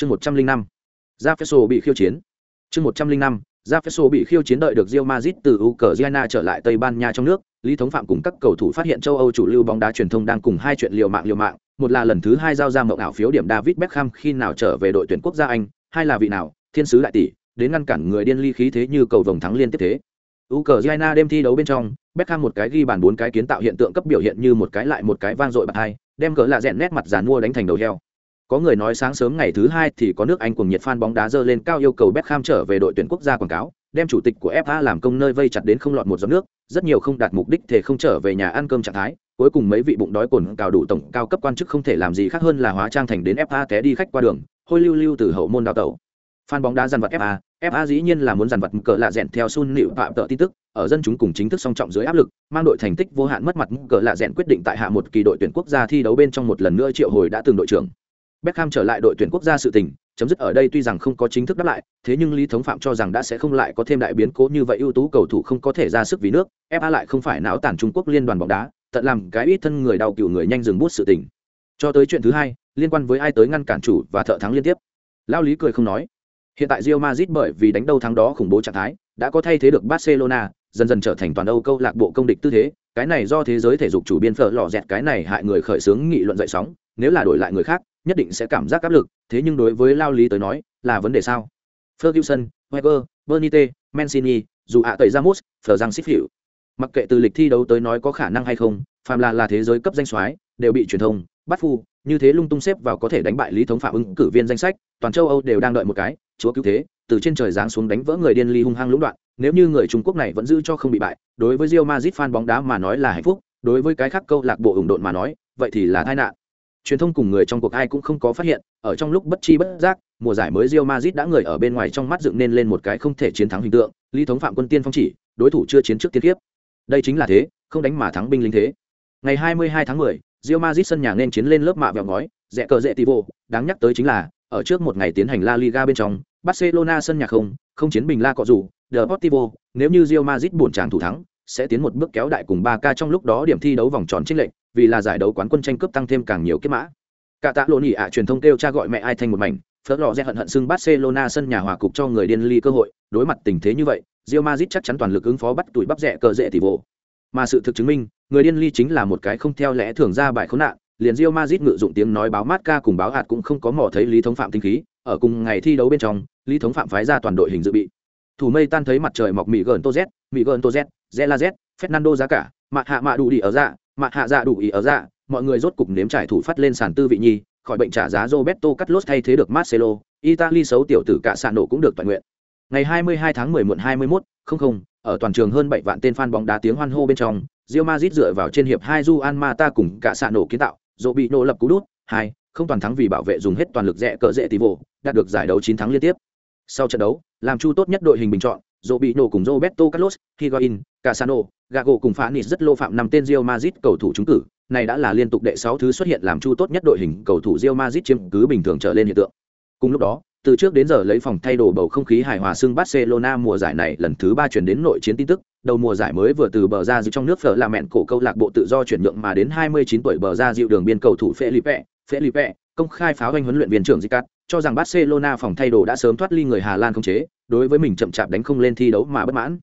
chương một trăm linh năm ra bị khiêu chiến. Chương một trăm linh năm ra bị khiêu chiến đợi được rio mazit từ ukraine trở lại tây ban nha trong nước. Lý thống phạm cùng các cầu thủ phát hiện châu âu chủ lưu bóng đá truyền thông đang cùng hai chuyện liều mạng liều mạng. Một là lần thứ hai giao ra mộng ảo phiếu điểm david beckham khi nào trở về đội tuyển quốc gia anh. Hai là vị nào? Thiên sứ đại tỷ đến ngăn cản người điên ly khí thế như cầu vồng thắng liên tiếp thế. Ukraine đêm thi đấu bên trong, Beckham một cái ghi bàn bốn cái kiến tạo hiện tượng cấp biểu hiện như một cái lại một cái vang dội bật hai, đem cỡ là rèn nét mặt giàn mua đánh thành đầu heo. Có người nói sáng sớm ngày thứ hai thì có nước Anh cùng nhiệt fan bóng đá dơ lên cao yêu cầu Beckham trở về đội tuyển quốc gia quảng cáo, đem chủ tịch của FA làm công nơi vây chặt đến không lọt một giọt nước, rất nhiều không đạt mục đích thể không trở về nhà ăn cơm trạng thái, cuối cùng mấy vị bụng đói cồn cào đủ tổng cao cấp quan chức không thể làm gì khác hơn là hóa trang thành đến FA té đi khách qua đường, hôi lưu lưu từ hậu môn đào tẩu. Fan bóng đá dàn vật FA, FA dĩ nhiên là muốn dàn vật cỡ lạ rèn theo Sun Liễu phạm tợ tin tức, ở dân chúng cùng chính thức song trọng dưới áp lực, mang đội thành tích vô hạn mất mặt cỡ lạ rèn quyết định tại hạ một kỳ đội tuyển quốc gia thi đấu bên trong một lần nữa triệu hồi đã từng đội trưởng. Beckham trở lại đội tuyển quốc gia sự tình, chấm dứt ở đây tuy rằng không có chính thức đáp lại, thế nhưng Lý Thống Phạm cho rằng đã sẽ không lại có thêm đại biến cố như vậy ưu tú cầu thủ không có thể ra sức vì nước, FA lại không phải não tản Trung Quốc liên đoàn bóng đá, tận làm cái ít thân người đau cừu người nhanh dừng bút sự tình. Cho tới chuyện thứ hai, liên quan với ai tới ngăn cản chủ và thợ thắng liên tiếp. Lao Lý cười không nói. Hiện tại Real Madrid bởi vì đánh đâu thắng đó khủng bố trạng thái, đã có thay thế được Barcelona, dần dần trở thành toàn Âu câu lạc bộ công địch tư thế, cái này do thế giới thể dục chủ biên phở lò dẹt cái này hại người khởi xướng nghị luận dậy sóng, nếu là đổi lại người khác, nhất định sẽ cảm giác áp lực, thế nhưng đối với Lao Lý tới nói, là vấn đề sao? Ferguson, weber bernite Mancini, dù ạ tẩy Ramos, Phở Giang xích hiệu. Mặc kệ từ lịch thi đấu tới nói có khả năng hay không, phàm là là thế giới cấp danh soái, đều bị truyền thông bắt phu, như thế lung tung xếp vào có thể đánh bại lý thống phạm ứng cử viên danh sách, toàn châu Âu đều đang đợi một cái, chúa cứu thế, từ trên trời giáng xuống đánh vỡ người điên ly hung hăng lũng đoạn, nếu như người Trung Quốc này vẫn giữ cho không bị bại, đối với Real Madrid fan bóng đá mà nói là hạnh phúc, đối với cái khác câu lạc bộ ủng độn mà nói, vậy thì là tai nạn. Truyền thông cùng người trong cuộc ai cũng không có phát hiện, ở trong lúc bất chi bất giác, mùa giải mới Real Madrid đã người ở bên ngoài trong mắt dựng nên lên một cái không thể chiến thắng hình tượng, Lý thống phạm quân tiên phong chỉ, đối thủ chưa chiến trước tiên kiếp. Đây chính là thế, không đánh mà thắng binh lính thế. Ngày 22 tháng 10, Real Madrid sân nhà nên chiến lên lớp mạ vẹo ngói, rẽ cờ rẽ tivo, đáng nhắc tới chính là, ở trước một ngày tiến hành La Liga bên trong, Barcelona sân nhà không, không chiến bình La cọ rủ, Deportivo, nếu như Real Madrid buồn chàng thủ thắng, sẽ tiến một bước kéo đại cùng 3K trong lúc đó điểm thi đấu vòng tròn chênh lệnh, vì là giải đấu quán quân tranh cướp tăng thêm càng nhiều kết mã. Cả tạ lộn ạ truyền thông kêu cha gọi mẹ ai thành một mảnh, phớt lọ hận hận xưng Barcelona sân nhà hòa cục cho người điên ly cơ hội, đối mặt tình thế như vậy, Real Madrid chắc chắn toàn lực ứng phó bắt tuổi bắp rẻ cờ rẽ tỷ vô. Mà sự thực chứng minh, người điên ly chính là một cái không theo lẽ thường ra bài khốn nạn, liền Real Madrid ngự dụng tiếng nói báo mát ca cùng báo hạt cũng không có mò thấy Lý Thống Phạm tinh khí, ở cùng ngày thi đấu bên trong, Lý Thống Phạm phái ra toàn đội hình dự bị. Thủ mây tan thấy mặt trời mọc mị gần Tô Z, mị gần Tô Z, Zela Z, Fernando giá cả, mặt hạ mạ đủ đi ở dạ, mặt hạ dạ đủ ý ở dạ, mọi người rốt cục nếm trải thủ phát lên sàn tư vị nhi, khỏi bệnh trả giá Roberto Carlos thay thế được Marcelo, Italy xấu tiểu tử cả sàn nổ cũng được toàn nguyện. Ngày 22 tháng 10 muộn 21, không không, ở toàn trường hơn 7 vạn tên fan bóng đá tiếng hoan hô bên trong, Real Madrid dựa vào trên hiệp 2 Juan Mata cùng cả sàn nổ kiến tạo, dỗ bị nổ lập cú đút, hai, không toàn thắng vì bảo vệ dùng hết toàn lực rẽ cỡ rẽ tỷ vô, đạt được giải đấu chín thắng liên tiếp. Sau trận đấu, làm chu tốt nhất đội hình bình chọn, dỗ bị nổ cùng Roberto Carlos, Higuain, Casano, Gago cùng Phanis rất lô phạm năm tên Real Madrid cầu thủ trúng cử, này đã là liên tục đệ sáu thứ xuất hiện làm chu tốt nhất đội hình cầu thủ Real Madrid chiếm cứ bình thường trở lên hiện tượng. Cùng lúc đó, từ trước đến giờ lấy phòng thay đồ bầu không khí hài hòa xưng Barcelona mùa giải này lần thứ ba chuyển đến nội chiến tin tức, đầu mùa giải mới vừa từ bờ ra dịu trong nước phở là mẹn cổ câu lạc bộ tự do chuyển nhượng mà đến 29 tuổi bờ ra dịu đường biên cầu thủ Felipe, Felipe, công khai pháo hoành huấn luyện viên trưởng Zicat, cho rằng Barcelona phòng thay đồ đã sớm thoát ly người Hà Lan không chế, đối với mình chậm chạp đánh không lên thi đấu mà bất mãn.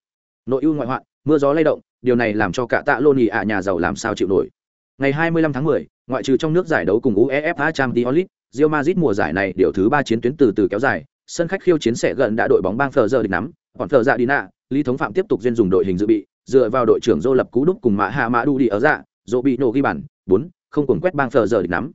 Nội ưu ngoại hoạn, mưa gió lay động, điều này làm cho cả tạ Loni ạ nhà giàu làm sao chịu nổi. Ngày 25 tháng 10, ngoại trừ trong nước giải đấu cùng UEFA Champions League, Real Madrid mùa giải này điều thứ ba chiến tuyến từ từ kéo dài, sân khách khiêu chiến sẽ gần đã đội bóng bang phờ giờ địch nắm, còn phờ dạ đi nạ, Lý Thống Phạm tiếp tục duyên dùng đội hình dự bị, dựa vào đội trưởng Dô lập cú đúc cùng Mã Hạ Mã Đu đi ở dạ, Dô bị nổ ghi bàn, 4, không cuồng quét bang phờ giờ địch nắm.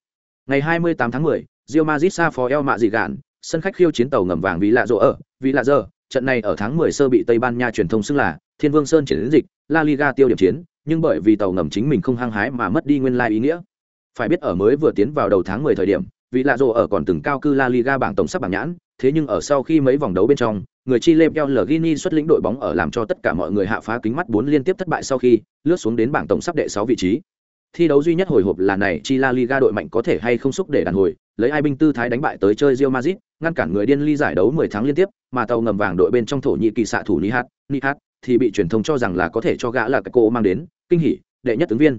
Ngày 28 tháng 10, Real Madrid sa phó El Mạ dị gạn, sân khách khiêu chiến tàu ngầm vàng vì lạ rộ ở, vì lạ giờ, trận này ở tháng 10 sơ bị Tây Ban Nha truyền thông xưng là Thiên Vương Sơn chiến dịch, La Liga tiêu điểm chiến, nhưng bởi vì tàu ngầm chính mình không hăng hái mà mất đi nguyên lai ý nghĩa. Phải biết ở mới vừa tiến vào đầu tháng 10 thời điểm, vì lạ rồ ở còn từng cao cư La Liga bảng tổng sắp bảng nhãn, thế nhưng ở sau khi mấy vòng đấu bên trong, người Chile Pellegrini xuất lĩnh đội bóng ở làm cho tất cả mọi người hạ phá kính mắt bốn liên tiếp thất bại sau khi lướt xuống đến bảng tổng sắp đệ 6 vị trí. Thi đấu duy nhất hồi hộp là này chi La Liga đội mạnh có thể hay không xúc để đàn hồi, lấy ai binh tư thái đánh bại tới chơi Real Madrid, ngăn cản người điên ly giải đấu 10 tháng liên tiếp, mà tàu ngầm vàng đội bên trong thổ nhị kỳ xạ thủ Nihat, Nihat thì bị truyền thông cho rằng là có thể cho gã là cái cô mang đến, kinh hỉ, đệ nhất ứng viên.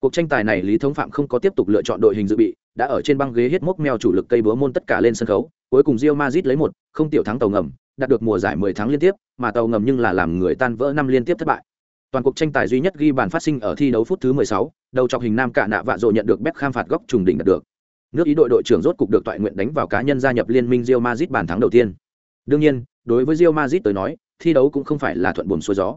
Cuộc tranh tài này Lý Thống Phạm không có tiếp tục lựa chọn đội hình dự bị, đã ở trên băng ghế hết mốc meo chủ lực cây búa môn tất cả lên sân khấu, cuối cùng Real Madrid lấy một, không tiểu thắng tàu ngầm, đạt được mùa giải 10 tháng liên tiếp, mà tàu ngầm nhưng là làm người tan vỡ năm liên tiếp thất bại. Toàn cuộc tranh tài duy nhất ghi bàn phát sinh ở thi đấu phút thứ 16, đầu chọc hình nam cả nạ vạ dội nhận được Beckham phạt góc trùng đỉnh đạt được. Nước Ý đội đội trưởng rốt cục được toại nguyện đánh vào cá nhân gia nhập liên minh Real Madrid bàn thắng đầu tiên. Đương nhiên, đối với Real Madrid tới nói, thi đấu cũng không phải là thuận buồm xuôi gió.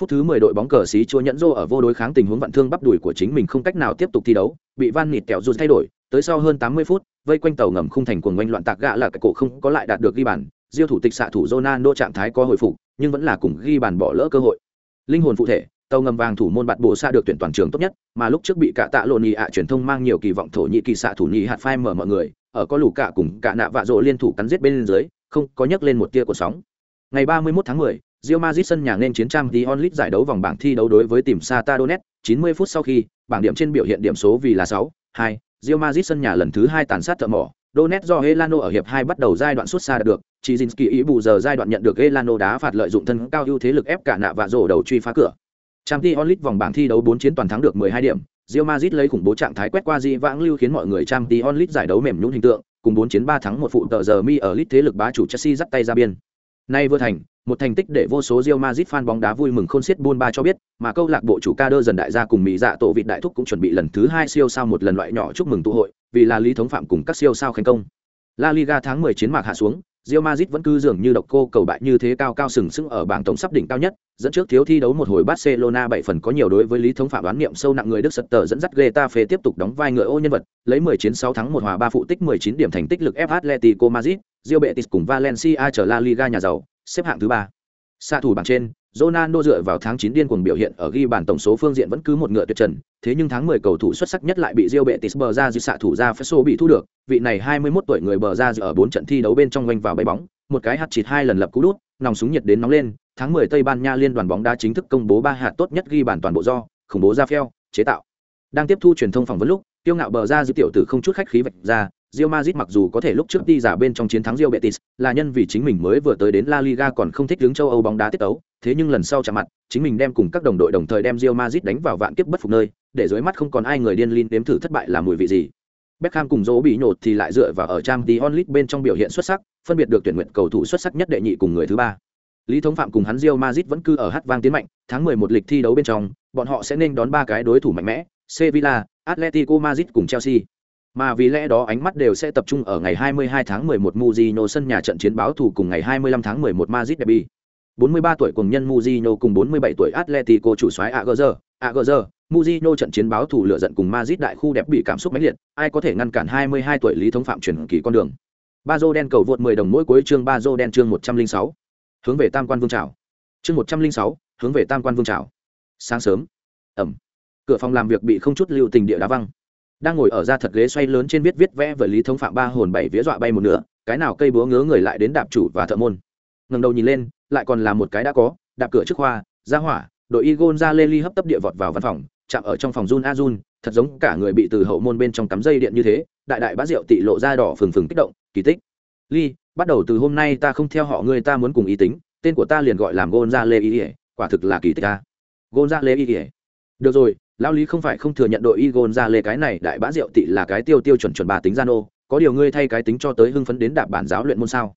Phút thứ 10 đội bóng cờ xí chúa nhẫn rô ở vô đối kháng tình huống vạn thương bắp đùi của chính mình không cách nào tiếp tục thi đấu, bị Van Nịt kẹo rụt thay đổi, tới sau hơn 80 phút, vây quanh tàu ngầm khung thành cuồng quanh loạn tạc gạ là cái cổ không có lại đạt được ghi bàn, Diêu thủ tịch xạ thủ Ronaldo trạng thái có hồi phục, nhưng vẫn là cùng ghi bàn bỏ lỡ cơ hội. Linh hồn phụ thể, tàu ngầm vàng thủ môn bạt bộ xa được tuyển toàn trường tốt nhất, mà lúc trước bị cả tạ lộn nhị ạ truyền thông mang nhiều kỳ vọng thổ nhị kỳ xạ thủ nhị hạt phai mở mọi người, ở có lũ cả cùng cả nạ vạ rộ liên thủ cắn giết bên dưới, không có nhấc lên một tia của sóng. Ngày 31 tháng 10, Real Madrid sân nhà nên chiến trang The League giải đấu vòng bảng thi đấu đối với tìm Sata Donet, 90 phút sau khi, bảng điểm trên biểu hiện điểm số vì là 6, 2, Real Madrid sân nhà lần thứ 2 tàn sát thợ mỏ, Donetsk do Elano ở hiệp 2 bắt đầu giai đoạn xuất xa đạt được, Chizinski ý bù giờ giai đoạn nhận được Elano đá phạt lợi dụng thân cao ưu thế lực ép cả nạ và rổ đầu truy phá cửa. Champions League vòng bảng thi đấu 4 chiến toàn thắng được 12 điểm, Real Madrid lấy khủng bố trạng thái quét qua di vãng lưu khiến mọi người Champions League giải đấu mềm nhũn hình tượng, cùng 4 chiến 3 thắng một phụ tờ giờ mi ở lít thế lực bá chủ Chelsea dắt tay ra biên. Nay vừa thành, một thành tích để vô số Real Madrid fan bóng đá vui mừng khôn xiết buôn ba cho biết, mà câu lạc bộ chủ ca đơ dần đại gia cùng mỹ dạ tổ vịt đại thúc cũng chuẩn bị lần thứ hai siêu sao một lần loại nhỏ chúc mừng tụ hội, vì là lý thống phạm cùng các siêu sao khánh công. La Liga tháng 10 chiến mạc hạ xuống, Real Madrid vẫn cứ dường như độc cô cầu bại như thế cao cao sừng sững ở bảng tổng sắp đỉnh cao nhất, dẫn trước thiếu thi đấu một hồi Barcelona 7 phần có nhiều đối với lý thống phạm đoán niệm sâu nặng người Đức sật tờ dẫn dắt Getafe tiếp tục đóng vai ngựa ô nhân vật, lấy 10 chiến 6 thắng 1 hòa 3 phụ tích 19 điểm thành tích lực F Atletico Madrid, Real Betis cùng Valencia trở La Liga nhà giàu, xếp hạng thứ 3. Xạ thủ bảng trên, Ronaldo dựa vào tháng 9 điên cuồng biểu hiện ở ghi bàn tổng số phương diện vẫn cứ một ngựa tuyệt trần, thế nhưng tháng 10 cầu thủ xuất sắc nhất lại bị Real Betis bờ ra dư xạ thủ ra Fesso bị thu được, vị này 21 tuổi người bờ ra dư ở 4 trận thi đấu bên trong quanh vào bảy bóng, một cái hạt chịt hai lần lập cú đút, nòng súng nhiệt đến nóng lên, tháng 10 Tây Ban Nha liên đoàn bóng đá chính thức công bố ba hạt tốt nhất ghi bàn toàn bộ do khủng bố Rafael chế tạo. Đang tiếp thu truyền thông phỏng vấn lúc, tiêu ngạo bờ ra dư tiểu tử không chút khách khí vạch ra, Real Madrid mặc dù có thể lúc trước đi giả bên trong chiến thắng Real Betis, là nhân vì chính mình mới vừa tới đến La Liga còn không thích đứng châu Âu bóng đá tiết tấu, thế nhưng lần sau chạm mặt, chính mình đem cùng các đồng đội đồng thời đem Real Madrid đánh vào vạn kiếp bất phục nơi, để dưới mắt không còn ai người điên lin đếm thử thất bại là mùi vị gì. Beckham cùng Dỗ bị nhột thì lại dựa vào ở Champions League bên trong biểu hiện xuất sắc, phân biệt được tuyển nguyện cầu thủ xuất sắc nhất đệ nhị cùng người thứ ba. Lý Thống Phạm cùng hắn Real Madrid vẫn cư ở hát vang tiến mạnh, tháng 11 lịch thi đấu bên trong, bọn họ sẽ nên đón ba cái đối thủ mạnh mẽ, Sevilla, Atletico Madrid cùng Chelsea. Mà vì lẽ đó ánh mắt đều sẽ tập trung ở ngày 22 tháng 11 Mujino sân nhà trận chiến báo thủ cùng ngày 25 tháng 11 Madrid derby. 43 tuổi cùng nhân Mujino cùng 47 tuổi Atletico chủ soái Agüero, Agüero, Mujino trận chiến báo thủ lửa giận cùng Madrid đại khu đẹp bị cảm xúc mãnh liệt, ai có thể ngăn cản 22 tuổi Lý Thống Phạm chuyển kỳ con đường. Bazo đen cầu vượt 10 đồng mỗi cuối chương Bazo đen chương 106. Hướng về Tam Quan Vương trào. Chương 106, hướng về Tam Quan Vương trào. Sáng sớm. Ẩm. Cửa phòng làm việc bị không chút lưu tình địa đá văng đang ngồi ở ra thật ghế xoay lớn trên viết viết vẽ vợ lý thống phạm ba hồn bảy vía dọa bay một nửa, cái nào cây búa ngứa người lại đến đạp chủ và thợ môn. Ngầm đầu nhìn lên, lại còn là một cái đã có, đạp cửa trước khoa, ra hỏa, đội y gôn ra lê ly hấp tấp địa vọt vào văn phòng, chạm ở trong phòng run a run thật giống cả người bị từ hậu môn bên trong tắm dây điện như thế, đại đại bát rượu tị lộ ra đỏ phừng phừng kích động, kỳ tích. Ly, bắt đầu từ hôm nay ta không theo họ người ta muốn cùng ý tính, tên của ta liền gọi làm gôn ra lê y quả thực là kỳ tích ta gôn ra lê y được rồi lao lý không phải không thừa nhận đội y gôn ra lê cái này, đại bá rượu tị là cái tiêu tiêu chuẩn chuẩn bà tính gian ô có điều ngươi thay cái tính cho tới hưng phấn đến đạp bản giáo luyện môn sao?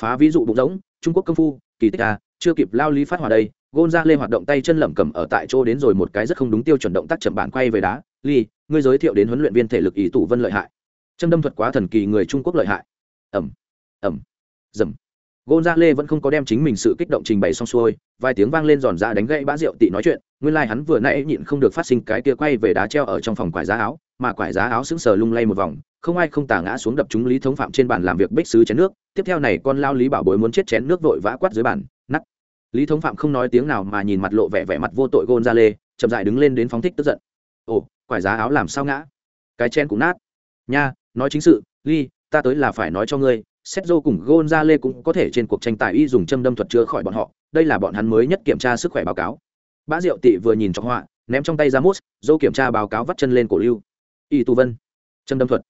Phá ví dụ bụng giống trung quốc công phu, kỳ tích à chưa kịp lao lý phát hỏa đây, gôn ra lê hoạt động tay chân lẩm cẩm ở tại chỗ đến rồi một cái rất không đúng tiêu chuẩn động tác chậm bản quay về đá. Ly ngươi giới thiệu đến huấn luyện viên thể lực ý tủ vân lợi hại. Châm đâm thuật quá thần kỳ người trung quốc lợi hại. Ẩm ẩm, dầm gôn lê vẫn không có đem chính mình sự kích động trình bày xong xuôi, vài tiếng vang lên giòn ra đánh gãy bã rượu tị nói chuyện, nguyên Lai hắn vừa nãy nhịn không được phát sinh cái kia quay về đá treo ở trong phòng quải giá áo, mà quải giá áo sững sờ lung lay một vòng, không ai không tà ngã xuống đập chúng lý thống phạm trên bàn làm việc bích sứ chén nước, tiếp theo này con lao lý bảo bối muốn chết chén nước vội vã quát dưới bàn nắt lý thống phạm không nói tiếng nào mà nhìn mặt lộ vẻ vẻ mặt vô tội gôn lê chậm rãi đứng lên đến phóng thích tức giận. Ồ, quải giá áo làm sao ngã? Cái chén cũng nát. Nha, nói chính sự ly ta tới là phải nói cho ngươi Setzo cùng Gonzale cũng có thể trên cuộc tranh tài y dùng châm đâm thuật chữa khỏi bọn họ, đây là bọn hắn mới nhất kiểm tra sức khỏe báo cáo. Bã Diệu Tị vừa nhìn trong họa, ném trong tay ra mút, dô kiểm tra báo cáo vắt chân lên cổ lưu. Y Tu Vân, châm đâm thuật.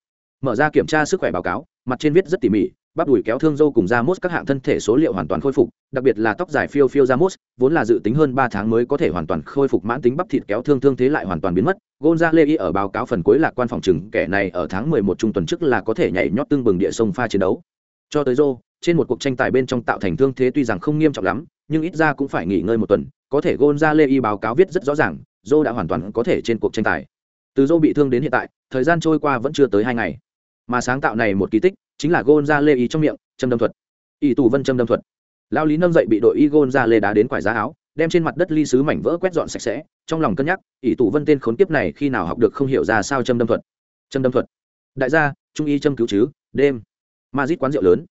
Mở ra kiểm tra sức khỏe báo cáo, mặt trên viết rất tỉ mỉ, bắp đùi kéo thương dâu cùng ra mút các hạng thân thể số liệu hoàn toàn khôi phục, đặc biệt là tóc dài phiêu phiêu ra mút, vốn là dự tính hơn ba tháng mới có thể hoàn toàn khôi phục mãn tính bắp thịt kéo thương thương thế lại hoàn toàn biến mất. Gonzalez ở báo cáo phần cuối là quan phòng chừng kẻ này ở tháng 11 trung tuần trước là có thể nhảy nhót tương bừng địa sông pha chiến đấu cho tới rô, trên một cuộc tranh tài bên trong tạo thành thương thế tuy rằng không nghiêm trọng lắm, nhưng ít ra cũng phải nghỉ ngơi một tuần, có thể gôn ra lê y báo cáo viết rất rõ ràng, rô đã hoàn toàn có thể trên cuộc tranh tài. Từ rô bị thương đến hiện tại, thời gian trôi qua vẫn chưa tới hai ngày. Mà sáng tạo này một kỳ tích, chính là gôn ra lê y trong miệng, châm đâm thuật. Ỷ tù vân châm đâm thuật. Lao lý nâng dậy bị đội y gôn ra lê đá đến quải giá áo, đem trên mặt đất ly sứ mảnh vỡ quét dọn sạch sẽ, trong lòng cân nhắc, ỷ tù vân tên khốn kiếp này khi nào học được không hiểu ra sao châm đâm thuật. Châm đâm thuật. Đại gia, trung y châm cứu chứ, đêm. Madrid quán rượu lớn.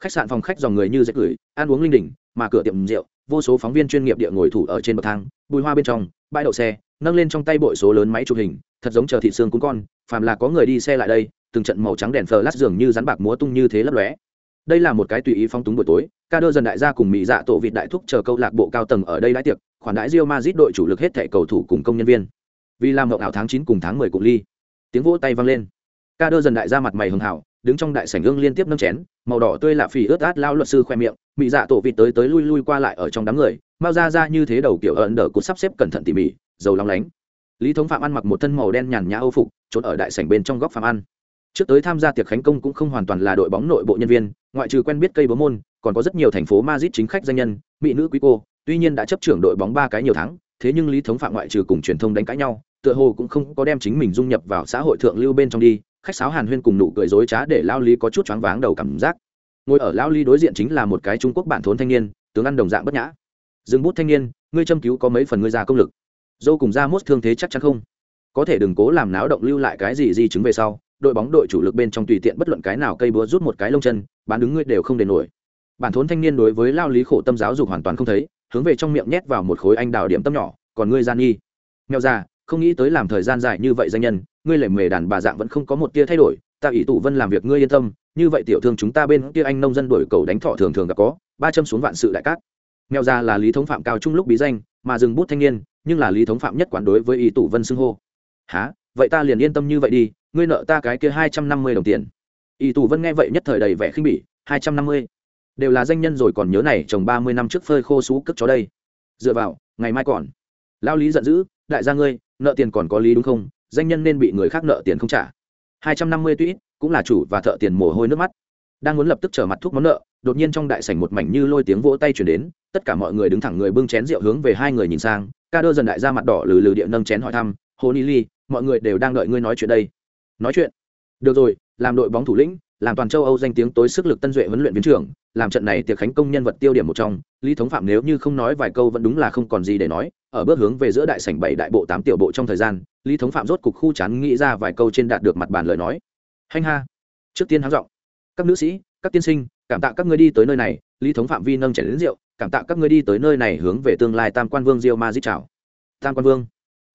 Khách sạn phòng khách dòng người như dễ gửi ăn uống linh đình, mà cửa tiệm rượu, vô số phóng viên chuyên nghiệp địa ngồi thủ ở trên bậc thang, bùi hoa bên trong, bãi đậu xe, nâng lên trong tay bội số lớn máy chụp hình, thật giống chờ thị xương cún con, phàm là có người đi xe lại đây, từng trận màu trắng đèn flash lát dường như rắn bạc múa tung như thế lấp lóe. Đây là một cái tùy ý phong túng buổi tối, ca đơ dần đại gia cùng mỹ dạ tổ vịt đại thúc chờ câu lạc bộ cao tầng ở đây đãi tiệc, khoản đãi Real Madrid đội chủ lực hết thảy cầu thủ cùng công nhân viên. Vì làm mộng ảo tháng chín cùng tháng mười cùng ly. Tiếng vỗ tay vang lên. Ca đơ dần đại gia mặt mày hưng hảo đứng trong đại sảnh gương liên tiếp nâng chén, màu đỏ tươi lạ phì ướt át lao luật sư khoe miệng, mị dạ tổ vịt tới tới lui lui qua lại ở trong đám người mao ra ra như thế đầu kiểu ẩn đờ cụt sắp xếp cẩn thận tỉ mỉ, dầu lóng lánh. Lý thống phạm ăn mặc một thân màu đen nhàn nhã âu phục, trốn ở đại sảnh bên trong góc phạm ăn. Trước tới tham gia tiệc khánh công cũng không hoàn toàn là đội bóng nội bộ nhân viên, ngoại trừ quen biết cây bố môn, còn có rất nhiều thành phố Madrid chính khách danh nhân, mỹ nữ quý cô, tuy nhiên đã chấp trưởng đội bóng ba cái nhiều tháng, thế nhưng lý thống phạm ngoại trừ cùng truyền thông đánh cãi nhau, tựa hồ cũng không có đem chính mình dung nhập vào xã hội thượng lưu bên trong đi khách sáo hàn huyên cùng nụ cười dối trá để lao lý có chút choáng váng đầu cảm giác. Ngồi ở lao lý đối diện chính là một cái trung quốc bản thốn thanh niên, tướng ăn đồng dạng bất nhã. Dừng bút thanh niên, ngươi châm cứu có mấy phần ngươi ra công lực? Dâu cùng ra mốt thương thế chắc chắn không? Có thể đừng cố làm náo động lưu lại cái gì di chứng về sau, đội bóng đội chủ lực bên trong tùy tiện bất luận cái nào cây búa rút một cái lông chân, bán đứng ngươi đều không đền nổi. Bản thốn thanh niên đối với lao lý khổ tâm giáo dục hoàn toàn không thấy, hướng về trong miệng nhét vào một khối anh đào điểm tâm nhỏ, còn ngươi gian nghi nghèo già, không nghĩ tới làm thời gian dài như vậy danh nhân ngươi lệ mề đàn bà dạng vẫn không có một tia thay đổi, ta ủy tụ vân làm việc ngươi yên tâm, như vậy tiểu thương chúng ta bên kia anh nông dân đổi cầu đánh thọ thường thường gặp có, ba châm xuống vạn sự đại cát. Nghèo ra là lý thống phạm cao trung lúc bí danh, mà dừng bút thanh niên, nhưng là lý thống phạm nhất quán đối với ỷ tụ vân xưng hô. Há vậy ta liền yên tâm như vậy đi, ngươi nợ ta cái kia hai trăm năm mươi đồng tiền. Ỷ tụ vân nghe vậy nhất thời đầy vẻ khinh bỉ, hai trăm năm mươi. Đều là danh nhân rồi còn nhớ này, chồng ba mươi năm trước phơi khô xú cất chó đây. Dựa vào, ngày mai còn. Lao lý giận dữ, đại gia ngươi, nợ tiền còn có lý đúng không? Danh nhân nên bị người khác nợ tiền không trả. Hai trăm năm mươi tuy cũng là chủ và thợ tiền mồ hôi nước mắt. Đang muốn lập tức trở mặt thuốc món nợ, đột nhiên trong đại sảnh một mảnh như lôi tiếng vỗ tay chuyển đến, tất cả mọi người đứng thẳng người bưng chén rượu hướng về hai người nhìn sang, ca đơ dần đại ra mặt đỏ lừ lừ địa nâng chén hỏi thăm, hồ ni ly, mọi người đều đang đợi ngươi nói chuyện đây. Nói chuyện? Được rồi, làm đội bóng thủ lĩnh, làm toàn châu âu danh tiếng tối sức lực tân duệ huấn luyện viên trưởng, làm trận này tiệc khánh công nhân vật tiêu điểm một trong, lý thống phạm nếu như không nói vài câu vẫn đúng là không còn gì để nói ở bước hướng về giữa đại sảnh bảy đại bộ tám tiểu bộ trong thời gian, lý thống phạm rốt cục khu chán nghĩ ra vài câu trên đạt được mặt bàn lời nói. Hanh ha. Trước tiên háng giọng. Các nữ sĩ, các tiên sinh, cảm tạ các ngươi đi tới nơi này, lý thống phạm vi nâng chảy đến rượu, cảm tạ các ngươi đi tới nơi này hướng về tương lai tam quan vương diêu ma di chào. Tam quan vương.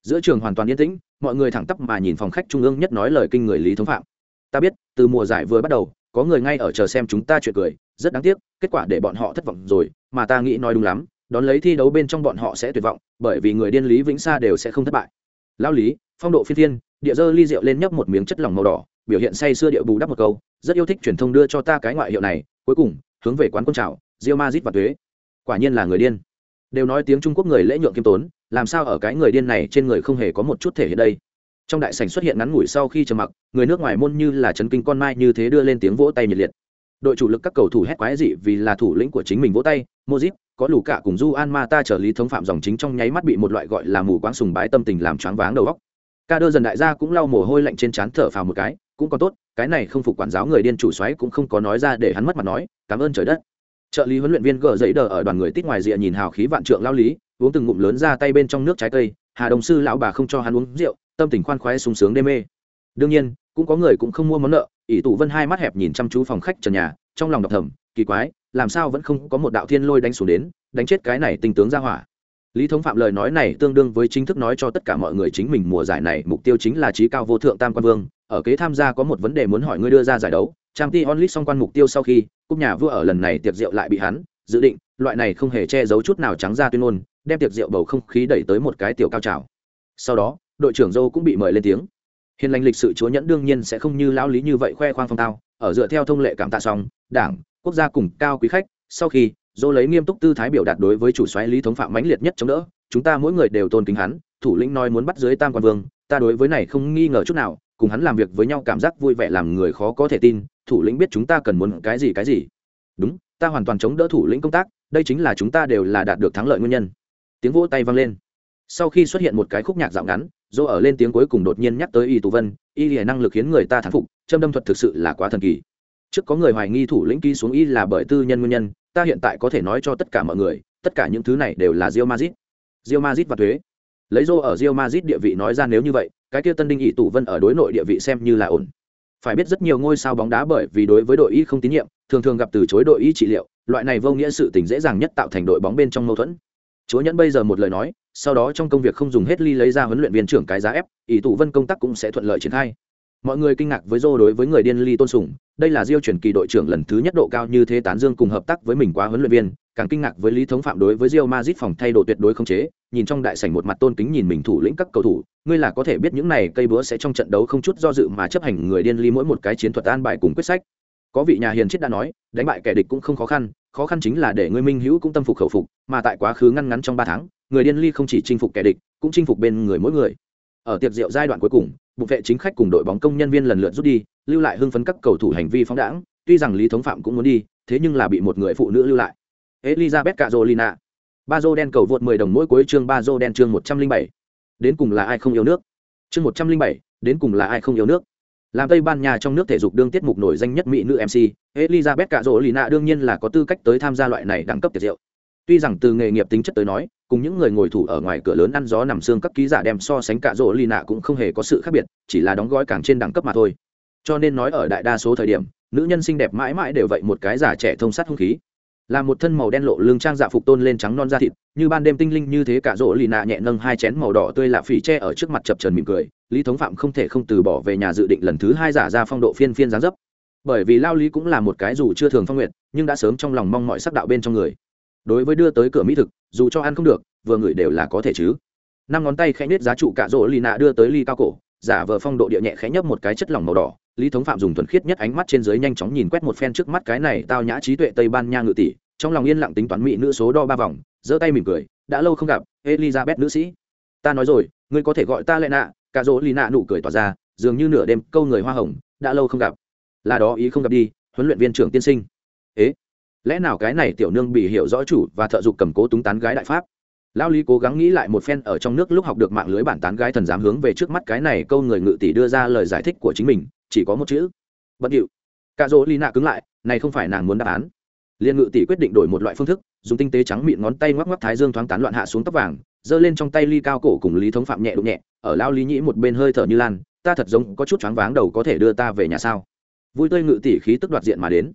Giữa trường hoàn toàn yên tĩnh, mọi người thẳng tắp mà nhìn phòng khách trung ương nhất nói lời kinh người lý thống phạm. Ta biết, từ mùa giải vừa bắt đầu, có người ngay ở chờ xem chúng ta chuyện cười, rất đáng tiếc, kết quả để bọn họ thất vọng rồi, mà ta nghĩ nói đúng lắm đón lấy thi đấu bên trong bọn họ sẽ tuyệt vọng, bởi vì người điên lý vĩnh sa đều sẽ không thất bại. Lão lý, phong độ phi thiên địa dơ ly rượu lên nhấp một miếng chất lỏng màu đỏ, biểu hiện say sưa địa bù đắp một câu, rất yêu thích truyền thông đưa cho ta cái ngoại hiệu này, cuối cùng, hướng về quán quân trào rio mazit và thuế quả nhiên là người điên. Đều nói tiếng trung quốc người lễ nhượng kiêm tốn, làm sao ở cái người điên này trên người không hề có một chút thể hiện đây. Trong đại sảnh xuất hiện ngắn ngủi sau khi trầm mặc, người nước ngoài môn như là chấn kinh con mai như thế đưa lên tiếng vỗ tay nhiệt liệt đội chủ lực các cầu thủ hét quái dị vì là thủ lĩnh của chính mình vỗ tay mozip có lù cả cùng du an ma ta trở lý thống phạm dòng chính trong nháy mắt bị một loại gọi là mù quáng sùng bái tâm tình làm choáng váng đầu óc. Ca đơ dần đại gia cũng lau mồ hôi lạnh trên trán thở phào một cái, cũng còn tốt, cái này không phục quản giáo người điên chủ xoáy cũng không có nói ra để hắn mất mặt nói, cảm ơn trời đất. Trợ lý huấn luyện viên gờ giấy đờ ở đoàn người tít ngoài rìa nhìn hào khí vạn trượng lao lý, uống từng ngụm lớn ra tay bên trong nước trái cây, hà đồng sư lão bà không cho hắn uống rượu, tâm tình khoan khoái sung sướng đê mê. Đương nhiên, cũng có người cũng không mua món nợ ỷ tụ vân hai mắt hẹp nhìn chăm chú phòng khách trần nhà, trong lòng đọc thầm, kỳ quái, làm sao vẫn không có một đạo thiên lôi đánh xuống đến, đánh chết cái này tinh tướng ra hỏa. Lý thống phạm lời nói này tương đương với chính thức nói cho tất cả mọi người chính mình mùa giải này, mục tiêu chính là trí cao vô thượng tam quan vương, ở kế tham gia có một vấn đề muốn hỏi ngươi đưa ra giải đấu trang t onlit xong quan mục tiêu sau khi, cúp nhà vua ở lần này tiệc rượu lại bị hắn, dự định, loại này không hề che giấu chút nào trắng ra tuyên ngôn, đem tiệc rượu bầu không khí đẩy tới một cái tiểu cao trào. Sau đó, đội trưởng dâu cũng bị mời lên tiếng hiền lành lịch sự chúa nhẫn đương nhiên sẽ không như lão lý như vậy khoe khoang phong tao. Ở dựa theo thông lệ cảm tạ xong, đảng, quốc gia cùng cao quý khách, sau khi dô lấy nghiêm túc tư thái biểu đạt đối với chủ soái lý thống phạm mãnh liệt nhất chống đỡ, chúng ta mỗi người đều tôn kính hắn, thủ lĩnh nói muốn bắt dưới tam quan vương, ta đối với này không nghi ngờ chút nào, cùng hắn làm việc với nhau cảm giác vui vẻ làm người khó có thể tin, thủ lĩnh biết chúng ta cần muốn cái gì cái gì. Đúng, ta hoàn toàn chống đỡ thủ lĩnh công tác, đây chính là chúng ta đều là đạt được thắng lợi nguyên nhân. Tiếng vỗ tay vang lên sau khi xuất hiện một cái khúc nhạc dạo ngắn, dô ở lên tiếng cuối cùng đột nhiên nhắc tới y tù vân, y lìa năng lực khiến người ta thắng phục, châm đâm thuật thực sự là quá thần kỳ. Trước có người hoài nghi thủ lĩnh ký xuống y là bởi tư nhân nguyên nhân, ta hiện tại có thể nói cho tất cả mọi người, tất cả những thứ này đều là rio mazit rio mazit và thuế. Lấy dô ở rio mazit địa vị nói ra nếu như vậy, cái kia tân đinh ỷ tủ vân ở đối nội địa vị xem như là ổn. Phải biết rất nhiều ngôi sao bóng đá bởi vì đối với đội y không tín nhiệm, thường thường gặp từ chối đội y trị liệu, loại này vô nghĩa sự tình dễ dàng nhất tạo thành đội bóng bên trong mâu thuẫn. Chúa nhẫn bây giờ một lời nói sau đó trong công việc không dùng hết ly lấy ra huấn luyện viên trưởng cái giá ép ỷ tụ vân công tác cũng sẽ thuận lợi triển khai mọi người kinh ngạc với dô đối với người điên ly tôn sùng đây là diêu chuyển kỳ đội trưởng lần thứ nhất độ cao như thế tán dương cùng hợp tác với mình quá huấn luyện viên càng kinh ngạc với lý thống phạm đối với Real Madrid phòng thay đồ tuyệt đối không chế, nhìn trong đại sảnh một mặt tôn kính nhìn mình thủ lĩnh các cầu thủ, ngươi là có thể biết những này cây búa sẽ trong trận đấu không chút do dự mà chấp hành người điên ly mỗi một cái chiến thuật an bài cùng quyết sách. Có vị nhà hiền triết đã nói, đánh bại kẻ địch cũng không khó khăn, khó khăn chính là để ngươi minh hữu cũng tâm phục khẩu phục, mà tại quá khứ ngăn ngắn trong ba tháng, người điên ly không chỉ chinh phục kẻ địch, cũng chinh phục bên người mỗi người. Ở tiệc rượu giai đoạn cuối cùng, bục vệ chính khách cùng đội bóng công nhân viên lần lượt rút đi, lưu lại hưng phấn các cầu thủ hành vi phóng đãng, tuy rằng Lý Thống Phạm cũng muốn đi, thế nhưng là bị một người phụ nữ lưu lại elizabeth carolina ba dô đen cầu vượt 10 đồng mỗi cuối chương ba dô đen chương 107. đến cùng là ai không yêu nước chương 107, đến cùng là ai không yêu nước làm tây ban nha trong nước thể dục đương tiết mục nổi danh nhất mỹ nữ mc elizabeth cazolina đương nhiên là có tư cách tới tham gia loại này đẳng cấp tiệc rượu. tuy rằng từ nghề nghiệp tính chất tới nói, cùng những người ngồi thủ ở ngoài cửa lớn ăn gió nằm xương các ký giả đem so sánh cạ rỗ lì cũng không hề có sự khác biệt, chỉ là đóng gói càng trên đẳng cấp mà thôi. cho nên nói ở đại đa số thời điểm, nữ nhân xinh đẹp mãi mãi đều vậy một cái giả trẻ thông sát hung khí là một thân màu đen lộ lưng trang dạ phục tôn lên trắng non da thịt, như ban đêm tinh linh như thế cả rỗ lì nạ nhẹ nâng hai chén màu đỏ tươi lạ phỉ tre ở trước mặt chập trần mỉm cười, lý thống phạm không thể không từ bỏ về nhà dự định lần thứ hai giả ra phong độ phiên phiên gián dấp. Bởi vì lao lý cũng là một cái dù chưa thường phong nguyện, nhưng đã sớm trong lòng mong mọi sắc đạo bên trong người. Đối với đưa tới cửa mỹ thực, dù cho ăn không được, vừa ngửi đều là có thể chứ. Năm ngón tay khẽ nết giá trụ cả rỗ lì nạ đưa tới ly cao cổ, giả vờ phong độ địa nhẹ khẽ nhấp một cái chất lỏng màu đỏ, lý thống phạm dùng thuần khiết nhất ánh mắt trên dưới nhanh chóng nhìn quét một phen trước mắt cái này tao nhã trí tuệ tây ban nha ngự tỷ trong lòng yên lặng tính toán mỹ nữ số đo ba vòng, giơ tay mỉm cười, đã lâu không gặp, elizabeth nữ sĩ. Ta nói rồi, ngươi có thể gọi ta lệ nạ cả dỗ lì nạ nụ cười tỏa ra, dường như nửa đêm, câu người hoa hồng, đã lâu không gặp. Là đó, ý không gặp đi, huấn luyện viên trưởng tiên sinh. Ế? Lẽ nào cái này tiểu nương bị hiểu rõ chủ và thợ dục cầm cố túng tán gái đại pháp? Lao lý cố gắng nghĩ lại một phen ở trong nước lúc học được mạng lưới bản tán gái thần dám hướng về trước mắt cái này câu người ngự tỷ đưa ra lời giải thích của chính mình, chỉ có một chữ. Bất điệu. Cà dỗ lì nạ cứng lại, này không phải nàng muốn đáp án liên ngự tỷ quyết định đổi một loại phương thức, dùng tinh tế trắng mịn ngón tay ngoắc ngoắc thái dương thoáng tán loạn hạ xuống tóc vàng, giơ lên trong tay ly cao cổ cùng lý thống phạm nhẹ đụng nhẹ, ở lao lý nhĩ một bên hơi thở như lan, ta thật giống có chút choáng váng đầu có thể đưa ta về nhà sao? Vui tươi ngự tỷ khí tức đoạt diện mà đến.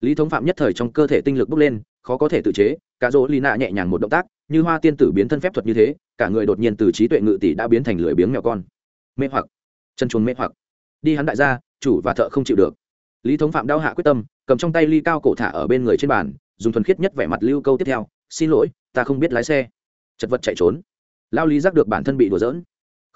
Lý thống phạm nhất thời trong cơ thể tinh lực bốc lên, khó có thể tự chế, cả dỗ lì nạ nhẹ nhàng một động tác, như hoa tiên tử biến thân phép thuật như thế, cả người đột nhiên từ trí tuệ ngự tỷ đã biến thành lưỡi biếng mèo con. Mê hoặc. Chân chuồn mê hoặc. Đi hắn đại gia, chủ và thợ không chịu được. Lý thống phạm đau hạ quyết tâm cầm trong tay ly cao cổ thả ở bên người trên bàn, dùng thuần khiết nhất vẻ mặt lưu câu tiếp theo, xin lỗi, ta không biết lái xe. Chật vật chạy trốn. Lao lý giác được bản thân bị đùa dỡn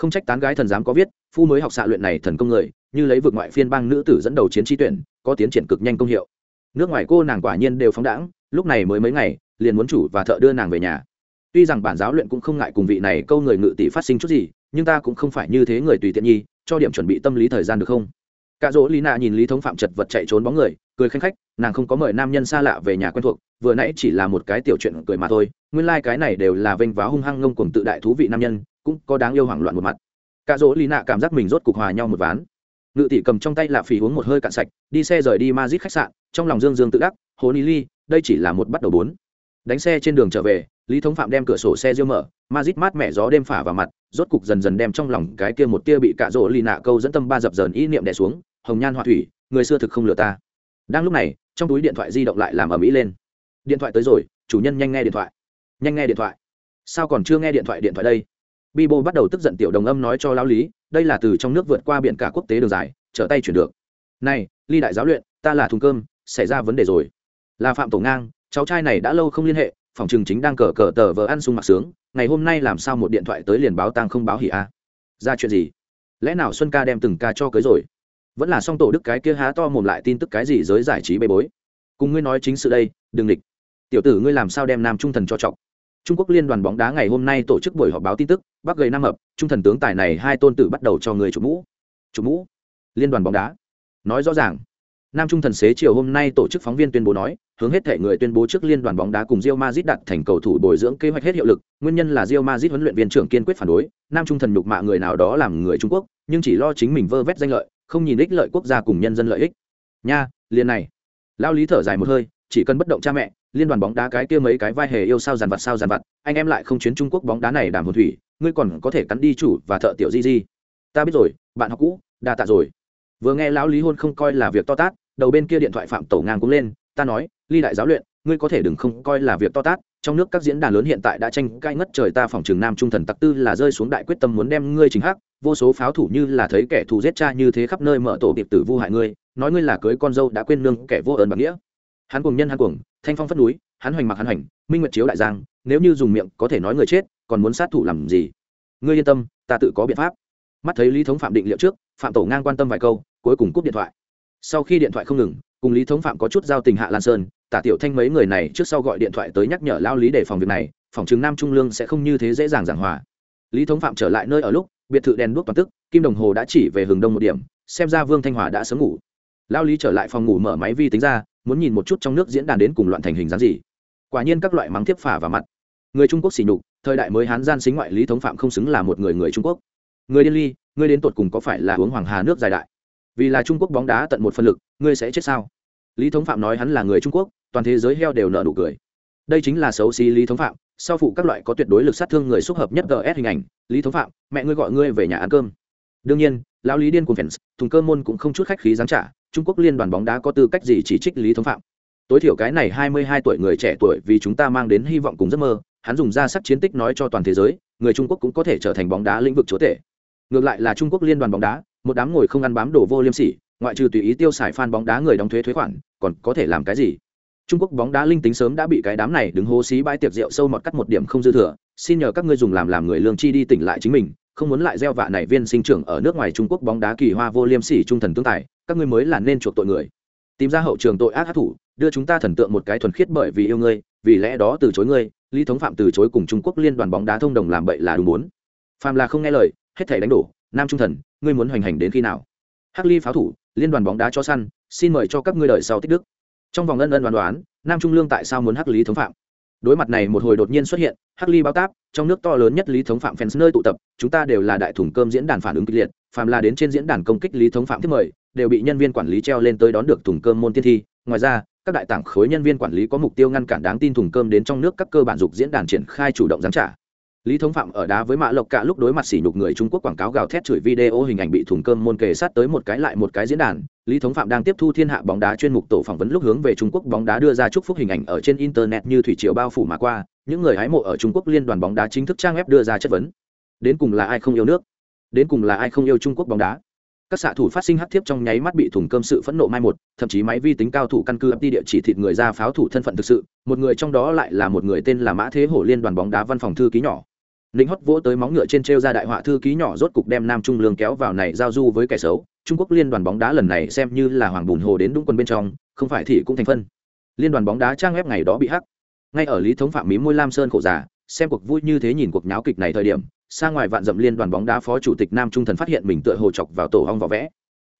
không trách tán gái thần dám có viết, phu mới học xạ luyện này thần công người, như lấy vượt ngoại phiên bang nữ tử dẫn đầu chiến tri tuyển, có tiến triển cực nhanh công hiệu. Nước ngoài cô nàng quả nhiên đều phóng đãng, lúc này mới mấy ngày, liền muốn chủ và thợ đưa nàng về nhà. Tuy rằng bản giáo luyện cũng không ngại cùng vị này câu người ngự tỷ phát sinh chút gì, nhưng ta cũng không phải như thế người tùy tiện nhi, cho điểm chuẩn bị tâm lý thời gian được không? Cả dỗ lý nạ nhìn lý thống phạm chật vật chạy trốn bóng người, cười khanh khách, nàng không có mời nam nhân xa lạ về nhà quen thuộc, vừa nãy chỉ là một cái tiểu chuyện cười mà thôi, nguyên lai、like、cái này đều là vênh váo hung hăng ngông cùng tự đại thú vị nam nhân, cũng có đáng yêu hoảng loạn một mặt. Cả dỗ lý nạ cảm giác mình rốt cục hòa nhau một ván. Ngự tỷ cầm trong tay lạ phì uống một hơi cạn sạch, đi xe rời đi ma dít khách sạn, trong lòng dương dương tự đắc, hồ ni ly, đây chỉ là một bắt đầu bốn. Đánh xe trên đường trở về, lý thống phạm đem cửa sổ xe riêu mở ma dít mát mẻ gió đêm phả vào mặt, rốt cục dần dần đem trong lòng cái kia một tia bị cạ rỗ lì nạ câu dẫn tâm ba dập dờn ý niệm đè xuống hồng nhan họa thủy, người xưa thực không lừa ta. Đang lúc này, trong túi điện thoại di động lại làm ở mỹ lên. Điện thoại tới rồi, chủ nhân nhanh nghe điện thoại. Nhanh nghe điện thoại. Sao còn chưa nghe điện thoại điện thoại đây? Bibo bắt đầu tức giận tiểu đồng âm nói cho lão lý, đây là từ trong nước vượt qua biển cả quốc tế đường dài, trở tay chuyển được. Này ly đại giáo luyện, ta là thùng cơm, xảy ra vấn đề rồi. Là phạm tổ ngang, cháu trai này đã lâu không liên hệ, phòng trường chính đang cờ cờ tờ vờ ăn sung mặc sướng, ngày hôm nay làm sao một điện thoại tới liền báo tang không báo hỉ a? Ra chuyện gì? Lẽ nào xuân ca đem từng ca cho cưới rồi? Vẫn là song tổ đức cái kia há to mồm lại tin tức cái gì giới giải trí bê bối. Cùng ngươi nói chính sự đây đừng địch. Tiểu tử ngươi làm sao đem nam trung thần cho trọng trung quốc liên đoàn bóng đá ngày hôm nay tổ chức buổi họp báo tin tức bắc gầy nam hợp trung thần tướng tài này hai tôn tử bắt đầu cho người chủ mũ. Chủ mũ? Liên đoàn bóng đá. Nói rõ ràng. Nam Trung thần xế chiều hôm nay tổ chức phóng viên tuyên bố nói, hướng hết thể người tuyên bố trước liên đoàn bóng đá cùng Real Madrid đặt thành cầu thủ bồi dưỡng kế hoạch hết hiệu lực, nguyên nhân là Real Madrid huấn luyện viên trưởng kiên quyết phản đối, Nam Trung thần nhục mạ người nào đó làm người Trung Quốc, nhưng chỉ lo chính mình vơ vét danh lợi, không nhìn ích lợi quốc gia cùng nhân dân lợi ích. Nha, liền này. Lão Lý thở dài một hơi, chỉ cần bất động cha mẹ, liên đoàn bóng đá cái kia mấy cái vai hề yêu sao giàn vặt sao giàn vặt, anh em lại không chuyến Trung Quốc bóng đá này đàm hồn thủy, ngươi còn có thể cắn đi chủ và thợ tiểu di di. Ta biết rồi, bạn học cũ, đa tạ rồi. Vừa nghe lão Lý hôn không coi là việc to tát, đầu bên kia điện thoại phạm tổ ngang cũng lên ta nói ly đại giáo luyện ngươi có thể đừng không coi là việc to tát trong nước các diễn đàn lớn hiện tại đã tranh cãi ngất trời ta phòng trường nam trung thần tặc tư là rơi xuống đại quyết tâm muốn đem ngươi chính hắc, vô số pháo thủ như là thấy kẻ thù giết cha như thế khắp nơi mở tổ điệp tử vu hại ngươi, nói ngươi là cưới con dâu đã quên nương kẻ vô ơn bạc nghĩa. Hắn cùng nhân hắn cuồng, thanh phong phất núi, hắn hoành mặc hắn hoành, minh nguyệt chiếu đại giang, nếu như dùng miệng có thể nói người chết, còn muốn sát thủ làm gì? Ngươi yên tâm, ta tự có biện pháp. Mắt thấy lý thống phạm định liệu trước, phạm tổ ngang quan tâm vài câu, cuối cùng cúp điện thoại. Sau khi điện thoại không ngừng, cùng lý thống phạm có chút giao tình hạ lan sơn tả tiểu thanh mấy người này trước sau gọi điện thoại tới nhắc nhở lao lý để phòng việc này, phòng chứng nam trung lương sẽ không như thế dễ dàng giảng hòa. Lý thống phạm trở lại nơi ở lúc, biệt thự đèn đuốc toàn tức, kim đồng hồ đã chỉ về hừng đông một điểm, xem ra vương thanh hòa đã sớm ngủ. Lao lý trở lại phòng ngủ mở máy vi tính ra, muốn nhìn một chút trong nước diễn đàn đến cùng loạn thành hình dáng gì. Quả nhiên các loại mắng tiếp phả vào mặt. Người trung quốc xỉ nhục, thời đại mới hán gian xính ngoại lý thống phạm không xứng là một người người trung quốc. Người điên ly người đến tột cùng có phải là uống hoàng hà nước dài đại? Vì là trung quốc bóng đá tận một phân lực, ngươi sẽ chết sao? Lý thống phạm nói hắn là người trung quốc, toàn thế giới heo đều nợ nụ cười. Đây chính là xấu xí lý thống phạm, sau phụ các loại có tuyệt đối lực sát thương người xúc hợp nhất gs hình ảnh, lý thống phạm, mẹ ngươi gọi ngươi về nhà ăn cơm. Đương nhiên, lão lý điên cùng fans thùng cơ môn cũng không chút khách khí giáng trả, trung quốc liên đoàn bóng đá có tư cách gì chỉ trích lý thống phạm? Tối thiểu cái này hai mươi hai tuổi người trẻ tuổi vì chúng ta mang đến hy vọng cùng giấc mơ, hắn dùng ra sắc chiến tích nói cho toàn thế giới, người trung quốc cũng có thể trở thành bóng đá lĩnh vực chúa tể. Ngược lại là trung quốc liên đoàn bóng đá, một đám ngồi không ăn bám đổ vô liêm sỉ ngoại trừ tùy ý tiêu xài fan bóng đá người đóng thuế thuế khoản, còn có thể làm cái gì? Trung quốc bóng đá linh tính sớm đã bị cái đám này đứng hố xí bãi tiệc rượu sâu mọt cắt một điểm không dư thừa. Xin nhờ các ngươi dùng làm làm người lương chi đi tỉnh lại chính mình, không muốn lại gieo vạ này viên sinh trưởng ở nước ngoài trung quốc bóng đá kỳ hoa vô liêm sỉ trung thần tương tài, các ngươi mới là nên chuộc tội người. Tìm ra hậu trường tội ác hát thủ, đưa chúng ta thần tượng một cái thuần khiết bởi vì yêu ngươi, vì lẽ đó từ chối ngươi, lý thống phạm từ chối cùng trung quốc liên đoàn bóng đá thông đồng làm bậy là đúng muốn. Phạm là không nghe lời, hết thảy đánh đổ, nam trung thần, ngươi muốn hoành hành đến khi nào? Hắc ly pháo thủ, liên đoàn bóng đá cho săn, xin mời cho các ngươi đợi sau tích đức. Trong vòng ân ân đoán đoán, nam trung lương tại sao muốn hắc lý thống phạm? Đối mặt này một hồi đột nhiên xuất hiện, hắc ly báo táp, trong nước to lớn nhất lý thống phạm fans nơi tụ tập, chúng ta đều là đại thủng cơm diễn đàn phản ứng kịch liệt, phàm là đến trên diễn đàn công kích lý thống phạm thiết mời, đều bị nhân viên quản lý treo lên tới đón được thủng cơm môn tiên thi. Ngoài ra, các đại tảng khối nhân viên quản lý có mục tiêu ngăn cản đáng tin thủng cơm đến trong nước các cơ bản dục diễn đàn triển khai chủ động giám trả lý thống phạm ở đá với Mạ lộc cả lúc đối mặt sỉ nhục người trung quốc quảng cáo gào thét chửi video hình ảnh bị thủng cơm môn kề sát tới một cái lại một cái diễn đàn, lý thống phạm đang tiếp thu thiên hạ bóng đá chuyên mục tổ phỏng vấn lúc hướng về trung quốc bóng đá đưa ra chúc phúc hình ảnh ở trên internet như thủy triều bao phủ mà qua, những người hái mộ ở trung quốc liên đoàn bóng đá chính thức trang web đưa ra chất vấn. Đến cùng là ai không yêu nước? Đến cùng là ai không yêu trung quốc bóng đá? Các xạ thủ phát sinh hắc thiếp trong nháy mắt bị thủng cơm sự phẫn nộ mai một, thậm chí máy vi tính cao thủ căn cứ ấp đi địa chỉ thịt người ra pháo thủ thân phận thực sự, một người trong đó lại là một người tên là mã thế hổ liên đoàn bóng đá văn phòng thư ký nhỏ. Ninh hót vỗ tới móng ngựa trên treo ra đại họa thư ký nhỏ rốt cục đem Nam Trung Lương kéo vào này giao du với kẻ xấu. Trung Quốc liên đoàn bóng đá lần này xem như là hoàng bùn hồ đến đúng quân bên trong, không phải thì cũng thành phân. Liên đoàn bóng đá trang web ngày đó bị hắc. Ngay ở Lý Thống Phạm mí môi Lam Sơn khổ giả, xem cuộc vui như thế nhìn cuộc nháo kịch này thời điểm, xa ngoài vạn dặm liên đoàn bóng đá phó chủ tịch Nam Trung Thần phát hiện mình tựa hồ chọc vào tổ hong vỏ vẽ.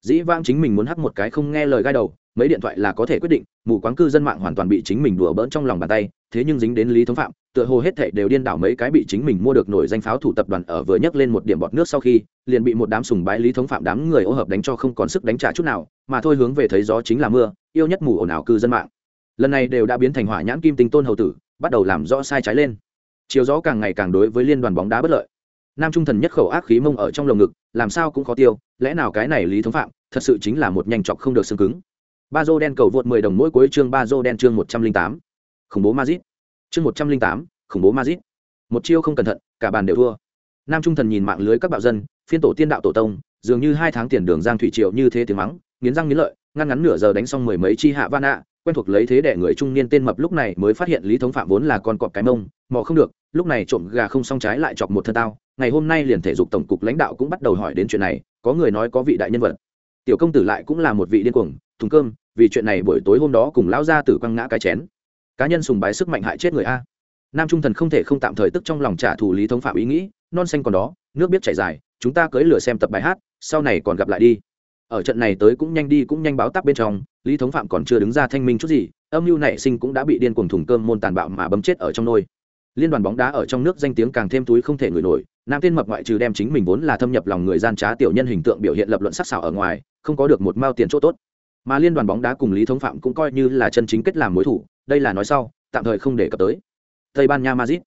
Dĩ vãng chính mình muốn hắc một cái không nghe lời gai đầu, mấy điện thoại là có thể quyết định, mù quáng cư dân mạng hoàn toàn bị chính mình đùa bỡn trong lòng bàn tay, thế nhưng dính đến Lý Thống Phạm, tựa hồ hết thảy đều điên đảo mấy cái bị chính mình mua được nổi danh pháo thủ tập đoàn ở vừa nhấc lên một điểm bọt nước sau khi, liền bị một đám sùng bái lý thống phạm đám người ô hợp đánh cho không còn sức đánh trả chút nào, mà thôi hướng về thấy gió chính là mưa, yêu nhất mù ồn ào cư dân mạng. Lần này đều đã biến thành hỏa nhãn kim tinh tôn hầu tử, bắt đầu làm rõ sai trái lên. Chiều gió càng ngày càng đối với liên đoàn bóng đá bất lợi. Nam trung thần nhất khẩu ác khí mông ở trong lồng ngực, làm sao cũng khó tiêu, lẽ nào cái này lý thống phạm, thật sự chính là một nhanh chọc không được xương cứng. Ba dô đen cầu vượt 10 đồng mỗi cuối chương Bazo đen chương 108. Khủng bố Madrid. Chương một trăm linh tám, khủng bố mazit một chiêu không cẩn thận, cả bàn đều thua. Nam trung thần nhìn mạng lưới các bạo dân, phiên tổ tiên đạo tổ tông, dường như hai tháng tiền đường giang thủy triều như thế tiếng mắng, nghiến răng nghiến lợi, ngăn ngắn nửa giờ đánh xong mười mấy chi hạ van ạ quen thuộc lấy thế để người trung niên tên mập lúc này mới phát hiện lý thống phạm vốn là con cọp cái mông, mò không được, lúc này trộm gà không xong trái lại chọc một thân tao, ngày hôm nay liền thể dục tổng cục lãnh đạo cũng bắt đầu hỏi đến chuyện này, có người nói có vị đại nhân vật. Tiểu công tử lại cũng là một vị điên cuồng, thùng cơm vì chuyện này buổi tối hôm đó cùng lão gia tử quăng ngã cái chén. Cá nhân sùng bái sức mạnh hại chết người a. Nam trung thần không thể không tạm thời tức trong lòng trả thù lý thống phạm ý nghĩ, non xanh còn đó, nước biết chảy dài, chúng ta cưỡi lửa xem tập bài hát, sau này còn gặp lại đi. Ở trận này tới cũng nhanh đi cũng nhanh báo táp bên trong, lý thống phạm còn chưa đứng ra thanh minh chút gì, âm mưu nảy sinh cũng đã bị điên cuồng thùng cơm môn tàn bạo mà bấm chết ở trong nôi. Liên đoàn bóng đá ở trong nước danh tiếng càng thêm túi không thể ngửi nổi, nam tiên mập ngoại trừ đem chính mình vốn là thâm nhập lòng người gian trá tiểu nhân hình tượng biểu hiện lập luận sắc sảo ở ngoài, không có được một mao tiền chỗ tốt mà liên đoàn bóng đá cùng lý thống phạm cũng coi như là chân chính kết làm mối thủ, đây là nói sau, tạm thời không để cập tới. Tây ban nha mazit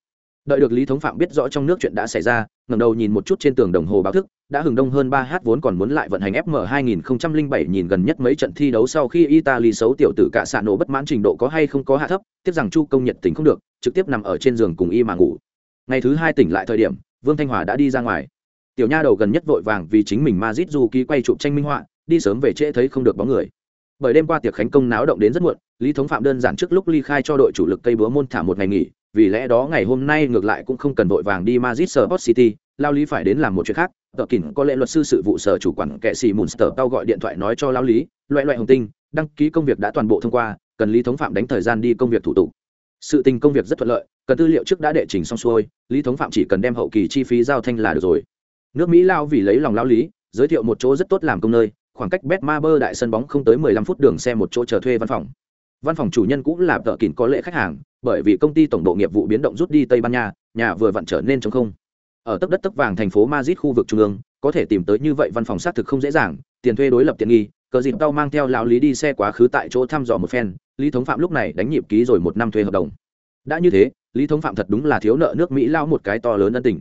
đợi được lý thống phạm biết rõ trong nước chuyện đã xảy ra, ngẩng đầu nhìn một chút trên tường đồng hồ báo thức, đã hừng đông hơn ba h vốn còn muốn lại vận hành fm 2007 nhìn gần nhất mấy trận thi đấu sau khi italy xấu tiểu tử cả xạ nổ bất mãn trình độ có hay không có hạ thấp tiếp rằng chu công nhận tình không được, trực tiếp nằm ở trên giường cùng y mà ngủ. Ngày thứ hai tỉnh lại thời điểm, vương thanh hòa đã đi ra ngoài. Tiểu nha đầu gần nhất vội vàng vì chính mình mazit du ký quay chụp tranh minh họa, đi sớm về trễ thấy không được bóng người bởi đêm qua tiệc khánh công náo động đến rất muộn lý thống phạm đơn giản trước lúc ly khai cho đội chủ lực cây búa môn thả một ngày nghỉ vì lẽ đó ngày hôm nay ngược lại cũng không cần vội vàng đi Madrid Sport City, Lao Lý phải đến làm một chuyện khác. Tờ Kình có lẽ luật sư sự vụ sở chủ quản kệ sĩ Munster tao gọi điện thoại nói cho Lao Lý, loại loại hồng tinh, đăng ký công việc đã toàn bộ thông qua, cần Lý Thống Phạm đánh thời gian đi công việc thủ tục. Sự tình công việc rất thuận lợi, cần tư liệu trước đã đệ trình xong xuôi, Lý Thống Phạm chỉ cần đem hậu kỳ chi phí giao thanh là được rồi. Nước Mỹ Lao vì lấy lòng Lao Lý, giới thiệu một chỗ rất tốt làm công nơi, khoảng cách Betmaber đại sân bóng không tới 15 phút đường xe một chỗ chờ thuê văn phòng. Văn phòng chủ nhân cũng là tợ kín có lệ khách hàng, bởi vì công ty tổng bộ nghiệp vụ biến động rút đi tây ban nha, nhà vừa vặn trở nên trống không. Ở tấp đất tấp vàng thành phố madrid khu vực trung ương, có thể tìm tới như vậy văn phòng xác thực không dễ dàng, tiền thuê đối lập tiện nghi, cờ dịp tao mang theo lão lý đi xe quá khứ tại chỗ thăm dò một phen, lý thống phạm lúc này đánh nhịp ký rồi một năm thuê hợp đồng. Đã như thế, lý thống phạm thật đúng là thiếu nợ nước mỹ lao một cái to lớn ân tình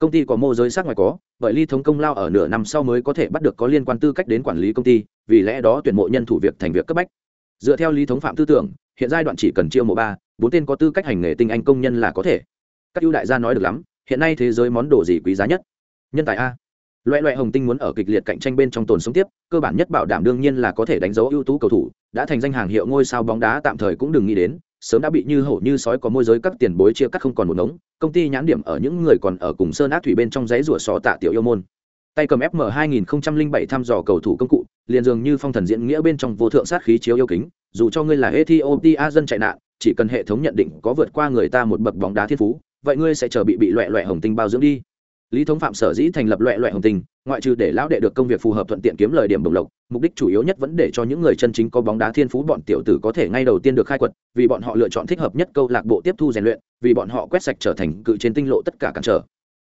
công ty có mô giới sát ngoài có, bởi ly thống công lao ở nửa năm sau mới có thể bắt được có liên quan tư cách đến quản lý công ty, vì lẽ đó tuyển mộ nhân thủ việc thành việc cấp bách. Dựa theo lý thống phạm tư tưởng, hiện giai đoạn chỉ cần chiêu mộ ba, bốn tên có tư cách hành nghề tinh anh công nhân là có thể. Các ưu đại gia nói được lắm, hiện nay thế giới món đồ gì quý giá nhất? Nhân tài a. Loại loại hồng tinh muốn ở kịch liệt cạnh tranh bên trong tồn sống tiếp, cơ bản nhất bảo đảm đương nhiên là có thể đánh dấu ưu tú cầu thủ, đã thành danh hàng hiệu ngôi sao bóng đá tạm thời cũng đừng nghĩ đến sớm đã bị như hổ như sói có môi giới các tiền bối chia cắt không còn một ngống, công ty nhãn điểm ở những người còn ở cùng sơn ác thủy bên trong giấy rủa sò tạ tiểu yêu môn. Tay cầm fm 2007 thăm dò cầu thủ công cụ, liền dường như phong thần diễn nghĩa bên trong vô thượng sát khí chiếu yêu kính, dù cho ngươi là ethiopia dân chạy nạn, chỉ cần hệ thống nhận định có vượt qua người ta một bậc bóng đá thiên phú, vậy ngươi sẽ chờ bị bị loẹ loẹ hồng tinh bao dưỡng đi lý thống phạm sở dĩ thành lập loẹ loẹ hồng tình, ngoại trừ để lão đệ được công việc phù hợp thuận tiện kiếm lời điểm bổng lộc mục đích chủ yếu nhất vẫn để cho những người chân chính có bóng đá thiên phú bọn tiểu tử có thể ngay đầu tiên được khai quật vì bọn họ lựa chọn thích hợp nhất câu lạc bộ tiếp thu rèn luyện vì bọn họ quét sạch trở thành cự trên tinh lộ tất cả cản trở.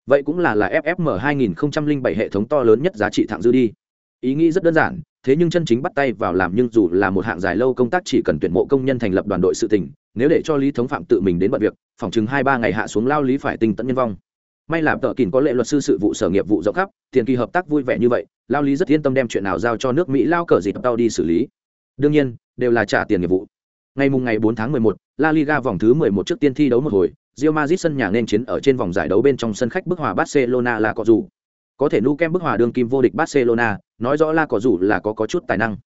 Vậy cũng là là ffm 2007 hệ thống to lớn nhất giá trị thẳng dư đi. Ý nghĩ rất đơn giản thế nhưng chân chính bắt tay vào làm nhưng dù là một hạng dài lâu công tác chỉ cần tuyển mộ công nhân thành lập đoàn đội sự tình nếu để cho lý thống phạm tự mình đến bận việc phòng chừng hai ba ngày hạ xuống lao lý phải tinh tẫn nhân vong may là tợ kỳn có lệ luật sư sự vụ sở nghiệp vụ rộng khắp tiền kỳ hợp tác vui vẻ như vậy lao lý rất yên tâm đem chuyện nào giao cho nước mỹ lao cờ dịp tao đi xử lý đương nhiên đều là trả tiền nghiệp vụ ngày mùng ngày 4 tháng 11, La Liga vòng thứ 11 trước tiên thi đấu một hồi, Real Madrid sân nhà nên chiến ở trên vòng giải đấu bên trong sân khách bức hòa Barcelona là có dù. Có thể nu kem bức hòa đương kim vô địch Barcelona, nói rõ La có dù là có có chút tài năng.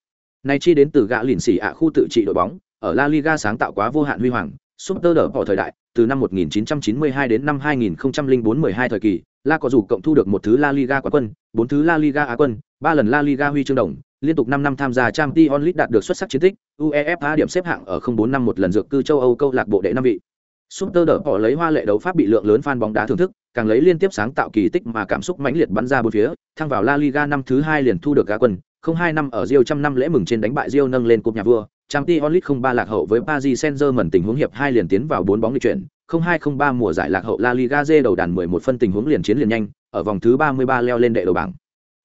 Này chi đến từ gã lìn xỉ ạ khu tự trị đội bóng, ở La Liga sáng tạo quá vô hạn huy hoàng, Super đỡ bỏ thời đại, từ năm 1992 đến năm 2004 12 thời kỳ, La có dù cộng thu được một thứ La Liga quán quân, bốn thứ La Liga Á quân, ba lần La Liga huy chương đồng, liên tục 5 năm tham gia Champions League đạt được xuất sắc chiến tích, UEFA điểm xếp hạng ở 04 năm một lần dược cư châu Âu câu lạc bộ đệ năm vị. Super đỡ bỏ lấy hoa lệ đấu pháp bị lượng lớn fan bóng đá thưởng thức, càng lấy liên tiếp sáng tạo kỳ tích mà cảm xúc mãnh liệt bắn ra bốn phía, thăng vào La Liga năm thứ hai liền thu được gã quân, không hai năm ở Rio trăm năm lễ mừng trên đánh bại Rio nâng lên cúp nhà vua, Champions League không ba lạc hậu với Paris Saint-Germain tình huống hiệp hai liền tiến vào bốn bóng đi chuyển, không hai không ba mùa giải lạc hậu La Liga dê đầu đàn 11 phân tình huống liền chiến liền nhanh, ở vòng thứ 33 leo lên đệ đầu bảng.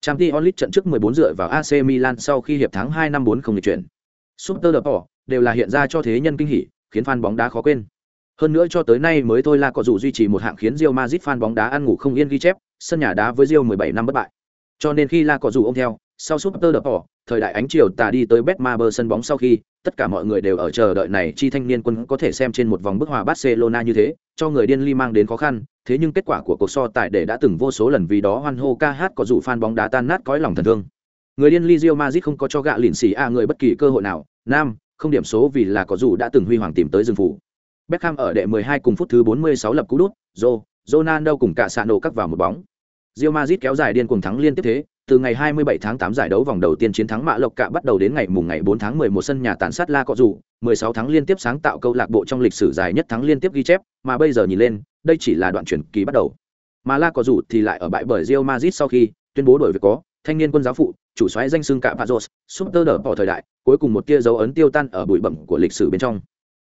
Champions League trận trước 14 rưỡi vào AC Milan sau khi hiệp thắng 2 năm 4 không đi chuyển. Super Deport đều là hiện ra cho thế nhân kinh hỉ, khiến fan bóng đá khó quên. Hơn nữa cho tới nay mới thôi là có dù duy trì một hạng khiến Real Madrid fan bóng đá ăn ngủ không yên ghi chép, sân nhà đá với Real 17 năm bất bại. Cho nên khi La có dù ôm theo, sau Super Deport, thời đại ánh chiều tà đi tới Betmaber sân bóng sau khi, tất cả mọi người đều ở chờ đợi này chi thanh niên quân có thể xem trên một vòng bức hòa Barcelona như thế, cho người điên ly mang đến khó khăn, thế nhưng kết quả của cuộc so tài để đã từng vô số lần vì đó hoan hô ca hát có dù fan bóng đá tan nát cõi lòng thần thương. Người điên ly Real Madrid không có cho gạ lỉnh xì a người bất kỳ cơ hội nào, nam, không điểm số vì là có dù đã từng huy hoàng tìm tới rừng phủ. Beckham ở đệ 12 cùng phút thứ 46 lập cú đút, Zô, Ronaldo cùng cả sạ nổ cắt vào một bóng. Real Madrid kéo dài điên cuồng thắng liên tiếp thế, từ ngày 27 tháng 8 giải đấu vòng đầu tiên chiến thắng Mạ Lộc Cạ bắt đầu đến ngày mùng ngày 4 tháng 11 sân nhà tàn sát La Cọ Dụ, 16 tháng liên tiếp sáng tạo câu lạc bộ trong lịch sử dài nhất thắng liên tiếp ghi chép, mà bây giờ nhìn lên, đây chỉ là đoạn chuyển kỳ bắt đầu. Mà La Cọ Dụ thì lại ở bại bởi Real Madrid sau khi tuyên bố đổi việc có, thanh niên quân giáo phụ, chủ soái danh xưng Cạ Pazos, Super đỡ bỏ thời đại, cuối cùng một tia dấu ấn tiêu tan ở bụi bẩm của lịch sử bên trong.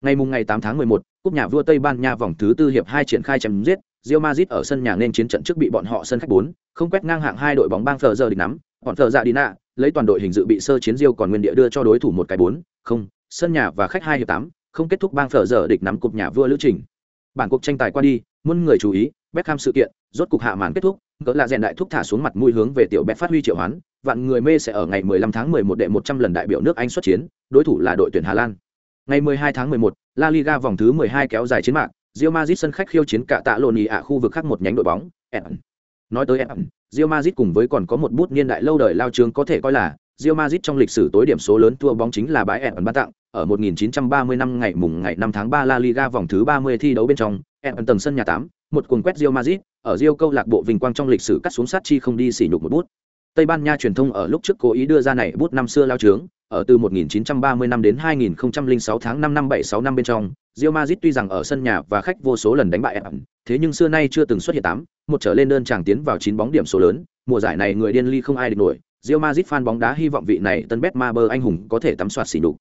Ngày mùng ngày 8 tháng 11, cúp nhà vua Tây Ban Nha vòng thứ tư hiệp hai triển khai chém giết, Real Madrid ở sân nhà nên chiến trận trước bị bọn họ sân khách 4, không quét ngang hạng hai đội bóng bang phở giờ địch nắm, bọn phở dạ đi nạ, lấy toàn đội hình dự bị sơ chiến Real còn nguyên địa đưa cho đối thủ một cái 4, không, sân nhà và khách hai hiệp 8, không kết thúc bang phở giờ địch nắm cục nhà vua lữ trình. Bản cuộc tranh tài qua đi, muôn người chú ý, Beckham sự kiện, rốt cục hạ màn kết thúc, cỡ là rèn đại thúc thả xuống mặt mũi hướng về tiểu Beck phát huy triệu hoán, vạn người mê sẽ ở ngày 15 tháng 11 đệ 100 lần đại biểu nước Anh xuất chiến, đối thủ là đội tuyển Hà Lan. Ngày 12 tháng 11, La Liga vòng thứ 12 kéo dài chiến mạc, Real Madrid sân khách khiêu chiến cả tạ lộn ạ khu vực khác một nhánh đội bóng, Everton. Nói tới Everton, Real Madrid cùng với còn có một bút niên đại lâu đời lao trường có thể coi là Real Madrid trong lịch sử tối điểm số lớn thua bóng chính là bãi Everton ban tặng, ở 1930 năm ngày mùng ngày 5 tháng 3 La Liga vòng thứ 30 thi đấu bên trong, Everton tầng sân nhà 8, một cuồng quét Real Madrid, ở Real câu lạc bộ vinh quang trong lịch sử cắt xuống sát chi không đi xỉ nhục một bút. Tây Ban Nha truyền thông ở lúc trước cố ý đưa ra này bút năm xưa lao trướng, ở từ 1930 năm đến 2006 tháng 5 năm 76 năm bên trong, Real Madrid tuy rằng ở sân nhà và khách vô số lần đánh bại Everton, thế nhưng xưa nay chưa từng xuất hiện 8, một trở lên đơn chàng tiến vào 9 bóng điểm số lớn, mùa giải này người điên ly không ai địch nổi, Real Madrid fan bóng đá hy vọng vị này tân Betmaber anh hùng có thể tắm soạt xỉ nhục.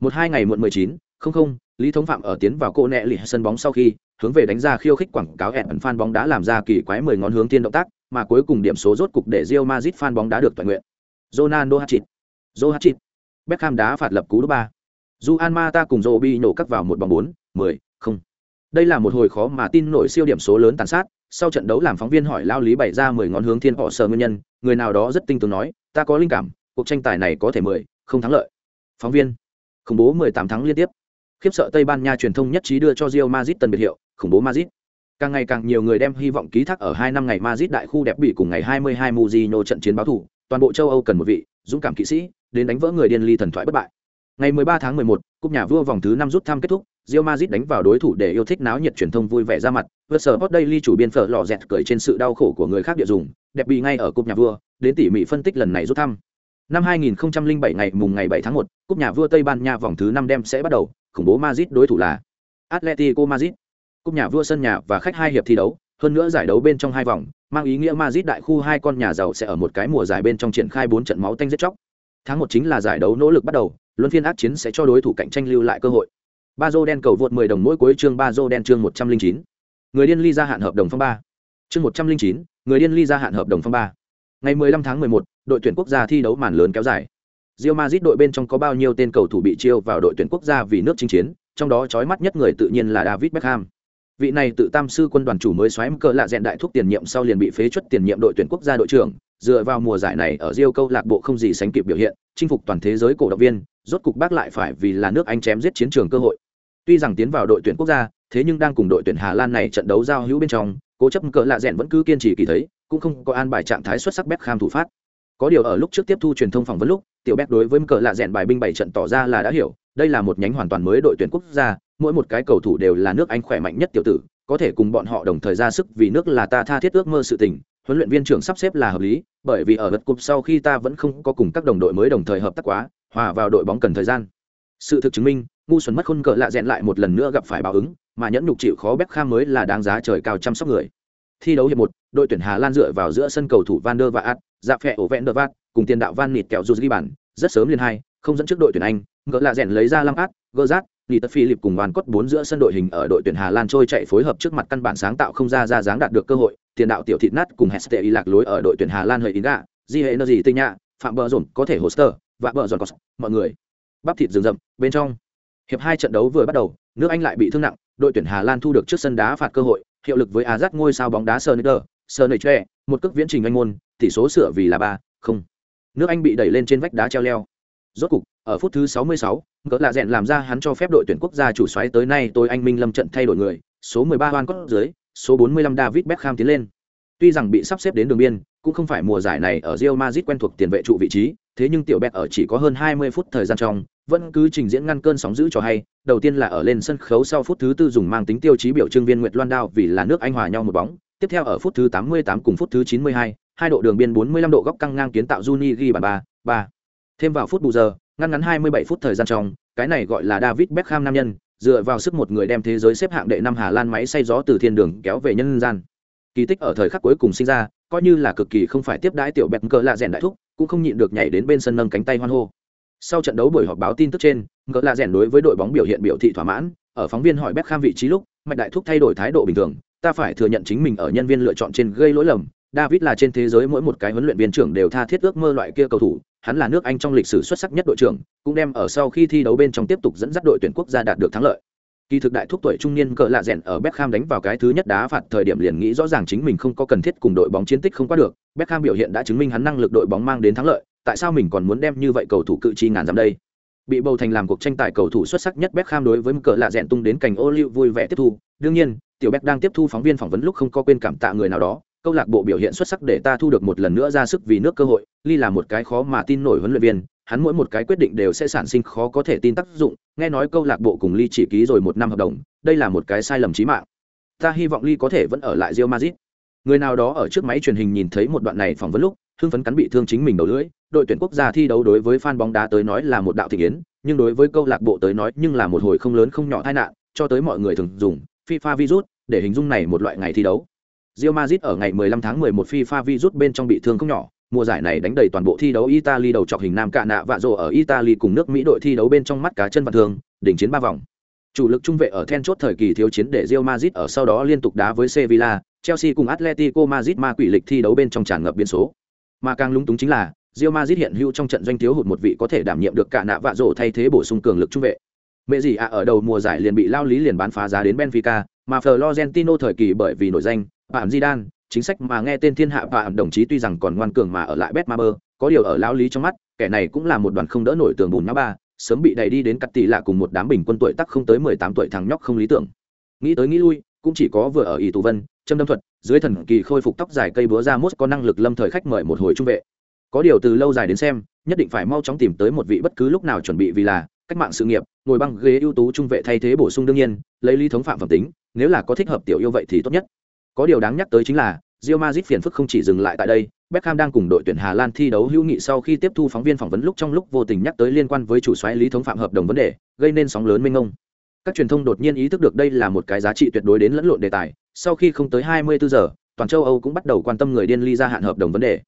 Một hai ngày muộn 19, không không, Lý Thống Phạm ở tiến vào cô nẹ lì sân bóng sau khi, hướng về đánh ra khiêu khích quảng cáo ẩn fan bóng đá làm ra kỳ quái 10 ngón hướng tiên động tác, mà cuối cùng điểm số rốt cục để Real Madrid fan bóng đá được toàn nguyện. Ronaldo hat-trick. Ronaldo hat-trick. Beckham đá phạt lập cú thứ ba. Juan Mata cùng Robi nổ cắt vào một bóng 4, 10, không. Đây là một hồi khó mà tin nổi siêu điểm số lớn tàn sát, sau trận đấu làm phóng viên hỏi lao lý bày ra 10 ngón hướng thiên họ sờ nguyên nhân, người nào đó rất tinh tường nói, ta có linh cảm, cuộc tranh tài này có thể 10, không thắng lợi. Phóng viên, khủng bố 18 thắng liên tiếp. Khiếp sợ Tây Ban Nha truyền thông nhất trí đưa cho Real Madrid tân biệt hiệu, khủng bố Madrid. Càng ngày càng nhiều người đem hy vọng ký thác ở hai năm ngày Madrid đại khu đẹp bị cùng ngày 22 Mujino trận chiến báo thủ, toàn bộ châu Âu cần một vị dũng cảm kỵ sĩ đến đánh vỡ người điên ly thần thoại bất bại. Ngày 13 tháng 11, cúp nhà vua vòng thứ 5 rút thăm kết thúc, Real Madrid đánh vào đối thủ để yêu thích náo nhiệt truyền thông vui vẻ ra mặt. vượt sở Hot Daily chủ biên phở lò dẹt cười trên sự đau khổ của người khác địa dùng, đẹp bị ngay ở cúp nhà vua, đến tỉ mỉ phân tích lần này rút thăm. Năm 2007 ngày mùng ngày 7 tháng 1, cúp nhà vua Tây Ban Nha vòng thứ 5 đem sẽ bắt đầu, khủng bố Madrid đối thủ là Atletico Madrid. Cúp nhà vua sân nhà và khách hai hiệp thi đấu, hơn nữa giải đấu bên trong hai vòng, mang ý nghĩa Madrid đại khu hai con nhà giàu sẽ ở một cái mùa giải bên trong triển khai bốn trận máu tanh giết chóc. Tháng một chính là giải đấu nỗ lực bắt đầu, luân phiên ác chiến sẽ cho đối thủ cạnh tranh lưu lại cơ hội. Bazo đen cầu vượt 10 đồng mỗi cuối chương Bazo đen chương 109. Người điên ly gia hạn hợp đồng phong ba. Chương 109, người điên ly gia hạn hợp đồng phong ba. Ngày 15 tháng 11, đội tuyển quốc gia thi đấu màn lớn kéo dài. Real Madrid đội bên trong có bao nhiêu tên cầu thủ bị chiêu vào đội tuyển quốc gia vì nước chinh chiến, trong đó chói mắt nhất người tự nhiên là David Beckham. Vị này tự tam sư quân đoàn chủ mới xoáy cờ lạ dẹn đại thúc tiền nhiệm sau liền bị phế chuất tiền nhiệm đội tuyển quốc gia đội trưởng, dựa vào mùa giải này ở Rio câu lạc bộ không gì sánh kịp biểu hiện, chinh phục toàn thế giới cổ động viên, rốt cục bác lại phải vì là nước Anh chém giết chiến trường cơ hội. Tuy rằng tiến vào đội tuyển quốc gia, thế nhưng đang cùng đội tuyển Hà Lan này trận đấu giao hữu bên trong, cố chấp cờ lạ rèn vẫn cứ kiên trì kỳ thấy, cũng không có an bài trạng thái xuất sắc Beckham thủ phát. Có điều ở lúc trước tiếp thu truyền thông phỏng vấn lúc, tiểu Beck đối với cờ lạ rèn bài binh bảy trận tỏ ra là đã hiểu, đây là một nhánh hoàn toàn mới đội tuyển quốc gia, mỗi một cái cầu thủ đều là nước Anh khỏe mạnh nhất tiểu tử, có thể cùng bọn họ đồng thời ra sức vì nước là ta tha thiết ước mơ sự tình, huấn luyện viên trưởng sắp xếp là hợp lý, bởi vì ở vật cục sau khi ta vẫn không có cùng các đồng đội mới đồng thời hợp tác quá, hòa vào đội bóng cần thời gian. Sự thực chứng minh, ngu xuẩn mất khôn cỡ lạ rẽn lại một lần nữa gặp phải báo ứng, mà nhẫn nhục chịu khó Beckham mới là đáng giá trời cao chăm sóc người. Thi đấu hiệp một, đội tuyển Hà Lan dựa vào giữa sân cầu thủ Van der Vaart, dạ phệ ổ vẹn đờ vát cùng tiền đạo Van Nịt kẹo dù ghi bàn, rất sớm liền hai, không dẫn trước đội tuyển Anh, gỡ lạ rẽn lấy ra lăng Át, gỡ rát, phi lịp cùng Van cốt bốn giữa sân đội hình ở đội tuyển Hà Lan trôi chạy phối hợp trước mặt căn bản sáng tạo không ra ra dáng đạt được cơ hội, tiền đạo tiểu thịt nát cùng Heste lạc lối ở đội tuyển Hà Lan hơi Inga, Di hệ gì tinh nhạ, Phạm Bờ Dồn có thể hoster và Bờ Dồn có mọi người. Bắp thịt rừng rậm, bên trong. Hiệp hai trận đấu vừa bắt đầu, nước Anh lại bị thương nặng, đội tuyển Hà Lan thu được trước sân đá phạt cơ hội, hiệu lực với Azat ngôi sao bóng đá Sneijder, Sneijder, một cước viễn trình anh môn, tỷ số sửa vì là ba, không. Nước Anh bị đẩy lên trên vách đá treo leo. Rốt cục, ở phút thứ 66, gỡ lạ rèn làm ra hắn cho phép đội tuyển quốc gia chủ xoáy tới nay tôi anh Minh Lâm trận thay đổi người, số 13 Hoan Cốt dưới, số 45 David Beckham tiến lên. Tuy rằng bị sắp xếp đến đường biên, cũng không phải mùa giải này ở Real Madrid quen thuộc tiền vệ trụ vị trí, thế nhưng tiểu Beck ở chỉ có hơn 20 phút thời gian trong, vẫn cứ trình diễn ngăn cơn sóng dữ cho hay, đầu tiên là ở lên sân khấu sau phút thứ tư dùng mang tính tiêu chí biểu trưng viên Nguyệt Loan Đao vì là nước Anh hòa nhau một bóng, tiếp theo ở phút thứ 88 cùng phút thứ 92, hai độ đường biên 45 độ góc căng ngang kiến tạo Juni ghi bàn 3, 3. Thêm vào phút bù giờ, ngăn ngắn 27 phút thời gian trong, cái này gọi là David Beckham nam nhân, dựa vào sức một người đem thế giới xếp hạng đệ năm Hà Lan máy xay gió từ thiên đường kéo về nhân gian. Kỳ tích ở thời khắc cuối cùng sinh ra, coi như là cực kỳ không phải tiếp đãi tiểu bẹt cờ lạ rèn đại thúc, cũng không nhịn được nhảy đến bên sân nâng cánh tay hoan hô sau trận đấu buổi họp báo tin tức trên ngỡ là rèn đối với đội bóng biểu hiện biểu thị thỏa mãn ở phóng viên hỏi Beckham vị trí lúc mạch đại thúc thay đổi thái độ bình thường ta phải thừa nhận chính mình ở nhân viên lựa chọn trên gây lỗi lầm david là trên thế giới mỗi một cái huấn luyện viên trưởng đều tha thiết ước mơ loại kia cầu thủ hắn là nước anh trong lịch sử xuất sắc nhất đội trưởng, cũng đem ở sau khi thi đấu bên trong tiếp tục dẫn dắt đội tuyển quốc gia đạt được thắng lợi. Kỳ thực đại thúc tuổi trung niên cỡ lạ rèn ở Beckham đánh vào cái thứ nhất đá phạt thời điểm liền nghĩ rõ ràng chính mình không có cần thiết cùng đội bóng chiến tích không qua được, Beckham biểu hiện đã chứng minh hắn năng lực đội bóng mang đến thắng lợi, tại sao mình còn muốn đem như vậy cầu thủ cự chi ngàn dặm đây? Bị bầu thành làm cuộc tranh tài cầu thủ xuất sắc nhất Beckham đối với cỡ lạ rèn tung đến cành ô liu vui vẻ tiếp thu, đương nhiên, tiểu Beck đang tiếp thu phóng viên phỏng vấn lúc không có quên cảm tạ người nào đó câu lạc bộ biểu hiện xuất sắc để ta thu được một lần nữa ra sức vì nước cơ hội, ly là một cái khó mà tin nổi huấn luyện viên, hắn mỗi một cái quyết định đều sẽ sản sinh khó có thể tin tác dụng, nghe nói câu lạc bộ cùng ly chỉ ký rồi một năm hợp đồng, đây là một cái sai lầm chí mạng. Ta hy vọng ly có thể vẫn ở lại rio mazit người nào đó ở trước máy truyền hình nhìn thấy một đoạn này phỏng vấn lúc, hưng phấn cắn bị thương chính mình đầu lưỡi, đội tuyển quốc gia thi đấu đối với fan bóng đá tới nói là một đạo thị kiến, nhưng đối với câu lạc bộ tới nói nhưng là một hồi không lớn không nhỏ tai nạn, cho tới mọi người thường dùng, fifa virus, để hình dung này một loại ngày thi đấu. Real Madrid ở ngày 15 tháng 11 FIFA virus bên trong bị thương không nhỏ, mùa giải này đánh đầy toàn bộ thi đấu Italy đầu chọc hình nam cạ nạ vạ rồ ở Italy cùng nước Mỹ đội thi đấu bên trong mắt cá chân vạn thường, đỉnh chiến ba vòng. Chủ lực trung vệ ở then chốt thời kỳ thiếu chiến để Real Madrid ở sau đó liên tục đá với Sevilla, Chelsea cùng Atletico Madrid ma quỷ lịch thi đấu bên trong tràn ngập biến số. Mà càng lúng túng chính là, Real Madrid hiện hữu trong trận doanh thiếu hụt một vị có thể đảm nhiệm được cả nạ vạ rổ thay thế bổ sung cường lực trung vệ. Mẹ gì à ở đầu mùa giải liền bị lao lý liền bán phá giá đến Benfica, mà Florentino thời kỳ bởi vì nổi danh, Phạm Zidane, chính sách mà nghe tên thiên hạ Phạm đồng chí tuy rằng còn ngoan cường mà ở lại Betmaber, có điều ở lão lý trong mắt, kẻ này cũng là một đoàn không đỡ nổi tường bùn nhá ba, sớm bị đẩy đi đến cắt tỷ lạ cùng một đám bình quân tuổi tác không tới mười tám tuổi thằng nhóc không lý tưởng. Nghĩ tới nghĩ lui, cũng chỉ có vừa ở ỷ tù vân, châm đâm thuật, dưới thần kỳ khôi phục tóc dài cây búa ra mốt có năng lực lâm thời khách mời một hồi trung vệ. Có điều từ lâu dài đến xem, nhất định phải mau chóng tìm tới một vị bất cứ lúc nào chuẩn bị vì là cách mạng sự nghiệp, ngồi băng ghế ưu tú trung vệ thay thế bổ sung đương nhiên, lấy lý thống phạm phẩm tính, nếu là có thích hợp tiểu yêu vậy thì tốt nhất. Có điều đáng nhắc tới chính là, Real Madrid phiền phức không chỉ dừng lại tại đây, Beckham đang cùng đội tuyển Hà Lan thi đấu hữu nghị sau khi tiếp thu phóng viên phỏng vấn lúc trong lúc vô tình nhắc tới liên quan với chủ soái lý thống phạm hợp đồng vấn đề, gây nên sóng lớn mênh mông. Các truyền thông đột nhiên ý thức được đây là một cái giá trị tuyệt đối đến lẫn lộn đề tài, sau khi không tới 24 giờ, toàn châu Âu cũng bắt đầu quan tâm người điên ly gia hạn hợp đồng vấn đề.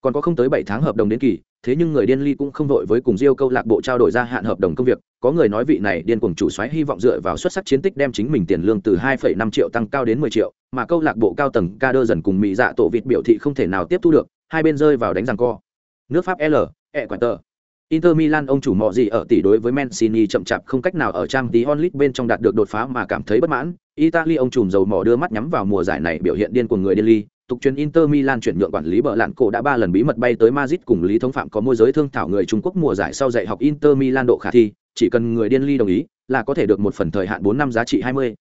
Còn có không tới 7 tháng hợp đồng đến kỳ, thế nhưng người điên ly cũng không vội với cùng diêu câu lạc bộ trao đổi gia hạn hợp đồng công việc, có người nói vị này điên cuồng chủ soái hy vọng dựa vào xuất sắc chiến tích đem chính mình tiền lương từ 2,5 triệu tăng cao đến 10 triệu, mà câu lạc bộ cao tầng ca đơ dần cùng mỹ dạ tổ vịt biểu thị không thể nào tiếp thu được, hai bên rơi vào đánh giằng co. Nước Pháp L, e quả tờ. Inter Milan ông chủ mọ gì ở tỷ đối với Mancini chậm chạp không cách nào ở trang tí onlit bên trong đạt được đột phá mà cảm thấy bất mãn. Italy ông trùm dầu mỏ đưa mắt nhắm vào mùa giải này biểu hiện điên của người điên ly, tục truyền Inter Milan chuyển nhượng quản lý bờ lạn cổ đã ba lần bí mật bay tới Madrid cùng Lý Thống Phạm có môi giới thương thảo người Trung Quốc mùa giải sau dạy học Inter Milan độ khả thi, chỉ cần người điên ly đồng ý là có thể được một phần thời hạn 4 năm giá trị 20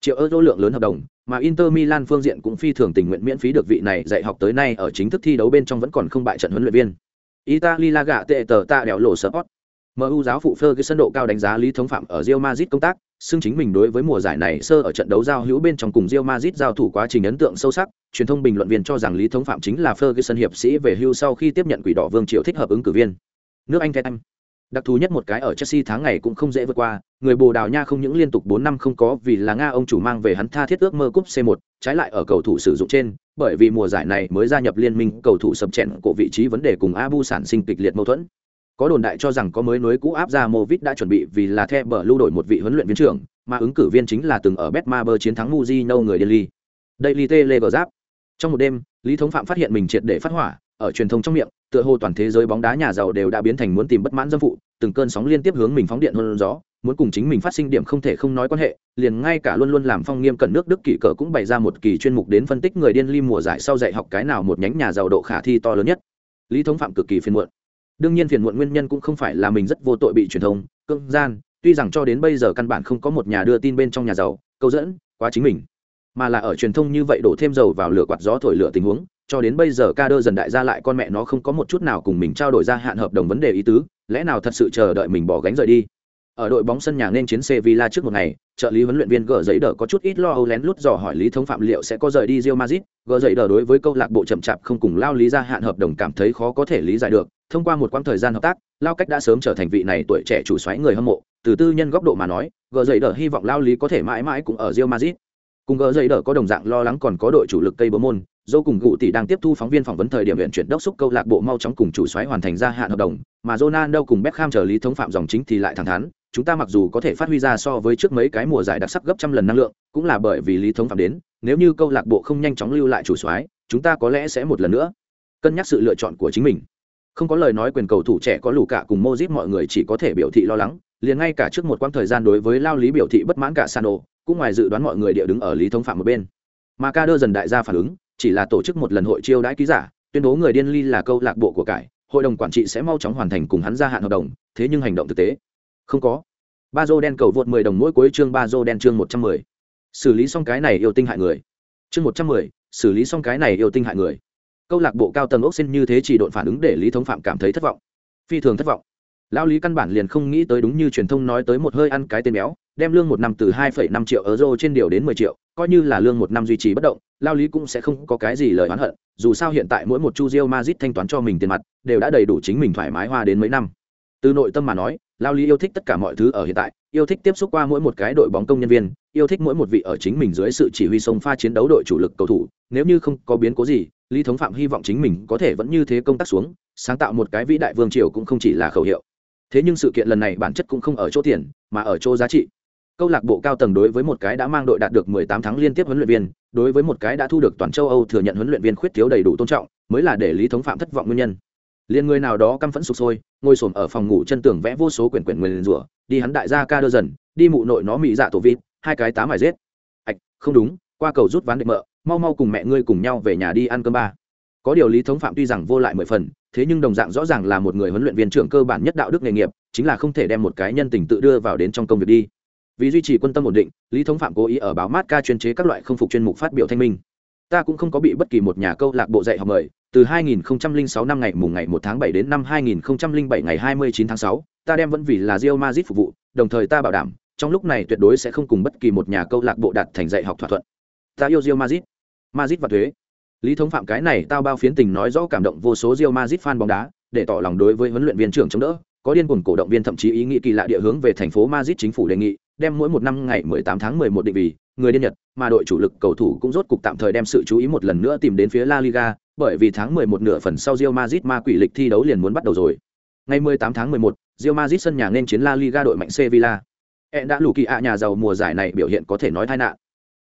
triệu euro lượng lớn hợp đồng, mà Inter Milan phương diện cũng phi thường tình nguyện miễn phí được vị này dạy học tới nay ở chính thức thi đấu bên trong vẫn còn không bại trận huấn luyện viên. Italy La Gà tệ tờ ta đèo lộ Sport. MU giáo phụ Ferguson độ cao đánh giá Lý Thống Phạm ở Real Madrid công tác, xưng chính mình đối với mùa giải này sơ ở trận đấu giao hữu bên trong cùng Real Madrid giao thủ quá trình ấn tượng sâu sắc, truyền thông bình luận viên cho rằng Lý Thống Phạm chính là Ferguson hiệp sĩ về hưu sau khi tiếp nhận quỷ đỏ vương triều thích hợp ứng cử viên. Nước Anh Anh đặc thù nhất một cái ở Chelsea tháng ngày cũng không dễ vượt qua, người Bồ Đào Nha không những liên tục 4 năm không có vì là Nga ông chủ mang về hắn tha thiết ước mơ cúp C1, trái lại ở cầu thủ sử dụng trên, bởi vì mùa giải này mới gia nhập liên minh, cầu thủ sập chèn cổ vị trí vấn đề cùng Abu sản sinh kịch liệt mâu thuẫn. Có đồn đại cho rằng có mới núi cũ áp ra Movit đã chuẩn bị vì là The bờ lưu đổi một vị huấn luyện viên trưởng, mà ứng cử viên chính là từng ở Betmaber chiến thắng Mujino người Delhi. Daily giáp. Trong một đêm, Lý Thống Phạm phát hiện mình triệt để phát hỏa, ở truyền thông trong miệng, tựa hồ toàn thế giới bóng đá nhà giàu đều đã biến thành muốn tìm bất mãn dâm phụ, từng cơn sóng liên tiếp hướng mình phóng điện hơn gió, muốn cùng chính mình phát sinh điểm không thể không nói quan hệ, liền ngay cả luôn luôn làm phong nghiêm cẩn nước Đức kỳ cờ cũng bày ra một kỳ chuyên mục đến phân tích người điên ly mùa giải sau dạy học cái nào một nhánh nhà giàu độ khả thi to lớn nhất. Lý Thống Phạm cực kỳ phiền muộn. Đương nhiên phiền muộn nguyên nhân cũng không phải là mình rất vô tội bị truyền thông, cưỡng gian, tuy rằng cho đến bây giờ căn bản không có một nhà đưa tin bên trong nhà giàu, câu dẫn, quá chính mình. Mà là ở truyền thông như vậy đổ thêm dầu vào lửa quạt gió thổi lửa tình huống cho đến bây giờ ca đơ dần đại gia lại con mẹ nó không có một chút nào cùng mình trao đổi ra hạn hợp đồng vấn đề ý tứ lẽ nào thật sự chờ đợi mình bỏ gánh rời đi? Ở đội bóng sân nhà nên chiến Sevilla trước một ngày, trợ lý huấn luyện viên gỡ giấy đỡ có chút ít lo âu lén lút dò hỏi lý thống phạm liệu sẽ có rời đi Real Madrid, gỡ giấy đỡ đối với câu lạc bộ chậm chạp không cùng lao lý ra hạn hợp đồng cảm thấy khó có thể lý giải được, thông qua một quãng thời gian hợp tác, lao cách đã sớm trở thành vị này tuổi trẻ chủ soái người hâm mộ, từ tư nhân góc độ mà nói, gỡ giấy đỡ hy vọng lao lý có thể mãi mãi cũng ở Real Madrid. Cùng gỡ dậy đỡ có đồng dạng lo lắng còn có đội chủ lực cây bố môn dâu cùng gụ tỷ đang tiếp thu phóng viên phỏng vấn thời điểm luyện chuyển đốc xúc câu lạc bộ mau chóng cùng chủ xoáy hoàn thành gia hạn hợp đồng, mà Ronaldo cùng Beckham chờ lý thống phạm dòng chính thì lại thẳng thắn, chúng ta mặc dù có thể phát huy ra so với trước mấy cái mùa giải đặc sắc gấp trăm lần năng lượng, cũng là bởi vì lý thống phạm đến, nếu như câu lạc bộ không nhanh chóng lưu lại chủ soái, chúng ta có lẽ sẽ một lần nữa cân nhắc sự lựa chọn của chính mình. Không có lời nói quyền cầu thủ trẻ có lù cả cùng Modric mọi người chỉ có thể biểu thị lo lắng, liền ngay cả trước một quãng thời gian đối với lao lý biểu thị bất mãn cả Sano, cũng ngoài dự đoán mọi người địa đứng ở lý thống phạm một bên. Mà ca đơ dần đại gia phản ứng, chỉ là tổ chức một lần hội chiêu đãi ký giả tuyên bố người điên ly là câu lạc bộ của cải hội đồng quản trị sẽ mau chóng hoàn thành cùng hắn gia hạn hợp đồng thế nhưng hành động thực tế không có. Ba dô đen cầu vượt 10 đồng mỗi cuối chương ba dô đen chương 110. xử lý xong cái này yêu tinh hại người. Chương 110, xử lý xong cái này yêu tinh hại người. Câu lạc bộ cao tầng ốc xin như thế chỉ độn phản ứng để lý thống phạm cảm thấy thất vọng. Phi thường thất vọng. Lão lý căn bản liền không nghĩ tới đúng như truyền thông nói tới một hơi ăn cái tên béo đem lương một năm từ 2,5 triệu euro trên điều đến 10 triệu coi như là lương một năm duy trì bất động lao lý cũng sẽ không có cái gì lời oán hận dù sao hiện tại mỗi một chu rio mazit thanh toán cho mình tiền mặt đều đã đầy đủ chính mình thoải mái hoa đến mấy năm. Từ nội tâm mà nói lao lý yêu thích tất cả mọi thứ ở hiện tại yêu thích tiếp xúc qua mỗi một cái đội bóng công nhân viên yêu thích mỗi một vị ở chính mình dưới sự chỉ huy sông pha chiến đấu đội chủ lực cầu thủ. Nếu như không có biến cố gì lý thống phạm hy vọng chính mình có thể vẫn như thế công tác xuống sáng tạo một cái vĩ đại vương triều cũng không chỉ là khẩu hiệu. Thế nhưng sự kiện lần này bản chất cũng không ở chỗ tiền mà ở chỗ giá trị. Câu lạc bộ cao tầng đối với một cái đã mang đội đạt được 18 tháng liên tiếp huấn luyện viên, đối với một cái đã thu được toàn châu Âu thừa nhận huấn luyện viên khuyết thiếu đầy đủ tôn trọng, mới là để Lý Thống Phạm thất vọng nguyên nhân. Liên người nào đó căm phẫn sụp sôi, ngồi xổm ở phòng ngủ chân tường vẽ vô số quyển quyển nguyền rủa, đi hắn đại gia ca đơ dần, đi mụ nội nó mị dạ tổ vịt, hai cái tá mải giết. ạch, không đúng, qua cầu rút ván đệm mợ, mau mau cùng mẹ ngươi cùng nhau về nhà đi ăn cơm ba. Có điều Lý Thống Phạm tuy rằng vô lại mười phần, thế nhưng đồng dạng rõ ràng là một người huấn luyện viên trưởng cơ bản nhất đạo đức nghề nghiệp, chính là không thể đem một cái nhân tình tự đưa vào đến trong công việc đi vì duy trì quân tâm ổn định lý thống phạm cố ý ở báo mát ca chuyên chế các loại không phục chuyên mục phát biểu thanh minh ta cũng không có bị bất kỳ một nhà câu lạc bộ dạy học mời từ 2006 năm ngày mùng ngày 1 tháng 7 đến năm 2007 ngày 29 tháng 6, ta đem vẫn vì là Real Madrid phục vụ, đồng thời ta bảo đảm, trong lúc này tuyệt đối sẽ không cùng bất kỳ một nhà câu lạc bộ đạt thành dạy học thỏa thuận. Ta yêu Real Madrid, Madrid và thuế. Lý thống phạm cái này tao bao phiến tình nói rõ cảm động vô số Real Madrid fan bóng đá, để tỏ lòng đối với huấn luyện viên trưởng chống đỡ, có điên cuồng cổ động viên thậm chí ý nghĩ kỳ lạ địa hướng về thành phố Madrid chính phủ đề nghị, đem mỗi một năm ngày 18 tháng 11 định vị người điên Nhật, mà đội chủ lực cầu thủ cũng rốt cục tạm thời đem sự chú ý một lần nữa tìm đến phía La Liga, bởi vì tháng 11 nửa phần sau Real Madrid ma quỷ lịch thi đấu liền muốn bắt đầu rồi. Ngày 18 tháng 11, Real Madrid sân nhà nên chiến La Liga đội mạnh Sevilla. E đã lù kỳ ạ nhà giàu mùa giải này biểu hiện có thể nói tai nạn.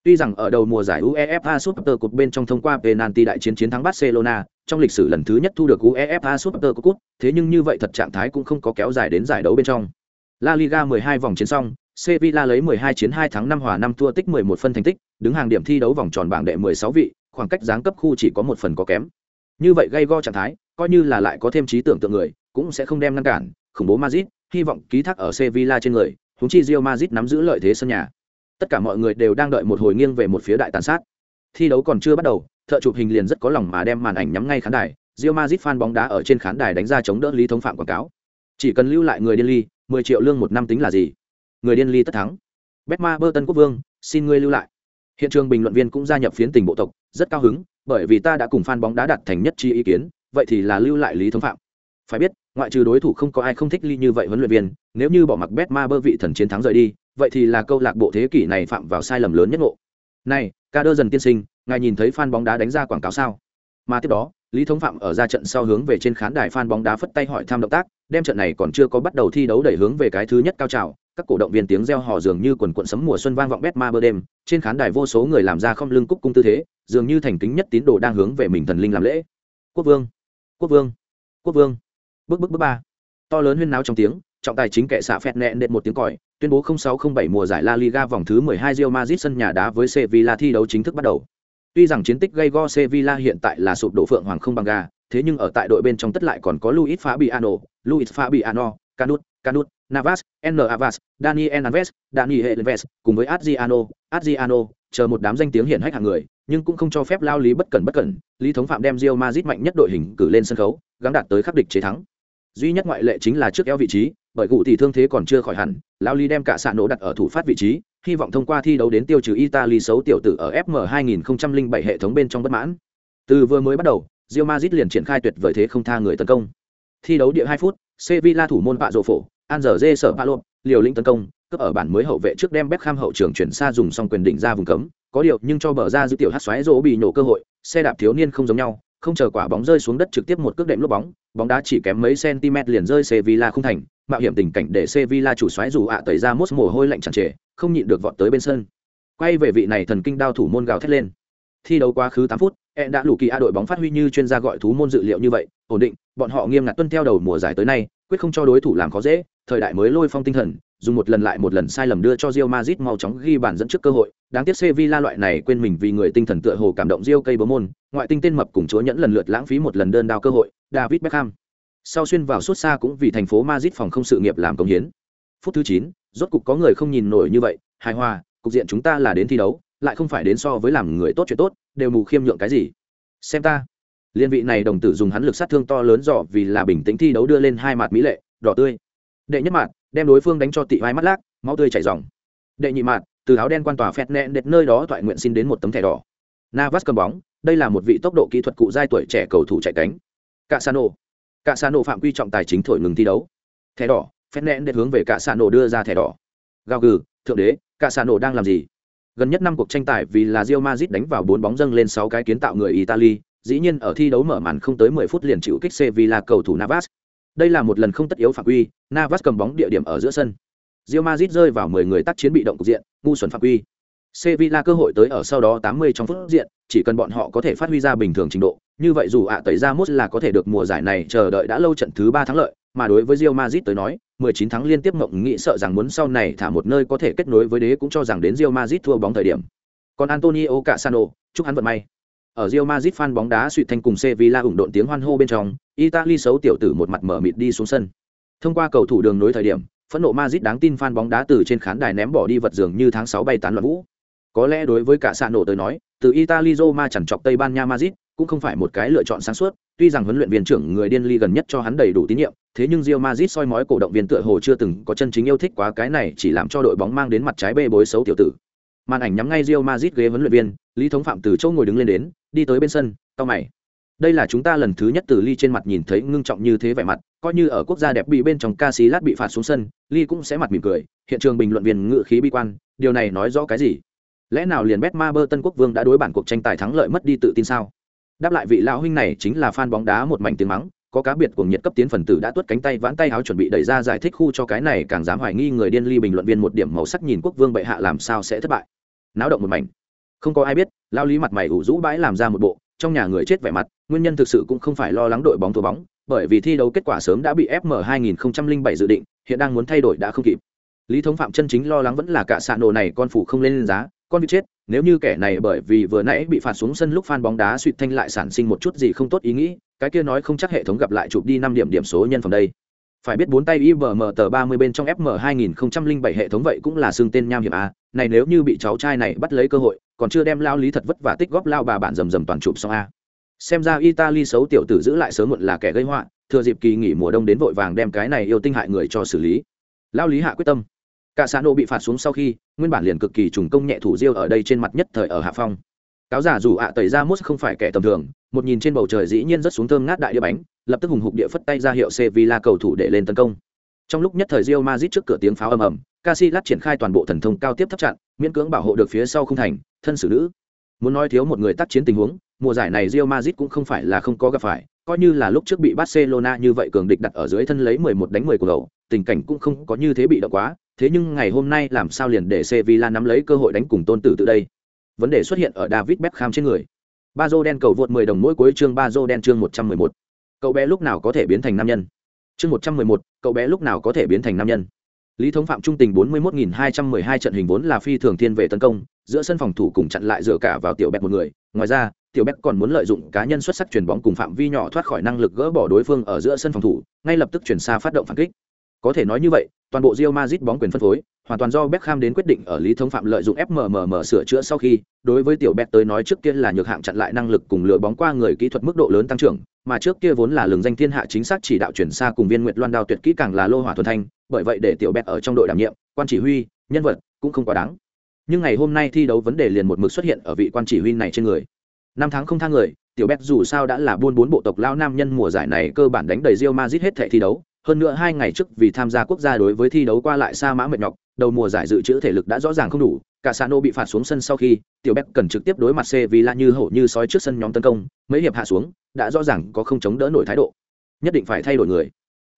Tuy rằng ở đầu mùa giải UEFA Super Cup bên trong thông qua penalty đại chiến chiến thắng Barcelona, trong lịch sử lần thứ nhất thu được UEFA Super Cup, thế nhưng như vậy thật trạng thái cũng không có kéo dài đến giải đấu bên trong. La Liga 12 vòng chiến xong, Sevilla lấy 12 chiến 2 thắng 5 hòa 5 thua tích 11 phân thành tích, đứng hàng điểm thi đấu vòng tròn bảng đệ 16 vị, khoảng cách giáng cấp khu chỉ có một phần có kém. Như vậy gây go trạng thái, coi như là lại có thêm trí tưởng tượng người, cũng sẽ không đem ngăn cản, khủng bố Madrid, hy vọng ký thác ở Sevilla trên người, huống chi Real Madrid nắm giữ lợi thế sân nhà. Tất cả mọi người đều đang đợi một hồi nghiêng về một phía đại tàn sát. Thi đấu còn chưa bắt đầu, thợ chụp hình liền rất có lòng mà đem màn ảnh nhắm ngay khán đài, Real Madrid fan bóng đá ở trên khán đài đánh ra chống đỡ lý thống phạm quảng cáo. Chỉ cần lưu lại người điên ly, 10 triệu lương một năm tính là gì? Người điên ly tất thắng. Betma bơ tân quốc vương, xin ngươi lưu lại. Hiện trường bình luận viên cũng gia nhập phiến tình bộ tộc, rất cao hứng, bởi vì ta đã cùng fan bóng đá đặt thành nhất chi ý kiến, vậy thì là lưu lại lý thống phạm. Phải biết, ngoại trừ đối thủ không có ai không thích ly như vậy huấn luyện viên, nếu như bỏ mặc betma bơ vị thần chiến thắng rời đi, vậy thì là câu lạc bộ thế kỷ này phạm vào sai lầm lớn nhất ngộ. Này, ca đơ dần tiên sinh, ngài nhìn thấy fan bóng đá đánh ra quảng cáo sao? Mà tiếp đó, lý thống phạm ở ra trận sau hướng về trên khán đài fan bóng đá phất tay hỏi thăm động tác, đem trận này còn chưa có bắt đầu thi đấu đẩy hướng về cái thứ nhất cao trào các cổ động viên tiếng reo hò dường như quần quận sấm mùa xuân vang vọng bét ma bơ đêm trên khán đài vô số người làm ra không lưng cúc cung tư thế dường như thành kính nhất tín đồ đang hướng về mình thần linh làm lễ. Quốc vương quốc vương quốc vương. Bước bước bước ba. To lớn huyên náo trong tiếng trọng tài chính kệ xạ phẹt nẹn đệt một tiếng còi tuyên bố 0607 mùa giải La Liga vòng thứ 12 Real Madrid sân nhà đá với Sevilla thi đấu chính thức bắt đầu. Tuy rằng chiến tích gây go Sevilla hiện tại là sụp đổ phượng hoàng không bằng gà, thế nhưng ở tại đội bên trong tất lại còn có Luis Fabiano, Luis Fabiano, Canut, Canut, Navas, N. Avas, Daniel Alves, Daniel Alves, cùng với Adriano, Adriano, chờ một đám danh tiếng hiển hách hàng người, nhưng cũng không cho phép lao lý bất cẩn bất cẩn, Lý Thống Phạm đem Real Madrid mạnh nhất đội hình cử lên sân khấu, gắng đạt tới khắc địch chế thắng. Duy nhất ngoại lệ chính là trước eo vị trí, bởi cụ thì thương thế còn chưa khỏi hẳn, lao lý đem cả sạn nổ đặt ở thủ phát vị trí, hy vọng thông qua thi đấu đến tiêu trừ Italy xấu tiểu tử ở FM 2007 hệ thống bên trong bất mãn. Từ vừa mới bắt đầu, Real Madrid liền triển khai tuyệt vời thế không tha người tấn công. Thi đấu địa 2 phút, Sevilla thủ môn Pạ Dỗ Phổ, an giờ dê sở pa lộp, liều lĩnh tấn công, cướp ở bản mới hậu vệ trước đem Beckham hậu trường chuyển xa dùng xong quyền định ra vùng cấm. Có điều, nhưng cho bờ ra giữ tiểu hát xoáy rỗ bị nổ cơ hội, xe đạp thiếu niên không giống nhau, không chờ quả bóng rơi xuống đất trực tiếp một cước đệm lốp bóng bóng đá chỉ kém mấy cm liền rơi sevilla không thành. Mạo hiểm tình cảnh để sevilla chủ xoáy dù ạ tẩy ra mốt mồ hôi lạnh chẳng trề, không nhịn được vọt tới bên sân. Quay về vị này thần kinh đao thủ môn gào thét lên. Thi đấu quá khứ tám phút e đã lù kỳ a đội bóng phát huy như chuyên gia gọi thú môn dự liệu như vậy, ổn định, bọn họ nghiêm ngặt tuân theo đầu mùa giải tới nay quyết không cho đối thủ làm khó dễ thời đại mới lôi phong tinh thần dùng một lần lại một lần sai lầm đưa cho Real Madrid mau chóng ghi bàn dẫn trước cơ hội, đáng tiếc Sevilla loại này quên mình vì người tinh thần tựa hồ cảm động Real cây bóng môn, ngoại tinh tên mập cùng chúa nhẫn lần lượt lãng phí một lần đơn đao cơ hội, David Beckham. Sau xuyên vào suốt xa cũng vì thành phố Madrid phòng không sự nghiệp làm công hiến. Phút thứ 9, rốt cục có người không nhìn nổi như vậy, hài hòa, cục diện chúng ta là đến thi đấu, lại không phải đến so với làm người tốt chuyện tốt, đều mù khiêm nhượng cái gì. Xem ta. Liên vị này đồng tử dùng hắn lực sát thương to lớn dọ vì là bình tĩnh thi đấu đưa lên hai mặt mỹ lệ, đỏ tươi. Đệ nhất mặt, đem đối phương đánh cho tị vai mắt lác máu tươi chảy dòng đệ nhị mạt từ áo đen quan tòa phét nẹn đệt nơi đó thoại nguyện xin đến một tấm thẻ đỏ. Navas cầm bóng đây là một vị tốc độ kỹ thuật cụ giai tuổi trẻ cầu thủ chạy cánh. Cạ sano cạ sano phạm quy trọng tài chính thổi ngừng thi đấu. Thẻ đỏ phét nẹn đệt hướng về cạ sano đưa ra thẻ đỏ. Gao gừ thượng đế cạ sano đang làm gì? Gần nhất năm cuộc tranh tài vì là Real Madrid đánh vào bốn bóng dâng lên sáu cái kiến tạo người Italy, dĩ nhiên ở thi đấu mở màn không tới 10 phút liền chịu kích Sevilla cầu thủ Navas, đây là một lần không tất yếu phạm quy, Navas cầm bóng địa điểm ở giữa sân. Real Madrid rơi vào 10 người tác chiến bị động cục diện, ngu xuẩn phạm quy. Sevilla cơ hội tới ở sau đó 80 trong phút diện, chỉ cần bọn họ có thể phát huy ra bình thường trình độ, như vậy dù ạ tẩy ra mốt là có thể được mùa giải này chờ đợi đã lâu trận thứ 3 thắng lợi, mà đối với Real Madrid tới nói, 19 tháng liên tiếp mộng nghĩ sợ rằng muốn sau này thả một nơi có thể kết nối với đế cũng cho rằng đến Real Madrid thua bóng thời điểm. Còn Antonio Cassano, chúc hắn vận may. Ở Real Madrid fan bóng đá suýt thanh cùng Sevilla ủng độn tiếng hoan hô bên trong, Italy xấu tiểu tử một mặt mở mịt đi xuống sân. Thông qua cầu thủ đường nối thời điểm, phẫn nộ Madrid đáng tin fan bóng đá từ trên khán đài ném bỏ đi vật dường như tháng 6 bay tán loạn vũ. Có lẽ đối với cả sạn nổ tới nói, từ Italy Roma chẳng chọc Tây Ban Nha Madrid cũng không phải một cái lựa chọn sáng suốt, tuy rằng huấn luyện viên trưởng người điên ly gần nhất cho hắn đầy đủ tín nhiệm, thế nhưng Real Madrid soi mói cổ động viên tựa hồ chưa từng có chân chính yêu thích quá cái này chỉ làm cho đội bóng mang đến mặt trái bê bối xấu tiểu tử. Màn ảnh nhắm ngay Real Madrid ghế huấn luyện viên, Lý Thống Phạm từ chỗ ngồi đứng lên đến, đi tới bên sân, cau mày. Đây là chúng ta lần thứ nhất từ ly trên mặt nhìn thấy ngưng trọng như thế vẻ mặt coi như ở quốc gia đẹp bị bên trong ca sĩ lát bị phạt xuống sân ly cũng sẽ mặt mỉm cười hiện trường bình luận viên ngự khí bi quan điều này nói rõ cái gì? Lẽ nào liền bet ma bơ tân quốc vương đã đối bản cuộc tranh tài thắng lợi mất đi tự tin sao? Đáp lại vị lão huynh này chính là fan bóng đá một mảnh tiếng mắng có cá biệt của nhiệt cấp tiến phần tử đã tuốt cánh tay vãn tay áo chuẩn bị đẩy ra giải thích khu cho cái này càng dám hoài nghi người điên ly bình luận viên một điểm màu sắc nhìn quốc vương bệ hạ làm sao sẽ thất bại náo động một mảnh. Không có ai biết lao lý mặt mày ủ rũ bãi làm ra một bộ, trong nhà người chết vẻ mặt, nguyên nhân thực sự cũng không phải lo lắng đội bóng thua bóng, bởi vì thi đấu kết quả sớm đã bị fm 2007 dự định, hiện đang muốn thay đổi đã không kịp. Lý thống phạm chân chính lo lắng vẫn là cả xạ nổ này con phủ không lên giá, con bị chết, nếu như kẻ này bởi vì vừa nãy bị phạt xuống sân lúc phan bóng đá suỵt thanh lại sản sinh một chút gì không tốt ý nghĩ, cái kia nói không chắc hệ thống gặp lại chụp đi năm điểm điểm số nhân phẩm đây phải biết bốn tay IBM tờ 30 bên trong FM 2007 hệ thống vậy cũng là xương tên nham hiểm a, này nếu như bị cháu trai này bắt lấy cơ hội, còn chưa đem lao lý thật vất vả tích góp lao bà bạn rầm rầm toàn chụp xong a. Xem ra Italy xấu tiểu tử giữ lại sớm muộn là kẻ gây họa, thừa dịp kỳ nghỉ mùa đông đến vội vàng đem cái này yêu tinh hại người cho xử lý. Lao lý hạ quyết tâm. Cả xã nô bị phạt xuống sau khi, nguyên bản liền cực kỳ trùng công nhẹ thủ diêu ở đây trên mặt nhất thời ở hạ phong. Cáo giả dù ạ tẩy ra mút không phải kẻ tầm thường, một nhìn trên bầu trời dĩ nhiên rất xuống thơm ngát đại đĩa bánh, lập tức hùng hục địa phất tay ra hiệu Sevilla cầu thủ để lên tấn công. Trong lúc nhất thời Real Madrid trước cửa tiếng pháo ầm ầm, Casillas triển khai toàn bộ thần thông cao tiếp thấp chặn, miễn cưỡng bảo hộ được phía sau không thành, thân xử nữ. Muốn nói thiếu một người tác chiến tình huống, mùa giải này Real Madrid cũng không phải là không có gặp phải, coi như là lúc trước bị Barcelona như vậy cường địch đặt ở dưới thân lấy 11 đánh 10 của đầu, tình cảnh cũng không có như thế bị động quá, thế nhưng ngày hôm nay làm sao liền để Sevilla nắm lấy cơ hội đánh cùng tôn tử tự đây. Vấn đề xuất hiện ở David Beckham trên người. Bazo đen cầu vượt 10 đồng mỗi cuối chương Bazo đen chương 111 cậu bé lúc nào có thể biến thành nam nhân? Chương một trăm mười một, cậu bé lúc nào có thể biến thành nam nhân? Lý thống phạm trung tình bốn mươi một nghìn hai trăm mười hai trận hình vốn là phi thường thiên về tấn công, giữa sân phòng thủ cùng chặn lại dựa cả vào tiểu bẹt một người. Ngoài ra, tiểu bẹt còn muốn lợi dụng cá nhân xuất sắc chuyền bóng cùng phạm vi nhỏ thoát khỏi năng lực gỡ bỏ đối phương ở giữa sân phòng thủ, ngay lập tức chuyển xa phát động phản kích. Có thể nói như vậy, toàn bộ Real Madrid bóng quyền phân phối hoàn toàn do Beckham đến quyết định ở Lý Thống Phạm lợi dụng FMMM sửa chữa sau khi, đối với tiểu Beck tới nói trước kia là nhược hạng chặn lại năng lực cùng lừa bóng qua người kỹ thuật mức độ lớn tăng trưởng, mà trước kia vốn là lường danh thiên hạ chính xác chỉ đạo chuyển xa cùng viên Nguyệt Loan đao tuyệt kỹ càng là lô hỏa thuần thanh, bởi vậy để tiểu Beck ở trong đội đảm nhiệm, quan chỉ huy, nhân vật cũng không quá đáng. Nhưng ngày hôm nay thi đấu vấn đề liền một mực xuất hiện ở vị quan chỉ huy này trên người. Năm tháng không thang người, tiểu Beck dù sao đã là buôn bốn bộ tộc lao nam nhân mùa giải này cơ bản đánh đầy Real Madrid hết thảy thi đấu, hơn nữa hai ngày trước vì tham gia quốc gia đối với thi đấu qua lại xa mã mệt nhọc đầu mùa giải dự trữ thể lực đã rõ ràng không đủ cả sano bị phạt xuống sân sau khi tiểu Beck cần trực tiếp đối mặt Sevilla như hổ như sói trước sân nhóm tấn công, mấy hiệp hạ xuống, đã rõ ràng có không chống đỡ nổi thái độ. Nhất định phải thay đổi người.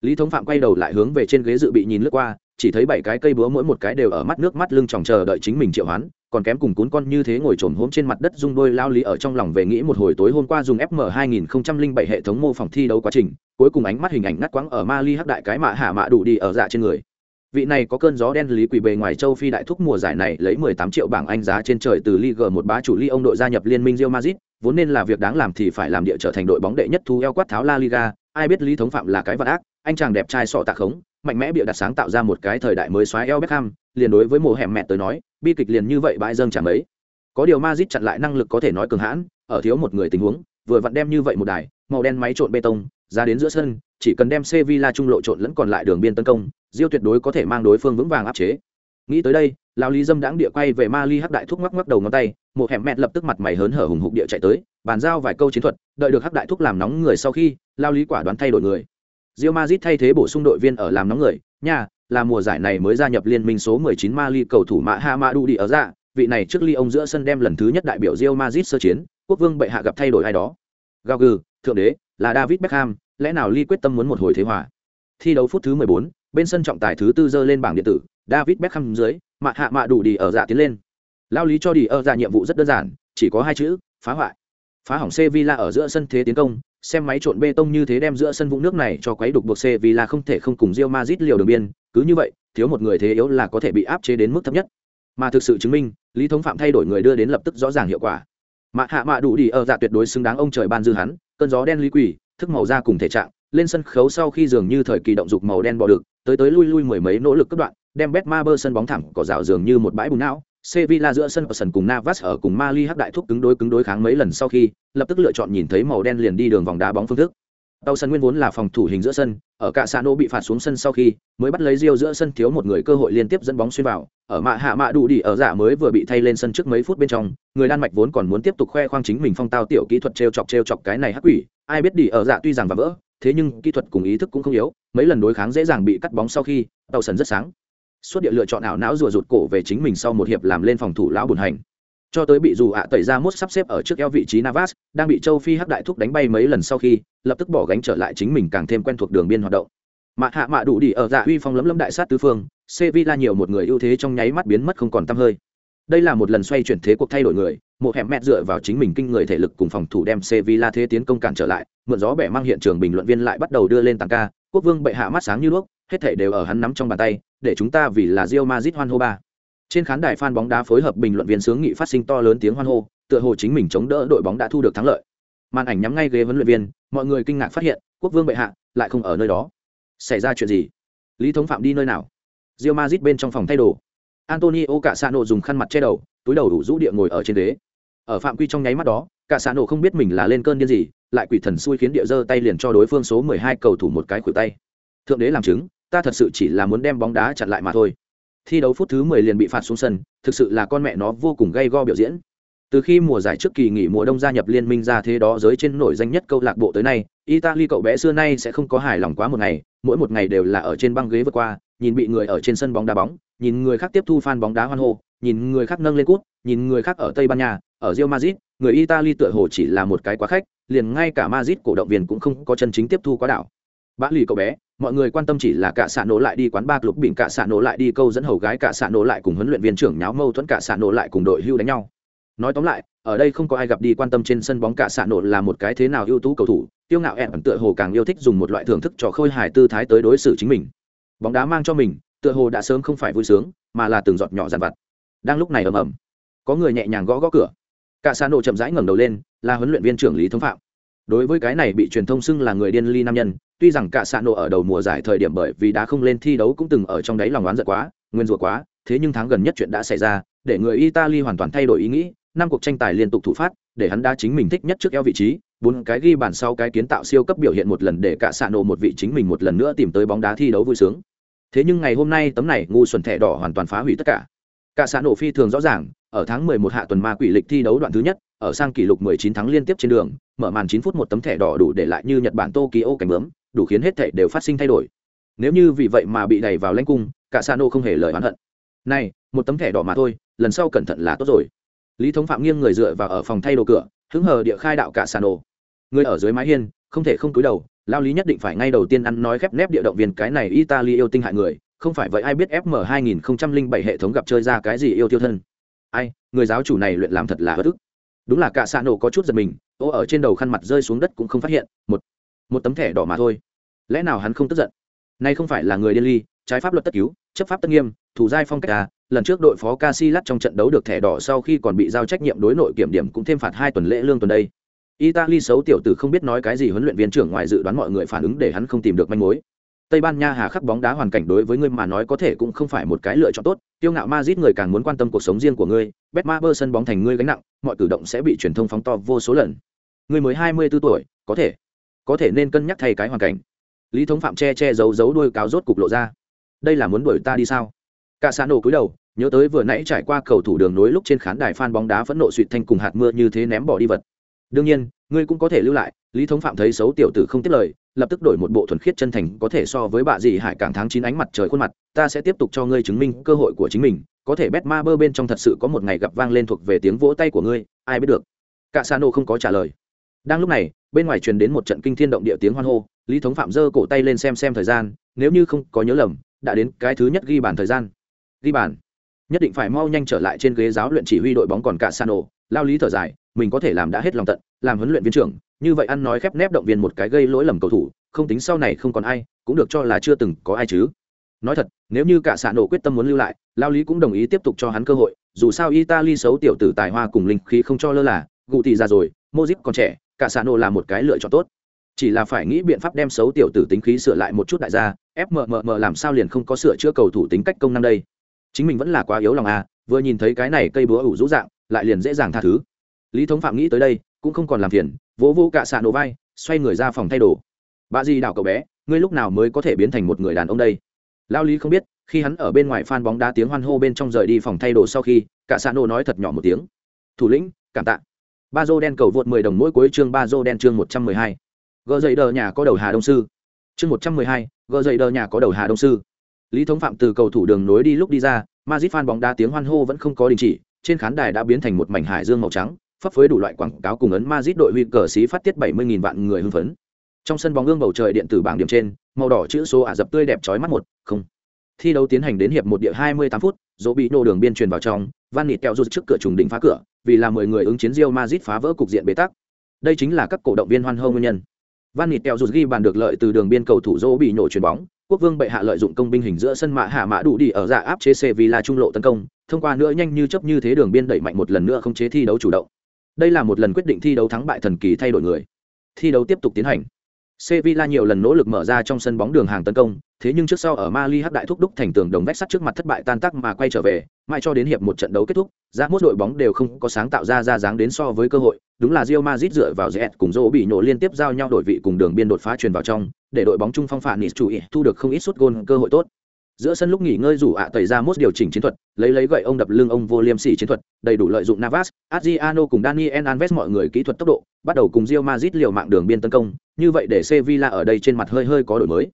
Lý Thống Phạm quay đầu lại hướng về trên ghế dự bị nhìn lướt qua, chỉ thấy bảy cái cây búa mỗi một cái đều ở mắt nước mắt lưng tròng chờ đợi chính mình triệu hoán, còn kém cùng cún con như thế ngồi trồm hôm trên mặt đất rung đôi lao lý ở trong lòng về nghĩ một hồi tối hôm qua dùng FM 2007 hệ thống mô phỏng thi đấu quá trình, cuối cùng ánh mắt hình ảnh ngắt quãng ở Mali hắc đại cái mạ hạ mạ đủ đi ở dạ trên người vị này có cơn gió đen lý quỷ bề ngoài châu phi đại thúc mùa giải này lấy 18 triệu bảng anh giá trên trời từ Ligue một bá chủ ly ông đội gia nhập liên minh Real Madrid, vốn nên là việc đáng làm thì phải làm địa trở thành đội bóng đệ nhất thu eo quát tháo La Liga. Ai biết lý thống phạm là cái vật ác, anh chàng đẹp trai sọ tạc khống, mạnh mẽ bịa đặt sáng tạo ra một cái thời đại mới xóa eo Beckham, liền đối với mùa hẻm mẹ tới nói, bi kịch liền như vậy bãi dâng chẳng mấy. Có điều Madrid chặn lại năng lực có thể nói cường hãn, ở thiếu một người tình huống, vừa vặn đem như vậy một đài, màu đen máy trộn bê tông, ra đến giữa sân, chỉ cần đem Sevilla trung lộ trộn lẫn còn lại đường biên tấn công diêu tuyệt đối có thể mang đối phương vững vàng áp chế. Nghĩ tới đây lão lý dâm đãng địa quay về ma ly hắc đại thúc ngoắc ngoắc đầu ngón tay một hẻm mẹt lập tức mặt mày hớn hở hùng hục địa chạy tới bàn giao vài câu chiến thuật đợi được hắc đại thúc làm nóng người sau khi lao lý quả đoán thay đổi người. Diêu mazit thay thế bổ sung đội viên ở làm nóng người nha là mùa giải này mới gia nhập liên minh số 19 Mali cầu thủ Mã Hamadou đi ở ra vị này trước ly ông giữa sân đem lần thứ nhất đại biểu diêu mazit sơ chiến quốc vương bệ hạ gặp thay đổi ai đó. Gao gừ thượng đế là David Beckham lẽ nào ly quyết tâm muốn một hồi thế hòa? Thi đấu phút thứ 14, bên sân trọng tài thứ tư dơ lên bảng điện tử, david beckham dưới, mạ hạ mạ đủ đi ở dạ tiến lên. Lao lý cho đi ở dạ nhiệm vụ rất đơn giản, chỉ có hai chữ, phá hoại. Phá hỏng sevilla ở giữa sân thế tiến công, xem máy trộn bê tông như thế đem giữa sân vũng nước này cho quấy đục buộc sevilla không thể không cùng rio mazit liều đường biên, cứ như vậy, thiếu một người thế yếu là có thể bị áp chế đến mức thấp nhất. Mà thực sự chứng minh, lý thống phạm thay đổi người đưa đến lập tức rõ ràng hiệu quả. Mạ hạ mạ đủ đi ở dạ tuyệt đối xứng đáng ông trời ban dư hắn, cơn gió đen lý quỷ thức màu da cùng thể trạng lên sân khấu sau khi dường như thời kỳ động dục màu đen bò được tới tới lui lui mười mấy nỗ lực cất đoạn đem bet ma bơ sân bóng thẳng cỏ rào dường như một bãi bùn não Sevilla giữa sân ở sân cùng Navas ở cùng Mali hắc đại thúc cứng đối cứng đối kháng mấy lần sau khi, lập tức lựa chọn nhìn thấy màu đen liền đi đường vòng đá bóng phương thức. Tàu sân nguyên vốn là phòng thủ hình giữa sân, ở cả Sano bị phạt xuống sân sau khi, mới bắt lấy riêu giữa sân thiếu một người cơ hội liên tiếp dẫn bóng xuyên vào, ở mạ hạ mạ đủ đi ở giả mới vừa bị thay lên sân trước mấy phút bên trong, người Đan Mạch vốn còn muốn tiếp tục khoe khoang chính mình phong tao tiểu kỹ thuật trêu chọc trêu chọc cái này hắc quỷ, ai biết đi ở giả tuy rằng và vỡ, thế nhưng kỹ thuật cùng ý thức cũng không yếu mấy lần đối kháng dễ dàng bị cắt bóng sau khi tàu sân rất sáng. Suốt địa lựa chọn ảo não rùa rụt cổ về chính mình sau một hiệp làm lên phòng thủ lão buồn hành cho tới bị dù ạ tẩy ra mốt sắp xếp ở trước eo vị trí Navas, đang bị châu Phi hắc đại thúc đánh bay mấy lần sau khi, lập tức bỏ gánh trở lại chính mình càng thêm quen thuộc đường biên hoạt động. Mạ hạ mạ đủ đi ở dạ uy phong lấm lấm đại sát tứ phương, Sevilla nhiều một người ưu thế trong nháy mắt biến mất không còn tăm hơi. Đây là một lần xoay chuyển thế cuộc thay đổi người, một hẻm mẹ dựa vào chính mình kinh người thể lực cùng phòng thủ đem Sevilla thế tiến công cản trở lại, mượn gió bẻ mang hiện trường bình luận viên lại bắt đầu đưa lên tàng ca, quốc vương bệ hạ mắt sáng như đuốc, hết thể đều ở hắn nắm trong bàn tay, để chúng ta vì là Real Madrid hoan hô ba. Trên khán đài fan bóng đá phối hợp bình luận viên sướng nghị phát sinh to lớn tiếng hoan hô, tựa hồ chính mình chống đỡ đội bóng đã thu được thắng lợi. Màn ảnh nhắm ngay ghế huấn luyện viên, mọi người kinh ngạc phát hiện, quốc vương bệ hạ lại không ở nơi đó. Xảy ra chuyện gì? Lý thống phạm đi nơi nào? Real Madrid bên trong phòng thay đồ. Antonio Cassano dùng khăn mặt che đầu, túi đầu đủ rũ địa ngồi ở trên ghế ở phạm quy trong nháy mắt đó cả không biết mình là lên cơn điên gì lại quỷ thần xui khiến địa giơ tay liền cho đối phương số mười hai cầu thủ một cái khuỷu tay thượng đế làm chứng ta thật sự chỉ là muốn đem bóng đá chặn lại mà thôi thi đấu phút thứ mười liền bị phạt xuống sân, thực sự là con mẹ nó vô cùng gay go biểu diễn. Từ khi mùa giải trước kỳ nghỉ mùa đông gia nhập liên minh ra thế đó giới trên nổi danh nhất câu lạc bộ tới nay, italy cậu bé xưa nay sẽ không có hài lòng quá một ngày, mỗi một ngày đều là ở trên băng ghế vượt qua, nhìn bị người ở trên sân bóng đá bóng, nhìn người khác tiếp thu fan bóng đá hoan hô, nhìn người khác nâng lên cút, nhìn người khác ở tây ban nha, ở Real madrid, người italy tựa hồ chỉ là một cái quá khách, liền ngay cả madrid cổ động viên cũng không có chân chính tiếp thu quá đảo. Bã lì cậu bé mọi người quan tâm chỉ là cả xạ nổ lại đi quán ba club bình cả xạ nổ lại đi câu dẫn hầu gái, cả xạ nổ lại cùng huấn luyện viên trưởng nháo mâu thuẫn, cả xạ nổ lại cùng đội hưu đánh nhau. Nói tóm lại, ở đây không có ai gặp đi quan tâm trên sân bóng, cả xạ nổ là một cái thế nào ưu tú cầu thủ, tiêu ngạo ẹn tựa hồ càng yêu thích dùng một loại thưởng thức trò khôi hài tư thái tới đối xử chính mình. Bóng đá mang cho mình, tựa hồ đã sớm không phải vui sướng, mà là từng giọt nhỏ dàn vặt. Đang lúc này ầm ầm, có người nhẹ nhàng gõ gõ cửa. Cả xạ nổ chậm rãi ngẩng đầu lên, là huấn luyện viên trưởng lý thống phạm đối với cái này bị truyền thông xưng là người điên ly nam nhân, tuy rằng cả xạ nổ ở đầu mùa giải thời điểm bởi vì đã không lên thi đấu cũng từng ở trong đáy lòng oán giận quá, nguyên rủa quá, thế nhưng tháng gần nhất chuyện đã xảy ra, để người italy hoàn toàn thay đổi ý nghĩ, năm cuộc tranh tài liên tục thủ phát, để hắn đã chính mình thích nhất trước eo vị trí, bốn cái ghi bàn sau cái kiến tạo siêu cấp biểu hiện một lần để cả xạ nổ một vị chính mình một lần nữa tìm tới bóng đá thi đấu vui sướng. Thế nhưng ngày hôm nay tấm này ngu xuẩn thẻ đỏ hoàn toàn phá hủy tất cả. Cả xạ nổ phi thường rõ ràng, ở tháng 11 hạ tuần ma quỷ lịch thi đấu đoạn thứ nhất ở sang kỷ lục 19 tháng liên tiếp trên đường, mở màn 9 phút một tấm thẻ đỏ đủ để lại như nhật bản tokyo cảnh bướm, đủ khiến hết thảy đều phát sinh thay đổi. Nếu như vì vậy mà bị đẩy vào lãnh cung, cả sano không hề lời oán hận. Này, một tấm thẻ đỏ mà thôi, lần sau cẩn thận là tốt rồi. Lý thống phạm nghiêng người dựa vào ở phòng thay đồ cửa, hứng hờ địa khai đạo cả sano. Người ở dưới mái hiên, không thể không cúi đầu, lao lý nhất định phải ngay đầu tiên ăn nói khép nép địa động viên cái này italy yêu tinh hại người, không phải vậy ai biết fm 2007 hệ thống gặp chơi ra cái gì yêu tiêu thân. Ai, người giáo chủ này luyện làm thật là bất ức đúng là cả xạ nổ có chút giật mình, ô ở trên đầu khăn mặt rơi xuống đất cũng không phát hiện, một một tấm thẻ đỏ mà thôi. Lẽ nào hắn không tức giận? Nay không phải là người điên ly, trái pháp luật tất cứu, chấp pháp tất nghiêm, thủ giai phong cách à lần trước đội phó Casillas trong trận đấu được thẻ đỏ sau khi còn bị giao trách nhiệm đối nội kiểm điểm cũng thêm phạt hai tuần lễ lương tuần đây. Italy xấu tiểu tử không biết nói cái gì huấn luyện viên trưởng ngoài dự đoán mọi người phản ứng để hắn không tìm được manh mối. Tây Ban Nha hà khắc bóng đá hoàn cảnh đối với ngươi mà nói có thể cũng không phải một cái lựa chọn tốt, tiêu ngạo Madrid người càng muốn quan tâm cuộc sống riêng của ngươi, Betmaber sân bóng thành ngươi gánh nặng, mọi cử động sẽ bị truyền thông phóng to vô số lần. Ngươi mới 24 tuổi, có thể, có thể nên cân nhắc thay cái hoàn cảnh. Lý Thống Phạm che che giấu giấu đuôi cáo rốt cục lộ ra. Đây là muốn đuổi ta đi sao? Cả xã nổ cúi đầu, nhớ tới vừa nãy trải qua cầu thủ đường nối lúc trên khán đài fan bóng đá phẫn nộ suýt thanh cùng hạt mưa như thế ném bỏ đi vật. Đương nhiên, ngươi cũng có thể lưu lại, Lý Thống Phạm thấy xấu tiểu tử không tiếp lời, lập tức đổi một bộ thuần khiết chân thành có thể so với bạ gì hải cảng tháng chín ánh mặt trời khuôn mặt ta sẽ tiếp tục cho ngươi chứng minh cơ hội của chính mình có thể bét ma bơ bên trong thật sự có một ngày gặp vang lên thuộc về tiếng vỗ tay của ngươi ai biết được. Cả sa nô không có trả lời. Đang lúc này bên ngoài truyền đến một trận kinh thiên động địa tiếng hoan hô lý thống phạm giơ cổ tay lên xem xem thời gian nếu như không có nhớ lầm đã đến cái thứ nhất ghi bàn thời gian. Ghi bàn. Nhất định phải mau nhanh trở lại trên ghế giáo luyện chỉ huy đội bóng còn cả sa nô. Lao lý thở dài mình có thể làm đã hết lòng tận làm huấn luyện viên trưởng như vậy ăn nói khép nép động viên một cái gây lỗi lầm cầu thủ, không tính sau này không còn ai, cũng được cho là chưa từng có ai chứ. Nói thật, nếu như cả xạ nổ quyết tâm muốn lưu lại, lao lý cũng đồng ý tiếp tục cho hắn cơ hội, dù sao italy xấu tiểu tử tài hoa cùng linh khí không cho lơ là, gù thì ra rồi mozip còn trẻ, cả xạ nổ là một cái lựa chọn tốt. Chỉ là phải nghĩ biện pháp đem xấu tiểu tử tính khí sửa lại một chút đại gia fmmm làm sao liền không có sửa chữa cầu thủ tính cách công năng đây? Chính mình vẫn là quá yếu lòng à vừa nhìn thấy cái này cây búa ủ rũ dạng, lại liền dễ dàng tha thứ. Lý thống phạm nghĩ tới đây, cũng không còn làm phiền vỗ vô cả xạ nổ vai, xoay người ra phòng thay đồ. Bà di đảo cậu bé, ngươi lúc nào mới có thể biến thành một người đàn ông đây? Lao lý không biết, khi hắn ở bên ngoài phan bóng đá tiếng hoan hô bên trong rời đi phòng thay đồ sau khi, cả xạ nổ nói thật nhỏ một tiếng. Thủ lĩnh, cảm tạ. Ba dô đen cầu vượt mười đồng mỗi cuối chương ba dô đen chương một trăm mười hai. Gờ dậy đờ nhà có đầu hà đông sư. Chương một trăm mười hai gờ dậy đờ nhà có đầu hà đông sư. Lý thống phạm từ cầu thủ đường nối đi lúc đi ra mazit phan bóng đá tiếng hoan hô vẫn không có đình chỉ, trên khán đài đã biến thành một mảnh hải dương màu trắng phấp phới đủ loại quảng cáo cùng ấn Madrid đội huy cờ xí phát tiết 70.000 vạn người hưng phấn. Trong sân bóng gương bầu trời điện tử bảng điểm trên, màu đỏ chữ số ả dập tươi đẹp chói mắt một, không. Thi đấu tiến hành đến hiệp một địa 28 phút, dỗ bị nổ đường biên truyền vào trong, Van Nịt kẹo rút trước cửa trùng đỉnh phá cửa, vì là 10 người ứng chiến Real Madrid phá vỡ cục diện bế tắc. Đây chính là các cổ động viên hoan hô nguyên nhân. Van Nịt kẹo rút ghi bàn được lợi từ đường biên cầu thủ dỗ bị nổ chuyền bóng, quốc vương bệ hạ lợi dụng công binh hình giữa sân mạ hạ mã đủ đi ở dạ áp chế Sevilla trung lộ tấn công, thông qua nữa nhanh như chớp như thế đường biên đẩy mạnh một lần nữa không chế thi đấu chủ động. Đây là một lần quyết định thi đấu thắng bại thần kỳ thay đổi người. Thi đấu tiếp tục tiến hành. Sevilla nhiều lần nỗ lực mở ra trong sân bóng đường hàng tấn công, thế nhưng trước sau ở Mali hắc đại thúc đúc thành tường đồng vách sắt trước mặt thất bại tan tác mà quay trở về, mãi cho đến hiệp một trận đấu kết thúc, ra mốt đội bóng đều không có sáng tạo ra ra dáng đến so với cơ hội, đúng là rio mazit dựa vào rẽ cùng rỗ bị nổ liên tiếp giao nhau đổi vị cùng đường biên đột phá truyền vào trong, để đội bóng trung phong phản nịt chủ ý thu được không ít suất gôn cơ hội tốt giữa sân lúc nghỉ ngơi rủ ạ tẩy ra mốt điều chỉnh chiến thuật, lấy lấy gậy ông đập lưng ông vô liêm sỉ chiến thuật, đầy đủ lợi dụng navas, adriano cùng daniel alves mọi người kỹ thuật tốc độ, bắt đầu cùng rio mazit liều mạng đường biên tấn công. Như vậy để sevilla ở đây trên mặt hơi hơi có đổi mới.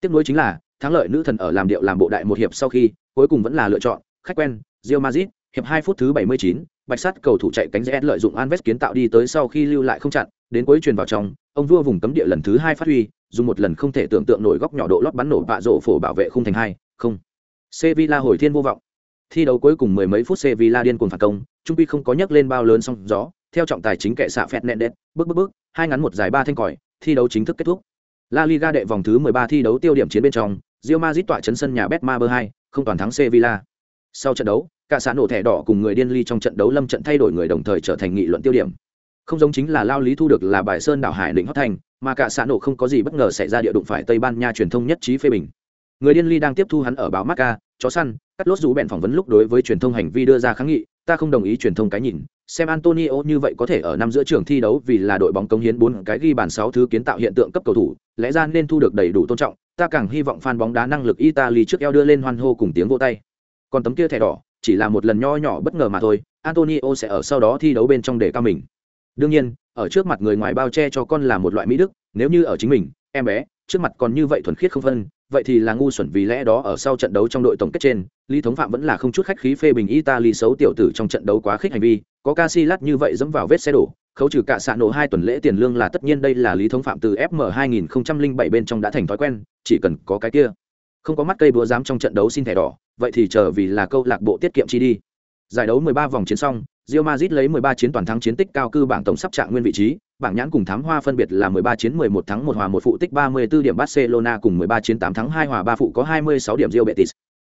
Tiếp nối chính là, thắng lợi nữ thần ở làm điệu làm bộ đại một hiệp sau khi, cuối cùng vẫn là lựa chọn, khách quen rio mazit hiệp hai phút thứ bảy mươi chín, bạch sắt cầu thủ chạy cánh rẽ lợi dụng alves kiến tạo đi tới sau khi lưu lại không chặn, đến cuối truyền vào trong, ông vua vùng cấm địa lần thứ hai phát huy, dùng một lần không thể tưởng tượng nổi góc nhỏ độ lót bắn nổ bạ rổ phổ bảo vệ khung thành hai không. Sevilla hồi thiên vô vọng. Thi đấu cuối cùng mười mấy phút sevilla điên cuồng phản công, trung quy không có nhấc lên bao lớn song gió, theo trọng tài chính kệ xạ phẹt nẹn đét bước bước bước, hai ngắn một dài ba thanh còi, thi đấu chính thức kết thúc. La liga đệ vòng thứ mười ba thi đấu tiêu điểm chiến bên trong, Real Madrid tọa chấn sân nhà Betmaber hai, không toàn thắng Sevilla. Sau trận đấu, cả xã nổ thẻ đỏ cùng người điên ly trong trận đấu lâm trận thay đổi người đồng thời trở thành nghị luận tiêu điểm. Không giống chính là lao lý thu được là bài sơn đảo hải định hót thành, mà cả xã nổ không có gì bất ngờ xảy ra địa đụng phải tây ban nha truyền thông nhất trí phê bình người điên ly đang tiếp thu hắn ở báo macca chó săn, cắt lốt rú bèn phỏng vấn lúc đối với truyền thông hành vi đưa ra kháng nghị, ta không đồng ý truyền thông cái nhìn. Xem antonio như vậy có thể ở năm giữa trường thi đấu vì là đội bóng công hiến bốn cái ghi bàn sáu thứ kiến tạo hiện tượng cấp cầu thủ, lẽ ra nên thu được đầy đủ tôn trọng. Ta càng hy vọng fan bóng đá năng lực italy trước eo đưa lên hoan hô cùng tiếng vô tay. Còn tấm kia thẻ đỏ, chỉ là một lần nho nhỏ bất ngờ mà thôi, antonio sẽ ở sau đó thi đấu bên trong để cao mình. Đương nhiên, ở trước mặt người ngoài bao che cho con là một loại mỹ đức, nếu như ở chính mình, em bé, trước mặt còn như vậy thuần khiết không phân vậy thì là ngu xuẩn vì lẽ đó ở sau trận đấu trong đội tổng kết trên lý thống phạm vẫn là không chút khách khí phê bình italy xấu tiểu tử trong trận đấu quá khích hành vi có Casillas như vậy dẫm vào vết xe đổ, khấu trừ cả xạ nổ hai tuần lễ tiền lương là tất nhiên đây là lý thống phạm từ FM 2007 bên trong đã thành thói quen, chỉ cần có cái kia. Không có mắt cây búa dám trong trận đấu xin thẻ đỏ, vậy thì chờ vì là câu lạc bộ tiết kiệm chi đi. Giải đấu 13 vòng chiến xong, Real Madrid lấy 13 chiến toàn thắng chiến tích cao cư bảng tổng sắp trạng nguyên vị trí, bảng nhãn cùng thám hoa phân biệt là 13 chiến 11 thắng 1 hòa 1 phụ tích 34 điểm Barcelona cùng 13 chiến 8 thắng 2 hòa 3 phụ có 26 điểm Real Betis.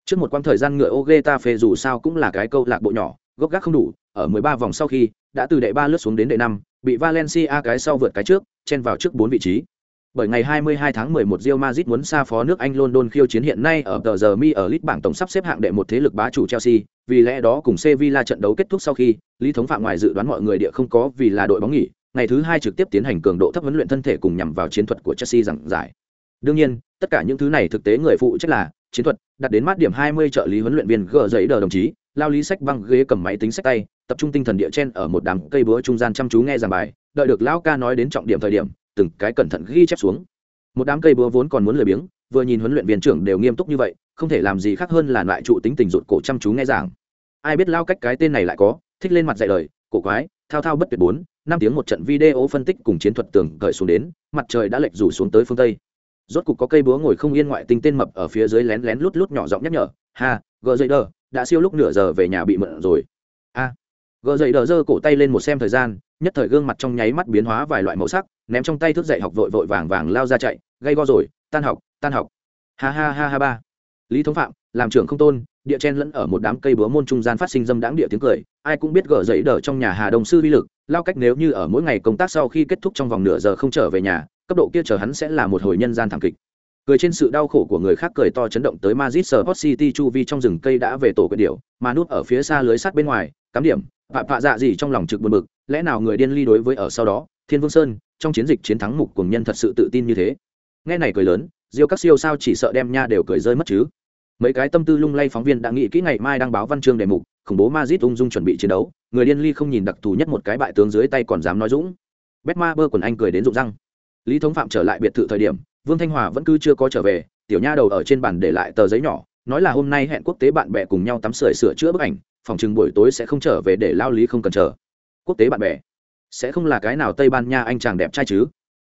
Trước một quãng thời gian ngựa Ogetafe dù sao cũng là cái câu lạc bộ nhỏ, gốc gác không đủ, ở 13 vòng sau khi đã từ đệ 3 lướt xuống đến đệ 5, bị Valencia cái sau vượt cái trước, chen vào trước 4 vị trí. Bởi ngày 22 tháng 11 Real Madrid muốn xa phó nước Anh London khiêu chiến hiện nay ở tờ giờ mi ở list bảng tổng sắp xếp hạng đệ một thế lực bá chủ Chelsea, vì lẽ đó cùng Sevilla trận đấu kết thúc sau khi, Lý Thống Phạm ngoài dự đoán mọi người địa không có vì là đội bóng nghỉ, ngày thứ hai trực tiếp tiến hành cường độ thấp huấn luyện thân thể cùng nhằm vào chiến thuật của Chelsea giảng giải. Đương nhiên, tất cả những thứ này thực tế người phụ trách là chiến thuật, đặt đến mát điểm 20 trợ lý huấn luyện viên gỡ giấy đờ đồng chí, lao lý sách băng ghế cầm máy tính sách tay, tập trung tinh thần địa trên ở một đám cây búa trung gian chăm chú nghe giảng bài, đợi được lão ca nói đến trọng điểm thời điểm, từng cái cẩn thận ghi chép xuống. Một đám cây búa vốn còn muốn lười biếng, vừa nhìn huấn luyện viên trưởng đều nghiêm túc như vậy, không thể làm gì khác hơn là loại trụ tính tình rụt cổ chăm chú nghe giảng. Ai biết lao cách cái tên này lại có, thích lên mặt dạy lời, cổ quái, thao thao bất tuyệt bốn, năm tiếng một trận video phân tích cùng chiến thuật tường cởi xuống đến, mặt trời đã lệch rủ xuống tới phương tây. Rốt cục có cây búa ngồi không yên ngoại tinh tên mập ở phía dưới lén lén lút lút nhỏ giọng nhắc nhở, "Ha, gờ dậy đờ, đã siêu lúc nửa giờ về nhà bị mượn rồi." A. À, gờ dậy đờ giơ cổ tay lên một xem thời gian, nhất thời gương mặt trong nháy mắt biến hóa vài loại màu sắc, ném trong tay thước dậy học vội vội vàng vàng lao ra chạy, gây go rồi, tan học, tan học. Ha ha ha ha ba. Lý Thống Phạm, làm trưởng không tôn, địa chen lẫn ở một đám cây búa môn trung gian phát sinh dâm đãng địa tiếng cười, ai cũng biết gỡ giấy đờ trong nhà Hà Đông sư vi lực, lao cách nếu như ở mỗi ngày công tác sau khi kết thúc trong vòng nửa giờ không trở về nhà, cấp độ kia chờ hắn sẽ là một hồi nhân gian thảm kịch. Cười trên sự đau khổ của người khác cười to chấn động tới mazit sờ hot City chu vi trong rừng cây đã về tổ quyệt điều mà núp ở phía xa lưới sắt bên ngoài, cắm điểm, vạ vạ dạ gì trong lòng trực buồn bực, lẽ nào người điên ly đối với ở sau đó, Thiên Vương Sơn, trong chiến dịch chiến thắng mục cùng nhân thật sự tự tin như thế. Nghe này cười lớn, Diêu các siêu sao chỉ sợ đem nha đều cười rơi mất chứ mấy cái tâm tư lung lay phóng viên đã nghĩ kỹ ngày mai đăng báo văn chương đề mục, khủng bố mazit ung dung chuẩn bị chiến đấu, người điên ly không nhìn đặc thù nhất một cái bại tướng dưới tay còn dám nói dũng. Bét ma bơ quần anh cười đến rụng răng. Lý thống phạm trở lại biệt thự thời điểm, vương thanh hòa vẫn cứ chưa có trở về, tiểu nha đầu ở trên bàn để lại tờ giấy nhỏ, nói là hôm nay hẹn quốc tế bạn bè cùng nhau tắm sửa sửa chữa bức ảnh, phòng chừng buổi tối sẽ không trở về để lao lý không cần chờ. Quốc tế bạn bè, sẽ không là cái nào tây ban nha anh chàng đẹp trai chứ?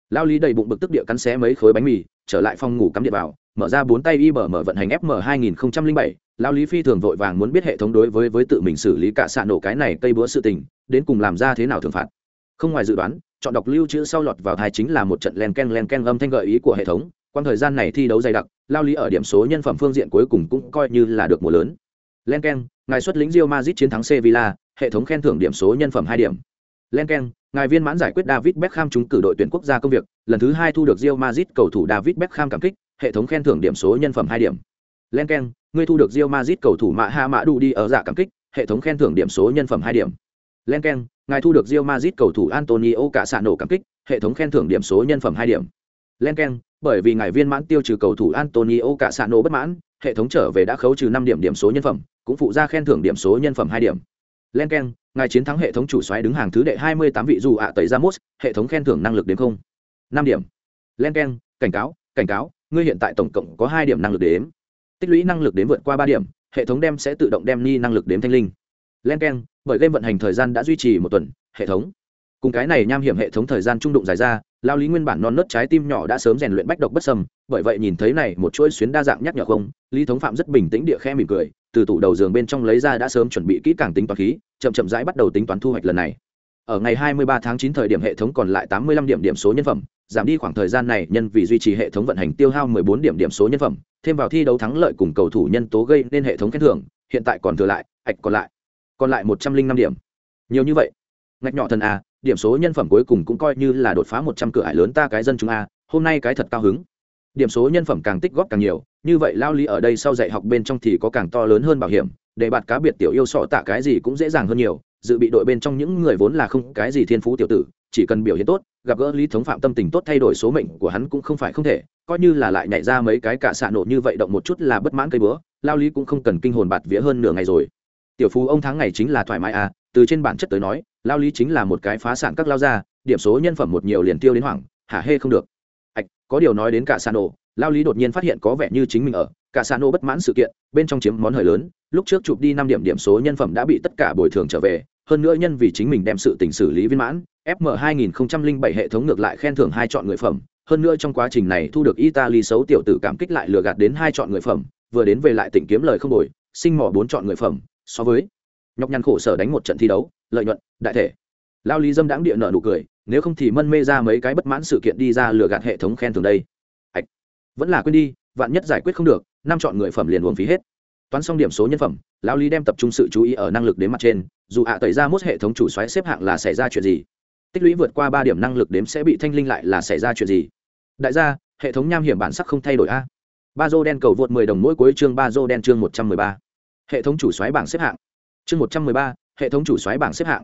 Lao lý đầy bụng bực tức địa cắn xé mấy khối bánh mì, trở lại phòng ngủ cắm điện vào mở ra bốn tay y mở vận hành FM 2007, lão Lý Phi thường vội vàng muốn biết hệ thống đối với với tự mình xử lý cả xạ nổ cái này cây búa sự tình, đến cùng làm ra thế nào thường phạt. Không ngoài dự đoán, chọn đọc lưu trữ sau lọt vào thai chính là một trận len ken len ken âm thanh gợi ý của hệ thống, quan thời gian này thi đấu dày đặc, lao lý ở điểm số nhân phẩm phương diện cuối cùng cũng coi như là được mùa lớn. Len ken, ngài xuất lĩnh Real Madrid chiến thắng Sevilla, hệ thống khen thưởng điểm số nhân phẩm 2 điểm. Len ken, ngài viên mãn giải quyết David Beckham trúng cử đội tuyển quốc gia công việc, lần thứ hai thu được Real Madrid cầu thủ David Beckham cảm kích, hệ thống khen thưởng điểm số nhân phẩm hai điểm. Len k e n ngươi thu được rio mazit cầu thủ mạ ha mã đủ đi ở giả cảm kích, hệ thống khen thưởng điểm số nhân phẩm hai điểm. Len k e n ngài thu được rio mazit cầu thủ antonio cả xạ nổ cảm kích, hệ thống khen thưởng điểm số nhân phẩm hai điểm. Len k e n bởi vì ngài viên mãn tiêu trừ cầu thủ antonio cả xạ nổ bất mãn, hệ thống trở về đã khấu trừ năm điểm điểm số nhân phẩm, cũng phụ ra khen thưởng điểm số nhân phẩm hai điểm. Len k e n ngài chiến thắng hệ thống chủ xoáy đứng hàng thứ đệ hai mươi tám vị dù ạ tẩy ra mốt, hệ thống khen thưởng năng lực đến không. Năm điểm. Len k e n cảnh cáo cảnh cáo ngươi hiện tại tổng cộng có hai điểm năng lực đếm. Tích lũy năng lực đếm vượt qua ba điểm, hệ thống đem sẽ tự động đem ni năng lực đếm thanh linh. Len k e n bởi game vận hành thời gian đã duy trì một tuần, hệ thống. Cùng cái này nham hiểm hệ thống thời gian trung đụng dài ra, lao lý nguyên bản non nớt trái tim nhỏ đã sớm rèn luyện bách độc bất sầm. bởi vậy nhìn thấy này một chuỗi xuyến đa dạng nhắc nhở không, lý thống phạm rất bình tĩnh địa khe mỉm cười, từ tủ đầu giường bên trong lấy ra đã sớm chuẩn bị kỹ càng tính toán khí, chậm chậm rãi bắt đầu tính toán thu hoạch lần này ở ngày 23 tháng 9 thời điểm hệ thống còn lại 85 điểm điểm số nhân phẩm giảm đi khoảng thời gian này nhân vì duy trì hệ thống vận hành tiêu hao 14 điểm điểm số nhân phẩm, thêm vào thi đấu thắng lợi cùng cầu thủ nhân tố gây nên hệ thống khen thưởng, hiện tại còn thừa lại, hạch còn lại, còn lại 105 điểm. Nhiều như vậy. Ngạch nhỏ thần a, điểm số nhân phẩm cuối cùng cũng coi như là đột phá 100 cửa ải lớn ta cái dân chúng a, hôm nay cái thật cao hứng. Điểm số nhân phẩm càng tích góp càng nhiều, như vậy lao lý ở đây sau dạy học bên trong thì có càng to lớn hơn bảo hiểm, để bạt cá biệt tiểu yêu sọ tạ cái gì cũng dễ dàng hơn nhiều, dự bị đội bên trong những người vốn là không cái gì thiên phú tiểu tử, chỉ cần biểu hiện tốt, gặp gỡ lý thống phạm tâm tình tốt thay đổi số mệnh của hắn cũng không phải không thể coi như là lại nhảy ra mấy cái cả xạ nổ như vậy động một chút là bất mãn cây bữa lao lý cũng không cần kinh hồn bạt vía hơn nửa ngày rồi. Tiểu phú ông tháng ngày chính là thoải mái à từ trên bản chất tới nói lao lý chính là một cái phá sản các lao ra điểm số nhân phẩm một nhiều liền tiêu đến hoảng hả hê không được. Ạch có điều nói đến cả xạ nổ lao lý đột nhiên phát hiện có vẻ như chính mình ở cả xa nô bất mãn sự kiện, bên trong chiếm món hời lớn, lúc trước chụp đi năm điểm điểm số nhân phẩm đã bị tất cả bồi thường trở về, hơn nữa nhân vì chính mình đem sự tình xử lý viên mãn fm 2007 hệ thống ngược lại khen thưởng hai chọn người phẩm, hơn nữa trong quá trình này thu được italy xấu tiểu tử cảm kích lại lừa gạt đến hai chọn người phẩm, vừa đến về lại tỉnh kiếm lời không đổi, sinh mỏ bốn chọn người phẩm, so với nhọc nhằn khổ sở đánh một trận thi đấu, lợi nhuận, đại thể. Lao lý dâm đãng địa nợ nụ cười, nếu không thì mân mê ra mấy cái bất mãn sự kiện đi ra lừa gạt hệ thống khen thưởng đây vẫn là quên đi, vạn nhất giải quyết không được, năm chọn người phẩm liền uống phí hết. Toán xong điểm số nhân phẩm lao lý đem tập trung sự chú ý ở năng lực đến mặt trên, dù ạ tẩy ra mốt hệ thống chủ xoáy xếp hạng là xảy ra chuyện gì? Tích lũy vượt qua ba điểm năng lực đếm sẽ bị thanh linh lại là xảy ra chuyện gì? Đại gia, hệ thống nham hiểm bản sắc không thay đổi a. Ba dô đen cầu vượt mười đồng mỗi cuối chương ba dô đen chương một trăm mười ba. Hệ thống chủ xoáy bảng xếp hạng. Chương một trăm mười ba, hệ thống chủ xoáy bảng xếp hạng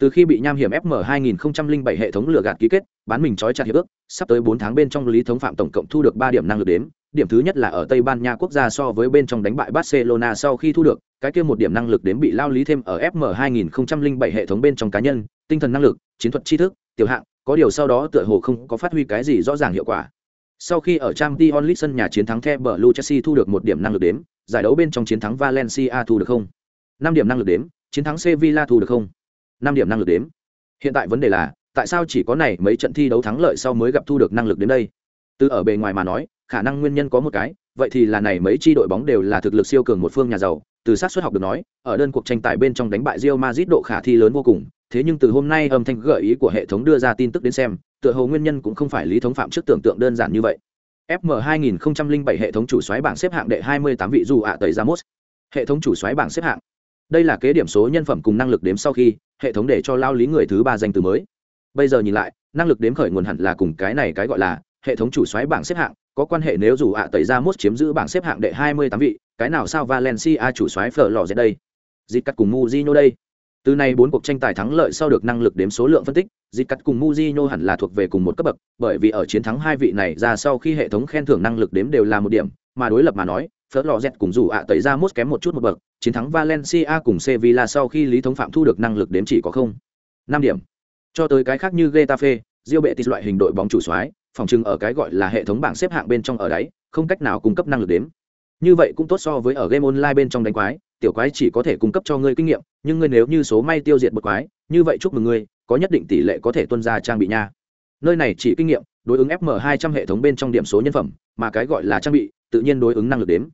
từ khi bị nham hiểm fm 2007 hệ thống lừa gạt ký kết, bán mình trói chặt hiệp ước, sắp tới bốn tháng bên trong lý thống phạm tổng cộng thu được ba điểm năng lực đếm. Điểm thứ nhất là ở tây ban nha quốc gia so với bên trong đánh bại barcelona sau khi thu được, cái kia một điểm năng lực đếm bị lao lý thêm ở fm 2007 hệ thống bên trong cá nhân, tinh thần năng lực, chiến thuật tri thức, tiểu hạng, có điều sau đó tựa hồ không có phát huy cái gì rõ ràng hiệu quả. Sau khi ở trang t onlit sân nhà chiến thắng the bờ lu chelsea thu được một điểm năng lực đếm, giải đấu bên trong chiến thắng valencia thu được không? Năm điểm năng lực đếm, chiến thắng sevilla thu được không? Năm điểm năng lực đếm. Hiện tại vấn đề là, tại sao chỉ có này mấy trận thi đấu thắng lợi sau mới gặp thu được năng lực đến đây? Từ ở bề ngoài mà nói, khả năng nguyên nhân có một cái, vậy thì là này mấy chi đội bóng đều là thực lực siêu cường một phương nhà giàu, từ sát xuất học được nói, ở đơn cuộc tranh tài bên trong đánh bại Real Madrid độ khả thi lớn vô cùng, thế nhưng từ hôm nay âm thanh gợi ý của hệ thống đưa ra tin tức đến xem, tựa hồ nguyên nhân cũng không phải lý thống phạm trước tưởng tượng đơn giản như vậy. FM 2007 hệ thống chủ xoáy bảng xếp hạng đệ 28 vị dù ạ tẩy ra mốt. Hệ thống chủ xoáy bảng xếp hạng đây là kế điểm số nhân phẩm cùng năng lực đếm sau khi, hệ thống để cho lao lý người thứ ba danh từ mới. Bây giờ nhìn lại, năng lực đếm khởi nguồn hẳn là cùng cái này cái gọi là hệ thống chủ xoáy bảng xếp hạng, có quan hệ nếu dù ạ tẩy ra mốt chiếm giữ bảng xếp hạng đệ 28 vị, cái nào sao valencia chủ xoáy phở lò dệt đây? Dịp cắt cùng muzino đây. Từ nay bốn cuộc tranh tài thắng lợi sau được năng lực đếm số lượng phân tích dịp cắt cùng muzino hẳn là thuộc về cùng một cấp bậc, bởi vì ở chiến thắng hai vị này ra sau khi hệ thống khen thưởng năng lực đếm đều là một điểm, mà đối lập mà nói phớt lò dẹt cùng dù ạ tẩy ra mốt kém một chút một bậc, chiến thắng valencia cùng sevilla sau khi lý thống phạm thu được năng lực đếm chỉ có không. Năm điểm. Cho tới cái khác như getafe diêu bệ tịt loại hình đội bóng chủ soái, phòng trưng ở cái gọi là hệ thống bảng xếp hạng bên trong ở đáy, không cách nào cung cấp năng lực đếm. Như vậy cũng tốt so với ở game online bên trong đánh quái, tiểu quái chỉ có thể cung cấp cho ngươi kinh nghiệm, nhưng ngươi nếu như số may tiêu diệt một quái, như vậy chúc mừng ngươi, có nhất định tỷ lệ có thể tuân ra trang bị nha. Nơi này chỉ kinh nghiệm, đối ứng fm 200 hệ thống bên trong điểm số nhân phẩm, mà cái gọi là trang bị, tự nhiên đối ứng năng lực đếm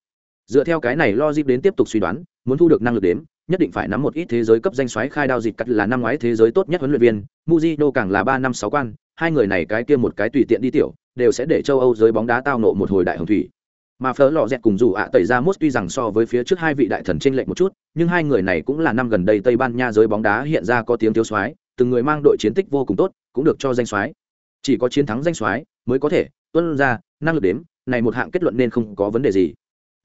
dựa theo cái này logic đến tiếp tục suy đoán, muốn thu được năng lực đếm, nhất định phải nắm một ít thế giới cấp danh xoáy khai đao dịt cắt là năm ngoái thế giới tốt nhất huấn luyện viên muzino càng là ba năm sáu quan, hai người này cái kia một cái tùy tiện đi tiểu, đều sẽ để châu âu giới bóng đá tao nộ một hồi đại hồng thủy. Mà phở lò dẹt cùng dù ạ tẩy ra mốt tuy rằng so với phía trước hai vị đại thần t r ê n lệch một chút, nhưng hai người này cũng là năm gần đây tây ban nha giới bóng đá hiện ra có tiếng thiếu soái, từng người mang đội chiến tích vô cùng tốt, cũng được cho danh soái chỉ có chiến thắng danh soái mới có thể tuân ra năng lực đếm, này một hạng kết luận nên không có vấn đề gì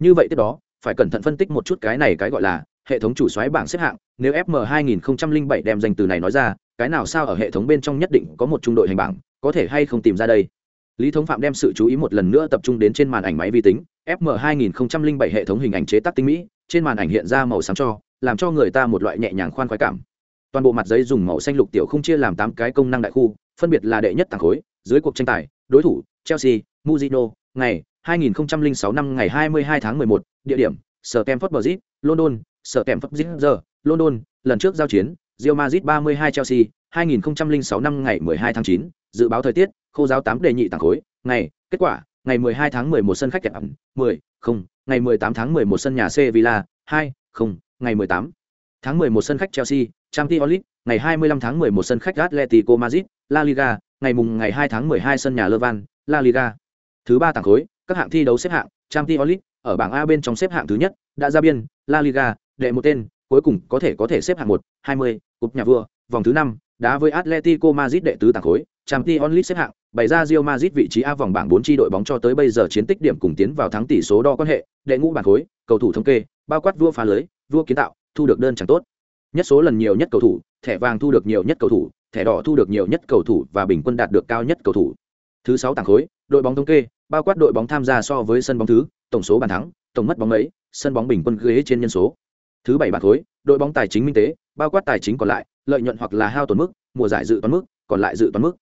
như vậy tiếp đó, phải cẩn thận phân tích một chút cái này cái gọi là hệ thống chủ xoáy bảng xếp hạng, nếu fm 2007 đem danh từ này nói ra, cái nào sao ở hệ thống bên trong nhất định có một trung đội hành bảng, có thể hay không tìm ra đây? Lý thống phạm đem sự chú ý một lần nữa tập trung đến trên màn ảnh máy vi tính fm 2007 hệ thống hình ảnh chế tác tinh mỹ, trên màn ảnh hiện ra màu sáng cho, làm cho người ta một loại nhẹ nhàng khoan khoái cảm. Toàn bộ mặt giấy dùng màu xanh lục tiểu không chia làm tám cái công năng đại khu, phân biệt là đệ nhất tàng khối, dưới cuộc tranh tài, đối thủ, chelsea muzino ngày 2006 năm ngày 22 tháng 11, địa điểm sở kem Bridge, London, sở kem Bridge giờ, London, lần trước giao chiến, Real Madrid 32 Chelsea, 2006 năm ngày 12 tháng 9, dự báo thời tiết, khô giáo 8 đề nhị tảng khối, ngày, kết quả, ngày 12 tháng 11 sân khách kẹp ẩm, 10, không, ngày 18 tháng 11 sân nhà Sevilla, 2, không, ngày 18 tháng 11 sân khách Chelsea, Champions League, ngày 25 tháng 11 sân khách Atletico Madrid, La Liga, ngày mùng ngày 2 tháng 12 sân nhà Levan, La Liga. Thứ ba tàng khối, các hạng thi đấu xếp hạng, Champions League, ở bảng A bên trong xếp hạng thứ nhất, đã ra biên, La Liga, đệ một tên, cuối cùng có thể có thể xếp hạng một, 20, cúp nhà vua, vòng thứ năm, đá với Atletico Madrid đệ tứ tàng khối, Champions League xếp hạng, bày ra Real Madrid vị trí A vòng bảng 4 chi đội bóng cho tới bây giờ chiến tích điểm cùng tiến vào thắng tỷ số đo quan hệ, đệ ngũ bảng khối, cầu thủ thống kê, bao quát vua phá lưới, vua kiến tạo, thu được đơn chẳng tốt. Nhất số lần nhiều nhất cầu thủ, thẻ vàng thu được nhiều nhất cầu thủ, thẻ đỏ thu được nhiều nhất cầu thủ và bình quân đạt được cao nhất cầu thủ. Thứ sáu tàng khối, đội bóng thống kê, bao quát đội bóng tham gia so với sân bóng thứ, tổng số bàn thắng, tổng mất bóng ấy, sân bóng bình quân ghế trên nhân số. Thứ bảy bàn khối, đội bóng tài chính minh tế, bao quát tài chính còn lại, lợi nhuận hoặc là hao tổn mức, mùa giải dự toán mức, còn lại dự toán mức.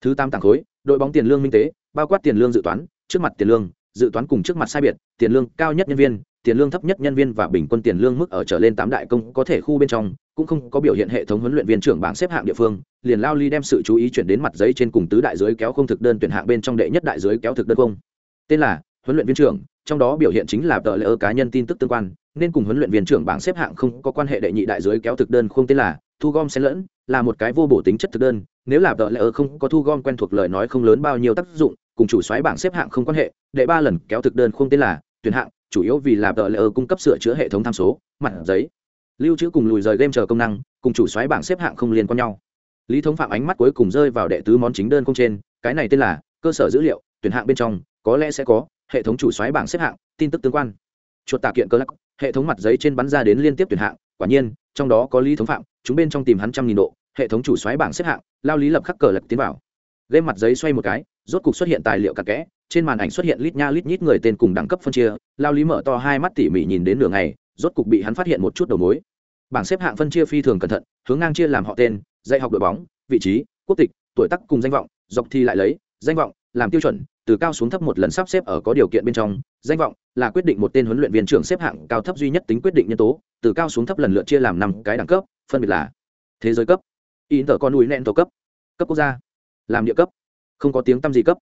Thứ tám tảng khối, đội bóng tiền lương minh tế, bao quát tiền lương dự toán, trước mặt tiền lương, dự toán cùng trước mặt sai biệt, tiền lương cao nhất nhân viên, tiền lương thấp nhất nhân viên và bình quân tiền lương mức ở trở lên tám đại công có thể khu bên trong, cũng không có biểu hiện hệ thống huấn luyện viên trưởng bảng xếp hạng địa phương, liền lao ly đem sự chú ý chuyển đến mặt giấy trên cùng tứ đại giới kéo không thực đơn tuyển hạng bên trong đệ nhất đại giới kéo thực đơn không. Tên là huấn luyện viên trưởng, trong đó biểu hiện chính là tờ lễ cá nhân tin tức tương quan, nên cùng huấn luyện viên trưởng bảng xếp hạng không có quan hệ đệ nhị đại giới kéo thực đơn không tên là thu gom xen lẫn, là một cái vô bổ tính chất thực đơn, nếu là tờ lễ không có thu gom quen thuộc lời nói không lớn bao nhiêu tác dụng cùng chủ xoáy bảng xếp hạng không quan hệ, đệ ba lần kéo thực đơn không tên là tuyển hạng, chủ yếu vì là tờ lễ cung cấp sửa chữa hệ thống tham số, mặt giấy. Lưu trữ cùng lùi rời game chờ công năng, cùng chủ xoáy bảng xếp hạng không liên quan nhau. Lý thống phạm ánh mắt cuối cùng rơi vào đệ tứ món chính đơn không trên, cái này tên là cơ sở dữ liệu, tuyển hạng bên trong, có lẽ sẽ có hệ thống chủ xoáy bảng xếp hạng, tin tức tương quan. Chuột tạ kiện cơ lắc hệ thống mặt giấy trên bắn ra đến liên tiếp tuyển hạng, quả nhiên, trong đó có lý thống phạm, chúng bên trong tìm hắn trăm nghìn độ, hệ thống chủ xoáy bảng xếp hạng, lao lý lập khắc cờ lật tiến vào game mặt giấy xoay một cái, rốt cục xuất hiện tài liệu cặn kẽ, trên màn ảnh xuất hiện lít nha lít nhít người tên cùng đẳng cấp phân chia, lao lý mở to hai mắt tỉ mỉ nhìn đến nửa ngày, rốt cục bị hắn phát hiện một chút đầu mối. Bảng xếp hạng phân chia phi thường cẩn thận, hướng ngang chia làm họ tên, dạy học đội bóng, vị trí, quốc tịch, tuổi tác cùng danh vọng, dọc thi lại lấy, danh vọng, làm tiêu chuẩn, từ cao xuống thấp một lần sắp xếp ở có điều kiện bên trong, danh vọng, là quyết định một tên huấn luyện viên trưởng xếp hạng cao thấp duy nhất tính quyết định nhân tố, từ cao xuống thấp lần lượt chia làm năm cái đẳng cấp, phân biệt là thế giới cấp in tờ con núi nẹn tổ cấp cấp quốc gia làm địa cấp không có tiếng tăm gì cấp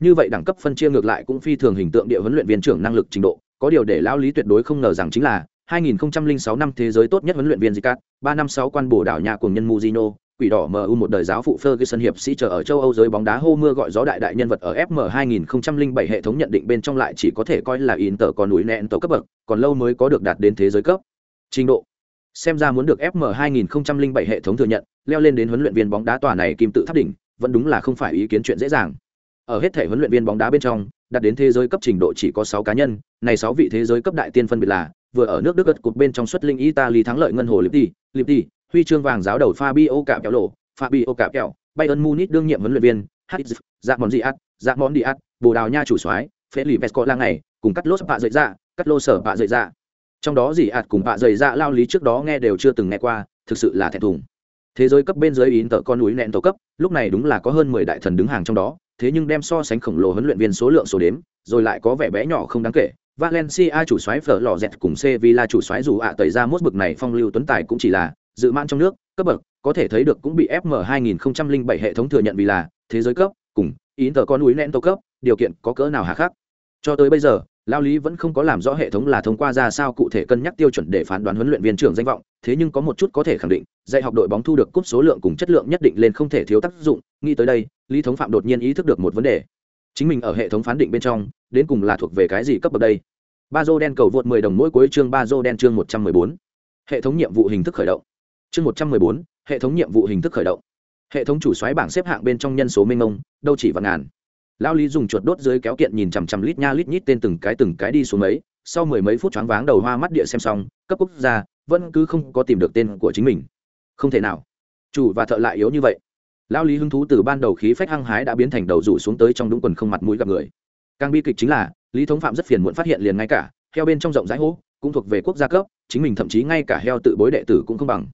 như vậy đẳng cấp phân chia ngược lại cũng phi thường hình tượng địa huấn luyện viên trưởng năng lực trình độ có điều để lão lý tuyệt đối không ngờ rằng chính là 2006 năm thế giới tốt nhất huấn luyện viên Zicat, 3 năm 6 quan bổ đảo nhà cùng nhân Mujino, quỷ đỏ MU một đời giáo phụ Ferguson hiệp sĩ chờ ở châu Âu giới bóng đá hô mưa gọi gió đại đại nhân vật ở FM 2007 hệ thống nhận định bên trong lại chỉ có thể coi là Inter còn núi nẹn tổ cấp bậc, còn lâu mới có được đạt đến thế giới cấp. Trình độ xem ra muốn được FM 2007 hệ thống thừa nhận, leo lên đến huấn luyện viên bóng đá tòa này kim tự tháp đỉnh, vẫn đúng là không phải ý kiến chuyện dễ dàng. Ở hết thể huấn luyện viên bóng đá bên trong, đạt đến thế giới cấp trình độ chỉ có 6 cá nhân, này 6 vị thế giới cấp đại tiên phân biệt là, vừa ở nước Đức gật cột bên trong xuất linh Italy thắng lợi ngân hồ Lipti, Lipti, huy chương vàng giáo đầu Fabio Cạm kéo lộ, Fabio Cạm kéo, Bayern Munich đương nhiệm huấn luyện viên, Hadiz, dạ món gì át, dạ món đi át, Bồ Đào Nha chủ soái, Felipe Vesco lang này, cùng cắt lốt bạ dậy ra, cắt lô sở bạ dậy ra. Trong đó gì ạt cùng bạ dậy ra lao lý trước đó nghe đều chưa từng nghe qua, thực sự là thẹn thùng. Thế giới cấp bên dưới ín tợ con núi nẹn tổ cấp, lúc này đúng là có hơn mười đại thần đứng hàng trong đó, thế nhưng đem so sánh khổng lồ huấn luyện viên số lượng số đếm, rồi lại có vẻ bé nhỏ không đáng kể, Valencia chủ soái phở lò dẹt cùng Sevilla chủ soái dù ạ tẩy ra mốt bực này phong lưu tuấn tài cũng chỉ là dự mãn trong nước, cấp bậc, có thể thấy được cũng bị FM 2007 hệ thống thừa nhận vì là thế giới cấp, cùng Inter con núi nẹn tổ cấp, điều kiện có cỡ nào hà khắc. Cho tới bây giờ, Lao Lý vẫn không có làm rõ hệ thống là thông qua ra sao cụ thể cân nhắc tiêu chuẩn để phán đoán huấn luyện viên trưởng danh vọng, thế nhưng có một chút có thể khẳng định, dạy học đội bóng thu được cúp số lượng cùng chất lượng nhất định lên không thể thiếu tác dụng, nghĩ tới đây, Lý Thống Phạm đột nhiên ý thức được một vấn đề. Chính mình ở hệ thống phán định bên trong, đến cùng là thuộc về cái gì cấp bậc đây? ba dô đen cầu vượt 10 đồng mỗi cuối chương ba dô đen chương 114. hệ thống nhiệm vụ hình thức khởi động chương 114, hệ thống nhiệm vụ hình thức khởi động hệ thống chủ xoáy bảng xếp hạng bên trong nhân số mênh mông đâu chỉ vạn ngàn lao lý dùng chuột đốt dưới kéo kiện nhìn chằm chằm lít nha lít nhít tên từng cái từng cái đi xuống mấy, sau mười mấy phút choáng váng đầu hoa mắt địa xem xong, cấp quốc gia, vẫn cứ không có tìm được tên của chính mình. Không thể nào. Chủ và thợ lại yếu như vậy. Lao lý hứng thú từ ban đầu khí phách hăng hái đã biến thành đầu rủ xuống tới trong đúng quần không mặt mũi gặp người. Càng bi kịch chính là, lý thống phạm rất phiền muộn phát hiện liền ngay cả, heo bên trong rộng rãi hố, cũng thuộc về quốc gia cấp, chính mình thậm chí ngay cả heo tự bối đệ tử cũng không bằng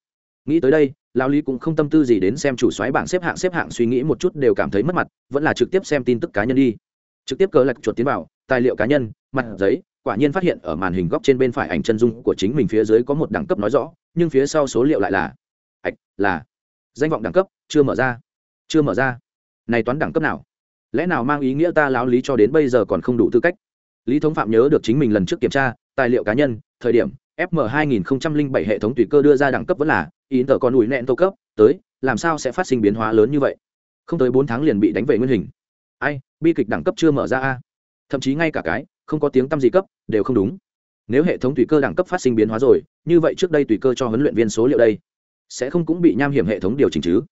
nghĩ tới đây, lão lý cũng không tâm tư gì đến xem chủ xoáy bảng xếp hạng xếp hạng suy nghĩ một chút đều cảm thấy mất mặt, vẫn là trực tiếp xem tin tức cá nhân đi. Trực tiếp cờ lạch chuột tiến vào, tài liệu cá nhân, mặt giấy, quả nhiên phát hiện ở màn hình góc trên bên phải ảnh chân dung của chính mình phía dưới có một đẳng cấp nói rõ, nhưng phía sau số liệu lại là ạch là, danh vọng đẳng cấp, chưa mở ra, chưa mở ra. Này toán đẳng cấp nào? Lẽ nào mang ý nghĩa ta lão lý cho đến bây giờ còn không đủ tư cách? Lý thống phạm nhớ được chính mình lần trước kiểm tra, tài liệu cá nhân, thời điểm fm 2007 hệ thống tùy cơ đưa ra đẳng cấp vẫn là in tờ con ủi nẹn tô cấp, tới, làm sao sẽ phát sinh biến hóa lớn như vậy? Không tới bốn tháng liền bị đánh về nguyên hình. Ai, bi kịch đẳng cấp chưa mở ra a? Thậm chí ngay cả cái, không có tiếng tăm gì cấp, đều không đúng. Nếu hệ thống tùy cơ đẳng cấp phát sinh biến hóa rồi, như vậy trước đây tùy cơ cho huấn luyện viên số liệu đây, sẽ không cũng bị nham hiểm hệ thống điều chỉnh chứ?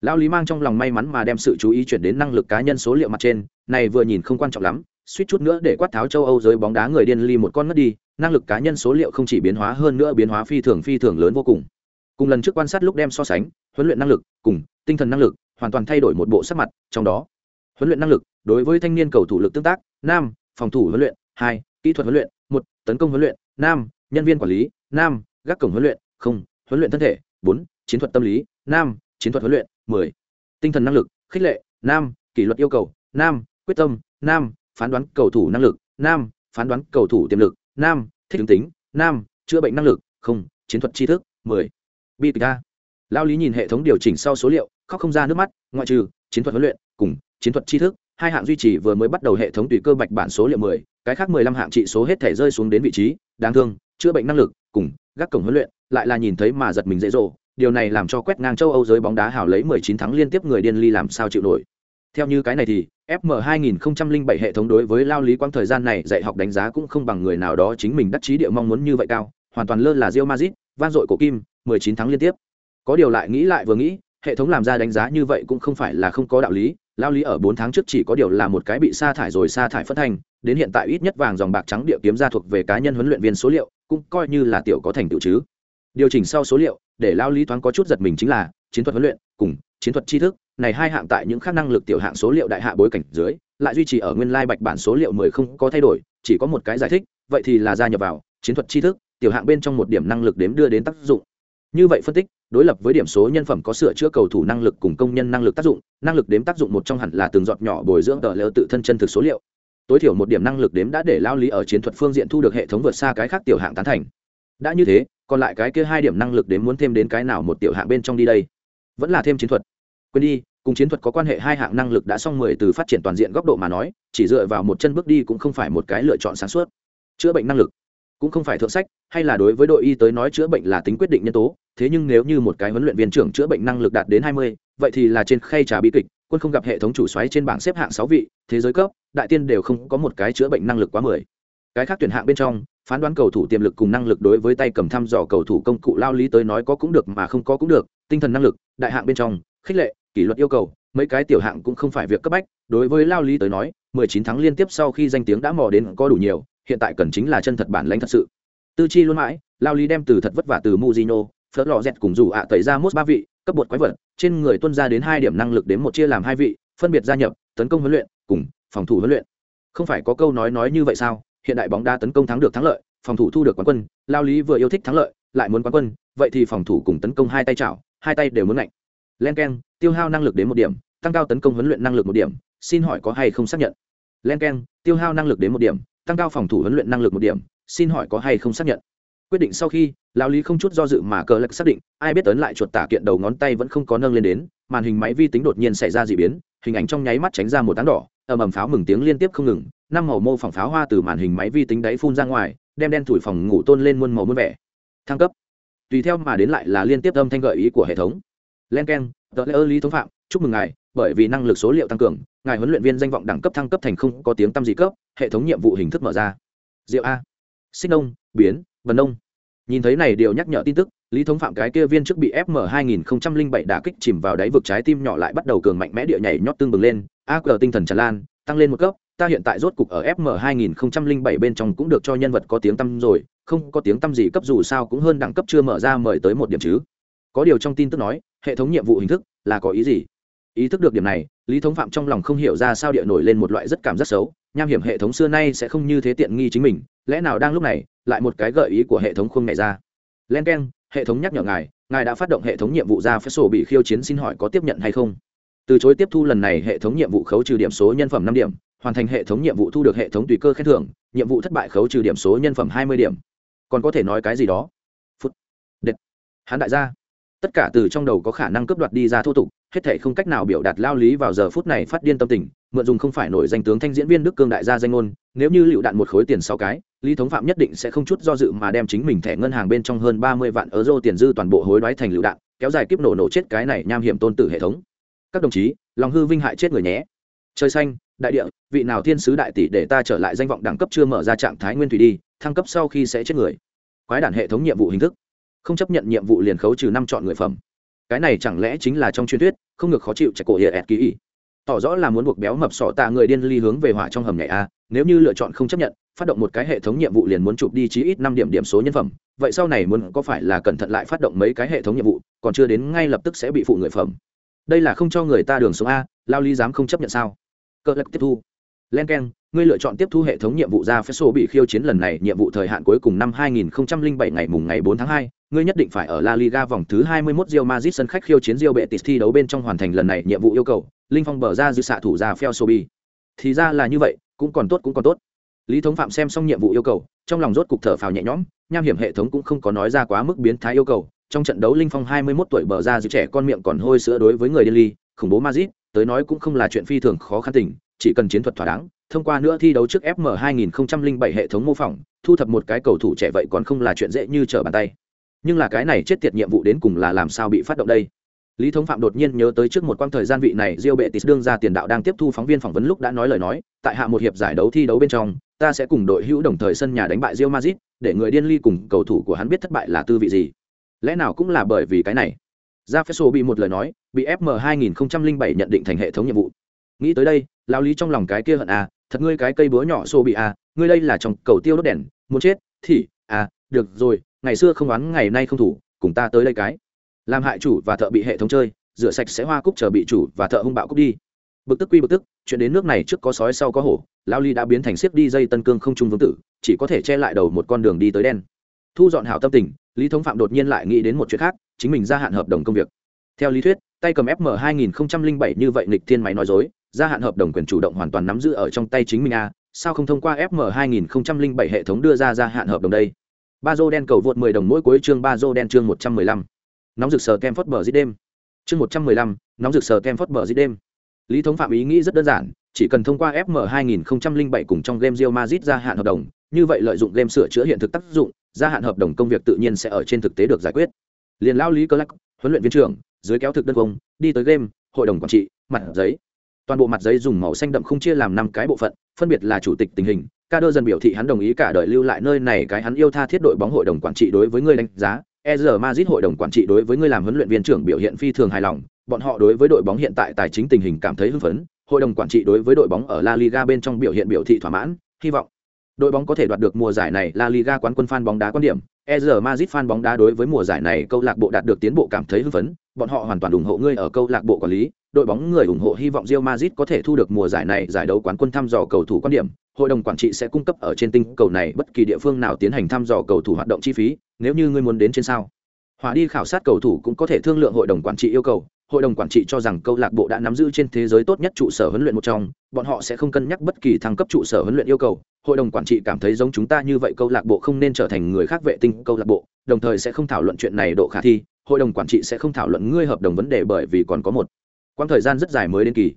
Lão lý mang trong lòng may mắn mà đem sự chú ý chuyển đến năng lực cá nhân số liệu mặt trên, này vừa nhìn không quan trọng lắm, suýt chút nữa để quát tháo châu âu giới bóng đá người điên ly một con mất đi năng lực cá nhân số liệu không chỉ biến hóa hơn nữa biến hóa phi thường phi thường lớn vô cùng. Cùng lần trước quan sát lúc đem so sánh, huấn luyện năng lực cùng tinh thần năng lực hoàn toàn thay đổi một bộ sắc mặt, trong đó, huấn luyện năng lực đối với thanh niên cầu thủ lực tương tác, nam, phòng thủ huấn luyện, hai, kỹ thuật huấn luyện, một, tấn công huấn luyện, nam, nhân viên quản lý, nam, gác cổng huấn luyện, không, huấn luyện thân thể, bốn, chiến thuật tâm lý, nam, chiến thuật huấn luyện, mười, tinh thần năng lực, khích lệ, nam, kỷ luật yêu cầu, nam, quyết tâm, nam, phán đoán cầu thủ năng lực, nam, phán đoán cầu thủ tiềm lực nam, thích ứng tính. Nam, chữa bệnh năng lực. Không, chiến thuật tri thức. Mười. Bi kịch a. Lao lý nhìn hệ thống điều chỉnh sau số liệu, khóc không ra nước mắt, ngoại trừ chiến thuật huấn luyện cùng chiến thuật tri thức, hai hạng duy trì vừa mới bắt đầu hệ thống tùy cơ bạch bản số liệu mười, cái khác mười lăm hạng trị số hết thể rơi xuống đến vị trí, đáng thương, chữa bệnh năng lực cùng gác cổng huấn luyện, lại là nhìn thấy mà giật mình dễ dỗ, điều này làm cho quét ngang châu âu giới bóng đá hào lấy mười chín tháng liên tiếp người điên ly làm sao chịu nổi theo như cái này thì fm 2007 hệ thống đối với lao lý quang thời gian này dạy học đánh giá cũng không bằng người nào đó chính mình đắc chí địa mong muốn như vậy cao, hoàn toàn lơ là rio mazit van dội cổ kim 19 tháng liên tiếp. Có điều lại nghĩ lại vừa nghĩ, hệ thống làm ra đánh giá như vậy cũng không phải là không có đạo lý, lao lý ở bốn tháng trước chỉ có điều là một cái bị sa thải rồi sa thải phân thành, đến hiện tại ít nhất vàng dòng bạc trắng địa kiếm ra thuộc về cá nhân huấn luyện viên số liệu, cũng coi như là tiểu có thành tựu chứ. Điều chỉnh sau số liệu, để lao lý thoáng có chút giật mình chính là chiến thuật huấn luyện, cùng chiến thuật tri thức này hai hạng tại những khác năng lực tiểu hạng số liệu đại hạ bối cảnh dưới, lại duy trì ở nguyên lai bạch bản số liệu mười không có thay đổi, chỉ có một cái giải thích, vậy thì là gia nhập vào chiến thuật tri thức, tiểu hạng bên trong một điểm năng lực đếm đưa đến tác dụng. Như vậy phân tích, đối lập với điểm số nhân phẩm có sửa chữa cầu thủ năng lực cùng công nhân năng lực tác dụng, năng lực đếm tác dụng một trong hẳn là từng giọt nhỏ bồi dưỡng tờ lỡ tự thân chân thực số liệu. Tối thiểu một điểm năng lực đếm đã để lao lý ở chiến thuật phương diện thu được hệ thống vượt xa cái khác tiểu hạng tán thành. Đã như thế, còn lại cái kia hai điểm năng lực đếm muốn thêm đến cái nào một tiểu hạng bên trong đi đây? Vẫn là thêm chiến thuật. Quên đi cùng chiến thuật có quan hệ hai hạng năng lực đã xong mười từ phát triển toàn diện góc độ mà nói, chỉ dựa vào một chân bước đi cũng không phải một cái lựa chọn sáng suốt. Chữa bệnh năng lực cũng không phải thượng sách, hay là đối với đội y tới nói chữa bệnh là tính quyết định nhân tố, thế nhưng nếu như một cái huấn luyện viên trưởng chữa bệnh năng lực đạt đến hai mươi, vậy thì là trên khay trà bi kịch, quân không gặp hệ thống chủ xoáy trên bảng xếp hạng sáu vị, thế giới cấp, đại tiên đều không có một cái chữa bệnh năng lực quá mười. Cái khác tuyển hạng bên trong, phán đoán cầu thủ tiềm lực cùng năng lực đối với tay cầm thăm dò cầu thủ công cụ lao lý tới nói có cũng được mà không có cũng được, tinh thần năng lực, đại hạng bên trong, khích lệ kỷ luật yêu cầu, mấy cái tiểu hạng cũng không phải việc cấp bách, đối với lao lý tới nói, mười chín tháng liên tiếp sau khi danh tiếng đã mò đến có đủ nhiều, hiện tại cần chính là chân thật bản lãnh thật sự. Tư chi luôn mãi, lao lý đem từ thật vất vả từ muzino phớt lò dẹt cùng dù ạ tẩy ra mốt ba vị, cấp bột quái vật, trên người tuân ra đến hai điểm năng lực đến một chia làm hai vị, phân biệt gia nhập, tấn công huấn luyện, cùng phòng thủ huấn luyện. Không phải có câu nói nói như vậy sao? Hiện đại bóng đá tấn công thắng được thắng lợi, phòng thủ thu được quán quân, lao lý vừa yêu thích thắng lợi, lại muốn quán quân, vậy thì phòng thủ cùng tấn công hai tay chảo, hai tay đều muốn lạnh len k e n tiêu hao năng lực đến một điểm, tăng cao tấn công huấn luyện năng lực một điểm, xin hỏi có hay không xác nhận? Len k e n tiêu hao năng lực đến một điểm, tăng cao phòng thủ huấn luyện năng lực một điểm, xin hỏi có hay không xác nhận? Quyết định sau khi lao lý không chút do dự mà cờ lạc xác định, ai biết tấn lại chuột tả kiện đầu ngón tay vẫn không có nâng lên đến, màn hình máy vi tính đột nhiên xảy ra d ị biến, hình ảnh trong nháy mắt tránh ra một tán đỏ, ầm ầm pháo mừng tiếng liên tiếp không ngừng, năm màu mô phỏng pháo hoa từ màn hình máy vi tính đáy phun ra ngoài, đem đen thủi phòng ngủ tôn lên muôn màu muôn vẻ. Thăng cấp. Tùy theo mà đến lại là liên tiếp âm thanh gợi ý của hệ thống len k e n tờ lễ ơ lý thống phạm, chúc mừng ngài, bởi vì năng lực số liệu tăng cường, ngài huấn luyện viên danh vọng đẳng cấp thăng cấp thành không có tiếng tăm gì cấp, hệ thống nhiệm vụ hình thức mở ra. Diệu a. Xích nông, biến vần nông. Nhìn thấy này điều nhắc nhở tin tức, lý thống phạm cái kia viên trước bị fm 2007 đả kích chìm vào đáy vực trái tim nhỏ lại bắt đầu cường mạnh mẽ địa nhảy nhót tương bừng lên aq tinh thần tràn lan, tăng lên một cấp, ta hiện tại rốt cục ở fm 2007 bên trong cũng được cho nhân vật có tiếng tăm rồi, không có tiếng tăm gì cấp dù sao cũng hơn đẳng cấp chưa mở ra mời tới một điểm chứ có điều trong tin tức nói, hệ thống nhiệm vụ hình thức là có ý gì? Ý thức được điểm này, lý thống phạm trong lòng không hiểu ra sao địa nổi lên một loại rất cảm rất xấu, nham hiểm hệ thống xưa nay sẽ không như thế tiện nghi chính mình, lẽ nào đang lúc này, lại một cái gợi ý của hệ thống không này ra? Len k e n hệ thống nhắc nhở ngài ngài đã phát động hệ thống nhiệm vụ ra phép sổ bị khiêu chiến xin hỏi có tiếp nhận hay không? Từ chối tiếp thu lần này hệ thống nhiệm vụ khấu trừ điểm số nhân phẩm năm điểm, hoàn thành hệ thống nhiệm vụ thu được hệ thống tùy cơ khen thưởng, nhiệm vụ thất bại khấu trừ điểm số nhân phẩm hai mươi điểm. Còn có thể nói cái gì đó? Phút. Đệt. Hắn đại gia tất cả từ trong đầu có khả năng cướp đoạt đi ra thô tục, hết thể không cách nào biểu đạt lao lý vào giờ phút này phát điên tâm tình, mượn dùng không phải nổi danh tướng thanh diễn viên đức cương đại gia danh ngôn, nếu như lựu đạn một khối tiền sáu cái, lý thống phạm nhất định sẽ không chút do dự mà đem chính mình thẻ ngân hàng bên trong hơn ba mươi vạn euro tiền dư toàn bộ hối đoái thành lựu đạn, kéo dài kiếp nổ nổ chết cái này nham hiểm tôn tử hệ thống. Các đồng chí, lòng hư vinh hại chết người nhé. Trời xanh, đại địa, vị nào thiên sứ đại tỷ để ta trở lại danh vọng đẳng cấp chưa mở ra trạng thái nguyên thủy đi, thăng cấp sau khi sẽ chết người. Quái đản hệ thống nhiệm vụ hình thức không chấp nhận nhiệm vụ liền khấu trừ năm chọn người phẩm. Cái này chẳng lẽ chính là trong truyền thuyết không ngược khó chịu chạy cổ hiệa ẹt kỳ ý tỏ rõ là muốn buộc béo mập sọ tạ người điên ly hướng về hỏa trong hầm nhảy a nếu như lựa chọn không chấp nhận phát động một cái hệ thống nhiệm vụ liền muốn chụp đi chí ít năm điểm điểm số nhân phẩm. Vậy sau này muốn có phải là cẩn thận lại phát động mấy cái hệ thống nhiệm vụ còn chưa đến ngay lập tức sẽ bị phụ người phẩm. Đây là không cho người ta đường sống a lao ly dám không chấp nhận sao? Cơ lực tiếp thu. Len k e n ngươi lựa chọn tiếp thu hệ thống nhiệm vụ ra phép sổ bị khiêu chiến lần này nhiệm vụ thời hạn cuối cùng năm 2007 ngày mùng ngày 4 tháng 2, ngươi nhất định phải ở La Liga vòng thứ 21 Real Madrid sân khách khiêu chiến Real Betis thi đấu bên trong hoàn thành lần này nhiệm vụ yêu cầu, Linh Phong bờ ra dư xạ thủ ra Felsobi. Thì ra là như vậy, cũng còn tốt cũng còn tốt. lý thống phạm xem xong nhiệm vụ yêu cầu trong lòng rốt cục thở phào nhẹ nhõm nham hiểm hệ thống cũng không có nói ra quá mức biến thái yêu cầu trong trận đấu linh phong 21 tuổi bờ ra giữ trẻ con miệng còn hôi sữa đối với người điên ly khủng bố Madrid tới nói cũng không là chuyện phi thường khó khăn tình chỉ cần chiến thuật thỏa đáng thông qua nữa thi đấu trước fm 2007 hệ thống mô phỏng thu thập một cái cầu thủ trẻ vậy còn không là chuyện dễ như trở bàn tay nhưng là cái này chết tiệt nhiệm vụ đến cùng là làm sao bị phát động đây lý thống phạm đột nhiên nhớ tới trước một quãng thời gian vị này diêu bệ tít đương ra tiền đạo đang tiếp thu phóng viên phỏng vấn lúc đã nói lời nói tại hạ một hiệp giải đấu thi đấu bên trong ta sẽ cùng đội hữu đồng thời sân nhà đánh bại diêu Madrid, để người điên ly cùng cầu thủ của hắn biết thất bại là tư vị gì. Lẽ nào cũng là bởi vì cái này. Jefferson bị một lời nói, bị FM 2007 nhận định thành hệ thống nhiệm vụ. Nghĩ tới đây, lão lý trong lòng cái kia hận à, thật ngươi cái cây búa nhỏ xô bị à, ngươi đây là trong cầu tiêu đốt đèn, muốn chết, thì à, được rồi, ngày xưa không oán ngày nay không thủ, cùng ta tới đây cái. Làm hại chủ và thợ bị hệ thống chơi, rửa sạch sẽ hoa cúc chờ bị chủ và thợ hung bạo cúc đi. Bực tức quy bực tức chuyện đến nước này trước có sói sau có hổ lao ly đã biến thành siếc đi dây tân cương không trung vương tử chỉ có thể che lại đầu một con đường đi tới đen. Thu dọn hảo tâm tình lý thống phạm đột nhiên lại nghĩ đến một chuyện khác chính mình gia hạn hợp đồng công việc. Theo lý thuyết tay cầm fm 2007 như vậy nghịch thiên máy nói dối gia hạn hợp đồng quyền chủ động hoàn toàn nắm giữ ở trong tay chính mình a à, sao không thông qua fm 2007 hệ thống đưa ra gia hạn hợp đồng đây? Ba dô đen cầu vượt 10 đồng mỗi cuối chương ba dô đen chương 115. nóng rực sờ kem phớt bờ dít đêm. Chương 115, nóng rực sờ kem phớt bờ dít đêm. Lý thống phạm ý nghĩ rất đơn giản chỉ cần thông qua fm 2007 cùng trong game Real Madrid gia hạn hợp đồng như vậy lợi dụng game sửa chữa hiện thực tác dụng gia hạn hợp đồng công việc tự nhiên sẽ ở trên thực tế được giải quyết. Liền lao lý cơ lắc huấn luyện viên trưởng dưới kéo thực đơn công đi tới game hội đồng quản trị mặt giấy toàn bộ mặt giấy dùng màu xanh đậm không chia làm năm cái bộ phận phân biệt là chủ tịch tình hình ca đơ dần biểu thị hắn đồng ý cả đời lưu lại nơi này cái hắn yêu tha thiết đội bóng hội đồng quản trị đối với người đánh giá ER Madrid hội đồng quản trị đối với người làm huấn luyện viên trưởng biểu hiện phi thường hài lòng, bọn họ đối với đội bóng hiện tại tài chính tình hình cảm thấy hưng phấn, hội đồng quản trị đối với đội bóng ở La Liga bên trong biểu hiện biểu thị thỏa mãn, hy vọng đội bóng có thể đoạt được mùa giải này La Liga quán quân fan bóng đá quan điểm. ER Madrid fan bóng đá đối với mùa giải này câu lạc bộ đạt được tiến bộ cảm thấy hưng phấn, bọn họ hoàn toàn ủng hộ ngươi ở câu lạc bộ quản lý, đội bóng người ủng hộ hy vọng Real Madrid có thể thu được mùa giải này giải đấu quán quân thăm dò cầu thủ quan điểm. Hội đồng quản trị sẽ cung cấp ở trên tinh cầu này bất kỳ địa phương nào tiến hành thăm dò cầu thủ hoạt động chi phí, nếu như ngươi muốn đến trên sao Hỏa đi khảo sát cầu thủ cũng có thể thương lượng hội đồng quản trị yêu cầu. Hội đồng quản trị cho rằng câu lạc bộ đã nắm giữ trên thế giới tốt nhất trụ sở huấn luyện một trong, bọn họ sẽ không cân nhắc bất kỳ thăng cấp trụ sở huấn luyện yêu cầu. Hội đồng quản trị cảm thấy giống chúng ta như vậy câu lạc bộ không nên trở thành người khác vệ tinh câu lạc bộ, đồng thời sẽ không thảo luận chuyện này độ khả thi. Hội đồng quản trị sẽ không thảo luận ngươi hợp đồng vấn đề bởi vì còn có một quãng thời gian rất dài mới đến kỳ.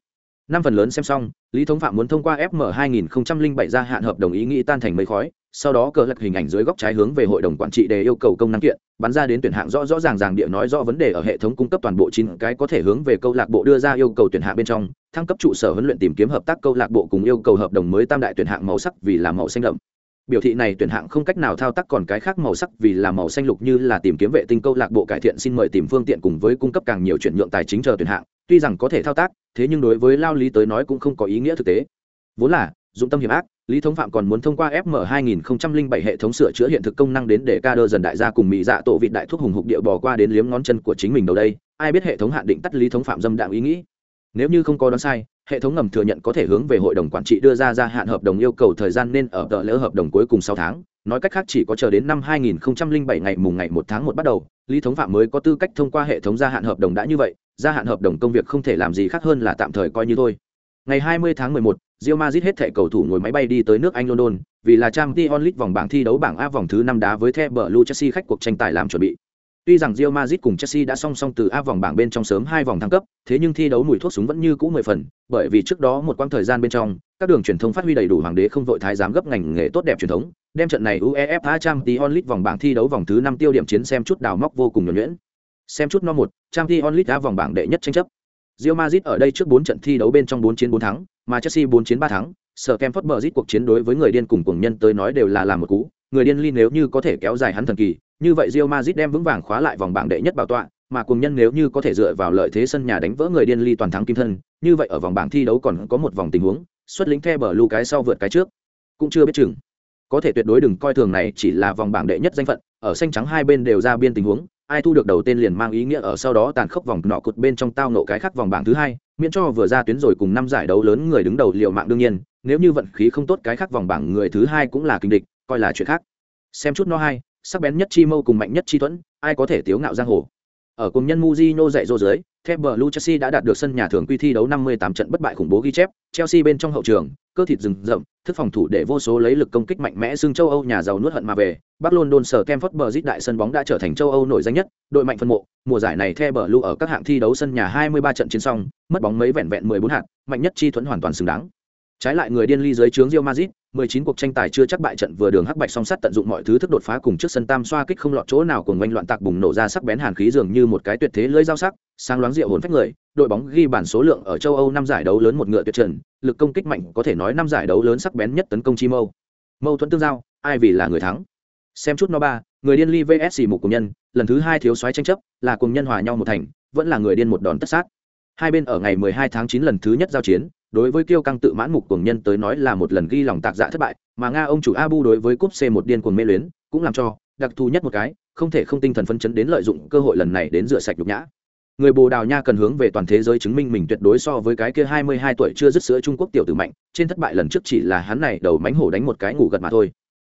Năm phần lớn xem xong, Lý Thống Phạm muốn thông qua FM 2007 gia hạn hợp đồng ý nghĩ tan thành mây khói, sau đó cờ lật hình ảnh dưới góc trái hướng về hội đồng quản trị để yêu cầu công năng kiện bắn ra đến tuyển hạng rõ rõ ràng ràng địa nói rõ vấn đề ở hệ thống cung cấp toàn bộ chín cái có thể hướng về câu lạc bộ đưa ra yêu cầu tuyển hạng bên trong thăng cấp trụ sở huấn luyện tìm kiếm hợp tác câu lạc bộ cùng yêu cầu hợp đồng mới tam đại tuyển hạng màu sắc vì là màu xanh đậm biểu thị này tuyển hạng không cách nào thao tác còn cái khác màu sắc vì là màu xanh lục như là tìm kiếm vệ tinh câu lạc bộ cải thiện xin mời tìm phương tiện cùng với cung cấp càng nhiều chuyển nhượng tài chính chờ tuyển hạng tuy rằng có thể thao tác, thế nhưng đối với lao lý tới nói cũng không có ý nghĩa thực tế. Vốn là, dụng tâm hiểm ác, lý thống phạm còn muốn thông qua fm 2007 hệ thống sửa chữa hiện thực công năng đến để ca đơ dần đại gia cùng mỹ dạ tổ vị đại thuốc hùng hục địa bò qua đến liếm ngón chân của chính mình đầu đây, ai biết hệ thống hạn định tắt lý thống phạm dâm đạm ý nghĩ. Nếu như không có đoán sai, hệ thống ngầm thừa nhận có thể hướng về hội đồng quản trị đưa ra gia hạn hợp đồng yêu cầu thời gian nên ở tờ lỡ hợp đồng cuối cùng sáu tháng nói cách khác chỉ có chờ đến năm 2007 ngày mùng ngày một tháng một bắt đầu lý thống phạm mới có tư cách thông qua hệ thống gia hạn hợp đồng đã như vậy gia hạn hợp đồng công việc không thể làm gì khác hơn là tạm thời coi như thôi ngày 20 tháng 11, Real Madrid hết thảy cầu thủ ngồi máy bay đi tới nước Anh London, vì là Champions League vòng bảng thi đấu bảng A vòng thứ 5 đá với The Blue Chelsea khách cuộc tranh tài làm chuẩn bị. Tuy rằng Real Madrid cùng Chelsea đã song song từ A vòng bảng bên trong sớm hai vòng thăng cấp, thế nhưng thi đấu mùi thuốc súng vẫn như cũ 10 phần, bởi vì trước đó một quãng thời gian bên trong, các đường truyền thông phát huy đầy đủ hoàng đế không vội thái giám gấp ngành nghề tốt đẹp truyền thống, đem trận này UEFA Champions League vòng bảng thi đấu vòng thứ 5 tiêu điểm chiến xem chút đào móc vô cùng nhuần nhuyễn. Xem chút no một. Champions League đã vòng bảng đệ nhất tranh chấp. Real Madrid ở đây trước 4 trận thi đấu bên trong 4 chiến 4 thắng, mà Chelsea 4 chiến 3 thắng, sở kem phất bờ rít cuộc chiến đối với người điên cùng cuồng nhân tới nói đều là làm một cú người điên li nếu như có thể kéo dài hắn thần kỳ như vậy Real Madrid đem vững vàng khóa lại vòng bảng đệ nhất bảo tọa mà cuồng nhân nếu như có thể dựa vào lợi thế sân nhà đánh vỡ người điên li toàn thắng kim thân như vậy ở vòng bảng thi đấu còn có một vòng tình huống xuất lính the bờ lưu cái sau vượt cái trước cũng chưa biết chừng có thể tuyệt đối đừng coi thường này chỉ là vòng bảng đệ nhất danh phận, ở xanh trắng hai bên đều ra biên tình huống, ai thu được đầu tên liền mang ý nghĩa ở sau đó tàn khốc vòng nọ cụt bên trong tao nộ cái khác vòng bảng thứ hai, miễn cho vừa ra tuyến rồi cùng năm giải đấu lớn người đứng đầu liệu mạng đương nhiên, nếu như vận khí không tốt cái khác vòng bảng người thứ hai cũng là kinh địch, coi là chuyện khác. Xem chút no hai, sắc bén nhất chi mâu cùng mạnh nhất chi thuẫn, ai có thể tiếu ngạo giang hồ? Ở cùng nhân Mujino dạy dỗ dưới The Blue Chelsea đã đạt được sân nhà thường quy thi đấu 58 trận bất bại khủng bố ghi chép, Chelsea bên trong hậu trường, cơ thịt rừng rậm, thức phòng thủ để vô số lấy lực công kích mạnh mẽ xương châu Âu nhà giàu nuốt hận mà về. Bắc London sở Campford Bridge đại sân bóng đã trở thành châu Âu nổi danh nhất, đội mạnh phân mộ, mùa giải này The Blue ở các hạng thi đấu sân nhà 23 trận chiến xong, mất bóng mấy vẹn vẹn 14 hạt, mạnh nhất chi thuẫn hoàn toàn xứng đáng. Trái lại người điên ly dưới trướng Real Madrid, 19 cuộc tranh tài chưa chắc bại trận vừa đường hắc bạch song sắt tận dụng mọi thứ thức đột phá cùng trước sân tam xoa kích không lọt chỗ nào cùng oanh loạn tạc bùng nổ ra sắc bén hàn khí dường như một cái tuyệt thế lưỡi dao sắc, sáng loáng diệu hồn phách người, đội bóng ghi bản số lượng ở châu Âu năm giải đấu lớn một ngựa tuyệt trần, lực công kích mạnh có thể nói năm giải đấu lớn sắc bén nhất tấn công chi mâu. Mâu thuẫn tương giao, ai vì là người thắng. Xem chút nó ba, người điên ly VS mục cùng nhân, lần thứ hai thiếu soái tranh chấp, là cùng nhân hòa nhau một thành, vẫn là người điên một đòn tất sát. Hai bên ở ngày 12 tháng 9 lần thứ nhất giao chiến, đối với kiêu căng tự mãn mục cuồng nhân tới nói là một lần ghi lòng tạc dạ thất bại, mà nga ông chủ abu đối với cúp c một điên cuồng mê luyến, cũng làm cho, đặc thù nhất một cái, không thể không tinh thần phấn chấn đến lợi dụng cơ hội lần này đến rửa sạch nhục nhã. Người bồ đào nha cần hướng về toàn thế giới chứng minh mình tuyệt đối so với cái kia hai mươi hai tuổi chưa dứt sữa trung quốc tiểu tử mạnh, trên thất bại lần trước chỉ là hắn này đầu mánh hổ đánh một cái ngủ gật mà thôi.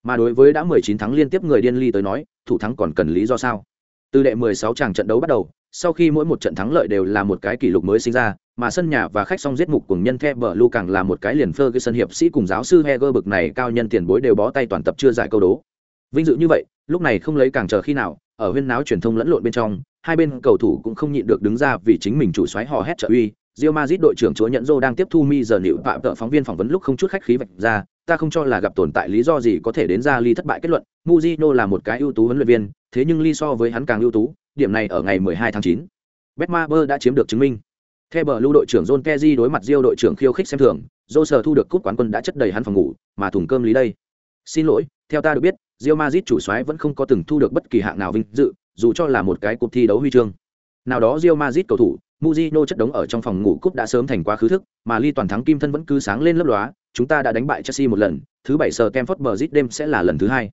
Mà đối với đã mười chín tháng liên tiếp người điên ly tới nói, thủ thắng còn cần lý do sao? Từ đệ mười sáu tràng trận đấu bắt đầu sau khi mỗi một trận thắng lợi đều là một cái kỷ lục mới sinh ra mà sân nhà và khách song giết mục cùng nhân the bờ lu càng là một cái liền phơ cái sân hiệp sĩ cùng giáo sư Heger bực này cao nhân tiền bối đều bó tay toàn tập chưa giải câu đố. Vinh dự như vậy, lúc này không lấy càng chờ khi nào, ở huyên náo truyền thông lẫn lộn bên trong, hai bên cầu thủ cũng không nhịn được đứng ra vì chính mình chủ soái hò hét trợ uy. Real Madrid đội trưởng chúa nhận Zô đang tiếp thu mi giờ nịu tạm tợ phóng viên phỏng vấn lúc không chút khách khí vạch ra, ta không cho là gặp tồn tại lý do gì có thể đến ra ly thất bại kết luận. Mujino là một cái ưu tú huấn luyện viên, thế nhưng ly so với hắn càng ưu tú, điểm này ở ngày 12 tháng 9. Betmaber đã chiếm được chứng minh. Theo bờ lưu đội trưởng John Kezi đối mặt Rio đội trưởng khiêu khích xem thường, Joe thu được cúp quán quân đã chất đầy hắn phòng ngủ, mà thùng cơm lý đây. Xin lỗi, theo ta được biết, Real Madrid chủ soái vẫn không có từng thu được bất kỳ hạng nào vinh dự, dù cho là một cái cuộc thi đấu huy chương. Nào đó Real Madrid cầu thủ, Mujino chất đống ở trong phòng ngủ cúp đã sớm thành quá khứ thức, mà ly toàn thắng kim thân vẫn cứ sáng lên lấp lóa, chúng ta đã đánh bại Chelsea một lần, thứ bảy giờ Stamford Bridge đêm sẽ là lần thứ hai.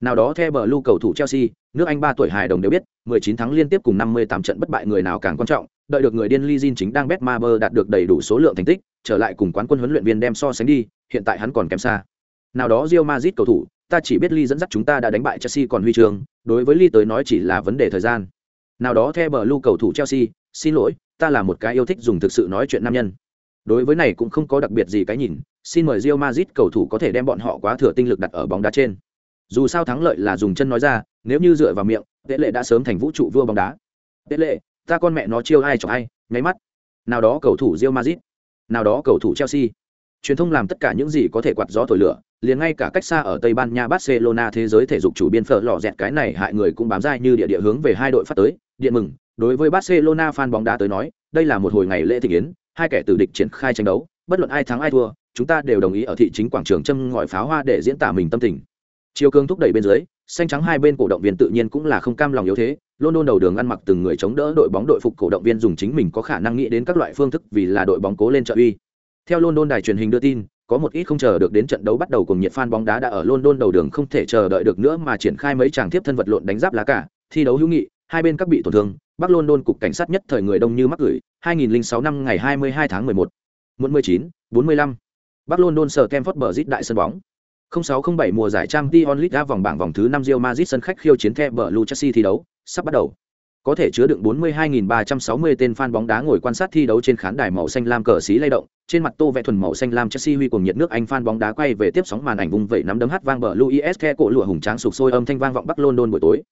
Nào đó theo bờ lưu cầu thủ Chelsea, nước Anh ba tuổi hài đồng đều biết, 19 thắng liên tiếp cùng 58 trận bất bại người nào càng quan trọng, đợi được người điên Lee Jin chính đang Betmaber đạt được đầy đủ số lượng thành tích, trở lại cùng quán quân huấn luyện viên đem so sánh đi, hiện tại hắn còn kém xa. Nào đó Real Madrid cầu thủ, ta chỉ biết Lee dẫn dắt chúng ta đã đánh bại Chelsea còn huy chương, đối với Lee tới nói chỉ là vấn đề thời gian. Nào đó theo bờ lưu cầu thủ Chelsea, xin lỗi, ta là một cái yêu thích dùng thực sự nói chuyện nam nhân. Đối với này cũng không có đặc biệt gì cái nhìn, xin mời Real Madrid cầu thủ có thể đem bọn họ quá thừa tinh lực đặt ở bóng đá trên. Dù sao thắng lợi là dùng chân nói ra, nếu như dựa vào miệng, Tệ lệ đã sớm thành vũ trụ vua bóng đá. Tệ lệ, ta con mẹ nó chiêu ai cho ai, nháy mắt. Nào đó cầu thủ Real Madrid, nào đó cầu thủ Chelsea. Truyền thông làm tất cả những gì có thể quạt gió thổi lửa, liền ngay cả cách xa ở Tây Ban Nha Barcelona thế giới thể dục chủ biên phở lò dẹt cái này hại người cũng bám dai như địa địa hướng về hai đội phát tới, điện mừng, đối với Barcelona fan bóng đá tới nói, đây là một hồi ngày lễ thị kiến hai kẻ tử địch triển khai tranh đấu, bất luận ai thắng ai thua, chúng ta đều đồng ý ở thị chính quảng trường châm ngòi pháo hoa để diễn tả mình tâm tình. Chiều cường thúc đẩy bên dưới, xanh trắng hai bên cổ động viên tự nhiên cũng là không cam lòng yếu thế. London đầu đường ăn mặc từng người chống đỡ đội bóng đội phục cổ động viên dùng chính mình có khả năng nghĩ đến các loại phương thức vì là đội bóng cố lên trợ uy. Theo london đài truyền hình đưa tin có một ít không chờ được đến trận đấu bắt đầu cùng nhiệt fan bóng đá đã ở london đầu đường không thể chờ đợi được nữa mà triển khai mấy tràng tiếp thân vật lộn đánh giáp lá cả thi đấu hữu nghị hai bên các bị tổn thương bắc london cục cảnh sát nhất thời người đông như mắc gửi 2006 năm ngày 22 tháng 11 muộn 19 45 bắc london sở kem phớt bờ rít đại sân bóng. 0607 mùa giải trang Dion League vòng bảng vòng thứ 5 Real Madrid sân khách khiêu chiến The Blue Chelsea thi đấu, sắp bắt đầu. Có thể chứa đựng 42.360 tên fan bóng đá ngồi quan sát thi đấu trên khán đài màu xanh lam cờ xí lay động, trên mặt tô vẽ thuần màu xanh lam Chelsea huy cùng nhiệt nước Anh fan bóng đá quay về tiếp sóng màn ảnh vùng vẫy nắm đấm hát vang bờ Luis The cổ lụa hùng tráng sục sôi âm thanh vang vọng Bắc London buổi tối.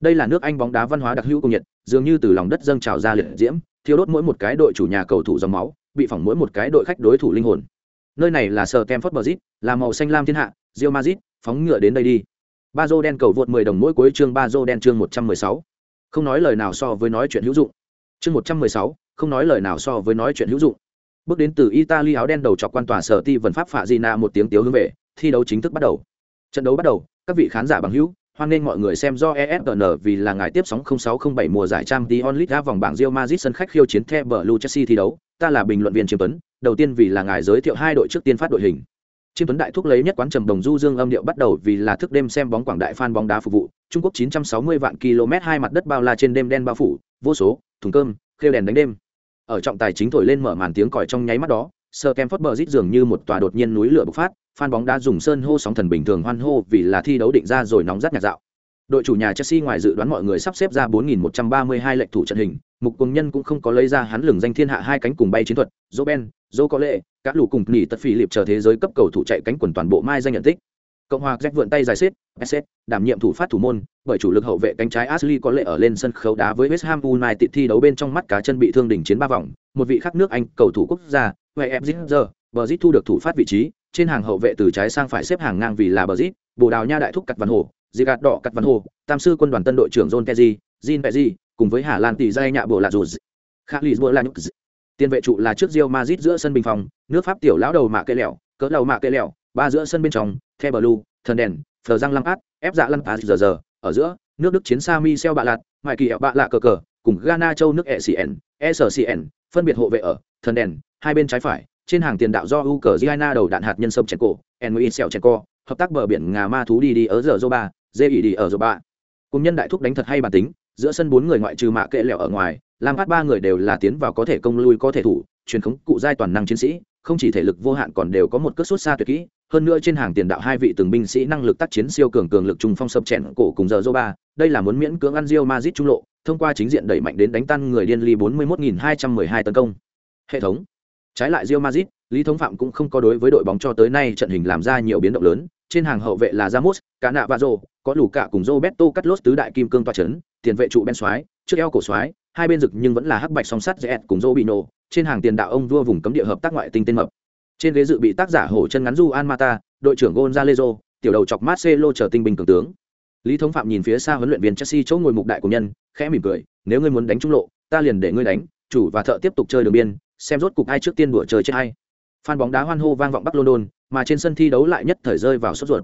Đây là nước Anh bóng đá văn hóa đặc hữu cùng nhiệt, dường như từ lòng đất dâng trào ra liệt diễm, thiêu đốt mỗi một cái đội chủ nhà cầu thủ dòng máu, bị phỏng mỗi một cái đội khách đối thủ linh hồn. Nơi này là Sir Stamford Bridge, là màu xanh lam thiên hạ, Real Madrid, phóng ngựa đến đây đi. Ba Zô đen cầu vượt 10 đồng mỗi cuối chương Bazo đen chương 116. Không nói lời nào so với nói chuyện hữu dụng. Chương 116, không nói lời nào so với nói chuyện hữu dụng. Bước đến từ Italy áo đen đầu chọc quan tòa sở ti vần pháp phạ Gina một tiếng tiếu hướng về, thi đấu chính thức bắt đầu. Trận đấu bắt đầu, các vị khán giả bằng hữu, hoan nghênh mọi người xem do ESPN vì là ngài tiếp sóng 0607 mùa giải Champions League vòng bảng Real Madrid sân khách khiêu chiến The Blue Chelsea thi đấu, ta là bình luận viên Chiêm Tuấn, đầu tiên vì là ngài giới thiệu hai đội trước tiên phát đội hình chiêm tuấn đại thúc lấy nhất quán trầm đồng du dương âm điệu bắt đầu vì là thức đêm xem bóng quảng đại fan bóng đá phục vụ. Trung quốc 960 vạn km hai mặt đất bao la trên đêm đen bao phủ, vô số, thùng cơm, khêu đèn đánh đêm. Ở trọng tài chính thổi lên mở màn tiếng còi trong nháy mắt đó sơ kem phớt bờ rít dường như một tòa đột nhiên núi lửa bộc phát, fan bóng đá dùng sơn hô sóng thần bình thường hoan hô vì là thi đấu định ra rồi nóng rát nhạt dạo. Đội chủ nhà chelsea ngoài dự đoán mọi người sắp xếp ra 4.132 lệnh thủ trận hình mục cùng nhân cũng không có lấy ra hắn lừng danh thiên hạ hai cánh cùng bay chiến thuật dô ben dô có lệ các lũ cùng nghỉ tật phi liệp chờ thế giới cấp cầu thủ chạy cánh quần toàn bộ mai danh nhận tích. Cộng hòa jack vượn tay dài xếp ss đảm nhiệm thủ phát thủ môn bởi chủ lực hậu vệ cánh trái ashley có lệ ở lên sân khấu đá với west ham united thi đấu bên trong mắt cá chân bị thương đỉnh chiến ba vòng. Một vị khác nước anh cầu thủ quốc gia huệ fzit giờ bờ thu được thủ phát vị trí trên hàng hậu vệ từ trái sang phải xếp hàng ngang vì là bờ bồ đào nha đại thúc cắt văn hồ Zigat gạt đỏ cắt văn hồ tam sư quân đoàn tân đội trưởng john Kezi, jin peji cùng với hà lan tỷ giai nhạ bộ là dù khác bộ là lan tiền vệ trụ là trước rio Madrid giữa sân bình phòng, nước pháp tiểu lão đầu mạ cây lẹo cỡ đầu mạ cây lẹo ba giữa sân bên trong the blue thần đèn phờ răng lăng át, ép dạ lăng át giờ giờ, ở giữa, nước đức chiến xa Michel bạ lạt mại kỳ ẹo bạ lạ cờ cờ, cùng ghana châu nước ecn escn phân biệt hộ vệ ở thần đèn hai bên trái phải, trên hàng tiền đạo do u cờ giana đầu đạn hạt nhân sông chèn cổ enui xeo chèn co, hợp tác bờ biển ngà ma thú đi đi ở giờ dô ba, dê ỉ đi ở dô ba. Cùng nhân đại thúc đánh thật hay bản tính giữa sân bốn người ngoại trừ mạ kệ lẹo ở ngoài lam phát ba người đều là tiến vào có thể công lui có thể thủ truyền khống cụ giai toàn năng chiến sĩ không chỉ thể lực vô hạn còn đều có một cước xuất xa tuyệt kỹ hơn nữa trên hàng tiền đạo hai vị từng binh sĩ năng lực tác chiến siêu cường cường lực trùng phong sập chèn cổ cùng giờ dô ba đây là muốn miễn cưỡng ăn rio mazit trung lộ thông qua chính diện đẩy mạnh đến đánh tan người điên ly bốn mươi một nghìn hai trăm mười hai tấn công. Hệ thống. Trái lại rio mazit lý thống phạm cũng không có đối với đội bóng cho tới nay trận hình làm ra nhiều biến động lớn trên hàng hậu vệ là Ramos, cả nạ và rô có lù cả cùng Roberto Carlos tứ đại kim cương toa chấn, tiền vệ trụ Ben xoái trước eo cổ xoái hai bên rực nhưng vẫn là hắc bạch song sắt dẹt cùng Robinho, trên hàng tiền đạo ông vua vùng cấm địa hợp tác ngoại tinh tên mập. Trên ghế dự bị tác giả hổ chân ngắn Du An Mata, đội trưởng Gonzalez, tiểu đầu chọc Marcelo chờ tinh binh cường tướng. Lý Thống Phạm nhìn phía xa huấn luyện viên Chelsea chỗ ngồi mục đại của nhân, khẽ mỉm cười, nếu ngươi muốn đánh trung lộ, ta liền để ngươi đánh, chủ và thợ tiếp tục chơi đường biên, xem rốt cục ai trước tiên đùa chơi chết hay. Phan bóng đá hoan hô vang vọng Bắc London, mà trên sân thi đấu lại nhất thời rơi vào sốt ruột.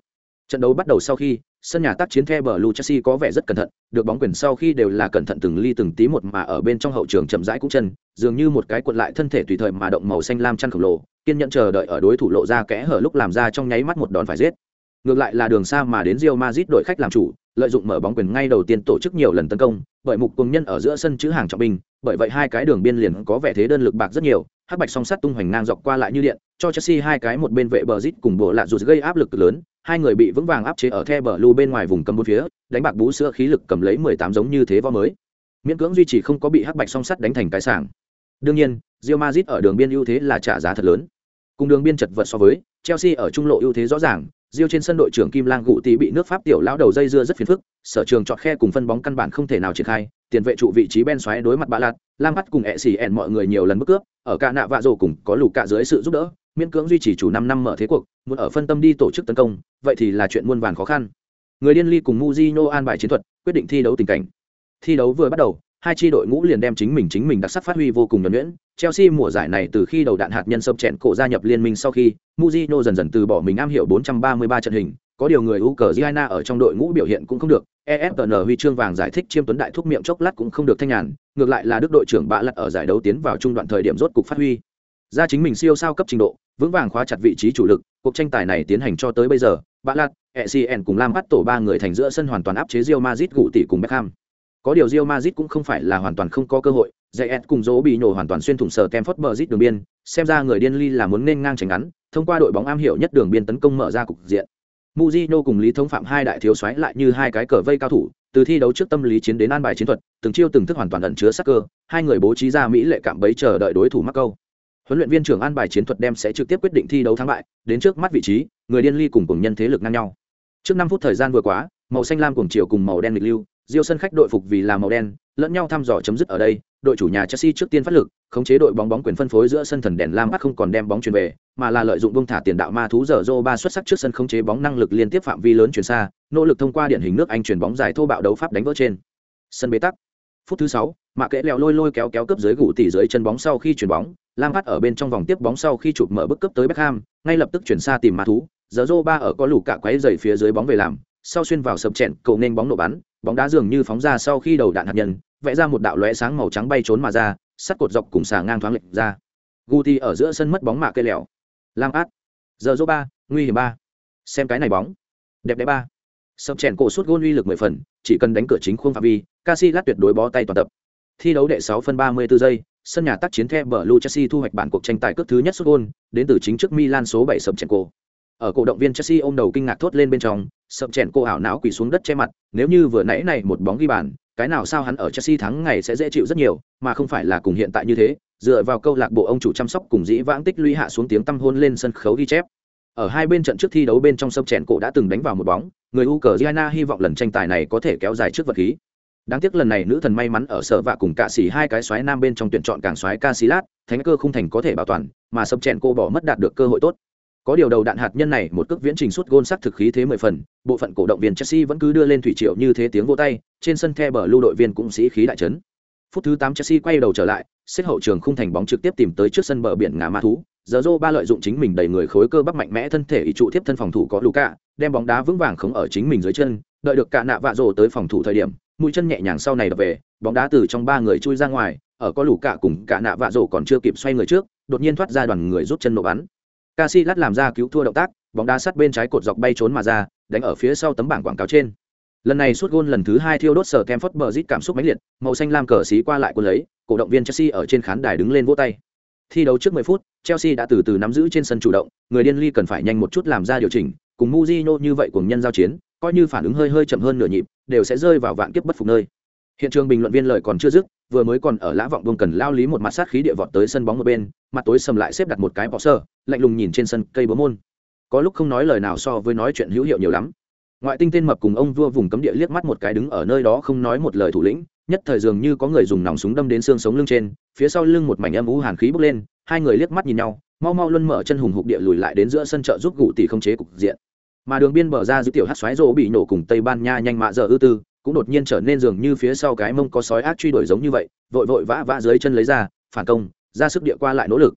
Trận đấu bắt đầu sau khi, sân nhà tác chiến The Blue Chelsea có vẻ rất cẩn thận, được bóng quyền sau khi đều là cẩn thận từng ly từng tí một mà ở bên trong hậu trường chậm rãi cũng chân, dường như một cái cuộn lại thân thể tùy thời mà động màu xanh lam chăn khổng lồ, kiên nhẫn chờ đợi ở đối thủ lộ ra kẽ hở lúc làm ra trong nháy mắt một đòn phải giết. Ngược lại là đường xa mà đến Real Madrid đội khách làm chủ, lợi dụng mở bóng quyền ngay đầu tiên tổ chức nhiều lần tấn công, bởi mục cùng nhân ở giữa sân chữ hàng trọng binh, bởi vậy hai cái đường biên liền có vẻ thế đơn lực bạc rất nhiều, hắc bạch song sắt tung hoành ngang dọc qua lại như điện, cho Chelsea hai cái một bên vệ bờ rít cùng bộ lạ rụt gây áp lực lớn, hai người bị vững vàng áp chế ở the bờ lưu bên ngoài vùng cầm bốn phía, đánh bạc bú sữa khí lực cầm lấy 18 giống như thế võ mới. Miễn cưỡng duy trì không có bị hắc bạch song sắt đánh thành cái sảng. Đương nhiên, Real Madrid ở đường biên ưu thế là trả giá thật lớn. Cùng đường biên chật vật so với, Chelsea ở trung lộ ưu thế rõ ràng, Rio trên sân đội trưởng Kim Lang Gụ Tí bị nước Pháp tiểu lão đầu dây dưa rất phiền phức, sở trường chọn khe cùng phân bóng căn bản không thể nào triển khai, tiền vệ trụ vị trí Ben xoáy đối mặt bạ lạt, Lam bắt cùng ẹ xì ẹn mọi người nhiều lần bức cướp, ở cả nạ vạ rồ cùng có lù cả dưới sự giúp đỡ, miễn cưỡng duy trì chủ 5 năm mở thế cuộc, muốn ở phân tâm đi tổ chức tấn công, vậy thì là chuyện muôn vàn khó khăn. Người điên ly cùng Mujino an bài chiến thuật, quyết định thi đấu tình cảnh. Thi đấu vừa bắt đầu, hai chi đội ngũ liền đem chính mình chính mình đặc sắc phát huy vô cùng nhuần nhuyễn. Chelsea mùa giải này từ khi đầu đạn hạt nhân sâm chèn cổ gia nhập liên minh sau khi, Mujino dần dần từ bỏ mình am hiểu 433 trận hình, có điều người Ukraine ở trong đội ngũ biểu hiện cũng không được. ESPN huy chương vàng giải thích chiêm tuấn đại thúc miệng chốc lát cũng không được thanh nhàn, ngược lại là đức đội trưởng bạ lật ở giải đấu tiến vào trung đoạn thời điểm rốt cục phát huy. Ra chính mình siêu sao cấp trình độ, vững vàng khóa chặt vị trí chủ lực, cuộc tranh tài này tiến hành cho tới bây giờ, bạ lật, ECN cùng Lam bắt tổ ba người thành giữa sân hoàn toàn áp chế rio mazit gụ tỷ cùng Beckham. Có điều rio mazit cũng không phải là hoàn toàn không có cơ hội, Zayet cùng Dỗ bị nhổ hoàn toàn xuyên thủng sở Stamford Bridge đường biên, xem ra người điên ly là muốn nên ngang tránh ngắn, thông qua đội bóng am hiểu nhất đường biên tấn công mở ra cục diện. Mujino cùng Lý Thống Phạm hai đại thiếu soái lại như hai cái cờ vây cao thủ, từ thi đấu trước tâm lý chiến đến an bài chiến thuật, từng chiêu từng thức hoàn toàn ẩn chứa sắc cơ, hai người bố trí ra mỹ lệ cảm bấy chờ đợi đối thủ mắc câu. Huấn luyện viên trưởng an bài chiến thuật đem sẽ trực tiếp quyết định thi đấu thắng bại, đến trước mắt vị trí, người điên ly cùng cùng nhân thế lực ngang nhau. Trước năm phút thời gian vừa quá, màu xanh lam cùng chiều cùng màu đen lịch lưu, Diêu sân khách đội phục vì là màu đen, lẫn nhau thăm dò chấm dứt ở đây, đội chủ nhà Chelsea trước tiên phát lực, khống chế đội bóng bóng quyền phân phối giữa sân thần đèn lam bắt không còn đem bóng chuyển về, mà là lợi dụng bông thả tiền đạo ma thú giờ dô ba xuất sắc trước sân khống chế bóng năng lực liên tiếp phạm vi lớn chuyển xa, nỗ lực thông qua điển hình nước Anh chuyển bóng dài thô bạo đấu pháp đánh vỡ trên. Sân bế tắc. Phút thứ sáu. Mạ Kệ leo lôi lôi kéo kéo cấp dưới gù tỉ dưới chân bóng sau khi chuyển bóng, Lam phát ở bên trong vòng tiếp bóng sau khi chụp mở bức cấp tới Beckham, ngay lập tức chuyển xa tìm ma thú, giờ rô ba ở có lũ cả quấy dày phía dưới bóng về làm, sau xuyên vào sập chèn, cầu nên bóng nổ bắn, bóng đá dường như phóng ra sau khi đầu đạn hạt nhân, vẽ ra một đạo lóe sáng màu trắng bay trốn mà ra, sắt cột dọc cùng xà ngang thoáng lệch ra. Guti ở giữa sân mất bóng mạ cây lẻo Lam át. Giờ dỗ ba, nguy hiểm ba. Xem cái này bóng. Đẹp đẽ ba. Sập chèn cổ suốt gôn uy lực mười phần, chỉ cần đánh cửa chính khuôn phạm vi, Casillas tuyệt đối bó tay toàn tập. Thi đấu đệ sáu phân ba mươi 34 giây, sân nhà tác chiến theo bờ Blue Chelsea thu hoạch bản cuộc tranh tài cướp thứ nhất sút gôn, đến từ chính trước Milan số bảy sập chèn cổ. Ở cổ động viên Chelsea ôm đầu kinh ngạc thốt lên bên trong, sập chèn cô ảo não quỳ xuống đất che mặt, nếu như vừa nãy này một bóng ghi bàn, cái nào sao hắn ở Chelsea thắng ngày sẽ dễ chịu rất nhiều, mà không phải là cùng hiện tại như thế, dựa vào câu lạc bộ ông chủ chăm sóc cùng dĩ vãng tích lũy hạ xuống tiếng tâm hôn lên sân khấu ghi chép. Ở hai bên trận trước thi đấu bên trong sập chèn cổ đã từng đánh vào một bóng, người Ukraine hy vọng lần tranh tài này có thể kéo dài trước vật khí. Đáng tiếc lần này nữ thần may mắn ở sở vạ cùng cạ xỉ hai cái xoáy nam bên trong tuyển chọn càng xoáy ca sĩ lát thánh cơ không thành có thể bảo toàn, mà sông chèn cô bỏ mất đạt được cơ hội tốt. Có điều đầu đạn hạt nhân này một cước viễn trình suốt gôn sắc thực khí thế mười phần, bộ phận cổ động viên Chelsea vẫn cứ đưa lên thủy triệu như thế tiếng vỗ tay, trên sân The bờ lưu đội viên cũng sĩ khí đại chấn. Phút thứ 8 Chelsea quay đầu trở lại, xếp hậu trường không thành bóng trực tiếp tìm tới trước sân bờ biển ngà ma thú. Giờ Zoro ba lợi dụng chính mình đầy người khối cơ bắp mạnh mẽ thân thể ý trụ tiếp thân phòng thủ có Luka, đem bóng đá vững vàng khống ở chính mình dưới chân, đợi được cả nạ vạ rồ tới phòng thủ thời điểm, mũi chân nhẹ nhàng sau này đập về, bóng đá từ trong ba người chui ra ngoài, ở có lũ cả cùng cả nạ vạ rổ còn chưa kịp xoay người trước, đột nhiên thoát ra đoàn người rút chân nổ bắn. Casillas làm ra cứu thua động tác, bóng đá sắt bên trái cột dọc bay trốn mà ra, đánh ở phía sau tấm bảng quảng cáo trên. Lần này suốt gôn lần thứ hai thiêu đốt sở Kemford Bridge cảm xúc mãnh liệt, màu xanh lam cờ xí qua lại cuốn lấy, cổ động viên Chelsea ở trên khán đài đứng lên vỗ tay. Thi đấu trước 10 phút, Chelsea đã từ từ nắm giữ trên sân chủ động, người điên ly cần phải nhanh một chút làm ra điều chỉnh, cùng muzino như vậy cùng nhân giao chiến, coi như phản ứng hơi hơi chậm hơn nửa nhịp, đều sẽ rơi vào vạn kiếp bất phục nơi. Hiện trường bình luận viên lời còn chưa dứt, vừa mới còn ở lã vọng buông cần lao lý một mặt sát khí địa vọt tới sân bóng một bên, mặt tối sầm lại xếp đặt một cái bọ sơ, lạnh lùng nhìn trên sân cây bố môn. Có lúc không nói lời nào so với nói chuyện hữu hiệu nhiều lắm. Ngoại tinh tên mập cùng ông vua vùng cấm địa liếc mắt một cái đứng ở nơi đó không nói một lời thủ lĩnh, nhất thời dường như có người dùng nòng súng đâm đến xương sống lưng trên, phía sau lưng một mảnh âm ú hàn khí bốc lên, hai người liếc mắt nhìn nhau, mau mau luân mở chân hùng hục địa lùi lại đến giữa sân chợ giúp gụ tỷ không chế cục diện. Mà đường biên bờ ra giữ tiểu hát xoáy rỗ bị nổ cùng Tây Ban Nha nhanh mạ giờ ư tư, cũng đột nhiên trở nên dường như phía sau cái mông có sói ác truy đuổi giống như vậy vội vội vã vã dưới chân lấy ra phản công ra sức địa qua lại nỗ lực.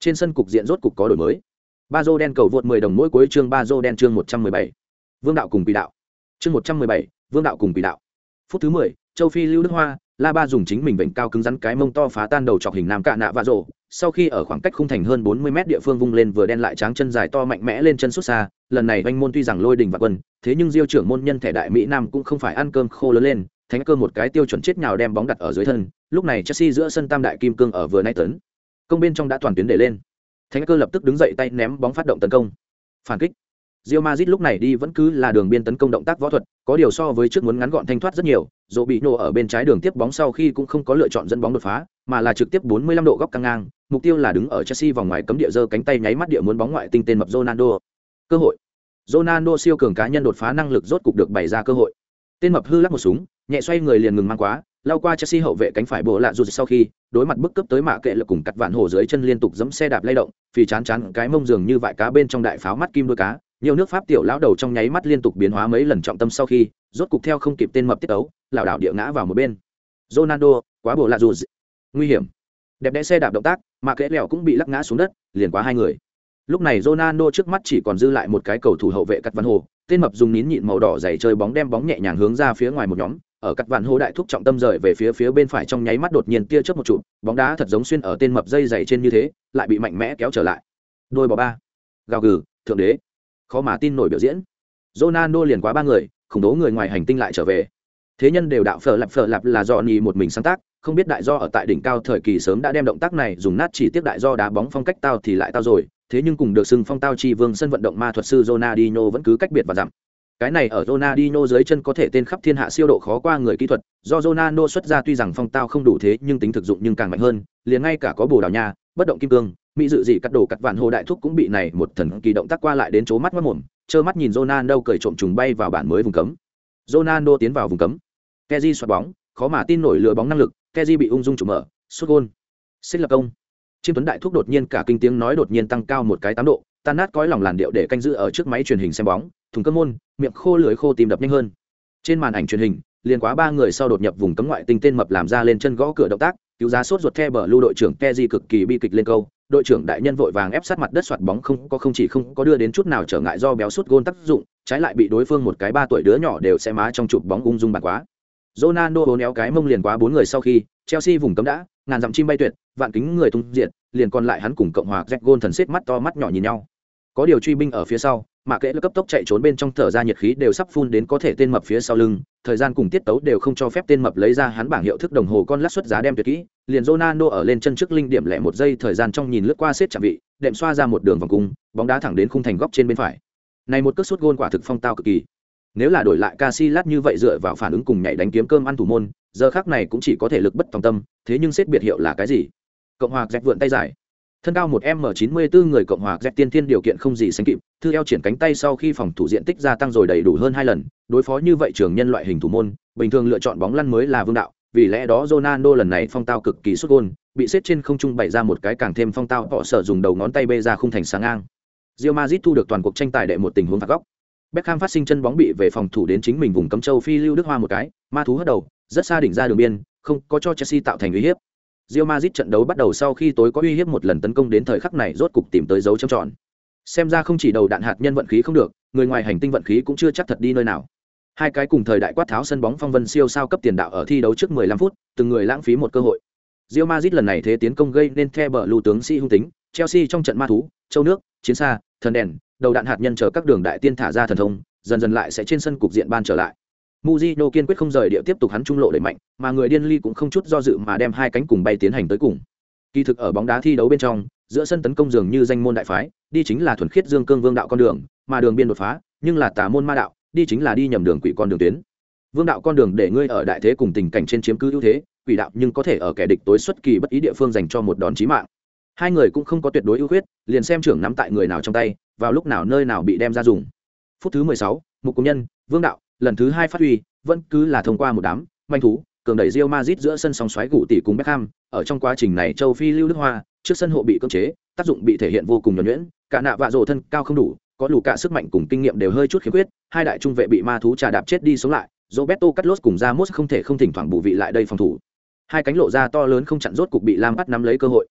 Trên sân cục diện rốt cục có đổi mới. Ba dô đen cầu vượt 10 đồng mỗi cuối chương ba dô đen chương 117. vương đạo cùng quỷ đạo. Chương 117, vương đạo cùng quỷ đạo. Phút thứ 10, châu phi lưu đức hoa la ba dùng chính mình bệnh cao cứng rắn cái mông to phá tan đầu chọc hình nam cạ nạ và rổ sau khi ở khoảng cách khung thành hơn 40 mét địa phương vung lên vừa đen lại tráng chân dài to mạnh mẽ lên chân xuất xa lần này doanh môn tuy rằng lôi đình và quân thế nhưng diêu trưởng môn nhân thể đại mỹ nam cũng không phải ăn cơm khô lớn lên thánh cơ một cái tiêu chuẩn chết nhào đem bóng đặt ở dưới thân lúc này chelsea giữa sân tam đại kim cương ở vừa nay tấn. Công bên trong đã toàn tuyến để lên. Thánh cơ lập tức đứng dậy tay ném bóng phát động tấn công. Phản kích. Real Madrid lúc này đi vẫn cứ là đường biên tấn công động tác võ thuật, có điều so với trước muốn ngắn gọn thanh thoát rất nhiều, Dỗ bị nổ ở bên trái đường tiếp bóng sau khi cũng không có lựa chọn dẫn bóng đột phá, mà là trực tiếp 45 độ góc căng ngang, mục tiêu là đứng ở Chelsea vòng ngoài cấm địa giơ cánh tay nháy mắt địa muốn bóng ngoại tinh tên mập Ronaldo. Cơ hội. Ronaldo siêu cường cá nhân đột phá năng lực rốt cục được bày ra cơ hội. Tên mập hư lắc một súng, nhẹ xoay người liền ngừng mang quá, lao qua Chelsea hậu vệ cánh phải bộ lạ rụt sau khi, đối mặt bức cấp tới mạ kệ lực cùng cắt vạn hổ dưới chân liên tục giẫm xe đạp lay động, vì chán chán cái mông dường như vại cá bên trong đại pháo mắt kim đuôi cá, nhiều nước pháp tiểu lão đầu trong nháy mắt liên tục biến hóa mấy lần trọng tâm sau khi rốt cục theo không kịp tên mập tiết tấu lảo đảo địa ngã vào một bên ronaldo quá bộ lạ dù nguy hiểm đẹp đẽ xe đạp động tác mà kẽ lẹo cũng bị lắc ngã xuống đất, liền quá hai người. Lúc này ronaldo trước mắt chỉ còn dư lại một cái cầu thủ hậu vệ cắt văn hồ, tên mập dùng nín nhịn màu đỏ dày chơi bóng đem bóng nhẹ nhàng hướng ra phía ngoài một nhóm, ở cắt vạn hồ đại thúc trọng tâm rời về phía phía bên phải trong nháy mắt đột nhiên tia chớp một chụp, bóng đá thật giống xuyên ở tên mập dây dày trên như thế, lại bị mạnh mẽ kéo trở lại. Đôi bò ba. Gào gừ, thượng đế. Khó mà tin nổi biểu diễn. Ronaldo liền quá ba người, khủng bố người ngoài hành tinh lại trở về. Thế nhân đều đạo phở lạp phở lạp là do nhì một mình sáng tác không biết đại do ở tại đỉnh cao thời kỳ sớm đã đem động tác này dùng nát chỉ tiếp đại do đá bóng phong cách tao thì lại tao rồi, thế nhưng cùng được xưng phong tao chi vương sân vận động ma thuật sư Ronaldinho vẫn cứ cách biệt và dặm cái này ở Ronaldinho dưới chân có thể tên khắp thiên hạ siêu độ khó qua người kỹ thuật, do Ronaldo xuất ra tuy rằng phong tao không đủ thế nhưng tính thực dụng nhưng càng mạnh hơn, liền ngay cả có bồ đào nha, bất động kim cương, mỹ dự gì cắt đổ cắt vạn hồ đại thúc cũng bị này một thần kỳ động tác qua lại đến chỗ mắt mất mồm, trơ mắt nhìn Ronaldo cởi trộm trùng bay vào bản mới vùng cấm. Ronaldo tiến vào vùng cấm. Kezi xoạt bóng, khó mà tin nổi lừa bóng năng lực Keji bị ung dung chụp mở sút gol. xích lập công chiêm tuấn đại thúc đột nhiên cả kinh tiếng nói đột nhiên tăng cao một cái tám độ tan nát cõi lòng làn điệu để canh giữ ở trước máy truyền hình xem bóng thùng cơ môn miệng khô lưỡi khô tìm đập nhanh hơn trên màn ảnh truyền hình liền quá ba người sau đột nhập vùng cấm ngoại tinh tên mập làm ra lên chân gõ cửa động tác cứu giá sốt ruột the bờ lưu đội trưởng Keji cực kỳ bi kịch lên câu đội trưởng đại nhân vội vàng ép sát mặt đất soạt bóng không có không chỉ không có đưa đến chút nào trở ngại do béo sút gôn tác dụng, trái lại bị đối phương một cái ba tuổi đứa nhỏ đều sẽ má trong chụp bóng ung dung bàn quá. Ronaldo bốn éo cái mông liền quá bốn người sau khi, Chelsea vùng cấm đã, ngàn dặm chim bay tuyệt, vạn kính người tung diệt, liền còn lại hắn cùng cộng hòa Jack Gôn thần xếp mắt to mắt nhỏ nhìn nhau. Có điều truy binh ở phía sau, mà kệ cấp tốc chạy trốn bên trong thở ra nhiệt khí đều sắp phun đến có thể tên mập phía sau lưng, thời gian cùng tiết tấu đều không cho phép tên mập lấy ra hắn bảng hiệu thức đồng hồ con lắc xuất giá đem tuyệt kỹ, liền Ronaldo ở lên chân trước linh điểm lẻ một giây thời gian trong nhìn lướt qua xếp chạm vị, đệm xoa ra một đường vòng cung, bóng đá thẳng đến khung thành góc trên bên phải. Này một cước sút gôn quả thực phong tao cực kỳ. Nếu là đổi lại Casillas như vậy dựa vào phản ứng cùng nhảy đánh kiếm cơm ăn thủ môn, giờ khắc này cũng chỉ có thể lực bất tòng tâm thế nhưng xét biệt hiệu là cái gì? Cộng hòa dẹp vượn tay dài thân cao một m chín mươi bốn người cộng hòa dẹp tiên thiên điều kiện không gì sánh kịp thư eo triển cánh tay sau khi phòng thủ diện tích gia tăng rồi đầy đủ hơn hai lần đối phó như vậy trường nhân loại hình thủ môn bình thường lựa chọn bóng lăn mới là vương đạo vì lẽ đó Ronaldo lần này phong tao cực kỳ xuất gôn bị xếp trên không trung bày ra một cái càng thêm phong tao họ sở dùng đầu ngón tay bê ra khung thành sáng ngang. Real Madrid thu được toàn cuộc tranh tài đệ một tình huống phạt góc. Beckham phát sinh chân bóng bị về phòng thủ đến chính mình vùng cấm châu phi lưu đức hoa một cái ma thú hất đầu rất xa đỉnh ra đường biên không có cho Chelsea tạo thành uy hiếp Real Madrid trận đấu bắt đầu sau khi tối có uy hiếp một lần tấn công đến thời khắc này rốt cục tìm tới dấu chấm tròn. Xem ra không chỉ đầu đạn hạt nhân vận khí không được, người ngoài hành tinh vận khí cũng chưa chắc thật đi nơi nào. Hai cái cùng thời đại quát tháo sân bóng phong vân siêu sao cấp tiền đạo ở thi đấu trước 15 phút, từng người lãng phí một cơ hội. Real Madrid lần này thế tiến công gây nên the bờ lưu tướng si hung tính, Chelsea trong trận ma thú, châu nước, chiến xa, thần đèn, đầu đạn hạt nhân chờ các đường đại tiên thả ra thần thông, dần dần lại sẽ trên sân cục diện ban trở lại. Mujino kiên quyết không rời địa tiếp tục hắn trung lộ đẩy mạnh, mà người điên ly cũng không chút do dự mà đem hai cánh cùng bay tiến hành tới cùng. Kỳ thực ở bóng đá thi đấu bên trong, giữa sân tấn công dường như danh môn đại phái, đi chính là thuần khiết dương cương vương đạo con đường, mà đường biên đột phá, nhưng là tà môn ma đạo, đi chính là đi nhầm đường quỷ con đường tuyến. Vương đạo con đường để ngươi ở đại thế cùng tình cảnh trên chiếm cứ ưu thế, quỷ đạo nhưng có thể ở kẻ địch tối xuất kỳ bất ý địa phương dành cho một đòn chí mạng. Hai người cũng không có tuyệt đối ưu khuyết, liền xem trưởng nắm tại người nào trong tay, vào lúc nào nơi nào bị đem ra dùng. Phút thứ 16, Mục Công Nhân, Vương đạo, lần thứ hai phát huy, vẫn cứ là thông qua một đám manh thú cường đẩy Real Madrid giữa sân sóng xoáy gù tỷ cùng Beckham, ở trong quá trình này châu Phi lưu Đức Hoa, trước sân hộ bị cưỡng chế, tác dụng bị thể hiện vô cùng nhuần nhuyễn, cả nạ vạ rồ thân cao không đủ, có lù cả sức mạnh cùng kinh nghiệm đều hơi chút khiếm khuyết, hai đại trung vệ bị ma thú trà đạp chết đi sống lại, Roberto Carlos cùng Ramos không thể không thỉnh thoảng bù vị lại đây phòng thủ. Hai cánh lộ ra to lớn không chặn rốt cục bị Lam bắt nắm lấy cơ hội.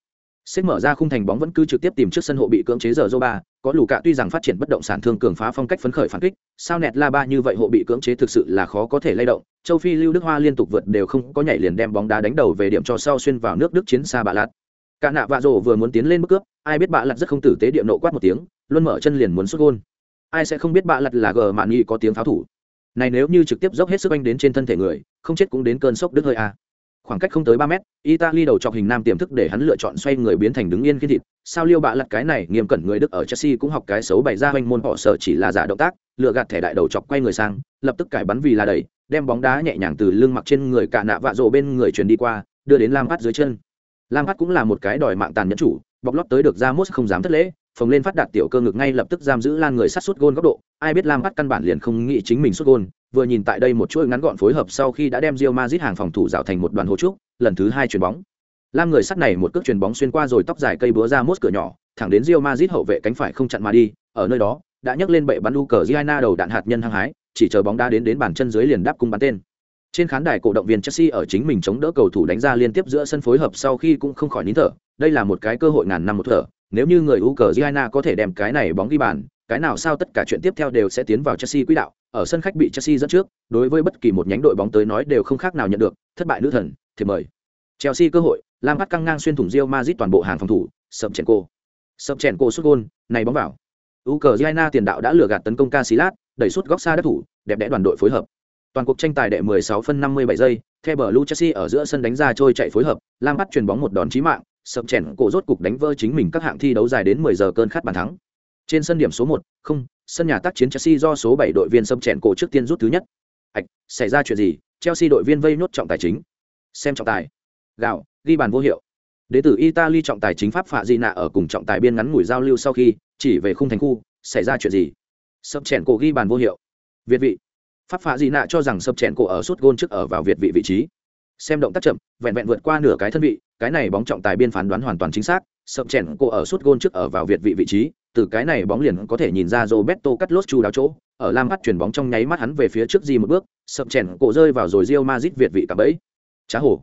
Xếp mở ra khung thành bóng vẫn cứ trực tiếp tìm trước sân hộ bị cưỡng chế giờ Zoba, có lù cạ tuy rằng phát triển bất động sản thương cường phá phong cách phấn khởi phản kích, sao nẹt la ba như vậy hộ bị cưỡng chế thực sự là khó có thể lay động. Châu Phi Lưu Đức Hoa liên tục vượt đều không có nhảy liền đem bóng đá đánh đầu về điểm cho sau xuyên vào nước Đức chiến xa bạ lạt. Cả nạ vạ rồ vừa muốn tiến lên bước cướp, ai biết bạ lạt rất không tử tế điệm nộ quát một tiếng, luôn mở chân liền muốn sút gôn. Ai sẽ không biết bạ lạt là gờ mạn nghị có tiếng pháo thủ. Này nếu như trực tiếp dốc hết sức anh đến trên thân thể người, không chết cũng đến cơn sốc đứt hơi a. À khoảng cách không tới ba mét, italy đầu chọc hình nam tiềm thức để hắn lựa chọn xoay người biến thành đứng yên khi thịt. Sao liêu bạ lặt cái này, nghiêm cẩn người đức ở chelsea cũng học cái xấu bày ra hoành môn họ sợ chỉ là giả động tác, lựa gạt thẻ đại đầu chọc quay người sang, lập tức cải bắn vì là đẩy, đem bóng đá nhẹ nhàng từ lưng mặc trên người cả nạ vạ rộ bên người truyền đi qua, đưa đến lam phát dưới chân. Lam phát cũng là một cái đòi mạng tàn nhẫn chủ, bọc lót tới được ra mốt không dám thất lễ, phồng lên phát đạt tiểu cơ ngực ngay lập tức giam giữ lan người sát suốt gôn góc độ. Ai biết lam phát căn bản liền không nghĩ chính mình suốt gôn vừa nhìn tại đây một chuỗi ngắn gọn phối hợp sau khi đã đem Real Madrid hàng phòng thủ rào thành một đoàn hố trúc, lần thứ hai chuyền bóng. Lam người sắt này một cước chuyền bóng xuyên qua rồi tóc dài cây búa ra mốt cửa nhỏ, thẳng đến Real Madrid hậu vệ cánh phải không chặn mà đi, ở nơi đó, đã nhấc lên bệ bắn u cờ Giana đầu đạn hạt nhân hăng hái, chỉ chờ bóng đá đến đến bàn chân dưới liền đáp cung bắn tên. Trên khán đài cổ động viên Chelsea ở chính mình chống đỡ cầu thủ đánh ra liên tiếp giữa sân phối hợp sau khi cũng không khỏi nín thở, đây là một cái cơ hội ngàn năm một thở, nếu như người Ukraine có thể đem cái này bóng ghi bàn, cái nào sao tất cả chuyện tiếp theo đều sẽ tiến vào Chelsea quỹ đạo, ở sân khách bị Chelsea dẫn trước, đối với bất kỳ một nhánh đội bóng tới nói đều không khác nào nhận được, thất bại nữ thần, thì mời. Chelsea cơ hội, Lam bắt căng ngang xuyên thủng Real Madrid toàn bộ hàng phòng thủ, sập chèn cô. Sập chèn cô sút gol, này bóng vào. Ukraine tiền đạo đã lừa gạt tấn công Casillas, đẩy sút góc xa đất thủ, đẹp đẽ đoàn đội phối hợp. Toàn cuộc tranh tài đệ 16 phân 57 giây, The Blue Chelsea ở giữa sân đánh ra trôi chạy phối hợp, Lam bắt truyền bóng một đòn chí mạng, sập chèn cổ rốt cục đánh vỡ chính mình các hạng thi đấu dài đến 10 giờ cơn khát bàn thắng. Trên sân điểm số 1, không, sân nhà tác chiến Chelsea do số 7 đội viên sập chèn cổ trước tiên rút thứ nhất. Ảch, xảy ra chuyện gì? Chelsea đội viên vây nốt trọng tài chính. Xem trọng tài. Gạo, ghi bàn vô hiệu. Đệ tử Italy trọng tài chính pháp phạ Di nạ ở cùng trọng tài biên ngắn ngủi giao lưu sau khi, chỉ về khung thành khu, xảy ra chuyện gì? Sập chèn cổ ghi bàn vô hiệu. Việt vị. Pháp phạ Di nạ cho rằng sập chèn cổ ở suốt gôn trước ở vào Việt vị vị trí. Xem động tác chậm, vẹn vẹn vượt qua nửa cái thân vị, cái này bóng trọng tài biên phán đoán hoàn toàn chính xác, sập chèn cổ ở suốt gôn trước ở vào Việt vị vị trí, từ cái này bóng liền có thể nhìn ra Roberto Carlos chu đáo chỗ, ở Lam bắt chuyển bóng trong nháy mắt hắn về phía trước gì một bước, sập chèn cổ rơi vào rồi Real Madrid Việt vị cả bẫy. Chá hổ.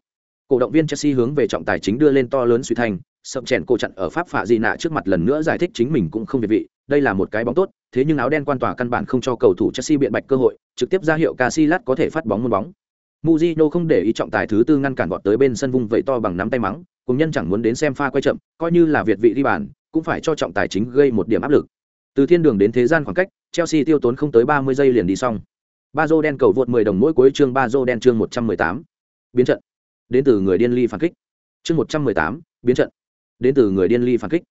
Cổ động viên Chelsea hướng về trọng tài chính đưa lên to lớn suy thành, sập chèn cổ chặn ở pháp phạ gì nạ trước mặt lần nữa giải thích chính mình cũng không việt vị, đây là một cái bóng tốt, thế nhưng áo đen quan tòa căn bản không cho cầu thủ Chelsea biện bạch cơ hội, trực tiếp ra hiệu Casillas có thể phát bóng môn bóng. Mujino không để ý trọng tài thứ tư ngăn cản vọt tới bên sân vung vậy to bằng nắm tay mắng, cùng nhân chẳng muốn đến xem pha quay chậm, coi như là việt vị đi bàn, cũng phải cho trọng tài chính gây một điểm áp lực. Từ thiên đường đến thế gian khoảng cách, Chelsea tiêu tốn không tới 30 giây liền đi xong. Bazo đen cầu vượt 10 đồng mỗi cuối chương Bazo đen chương 118. Biến trận. Đến từ người điên ly phản kích. Chương 118, biến trận. Đến từ người điên ly phản kích.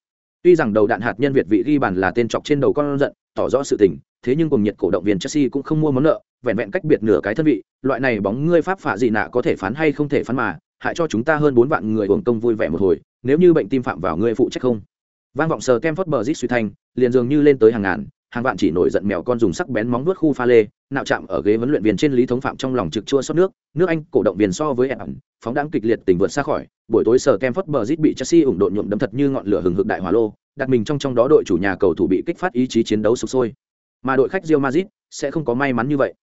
Tuy rằng đầu đạn hạt nhân Việt vị ghi bàn là tên chọc trên đầu con giận, tỏ rõ sự tình, thế nhưng cùng nhiệt cổ động viên Chelsea cũng không mua món nợ, vẹn vẹn cách biệt nửa cái thân vị, loại này bóng ngươi pháp phả gì nạ có thể phán hay không thể phán mà, hại cho chúng ta hơn bốn vạn người hưởng công vui vẻ một hồi, nếu như bệnh tim phạm vào ngươi phụ trách không. Vang vọng sờ Kemford Bridge suy thanh, liền dường như lên tới hàng ngàn, hàng vạn chỉ nổi giận mèo con dùng sắc bén móng vuốt khu pha lê, nạo chạm ở ghế huấn luyện viên trên lý thống phạm trong lòng trực chua xót nước, nước Anh cổ động viên so với ẩn, phóng đáng kịch liệt tình vượt xa khỏi, buổi tối sờ kem phớt bờ rít bị Chelsea ủng độn nhuộm đấm thật như ngọn lửa hừng hực đại hỏa lô, đặt mình trong trong đó đội chủ nhà cầu thủ bị kích phát ý chí chiến đấu sục sôi. Mà đội khách Real Madrid sẽ không có may mắn như vậy.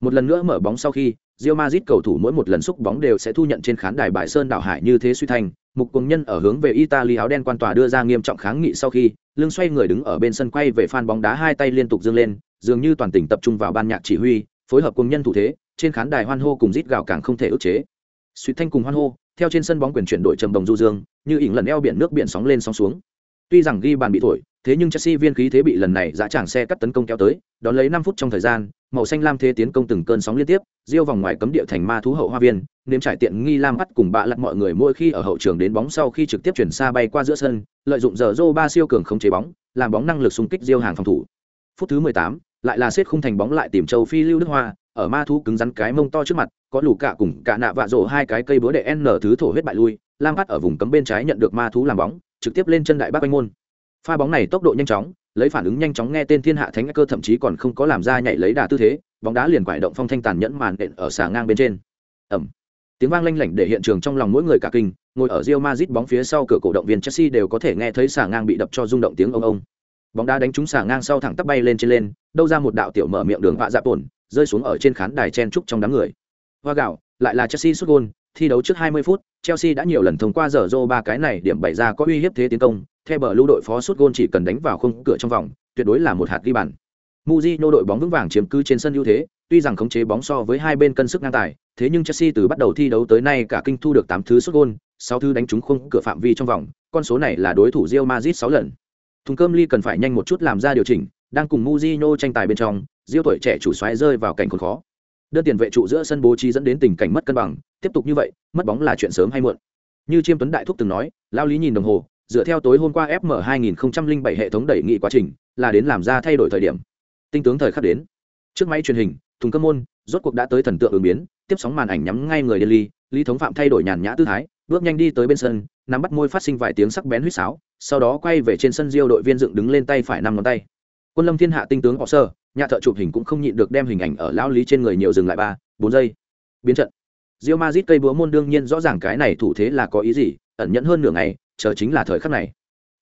Một lần nữa mở bóng sau khi, Real Madrid cầu thủ mỗi một lần xúc bóng đều sẽ thu nhận trên khán đài bãi sơn đảo hải như thế suy thành, mục cùng nhân ở hướng về Italy áo đen quan tòa đưa ra nghiêm trọng kháng nghị sau khi, lưng xoay người đứng ở bên sân quay về fan bóng đá hai tay liên tục giương lên, dường như toàn tỉnh tập trung vào ban nhạc chỉ huy, phối hợp cùng nhân thủ thế, trên khán đài hoan hô cùng rít gào càng không thể ức chế. Suy thanh cùng hoan hô, theo trên sân bóng quyền chuyển đổi trầm đồng du dương, như ỉn lần eo biển nước biển sóng lên sóng xuống. Tuy rằng ghi bàn bị thổi, thế nhưng Chelsea viên khí thế bị lần này dã tràng xe cắt tấn công kéo tới, đón lấy 5 phút trong thời gian, màu xanh lam thế tiến công từng cơn sóng liên tiếp, giêu vòng ngoài cấm địa thành ma thú hậu hoa viên, nếm trải tiện nghi lam bắt cùng bạ lật mọi người mỗi khi ở hậu trường đến bóng sau khi trực tiếp chuyển xa bay qua giữa sân, lợi dụng giờ Zô ba siêu cường không chế bóng, làm bóng năng lực xung kích giêu hàng phòng thủ. Phút thứ 18, lại là xếp khung thành bóng lại tìm châu Phi Lưu Đức Hoa, ở ma thú cứng rắn cái mông to trước mặt, có lũ cả cùng cả nạ vạ rồ hai cái cây búa để n thứ thổ huyết bại lui, lam bắt ở vùng cấm bên trái nhận được ma thú làm bóng, trực tiếp lên chân đại bác quanh môn. Pha bóng này tốc độ nhanh chóng, lấy phản ứng nhanh chóng nghe tên thiên hạ thánh cơ thậm chí còn không có làm ra nhảy lấy đà tư thế, bóng đá liền quải động phong thanh tàn nhẫn màn đện ở xà ngang bên trên. Ẩm tiếng vang lanh lảnh để hiện trường trong lòng mỗi người cả kinh, ngồi ở Real Madrid bóng phía sau cửa cổ động viên Chelsea đều có thể nghe thấy xà ngang bị đập cho rung động tiếng ông ông. Bóng đá đánh trúng xà ngang sau thẳng tắp bay lên trên lên, đâu ra một đạo tiểu mở miệng đường vạ dạ tổn rơi xuống ở trên khán đài chen trúc trong đám người. Hoa gạo, lại là Chelsea sút gôn, thi đấu trước 20 phút Chelsea đã nhiều lần thông qua giờ Zoro ba cái này điểm bày ra có uy hiếp thế tiến công theo bờ lưu đội phó sút gôn chỉ cần đánh vào khung cửa trong vòng, tuyệt đối là một hạt ghi bàn. Mujinho đội bóng vững vàng chiếm cứ trên sân ưu thế, tuy rằng khống chế bóng so với hai bên cân sức ngang tài, thế nhưng Chelsea từ bắt đầu thi đấu tới nay cả kinh thu được 8 thứ sút gôn, 6 thứ đánh trúng khung cửa phạm vi trong vòng, con số này là đối thủ Real Madrid 6 lần. Thùng cơm ly cần phải nhanh một chút làm ra điều chỉnh, đang cùng Mujinho tranh tài bên trong, Real tuổi trẻ chủ xoáy rơi vào cảnh khốn khó. Đơn tiền vệ trụ giữa sân bố trí dẫn đến tình cảnh mất cân bằng, tiếp tục như vậy, mất bóng là chuyện sớm hay muộn. Như Chiêm Tuấn Đại Thúc từng nói, Lao Lý nhìn đồng hồ, dựa theo tối hôm qua FM 2007 hệ thống đẩy nghị quá trình, là đến làm ra thay đổi thời điểm. Tinh tướng thời khắc đến. Trước máy truyền hình, thùng cơm môn, rốt cuộc đã tới thần tượng ứng biến, tiếp sóng màn ảnh nhắm ngay người Delhi, Lý Thống Phạm thay đổi nhàn nhã tư thái, bước nhanh đi tới bên sân, nắm bắt môi phát sinh vài tiếng sắc bén huýt sáo, sau đó quay về trên sân Diêu đội viên dựng đứng lên tay phải năm ngón tay. Quân Lâm Thiên Hạ tinh tướng họ sơ, nhà thợ chụp hình cũng không nhịn được đem hình ảnh ở lão lý trên người nhiều dừng lại ba, bốn giây. Biến trận. Real Madrid cây búa môn đương nhiên rõ ràng cái này thủ thế là có ý gì, ẩn nhẫn hơn nửa ngày, chờ chính là thời khắc này.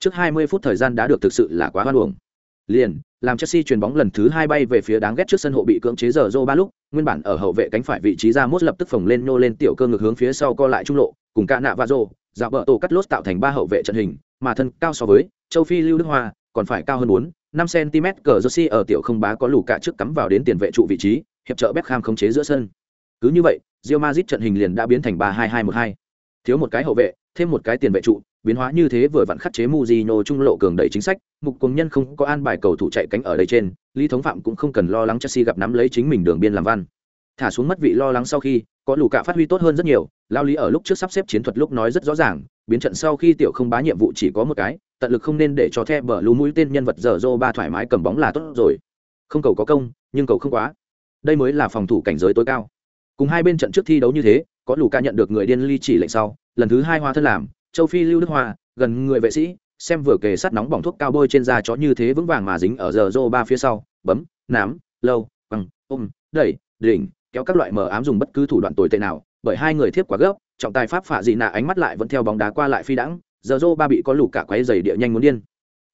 Trước 20 phút thời gian đã được thực sự là quá hoan uổng. Liền, làm Chelsea chuyền bóng lần thứ hai bay về phía đáng ghét trước sân hộ bị cưỡng chế giờ ba lúc, nguyên bản ở hậu vệ cánh phải vị trí ra mốt lập tức phồng lên nhô lên tiểu cơ ngực hướng phía sau co lại trung lộ, cùng cả nạ và rô, dạo bờ tổ cắt lốt tạo thành ba hậu vệ trận hình, mà thân cao so với châu Phi Lưu Đức Hoa, còn phải cao hơn 4, 5 cm cỡ Jersey ở tiểu không bá có lù cả trước cắm vào đến tiền vệ trụ vị trí, hiệp trợ Beckham khống chế giữa sân. Cứ như vậy, Real Madrid trận hình liền đã biến thành 3-2-2-1-2. Thiếu một cái hậu vệ, thêm một cái tiền vệ trụ, biến hóa như thế vừa vặn khắc chế Mujino trung lộ cường đẩy chính sách, mục cùng nhân không có an bài cầu thủ chạy cánh ở đây trên, Lý Thống Phạm cũng không cần lo lắng Chelsea gặp nắm lấy chính mình đường biên làm văn. Thả xuống mất vị lo lắng sau khi, có lù cả phát huy tốt hơn rất nhiều, lao lý ở lúc trước sắp xếp chiến thuật lúc nói rất rõ ràng, biến trận sau khi tiểu không bá nhiệm vụ chỉ có một cái, tận lực không nên để cho The bờ lú mũi tên nhân vật dở dô ba thoải mái cầm bóng là tốt rồi. Không cầu có công, nhưng cầu không quá. Đây mới là phòng thủ cảnh giới tối cao. Cùng hai bên trận trước thi đấu như thế, có lù ca nhận được người điên ly chỉ lệnh sau, lần thứ hai hoa thân làm, châu phi lưu đức hoa gần người vệ sĩ xem vừa kề sắt nóng bỏng thuốc cao bôi trên da chó như thế vững vàng mà dính ở giờ rô ba phía sau bấm nám lâu bằng ôm đẩy đỉnh kéo các loại mờ ám dùng bất cứ thủ đoạn tồi tệ nào bởi hai người thiếp quá gấp trọng tài pháp phạ dị nạ ánh mắt lại vẫn theo bóng đá qua lại phi đãng giờ rô ba bị có lù cả quáy dày địa nhanh muốn điên.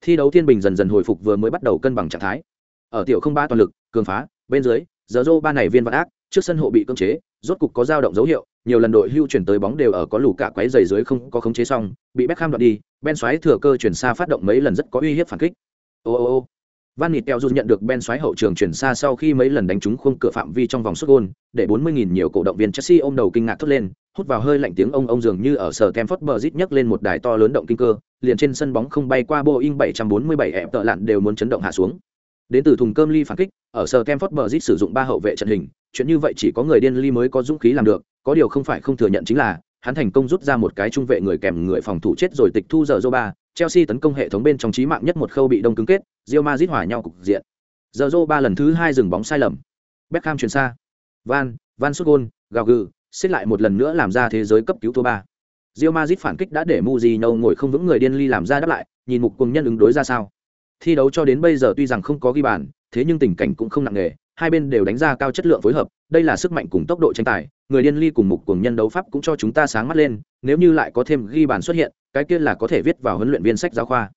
Thi đấu thiên bình dần dần hồi phục vừa mới bắt đầu cân bằng trạng thái. Ở tiểu không ba toàn lực cường phá bên dưới giờ rô ba này viên vạn ác trước sân hộ bị cưỡng chế rốt cục có dao động dấu hiệu nhiều lần đội hưu chuyển tới bóng đều ở có lù cả quấy giày dưới không có khống chế xong bị Beckham đoạt đi Ben xoáy thừa cơ chuyển xa phát động mấy lần rất có uy hiếp phản kích ô ô ô Van Nịt Teo nhận được Ben xoáy hậu trường chuyển xa sau khi mấy lần đánh trúng khung cửa phạm vi trong vòng sút gôn, để 40.000 nhiều cổ động viên Chelsea ôm đầu kinh ngạc thốt lên, hút vào hơi lạnh tiếng ông ông dường như ở sở Stamford Bridge nhấc lên một đài to lớn động kinh cơ, liền trên sân bóng không bay qua Boeing 747 ẹp tợ lặn đều muốn chấn động hạ xuống. Đến từ thùng cơm ly phản kích, ở sở Stamford Bridge sử dụng ba hậu vệ trận hình, chuyện như vậy chỉ có người điên ly mới có dũng khí làm được, có điều không phải không thừa nhận chính là hắn thành công rút ra một cái trung vệ người kèm người phòng thủ chết rồi tịch thu giờ ba Chelsea tấn công hệ thống bên trong trí mạng nhất một khâu bị đông cứng kết, Real Madrid hòa nhau cục diện. giờ ba lần thứ hai dừng bóng sai lầm Beckham chuyển xa van van sút gôn gào gừ xếp lại một lần nữa làm ra thế giới cấp cứu thua ba Real Madrid phản kích đã để Mujino ngồi không vững người điên ly làm ra đáp lại, nhìn mục cùng nhân ứng đối ra sao. Thi đấu cho đến bây giờ tuy rằng không có ghi bàn, thế nhưng tình cảnh cũng không nặng nề, hai bên đều đánh ra cao chất lượng phối hợp, đây là sức mạnh cùng tốc độ tranh tài, người điên ly cùng mục cùng nhân đấu pháp cũng cho chúng ta sáng mắt lên, nếu như lại có thêm ghi bàn xuất hiện, cái kia là có thể viết vào huấn luyện viên sách giáo khoa.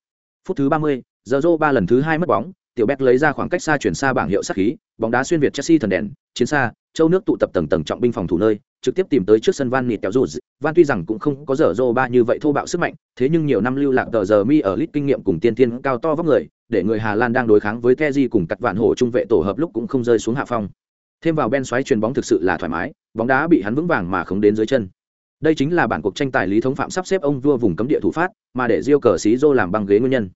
Phút thứ 30, rô ba lần thứ hai mất bóng, tiểu Beck lấy ra khoảng cách xa chuyển xa bảng hiệu sát khí, bóng đá xuyên việt Chelsea thần đèn, chiến xa, châu nước tụ tập tầng tầng trọng binh phòng thủ nơi, trực tiếp tìm tới trước sân Van Nịt kéo rụt. Van tuy rằng cũng không có Zorro ba như vậy thô bạo sức mạnh, thế nhưng nhiều năm lưu lạc tờ giờ mi ở lit kinh nghiệm cùng tiên tiên cao to vóc người, để người Hà Lan đang đối kháng với Teji cùng cắt vạn hổ trung vệ tổ hợp lúc cũng không rơi xuống hạ phong. Thêm vào Ben xoáy chuyền bóng thực sự là thoải mái, bóng đá bị hắn vững vàng mà không đến dưới chân. Đây chính là bản cuộc tranh tài lý thống phạm sắp xếp ông vua vùng cấm địa thủ phát, mà để diêu cờ xí dô làm băng ghế nguyên nhân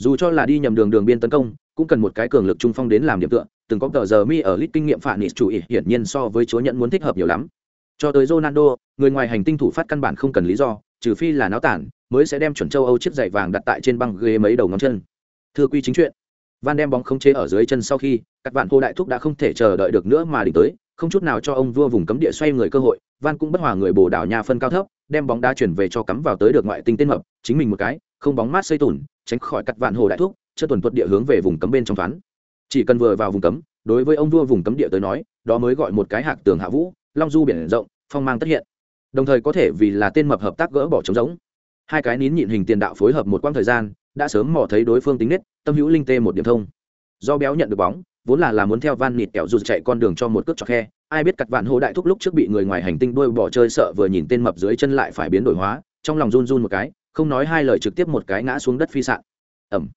dù cho là đi nhầm đường đường biên tấn công cũng cần một cái cường lực trung phong đến làm điểm tựa từng có tờ giờ mi ở lit kinh nghiệm phản nịt chủ ý hiển nhiên so với chúa nhận muốn thích hợp nhiều lắm cho tới Ronaldo, người ngoài hành tinh thủ phát căn bản không cần lý do, trừ phi là náo tản, mới sẽ đem chuẩn châu Âu chiếc giày vàng đặt tại trên băng ghế mấy đầu ngón chân. Thưa quy chính chuyện, Van đem bóng không chế ở dưới chân sau khi, các bạn cô đại thúc đã không thể chờ đợi được nữa mà đỉnh tới, không chút nào cho ông vua vùng cấm địa xoay người cơ hội, Van cũng bất hòa người bổ đảo nhà phân cao thấp, đem bóng đá chuyển về cho cắm vào tới được ngoại tinh tên mập, chính mình một cái, không bóng mát xây tủn, tránh khỏi cắt vạn hồ đại thúc chưa tuần tuật địa hướng về vùng cấm bên trong thoáng chỉ cần vừa vào vùng cấm, đối với ông vua vùng cấm địa tới nói, đó mới gọi một cái hạc tường hạ vũ, long du biển rộng, phong mang tất hiện. Đồng thời có thể vì là tên mập hợp tác gỡ bỏ trống giống hai cái nín nhịn hình tiền đạo phối hợp một quãng thời gian, đã sớm mò thấy đối phương tính nết, tâm hữu linh tê một điểm thông. Do béo nhận được bóng, vốn là là muốn theo van nịt kẹo dù chạy con đường cho một cước cho khe, ai biết cặt vạn hồ đại thúc lúc trước bị người ngoài hành tinh đuôi bỏ chơi sợ vừa nhìn tên mập dưới chân lại phải biến đổi hóa, trong lòng run run một cái, không nói hai lời trực tiếp một cái ngã xuống đất phi sạn. Ẩm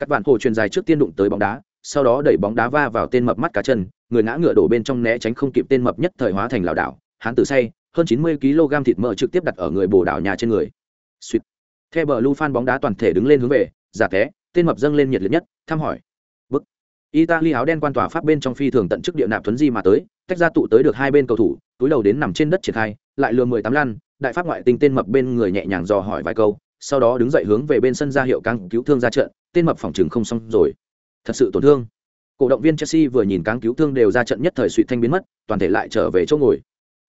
các bạn hồ truyền dài trước tiên đụng tới bóng đá, sau đó đẩy bóng đá va vào tên mập mắt cá chân, người ngã ngựa đổ bên trong né tránh không kịp tên mập nhất thời hóa thành lảo đảo hán tử say, hơn chín mươi kg thịt mỡ trực tiếp đặt ở người bồ đảo nhà trên người. Suýt theo bờ lu phan bóng đá toàn thể đứng lên hướng về, giả té tên mập dâng lên nhiệt liệt nhất, thăm hỏi. Bức. Italy áo đen quan tòa pháp bên trong phi thường tận chức địa nạp thuấn di mà tới, tách ra tụ tới được hai bên cầu thủ, túi đầu đến nằm trên đất triển khai, lại lừa mười tám lăn, đại pháp ngoại tình tên mập bên người nhẹ nhàng dò hỏi vài câu, sau đó đứng dậy hướng về bên sân ra hiệu căng cứu thương ra trận tên mập phòng chừng không xong rồi. Thật sự tổn thương. Cổ động viên chelsea vừa nhìn cáng cứu thương đều ra trận nhất thời suy thanh biến mất toàn thể lại trở về chỗ ngồi.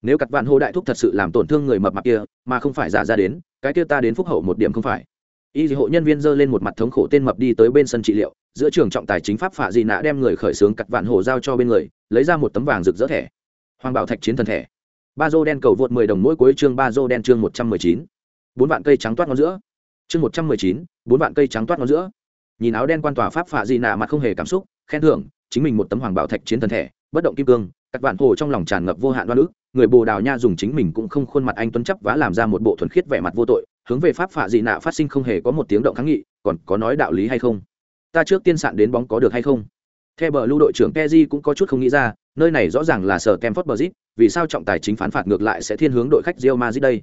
Nếu cặt vạn hô đại thúc thật sự làm tổn thương người mập mạp kia mà không phải giả ra đến cái kia ta đến phúc hậu một điểm không phải. Y hộ nhân viên giơ lên một mặt thống khổ tên mập đi tới bên sân trị liệu giữa trường trọng tài chính pháp phạ dị nạ đem người khởi xướng cặt vạn hồ giao cho bên người lấy ra một tấm vàng rực rỡ thẻ. Hoàng bảo thạch chiến thần thẻ. Ba dô đen cầu vượt 10 đồng mỗi cuối chương ba dô đen chương 119. bốn vạn cây trắng toát ngón giữa. Chương 119, bốn vạn cây trắng toát ngón giữa nhìn áo đen quan tòa pháp phạ di nạ mặt không hề cảm xúc, khen thưởng, chính mình một tấm hoàng bảo thạch chiến thần thể bất động kim cương các bạn hồ trong lòng tràn ngập vô hạn đoan ức, người bồ đào nha dùng chính mình cũng không khuôn mặt anh tuấn chấp và làm ra một bộ thuần khiết vẻ mặt vô tội, hướng về pháp phạ dị nạ phát sinh không hề có một tiếng động kháng nghị, còn có nói đạo lý hay không? Ta trước tiên sạn đến bóng có được hay không? Theo bờ lưu đội trưởng Peji cũng có chút không nghĩ ra, nơi này rõ ràng là sở Kemford Bridge vì sao trọng tài chính phán phạt ngược lại sẽ thiên hướng đội khách Real Madrid đây?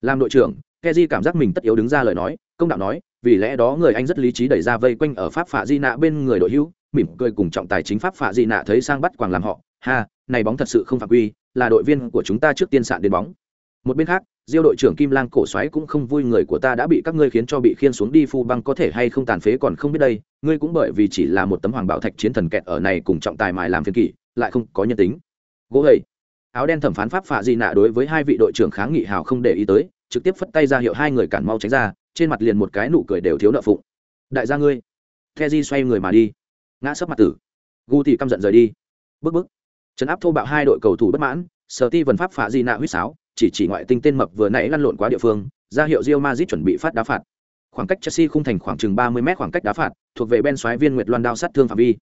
Làm đội trưởng Keji cảm giác mình tất yếu đứng ra lời nói, công đạo nói, vì lẽ đó người anh rất lý trí đẩy ra vây quanh ở pháp phạ di nạ bên người đội hữu, mỉm cười cùng trọng tài chính pháp phạ di nạ thấy sang bắt quàng làm họ, ha, này bóng thật sự không phạm quy, là đội viên của chúng ta trước tiên sạn đến bóng. Một bên khác, diêu đội trưởng kim lang cổ xoáy cũng không vui người của ta đã bị các ngươi khiến cho bị khiên xuống đi phu băng có thể hay không tàn phế còn không biết đây, ngươi cũng bởi vì chỉ là một tấm hoàng bảo thạch chiến thần kẹt ở này cùng trọng tài mài làm phiên kỷ, lại không có nhân tính. Gỗ hầy, áo đen thẩm phán pháp phạ di nạ đối với hai vị đội trưởng kháng nghị hào không để ý tới trực tiếp phất tay ra hiệu hai người cản mau tránh ra, trên mặt liền một cái nụ cười đều thiếu nợ phụng. Đại gia ngươi, the di xoay người mà đi. Ngã sấp mặt tử. Gu thì căm giận rời đi. Bức bức trấn áp thô bạo hai đội cầu thủ bất mãn, sở ti vần pháp phạ di nạ huýt sáo, chỉ chỉ ngoại tinh tên mập vừa nãy lăn lộn quá địa phương, ra hiệu rio mazit chuẩn bị phát đá phạt. Khoảng cách chelsea khung thành khoảng chừng ba mươi m khoảng cách đá phạt, thuộc về ben xoáy viên nguyệt loan đao sát thương phạm vi.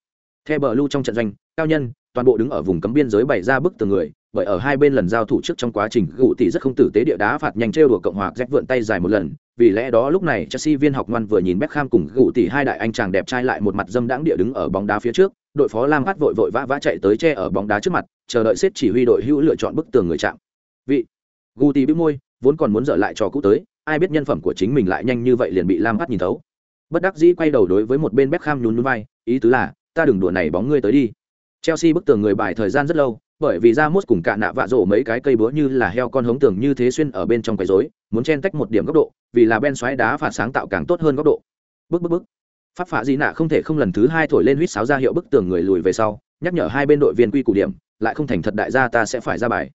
Theo bờ lưu trong trận doanh, cao nhân, toàn bộ đứng ở vùng cấm biên giới bày ra bức tường người bởi ở hai bên lần giao thủ trước trong quá trình gụ tỷ rất không tử tế địa đá phạt nhanh trêu đùa cộng hòa rét vượn tay dài một lần. Vì lẽ đó lúc này Chelsea viên học ngoan vừa nhìn Beckham cùng gụ tỷ hai đại anh chàng đẹp trai lại một mặt dâm đãng địa đứng ở bóng đá phía trước. Đội phó Lam hát vội vội vã vã chạy tới che ở bóng đá trước mặt chờ đợi xếp chỉ huy đội hữu lựa chọn bức tường người chạm. Vị gụ tỷ bĩu môi vốn còn muốn dở lại trò cũ tới ai biết nhân phẩm của chính mình lại nhanh như vậy liền bị Lam hát nhìn thấu. Bất đắc dĩ quay đầu đối với một bên Beckham nhún nhún vai ý tứ là ta đừng đùa này bóng ngươi tới đi. Chelsea bức tường người bài thời gian rất lâu, bởi vì ra mốt cùng cả nạ vạ rổ mấy cái cây búa như là heo con hống tường như thế xuyên ở bên trong quấy rối, muốn chen tách một điểm góc độ, vì là Ben xoáy đá phạt sáng tạo càng tốt hơn góc độ. Bước bước bức pháp phạ di nạ không thể không lần thứ hai thổi lên huýt sáo ra hiệu bức tường người lùi về sau nhắc nhở hai bên đội viên quy củ điểm lại không thành thật đại gia ta sẽ phải ra bài.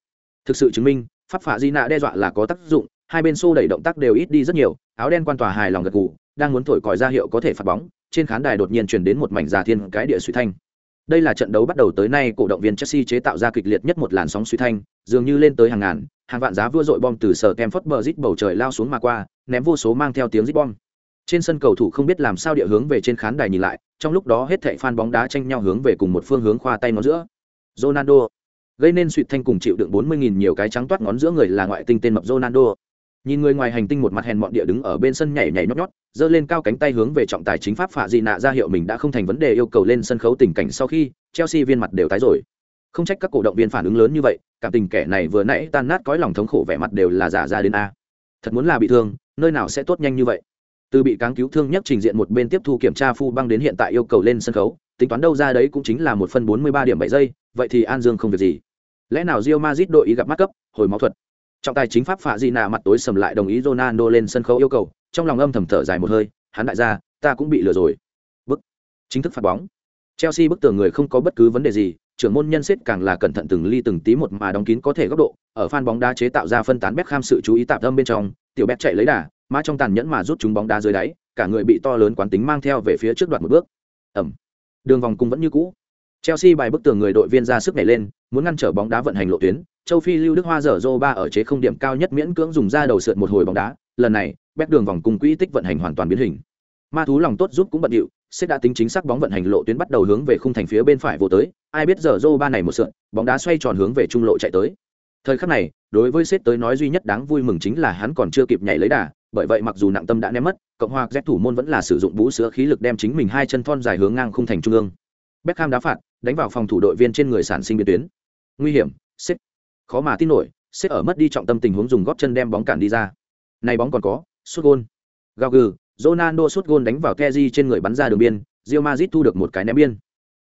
Thực sự chứng minh pháp phạ di nạ đe dọa là có tác dụng hai bên xô đẩy động tác đều ít đi rất nhiều áo đen quan tòa hài lòng gật gù đang muốn thổi còi ra hiệu có thể phạt bóng trên khán đài đột nhiên truyền đến một mảnh già thiên cái địa suy thanh đây là trận đấu bắt đầu tới nay cổ động viên chelsea chế tạo ra kịch liệt nhất một làn sóng suy thanh, dường như lên tới hàng ngàn, hàng vạn giá vua dội bom từ sở Campfort Bridge bầu trời lao xuống mà qua, ném vô số mang theo tiếng rít bom. Trên sân cầu thủ không biết làm sao địa hướng về trên khán đài nhìn lại, trong lúc đó hết thảy fan bóng đá tranh nhau hướng về cùng một phương hướng khoa tay ngón giữa. Ronaldo. Gây nên suy thanh cùng chịu đựng 40.000 nhiều cái trắng toát ngón giữa người là ngoại tinh tên mập Ronaldo nhìn người ngoài hành tinh một mặt hèn mọn địa đứng ở bên sân nhảy nhảy nhót nhót, giơ lên cao cánh tay hướng về trọng tài chính pháp phạ dị nạ ra hiệu mình đã không thành vấn đề yêu cầu lên sân khấu tình cảnh sau khi chelsea viên mặt đều tái rồi. Không trách các cổ động viên phản ứng lớn như vậy, cảm tình kẻ này vừa nãy tan nát cõi lòng thống khổ vẻ mặt đều là giả ra đến a. Thật muốn là bị thương, nơi nào sẽ tốt nhanh như vậy? Từ bị cáng cứu thương nhất trình diện một bên tiếp thu kiểm tra phu băng đến hiện tại yêu cầu lên sân khấu, tính toán đâu ra đấy cũng chính là một phân bốn mươi ba điểm bảy giây, vậy thì an dương không việc gì. Lẽ nào rio mazit đội ý gặp mắt cấp, hồi máu thuật? Trọng tài chính pháp phạ di nạ mặt tối sầm lại đồng ý ronaldo lên sân khấu yêu cầu, trong lòng âm thầm thở dài một hơi, hắn đại gia, ta cũng bị lừa rồi. Bức. Chính thức phạt bóng. Chelsea bức tường người không có bất cứ vấn đề gì, trưởng môn nhân xếp càng là cẩn thận từng ly từng tí một mà đóng kín có thể góc độ, ở phan bóng đá chế tạo ra phân tán kham sự chú ý tạm tâm bên trong, tiểu bếp chạy lấy đà mã trong tàn nhẫn mà rút chúng bóng đá dưới đáy, cả người bị to lớn quán tính mang theo về phía trước đoạn một bước. Ẩm. Đường vòng cung vẫn như cũ. Chelsea bài bức tường người đội viên ra sức nhảy lên, muốn ngăn trở bóng đá vận hành lộ tuyến châu phi, lưu đức hoa dở dô ba ở chế không điểm cao nhất miễn cưỡng dùng ra đầu sượt một hồi bóng đá. Lần này, bét đường vòng cung quỹ tích vận hành hoàn toàn biến hình. Ma thú lòng tốt giúp cũng bận điệu xếp đã tính chính xác bóng vận hành lộ tuyến bắt đầu hướng về khung thành phía bên phải vô tới. Ai biết giờ dô ba này một sượn, bóng đá xoay tròn hướng về trung lộ chạy tới. Thời khắc này, đối với sếp tới nói duy nhất đáng vui mừng chính là hắn còn chưa kịp nhảy lấy đà, bởi vậy mặc dù nặng tâm đã ném mất, cộng hòa z thủ môn vẫn là sử dụng bú sữa khí lực đem chính mình hai chân thon dài hướng ngang khung thành trung ương. Beckham đá phạt, đánh vào phòng thủ đội viên trên người sản sinh biến tuyến. Nguy hiểm xếp khó mà tin nổi, xếp ở mất đi trọng tâm tình huống dùng góp chân đem bóng cản đi ra. Này bóng còn có, sút gôn. Gao gừ, Ronaldo sút gôn đánh vào keji trên người bắn ra đường biên rio mazit thu được một cái ném biên.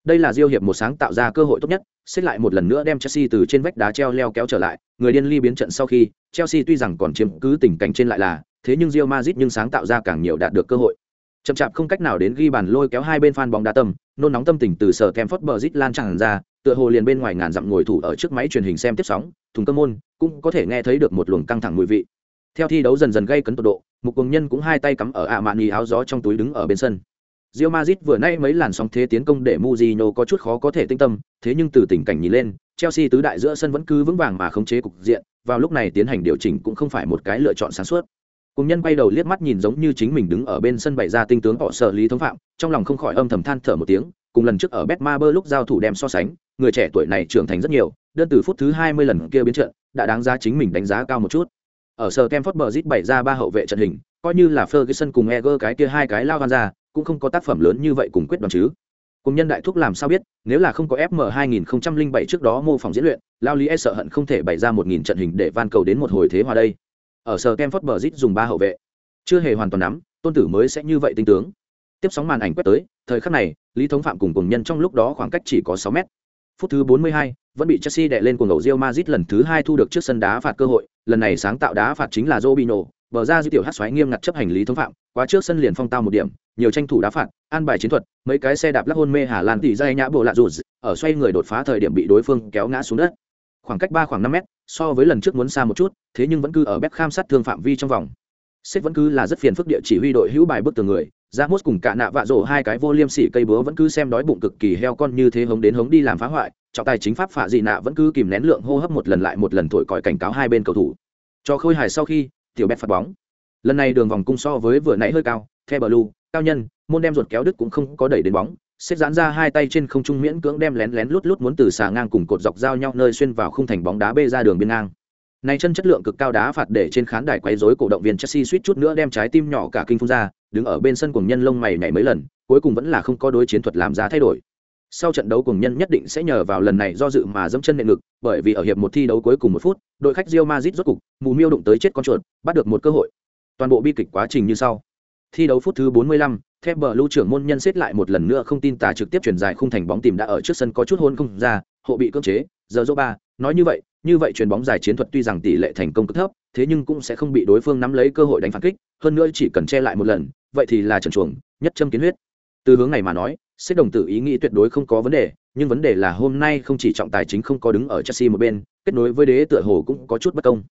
Đây là diêu hiệp một sáng tạo ra cơ hội tốt nhất, xếp lại một lần nữa đem Chelsea từ trên vách đá treo leo kéo trở lại, người điên ly biến trận sau khi, Chelsea tuy rằng còn chiếm cứ tình cảnh trên lại là, thế nhưng Real Madrid nhưng sáng tạo ra càng nhiều đạt được cơ hội. Chậm chạp không cách nào đến ghi bàn lôi kéo hai bên fan bóng đá tâm, nôn nóng tâm tình từ sở kem phất bờ lan tràn ra tựa hồ liền bên ngoài ngàn dặm ngồi thủ ở trước máy truyền hình xem tiếp sóng thùng cơ môn cũng có thể nghe thấy được một luồng căng thẳng mùi vị. Theo thi đấu dần dần gây cấn tột độ một cùng nhân cũng hai tay cắm ở ạ mạn nhì áo gió trong túi đứng ở bên sân. Real Madrid vừa nay mấy làn sóng thế tiến công để Mourinho có chút khó có thể tinh tâm, thế nhưng từ tình cảnh nhìn lên, Chelsea tứ đại giữa sân vẫn cứ vững vàng mà khống chế cục diện, vào lúc này tiến hành điều chỉnh cũng không phải một cái lựa chọn sáng suốt. Cùng nhân quay đầu liếc mắt nhìn giống như chính mình đứng ở bên sân bày ra tinh tướng họ sợ lý thống phạm trong lòng không khỏi âm thầm than thở một tiếng cùng lần trước ở betmaber lúc giao thủ đem so sánh người trẻ tuổi này trưởng thành rất nhiều, đơn từ phút thứ hai mươi lần kia biến trận, đã đáng giá chính mình đánh giá cao một chút. Ở sở kem Bridge bờ bày ra ba hậu vệ trận hình, coi như là ferguson cùng eger cái kia hai cái lao gan ra, cũng không có tác phẩm lớn như vậy cùng quyết đoán chứ. Cùng nhân đại thúc làm sao biết, nếu là không có fm 2007 trước đó mô phỏng diễn luyện, lao lý e sợ hận không thể bày ra một nghìn trận hình để van cầu đến một hồi thế hòa đây. Ở sở kem Bridge bờ dùng ba hậu vệ. Chưa hề hoàn toàn nắm, tôn tử mới sẽ như vậy tinh tướng. Tiếp sóng màn ảnh quét tới, thời khắc này, lý thống phạm cùng cùng nhân trong lúc đó khoảng cách chỉ có sáu mét phút thứ 42, vẫn bị chelsea đè lên cuồng ngầu Real Madrid lần thứ hai thu được trước sân đá phạt cơ hội. Lần này sáng tạo đá phạt chính là Robinho bờ ra dư tiểu hát xoáy nghiêm ngặt chấp hành lý thống phạm quá trước sân liền phong tao một điểm nhiều tranh thủ đá phạt an bài chiến thuật mấy cái xe đạp lắc hôn mê hà lan tỉ dây nhã bộ lạ rụt ở xoay người đột phá thời điểm bị đối phương kéo ngã xuống đất. Khoảng cách ba khoảng năm mét so với lần trước muốn xa một chút thế nhưng vẫn cứ ở Beckham sát thương phạm vi trong vòng. Sếp vẫn cứ là rất phiền phức địa chỉ huy đội hữu bài bức tường người. Ra mốt cùng cả nạ vạ rổ hai cái vô liêm sỉ cây búa vẫn cứ xem đói bụng cực kỳ heo con như thế hống đến hống đi làm phá hoại. Trọng tài chính pháp phạ dị nạ vẫn cứ kìm nén lượng hô hấp một lần lại một lần thổi còi cảnh cáo hai bên cầu thủ. Cho khôi hài sau khi, tiểu bét phạt bóng. Lần này đường vòng cung so với vừa nãy hơi cao, the blue, cao nhân, môn đem ruột kéo Đức cũng không có đẩy đến bóng. Xếp giãn ra hai tay trên không trung miễn cưỡng đem lén lén lút lút muốn từ xà ngang cùng cột dọc giao nhau nơi xuyên vào khung thành bóng đá bê ra đường biên ngang này chân chất lượng cực cao đá phạt để trên khán đài quấy rối cổ động viên Chelsea suýt chút nữa đem trái tim nhỏ cả kinh phun ra, đứng ở bên sân cùng nhân lông mày nhảy mấy lần, cuối cùng vẫn là không có đối chiến thuật làm ra thay đổi. Sau trận đấu cùng nhân nhất định sẽ nhờ vào lần này do dự mà dẫm chân nền ngực, bởi vì ở hiệp một thi đấu cuối cùng một phút, đội khách Real Madrid rốt cục, mù miêu đụng tới chết con chuột, bắt được một cơ hội. Toàn bộ bi kịch quá trình như sau. Thi đấu phút thứ 45, Thép bờ lưu trưởng môn nhân xếp lại một lần nữa không tin tà trực tiếp chuyển dài khung thành bóng tìm đã ở trước sân có chút hôn không ra, hộ bị cưỡng chế, giờ dỗ ba, nói như vậy, như vậy chuyền bóng dài chiến thuật tuy rằng tỷ lệ thành công cực thấp, thế nhưng cũng sẽ không bị đối phương nắm lấy cơ hội đánh phản kích, hơn nữa chỉ cần che lại một lần, vậy thì là trần chuồng, nhất châm kiến huyết. từ hướng này mà nói xếp đồng tử ý nghĩ tuyệt đối không có vấn đề nhưng vấn đề là hôm nay không chỉ trọng tài chính không có đứng ở chelsea một bên kết nối với đế tựa hồ cũng có chút bất công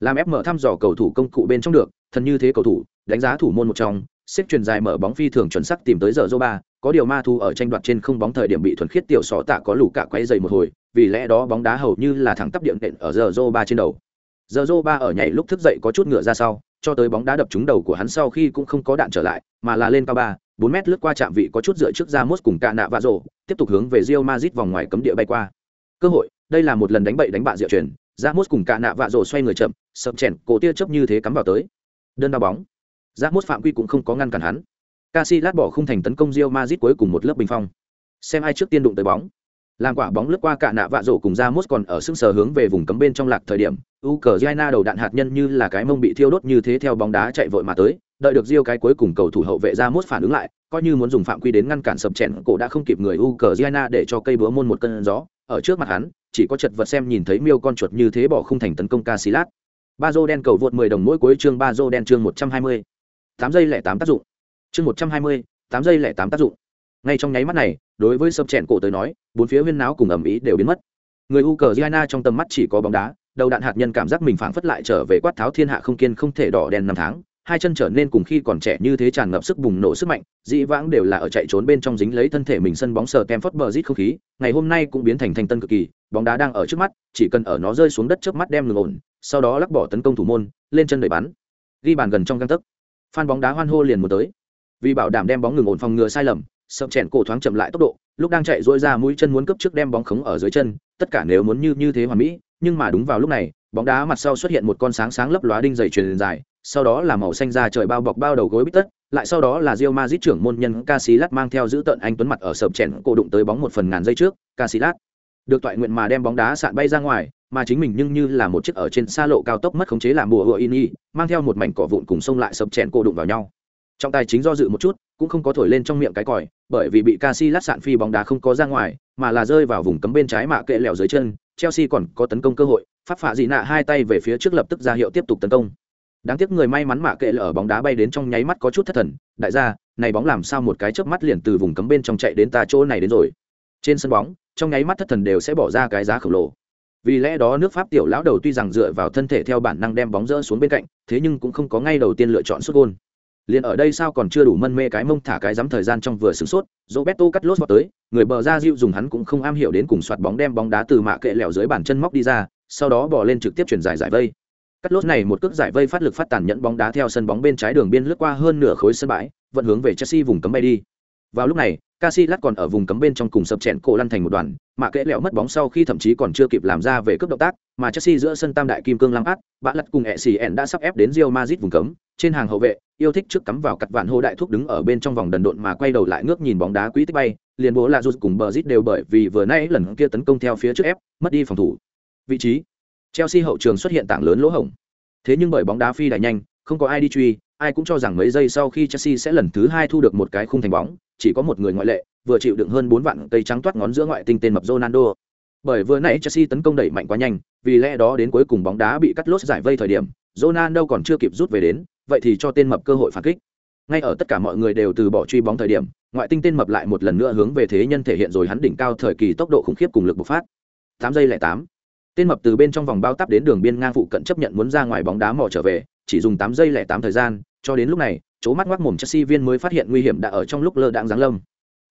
làm ép mở thăm dò cầu thủ công cụ bên trong được thần như thế cầu thủ đánh giá thủ môn một trong xếp truyền dài mở bóng phi thường chuẩn xác tìm tới giờ Zoba, có điều ma thu ở tranh đoạt trên không bóng thời điểm bị thuần khiết tiểu sọ tạ có lù cả quay dày một hồi, vì lẽ đó bóng đá hầu như là thẳng tắp điện đệm ở giờ dô ba trên đầu. Giờ dô ba ở nhảy lúc thức dậy có chút ngựa ra sau, cho tới bóng đá đập trúng đầu của hắn sau khi cũng không có đạn trở lại, mà là lên cao ba, bốn mét lướt qua trạm vị có chút dựa trước ra mốt cùng cạ nạ vạ rổ tiếp tục hướng về rio mazit vòng ngoài cấm địa bay qua. Cơ hội, đây là một lần đánh bậy đánh bạ diệu truyền, ra mốt cùng cạ nạ vạ rổ xoay người chậm, sập chèn, cổ tia chớp như thế cắm vào tới. Đơn đa bóng. Ra mốt phạm quy cũng không có ngăn cản hắn. Casillas bỏ không thành tấn công Real Madrid cuối cùng một lớp bình phong. Xem ai trước tiên đụng tới bóng. Làm quả bóng lướt qua cả nạ vạ rổ cùng Ramos còn ở sững sờ hướng về vùng cấm bên trong lạc thời điểm, Ukraine đầu đạn hạt nhân như là cái mông bị thiêu đốt như thế theo bóng đá chạy vội mà tới, đợi được Real cái cuối cùng cầu thủ hậu vệ Ramos phản ứng lại, coi như muốn dùng phạm quy đến ngăn cản sập chèn cổ đã không kịp người Ukraine để cho cây búa môn một cơn gió, ở trước mặt hắn, chỉ có chật vật xem nhìn thấy miêu con chuột như thế bỏ không thành tấn công Casillas. Bazo đen cầu vượt 10 đồng mỗi cuối chương Bazo đen chương 120. 8 giây lẻ 8 tác dụng chương một trăm hai mươi, tám giây lẻ tám tác dụng. Ngay trong nháy mắt này, đối với sập chèn cổ tới nói, bốn phía huyên náo cùng ầm ĩ đều biến mất. Người u cờ giana trong tầm mắt chỉ có bóng đá, đầu đạn hạt nhân cảm giác mình phảng phất lại trở về quát tháo thiên hạ không kiên không thể đỏ đèn năm tháng, hai chân trở nên cùng khi còn trẻ như thế tràn ngập sức bùng nổ sức mạnh, dĩ vãng đều là ở chạy trốn bên trong dính lấy thân thể mình sân bóng sờ kem phất bờ rít không khí, ngày hôm nay cũng biến thành thành tân cực kỳ, bóng đá đang ở trước mắt, chỉ cần ở nó rơi xuống đất trước mắt đem ngừng ổn, sau đó lắc bỏ tấn công thủ môn, lên chân đẩy bắn. Ghi bàn gần trong găng tấc, phan bóng đá hoan hô liền một tới vì bảo đảm đem bóng ngừng ổn phòng ngừa sai lầm sập chèn cổ thoáng chậm lại tốc độ, lúc đang chạy dỗi ra mũi chân muốn cấp trước đem bóng khống ở dưới chân, tất cả nếu muốn như như thế hoàn mỹ, nhưng mà đúng vào lúc này, bóng đá mặt sau xuất hiện một con sáng sáng lấp lóa đinh dày truyền dài, sau đó là màu xanh da trời bao bọc bao đầu gối bít tất, lại sau đó là Real Madrid trưởng môn nhân Casillas mang theo giữ tận anh tuấn mặt ở sập chèn cổ đụng tới bóng một phần ngàn giây trước, Casillas được toại nguyện mà đem bóng đá sạn bay ra ngoài, mà chính mình nhưng như là một chiếc ở trên xa lộ cao tốc mất khống chế làm bùa hựa in mang theo một mảnh cỏ vụn cùng xông lại sập chèn cổ đụng vào nhau trọng tài chính do dự một chút, cũng không có thổi lên trong miệng cái còi, bởi vì bị Casi lát sạn phi bóng đá không có ra ngoài, mà là rơi vào vùng cấm bên trái mạ kệ lẻo dưới chân. Chelsea còn có tấn công cơ hội, pháp phạ dị nạ hai tay về phía trước lập tức ra hiệu tiếp tục tấn công. Đáng tiếc người may mắn mạ kệ ở bóng đá bay đến trong nháy mắt có chút thất thần. Đại gia, này bóng làm sao một cái chớp mắt liền từ vùng cấm bên trong chạy đến ta chỗ này đến rồi. Trên sân bóng, trong nháy mắt thất thần đều sẽ bỏ ra cái giá khổng lồ. Vì lẽ đó nước pháp tiểu lão đầu tuy rằng dựa vào thân thể theo bản năng đem bóng rỡ xuống bên cạnh, thế nhưng cũng không có ngay đầu tiên lựa chọn xuất gôn liền ở đây sao còn chưa đủ mân mê cái mông thả cái dám thời gian trong vừa sửng sốt roberto cắt lốt vào tới người bờ ra diệu dùng hắn cũng không am hiểu đến cùng soạt bóng đem bóng đá từ mạ kệ lẹo dưới bàn chân móc đi ra sau đó bỏ lên trực tiếp chuyển giải giải vây. Cắt lốt này một cước giải vây phát lực phát tàn nhẫn bóng đá theo sân bóng bên trái đường biên lướt qua hơn nửa khối sân bãi vận hướng về chelsea vùng cấm bay đi. Vào lúc này Casillas còn ở vùng cấm bên trong cùng sập chèn cổ lăn thành một đoàn, mà kẽ lẹo mất bóng sau khi thậm chí còn chưa kịp làm ra về cướp động tác, mà Chelsea giữa sân tam đại kim cương lăng át, bạn lật cùng ECN đã sắp ép đến Real Madrid vùng cấm, trên hàng hậu vệ, yêu thích trước cắm vào cặt vạn hô đại thúc đứng ở bên trong vòng đần độn mà quay đầu lại ngước nhìn bóng đá quý tích bay, liền bố là rút cùng bờ rít đều bởi vì vừa nãy lần kia tấn công theo phía trước ép, mất đi phòng thủ. Vị trí. Chelsea hậu trường xuất hiện tảng lớn lỗ hổng. Thế nhưng bởi bóng đá phi đại nhanh, không có ai đi truy, ai cũng cho rằng mấy giây sau khi Chelsea sẽ lần thứ hai thu được một cái khung thành bóng, chỉ có một người ngoại lệ, vừa chịu đựng hơn bốn vạn cây trắng toát ngón giữa ngoại tinh tên mập Ronaldo. Bởi vừa nãy Chelsea tấn công đẩy mạnh quá nhanh, vì lẽ đó đến cuối cùng bóng đá bị cắt lốt giải vây thời điểm, Ronaldo còn chưa kịp rút về đến, vậy thì cho tên mập cơ hội phản kích. Ngay ở tất cả mọi người đều từ bỏ truy bóng thời điểm, ngoại tinh tên mập lại một lần nữa hướng về thế nhân thể hiện rồi hắn đỉnh cao thời kỳ tốc độ khủng khiếp cùng lực bộc phát. 8 giây lẻ 8. Tên mập từ bên trong vòng bao tắp đến đường biên ngang phụ cận chấp nhận muốn ra ngoài bóng đá mò trở về, chỉ dùng 8 giây lẻ 8 thời gian, cho đến lúc này, chố mắt ngoác mồm Chelsea viên mới phát hiện nguy hiểm đã ở trong lúc lơ đãng giáng lâm.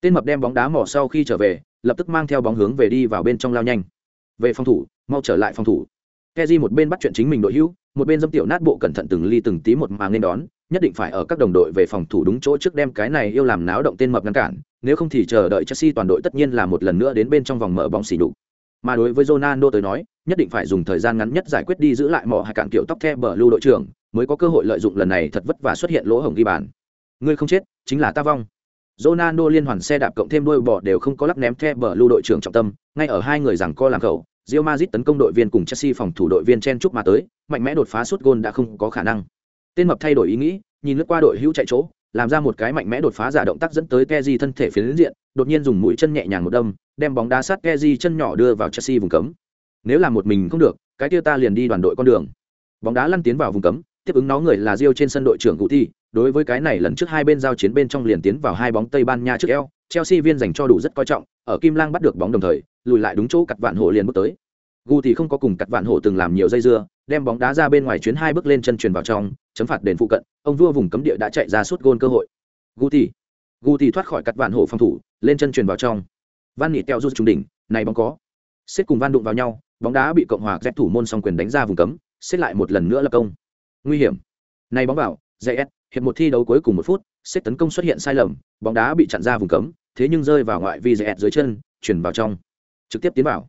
Tên mập đem bóng đá mỏ sau khi trở về, lập tức mang theo bóng hướng về đi vào bên trong lao nhanh. Về phòng thủ, mau trở lại phòng thủ. Keji một bên bắt chuyện chính mình đội hữu, một bên dâm tiểu nát bộ cẩn thận từng ly từng tí một mà nên đón, nhất định phải ở các đồng đội về phòng thủ đúng chỗ trước đem cái này yêu làm náo động tên mập ngăn cản, nếu không thì chờ đợi Chelsea toàn đội tất nhiên là một lần nữa đến bên trong vòng mở bóng xỉ đủ. Mà đối với Ronaldo tới nói, nhất định phải dùng thời gian ngắn nhất giải quyết đi giữ lại mỏ hay cản kiểu tóc the bờ lưu đội trưởng, mới có cơ hội lợi dụng lần này thật vất vả xuất hiện lỗ hổng ghi bàn. Ngươi không chết, chính là ta vong. Ronaldo liên hoàn xe đạp cộng thêm đôi bò đều không có lắc ném the bờ lưu đội trưởng trọng tâm, ngay ở hai người giằng co làm khẩu, Real Madrid tấn công đội viên cùng Chelsea phòng thủ đội viên chen chúc mà tới, mạnh mẽ đột phá suốt gôn đã không có khả năng. Tên mập thay đổi ý nghĩ, nhìn lướt qua đội hữu chạy chỗ, làm ra một cái mạnh mẽ đột phá giả động tác dẫn tới Kessié thân thể phía diện, đột nhiên dùng mũi chân nhẹ nhàng một đâm, đem bóng đá sát Kessié chân nhỏ đưa vào Chelsea vùng cấm. Nếu là một mình không được, cái kia ta liền đi đoàn đội con đường. Bóng đá lăn tiến vào vùng cấm, tiếp ứng nó người là Rio trên sân đội trưởng Guti, đối với cái này lần trước hai bên giao chiến bên trong liền tiến vào hai bóng Tây Ban Nha trước eo, Chelsea viên dành cho đủ rất coi trọng, ở Kim Lang bắt được bóng đồng thời, lùi lại đúng chỗ cặt vạn hổ liền bước tới. Gu thì không có cùng cặt vạn hổ từng làm nhiều dây dưa, đem bóng đá ra bên ngoài chuyến hai bước lên chân truyền vào trong, chấm phạt đền phụ cận, ông vua vùng cấm địa đã chạy ra suốt gôn cơ hội. Gu thì, Gu thì thoát khỏi cặt vạn hổ phòng thủ, lên chân truyền vào trong. Van Nịt teo rút trung đỉnh, này bóng có. Xếp cùng Van đụng vào nhau, bóng đá bị cộng hòa dép thủ môn song quyền đánh ra vùng cấm, xếp lại một lần nữa lập công. Nguy hiểm. Này bóng vào, JS, hiệp một thi đấu cuối cùng một phút, xếp tấn công xuất hiện sai lầm, bóng đá bị chặn ra vùng cấm, thế nhưng rơi vào ngoại vi JS dưới chân, chuyển vào trong, trực tiếp tiến vào.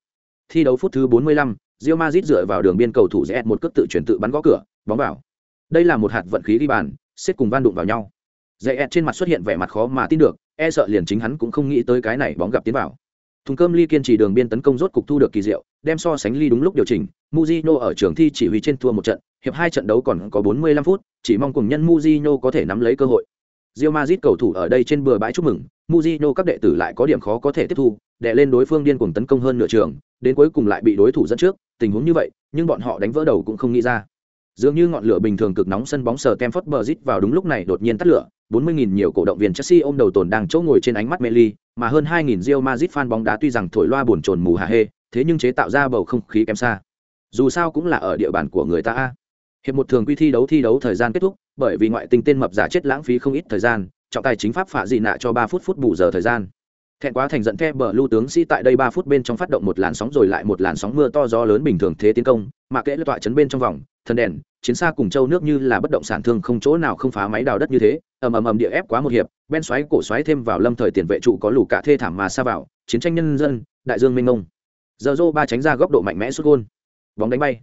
Thi đấu phút thứ 45, Real Madrid dựa vào đường biên cầu thủ JS một cước tự chuyển tự bắn gõ cửa, bóng vào. Đây là một hạt vận khí đi bàn, xếp cùng van đụng vào nhau. JS trên mặt xuất hiện vẻ mặt khó mà tin được, e sợ liền chính hắn cũng không nghĩ tới cái này bóng gặp tiến vào. Thùng cơm ly kiên trì đường biên tấn công rốt cục thu được kỳ diệu, đem so sánh ly đúng lúc điều chỉnh. Mujino ở trường thi chỉ huy trên thua một trận, hiệp hai trận đấu còn có 45 phút, chỉ mong cùng nhân Mujino có thể nắm lấy cơ hội. Real Madrid cầu thủ ở đây trên bờ bãi chúc mừng, Mujino các đệ tử lại có điểm khó có thể tiếp thu, đè lên đối phương điên cuồng tấn công hơn nửa trường, đến cuối cùng lại bị đối thủ dẫn trước, tình huống như vậy, nhưng bọn họ đánh vỡ đầu cũng không nghĩ ra. Dường như ngọn lửa bình thường cực nóng sân bóng sờ Stamford Bridge vào đúng lúc này đột nhiên tắt lửa, 40.000 nhiều cổ động viên Chelsea ôm đầu tồn đang chỗ ngồi trên ánh mắt Meli, mà hơn 2.000 Real Madrid fan bóng đá tuy rằng thổi loa buồn chồn mù hà hê, thế nhưng chế tạo ra bầu không khí kém xa. Dù sao cũng là ở địa bàn của người ta. Hiệp một thường quy thi đấu thi đấu thời gian kết thúc, bởi vì ngoại tình tên mập giả chết lãng phí không ít thời gian, trọng tài chính pháp phạ dị nạ cho ba phút phút bù giờ thời gian. Thẹn quá thành giận The bờ lưu tướng sĩ tại đây ba phút bên trong phát động một làn sóng rồi lại một làn sóng mưa to gió lớn bình thường thế tiến công, mà kẽ tọa chấn bên trong vòng, thần đèn, chiến xa cùng châu nước như là bất động sản thương không chỗ nào không phá máy đào đất như thế, ầm ầm ầm địa ép quá một hiệp, ben xoáy cổ xoáy thêm vào lâm thời tiền vệ trụ có lũ cả thê thảm mà xa vào, chiến tranh nhân dân, đại dương minh ngông Giờ dô ba tránh ra góc độ mạnh mẽ sút gôn. Bóng đánh bay.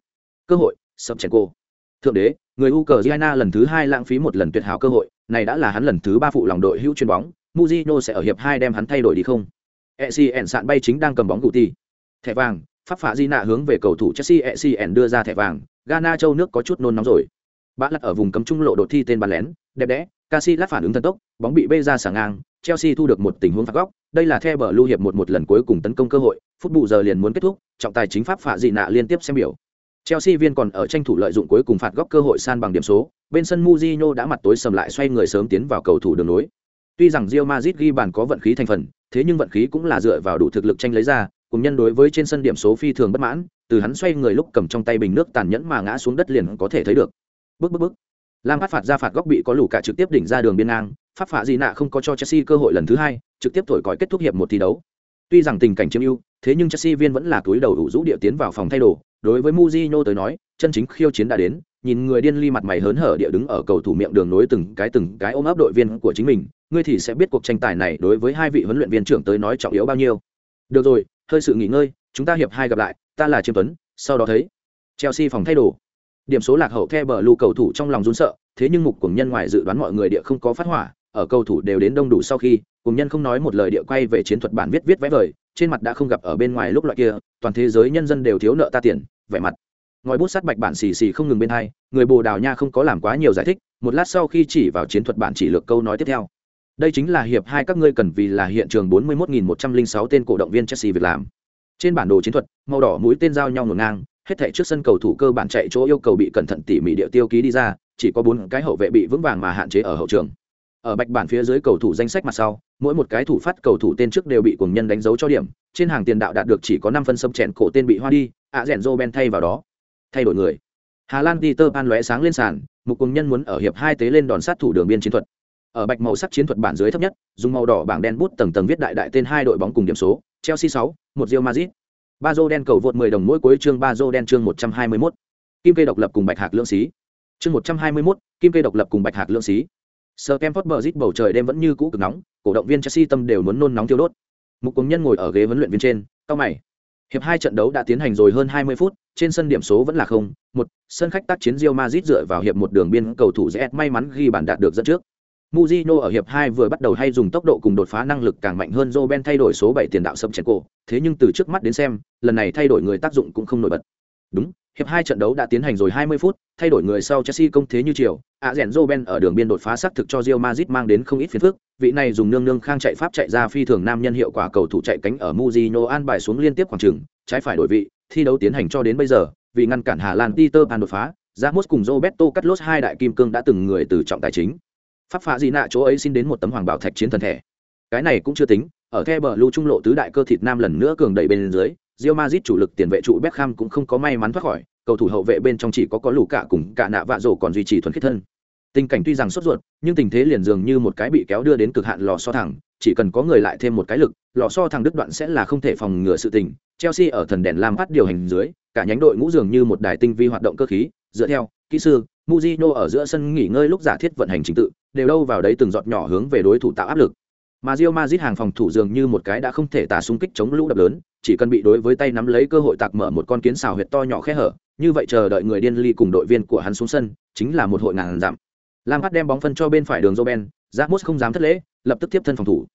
Cơ hội, sập chèn cô. Thượng đế, người Ukraine lần thứ hai lãng phí một lần tuyệt hảo cơ hội, này đã là hắn lần thứ ba phụ lòng đội hữu chuyền bóng, Mujino sẽ ở hiệp hai đem hắn thay đổi đi không? ECN sạn bay chính đang cầm bóng cụ ti. Thẻ vàng, pháp phạ di nạ hướng về cầu thủ Chelsea ECN đưa ra thẻ vàng, Ghana châu nước có chút nôn nóng rồi. Bã lật ở vùng cấm trung lộ đột thi tên bàn lén, đẹp đẽ, Casillas phản ứng thần tốc, bóng bị bê ra sảng ngang, Chelsea thu được một tình huống phạt góc, đây là theo bờ lưu hiệp một một lần cuối cùng tấn công cơ hội, phút bù giờ liền muốn kết thúc, trọng tài chính pháp phạ di nạ liên tiếp xem biểu. Chelsea viên còn ở tranh thủ lợi dụng cuối cùng phạt góc cơ hội san bằng điểm số, bên sân Mujinho đã mặt tối sầm lại xoay người sớm tiến vào cầu thủ đường nối. Tuy rằng Real Madrid ghi bàn có vận khí thành phần, thế nhưng vận khí cũng là dựa vào đủ thực lực tranh lấy ra, cùng nhân đối với trên sân điểm số phi thường bất mãn, từ hắn xoay người lúc cầm trong tay bình nước tàn nhẫn mà ngã xuống đất liền có thể thấy được. Bước bước bước. Lam phát phạt ra phạt góc bị có lũ cả trực tiếp đỉnh ra đường biên ngang, pháp phạ gì nạ không có cho Chelsea cơ hội lần thứ hai, trực tiếp thổi còi kết thúc hiệp một thi đấu. Tuy rằng tình cảnh chiếm ưu, thế nhưng Chelsea viên vẫn là túi đầu đủ rũ địa tiến vào phòng thay đồ, đối với Mujinho tới nói, chân chính khiêu chiến đã đến, nhìn người điên ly mặt mày hớn hở địa đứng ở cầu thủ miệng đường nối từng cái từng cái ôm ấp đội viên của chính mình, ngươi thì sẽ biết cuộc tranh tài này đối với hai vị huấn luyện viên trưởng tới nói trọng yếu bao nhiêu. Được rồi, hơi sự nghỉ ngơi, chúng ta hiệp hai gặp lại, ta là Chiêm Tuấn, sau đó thấy. Chelsea phòng thay đồ. Điểm số lạc hậu theo bờ lưu cầu thủ trong lòng run sợ, thế nhưng mục của nhân ngoài dự đoán mọi người địa không có phát hỏa, ở cầu thủ đều đến đông đủ sau khi, cùng nhân không nói một lời địa quay về chiến thuật bản viết viết vẽ vời, trên mặt đã không gặp ở bên ngoài lúc loại kia, toàn thế giới nhân dân đều thiếu nợ ta tiền, vẻ mặt. Ngòi bút sắt bạch bản xì xì không ngừng bên hai người bồ đào nha không có làm quá nhiều giải thích một lát sau khi chỉ vào chiến thuật bản chỉ lược câu nói tiếp theo. Đây chính là hiệp hai các ngươi cần vì là hiện trường 41.106 tên cổ động viên Chelsea việc làm. Trên bản đồ chiến thuật màu đỏ mũi tên giao nhau ngổn ngang hết thảy trước sân cầu thủ cơ bản chạy chỗ yêu cầu bị cẩn thận tỉ mỉ địa tiêu ký đi ra chỉ có bốn cái hậu vệ bị vững vàng mà hạn chế ở hậu trường ở bạch bản phía dưới cầu thủ danh sách mặt sau mỗi một cái thủ phát cầu thủ tên trước đều bị cuồng nhân đánh dấu cho điểm trên hàng tiền đạo đạt được chỉ có năm phân sâm chèn cổ tên bị hoa đi ạ rèn rô ben thay vào đó. Thay đổi người. Hà lan peter pan lóe sáng lên sàn một cùng nhân muốn ở hiệp hai tế lên đòn sát thủ đường biên chiến thuật. Ở bạch màu sắc chiến thuật bản dưới thấp nhất dùng màu đỏ bảng đen bút tầng tầng viết đại đại tên hai đội bóng cùng điểm số chelsea sáu một Real Madrid. Ba dô đen cầu vượt 10 đồng mỗi cuối chương ba dô đen chương 121. kim kê độc lập cùng bạch hạc lưỡng xí. Chương 121, kim kê độc lập cùng bạch hạc lưỡng xí. Sir Kemford Bridge bầu trời đêm vẫn như cũ cực nóng, cổ động viên Chelsea tâm đều muốn nôn nóng tiêu đốt. Mục Cùng Nhân ngồi ở ghế huấn luyện viên trên, cao mày. Hiệp hai trận đấu đã tiến hành rồi hơn 20 phút, trên sân điểm số vẫn là không, một, sân khách tác chiến Real Madrid dựa vào hiệp một đường biên cầu thủ ZS may mắn ghi bàn đạt được dẫn trước. Mujino ở hiệp 2 vừa bắt đầu hay dùng tốc độ cùng đột phá năng lực càng mạnh hơn Roben thay đổi số 7 tiền đạo sâm chèn cổ, thế nhưng từ trước mắt đến xem, lần này thay đổi người tác dụng cũng không nổi bật. Đúng, hiệp 2 trận đấu đã tiến hành rồi 20 phút, thay đổi người sau Chelsea công thế như chiều, Azenzo Ben ở đường biên đột phá xác thực cho Real Madrid mang đến không ít phiền phức, vị này dùng nương nương khang chạy pháp chạy ra phi thường nam nhân hiệu quả cầu thủ chạy cánh ở Mujino an bài xuống liên tiếp khoảng trường, trái phải đổi vị, thi đấu tiến hành cho đến bây giờ, vì ngăn cản Hà Lan Peter Pan đột phá, Ramos cùng Roberto Carlos hai đại kim cương đã từng người từ trọng tài chính. pháp phá gì nạ chỗ ấy xin đến một tấm hoàng bảo thạch chiến thần thẻ cái này cũng chưa tính ở the bờ lưu trung lộ tứ đại cơ thịt nam lần nữa cường đẩy bên dưới Real Madrid chủ lực tiền vệ trụ Beckham cũng không có may mắn thoát khỏi, cầu thủ hậu vệ bên trong chỉ có có lũ cả cùng cả nạ vạ rổ còn duy trì thuần khiết thân. Tình cảnh tuy rằng sốt ruột, nhưng tình thế liền dường như một cái bị kéo đưa đến cực hạn lò so thẳng, chỉ cần có người lại thêm một cái lực, lò so thẳng đứt đoạn sẽ là không thể phòng ngừa sự tình. Chelsea ở thần đèn lam phát điều hành dưới, cả nhánh đội ngũ dường như một đài tinh vi hoạt động cơ khí, dựa theo kỹ sư Mujino ở giữa sân nghỉ ngơi lúc giả thiết vận hành chính tự, đều đâu vào đấy từng giọt nhỏ hướng về đối thủ tạo áp lực. Mà Real Madrid hàng phòng thủ dường như một cái đã không thể tả xung kích chống lũ đập lớn, chỉ cần bị đối với tay nắm lấy cơ hội tạc mở một con kiến xào huyệt to nhỏ khe hở, như vậy chờ đợi người điên ly cùng đội viên của hắn xuống sân, chính là một hội ngàn giảm. hát đem bóng phân cho bên phải đường Roben, Ramos không dám thất lễ, lập tức tiếp thân phòng thủ.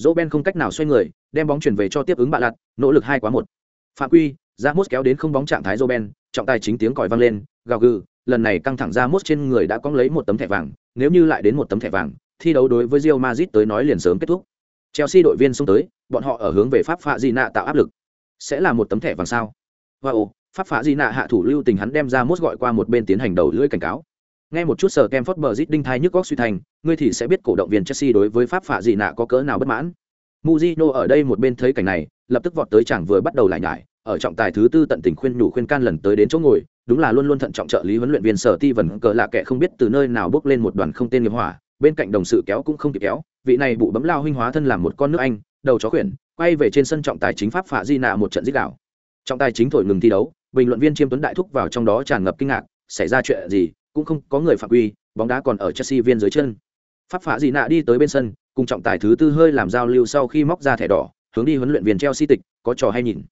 joben không cách nào xoay người, đem bóng chuyển về cho tiếp ứng bạ lặt nỗ lực hai quá một. Phạm quy, Ramos kéo đến không bóng trạng thái joben trọng tài chính tiếng còi vang lên, gào gừ, lần này căng thẳng Ramos trên người đã có lấy một tấm thẻ vàng, nếu như lại đến một tấm thẻ vàng, thi đấu đối với rio Madrid tới nói liền sớm kết thúc. Chelsea đội viên xông tới, bọn họ ở hướng về pháp phạ di nạ tạo áp lực. Sẽ là một tấm thẻ vàng sao? Wow, pháp phạ di nạ hạ thủ lưu tình hắn đem ra mốt gọi qua một bên tiến hành đầu lưỡi cảnh cáo. Nghe một chút sở Kemford Bridge đinh thai nhức góc suy thành, ngươi thì sẽ biết cổ động viên Chelsea đối với pháp phạ di nạ có cỡ nào bất mãn. Mujino ở đây một bên thấy cảnh này, lập tức vọt tới chẳng vừa bắt đầu lại nhải, ở trọng tài thứ tư tận tình khuyên nhủ khuyên can lần tới đến chỗ ngồi, đúng là luôn luôn thận trọng trợ lý huấn luyện viên Sở Ti Vân cờ lạ kẻ không biết từ nơi nào bước lên một đoàn không tên nghiệp hỏa, bên cạnh đồng sự kéo cũng không kịp kéo, vị này bụ bấm lao huynh hóa thân làm một con nước anh, đầu chó khuyển, quay về trên sân trọng tài chính pháp phạ di nạ một trận giết đảo trọng tài chính thổi ngừng thi đấu, bình luận viên chiêm tuấn đại thúc vào trong đó tràn ngập kinh ngạc, xảy ra chuyện gì, cũng không có người phạm quy, bóng đá còn ở chelsea viên dưới chân. Pháp phạ di nạ đi tới bên sân, cùng trọng tài thứ tư hơi làm giao lưu sau khi móc ra thẻ đỏ, hướng đi huấn luyện viên chelsea tịch, có trò hay nhìn.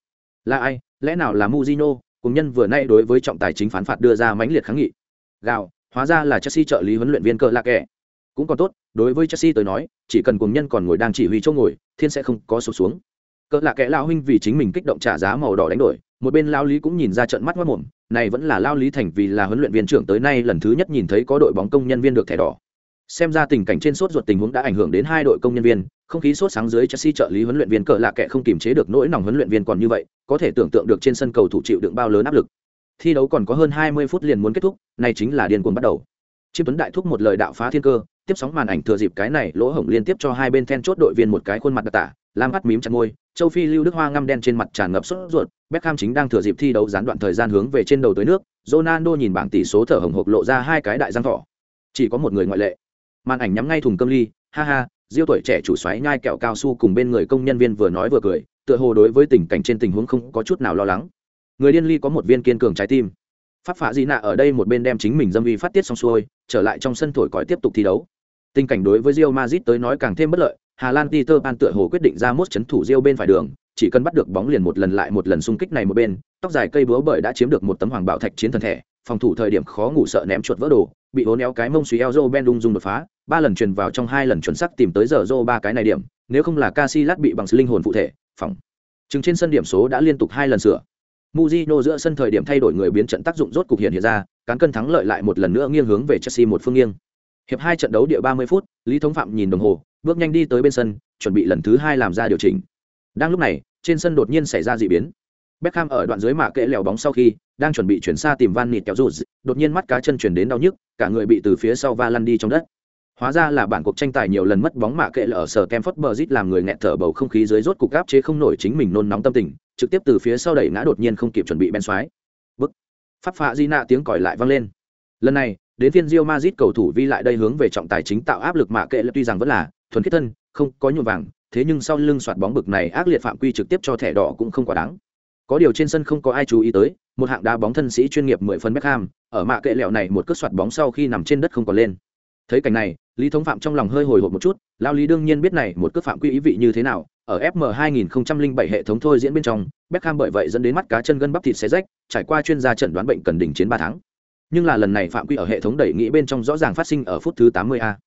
Là ai, lẽ nào là muzino cùng nhân vừa nay đối với trọng tài chính phán phạt đưa ra mãnh liệt kháng nghị. Gạo, hóa ra là chelsea trợ lý huấn luyện viên cờ lạc kẻ cũng còn tốt, đối với chelsea tới nói, chỉ cần cùng nhân còn ngồi đang chỉ huy chỗ ngồi, thiên sẽ không có sụp xuống. Cỡ là kẻ lao huynh vì chính mình kích động trả giá màu đỏ đánh đổi, một bên lao lý cũng nhìn ra trận mắt mất mồm, này vẫn là lao lý thành vì là huấn luyện viên trưởng tới nay lần thứ nhất nhìn thấy có đội bóng công nhân viên được thẻ đỏ. Xem ra tình cảnh trên sốt ruột tình huống đã ảnh hưởng đến hai đội công nhân viên, không khí sốt sáng dưới chelsea trợ lý huấn luyện viên cỡ lạ kệ không kiềm chế được nỗi lòng huấn luyện viên còn như vậy, có thể tưởng tượng được trên sân cầu thủ chịu đựng bao lớn áp lực. Thi đấu còn có hơn 20 phút liền muốn kết thúc, này chính là điên cuồng bắt đầu. Chiêm tuấn đại thúc một lời đạo phá thiên cơ tiếp sóng màn ảnh thừa dịp cái này, lỗ hổng liên tiếp cho hai bên then chốt đội viên một cái khuôn mặt đặc tả, lam mắt mím chặt môi, châu phi lưu đức hoa ngăm đen trên mặt tràn ngập sốt ruột, beckham chính đang thừa dịp thi đấu gián đoạn thời gian hướng về trên đầu tới nước, ronaldo nhìn bảng tỷ số thở hồng hộc lộ ra hai cái đại giang thỏ chỉ có một người ngoại lệ. Màn ảnh nhắm ngay thùng cơm ly, ha ha, diêu tuổi trẻ chủ xoáy nhai kẹo cao su cùng bên người công nhân viên vừa nói vừa cười, tựa hồ đối với tình cảnh trên tình huống không có chút nào lo lắng. Người điên ly có một viên kiên cường trái tim. Pháp phạ di nạ ở đây một bên đem chính mình dâm vi phát tiết xong xuôi, trở lại trong sân thổi còi tiếp tục thi đấu tình cảnh đối với Real Madrid tới nói càng thêm bất lợi hà lan peter pan tựa hồ quyết định ra mốt chấn thủ Real bên phải đường chỉ cần bắt được bóng liền một lần lại một lần xung kích này một bên tóc dài cây búa bởi đã chiếm được một tấm hoàng bảo thạch chiến thần thẻ phòng thủ thời điểm khó ngủ sợ ném chuột vỡ đồ bị hố néo cái mông suy eo joe ben đung dùng đột phá ba lần truyền vào trong hai lần chuẩn xác tìm tới giờ joe ba cái này điểm nếu không là Casillas bị bằng sự linh hồn phụ thể phòng Trừng trên sân điểm số đã liên tục hai lần sửa Mujino giữa sân thời điểm thay đổi người biến trận tác dụng rốt cục hiện hiện ra, cán cân thắng lợi lại một lần nữa nghiêng hướng về Chelsea một phương nghiêng. Hiệp hai trận đấu địa 30 phút, Lý Thống Phạm nhìn đồng hồ, bước nhanh đi tới bên sân, chuẩn bị lần thứ hai làm ra điều chỉnh. Đang lúc này, trên sân đột nhiên xảy ra dị biến. Beckham ở đoạn dưới mạ kệ lèo bóng sau khi, đang chuẩn bị chuyển xa tìm Van Nịt kéo rụt, đột nhiên mắt cá chân chuyển đến đau nhức, cả người bị từ phía sau va lăn đi trong đất. Hóa ra là bản cuộc tranh tài nhiều lần mất bóng mạ kệ ở sở Kemford Bridge làm người nghẹt thở bầu không khí dưới rốt cục áp chế không nổi chính mình nôn nóng tâm tình, trực tiếp từ phía sau đẩy ngã đột nhiên không kịp chuẩn bị bên xoái. Bức. Pháp phạ Di tiếng còi lại vang lên. Lần này, đến phiên Real Madrid cầu thủ vi lại đây hướng về trọng tài chính tạo áp lực mà kệ tuy rằng vẫn là thuần khiết thân, không có nhuộm vàng, thế nhưng sau lưng soạt bóng bực này ác liệt phạm quy trực tiếp cho thẻ đỏ cũng không quá đáng. Có điều trên sân không có ai chú ý tới, một hạng đá bóng thân sĩ chuyên nghiệp mười phần Beckham, ở mạ kệ lẹo này một cước soạt bóng sau khi nằm trên đất không còn lên thấy cảnh này lý thống phạm trong lòng hơi hồi hộp một chút lao lý đương nhiên biết này một cước phạm quy ý vị như thế nào ở fm 2007 hệ thống thôi diễn bên trong beckham bởi vậy dẫn đến mắt cá chân gân bắp thịt xé rách trải qua chuyên gia chẩn đoán bệnh cần đình chiến ba tháng nhưng là lần này phạm quy ở hệ thống đẩy nghĩ bên trong rõ ràng phát sinh ở phút thứ 80 a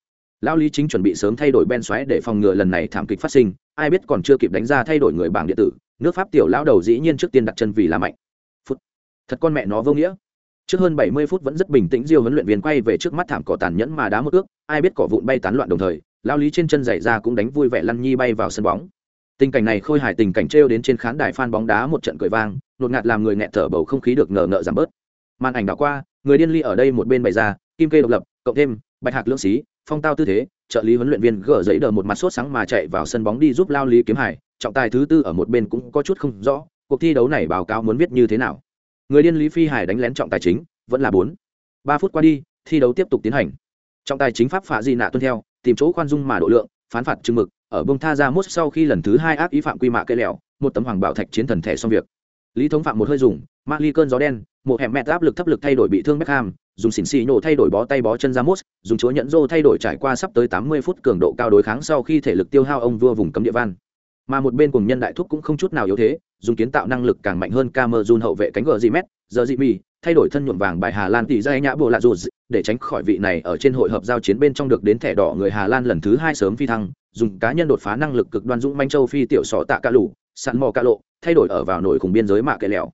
lão lý chính chuẩn bị sớm thay đổi ben xoáy để phòng ngừa lần này thảm kịch phát sinh ai biết còn chưa kịp đánh ra thay đổi người bảng điện tử nước pháp tiểu lão đầu dĩ nhiên trước tiên đặt chân vì là mạnh phút thật con mẹ nó vô nghĩa Trước hơn 70 phút vẫn rất bình tĩnh Diêu huấn luyện viên quay về trước mắt thảm cỏ tàn nhẫn mà đá một ước, ai biết cỏ vụn bay tán loạn đồng thời, lão lý trên chân giày ra cũng đánh vui vẻ lăn nhi bay vào sân bóng. Tình cảnh này khôi hài tình cảnh trêu đến trên khán đài fan bóng đá một trận cười vang, nột ngạt làm người nghẹt thở bầu không khí được ngờ ngợ giảm bớt. Màn ảnh đảo qua, người điên ly ở đây một bên bày ra, kim kê độc lập, cộng thêm bạch hạc lưỡng xí, phong tao tư thế trợ lý huấn luyện viên gỡ giấy đờ một mặt sốt sáng mà chạy vào sân bóng đi giúp lao lý kiếm hải. Trọng tài thứ tư ở một bên cũng có chút không rõ cuộc thi đấu này báo cáo muốn viết như thế nào. Người điên lý phi hải đánh lén trọng tài chính vẫn là bốn. Ba phút qua đi thi đấu tiếp tục tiến hành. Trọng tài chính pháp phạ di nạ tuân theo tìm chỗ khoan dung mà độ lượng phán phạt chừng mực ở bông tha ra mốt sau khi lần thứ hai ác ý phạm quy mạ cây lẹo một tấm hoàng bảo thạch chiến thần thẻ xong việc. Lý thống phạm một hơi dùng ma ly cơn gió đen một hẻm mẹt áp lực thấp lực thay đổi bị thương Beckham, dùng xỉn xì nổ thay đổi bó tay bó chân ra mốt dùng chúa nhẫn rô thay đổi trải qua sắp tới tám mươi phút cường độ cao đối kháng sau khi thể lực tiêu hao ông vua vùng cấm địa van mà một bên cùng nhân đại thúc cũng không chút nào yếu thế dùng kiến tạo năng lực càng mạnh hơn Camerun hậu vệ cánh gờ dị mét giờ dị mì thay đổi thân nhuộm vàng bài Hà Lan tỷ ra nhã bộ lạ dù để tránh khỏi vị này ở trên hội hợp giao chiến bên trong được đến thẻ đỏ người Hà Lan lần thứ hai sớm phi thăng, dùng cá nhân đột phá năng lực cực đoan dũng manh châu phi tiểu sọ tạ cả lũ, sẵn mò cả lộ, thay đổi ở vào nổi cùng biên giới mạ kệ lẹo.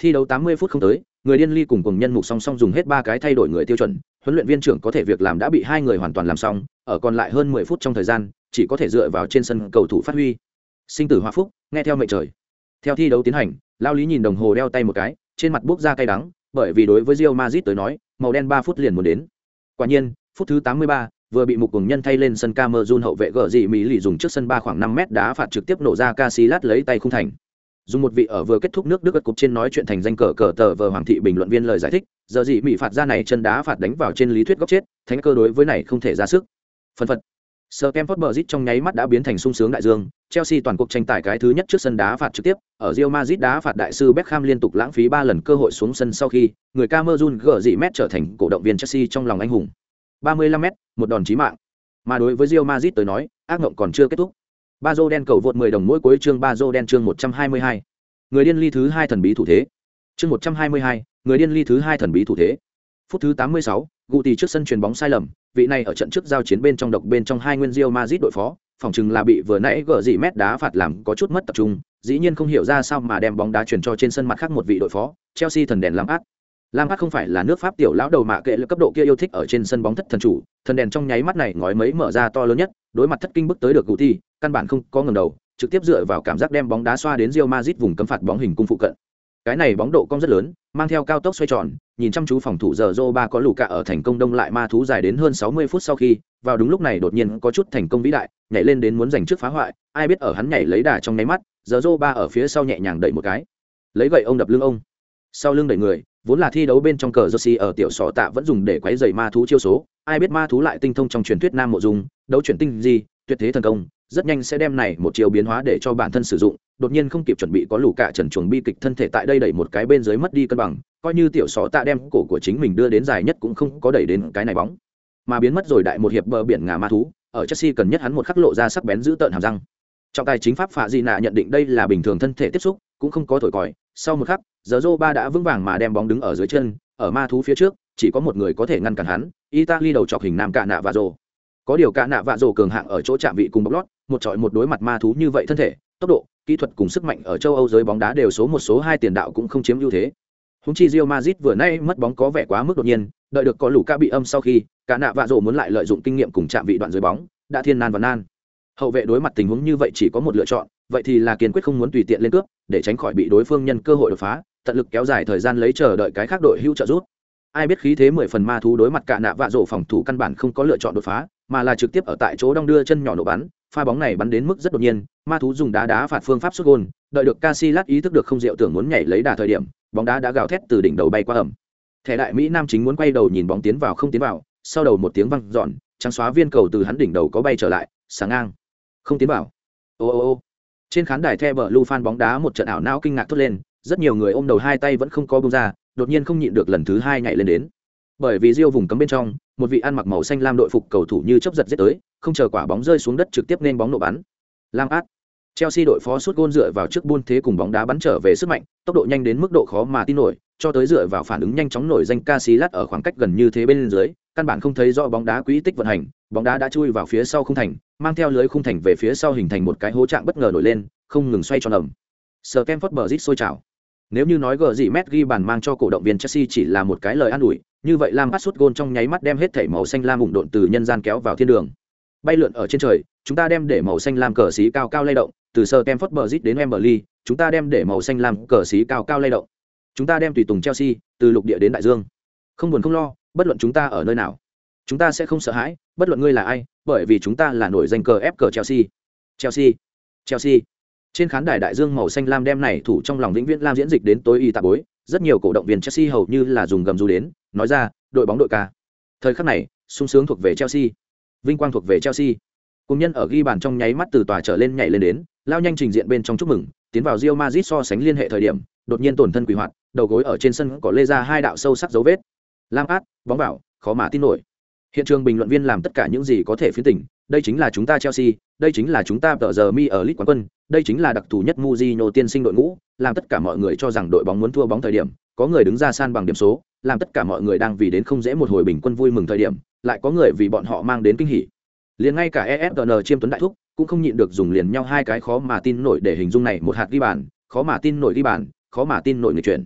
Thi đấu 80 phút không tới, người điên ly cùng cùng nhân mục song song dùng hết ba cái thay đổi người tiêu chuẩn, huấn luyện viên trưởng có thể việc làm đã bị hai người hoàn toàn làm xong, ở còn lại hơn 10 phút trong thời gian, chỉ có thể dựa vào trên sân cầu thủ phát huy. Sinh tử hòa phúc, nghe theo mệnh trời. Theo thi đấu tiến hành, Lao Lý nhìn đồng hồ đeo tay một cái, trên mặt bốc ra cay đắng, bởi vì đối với Real Madrid tới nói, màu đen 3 phút liền muốn đến. Quả nhiên, phút thứ 83, vừa bị mục cùng nhân thay lên sân Camerun hậu vệ gở dị Mỹ lì dùng trước sân ba khoảng 5 mét đá phạt trực tiếp nổ ra Casillas lấy tay khung thành. Dùng một vị ở vừa kết thúc nước Đức gật cục trên nói chuyện thành danh cờ cờ tờ vờ hoàng thị bình luận viên lời giải thích, giờ dị Mỹ phạt ra này chân đá phạt đánh vào trên lý thuyết góc chết, thánh cơ đối với này không thể ra sức. phân phật. Sir bờ rít trong nháy mắt đã biến thành sung sướng đại dương, Chelsea toàn cuộc tranh tài cái thứ nhất trước sân đá phạt trực tiếp, ở Real Madrid đá phạt đại sư Beckham liên tục lãng phí ba lần cơ hội xuống sân sau khi, người Cameroon gỡ dị mét trở thành cổ động viên Chelsea trong lòng anh hùng. 35m, một đòn chí mạng. Mà đối với Real Madrid tới nói, ác mộng còn chưa kết thúc. Bazo đen cầu vượt 10 đồng mỗi cuối chương Bazo đen chương 122. Người điên ly thứ hai thần bí thủ thế. Chương 122, người điên ly thứ hai thần bí thủ thế. Phút thứ 86, Guti trước sân chuyền bóng sai lầm, vị này ở trận trước giao chiến bên trong độc bên trong hai nguyên Rio Madrid đội phó, phòng chừng là bị vừa nãy gỡ dị mét đá phạt làm có chút mất tập trung, dĩ nhiên không hiểu ra sao mà đem bóng đá chuyển cho trên sân mặt khác một vị đội phó, Chelsea thần đèn lam ác. Lam Át không phải là nước Pháp tiểu lão đầu mạ kệ lực cấp độ kia yêu thích ở trên sân bóng thất thần chủ, thần đèn trong nháy mắt này ngói mấy mở ra to lớn nhất, đối mặt thất kinh bức tới được Guti, căn bản không có ngẩng đầu, trực tiếp dựa vào cảm giác đem bóng đá xoa đến Real Madrid vùng cấm phạt bóng hình cung phụ cận. Cái này bóng độ cong rất lớn, mang theo cao tốc xoay tròn, nhìn chăm chú phòng thủ giờ ba có lù cả ở thành công đông lại ma thú dài đến hơn 60 phút sau khi, vào đúng lúc này đột nhiên có chút thành công vĩ đại, nhảy lên đến muốn giành trước phá hoại, ai biết ở hắn nhảy lấy đà trong nháy mắt, giờ ba ở phía sau nhẹ nhàng đẩy một cái. Lấy gậy ông đập lưng ông. Sau lưng đẩy người, vốn là thi đấu bên trong cờ Jersey ở tiểu sọ tạ vẫn dùng để quấy rầy ma thú chiêu số, ai biết ma thú lại tinh thông trong truyền thuyết nam mộ dung, đấu chuyển tinh gì, tuyệt thế thần công, rất nhanh sẽ đem này một chiều biến hóa để cho bản thân sử dụng, đột nhiên không kịp chuẩn bị có lũ cả trần chuồng bi kịch thân thể tại đây đẩy một cái bên dưới mất đi cân bằng, coi như tiểu sọ tạ đem cổ của chính mình đưa đến dài nhất cũng không có đẩy đến cái này bóng, mà biến mất rồi đại một hiệp bờ biển ngà ma thú, ở Chelsea cần nhất hắn một khắc lộ ra sắc bén giữ tợn hàm răng. Trọng tài chính pháp phạ di nạ nhận định đây là bình thường thân thể tiếp xúc, cũng không có thổi còi, sau một khắc, giờ rô ba đã vững vàng mà đem bóng đứng ở dưới chân, ở ma thú phía trước, chỉ có một người có thể ngăn cản hắn, Italy đầu chọc hình nam cạ nạ và rồ. Có điều cả nạ và rổ cường hạng ở chỗ chạm vị cùng bóc lót, một trọi một đối mặt ma thú như vậy thân thể, tốc độ, kỹ thuật cùng sức mạnh ở châu Âu giới bóng đá đều số một số hai tiền đạo cũng không chiếm ưu thế. Húng chi Rio Madrid vừa nay mất bóng có vẻ quá mức đột nhiên, đợi được có lũ ca bị âm sau khi, cả nạ vạ rổ muốn lại lợi dụng kinh nghiệm cùng chạm vị đoạn dưới bóng, đã thiên nan và nan. Hậu vệ đối mặt tình huống như vậy chỉ có một lựa chọn, vậy thì là kiên quyết không muốn tùy tiện lên cướp, để tránh khỏi bị đối phương nhân cơ hội đột phá, tận lực kéo dài thời gian lấy chờ đợi cái khác đội hữu trợ giúp. Ai biết khí thế mười phần ma thú đối mặt cả nạ vạ rổ phòng thủ căn bản không có lựa chọn đột phá, mà là trực tiếp ở tại chỗ đong đưa chân nhỏ nổ bắn, pha bóng này bắn đến mức rất đột nhiên, ma thú dùng đá đá phạt phương pháp sút gôn, đợi được Casillas ý thức được không diệu tưởng muốn nhảy lấy đà thời điểm, bóng đá đã gào thét từ đỉnh đầu bay qua ẩm. Thẻ đại Mỹ Nam chính muốn quay đầu nhìn bóng tiến vào không tiến vào, sau đầu một tiếng vang dọn, trắng xóa viên cầu từ hắn đỉnh đầu có bay trở lại, sáng ngang. Không tiến vào. Ô ô ô. Trên khán đài The Blue fan bóng đá một trận ảo não kinh ngạc thốt lên, rất nhiều người ôm đầu hai tay vẫn không có bông ra, đột nhiên không nhịn được lần thứ hai nhảy lên đến. Bởi vì Rio vùng cấm bên trong, một vị ăn mặc màu xanh lam đội phục cầu thủ như chớp giật giết tới, không chờ quả bóng rơi xuống đất trực tiếp nên bóng nổ bắn. Lam Át. Chelsea đội phó sút gôn dựa vào trước buôn thế cùng bóng đá bắn trở về sức mạnh, tốc độ nhanh đến mức độ khó mà tin nổi, cho tới dựa vào phản ứng nhanh chóng nổi danh Casillas ở khoảng cách gần như thế bên dưới, căn bản không thấy rõ bóng đá quỹ tích vận hành, bóng đá đã chui vào phía sau khung thành, mang theo lưới khung thành về phía sau hình thành một cái hố trạng bất ngờ nổi lên, không ngừng xoay tròn ầm. Sir bờ Bridge sôi trào. Nếu như nói gờ gì Messi ghi bàn mang cho cổ động viên Chelsea chỉ là một cái lời an ủi, như vậy Lam sút gôn trong nháy mắt đem hết thảy màu xanh lam ủng độn từ nhân gian kéo vào thiên đường. Bay lượn ở trên trời, chúng ta đem để màu xanh lam cờ xí cao cao lay động, từ Sir Kemford Bridge đến Wembley, chúng ta đem để màu xanh lam cờ xí cao cao lay động. Chúng ta đem tùy tùng Chelsea, từ lục địa đến đại dương. Không buồn không lo, bất luận chúng ta ở nơi nào chúng ta sẽ không sợ hãi bất luận ngươi là ai bởi vì chúng ta là nổi danh cờ ép cờ chelsea chelsea chelsea trên khán đài đại dương màu xanh lam đem này thủ trong lòng vĩnh viễn lam diễn dịch đến tối y tạ bối, rất nhiều cổ động viên chelsea hầu như là dùng gầm rú đến, nói ra, đội bóng đội ca. Thời khắc này, sung sướng thuộc về chelsea. Vinh quang thuộc về chelsea. Cùng nhân ở ghi bàn trong nháy mắt từ tòa trở lên nhảy lên đến, lao nhanh trình diện bên trong chúc mừng, tiến vào rio mazit so sánh liên hệ thời điểm, đột nhiên tổn thân quỷ hoạt, đầu gối ở trên sân có lê ra hai đạo sâu sắc dấu vết. Lam át, bóng vào, khó mà tin nổi. Hiện trường bình luận viên làm tất cả những gì có thể phiến tỉnh đây chính là chúng ta chelsea đây chính là chúng ta tờ giờ mi ở lit quán quân đây chính là đặc thù nhất Mourinho tiên sinh đội ngũ làm tất cả mọi người cho rằng đội bóng muốn thua bóng thời điểm có người đứng ra san bằng điểm số làm tất cả mọi người đang vì đến không dễ một hồi bình quân vui mừng thời điểm lại có người vì bọn họ mang đến kinh hỉ. Liền ngay cả efn chiêm tuấn đại thúc cũng không nhịn được dùng liền nhau hai cái khó mà tin nổi để hình dung này một hạt ghi bàn khó mà tin nổi ghi bàn khó mà tin nổi người chuyển.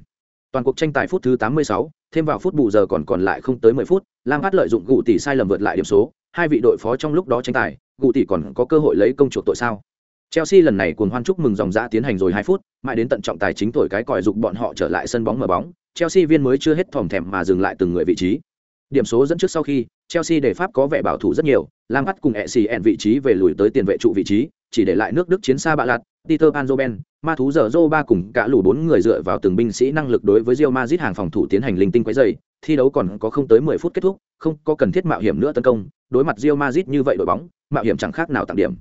Toàn cuộc tranh tài phút thứ 86, thêm vào phút bù giờ còn còn lại không tới 10 phút lam phát lợi dụng gụ tỷ sai lầm vượt lại điểm số hai vị đội phó trong lúc đó tranh tài cụ tỷ còn có cơ hội lấy công chuộc tội sao Chelsea lần này cuồng hoan chúc mừng dòng dã tiến hành rồi 2 phút, mãi đến tận trọng tài chính tuổi cái còi dục bọn họ trở lại sân bóng mở bóng, Chelsea viên mới chưa hết thòm thèm mà dừng lại từng người vị trí. Điểm số dẫn trước sau khi, Chelsea để Pháp có vẻ bảo thủ rất nhiều, Lam bắt cùng Essien vị trí về lùi tới tiền vệ trụ vị trí, chỉ để lại nước Đức chiến xa bạ lạt, Peter Panzoben, ma thú giờ Zô ba cùng cả lũ bốn người dựa vào từng binh sĩ năng lực đối với Real Madrid hàng phòng thủ tiến hành linh tinh quấy rầy, thi đấu còn có không tới 10 phút kết thúc, không có cần thiết mạo hiểm nữa tấn công, đối mặt Real Madrid như vậy đội bóng, mạo hiểm chẳng khác nào tặng điểm.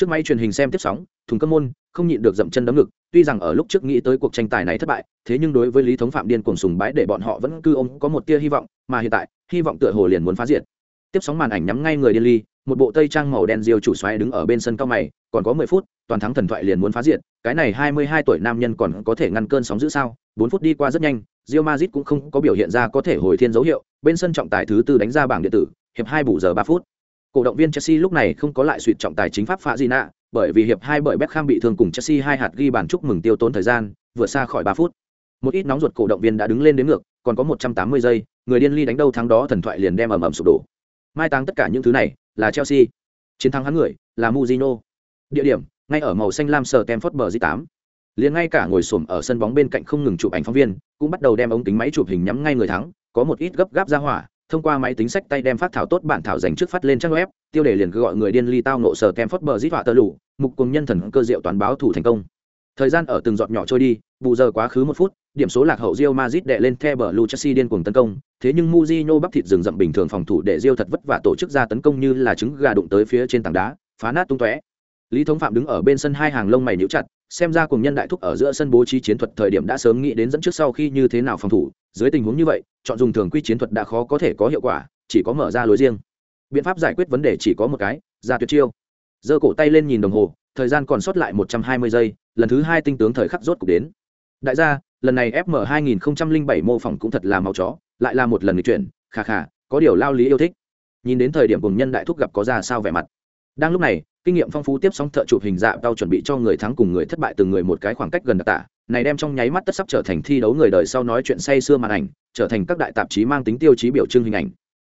Trước máy truyền hình xem tiếp sóng, thùng cơm môn không nhịn được dậm chân đấm ngực, tuy rằng ở lúc trước nghĩ tới cuộc tranh tài này thất bại, thế nhưng đối với Lý Thống Phạm điên cuồng sùng bái để bọn họ vẫn cư ôm có một tia hy vọng, mà hiện tại, hy vọng tựa hồ liền muốn phá diệt. Tiếp sóng màn ảnh nhắm ngay người điên ly, một bộ tây trang màu đen diêu chủ xoáy đứng ở bên sân cao mày, còn có 10 phút, toàn thắng thần thoại liền muốn phá diệt, cái này 22 tuổi nam nhân còn có thể ngăn cơn sóng dữ sao? bốn phút đi qua rất nhanh, Real Madrid cũng không có biểu hiện ra có thể hồi thiên dấu hiệu, bên sân trọng tài thứ tư đánh ra bảng điện tử, hiệp hai bù giờ ba phút. Cổ động viên Chelsea lúc này không có lại suýt trọng tài chính pháp phá gì nạ, bởi vì hiệp 2 bởi Beckham bị thương cùng Chelsea hai hạt ghi bàn chúc mừng tiêu tốn thời gian, vừa xa khỏi 3 phút. Một ít nóng ruột cổ động viên đã đứng lên đến ngược, còn có 180 giây, người điên ly đánh đâu thắng đó thần thoại liền đem ầm ầm sụp đổ. Mai táng tất cả những thứ này là Chelsea. Chiến thắng hắn người là Mourinho. Địa điểm ngay ở màu xanh lam sờ Stamford Bridge 8. Liền ngay cả ngồi xổm ở sân bóng bên cạnh không ngừng chụp ảnh phóng viên, cũng bắt đầu đem ống kính máy chụp hình nhắm ngay người thắng, có một ít gấp gáp ra hỏa, thông qua máy tính sách tay đem phát thảo tốt bản thảo dành trước phát lên trang web, tiêu đề liền cứ gọi người điên ly tao nộ sờ bờ dít họa tơ lũ, mục cùng nhân thần cơ diệu toán báo thủ thành công. Thời gian ở từng giọt nhỏ trôi đi, bù giờ quá khứ một phút, điểm số lạc hậu rio mazit đệ lên The Blue Chelsea điên cuồng tấn công, thế nhưng muzino bắp thịt rừng rậm bình thường phòng thủ để rio thật vất vả tổ chức ra tấn công như là trứng gà đụng tới phía trên tảng đá, phá nát tung tóe. Lý Thống Phạm đứng ở bên sân hai hàng lông mày níu chặt, xem ra cùng nhân đại thúc ở giữa sân bố trí chiến thuật thời điểm đã sớm nghĩ đến dẫn trước sau khi như thế nào phòng thủ, dưới tình huống như vậy, chọn dùng thường quy chiến thuật đã khó có thể có hiệu quả, chỉ có mở ra lối riêng. Biện pháp giải quyết vấn đề chỉ có một cái, ra tuyệt chiêu. Giơ cổ tay lên nhìn đồng hồ, thời gian còn sót lại một trăm hai mươi giây, lần thứ hai tinh tướng thời khắc rốt cục đến. Đại gia, lần này FM 2007 mô phỏng cũng thật là màu chó, lại là một lần nghịch chuyển, khà khà, có điều lao lý yêu thích. Nhìn đến thời điểm cùng nhân đại thúc gặp có ra sao vẻ mặt. Đang lúc này, kinh nghiệm phong phú tiếp sóng thợ chụp hình dạ đau chuẩn bị cho người thắng cùng người thất bại từng người một cái khoảng cách gần đặc tả, này đem trong nháy mắt tất sắp trở thành thi đấu người đời sau nói chuyện say xưa màn ảnh, trở thành các đại tạp chí mang tính tiêu chí biểu trưng hình ảnh.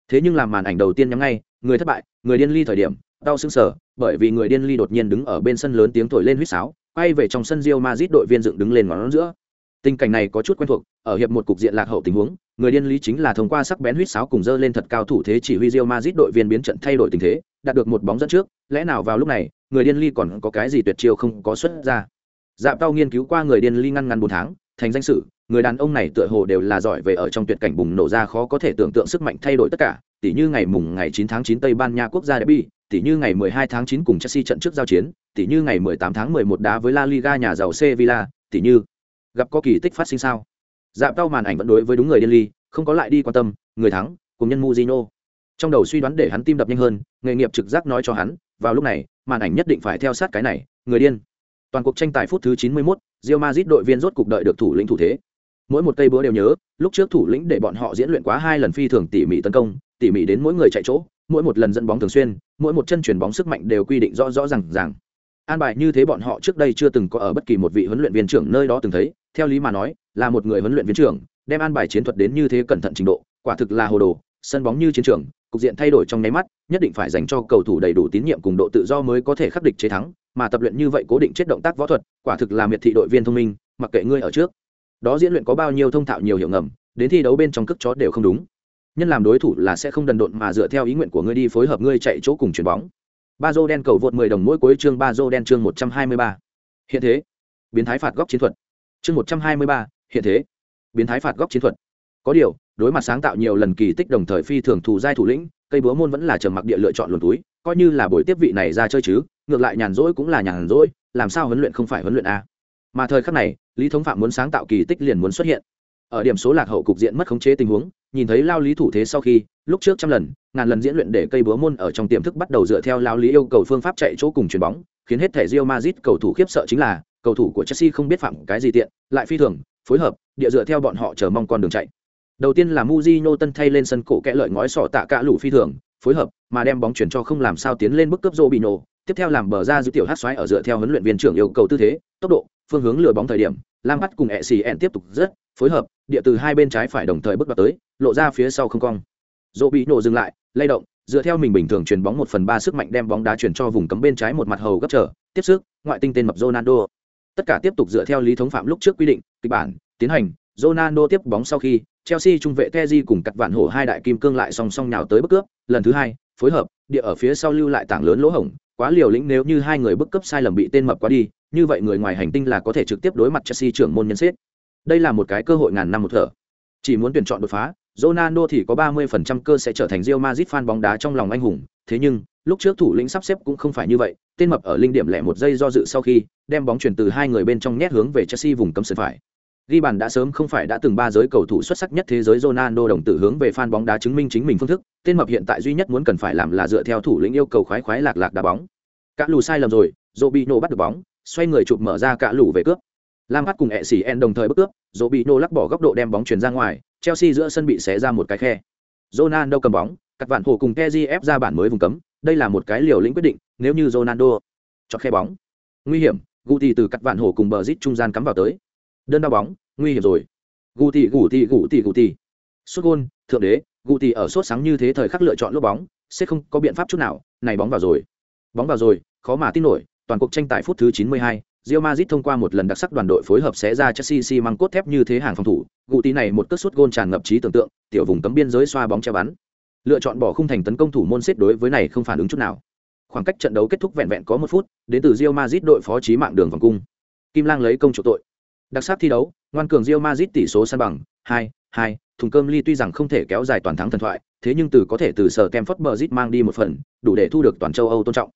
Thế nhưng làm màn ảnh đầu tiên nhắm ngay, người thất bại, người điên ly thời điểm, đau sững sờ, bởi vì người điên ly đột nhiên đứng ở bên sân lớn tiếng thổi lên huýt sáo, quay về trong sân Real Madrid đội viên dựng đứng lên ngón giữa. Tình cảnh này có chút quen thuộc, ở hiệp một cục diện lạc hậu tình huống, người điên lý chính là thông qua sắc bén huýt sáo cùng dơ lên thật cao thủ thế chỉ huy Real Madrid đội viên biến trận thay đổi tình thế, đạt được một bóng dẫn trước, lẽ nào vào lúc này, người điên ly còn có cái gì tuyệt chiêu không có xuất ra. Dạm Tao nghiên cứu qua người điên ly ngăn ngăn bốn tháng, thành danh sử, người đàn ông này tựa hồ đều là giỏi về ở trong tuyệt cảnh bùng nổ ra khó có thể tưởng tượng sức mạnh thay đổi tất cả, tỉ như ngày mùng ngày 9 tháng 9 Tây Ban Nha quốc gia derby, tỉ như ngày 12 tháng 9 cùng Chelsea trận trước giao chiến, tỉ như ngày 18 tháng 11 đá với La Liga nhà giàu Sevilla, tỉ như gặp có kỳ tích phát sinh sao? Dạp Tao màn ảnh vẫn đối với đúng người điên ly, không có lại đi quan tâm, người thắng, cùng nhân muzino Trong đầu suy đoán để hắn tim đập nhanh hơn, nghề nghiệp trực giác nói cho hắn, vào lúc này, màn ảnh nhất định phải theo sát cái này, người điên. Toàn cuộc tranh tài phút thứ 91, Real Madrid đội viên rốt cục đợi được thủ lĩnh thủ thế. Mỗi một cây búa đều nhớ, lúc trước thủ lĩnh để bọn họ diễn luyện quá hai lần phi thường tỉ mỉ tấn công, tỉ mỉ đến mỗi người chạy chỗ, mỗi một lần dẫn bóng thường xuyên, mỗi một chân chuyển bóng sức mạnh đều quy định rõ rõ ràng ràng. An bài như thế bọn họ trước đây chưa từng có ở bất kỳ một vị huấn luyện viên trưởng nơi đó từng thấy, theo lý mà nói, là một người huấn luyện viên trưởng, đem an bài chiến thuật đến như thế cẩn thận trình độ, quả thực là hồ đồ, sân bóng như chiến trường, cục diện thay đổi trong nháy mắt, nhất định phải dành cho cầu thủ đầy đủ tín nhiệm cùng độ tự do mới có thể khắc địch chế thắng, mà tập luyện như vậy cố định chết động tác võ thuật, quả thực là miệt thị đội viên thông minh, mặc kệ ngươi ở trước. Đó diễn luyện có bao nhiêu thông thạo nhiều hiệu ngầm, đến thi đấu bên trong cước chó đều không đúng. nhân làm đối thủ là sẽ không đần độn mà dựa theo ý nguyện của ngươi đi phối hợp ngươi chạy chỗ cùng chuyền bóng ba dô đen cầu vượt 10 đồng mỗi cuối chương ba dô đen chương 123. hiện thế biến thái phạt góc chiến thuật chương 123, hiện thế. Biến thái phạt góc chiến thuật. Có điều đối mặt sáng tạo nhiều lần kỳ tích đồng thời phi thường thủ giai thủ lĩnh cây búa môn vẫn là trầm mặc địa lựa chọn luồn túi coi như là buổi tiếp vị này ra chơi chứ ngược lại nhàn rỗi cũng là nhàn rỗi làm sao huấn luyện không phải huấn luyện a? Mà thời khắc này lý thống phạm muốn sáng tạo kỳ tích liền muốn xuất hiện. Ở điểm số lạc hậu cục diện mất khống chế tình huống nhìn thấy lao lý thủ thế sau khi lúc trước trăm lần ngàn lần diễn luyện để cây búa môn ở trong tiềm thức bắt đầu dựa theo lao lý yêu cầu phương pháp chạy chỗ cùng chuyền bóng khiến hết thể Real Madrid cầu thủ khiếp sợ chính là cầu thủ của Chelsea không biết phạm cái gì tiện, lại phi thường, phối hợp, địa dựa theo bọn họ chờ mong con đường chạy. Đầu tiên là Mujinho tân thay lên sân cổ kẽ lợi ngói sọ tạ cả lũ phi thường, phối hợp, mà đem bóng chuyển cho không làm sao tiến lên bức cấp Robinho. Tiếp theo làm bờ ra giữ tiểu hát xoáy ở dựa theo huấn luyện viên trưởng yêu cầu tư thế, tốc độ, phương hướng lừa bóng thời điểm lam bắt cùng ẹ xì tiếp tục rất, phối hợp, địa từ hai bên trái phải đồng thời bước vào tới, lộ ra phía sau không cong. Robinho dừng lại, lay động, dựa theo mình bình thường chuyền bóng một phần ba sức mạnh đem bóng đá chuyển cho vùng cấm bên trái một mặt hầu gấp trở, tiếp sức, ngoại tinh tên mập Ronaldo tất cả tiếp tục dựa theo lý thống phạm lúc trước quy định, kịch bản, tiến hành, Ronaldo tiếp bóng sau khi, Chelsea trung vệ Teji cùng cặt vạn hổ hai đại kim cương lại song song nhào tới bức cướp, lần thứ hai, phối hợp, địa ở phía sau lưu lại tảng lớn lỗ hổng, quá liều lĩnh nếu như hai người bức cấp sai lầm bị tên mập quá đi, như vậy người ngoài hành tinh là có thể trực tiếp đối mặt Chelsea trưởng môn nhân xếp. Đây là một cái cơ hội ngàn năm một thở. Chỉ muốn tuyển chọn đột phá, Ronaldo thì có 30% cơ sẽ trở thành Real Madrid fan bóng đá trong lòng anh hùng, thế nhưng lúc trước thủ lĩnh sắp xếp cũng không phải như vậy, tên mập ở linh điểm lẻ một giây do dự sau khi, đem bóng chuyển từ hai người bên trong nhét hướng về Chelsea vùng cấm sân phải. Ghi bàn đã sớm không phải đã từng ba giới cầu thủ xuất sắc nhất thế giới Ronaldo đồng tử hướng về fan bóng đá chứng minh chính mình phương thức, tên mập hiện tại duy nhất muốn cần phải làm là dựa theo thủ lĩnh yêu cầu khoái khoái lạc lạc đá bóng. Cả lù sai lầm rồi, Robinho bắt được bóng, xoay người chụp mở ra cả lù về cướp. Lam hát cùng ẹ xỉ en đồng thời bước cướp, Robinho lắc bỏ góc độ đem bóng chuyển ra ngoài, chelsea giữa sân bị xé ra một cái khe. Ronaldo cầm bóng, cắt vạn hồ cùng keji ép ra bản mới vùng cấm đây là một cái liều lĩnh quyết định nếu như ronaldo cho khe bóng. Nguy hiểm guti từ cắt vạn hổ cùng bờ rít trung gian cắm vào tới. Đơn đau bóng nguy hiểm rồi. Guti guti guti guti. Sút gôn thượng đế guti ở sốt sáng như thế thời khắc lựa chọn lốp bóng sẽ không có biện pháp chút nào này bóng vào rồi. Bóng vào rồi khó mà tin nổi toàn cuộc tranh tài phút thứ 92, Real Madrid thông qua một lần đặc sắc đoàn đội phối hợp sẽ ra Chelsea xi măng cốt thép như thế hàng phòng thủ, gụ tí này một cất sút gôn tràn ngập trí tưởng tượng, tiểu vùng cấm biên giới xoa bóng treo bắn. Lựa chọn bỏ khung thành tấn công thủ môn xếp đối với này không phản ứng chút nào. Khoảng cách trận đấu kết thúc vẹn vẹn có một phút, đến từ Real Madrid đội phó trí mạng đường vòng cung. Kim Lang lấy công chủ tội. Đặc sắc thi đấu, ngoan cường Real Madrid tỷ số săn bằng 2-2, thùng cơm ly tuy rằng không thể kéo dài toàn thắng thần thoại, thế nhưng từ có thể từ sở kem phất bờ zit mang đi một phần, đủ để thu được toàn châu Âu tôn trọng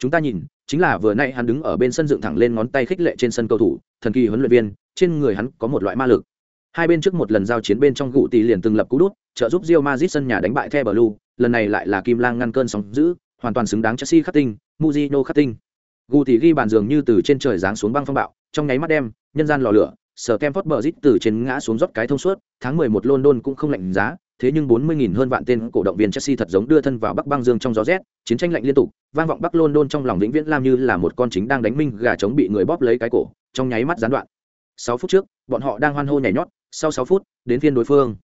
chúng ta nhìn chính là vừa nay hắn đứng ở bên sân dựng thẳng lên ngón tay khích lệ trên sân cầu thủ thần kỳ huấn luyện viên trên người hắn có một loại ma lực hai bên trước một lần giao chiến bên trong gụ tỷ liền từng lập cú đút trợ giúp Real Madrid sân nhà đánh bại The Blue lần này lại là Kim Lang ngăn cơn sóng dữ hoàn toàn xứng đáng Chelsea khắc tinh Mourinho khắc tinh Guti tỷ ghi bàn dường như từ trên trời giáng xuống băng phong bạo trong nháy mắt đem nhân gian lò lửa sở Bridge từ trên ngã xuống rót cái thông suốt tháng 11 London cũng không lạnh giá thế nhưng 40.000 hơn vạn tên cổ động viên Chelsea thật giống đưa thân vào Bắc băng dương trong gió rét, chiến tranh lạnh liên tục, vang vọng Bắc London trong lòng vĩnh viễn làm như là một con chính đang đánh minh gà trống bị người bóp lấy cái cổ, trong nháy mắt gián đoạn. 6 phút trước, bọn họ đang hoan hô nhảy nhót, sau 6 phút, đến phiên đối phương.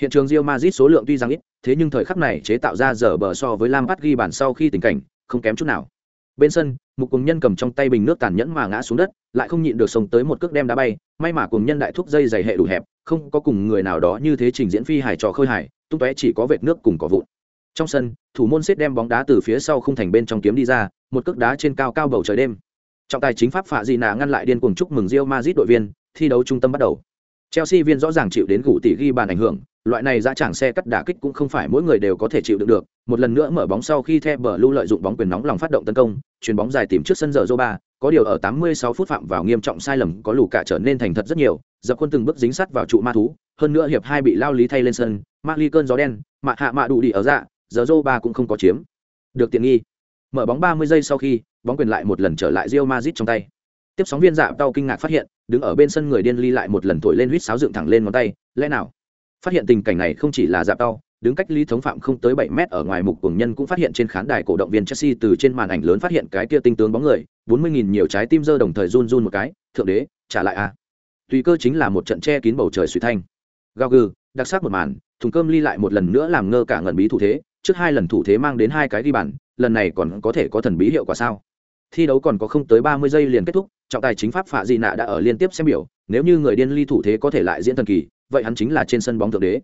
Hiện trường Real Madrid số lượng tuy rằng ít, thế nhưng thời khắc này chế tạo ra giờ bờ so với Lampard ghi bàn sau khi tình cảnh, không kém chút nào. Bên sân, một cùng nhân cầm trong tay bình nước tàn nhẫn mà ngã xuống đất, lại không nhịn được sống tới một cước đem đá bay, may mà cùng nhân đại thúc dây dày hệ đủ hẹp, không có cùng người nào đó như thế trình diễn phi hài trò khơi hài, tung tóe chỉ có vệt nước cùng cỏ vụn. Trong sân thủ môn xếp đem bóng đá từ phía sau không thành bên trong kiếm đi ra một cước đá trên cao cao bầu trời đêm. Trọng tài chính pháp phạ gì nà ngăn lại điên cuồng chúc mừng Real Madrid đội viên thi đấu trung tâm bắt đầu. Chelsea viên rõ ràng chịu đến gù tỷ ghi bàn ảnh hưởng, loại này ra chẳng xe cắt đả kích cũng không phải mỗi người đều có thể chịu đựng được. Một lần nữa mở bóng sau khi The lưu lợi dụng bóng quyền nóng lòng phát động tấn công, chuyền bóng dài tìm trước sân giờ Zoba, có điều ở 86 phút phạm vào nghiêm trọng sai lầm có lù cả trở nên thành thật rất nhiều, dập quân từng bước dính sát vào trụ ma thú, hơn nữa hiệp hai bị lao lý thay lên sân ma ly cơn gió đen mạ hạ mạ đủ đi ở dạ giờ Zoba cũng không có chiếm được tiện nghi. Mở bóng ba mươi giây sau khi, bóng quyền lại một lần trở lại rio Madrid trong tay tiếp sóng viên dạ tao kinh ngạc phát hiện, đứng ở bên sân người điên ly lại một lần thổi lên huýt sáo dựng thẳng lên ngón tay, lẽ nào? Phát hiện tình cảnh này không chỉ là dạ tao đứng cách lý thống phạm không tới bảy mét ở ngoài mục cường nhân cũng phát hiện trên khán đài cổ động viên chelsea từ trên màn ảnh lớn phát hiện cái kia tinh tướng bóng người, bốn mươi nghìn nhiều trái tim dơ đồng thời run run một cái, thượng đế, trả lại a à. tùy cơ chính là một trận che kín bầu trời suy thanh. Gao gừ, đặc sắc một màn, thùng cơm ly lại một lần nữa làm ngơ cả ngẩn bí thủ thế, trước hai lần thủ thế mang đến hai cái ghi bàn, lần này còn có thể có thần bí hiệu quả sao? Thi đấu còn có không tới ba mươi giây liền kết thúc, trọng tài chính pháp phạ gì nạ đã ở liên tiếp xem biểu, nếu như người điên ly thủ thế có thể lại diễn thần kỳ, vậy hắn chính là trên sân bóng thượng đế.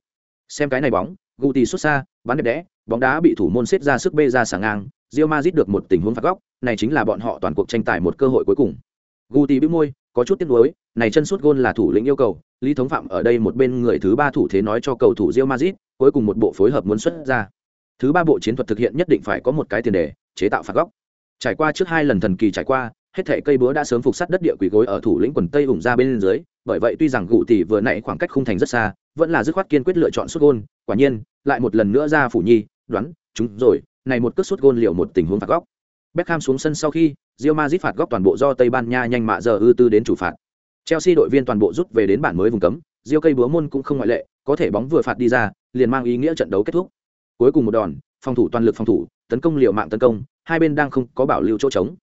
Xem cái này bóng, Guti xuất xa, bắn đẹp đẽ, bóng đá bị thủ môn xếp ra sức bê ra sàng ngang rio mazit được một tình huống phạt góc, này chính là bọn họ toàn cuộc tranh tài một cơ hội cuối cùng. Guti bĩu môi, có chút tiếc nuối, này chân sút gôn là thủ lĩnh yêu cầu, lý thống phạm ở đây một bên người thứ ba thủ thế nói cho cầu thủ rio mazit cuối cùng một bộ phối hợp muốn xuất ra. Thứ ba bộ chiến thuật thực hiện nhất định phải có một cái tiền đề, chế tạo phạt góc trải qua trước hai lần thần kỳ trải qua, hết thể cây búa đã sớm phục sát đất địa quỷ gối ở thủ lĩnh quần tây ủng ra bên dưới, bởi vậy tuy rằng gụ tỷ vừa nãy khoảng cách khung thành rất xa, vẫn là dứt khoát kiên quyết lựa chọn sút gôn, quả nhiên, lại một lần nữa ra phủ nhi, đoán, chúng rồi, này một cước sút gôn liệu một tình huống phạt góc. Beckham xuống sân sau khi, Real Madrid phạt góc toàn bộ do Tây Ban Nha nhanh mạ giờ ư tư đến chủ phạt. Chelsea đội viên toàn bộ rút về đến bản mới vùng cấm, Real cây búa môn cũng không ngoại lệ, có thể bóng vừa phạt đi ra, liền mang ý nghĩa trận đấu kết thúc. Cuối cùng một đòn, phòng thủ toàn lực phòng thủ, tấn công liệu mạng tấn công hai bên đang không có bảo lưu chỗ trống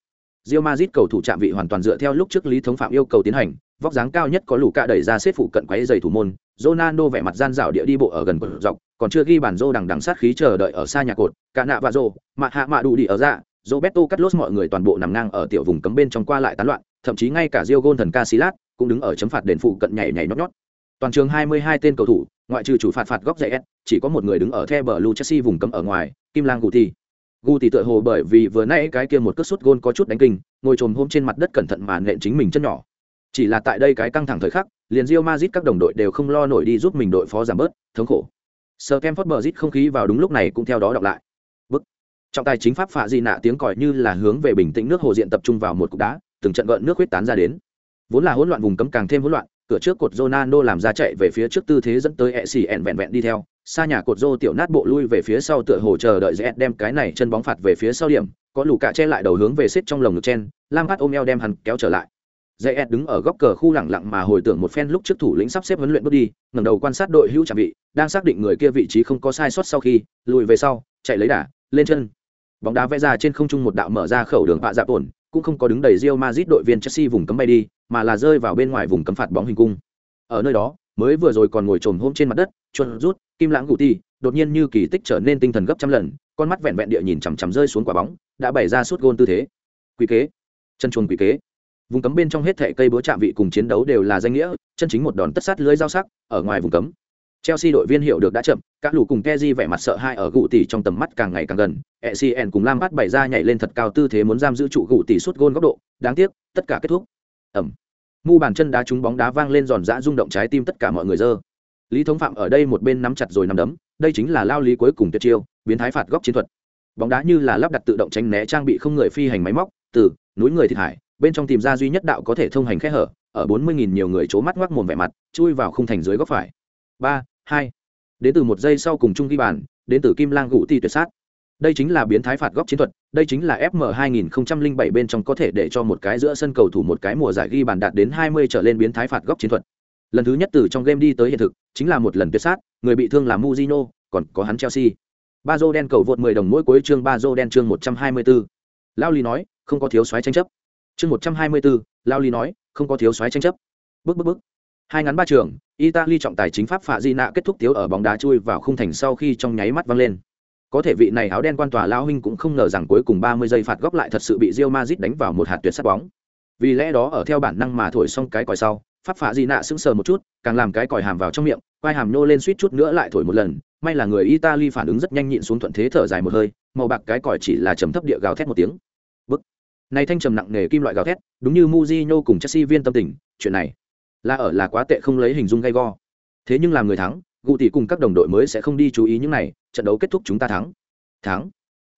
Real Madrid cầu thủ chạm vị hoàn toàn dựa theo lúc trước Lý Thống Phạm yêu cầu tiến hành, vóc dáng cao nhất có lũ cạ đẩy ra xếp phụ cận quấy giày thủ môn, Ronaldo vẻ mặt gian dảo địa đi bộ ở gần cột dọc, còn chưa ghi bàn rô đằng đằng sát khí chờ đợi ở xa nhà cột, cả nạ và rô, mạ hạ mạ đủ đi ở ra, Roberto Carlos mọi người toàn bộ nằm ngang ở tiểu vùng cấm bên trong qua lại tán loạn, thậm chí ngay cả Real Gol thần Casillas cũng đứng ở chấm phạt đền phụ cận nhảy nhảy nhót nhót. Toàn trường 22 tên cầu thủ, ngoại trừ chủ phạt phạt góc dạy chỉ có một người đứng ở The Blue Chelsea vùng cấm ở ngoài, Kim Lang Guti gu tỷ tựa hồ bởi vì vừa nãy cái kia một cất sút gôn có chút đánh kinh ngồi trồm hôm trên mặt đất cẩn thận mà nện chính mình chân nhỏ. Chỉ là tại đây cái căng thẳng thời khắc liền rio mazit các đồng đội đều không lo nổi đi giúp mình đội phó giảm bớt thống khổ. Sờ kem phớt bờ rít không khí vào đúng lúc này cũng theo đó đọc lại. Bức. Trọng tài chính pháp phạ di nạ tiếng còi như là hướng về bình tĩnh nước hồ diện tập trung vào một cục đá từng trận gợn nước huyết tán ra đến. Vốn là hỗn loạn vùng cấm càng thêm hỗn loạn cửa trước cột Ronaldo làm ra chạy về phía trước tư thế dẫn tới Essien vẹn vẹn đi theo, xa nhà cột rô tiểu nát bộ lui về phía sau tựa hồ chờ đợi rẽ đem cái này chân bóng phạt về phía sau điểm, có lù cạ che lại đầu hướng về xếp trong lồng ngực chen lam hát ôm eo đem hắn kéo trở lại. Rẽ đứng ở góc cờ khu lẳng lặng mà hồi tưởng một phen lúc trước thủ lĩnh sắp xếp huấn luyện bước đi, ngẩng đầu quan sát đội hữu trạm vị, đang xác định người kia vị trí không có sai sót sau khi, lùi về sau, chạy lấy đà, lên chân. Bóng đá vẽ ra trên không trung một đạo mở ra khẩu đường bạ dạp ổn, cũng không có đứng đầy Real Madrid đội viên Chelsea vùng cấm bay đi, mà là rơi vào bên ngoài vùng cấm phạt bóng hình cung. Ở nơi đó, mới vừa rồi còn ngồi trồm hôm trên mặt đất, chuột rút kim lãng cụ ti đột nhiên như kỳ tích trở nên tinh thần gấp trăm lần con mắt vẹn vẹn địa nhìn chằm chằm rơi xuống quả bóng đã bày ra suốt gôn tư thế quỷ kế chân chuồn quỷ kế vùng cấm bên trong hết thệ cây búa chạm vị cùng chiến đấu đều là danh nghĩa chân chính một đòn tất sát lưới dao sắc ở ngoài vùng cấm Chelsea đội viên hiểu được đã chậm, các lũ cùng Keji vẻ mặt sợ hãi ở gụ tỷ trong tầm mắt càng ngày càng gần. Essien cùng Lam Lampard bày ra nhảy lên thật cao tư thế muốn giam giữ trụ gụ tỷ suốt gôn góc độ, đáng tiếc, tất cả kết thúc. Ầm. Mu bàn chân đá trúng bóng đá vang lên giòn giã rung động trái tim tất cả mọi người dơ. Lý Thống Phạm ở đây một bên nắm chặt rồi nắm đấm, đây chính là lao lý cuối cùng tuyệt chiêu biến thái phạt góc chiến thuật. Bóng đá như là lắp đặt tự động tránh né trang bị không người phi hành máy móc từ núi người thiệt hải bên trong tìm ra duy nhất đạo có thể thông hành khe hở ở bốn mươi nghìn nhiều người c mắt ngoác mồm vẻ mặt chui vào khung thành dưới góc phải. Ba hai. Đến từ một giây sau cùng chung ghi bàn đến từ kim lang gũ ti tuyệt sát. Đây chính là biến thái phạt góc chiến thuật đây chính là fm 2007 bên trong có thể để cho một cái giữa sân cầu thủ một cái mùa giải ghi bàn đạt đến 20 trở lên biến thái phạt góc chiến thuật lần thứ nhất từ trong game đi tới hiện thực chính là một lần tuyệt sát người bị thương là muzino còn có hắn Chelsea. Bazo đen cầu vượt 10 đồng mỗi cuối chương Bazo đen chương 124. Lao Lý nói, không có thiếu soái tranh chấp. Chương 124, Lao Lý nói, không có thiếu soái tranh chấp. Bước bước bước. Hai ngắn ba trường, Italy trọng tài chính pháp phạ Di nạ kết thúc tiếu ở bóng đá chui vào khung thành sau khi trong nháy mắt văng lên. Có thể vị này áo đen quan tòa lao huynh cũng không ngờ rằng cuối cùng 30 giây phạt góc lại thật sự bị Real Madrid đánh vào một hạt tuyệt sát bóng. Vì lẽ đó ở theo bản năng mà thổi xong cái còi sau, pháp phạ Di nạ sững sờ một chút, càng làm cái còi hàm vào trong miệng, quai hàm nô lên suýt chút nữa lại thổi một lần may là người italy phản ứng rất nhanh nhịn xuống thuận thế thở dài một hơi màu bạc cái còi chỉ là trầm thấp địa gào thét một tiếng. Bức. Này thanh trầm nặng nề kim loại gào thét đúng như muzino cùng chelsea viên tâm tình chuyện này là ở là quá tệ không lấy hình dung gay go. Thế nhưng làm người thắng gụ tỷ cùng các đồng đội mới sẽ không đi chú ý những này trận đấu kết thúc chúng ta thắng. Thắng.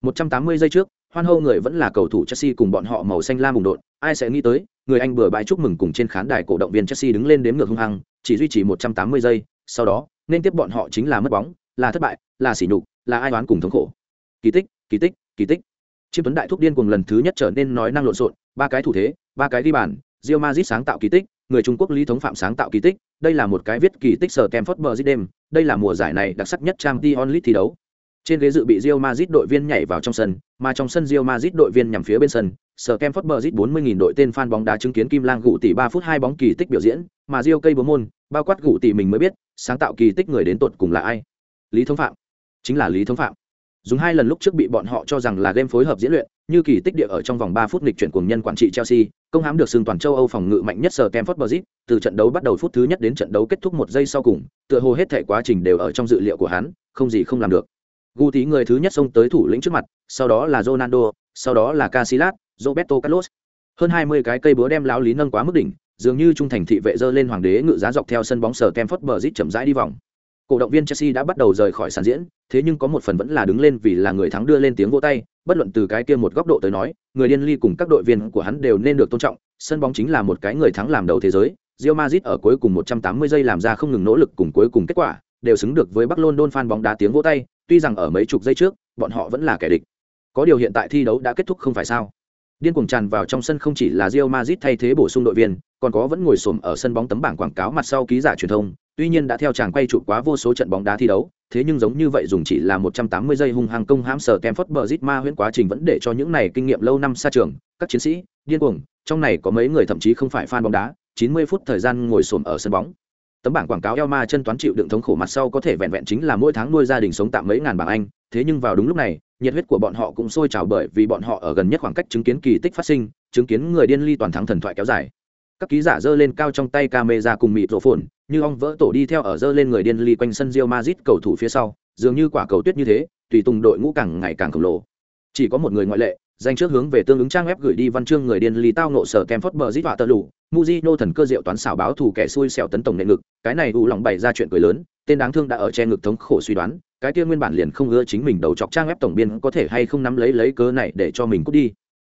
180 giây trước hoan hô người vẫn là cầu thủ chelsea cùng bọn họ màu xanh lam bùng đột ai sẽ nghĩ tới người anh bừa bãi chúc mừng cùng trên khán đài cổ động viên chelsea đứng lên đếm ngược hung hăng chỉ duy trì 180 giây, sau đó, nên tiếp bọn họ chính là mất bóng, là thất bại, là sỉ nhục, là ai đoán cùng thống khổ. Kỳ tích, kỳ tích, kỳ tích. Chiêm Tuấn đại thúc điên cuồng lần thứ nhất trở nên nói năng lộn xộn, ba cái thủ thế, ba cái đi bàn, Real Madrid sáng tạo kỳ tích, người Trung Quốc Lý Thống Phạm sáng tạo kỳ tích, đây là một cái viết kỳ tích sở Kemford Bridge đây là mùa giải này đặc sắc nhất Champions League thi đấu. Trên ghế dự bị Real Madrid đội viên nhảy vào trong sân, mà trong sân Real Madrid đội viên nhằm phía bên sân, sở Kemford Bridge 40.000 đội tên fan bóng đá chứng kiến Kim Lang gụ tỷ 3 phút 2 bóng kỳ tích biểu diễn, mà Real cây bướm môn, bao quát gụ tỷ mình mới biết, sáng tạo kỳ tích người đến tột cùng là ai. Lý Thống Phạm, chính là Lý Thống Phạm. dùng hai lần lúc trước bị bọn họ cho rằng là game phối hợp diễn luyện như kỳ tích địa ở trong vòng ba phút nghịch chuyển cùng nhân quản trị chelsea công hãm được xưng toàn châu âu phòng ngự mạnh nhất sở Stamford Bridge từ trận đấu bắt đầu phút thứ nhất đến trận đấu kết thúc một giây sau cùng tựa hồ hết thể quá trình đều ở trong dự liệu của hắn không gì không làm được gu tí người thứ nhất xông tới thủ lĩnh trước mặt sau đó là ronaldo sau đó là casillas roberto carlos hơn hai mươi cái cây búa đem lão lý nâng quá mức đỉnh dường như trung thành thị vệ dơ lên hoàng đế ngự giá dọc theo sân bóng sờ bờ rít chậm rãi đi vòng cổ động viên Chelsea đã bắt đầu rời khỏi sàn diễn, thế nhưng có một phần vẫn là đứng lên vì là người thắng đưa lên tiếng vỗ tay, bất luận từ cái kia một góc độ tới nói, người điên ly cùng các đội viên của hắn đều nên được tôn trọng, sân bóng chính là một cái người thắng làm đầu thế giới. Real Madrid ở cuối cùng 180 giây làm ra không ngừng nỗ lực cùng cuối cùng kết quả, đều xứng được với Bắc London fan bóng đá tiếng vỗ tay, tuy rằng ở mấy chục giây trước, bọn họ vẫn là kẻ địch. Có điều hiện tại thi đấu đã kết thúc không phải sao? Điên cuồng tràn vào trong sân không chỉ là Real Madrid thay thế bổ sung đội viên, còn có vẫn ngồi xổm ở sân bóng tấm bảng quảng cáo mặt sau ký giả truyền thông, tuy nhiên đã theo chàng quay chụp quá vô số trận bóng đá thi đấu, thế nhưng giống như vậy dùng chỉ là 180 giây hung hăng công hãm sở Kemford Madrid ma huyễn quá trình vẫn để cho những này kinh nghiệm lâu năm xa trường, các chiến sĩ, điên cuồng, trong này có mấy người thậm chí không phải fan bóng đá, 90 phút thời gian ngồi xổm ở sân bóng. Tấm bảng quảng cáo Elma chân toán chịu đựng thống khổ mặt sau có thể vẹn vẹn chính là mỗi tháng nuôi gia đình sống tạm mấy ngàn bảng Anh, thế nhưng vào đúng lúc này, nhiệt huyết của bọn họ cũng sôi trào bởi vì bọn họ ở gần nhất khoảng cách chứng kiến kỳ tích phát sinh, chứng kiến người điên ly toàn thắng thần thoại kéo dài. Các ký giả giơ lên cao trong tay camera cùng mịt rổ phồn như ong vỡ tổ đi theo ở giơ lên người điên ly quanh sân Real Madrid cầu thủ phía sau dường như quả cầu tuyết như thế tùy tùng đội ngũ càng ngày càng khổng lồ. Chỉ có một người ngoại lệ danh trước hướng về tương ứng trang web gửi đi văn chương người điên lý tao nộ sở kem phớt bờ dít họa tơ lù, muzino thần cơ diệu toán xảo báo thù kẻ xui xẻo tấn tổng nệ ngực. Cái này u lòng bày ra chuyện cười lớn, tên đáng thương đã ở che ngực thống khổ suy đoán, cái kia nguyên bản liền không ưa chính mình đầu chọc trang web tổng biên có thể hay không nắm lấy lấy cớ này để cho mình cút đi.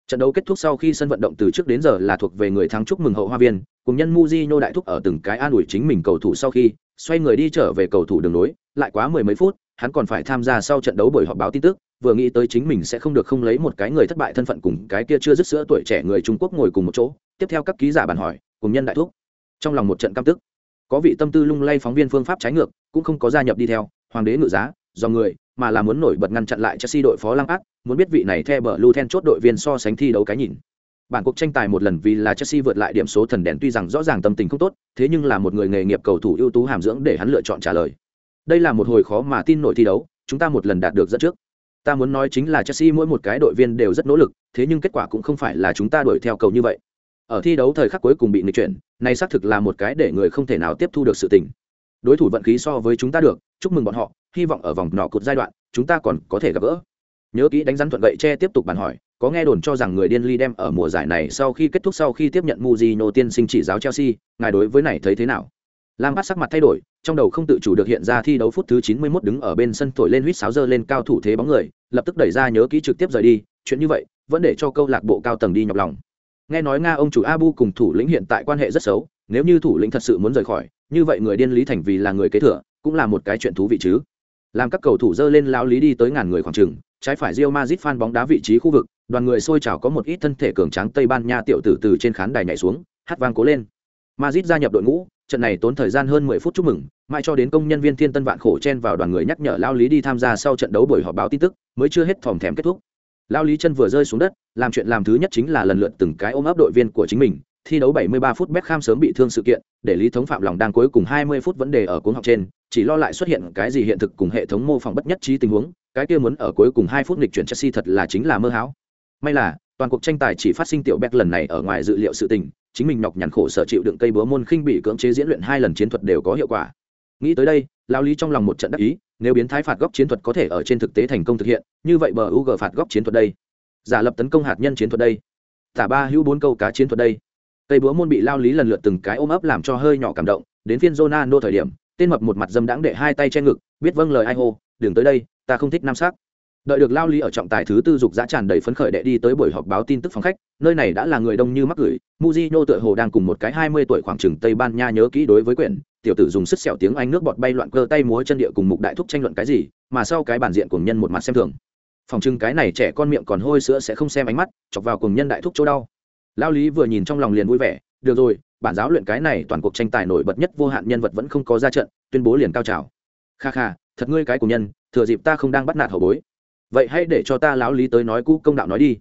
Trận đấu kết thúc sau khi sân vận động từ trước đến giờ là thuộc về người thắng chúc mừng hậu hoa viên, cùng nhân muzino đại thúc ở từng cái an ủi chính mình cầu thủ sau khi xoay người đi trở về cầu thủ đường nối lại quá mười mấy phút, hắn còn phải tham gia sau trận đấu buổi họp báo tin tức vừa nghĩ tới chính mình sẽ không được không lấy một cái người thất bại thân phận cùng cái kia chưa dứt sữa tuổi trẻ người Trung Quốc ngồi cùng một chỗ tiếp theo các ký giả bàn hỏi cùng nhân đại thúc trong lòng một trận căm tức có vị tâm tư lung lay phóng viên phương pháp trái ngược cũng không có gia nhập đi theo hoàng đế ngự giá do người mà là muốn nổi bật ngăn chặn lại Chelsea đội phó Lăng Ác, muốn biết vị này theo bờ Luthen chốt đội viên so sánh thi đấu cái nhìn. Bản cuộc tranh tài một lần vì là Chelsea vượt lại điểm số thần đèn tuy rằng rõ ràng tâm tình không tốt, thế nhưng là một người nghề nghiệp cầu thủ ưu tú hàm dưỡng để hắn lựa chọn trả lời. Đây là một hồi khó mà tin nổi thi đấu, chúng ta một lần đạt được dẫn trước. Ta muốn nói chính là Chelsea mỗi một cái đội viên đều rất nỗ lực, thế nhưng kết quả cũng không phải là chúng ta đuổi theo cầu như vậy. Ở thi đấu thời khắc cuối cùng bị nghịch chuyển, này xác thực là một cái để người không thể nào tiếp thu được sự tình. Đối thủ vận khí so với chúng ta được, chúc mừng bọn họ, hy vọng ở vòng nọ cột giai đoạn, chúng ta còn có thể gặp gỡ nhớ kỹ đánh rắn thuận gậy che tiếp tục bàn hỏi có nghe đồn cho rằng người điên ly đem ở mùa giải này sau khi kết thúc sau khi tiếp nhận Mujino tiên sinh chỉ giáo Chelsea, ngài đối với này thấy thế nào? Lam bắt sắc mặt thay đổi, trong đầu không tự chủ được hiện ra thi đấu phút thứ 91 đứng ở bên sân thổi lên huýt sáo dơ lên cao thủ thế bóng người, lập tức đẩy ra nhớ kỹ trực tiếp rời đi, chuyện như vậy, vẫn để cho câu lạc bộ cao tầng đi nhọc lòng. Nghe nói Nga ông chủ Abu cùng thủ lĩnh hiện tại quan hệ rất xấu, nếu như thủ lĩnh thật sự muốn rời khỏi, như vậy người điên lý thành vì là người kế thừa, cũng là một cái chuyện thú vị chứ làm các cầu thủ dơ lên lão lý đi tới ngàn người khoảng trường trái phải Real Madrid fan bóng đá vị trí khu vực, đoàn người xôi trào có một ít thân thể cường tráng Tây Ban Nha tiểu tử từ trên khán đài nhảy xuống, hát vang cố lên. Madrid gia nhập đội ngũ, trận này tốn thời gian hơn 10 phút chúc mừng, mãi cho đến công nhân viên Thiên Tân vạn khổ chen vào đoàn người nhắc nhở lao lý đi tham gia sau trận đấu buổi họp báo tin tức, mới chưa hết thòm thèm kết thúc. Lao lý chân vừa rơi xuống đất, làm chuyện làm thứ nhất chính là lần lượt từng cái ôm ấp đội viên của chính mình, thi đấu 73 phút Beckham sớm bị thương sự kiện, để Lý Thống Phạm lòng đang cuối cùng 20 phút vấn đề ở cuống học trên, chỉ lo lại xuất hiện cái gì hiện thực cùng hệ thống mô phỏng bất nhất trí tình huống, cái kia muốn ở cuối cùng 2 phút nghịch chuyển Chelsea thật là chính là mơ hão. May là, toàn cuộc tranh tài chỉ phát sinh tiểu Beck lần này ở ngoài dự liệu sự tình, chính mình nhọc nhằn khổ sở chịu đựng cây búa môn khinh bị cưỡng chế diễn luyện hai lần chiến thuật đều có hiệu quả. Nghĩ tới đây, lão Lý trong lòng một trận đắc ý, nếu biến thái phạt góc chiến thuật có thể ở trên thực tế thành công thực hiện, như vậy bờ u g phạt góc chiến thuật đây, giả lập tấn công hạt nhân chiến thuật đây, tả ba hữu bốn câu cá chiến thuật đây cây búa môn bị lao lý lần lượt từng cái ôm ấp làm cho hơi nhỏ cảm động, đến phiên Ronaldo thời điểm, tên mập một mặt dâm đãng để hai tay che ngực, biết vâng lời ai hô, đừng tới đây, ta không thích nam sắc. Đợi được lao lý ở trọng tài thứ tư dục dã tràn đầy phấn khởi đệ đi tới buổi họp báo tin tức phòng khách, nơi này đã là người đông như mắc gửi, Mujino tựa hồ đang cùng một cái hai mươi tuổi khoảng chừng Tây Ban Nha nhớ kỹ đối với quyển, tiểu tử dùng sức sẹo tiếng Anh nước bọt bay loạn cơ tay múa chân địa cùng mục đại thúc tranh luận cái gì, mà sau cái bản diện của nhân một mặt xem thường. Phòng trưng cái này trẻ con miệng còn hôi sữa sẽ không xem ánh mắt, chọc vào cùng nhân đại thúc chỗ đau. Lao lý vừa nhìn trong lòng liền vui vẻ được rồi bản giáo luyện cái này toàn cuộc tranh tài nổi bật nhất vô hạn nhân vật vẫn không có ra trận tuyên bố liền cao trào. Kha kha thật ngươi cái của nhân thừa dịp ta không đang bắt nạt hậu bối vậy hãy để cho ta lão lý tới nói cũ công đạo nói đi.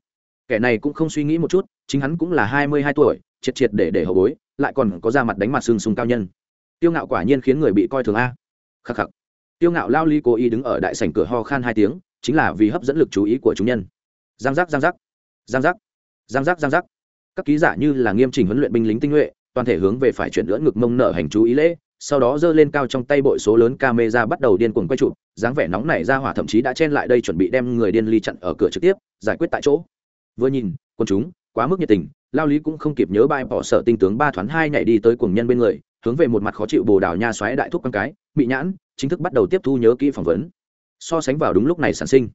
Kẻ này cũng không suy nghĩ một chút, chính hắn cũng là hai mươi hai tuổi, triệt triệt để để hậu bối, lại còn có ra mặt đánh mặt xương sùng cao nhân. Tiêu ngạo quả nhiên khiến người bị coi thường a. Khắc khắc. Tiêu ngạo lao lý cố ý đứng ở đại sảnh cửa ho khan hai tiếng, chính là vì hấp dẫn lực chú ý của chúng nhân. Giang giác giang giác. Giang giác. Giang giác giang giác. Các ký giả như là nghiêm trình huấn luyện binh lính tinh nhuệ, toàn thể hướng về phải chuyển lưỡng ngực mông nợ hành chú ý lễ sau đó giơ lên cao trong tay bội số lớn camera bắt đầu điên cuồng quay chụp, dáng vẻ nóng này ra hỏa thậm chí đã chen lại đây chuẩn bị đem người điên ly chặn ở cửa trực tiếp, giải quyết tại chỗ. Vừa nhìn, quân chúng, quá mức nhiệt tình, lao lý cũng không kịp nhớ bài bỏ sợ tinh tướng ba thoáng hai nhảy đi tới cuồng nhân bên người, hướng về một mặt khó chịu bồ đào nha xoáy đại thúc con cái bị nhãn, chính thức bắt đầu tiếp thu nhớ kỹ phỏng vấn. So sánh vào đúng lúc này sản sinh,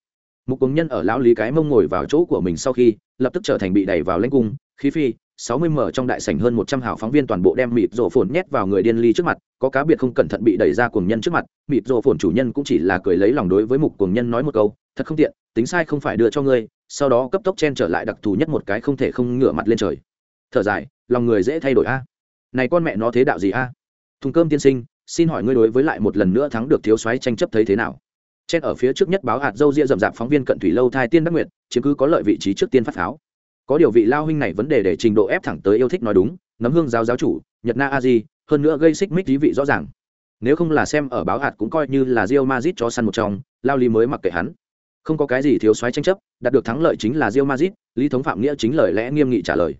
một cuồng nhân ở lão lý cái mông ngồi vào chỗ của mình sau khi, lập tức trở thành bị đẩy vào lãnh cung khí phi sáu mươi mở trong đại sảnh hơn một trăm hào phóng viên toàn bộ đem mịt rổ phồn nhét vào người điên ly trước mặt, có cá biệt không cẩn thận bị đẩy ra cuồng nhân trước mặt, mịt rổ phồn chủ nhân cũng chỉ là cười lấy lòng đối với mục cuồng nhân nói một câu, thật không tiện, tính sai không phải đưa cho ngươi, sau đó cấp tốc chen trở lại đặc thù nhất một cái không thể không ngửa mặt lên trời. Thở dài, lòng người dễ thay đổi a. Này con mẹ nó thế đạo gì a? Thùng cơm tiên sinh, xin hỏi ngươi đối với lại một lần nữa thắng được thiếu soái tranh chấp thấy thế nào? Chen ở phía trước nhất báo hạt dâu ria rậm rạp phóng viên cận thủy lâu thai tiên đắc nguyệt, chiếm cứ có lợi vị trí trước tiên phát pháo có điều vị lao huynh này vấn đề để trình độ ép thẳng tới yêu thích nói đúng nấm hương giáo giáo chủ, nhật na a di hơn nữa gây xích mích thí vị rõ ràng. Nếu không là xem ở báo hạt cũng coi như là rio mazit cho săn một trong, lao lý mới mặc kệ hắn. Không có cái gì thiếu xoáy tranh chấp, đạt được thắng lợi chính là rio mazit lý thống phạm nghĩa chính lời lẽ nghiêm nghị trả lời.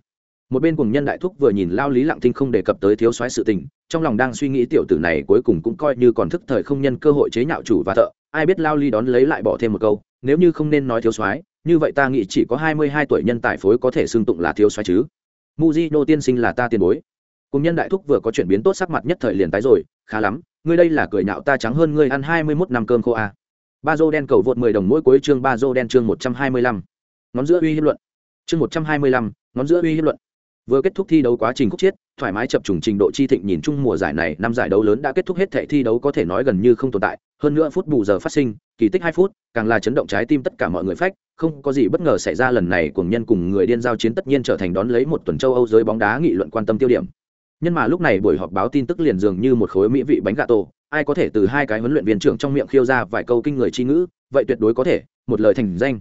Một bên cùng nhân đại thúc vừa nhìn lao lý lặng thinh không đề cập tới thiếu soái sự tình, trong lòng đang suy nghĩ tiểu tử này cuối cùng cũng coi như còn thức thời không nhân cơ hội chế nhạo chủ và thợ, ai biết lao lý đón lấy lại bỏ thêm một câu, nếu như không nên nói thiếu soái như vậy ta nghĩ chỉ có hai mươi hai tuổi nhân tài phối có thể xưng tụng là thiếu soái chứ. Muzino tiên sinh là ta tiền bối. Cùng nhân đại thúc vừa có chuyển biến tốt sắc mặt nhất thời liền tái rồi, khá lắm, ngươi đây là cười nhạo ta trắng hơn ngươi ăn hai mươi mốt năm cơm khô à. ba dô đen cầu vượt mười đồng mỗi cuối chương ba dô đen chương một trăm hai mươi lăm. Ngón giữa uy hiếp luận. Chương một trăm hai mươi lăm, ngón giữa uy hiếp luận vừa kết thúc thi đấu quá trình khúc chiết thoải mái chập trùng trình độ chi thịnh nhìn chung mùa giải này, năm giải đấu lớn đã kết thúc hết thệ thi đấu có thể nói gần như không tồn tại. Hơn nữa phút bù giờ phát sinh, kỳ tích hai phút, càng là chấn động trái tim tất cả mọi người phách, không có gì bất ngờ xảy ra lần này cùng nhân cùng người điên giao chiến tất nhiên trở thành đón lấy một tuần châu âu giới bóng đá nghị luận quan tâm tiêu điểm. Nhưng mà lúc này buổi họp báo tin tức liền dường như một khối mỹ vị bánh gà tổ, ai có thể từ hai cái huấn luyện viên trưởng trong miệng khiêu ra vài câu kinh người chi ngữ, vậy tuyệt đối có thể, một lời thành danh.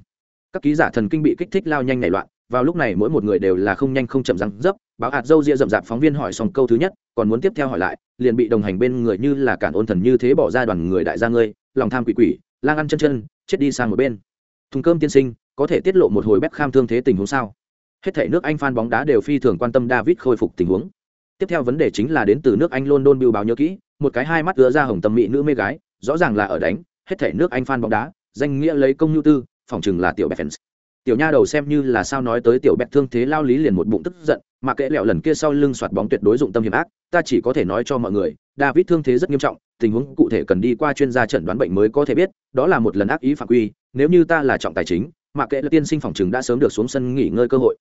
Các ký giả thần kinh bị kích thích lao nhanh nảy loạn vào lúc này mỗi một người đều là không nhanh không chậm răng dấp, báo hạt dâu ria rậm rạp phóng viên hỏi xong câu thứ nhất, còn muốn tiếp theo hỏi lại, liền bị đồng hành bên người như là cản ôn thần như thế bỏ ra đoàn người đại gia ngươi, lòng tham quỷ quỷ, lang ăn chân chân, chết đi sang một bên. Thùng cơm tiên sinh, có thể tiết lộ một hồi bếp kham thương thế tình huống sao? Hết thể nước anh phan bóng đá đều phi thường quan tâm david khôi phục tình huống. Tiếp theo vấn đề chính là đến từ nước anh london bưu báo nhớ kỹ, một cái hai mắt ứa ra hồng tâm mỹ nữ mê gái, rõ ràng là ở đánh, hết thể nước anh phan bóng đá, danh nghĩa lấy công nhu tư phòng chừng là tiểu bèn tiểu nha đầu xem như là sao nói tới tiểu bẹt thương thế lao lý liền một bụng tức giận mà kệ lẹo lần kia sau lưng soạt bóng tuyệt đối dụng tâm hiểm ác ta chỉ có thể nói cho mọi người david thương thế rất nghiêm trọng tình huống cụ thể cần đi qua chuyên gia chẩn đoán bệnh mới có thể biết đó là một lần ác ý phạm quy nếu như ta là trọng tài chính mà kệ là tiên sinh phòng chừng đã sớm được xuống sân nghỉ ngơi cơ hội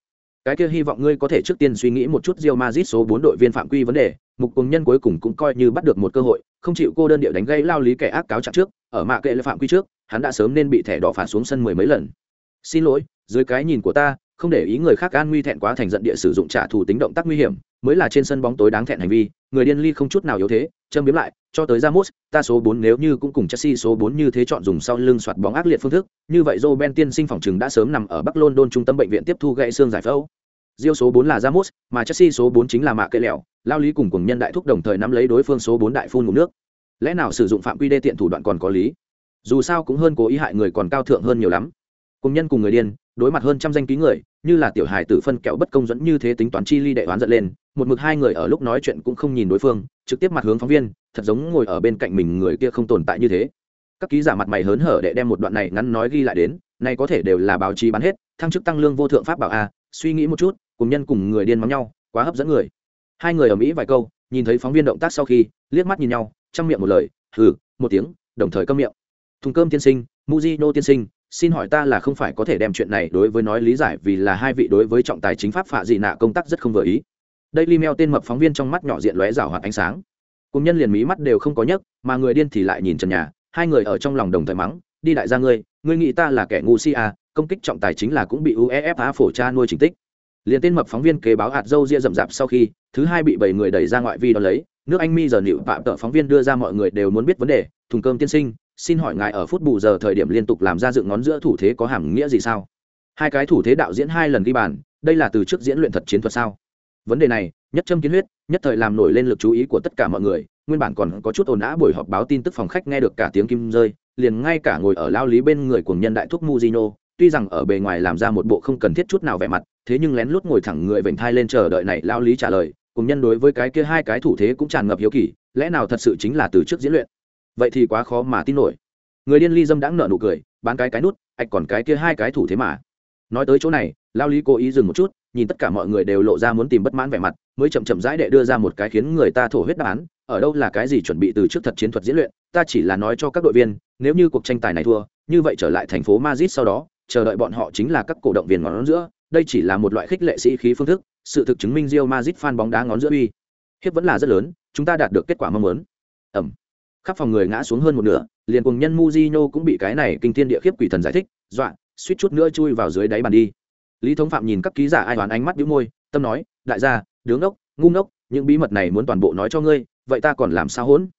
cái kia hy vọng ngươi có thể trước tiên suy nghĩ một chút Real Madrid số bốn đội viên phạm quy vấn đề, mục cùng nhân cuối cùng cũng coi như bắt được một cơ hội, không chịu cô đơn điệu đánh gây lao lý kẻ ác cáo trạng trước, ở mạ kệ là phạm quy trước, hắn đã sớm nên bị thẻ đỏ phạt xuống sân mười mấy lần. Xin lỗi, dưới cái nhìn của ta không để ý người khác an nguy thẹn quá thành giận địa sử dụng trả thù tính động tác nguy hiểm mới là trên sân bóng tối đáng thẹn hành vi người điên ly không chút nào yếu thế châm biếm lại cho tới Ramos, ta số 4 nếu như cũng cùng Chelsea số 4 như thế chọn dùng sau lưng soạt bóng ác liệt phương thức, như vậy Joe Ben tiên sinh phòng trừng đã sớm nằm ở Bắc London trung tâm bệnh viện tiếp thu gãy xương giải phẫu. Diêu số 4 là Ramos, mà Chelsea số 4 chính là Mạ Cây Lẹo, lao lý cùng cùng nhân đại thúc đồng thời nắm lấy đối phương số 4 đại phun ngụm nước. Lẽ nào sử dụng phạm quy đê tiện thủ đoạn còn có lý? Dù sao cũng hơn cố ý hại người còn cao thượng hơn nhiều lắm. Cùng nhân cùng người điên, đối mặt hơn trăm danh ký người như là tiểu hài tử phân kẹo bất công dẫn như thế tính toán chi ly đệ oán giận lên một mực hai người ở lúc nói chuyện cũng không nhìn đối phương trực tiếp mặt hướng phóng viên thật giống ngồi ở bên cạnh mình người kia không tồn tại như thế. Các ký giả mặt mày hớn hở để đem một đoạn này ngắn nói ghi lại đến nay có thể đều là báo chí bán hết thăng chức tăng lương vô thượng pháp bảo a suy nghĩ một chút cùng nhân cùng người điên mắng nhau quá hấp dẫn người. Hai người ở mỹ vài câu nhìn thấy phóng viên động tác sau khi liếc mắt nhìn nhau trong miệng một lời hừ một tiếng đồng thời câm miệng. Thùng cơm tiên sinh muzino tiên sinh xin hỏi ta là không phải có thể đem chuyện này đối với nói lý giải vì là hai vị đối với trọng tài chính pháp phạ dị nạ công tác rất không vừa ý. Đây li meo tên mập phóng viên trong mắt nhỏ diện lóe rào hoạt ánh sáng. Cùng nhân liền mí mắt đều không có nhấc mà người điên thì lại nhìn trần nhà hai người ở trong lòng đồng thời mắng đi đại gia ngươi ngươi nghĩ ta là kẻ ngu si à, công kích trọng tài chính là cũng bị uefa phổ cha nuôi chính tích. Liền tên mập phóng viên kế báo hạt dâu ria rậm rạp sau khi thứ hai bị bảy người đẩy ra ngoại vi đó lấy nước anh mi giờ nịu phạm tợ phóng viên đưa ra mọi người đều muốn biết vấn đề thùng cơm tiên sinh xin hỏi ngài ở phút bù giờ thời điểm liên tục làm ra dựng ngón giữa thủ thế có hàm nghĩa gì sao hai cái thủ thế đạo diễn hai lần ghi bàn đây là từ trước diễn luyện thật chiến thuật sao vấn đề này nhất châm kiến huyết nhất thời làm nổi lên lực chú ý của tất cả mọi người nguyên bản còn có chút ồn ào buổi họp báo tin tức phòng khách nghe được cả tiếng kim rơi liền ngay cả ngồi ở lao lý bên người của nhân đại thúc muzino tuy rằng ở bề ngoài làm ra một bộ không cần thiết chút nào vẻ mặt, thế nhưng lén lút ngồi thẳng người vểnh thai lên chờ đợi này lao lý trả lời, cùng nhân đối với cái kia hai cái thủ thế cũng tràn ngập hiếu kỳ, lẽ nào thật sự chính là từ trước diễn luyện? Vậy thì quá khó mà tin nổi. Người điên ly dâm đãng nợ nụ cười, bán cái cái nút, ạch còn cái kia hai cái thủ thế mà. Nói tới chỗ này, lao lý cố ý dừng một chút, nhìn tất cả mọi người đều lộ ra muốn tìm bất mãn vẻ mặt, mới chậm chậm rãi đệ đưa ra một cái khiến người ta thổ huyết đáp án, ở đâu là cái gì chuẩn bị từ trước thật chiến thuật diễn luyện, ta chỉ là nói cho các đội viên, nếu như cuộc tranh tài này thua, như vậy trở lại thành phố Madrid sau đó, chờ đợi bọn họ chính là các cổ động viên ngón giữa, đây chỉ là một loại khích lệ sĩ khí phương thức, sự thực chứng minh Real Madrid fan bóng đá ngón giữa uy. Hiếp vẫn là rất lớn, chúng ta đạt được kết quả mong muốn. Ẩm. Khắp phòng người ngã xuống hơn một nửa, liền cùng nhân muzino cũng bị cái này kinh thiên địa khiếp quỷ thần giải thích, dọa, suýt chút nữa chui vào dưới đáy bàn đi. Lý Thống Phạm nhìn các ký giả ai đoán ánh mắt bĩu môi, tâm nói, đại gia, đứng ốc ngu ngốc, những bí mật này muốn toàn bộ nói cho ngươi, vậy ta còn làm sao hỗn?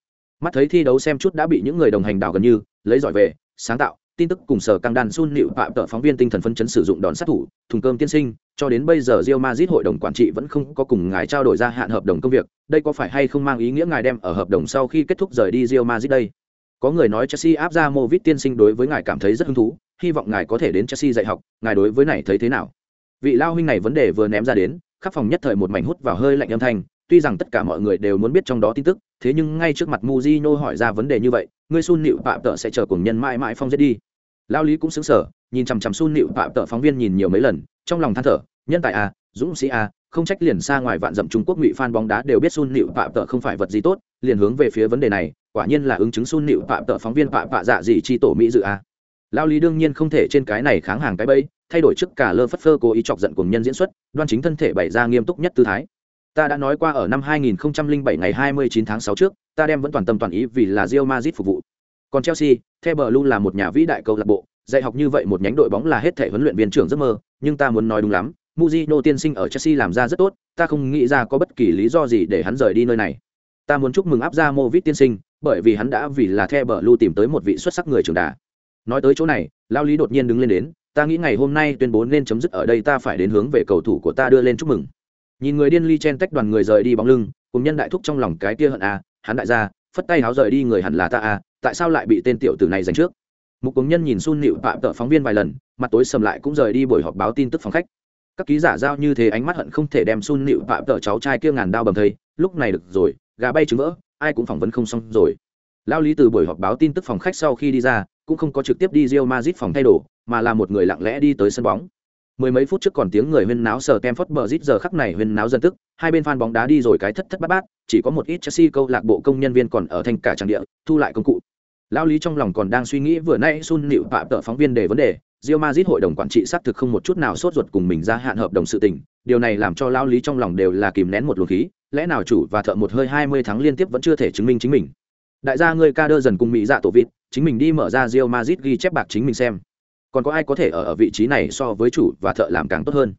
Mắt thấy thi đấu xem chút đã bị những người đồng hành đảo gần như, lấy giỏi về, sáng tạo, tin tức cùng sở căng đan sun nịu phạm tợ phóng viên tinh thần phân chấn sử dụng đòn sát thủ, thùng cơm tiên sinh, cho đến bây giờ Real Madrid hội đồng quản trị vẫn không có cùng ngài trao đổi gia hạn hợp đồng công việc, đây có phải hay không mang ý nghĩa ngài đem ở hợp đồng sau khi kết thúc rời đi Real Madrid đây? Có người nói Chelsea áp ra Movit tiên sinh đối với ngài cảm thấy rất hứng thú, hy vọng ngài có thể đến Chelsea dạy học, ngài đối với này thấy thế nào? Vị lao huynh này vấn đề vừa ném ra đến, khắp phòng nhất thời một mảnh hút vào hơi lạnh âm thanh, tuy rằng tất cả mọi người đều muốn biết trong đó tin tức, thế nhưng ngay trước mặt muzino hỏi ra vấn đề như vậy ngươi sun nịu phạm tợ sẽ chờ cùng nhân mãi mãi phong giết đi. Lao lý cũng xứng sở nhìn chằm chằm sun nịu phạm tợ phóng viên nhìn nhiều mấy lần, trong lòng than thở, nhân tài a dũng sĩ a không trách liền xa ngoài vạn dặm trung quốc ngụy fan bóng đá đều biết sun nịu phạm tợ không phải vật gì tốt, liền hướng về phía vấn đề này, quả nhiên là ứng chứng sun nịu phạm tợ phóng viên phạm vạ dạ gì chi tổ mỹ dự a lao lý đương nhiên không thể trên cái này kháng hàng cái bẫy, thay đổi trước cả lơ phất phơ cố ý chọc giận cùng nhân diễn xuất, đoan chính thân thể bày ra nghiêm túc nhất tư thái. Ta đã nói qua ở năm 2007 ngày 29 tháng 6 trước ta đem vẫn toàn tâm toàn ý vì là Real Madrid phục vụ còn Chelsea, The Blue là một nhà vĩ đại câu lạc bộ, dạy học như vậy một nhánh đội bóng là hết thể huấn luyện viên trưởng giấc mơ, nhưng ta muốn nói đúng lắm, Mourinho tiên sinh ở Chelsea làm ra rất tốt, ta không nghĩ ra có bất kỳ lý do gì để hắn rời đi nơi này. Ta muốn chúc mừng áp ra Movit tiên sinh, bởi vì hắn đã vì là The Blue tìm tới một vị xuất sắc người trưởng đà. Nói tới chỗ này, Lao Lý đột nhiên đứng lên đến, ta nghĩ ngày hôm nay tuyên bố nên chấm dứt ở đây ta phải đến hướng về cầu thủ của ta đưa lên chúc mừng. Nhìn người điên ly chen tách đoàn người rời đi bóng lưng, cùng nhân đại thúc trong lòng cái kia hận à, hắn đại gia, phất tay háo rời đi người hẳn là ta a, à, tại sao lại bị tên tiểu tử này giành trước? mục cống nhân nhìn sun nịu tạm tợ phóng viên vài lần mặt tối sầm lại cũng rời đi buổi họp báo tin tức phòng khách. Các ký giả giao như thế ánh mắt hận không thể đem sun nịu tạm tợ cháu trai kia ngàn đao bầm thây lúc này được rồi gà bay trứng vỡ ai cũng phỏng vấn không xong rồi. Lao lý từ buổi họp báo tin tức phòng khách sau khi đi ra cũng không có trực tiếp đi rio mazit phòng thay đồ mà là một người lặng lẽ đi tới sân bóng mười mấy phút trước còn tiếng người huyên náo sờ kem phất bờ rít giờ khắc này huyên náo dân tức, hai bên fan bóng đá đi rồi cái thất thất bát bát, chỉ có một ít chelsea câu lạc bộ công nhân viên còn ở thành cả trang địa, thu lại công cụ. Lao lý trong lòng còn đang suy nghĩ vừa nay sun Liệu tạm tợ phóng viên đề vấn đề, Real Madrid hội đồng quản trị xác thực không một chút nào sốt ruột cùng mình ra hạn hợp đồng sự tình, điều này làm cho lao lý trong lòng đều là kìm nén một luồng khí, lẽ nào chủ và thợ một hơi hai mươi tháng liên tiếp vẫn chưa thể chứng minh chính mình? Đại gia người ca đơ dần cùng mỹ dạ tổ vịt, chính mình đi mở ra Real Madrid ghi chép bạc chính mình xem còn có ai có thể ở, ở vị trí này so với chủ và thợ làm càng tốt hơn?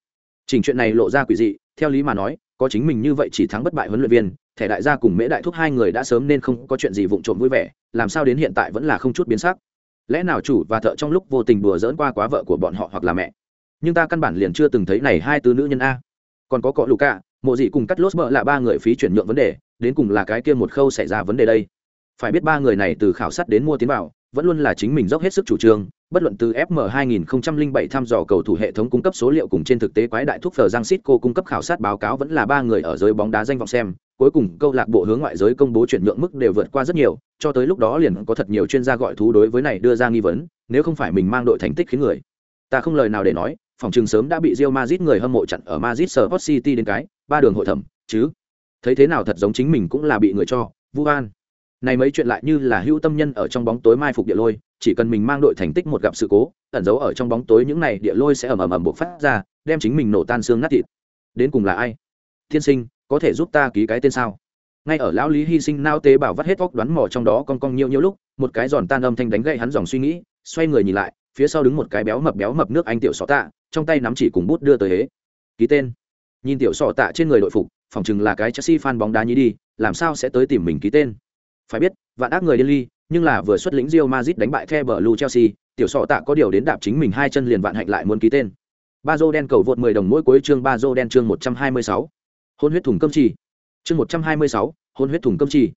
Trình chuyện này lộ ra quỷ dị theo lý mà nói có chính mình như vậy chỉ thắng bất bại huấn luyện viên thẻ đại gia cùng mễ đại thúc hai người đã sớm nên không có chuyện gì vụng trộm vui vẻ làm sao đến hiện tại vẫn là không chút biến sắc. Lẽ nào chủ và thợ trong lúc vô tình đùa dỡn qua quá vợ của bọn họ hoặc là mẹ? Nhưng ta căn bản liền chưa từng thấy này hai từ nữ nhân a. Còn có cọ luca mộ dị cùng cắt lốt bợ là ba người phí chuyển nhượng vấn đề đến cùng là cái kia một khâu xảy ra vấn đề đây. Phải biết ba người này từ khảo sát đến mua tiến vào vẫn luôn là chính mình dốc hết sức chủ trương bất luận từ FM 2007 thăm dò cầu thủ hệ thống cung cấp số liệu cùng trên thực tế quái đại thuốc phở Giang Sitco cung cấp khảo sát báo cáo vẫn là ba người ở giới bóng đá danh vọng xem, cuối cùng câu lạc bộ hướng ngoại giới công bố chuyển nhượng mức đều vượt qua rất nhiều, cho tới lúc đó liền có thật nhiều chuyên gia gọi thú đối với này đưa ra nghi vấn, nếu không phải mình mang đội thành tích khiến người ta không lời nào để nói, phòng trường sớm đã bị Real Madrid người hâm mộ chặn ở Madrid Sport City đến cái, ba đường hội thẩm, chứ. Thấy thế nào thật giống chính mình cũng là bị người cho, Vu An. Này mấy chuyện lại như là hữu tâm nhân ở trong bóng tối mai phục địa lôi, chỉ cần mình mang đội thành tích một gặp sự cố, ẩn giấu ở trong bóng tối những này địa lôi sẽ ầm ầm ầm buộc phát ra, đem chính mình nổ tan xương nát thịt. Đến cùng là ai? Thiên sinh, có thể giúp ta ký cái tên sao? ngay ở lão lý hy sinh nao tế bảo vắt hết óc đoán mò trong đó con cong nhiều nhiều lúc một cái giòn tan âm thanh đánh gậy hắn dòng suy nghĩ xoay người nhìn lại phía sau đứng một cái béo mập béo mập nước anh tiểu sọ tạ trong tay nắm chỉ cùng bút đưa tới hế ký tên nhìn tiểu sọ tạ trên người đội phục phòng chừng là cái chelsea fan bóng đá nhí đi làm sao sẽ tới tìm mình ký tên phải biết vạn ác người điên ly nhưng là vừa xuất lĩnh Real Madrid đánh bại The Blue Chelsea, tiểu sọ tạ có điều đến đạp chính mình hai chân liền vạn hạnh lại muốn ký tên. Bazo đen cầu vượt 10 đồng mỗi cuối chương Bazo đen chương 126. Hôn huyết thủng cơm trì. Chương 126, hôn huyết thủng cơm trì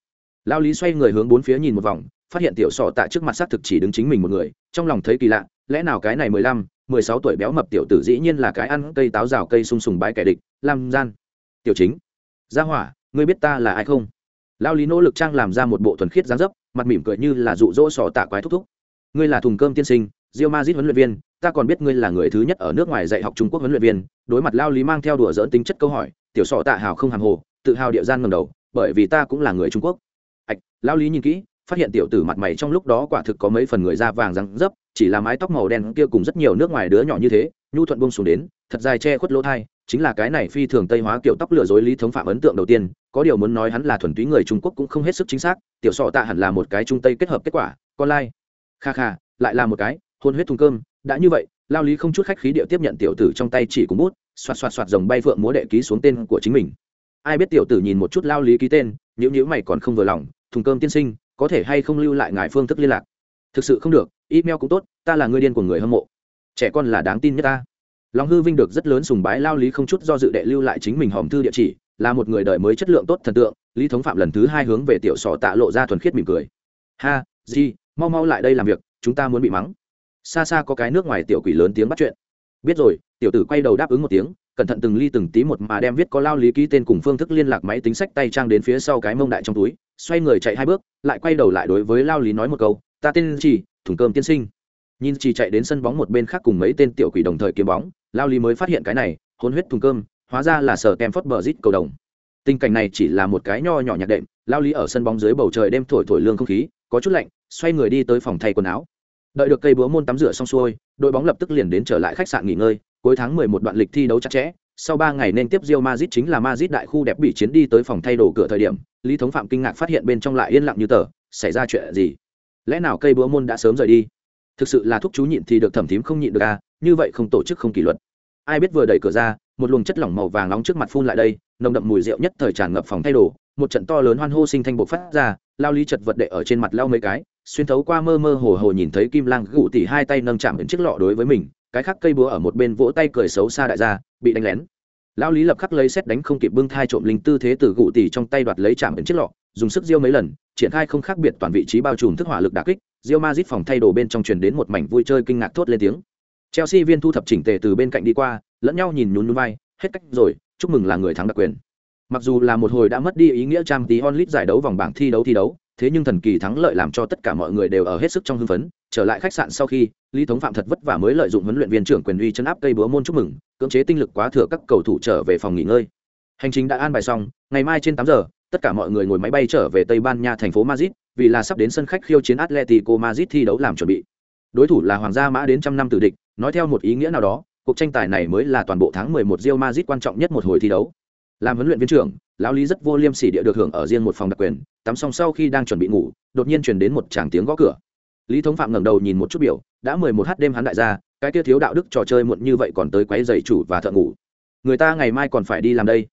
lao lý xoay người hướng bốn phía nhìn một vòng phát hiện tiểu sọ tạ trước mặt xác thực chỉ đứng chính mình một người trong lòng thấy kỳ lạ lẽ nào cái này mười lăm mười sáu tuổi béo mập tiểu tử dĩ nhiên là cái ăn cây táo rào cây sung sùng bãi kẻ địch lam gian tiểu chính gia hỏa ngươi biết ta là ai không lao lý nỗ lực trang làm ra một bộ thuần khiết dáng dấp mặt mỉm cười như là dụ dỗ sọ tạ quái thúc thúc. Ngươi là thùng cơm tiên sinh rio mazit huấn luyện viên, ta còn biết ngươi là người thứ nhất ở nước ngoài dạy học trung quốc huấn luyện viên, đối mặt lao lý mang theo đùa dỡn tính chất câu hỏi, tiểu sọ tạ hào không hàng hồ, tự hào địa gian ngầm đầu, bởi vì ta cũng là người trung quốc. Ạch lao lý nhìn kỹ, phát hiện tiểu tử mặt mày trong lúc đó quả thực có mấy phần người da vàng răng dấp chỉ là mái tóc màu đen kia cùng rất nhiều nước ngoài đứa nhỏ như thế, nhu thuận bông xuống đến, thật dài che khuất lỗ thai, chính là cái này phi thường tây hóa kiểu tóc lừa dối lý thống phạm ấn tượng đầu tiên có điều muốn nói hắn là thuần túy người trung quốc cũng không hết sức chính xác, tiểu sọ tạ hẳn là một cái trung tây kết hợp kết quả, con lai. Kha kha, lại là một cái, hôn huyết thùng cơm, đã như vậy, lao lý không chút khách khí điệu tiếp nhận tiểu tử trong tay chỉ cùng bút, xoạt xoạt xoạt dòng bay phượng múa đệ ký xuống tên của chính mình. Ai biết tiểu tử nhìn một chút lao lý ký tên nhữ nhữ mày còn không vừa lòng, thùng cơm tiên sinh, có thể hay không lưu lại ngài phương thức liên lạc? Thực sự không được, email cũng tốt, ta là người điên của người hâm mộ. Trẻ con là đáng tin nhất ta. Lòng hư vinh được rất lớn sùng bái, lao lý không chút do dự đệ lưu lại chính mình hòm thư địa chỉ là một người đời mới chất lượng tốt thần tượng, lý thống phạm lần thứ hai hướng về tiểu sọ tạ lộ ra thuần khiết mỉm cười. Ha, di, mau mau lại đây làm việc, chúng ta muốn bị mắng. Xa xa có cái nước ngoài tiểu quỷ lớn tiếng bắt chuyện. Biết rồi, tiểu tử quay đầu đáp ứng một tiếng, cẩn thận từng ly từng tí một mà đem viết có lao lý ký tên cùng phương thức liên lạc máy tính sách tay trang đến phía sau cái mông đại trong túi, xoay người chạy hai bước, lại quay đầu lại đối với lao lý nói một câu, ta tên chỉ thùng cơm tiên sinh. Nhìn chỉ chạy đến sân bóng một bên khác cùng mấy tên tiểu quỷ đồng thời kiếm bóng, lao lý mới phát hiện cái này, hôn huyết thùng cơm hóa ra là sở kem phớt bờ rít cầu đồng. Tình cảnh này chỉ là một cái nho nhỏ nhạc đệm, lao lý ở sân bóng dưới bầu trời đêm thổi thổi lương không khí, có chút lạnh, xoay người đi tới phòng thay quần áo. Đợi được cây búa môn tắm rửa xong xuôi, đội bóng lập tức liền đến trở lại khách sạn nghỉ ngơi, cuối tháng 11 đoạn lịch thi đấu chặt chẽ, sau ba ngày nên tiếp Real Madrid chính là Madrid đại khu đẹp bị chiến đi tới phòng thay đồ cửa thời điểm, lý thống phạm kinh ngạc phát hiện bên trong lại yên lặng như tờ, xảy ra chuyện gì? Lẽ nào cây búa môn đã sớm rời đi? Thực sự là thúc chú nhịn thì được thẩm thím không nhịn được à như vậy không tổ chức không kỷ luật. Ai biết vừa đẩy cửa ra một luồng chất lỏng màu vàng nóng trước mặt phun lại đây, nồng đậm mùi rượu nhất thời tràn ngập phòng thay đồ, một trận to lớn hoan hô sinh thanh bộc phát ra, lao lý chật vật đệ ở trên mặt lao mấy cái, xuyên thấu qua mơ mơ hồ hồ nhìn thấy kim lang gụ tỉ hai tay nâng chạm đến chiếc lọ đối với mình, cái khác cây búa ở một bên vỗ tay cười xấu xa đại gia, bị đánh lén. Lao lý lập khắc lấy xét đánh không kịp bưng thai trộm linh tư thế từ gụ tỉ trong tay đoạt lấy chạm đến chiếc lọ, dùng sức diêu mấy lần, triển khai không khác biệt toàn vị trí bao trùm thức hỏa lực đà kích diêu ma phòng thay đồ bên trong truyền đến một mảnh vui chơi kinh ngạc thốt lên tiếng. Chelsea viên thu thập chỉnh tề từ bên cạnh đi qua lẫn nhau nhìn nhún nhún vai, hết cách rồi, chúc mừng là người thắng đặc quyền. Mặc dù là một hồi đã mất đi ý nghĩa trang tí onlit giải đấu vòng bảng thi đấu thi đấu, thế nhưng thần kỳ thắng lợi làm cho tất cả mọi người đều ở hết sức trong hưng phấn. Trở lại khách sạn sau khi, lý thống phạm thật vất vả mới lợi dụng huấn luyện viên trưởng quyền uy chấn áp cây búa môn chúc mừng, cưỡng chế tinh lực quá thừa các cầu thủ trở về phòng nghỉ ngơi. Hành trình đã an bài xong, ngày mai trên tám giờ, tất cả mọi người ngồi máy bay trở về tây ban nha, thành phố madrid, vì là sắp đến sân khách khiêu chiến atletico madrid thi đấu làm chuẩn bị. Đối thủ là hoàng gia mã đến trăm năm tử địch, nói theo một ý nghĩa nào đó cuộc tranh tài này mới là toàn bộ tháng 11 Real Madrid quan trọng nhất một hồi thi đấu. Làm huấn luyện viên trưởng, lão lý rất vô liêm sỉ địa được hưởng ở riêng một phòng đặc quyền, tắm xong sau khi đang chuẩn bị ngủ, đột nhiên truyền đến một tràng tiếng gõ cửa. Lý thống phạm ngẩng đầu nhìn một chút biểu, đã mười một h đêm hắn đại gia, cái kia thiếu đạo đức trò chơi muộn như vậy còn tới quấy rầy chủ và thợ ngủ. Người ta ngày mai còn phải đi làm đây.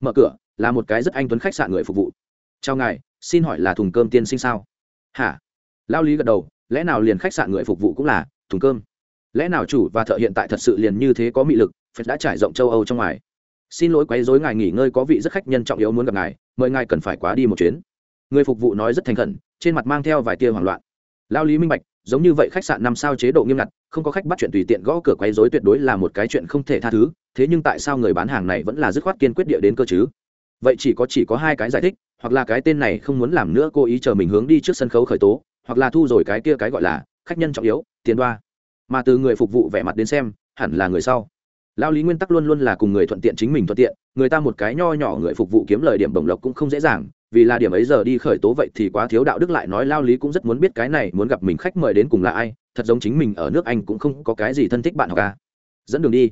Mở cửa, là một cái rất anh tuấn khách sạn người phục vụ. Chào ngài, xin hỏi là thùng cơm tiên sinh sao? Hả? Lão lý gật đầu, lẽ nào liền khách sạn người phục vụ cũng là thùng cơm? Lẽ nào chủ và thợ hiện tại thật sự liền như thế có mị lực phật đã trải rộng châu âu trong ngoài? Xin lỗi quấy rối ngài nghỉ ngơi có vị rất khách nhân trọng yếu muốn gặp ngài, mời ngài cần phải quá đi một chuyến. Người phục vụ nói rất thành khẩn, trên mặt mang theo vài tia hoảng loạn. Lao lý minh bạch, giống như vậy khách sạn năm sao chế độ nghiêm ngặt, không có khách bắt chuyện tùy tiện gõ cửa quấy rối tuyệt đối là một cái chuyện không thể tha thứ, thế nhưng tại sao người bán hàng này vẫn là dứt khoát kiên quyết địa đến cơ chứ? Vậy chỉ có chỉ có hai cái giải thích, hoặc là cái tên này không muốn làm nữa cố ý chờ mình hướng đi trước sân khấu khởi tố, hoặc là thu rồi cái kia cái gọi là khách nhân trọng yếu, tiền đoa mà từ người phục vụ vẻ mặt đến xem, hẳn là người sau. Lao lý nguyên tắc luôn luôn là cùng người thuận tiện chính mình thuận tiện, người ta một cái nho nhỏ người phục vụ kiếm lời điểm bổng lộc cũng không dễ dàng, vì là điểm ấy giờ đi khởi tố vậy thì quá thiếu đạo đức lại nói lao lý cũng rất muốn biết cái này, muốn gặp mình khách mời đến cùng là ai, thật giống chính mình ở nước anh cũng không có cái gì thân thích bạn học ca dẫn đường đi.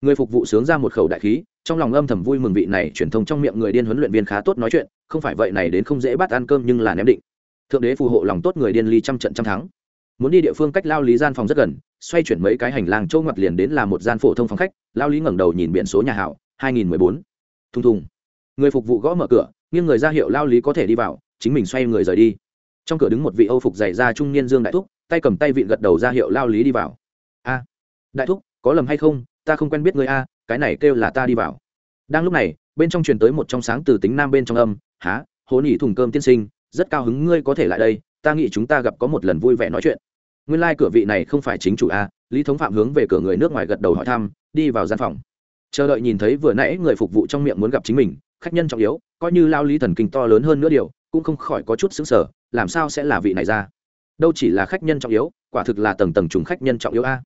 Người phục vụ sướng ra một khẩu đại khí, trong lòng âm thầm vui mừng vị này truyền thông trong miệng người điên huấn luyện viên khá tốt nói chuyện, không phải vậy này đến không dễ bắt ăn cơm nhưng là ném định. Thượng đế phù hộ lòng tốt người điên ly trăm trận trăm thắng. Muốn đi địa phương cách lao lý gian phòng rất gần xoay chuyển mấy cái hành lang châu ngoặt liền đến là một gian phổ thông phòng khách, lao lý ngẩng đầu nhìn biển số nhà hảo 2014. thùng thùng. Người phục vụ gõ mở cửa, nghiêng người ra hiệu lao lý có thể đi vào, chính mình xoay người rời đi. Trong cửa đứng một vị âu phục dày ra trung niên dương đại thúc, tay cầm tay vịn gật đầu ra hiệu lao lý đi vào. A, đại thúc, có lầm hay không? Ta không quen biết người a, cái này kêu là ta đi vào. Đang lúc này, bên trong truyền tới một trong sáng từ tính nam bên trong âm há hố nỉ thùng cơm tiên sinh, rất cao hứng ngươi có thể lại đây, ta nghĩ chúng ta gặp có một lần vui vẻ nói chuyện nguyên lai、like、cửa vị này không phải chính chủ a, lý thống phạm hướng về cửa người nước ngoài gật đầu hỏi thăm, đi vào gian phòng. Chờ đợi nhìn thấy vừa nãy người phục vụ trong miệng muốn gặp chính mình, khách nhân trọng yếu, coi như lao lý thần kinh to lớn hơn nữa điều, cũng không khỏi có chút xứng sở làm sao sẽ là vị này ra? Đâu chỉ là khách nhân trọng yếu, quả thực là tầng tầng trùng khách nhân trọng yếu a.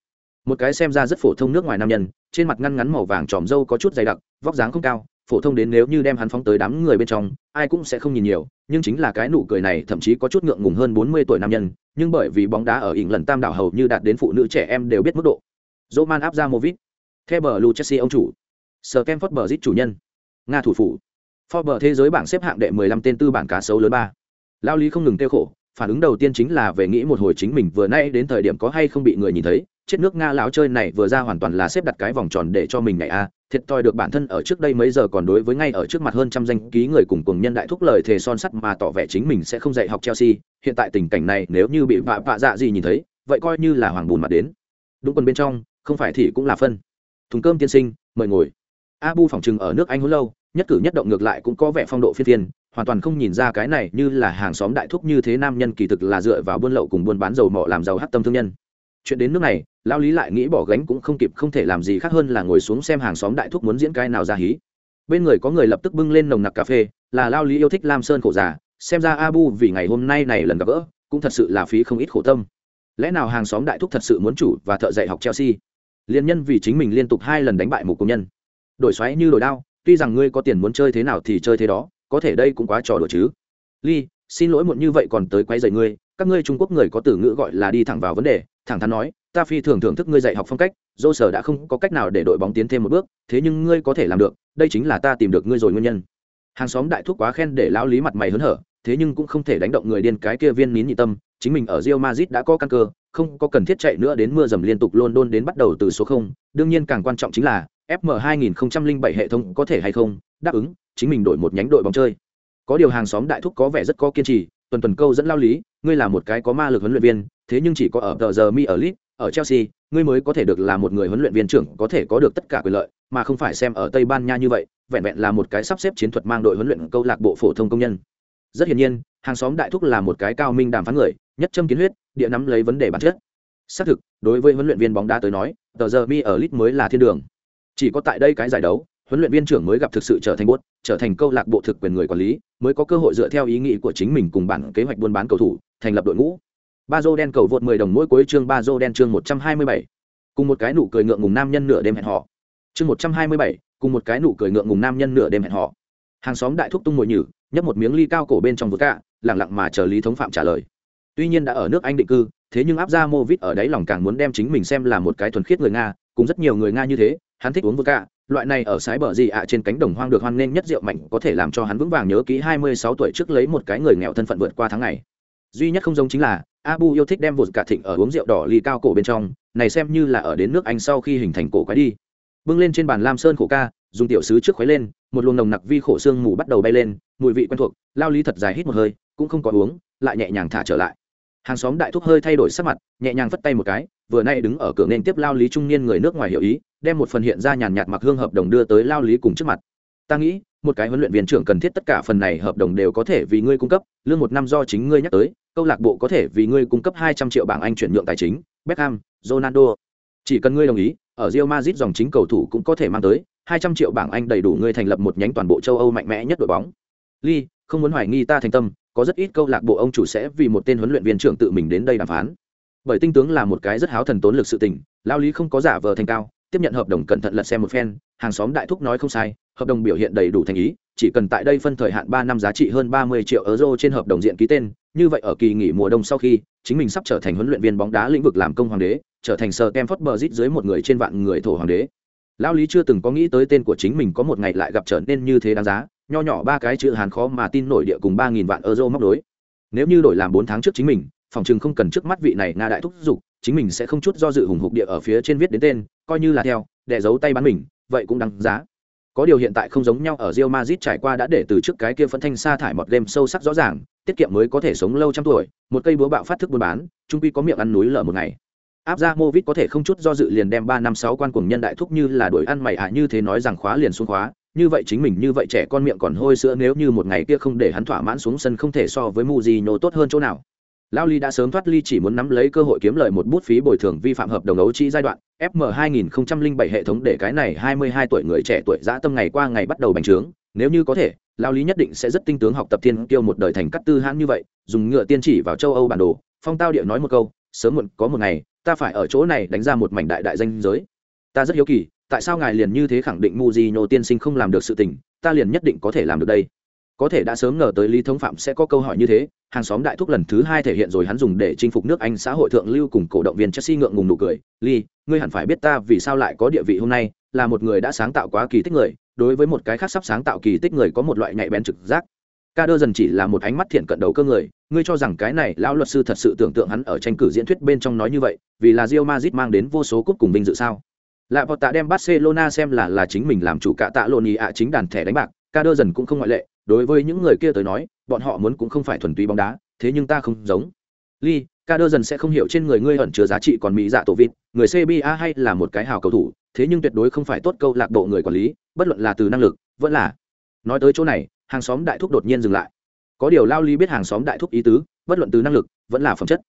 Một cái xem ra rất phổ thông nước ngoài nam nhân, trên mặt ngăn ngắn màu vàng tròm râu có chút dày đặc, vóc dáng không cao phổ thông đến nếu như đem hắn phóng tới đám người bên trong, ai cũng sẽ không nhìn nhiều, nhưng chính là cái nụ cười này thậm chí có chút ngượng ngùng hơn bốn mươi tuổi nam nhân, nhưng bởi vì bóng đá ở ỉng lần tam đảo hầu như đạt đến phụ nữ trẻ em đều biết mức độ. Roman áp ra movit theo bờ lu chelsea ông chủ sờ kem bờ chủ nhân, nga thủ phủ. Forbes thế giới bảng xếp hạng đệ mười lăm tên tư bản cá sấu lớn ba. Lao lý không ngừng tiêu khổ, phản ứng đầu tiên chính là về nghĩ một hồi chính mình vừa nay đến thời điểm có hay không bị người nhìn thấy, chết nước nga lão chơi này vừa ra hoàn toàn là xếp đặt cái vòng tròn để cho mình ngày a à, thiệt thòi được bản thân ở trước đây mấy giờ còn đối với ngay ở trước mặt hơn trăm danh ký người cùng cùng nhân đại thúc lời thề son sắt mà tỏ vẻ chính mình sẽ không dạy học chelsea, hiện tại tình cảnh này nếu như bị vạ vạ dạ gì nhìn thấy, vậy coi như là hoàng bùn mặt đến. Đúng quân bên trong, không phải thì cũng là phân. Thùng cơm tiên sinh, mời ngồi. Abu phòng trừng ở nước anh hôn lâu, nhất cử nhất động ngược lại cũng có vẻ phong độ phiên thiên, hoàn toàn không nhìn ra cái này như là hàng xóm đại thúc như thế nam nhân kỳ thực là dựa vào buôn lậu cùng buôn bán dầu mỏ làm giàu hát tâm thương nhân chuyện đến nước này lao lý lại nghĩ bỏ gánh cũng không kịp, không thể làm gì khác hơn là ngồi xuống xem hàng xóm đại thúc muốn diễn cái nào ra hí. Bên người có người lập tức bưng lên nồng nặc cà phê, là lao lý yêu thích lam sơn khổ già, xem ra abu vì ngày hôm nay này lần gặp gỡ, cũng thật sự là phí không ít khổ tâm. Lẽ nào hàng xóm đại thúc thật sự muốn chủ và thợ dạy học chelsea? Liên nhân vì chính mình liên tục hai lần đánh bại một công nhân. Đổi xoáy như đổi đao, tuy rằng ngươi có tiền muốn chơi thế nào thì chơi thế đó, có thể đây cũng quá trò đùa chứ. Ly xin lỗi muộn như vậy còn tới quay dậy ngươi, các ngươi trung quốc người có từ ngữ gọi là đi thẳng vào vấn đề thẳng thắn nói, ta phi thường thưởng thức ngươi dạy học phong cách, dô sở đã không có cách nào để đội bóng tiến thêm một bước, thế nhưng ngươi có thể làm được, đây chính là ta tìm được ngươi rồi nguyên nhân. Hàng xóm đại thúc quá khen để lão lý mặt mày hớn hở, thế nhưng cũng không thể đánh động người điên cái kia viên nín nhị tâm, chính mình ở Real Madrid đã có căn cơ, không có cần thiết chạy nữa đến mưa dầm liên tục London đến bắt đầu từ số không, đương nhiên càng quan trọng chính là FM 2007 hệ thống có thể hay không, đáp ứng, chính mình đổi một nhánh đội bóng chơi. Có điều hàng xóm đại thúc có vẻ rất có kiên trì, tuần tuần câu dẫn lao lý ngươi là một cái có ma lực huấn luyện viên, thế nhưng chỉ có ở tờ giờ mi ở lit ở chelsea, ngươi mới có thể được là một người huấn luyện viên trưởng, có thể có được tất cả quyền lợi, mà không phải xem ở tây ban nha như vậy, vẹn vẹn là một cái sắp xếp chiến thuật mang đội huấn luyện câu lạc bộ phổ thông công nhân. Rất hiển nhiên, hàng xóm đại thúc là một cái cao minh đàm phán người, nhất châm kiến huyết, địa nắm lấy vấn đề bản chất. Xác thực, đối với huấn luyện viên bóng đá tới nói, tờ giờ mi ở lit mới là thiên đường. Chỉ có tại đây cái giải đấu, huấn luyện viên trưởng mới gặp thực sự trở thành bốt trở thành câu lạc bộ thực quyền người quản lý, mới có cơ hội dựa theo ý nghĩ của chính mình cùng bản kế hoạch buôn bán cầu thủ thành lập đội ngũ. Ba dô đen cầu vượt 10 đồng mỗi cuối chương ba dô đen chương 127. cùng một cái nụ cười ngượng ngùng nam nhân nửa đêm hẹn họ chương 127, cùng một cái nụ cười ngượng ngùng nam nhân nửa đêm hẹn họ hàng xóm đại thúc tung ngồi nhử nhấp một miếng ly cao cổ bên trong vực cạ lặng lặng mà chờ lý thống phạm trả lời. Tuy nhiên đã ở nước anh định cư thế nhưng áp ra mô vít ở đấy lòng càng muốn đem chính mình xem là một cái thuần khiết người nga cùng rất nhiều người nga như thế hắn thích uống vực cạ loại này ở sái bờ gì ạ trên cánh đồng hoang được hoan nghênh nhất rượu mạnh có thể làm cho hắn vững vàng nhớ kỹ 26 tuổi trước lấy một cái người nghèo thân phận vượt qua tháng ngày duy nhất không giống chính là, abu yêu thích đem vụt cả thịnh ở uống rượu đỏ ly cao cổ bên trong, này xem như là ở đến nước anh sau khi hình thành cổ quái đi. Bưng lên trên bàn lam sơn khổ ca, dùng tiểu sứ trước khuấy lên, một luồng nồng nặc vi khổ xương mù bắt đầu bay lên, mùi vị quen thuộc, lao lý thật dài hít một hơi, cũng không có uống, lại nhẹ nhàng thả trở lại. Hàng xóm đại thúc hơi thay đổi sắc mặt, nhẹ nhàng vất tay một cái, vừa nay đứng ở cửa nên tiếp lao lý trung niên người nước ngoài hiểu ý, đem một phần hiện ra nhàn nhạt mặc hương hợp đồng đưa tới lao lý cùng trước mặt. Ta nghĩ, một cái huấn luyện viên trưởng cần thiết tất cả phần này hợp đồng đều có thể vì ngươi cung cấp, lương một năm do chính ngươi nhắc tới câu lạc bộ có thể vì ngươi cung cấp hai trăm triệu bảng anh chuyển nhượng tài chính, beckham, ronaldo. Chỉ cần ngươi đồng ý, ở Real Madrid dòng chính cầu thủ cũng có thể mang tới, hai trăm triệu bảng anh đầy đủ ngươi thành lập một nhánh toàn bộ châu âu mạnh mẽ nhất đội bóng. Lee, không muốn hoài nghi ta thành tâm, có rất ít câu lạc bộ ông chủ sẽ vì một tên huấn luyện viên trưởng tự mình đến đây đàm phán. Bởi tinh tướng là một cái rất háo thần tốn lực sự tình, lao lý không có giả vờ thành cao, tiếp nhận hợp đồng cẩn thận lật xem một phen, hàng xóm đại thúc nói không sai, hợp đồng biểu hiện đầy đủ thành ý, chỉ cần tại đây phân thời hạn ba năm giá trị hơn ba mươi triệu euro trên hợp đồng diện ký tên như vậy ở kỳ nghỉ mùa đông sau khi chính mình sắp trở thành huấn luyện viên bóng đá lĩnh vực làm công hoàng đế trở thành sờ kem phất bờ rít dưới một người trên vạn người thổ hoàng đế. Lão lý chưa từng có nghĩ tới tên của chính mình có một ngày lại gặp trở nên như thế đáng giá nho nhỏ ba cái chữ hàn khó mà tin nổi địa cùng ba nghìn vạn euro móc đối. Nếu như đổi làm bốn tháng trước chính mình phòng chừng không cần trước mắt vị này nga đại thúc giục chính mình sẽ không chút do dự hùng hục địa ở phía trên viết đến tên coi như là theo để giấu tay bắn mình vậy cũng đáng giá. Có điều hiện tại không giống nhau ở Real Madrid trải qua đã để từ trước cái kia phân thanh sa thải một game sâu sắc rõ ràng, tiết kiệm mới có thể sống lâu trăm tuổi, một cây búa bạo phát thức buôn bán, trung quy có miệng ăn núi lở một ngày. Áp ra Movit có thể không chút do dự liền đem ba năm sáu quan cuồng nhân đại thúc như là đuổi ăn mày ạ như thế nói rằng khóa liền xuống khóa, như vậy chính mình như vậy trẻ con miệng còn hôi sữa nếu như một ngày kia không để hắn thỏa mãn xuống sân không thể so với Mujinho tốt hơn chỗ nào. lao ly đã sớm thoát ly chỉ muốn nắm lấy cơ hội kiếm lời một bút phí bồi thường vi phạm hợp đồng ấu trĩ giai đoạn fm 2007 hệ thống để cái này 22 tuổi người trẻ tuổi dã tâm ngày qua ngày bắt đầu bành trướng nếu như có thể lao lý nhất định sẽ rất tinh tướng học tập thiên kiêu một đời thành cắt tư hãn như vậy dùng ngựa tiên chỉ vào châu âu bản đồ phong tao địa nói một câu sớm muộn có một ngày ta phải ở chỗ này đánh ra một mảnh đại đại danh giới ta rất hiếu kỳ tại sao ngài liền như thế khẳng định Mu Zino tiên sinh không làm được sự tình, ta liền nhất định có thể làm được đây. Có thể đã sớm ngờ tới Lý Thống Phạm sẽ có câu hỏi như thế, hàng xóm đại thúc lần thứ hai thể hiện rồi hắn dùng để chinh phục nước Anh xã hội thượng lưu cùng cổ động viên Chelsea ngượng ngùng nụ cười, "Lee, ngươi hẳn phải biết ta vì sao lại có địa vị hôm nay, là một người đã sáng tạo quá kỳ tích người, đối với một cái khác sắp sáng tạo kỳ tích người có một loại nhạy bén trực giác." Ca đơ dần chỉ là một ánh mắt thiện cận đầu cơ người, ngươi cho rằng cái này lão luật sư thật sự tưởng tượng hắn ở tranh cử diễn thuyết bên trong nói như vậy, vì là Real Madrid mang đến vô số cúp cùng vinh dự sao? Lạ Vọt Tạ đem Barcelona xem là là chính mình làm chủ cả tạ lộn ý ạ chính đàn thẻ đánh bạc, ca đơ dần cũng không ngoại lệ, đối với những người kia tới nói, bọn họ muốn cũng không phải thuần túy bóng đá, thế nhưng ta không giống. Lee, ca đơ dần sẽ không hiểu trên người ngươi ẩn chứa giá trị còn mỹ dạ tổ vịt, người CBA hay là một cái hào cầu thủ, thế nhưng tuyệt đối không phải tốt câu lạc bộ người quản lý, bất luận là từ năng lực, vẫn là. Nói tới chỗ này, hàng xóm đại thúc đột nhiên dừng lại. Có điều Lao Ly biết hàng xóm đại thúc ý tứ, bất luận từ năng lực, vẫn là phẩm chất.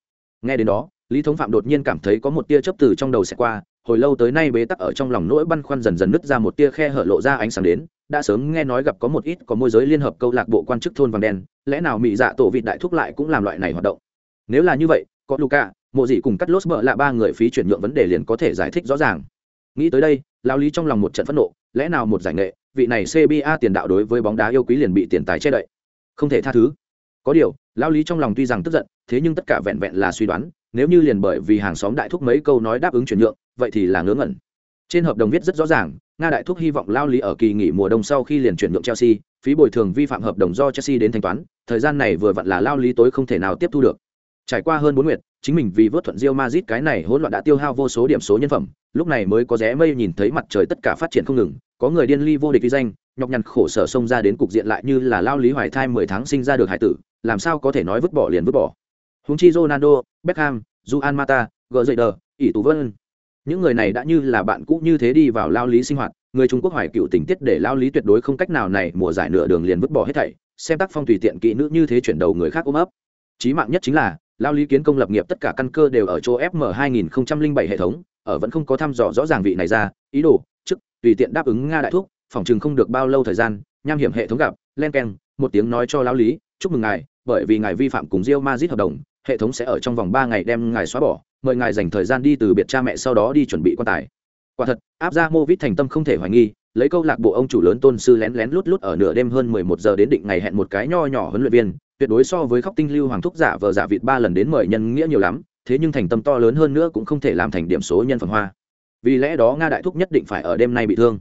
Nghe đến đó, Lý Thống Phạm đột nhiên cảm thấy có một tia chớp từ trong đầu sẽ qua, hồi lâu tới nay bế tắc ở trong lòng nỗi băn khoăn dần dần nứt ra một tia khe hở lộ ra ánh sáng đến đã sớm nghe nói gặp có một ít có môi giới liên hợp câu lạc bộ quan chức thôn vàng đen lẽ nào mỹ dạ tổ vị đại thúc lại cũng làm loại này hoạt động nếu là như vậy có luka mộ dị cùng cắt lốt bợ là ba người phí chuyển nhượng vấn đề liền có thể giải thích rõ ràng nghĩ tới đây lao lý trong lòng một trận phẫn nộ lẽ nào một giải nghệ vị này cba tiền đạo đối với bóng đá yêu quý liền bị tiền tài che đậy? Không thể tha thứ. Có điều lao lý trong lòng tuy rằng tức giận thế nhưng tất cả vẹn vẹn là suy đoán nếu như liền bởi vì hàng xóm đại thúc mấy câu nói đáp ứng chuyển nhượng vậy thì là ngớ ngẩn. Trên hợp đồng viết rất rõ ràng nga đại thúc hy vọng lao lý ở kỳ nghỉ mùa đông sau khi liền chuyển nhượng chelsea phí bồi thường vi phạm hợp đồng do chelsea đến thanh toán thời gian này vừa vặn là lao lý tối không thể nào tiếp thu được. Trải qua hơn bốn nguyệt chính mình vì vớt thuận Real Madrid cái này hỗn loạn đã tiêu hao vô số điểm số nhân phẩm, lúc này mới có rẽ mây nhìn thấy mặt trời tất cả phát triển không ngừng, có người điên ly vô địch vi danh, nhọc nhằn khổ sở xông ra đến cục diện lại như là lao lý hoài thai mười tháng sinh ra được hải tử, làm sao có thể nói vứt bỏ liền vứt bỏ. húng chi Ronaldo, Beckham, Juan Mata, Gerdder, ỷ Tú Vân. Những người này đã như là bạn cũ như thế đi vào lao lý sinh hoạt, người Trung Quốc hoài cựu tình tiết để lao lý tuyệt đối không cách nào này mùa giải nửa đường liền vứt bỏ hết thảy, xem tác phong tùy tiện kỹ nữ như thế chuyển đầu người khác ôm ấp. Chí mạng nhất chính là, lao lý kiến công lập nghiệp tất cả căn cơ đều ở chỗ FM 2007 hệ thống, ở vẫn không có thăm dò rõ ràng vị này ra, ý đồ, chức, tùy tiện đáp ứng Nga đại thúc, phòng chừng không được bao lâu thời gian, nham hiểm hệ thống gặp, len keng, một tiếng nói cho lao lý, chúc mừng ngài, bởi vì ngài vi phạm cùng rio mazit hợp đồng, hệ thống sẽ ở trong vòng ba ngày đem ngài xóa bỏ mời ngài dành thời gian đi từ biệt cha mẹ sau đó đi chuẩn bị quan tài. Quả thật áp ra mô vít thành tâm không thể hoài nghi lấy câu lạc bộ ông chủ lớn tôn sư lén lén lút lút ở nửa đêm hơn mười một giờ đến định ngày hẹn một cái nho nhỏ huấn luyện viên tuyệt đối so với khóc tinh lưu hoàng thúc giả vờ giả vịt ba lần đến mời nhân nghĩa nhiều lắm thế nhưng thành tâm to lớn hơn nữa cũng không thể làm thành điểm số nhân phẩm hoa. Vì lẽ đó nga đại thúc nhất định phải ở đêm nay bị thương.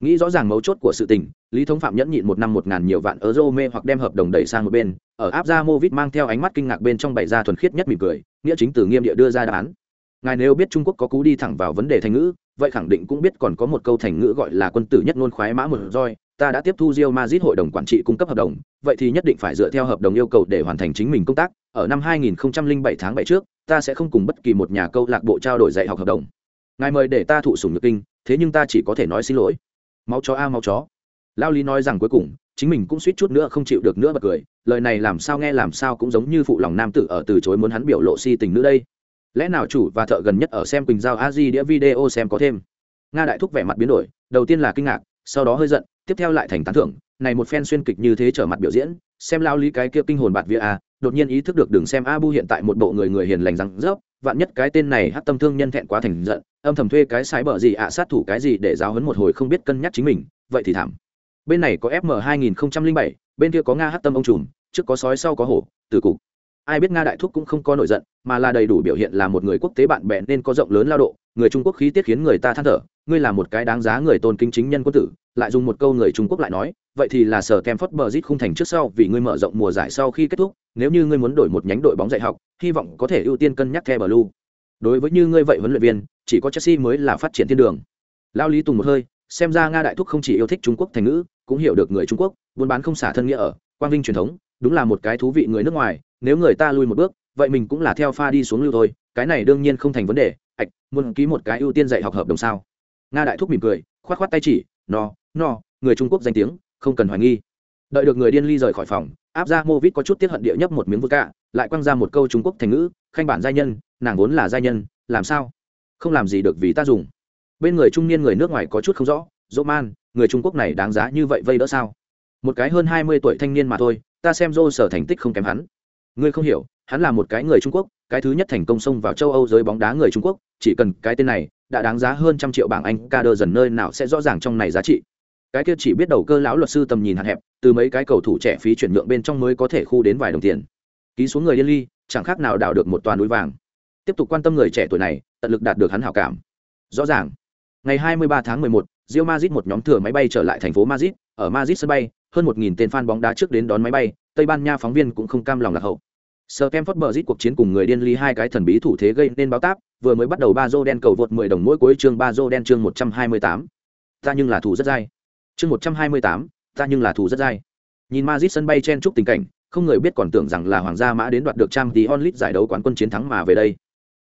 Nghĩ rõ ràng mấu chốt của sự tình, lý thống phạm nhẫn nhịn một năm một ngàn nhiều vạn euro mê hoặc đem hợp đồng đẩy sang một bên, ở áp ra mô vít mang theo ánh mắt kinh ngạc bên trong bày ra thuần khiết nhất mỉm cười, nghĩa chính từ nghiêm địa đưa ra đáp án. Ngài nếu biết trung quốc có cú đi thẳng vào vấn đề thành ngữ, vậy khẳng định cũng biết còn có một câu thành ngữ gọi là quân tử nhất ngôn khoái mã một roi ta đã tiếp thu Real Madrid hội đồng quản trị cung cấp hợp đồng, vậy thì nhất định phải dựa theo hợp đồng yêu cầu để hoàn thành chính mình công tác. Ở năm 2007 tháng 7 trước, ta sẽ không cùng bất kỳ một nhà câu lạc bộ trao đổi dạy học hợp đồng. Ngài mời để ta thụ sủng nhược kinh, thế nhưng ta chỉ có thể nói xin lỗi. Máu chó a máu chó. Lao lý nói rằng cuối cùng chính mình cũng suýt chút nữa không chịu được nữa bật cười. Lời này làm sao nghe làm sao cũng giống như phụ lòng nam tử ở từ chối muốn hắn biểu lộ si tình nữa đây. Lẽ nào chủ và thợ gần nhất ở xem quỳnh giao a đĩa video xem có thêm? Nga đại thúc vẻ mặt biến đổi đầu tiên là kinh ngạc sau đó hơi giận tiếp theo lại thành tán thưởng này một phen xuyên kịch như thế trở mặt biểu diễn xem lao lý cái kia kinh hồn bạt vía a đột nhiên ý thức được đừng xem abu hiện tại một bộ người người hiền lành răng rớp vạn nhất cái tên này hát tâm thương nhân thẹn quá thành giận âm thầm thuê cái sái bờ gì ạ sát thủ cái gì để giáo hấn một hồi không biết cân nhắc chính mình vậy thì thảm. Bên này có fm 2007, bên kia có nga hát tâm ông trùm trước có sói sau có hổ từ cục. Ai biết nga đại thúc cũng không có nổi giận mà là đầy đủ biểu hiện là một người quốc tế bạn bè nên có rộng lớn lao độ người trung quốc khí tiết khiến người ta than thở ngươi là một cái đáng giá người tôn kính chính nhân quân tử, lại dùng một câu người trung quốc lại nói, vậy thì là sở kem phất bờ rít không thành trước sau vì ngươi mở rộng mùa giải sau khi kết thúc, nếu như ngươi muốn đổi một nhánh đội bóng dạy học, hy vọng có thể ưu tiên cân nhắc theo bờ lu đối với như ngươi vậy huấn luyện viên, chỉ có chelsea mới là phát triển thiên đường. Lao lý tùng một hơi, xem ra nga đại thúc không chỉ yêu thích trung quốc thành ngữ, cũng hiểu được người trung quốc, buôn bán không xả thân nghĩa ở, quang vinh truyền thống, đúng là một cái thú vị người nước ngoài, nếu người ta lui một bước, vậy mình cũng là theo pha đi xuống lưu thôi, cái này đương nhiên không thành vấn đề, ạch, muốn ký một cái ưu tiên dạy học hợp đồng sao? Nga đại thúc mỉm cười, khoát khoát tay chỉ, no no, người trung quốc danh tiếng, không cần hoài nghi. Đợi được người điên ly rời khỏi phòng, áp ra mô vít có chút tiết hận địa nhấp một miếng vodka, lại quăng ra một câu trung quốc thành ngữ, khanh bản giai nhân, nàng vốn là giai nhân, làm sao? Không làm gì được vì ta dùng. Bên người trung niên người nước ngoài có chút không rõ, dỗ man, người trung quốc này đáng giá như vậy vây đỡ sao? Một cái hơn hai mươi tuổi thanh niên mà thôi, ta xem dô sở thành tích không kém hắn. Ngươi không hiểu, hắn là một cái người trung quốc, cái thứ nhất thành công xông vào châu âu giới bóng đá người trung quốc, chỉ cần cái tên này đã đáng giá hơn trăm triệu bảng anh ca đơ dần nơi nào sẽ rõ ràng trong này giá trị. Cái kia chỉ biết đầu cơ lão luật sư tầm nhìn hạn hẹp từ mấy cái cầu thủ trẻ phí chuyển nhượng bên trong mới có thể khu đến vài đồng tiền. Ký xuống người điên ly chẳng khác nào đào được một toàn núi vàng. Tiếp tục quan tâm người trẻ tuổi này tận lực đạt được hắn hảo cảm. Rõ ràng ngày 23 tháng 11, Real Madrid một nhóm thừa máy bay trở lại thành phố Madrid, ở Madrid sân bay, hơn 1000 tên fan bóng đá trước đến đón máy bay, Tây Ban Nha phóng viên cũng không cam lòng lạc hậu. Stamford Bridge cuộc chiến cùng người điên ly hai cái thần bí thủ thế gây nên báo táp, vừa mới bắt đầu ba đen cầu vượt 10 đồng mỗi cuối chương ba đen chương 128. Ta nhưng là thủ rất dai. Chương 128, ta nhưng là thủ rất dai. Nhìn Madrid sân bay chen chúc tình cảnh, không người biết còn tưởng rằng là hoàng gia mã đến đoạt được trang tí onlit giải đấu quán quân chiến thắng mà về đây.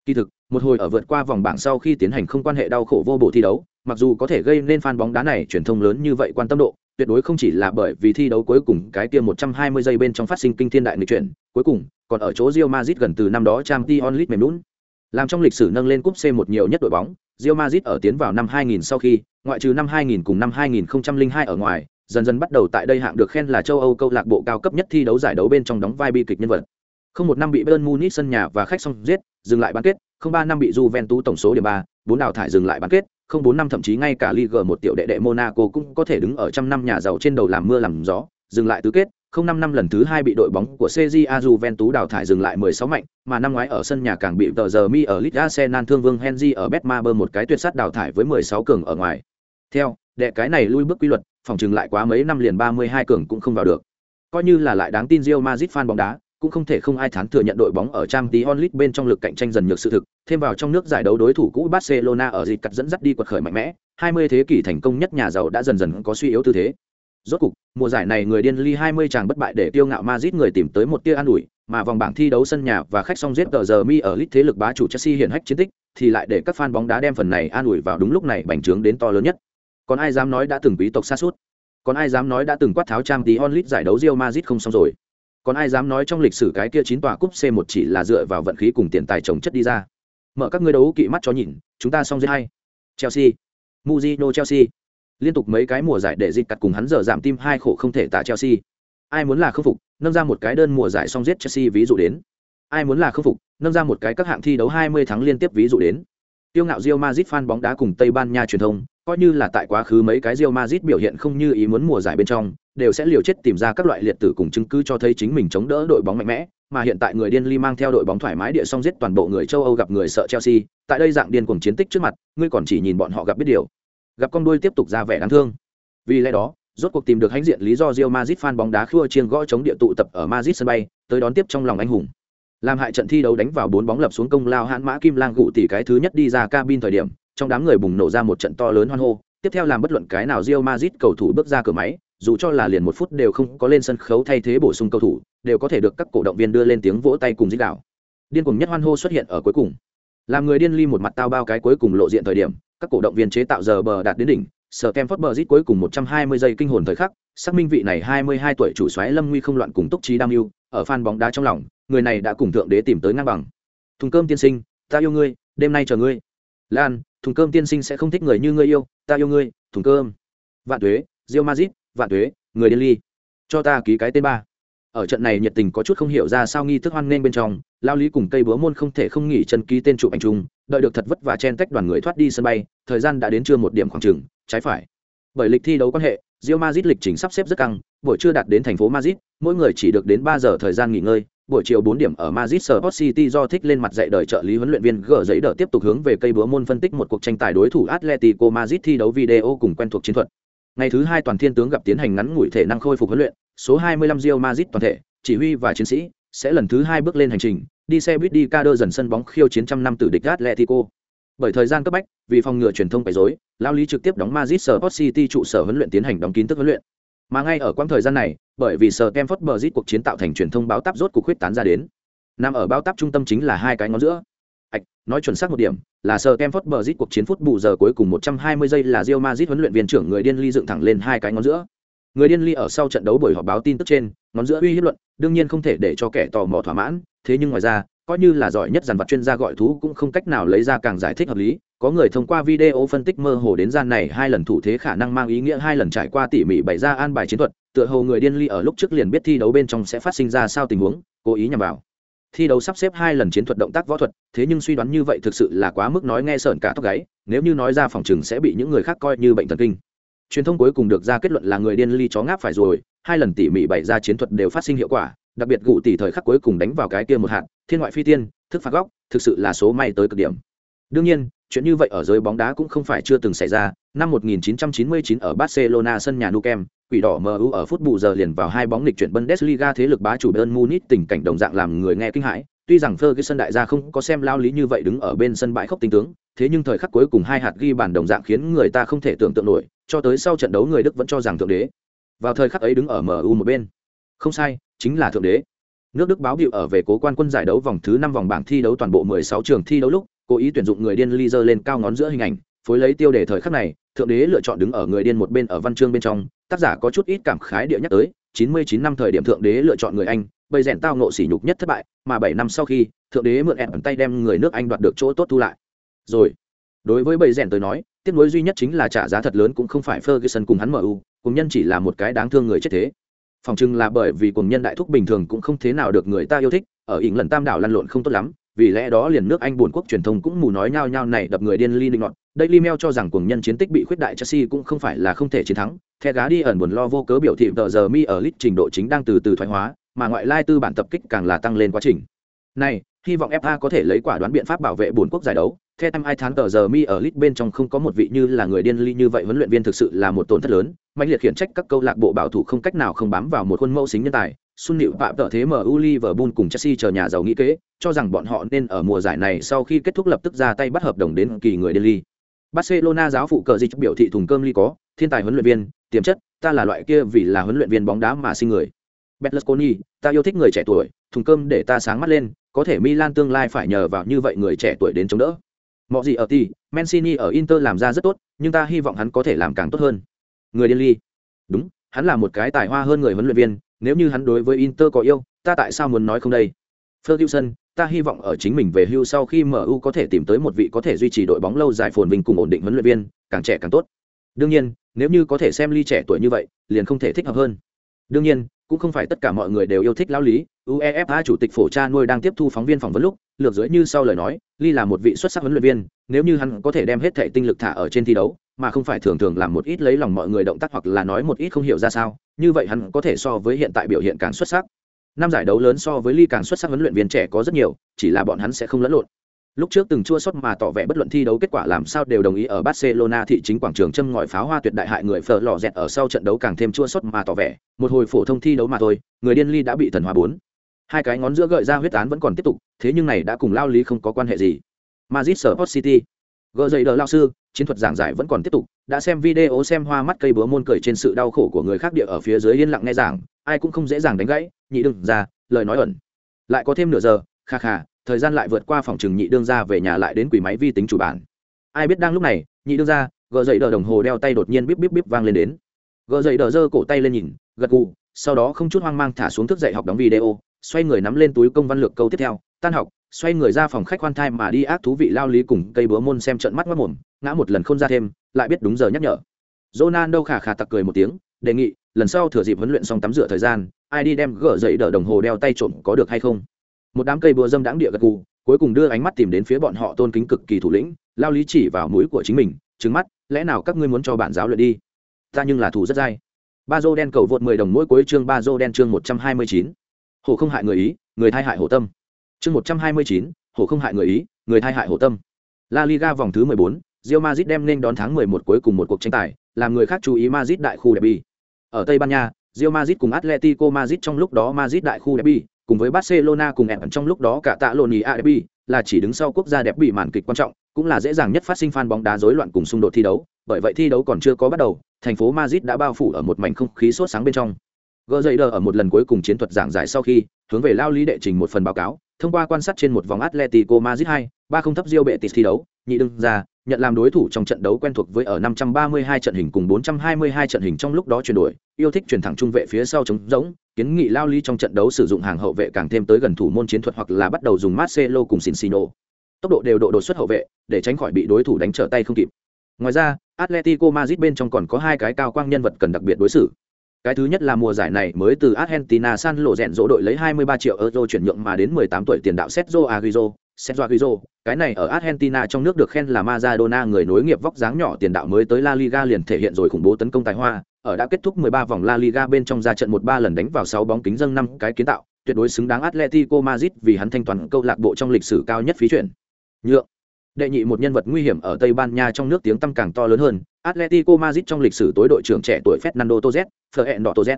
Kỳ thực, một hồi ở vượt qua vòng bảng sau khi tiến hành không quan hệ đau khổ vô bộ thi đấu, mặc dù có thể gây nên fan bóng đá này truyền thông lớn như vậy quan tâm độ, tuyệt đối không chỉ là bởi vì thi đấu cuối cùng cái kia 120 giây bên trong phát sinh kinh thiên đại nghịch chuyển, cuối cùng còn ở chỗ Real Madrid gần từ năm đó Champions League mềm nhũn. Làm trong lịch sử nâng lên cúp C1 nhiều nhất đội bóng, Real Madrid ở tiến vào năm 2000 sau khi, ngoại trừ năm 2000 cùng năm 2002 ở ngoài, dần dần bắt đầu tại đây hạng được khen là châu Âu câu lạc bộ cao cấp nhất thi đấu giải đấu bên trong đóng vai bi kịch nhân vật. Không một năm bị Bayern Munich sân nhà và khách xong giết, dừng lại bán kết, không ba năm bị Juventus tổng số điểm ba, bốn đào thải dừng lại bán kết, không bốn năm thậm chí ngay cả Ligue một tiểu đệ đệ Monaco cũng có thể đứng ở trăm năm nhà giàu trên đầu làm mưa làm gió, dừng lại tứ kết, không năm năm lần thứ hai bị đội bóng của CJA Juventus đào thải dừng lại 16 mạnh, mà năm ngoái ở sân nhà càng bị tờ giờ mi ở Leeds Arsenal thương vương Henry ở Betmaber một cái tuyệt sát đào thải với 16 cường ở ngoài. Theo, đệ cái này lui bước quy luật, phòng trừng lại quá mấy năm liền 32 cường cũng không vào được. Coi như là lại đáng tin Real Madrid fan bóng đá, cũng không thể không ai thán thừa nhận đội bóng ở Champions League bên trong lực cạnh tranh dần nhược sự thực, thêm vào trong nước giải đấu đối thủ cũ Barcelona ở dịp cắt dẫn dắt đi quật khởi mạnh mẽ, 20 thế kỷ thành công nhất nhà giàu đã dần dần có suy yếu tư thế. Rốt cục, mùa giải này người điên ly 20 chàng bất bại để tiêu ngạo Madrid người tìm tới một tia an ủi, mà vòng bảng thi đấu sân nhà và khách song giết tờ giờ mi ở lít thế lực bá chủ Chelsea hiện hách chiến tích, thì lại để các fan bóng đá đem phần này an ủi vào đúng lúc này bành trướng đến to lớn nhất. Còn ai dám nói đã từng quý tộc xa suốt? Còn ai dám nói đã từng quát tháo trang tí onlit giải đấu Real Madrid không xong rồi? Còn ai dám nói trong lịch sử cái kia chín tòa cúp C1 chỉ là dựa vào vận khí cùng tiền tài trồng chất đi ra? Mở các ngươi đấu kỵ mắt cho nhìn, chúng ta xong giết hay. Chelsea, Mourinho Chelsea liên tục mấy cái mùa giải để dịch cắt cùng hắn giờ giảm tim hai khổ không thể tả Chelsea. Ai muốn là khâm phục, nâng ra một cái đơn mùa giải xong giết Chelsea ví dụ đến. Ai muốn là khâm phục, nâng ra một cái các hạng thi đấu 20 tháng liên tiếp ví dụ đến. Tiêu ngạo Real Madrid fan bóng đá cùng Tây Ban Nha truyền thông, coi như là tại quá khứ mấy cái Real Madrid biểu hiện không như ý muốn mùa giải bên trong, đều sẽ liều chết tìm ra các loại liệt tử cùng chứng cứ cho thấy chính mình chống đỡ đội bóng mạnh mẽ, mà hiện tại người điên ly mang theo đội bóng thoải mái địa song giết toàn bộ người châu Âu gặp người sợ Chelsea, tại đây dạng điên cuồng chiến tích trước mặt, ngươi còn chỉ nhìn bọn họ gặp biết điều. Gặp con đuôi tiếp tục ra vẻ đáng thương. Vì lẽ đó, rốt cuộc tìm được hãnh diện lý do Real Madrid fan bóng đá khua chiêng gõ chống địa tụ tập ở Madrid sân bay, tới đón tiếp trong lòng anh hùng. Làm hại trận thi đấu đánh vào bốn bóng lập xuống công lao hãn mã kim lang gụ tỷ cái thứ nhất đi ra cabin thời điểm, trong đám người bùng nổ ra một trận to lớn hoan hô, tiếp theo làm bất luận cái nào Real Madrid cầu thủ bước ra cửa máy, dù cho là liền một phút đều không có lên sân khấu thay thế bổ sung cầu thủ, đều có thể được các cổ động viên đưa lên tiếng vỗ tay cùng dích đạo. Điên cuồng nhất hoan hô xuất hiện ở cuối cùng. Làm người điên ly một mặt tao bao cái cuối cùng lộ diện thời điểm, các cổ động viên chế tạo giờ bờ đạt đến đỉnh, sở kem phớt bờ rít cuối cùng 120 giây kinh hồn thời khắc, xác minh vị này 22 tuổi chủ soái Lâm Nguy không loạn cùng túc trí đam yêu, ở fan bóng đá trong lòng, người này đã cùng thượng đế tìm tới ngang bằng. Thùng cơm tiên sinh, ta yêu ngươi, đêm nay chờ ngươi. Lan, thùng cơm tiên sinh sẽ không thích người như ngươi yêu, ta yêu ngươi, thùng cơm. Vạn tuế, rio Madrid, vạn tuế, người điên ly. Cho ta ký cái tên ba. Ở trận này nhiệt tình có chút không hiểu ra sao nghi thức hoan nên bên trong, lao lý cùng cây búa môn không thể không nghỉ chân ký tên chụp ảnh chung, đợi được thật vất vả chen tách đoàn người thoát đi sân bay, thời gian đã đến trưa một điểm khoảng trừng trái phải. Bởi lịch thi đấu quan hệ, Real Madrid lịch trình sắp xếp rất căng, buổi trưa đạt đến thành phố Madrid, mỗi người chỉ được đến ba giờ thời gian nghỉ ngơi, buổi chiều bốn điểm ở Madrid Sport City do thích lên mặt dạy đời trợ lý huấn luyện viên gỡ giấy đỡ tiếp tục hướng về cây búa môn phân tích một cuộc tranh tài đối thủ Atletico Madrid thi đấu video cùng quen thuộc chiến thuật. Ngày thứ hai toàn thiên tướng gặp tiến hành ngắn ngủi thể năng khôi phục huấn luyện, số 25 Real Madrid toàn thể, chỉ huy và chiến sĩ sẽ lần thứ hai bước lên hành trình, đi xe buýt đi ca đơ dần sân bóng khiêu chiến trăm năm tử địch Atletico. Bởi thời gian cấp bách, vì phòng ngừa truyền thông quấy rối, lao lý trực tiếp đóng Madrid Sport City trụ sở huấn luyện tiến hành đóng kín thức huấn luyện. Mà ngay ở quãng thời gian này, bởi vì sở Kemford Bridge cuộc chiến tạo thành truyền thông báo táp rốt cục huyết tán ra đến. Nằm ở báo táp trung tâm chính là hai cái ngón giữa. Ảch, nói chuẩn xác một điểm, là sở Kemford Bridge cuộc chiến phút bù giờ cuối cùng 120 giây là Real Madrid huấn luyện viên trưởng người điên ly dựng thẳng lên hai cái ngón giữa người điên ly ở sau trận đấu buổi họp báo tin tức trên, ngón giữa uy hiếp luận, đương nhiên không thể để cho kẻ tò mò thỏa mãn, thế nhưng ngoài ra, coi như là giỏi nhất dàn vật chuyên gia gọi thú cũng không cách nào lấy ra càng giải thích hợp lý, có người thông qua video phân tích mơ hồ đến gian này hai lần thủ thế khả năng mang ý nghĩa hai lần trải qua tỉ mỉ bày ra an bài chiến thuật, tựa hồ người điên ly ở lúc trước liền biết thi đấu bên trong sẽ phát sinh ra sao tình huống, cố ý nhằm vào. Thi đấu sắp xếp hai lần chiến thuật động tác võ thuật, thế nhưng suy đoán như vậy thực sự là quá mức nói nghe sợn cả tóc gáy, nếu như nói ra phòng chừng sẽ bị những người khác coi như bệnh thần kinh truyền thông cuối cùng được ra kết luận là người điên ly chó ngáp phải rồi, hai lần tỉ mỉ bày ra chiến thuật đều phát sinh hiệu quả, đặc biệt gụ tỉ thời khắc cuối cùng đánh vào cái kia một hạt, thiên ngoại phi tiên, thức phạt góc, thực sự là số may tới cực điểm. Đương nhiên, chuyện như vậy ở giới bóng đá cũng không phải chưa từng xảy ra, năm 1999 ở barcelona sân nhà nou camp quỷ đỏ mu ở phút bù giờ liền vào hai bóng lịch chuyển bundesliga thế lực bá chủ bayern munich tình cảnh đồng dạng làm người nghe kinh hãi tuy rằng Ferguson đại gia không có xem lao lý như vậy đứng ở bên sân bãi khóc tinh tướng, thế nhưng thời khắc cuối cùng hai hạt ghi bàn đồng dạng khiến người ta không thể tưởng tượng nổi, cho tới sau trận đấu người Đức vẫn cho rằng thượng đế. Vào thời khắc ấy đứng ở MU một bên. Không sai, chính là thượng đế. Nước Đức báo biểu ở về cố quan quân giải đấu vòng thứ năm vòng bảng thi đấu toàn bộ 16 trường thi đấu lúc, cố ý tuyển dụng người điên Lizer lên cao ngón giữa hình ảnh, phối lấy tiêu đề thời khắc này, thượng đế lựa chọn đứng ở người điên một bên ở văn chương bên trong, tác giả có chút ít cảm khái địa nhắc tới, 99 năm thời điểm thượng đế lựa chọn người Anh, bầy rèn tao nộ sỉ nhục nhất thất bại, mà bảy năm sau khi, thượng đế mượn ẩn tay đem người nước Anh đoạt được chỗ tốt thu lại. Rồi, đối với bầy rèn tới nói, tiếc nuối duy nhất chính là trả giá thật lớn cũng không phải Ferguson cùng hắn MU, cùng nhân chỉ là một cái đáng thương người chết thế phòng chừng là bởi vì cùng nhân đại thúc bình thường cũng không thế nào được người ta yêu thích ở ỉng lần tam đảo lăn lộn không tốt lắm vì lẽ đó liền nước anh buồn quốc truyền thông cũng mù nói nhao nhao này đập người điên ly định ngọt đây li meo cho rằng cùng nhân chiến tích bị khuyết đại chelsea cũng không phải là không thể chiến thắng the gá đi ẩn buồn lo vô cớ biểu thị tờ giờ mi ở lit trình độ chính đang từ từ thoái hóa mà ngoại lai tư bản tập kích càng là tăng lên quá trình này hy vọng fa có thể lấy quả đoán biện pháp bảo vệ bốn quốc giải đấu theo thăm ai tháng tờ giờ mi ở lit bên trong không có một vị như là người điên ly như vậy huấn luyện viên thực sự là một tổn thất lớn mạnh liệt khiển trách các câu lạc bộ bảo thủ không cách nào không bám vào một khuôn mẫu xính nhân tài Xuân Nịu Phạm tợ thế MU Liverpool cùng Chelsea chờ nhà giàu nghĩ kế, cho rằng bọn họ nên ở mùa giải này sau khi kết thúc lập tức ra tay bắt hợp đồng đến kỳ người Delhi. Barcelona giáo phụ cờ dịch biểu thị thùng cơm ly có, thiên tài huấn luyện viên, tiềm chất, ta là loại kia vì là huấn luyện viên bóng đá mà sinh người. Berlusconi, ta yêu thích người trẻ tuổi, thùng cơm để ta sáng mắt lên, có thể Milan tương lai phải nhờ vào như vậy người trẻ tuổi đến chống đỡ. Mọi gì ở thì, Mancini ở Inter làm ra rất tốt, nhưng ta hy vọng hắn có thể làm càng tốt hơn. Người điên ly. Đúng, hắn là một cái tài hoa hơn người huấn luyện viên, nếu như hắn đối với Inter có yêu, ta tại sao muốn nói không đây? Ferguson, ta hy vọng ở chính mình về hưu sau khi MU có thể tìm tới một vị có thể duy trì đội bóng lâu dài phồn vinh cùng ổn định huấn luyện viên, càng trẻ càng tốt. Đương nhiên, nếu như có thể xem ly trẻ tuổi như vậy, liền không thể thích hợp hơn. Đương nhiên, cũng không phải tất cả mọi người đều yêu thích lão lý. UEFA chủ tịch phổ cha nuôi đang tiếp thu phóng viên phỏng vấn lúc, lược dưới như sau lời nói, Ly là một vị xuất sắc huấn luyện viên, nếu như hắn có thể đem hết thể tinh lực thả ở trên thi đấu, mà không phải thường thường làm một ít lấy lòng mọi người động tác hoặc là nói một ít không hiểu ra sao, như vậy hắn có thể so với hiện tại biểu hiện càng xuất sắc năm giải đấu lớn so với ly càng xuất sắc huấn luyện viên trẻ có rất nhiều chỉ là bọn hắn sẽ không lẫn lộn lúc trước từng chua sót mà tỏ vẻ bất luận thi đấu kết quả làm sao đều đồng ý ở barcelona thị chính quảng trường châm ngòi pháo hoa tuyệt đại hại người phở lò dẹt ở sau trận đấu càng thêm chua sót mà tỏ vẻ, một hồi phổ thông thi đấu mà thôi, người điên ly đã bị thần hóa bốn. Hai cái ngón giữa gợi ra huyết án vẫn còn tiếp tục, thế nhưng này đã cùng lao lý không có quan hệ gì. Madrid Sport City, gỡ dậy đờ lao sư, chiến thuật giảng giải vẫn còn tiếp tục, đã xem video xem hoa mắt cây búa môn cười trên sự đau khổ của người khác địa ở phía dưới yên lặng nghe giảng, ai cũng không dễ dàng đánh gãy, nhị đừng ra, lời nói ẩn. Lại có thêm nửa giờ, kha kha thời gian lại vượt qua phòng trừng nhị đương ra về nhà lại đến quỷ máy vi tính chủ bản. Ai biết đang lúc này, nhị đương ra gờ dậy đờ đồng hồ đeo tay đột nhiên bíp bíp bíp vang lên đến. Gờ dậy đờ giơ cổ tay lên nhìn, gật gù, sau đó không chút hoang mang thả xuống thức dậy học đóng video, xoay người nắm lên túi công văn lược câu tiếp theo, tan học, xoay người ra phòng khách khoan thai mà đi ác thú vị lao lý cùng cây búa môn xem trận mắt mất mồm ngã một lần không ra thêm, lại biết đúng giờ nhắc nhở. Ronaldo khả khả tặc cười một tiếng, đề nghị, lần sau thừa dịp huấn luyện xong tắm rửa thời gian, ai đi đem gỡ dậy đỡ đồng hồ đeo tay trộm có được hay không? Một đám cây búa dâm đãng địa gật cù cuối cùng đưa ánh mắt tìm đến phía bọn họ tôn kính cực kỳ thủ lĩnh, lao lý chỉ vào mũi của chính mình trứng mắt, lẽ nào các ngươi muốn cho bản giáo luyện đi? Ta nhưng là thủ rất dai. Ba dô đen cầu vượt mười đồng mỗi cuối chương, ba dô đen chương một trăm hai mươi chín. Hồ không hại người ý, người thay hại hồ tâm. Chương một trăm hai mươi chín hồ không hại người ý, người thay hại hồ tâm. La liga vòng thứ mười bốn, Real Madrid đem nên đón tháng mười một cuối cùng một cuộc tranh tài, làm người khác chú ý Madrid đại khu derby. Ở tây ban nha, Real Madrid cùng Atletico Madrid trong lúc đó Madrid đại khu derby cùng với Barcelona cùng ẻn trong lúc đó cả tạ Loni derby là chỉ đứng sau quốc gia đẹp bị màn kịch quan trọng cũng là dễ dàng nhất phát sinh fan bóng đá rối loạn cùng xung đột thi đấu. Bởi vậy thi đấu còn chưa có bắt đầu thành phố Madrid đã bao phủ ở một mảnh không khí sốt sáng bên trong. Gỡ dậy đờ ở một lần cuối cùng chiến thuật giảng giải sau khi hướng về lao lý đệ trình một phần báo cáo thông qua quan sát trên một vòng atletico madrid hai ba không thấp diêu bệ tịt thi đấu nhị đương ra nhận làm đối thủ trong trận đấu quen thuộc với ở 532 trận hình cùng 422 trận hình trong lúc đó chuyển đổi, yêu thích chuyển thẳng trung vệ phía sau chống giống, kiến nghị lao lý trong trận đấu sử dụng hàng hậu vệ càng thêm tới gần thủ môn chiến thuật hoặc là bắt đầu dùng Marcelo cùng Cincino. Tốc độ đều độ đột xuất hậu vệ, để tránh khỏi bị đối thủ đánh trở tay không kịp. Ngoài ra, Atletico Madrid bên trong còn có hai cái cao quang nhân vật cần đặc biệt đối xử. Cái thứ nhất là mùa giải này mới từ Argentina San lộ rèn dỗ đội lấy 23 triệu euro chuyển nhượng mà đến 18 tuổi tiền đạo Sergio Aguero, Sergio Aguero, cái này ở Argentina trong nước được khen là Maradona người nối nghiệp vóc dáng nhỏ tiền đạo mới tới La Liga liền thể hiện rồi khủng bố tấn công tài hoa, ở đã kết thúc 13 vòng La Liga bên trong ra trận một ba lần đánh vào 6 bóng kính dâng năm cái kiến tạo, tuyệt đối xứng đáng Atletico Madrid vì hắn thanh toàn câu lạc bộ trong lịch sử cao nhất phí chuyển. Nhượng. Đệ nhị một nhân vật nguy hiểm ở Tây Ban Nha trong nước tiếng tăm càng to lớn hơn, Atletico Madrid trong lịch sử tối đội trưởng trẻ tuổi Fernando Torres, Florentino Torres.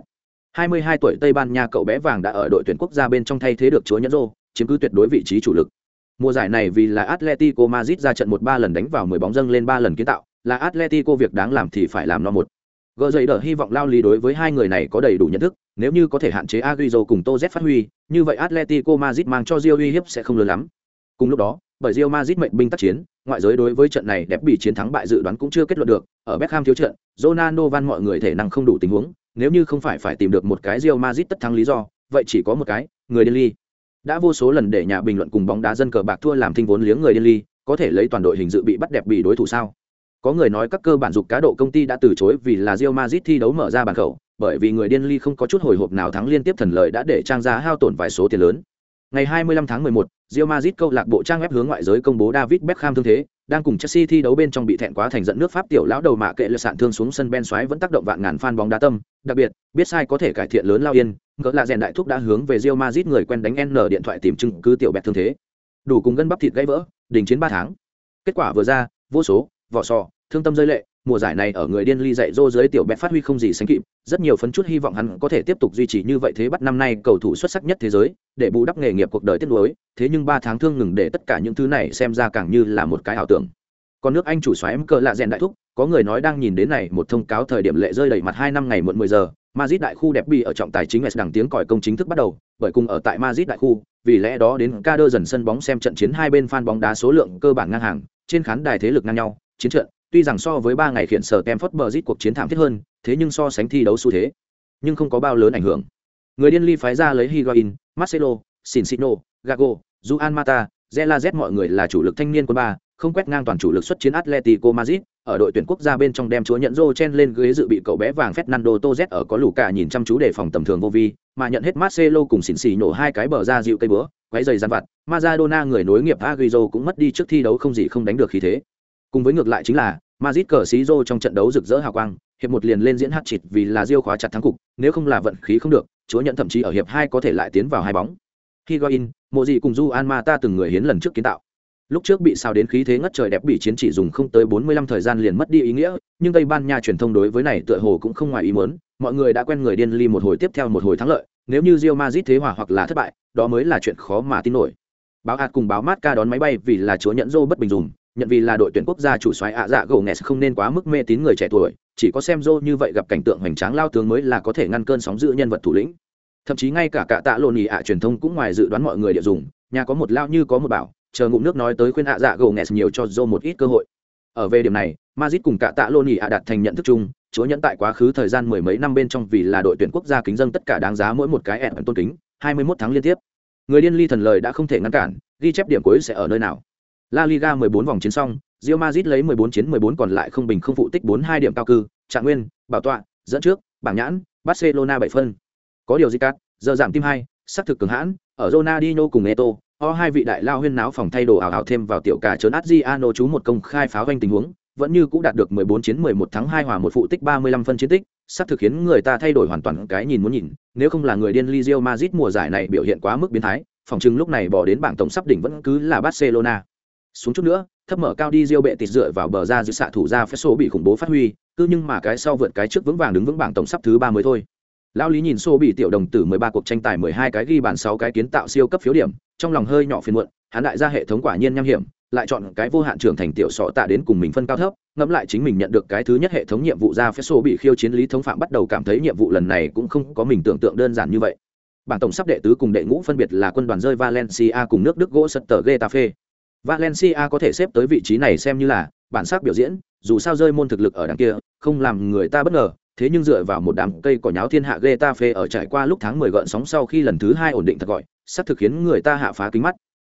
22 tuổi Tây Ban Nha cậu bé vàng đã ở đội tuyển quốc gia bên trong thay thế được chúa nhẫn rô, chiếm cứ tuyệt đối vị trí chủ lực. Mùa giải này vì là Atletico Madrid ra trận một ba lần đánh vào 10 bóng dâng lên 3 lần kiến tạo, là Atletico việc đáng làm thì phải làm nó một. Gờ dậy đỡ hy vọng lao lý đối với hai người này có đầy đủ nhận thức, nếu như có thể hạn chế Agüero cùng Toz phát huy, như vậy Atletico Madrid mang cho Real uy hiếp sẽ không lớn lắm. Cùng lúc đó, bởi Real Madrid mệnh binh tác chiến, ngoại giới đối với trận này đẹp bị chiến thắng bại dự đoán cũng chưa kết luận được, ở Beckham thiếu trận, Ronaldo van mọi người thể năng không đủ tình huống, nếu như không phải phải tìm được một cái Real Madrid tất thắng lý do, vậy chỉ có một cái, người Delhi. Đã vô số lần để nhà bình luận cùng bóng đá dân cờ bạc thua làm thinh vốn liếng người Delhi, có thể lấy toàn đội hình dự bị bắt đẹp bị đối thủ sao? Có người nói các cơ bản dục cá độ công ty đã từ chối vì là Real Madrid thi đấu mở ra bàn khẩu, bởi vì người điên ly không có chút hồi hộp nào thắng liên tiếp thần lợi đã để trang giá hao tổn vài số tiền lớn. Ngày 25 tháng 11, Real Madrid câu lạc bộ trang web hướng ngoại giới công bố David Beckham thương thế, đang cùng Chelsea thi đấu bên trong bị thẹn quá thành giận nước Pháp tiểu lão đầu mạ kệ lựa sạn thương xuống sân Ben xoáy vẫn tác động vạn ngàn fan bóng đá tâm, đặc biệt, biết sai có thể cải thiện lớn lao yên, ngỡ là rèn đại thúc đã hướng về Real Madrid người quen đánh N điện thoại tìm chứng cứ tiểu bẹt thương thế. Đủ cùng gân bắp thịt gãy vỡ, đình chiến 3 tháng. Kết quả vừa ra, vô số, vỏ sò, thương tâm rơi lệ, mùa giải này ở người điên ly dạy dô dưới tiểu bẹt phát huy không gì sánh kịp, rất nhiều phấn chút hy vọng hắn có thể tiếp tục duy trì như vậy thế bắt năm nay cầu thủ xuất sắc nhất thế giới, để bù đắp nghề nghiệp cuộc đời tiết lối, thế nhưng 3 tháng thương ngừng để tất cả những thứ này xem ra càng như là một cái ảo tưởng. Còn nước anh chủ xoáy em cờ lạ rèn đại thúc có người nói đang nhìn đến này một thông cáo thời điểm lệ rơi đầy mặt hai năm ngày muộn mười giờ Madrid đại khu đẹp bị ở trọng tài chính S đằng tiếng còi công chính thức bắt đầu, bởi cùng ở tại Madrid đại khu, vì lẽ đó đến ca đơ dần sân bóng xem trận chiến hai bên fan bóng đá số lượng cơ bản ngang hàng, trên khán đài thế lực ngang nhau, chiến trận, tuy rằng so với ba ngày khiển sở Stamford Bridge cuộc chiến thảm thiết hơn, thế nhưng so sánh thi đấu xu thế, nhưng không có bao lớn ảnh hưởng. Người điên ly phái ra lấy Higuain, Marcelo, sinsino Gago, Juan Mata, Zela Z mọi người là chủ lực thanh niên quân ba, không quét ngang toàn chủ lực xuất chiến Atletico Madrid, ở đội tuyển quốc gia bên trong đem chúa nhận rô chen lên ghế dự bị cậu bé vàng Fernando toz ở có lũ cả nhìn chăm chú đề phòng tầm thường vô vi, mà nhận hết Marcelo cùng xỉn xỉ nổ hai cái bờ ra dịu cây búa, quấy giày gian vặt, Maradona người nối nghiệp Agüero cũng mất đi trước thi đấu không gì không đánh được khí thế. Cùng với ngược lại chính là Madrid cờ xí rô trong trận đấu rực rỡ hào quang, hiệp một liền lên diễn hát chịt vì là diêu khóa chặt thắng cục, nếu không là vận khí không được, chúa nhận thậm chí ở hiệp hai có thể lại tiến vào hai bóng. Higuain, mộ gì cùng Juan ta từng người hiến lần trước kiến tạo lúc trước bị sao đến khí thế ngất trời đẹp bị chiến chỉ dùng không tới 45 thời gian liền mất đi ý nghĩa nhưng tây ban nha truyền thông đối với này tựa hồ cũng không ngoài ý muốn mọi người đã quen người điên ly một hồi tiếp theo một hồi thắng lợi nếu như Real Madrid thế hòa hoặc là thất bại đó mới là chuyện khó mà tin nổi báo hạt cùng báo mát ca đón máy bay vì là chúa nhận rô bất bình dùng nhận vì là đội tuyển quốc gia chủ soái ạ dạ gỗ nghẹt không nên quá mức mê tín người trẻ tuổi, chỉ có xem dô như vậy gặp cảnh tượng hoành tráng lao tướng mới là có thể ngăn cơn sóng giữ nhân vật thủ lĩnh. Thậm chí ngay cả cả tạ lộn ì ạ truyền thông cũng ngoài dự đoán mọi người địa dùng, nhà có một lao như có một bảo, chờ ngụm nước nói tới khuyên ạ dạ gỗ nghẹt nhiều cho dô một ít cơ hội. Ở về điểm này mazit cùng cả tạ lô ì ạ đạt thành nhận thức chung, chúa nhẫn tại quá khứ thời gian mười mấy năm bên trong vì là đội tuyển quốc gia kính dân tất cả đáng giá mỗi một cái ẹn tôn kính, hai mươi 21 tháng liên tiếp. Người điên ly thần lời đã không thể ngăn cản, ghi chép điểm cuối sẽ ở nơi nào? La liga mười bốn vòng chiến xong Real Madrid lấy mười bốn chiến mười bốn còn lại không bình không phụ tích bốn hai điểm cao cư, Trạng Nguyên, Bảo Tọa, dẫn trước, bảng nhãn, Barcelona bảy phân. Có điều gì cát, giờ giảm tim hai, sắc thực cường hãn, ở Ronaldinho cùng Eto, o hai vị đại lao huyên náo phòng thay đồ ảo ảo thêm vào tiểu cả trớn Adriano chú một công khai pháo vanh tình huống, vẫn như cũng đạt được 14 chiến 11 thắng 2 hòa một phụ tích 35 phân chiến tích, sắp thực khiến người ta thay đổi hoàn toàn cái nhìn muốn nhìn, nếu không là người điên Real Madrid mùa giải này biểu hiện quá mức biến thái, phòng trưng lúc này bỏ đến bảng tổng sắp đỉnh vẫn cứ là Barcelona. Xuống chút nữa, thấp mở cao đi diêu bệ tịt dựa vào bờ ra giữ xạ thủ ra phép số bị khủng bố phát huy, cứ nhưng mà cái sau vượt cái trước vững vàng đứng vững bảng tổng sắp thứ ba mới thôi. Lão Lý nhìn xô bị tiểu đồng tử 13 cuộc tranh tài 12 cái ghi bàn sáu cái kiến tạo siêu cấp phiếu điểm, trong lòng hơi nhỏ phiền muộn, hắn đại ra hệ thống quả nhiên nham hiểm, lại chọn cái vô hạn trưởng thành tiểu sọ tạ đến cùng mình phân cao thấp, ngẫm lại chính mình nhận được cái thứ nhất hệ thống nhiệm vụ ra phép số bị khiêu chiến lý thống phạm bắt đầu cảm thấy nhiệm vụ lần này cũng không có mình tưởng tượng đơn giản như vậy. Bảng tổng sắp đệ tứ cùng đệ ngũ phân biệt là quân đoàn rơi Valencia cùng nước Đức gỗ sật tờ Getafe. Valencia có thể xếp tới vị trí này xem như là bản sắc biểu diễn dù sao rơi môn thực lực ở đằng kia không làm người ta bất ngờ thế nhưng dựa vào một đám cây cỏ nháo thiên hạ Getafe ở trải qua lúc tháng 10 gợn sóng sau khi lần thứ hai ổn định thật gọi, sắp thực khiến người ta hạ phá kính mắt.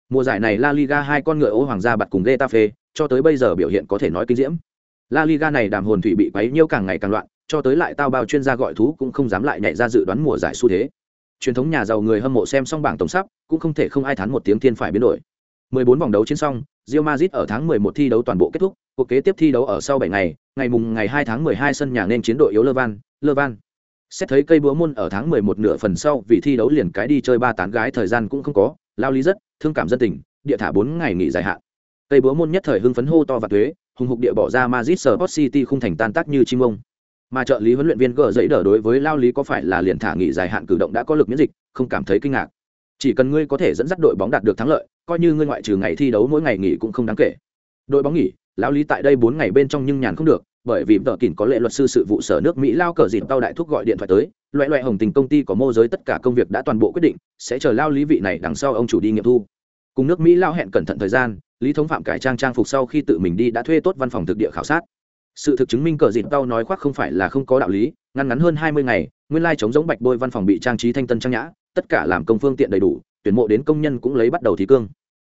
Mùa giải này La Liga hai con ngựa ô hoàng gia bật cùng Getafe, cho tới bây giờ biểu hiện có thể nói kinh diễm. La Liga này đàm hồn thủy bị quấy nhiêu càng ngày càng loạn, cho tới lại tao bao chuyên gia gọi thú cũng không dám lại nhảy ra dự đoán mùa giải xu thế. Truyền thống nhà giàu người hâm mộ xem xong bảng tổng sắp, cũng không thể không ai thán một tiếng thiên phải biến đổi. 14 vòng đấu chiến xong, Real Madrid ở tháng 11 thi đấu toàn bộ kết thúc, cuộc kế tiếp thi đấu ở sau 7 ngày, ngày mùng ngày 2 tháng 12 sân nhà nên chiến đội yếu Levan, Levan. Xét thấy cây búa môn ở tháng 11 nửa phần sau vì thi đấu liền cái đi chơi ba tán gái thời gian cũng không có, lao lý rất, thương cảm dân tình, địa thả 4 ngày nghỉ dài hạn. Cây búa môn nhất thời hưng phấn hô to và thuế, hùng hục địa bỏ ra Madrid Sport City khung thành tan tác như chim ông. Mà trợ lý huấn luyện viên gỡ giấy đỡ đối với lao lý có phải là liền thả nghỉ dài hạn cử động đã có lực miễn dịch, không cảm thấy kinh ngạc. Chỉ cần ngươi có thể dẫn dắt đội bóng đạt được thắng lợi, coi như ngươi ngoại trừ ngày thi đấu mỗi ngày nghỉ cũng không đáng kể. Đội bóng nghỉ, lão lý tại đây 4 ngày bên trong nhưng nhàn không được, bởi vì vợ kỳn có lệ luật sư sự vụ sở nước mỹ lao cờ dịp tao đại thúc gọi điện thoại tới loại loại hồng tình công ty có mô giới tất cả công việc đã toàn bộ quyết định sẽ chờ lao lý vị này đằng sau ông chủ đi nghiệm thu. Cùng nước mỹ lao hẹn cẩn thận thời gian lý thống phạm cải trang trang phục sau khi tự mình đi đã thuê tốt văn phòng thực địa khảo sát. Sự thực chứng minh cờ dịp tao nói khoác không phải là không có đạo lý ngăn ngắn hơn hai mươi ngày nguyên lai chống giống bạch bôi văn phòng bị trang trí thanh tân trang nhã tất cả làm công phương tiện đầy đủ tuyển mộ đến công nhân cũng lấy bắt đầu thí cương.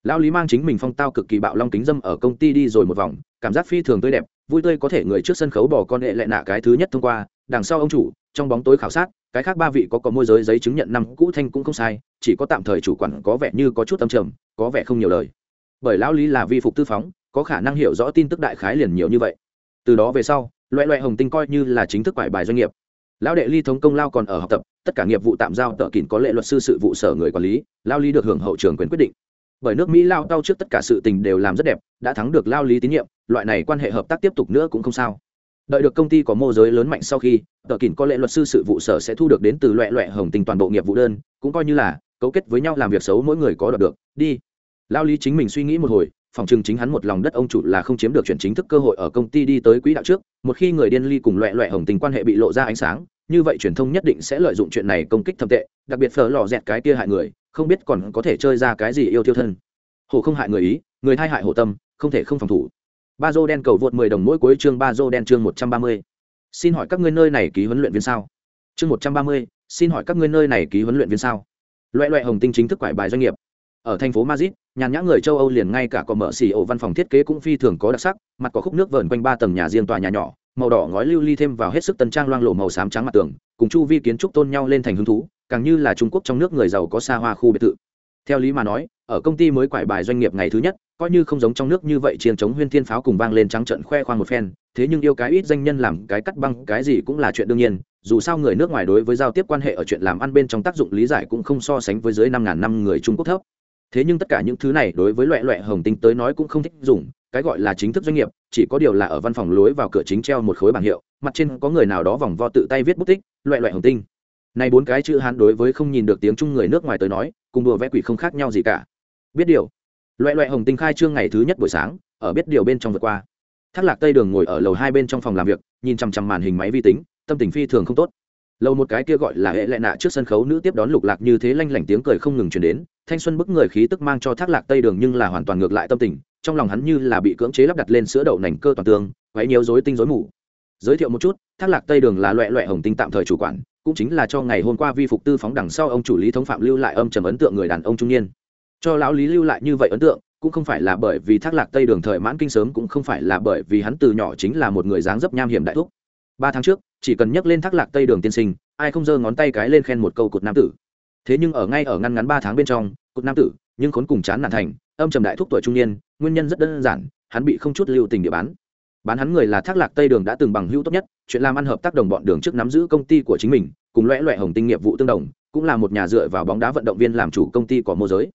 Lão lý mang chính mình phong tao cực kỳ bạo long kính dâm ở công ty đi rồi một vòng, cảm giác phi thường tươi đẹp, vui tươi có thể người trước sân khấu bỏ con hệ lại nạ cái thứ nhất thông qua, đằng sau ông chủ, trong bóng tối khảo sát, cái khác ba vị có có môi giới giấy chứng nhận năm cũ thanh cũng không sai, chỉ có tạm thời chủ quản có vẻ như có chút tâm trầm, có vẻ không nhiều lời. Bởi lão lý là vi phục tư phóng, có khả năng hiểu rõ tin tức đại khái liền nhiều như vậy. Từ đó về sau loại loại hồng tinh coi như là chính thức quải bài doanh nghiệp. Lão đệ ly thống công lao còn ở học tập, tất cả nghiệp vụ tạm giao tợ kín có lệ luật sư sự vụ sở người quản lý lao lý được hưởng hậu trường quyền quyết định bởi nước mỹ lao tao trước tất cả sự tình đều làm rất đẹp, đã thắng được lao lý tín nhiệm, loại này quan hệ hợp tác tiếp tục nữa cũng không sao. Đợi được công ty có mô giới lớn mạnh sau khi, tờ kỳn có lệ luật sư sự vụ sở sẽ thu được đến từ loại loại hồng tình toàn bộ nghiệp vụ đơn, cũng coi như là cấu kết với nhau làm việc xấu mỗi người có đoạt được. Đi. Lao lý chính mình suy nghĩ một hồi, phòng chừng chính hắn một lòng đất ông chủ là không chiếm được chuyển chính thức cơ hội ở công ty đi tới quỹ đạo trước, một khi người điên ly cùng loại loại hồng tình quan hệ bị lộ ra ánh sáng, như vậy truyền thông nhất định sẽ lợi dụng chuyện này công kích thâm tệ, đặc biệt phở lò dẹt cái kia hại người không biết còn có thể chơi ra cái gì yêu thiêu thân. Hổ không hại người ý người thay hại hổ tâm không thể không phòng thủ. Ba dô đen cầu vượt mười đồng mỗi cuối chương ba dô đen chương một trăm ba mươi. Xin hỏi các ngươi nơi này ký huấn luyện viên sao? Chương một trăm ba mươi xin hỏi các ngươi nơi này ký huấn luyện viên sao? Loại loại hồng tinh chính thức quải bài doanh nghiệp. Ở thành phố Madrid, nhàn nhã người châu Âu liền ngay cả có mở xì ổ văn phòng thiết kế cũng phi thường có đặc sắc, mặt có khúc nước vờn quanh ba tầng nhà riêng tòa nhà nhỏ, màu đỏ ngói lưu ly thêm vào hết sức tân trang loang lổ màu xám trắng mặt tường, cùng chu vi kiến trúc tôn nhau lên thành hứng thú, càng như là Trung Quốc trong nước người giàu có xa hoa khu biệt thự. Theo lý mà nói, ở công ty mới quải bài doanh nghiệp ngày thứ nhất, coi như không giống trong nước như vậy chiến chống huyên thiên pháo cùng vang lên trắng trận khoe khoang một phen thế nhưng yêu cái ít danh nhân làm cái cắt băng cái gì cũng là chuyện đương nhiên dù sao người nước ngoài đối với giao tiếp quan hệ ở chuyện làm ăn bên trong tác dụng lý giải cũng không so sánh với dưới năm ngàn năm người trung quốc thấp thế nhưng tất cả những thứ này đối với loại loại hồng tinh tới nói cũng không thích dùng cái gọi là chính thức doanh nghiệp, chỉ có điều là ở văn phòng lối vào cửa chính treo một khối bảng hiệu, mặt trên có người nào đó vòng vo tự tay viết bút tích loại loại hồng tinh. Này bốn cái chữ hán đối với không nhìn được tiếng chung người nước ngoài tới nói, cùng đùa vẽ quỷ không khác nhau gì cả. Biết điều. Loại loại hồng tinh khai trương ngày thứ nhất buổi sáng, ở biết điều bên trong vượt qua. Thác lạc tây đường ngồi ở lầu hai bên trong phòng làm việc, nhìn chằm chằm màn hình máy vi tính, tâm tình phi thường không tốt lâu một cái kia gọi là hệ lệ nạ trước sân khấu nữ tiếp đón lục lạc như thế lanh lảnh tiếng cười không ngừng chuyển đến, thanh xuân bức người khí tức mang cho thác lạc tây đường nhưng là hoàn toàn ngược lại tâm tình, trong lòng hắn như là bị cưỡng chế lắp đặt lên sữa đậu nành cơ toàn tương, quấy nhiều dối tinh dối mù. Giới thiệu một chút, thác lạc tây đường là loại loại hồng tinh tạm thời chủ quản, cũng chính là cho ngày hôm qua vi phục tư phóng đằng sau ông chủ lý thống phạm lưu lại âm trầm ấn tượng người đàn ông trung niên. Cho lão lý lưu lại như vậy ấn tượng, cũng không phải là bởi vì thác lạc tây đường thời mãn kinh sớm cũng không phải là bởi vì hắn từ nhỏ chính là một người dáng dấp nham hiểm đại thúc. Ba tháng trước chỉ cần nhắc lên thác lạc tây đường tiên sinh, ai không giơ ngón tay cái lên khen một câu cột nam tử. Thế nhưng ở ngay ở ngăn ngắn ba tháng bên trong cột nam tử, nhưng khốn cùng chán nản thành, âm trầm đại thúc tuổi trung niên, nguyên nhân rất đơn giản, hắn bị không chút lưu tình địa bán. Bán hắn người là thác lạc tây đường đã từng bằng hữu tốt nhất, chuyện làm ăn hợp tác đồng bọn đường trước nắm giữ công ty của chính mình, cùng loẹ loẹ hồng tinh nghiệp vụ tương đồng, cũng là một nhà dựa vào bóng đá vận động viên làm chủ công ty của môi giới.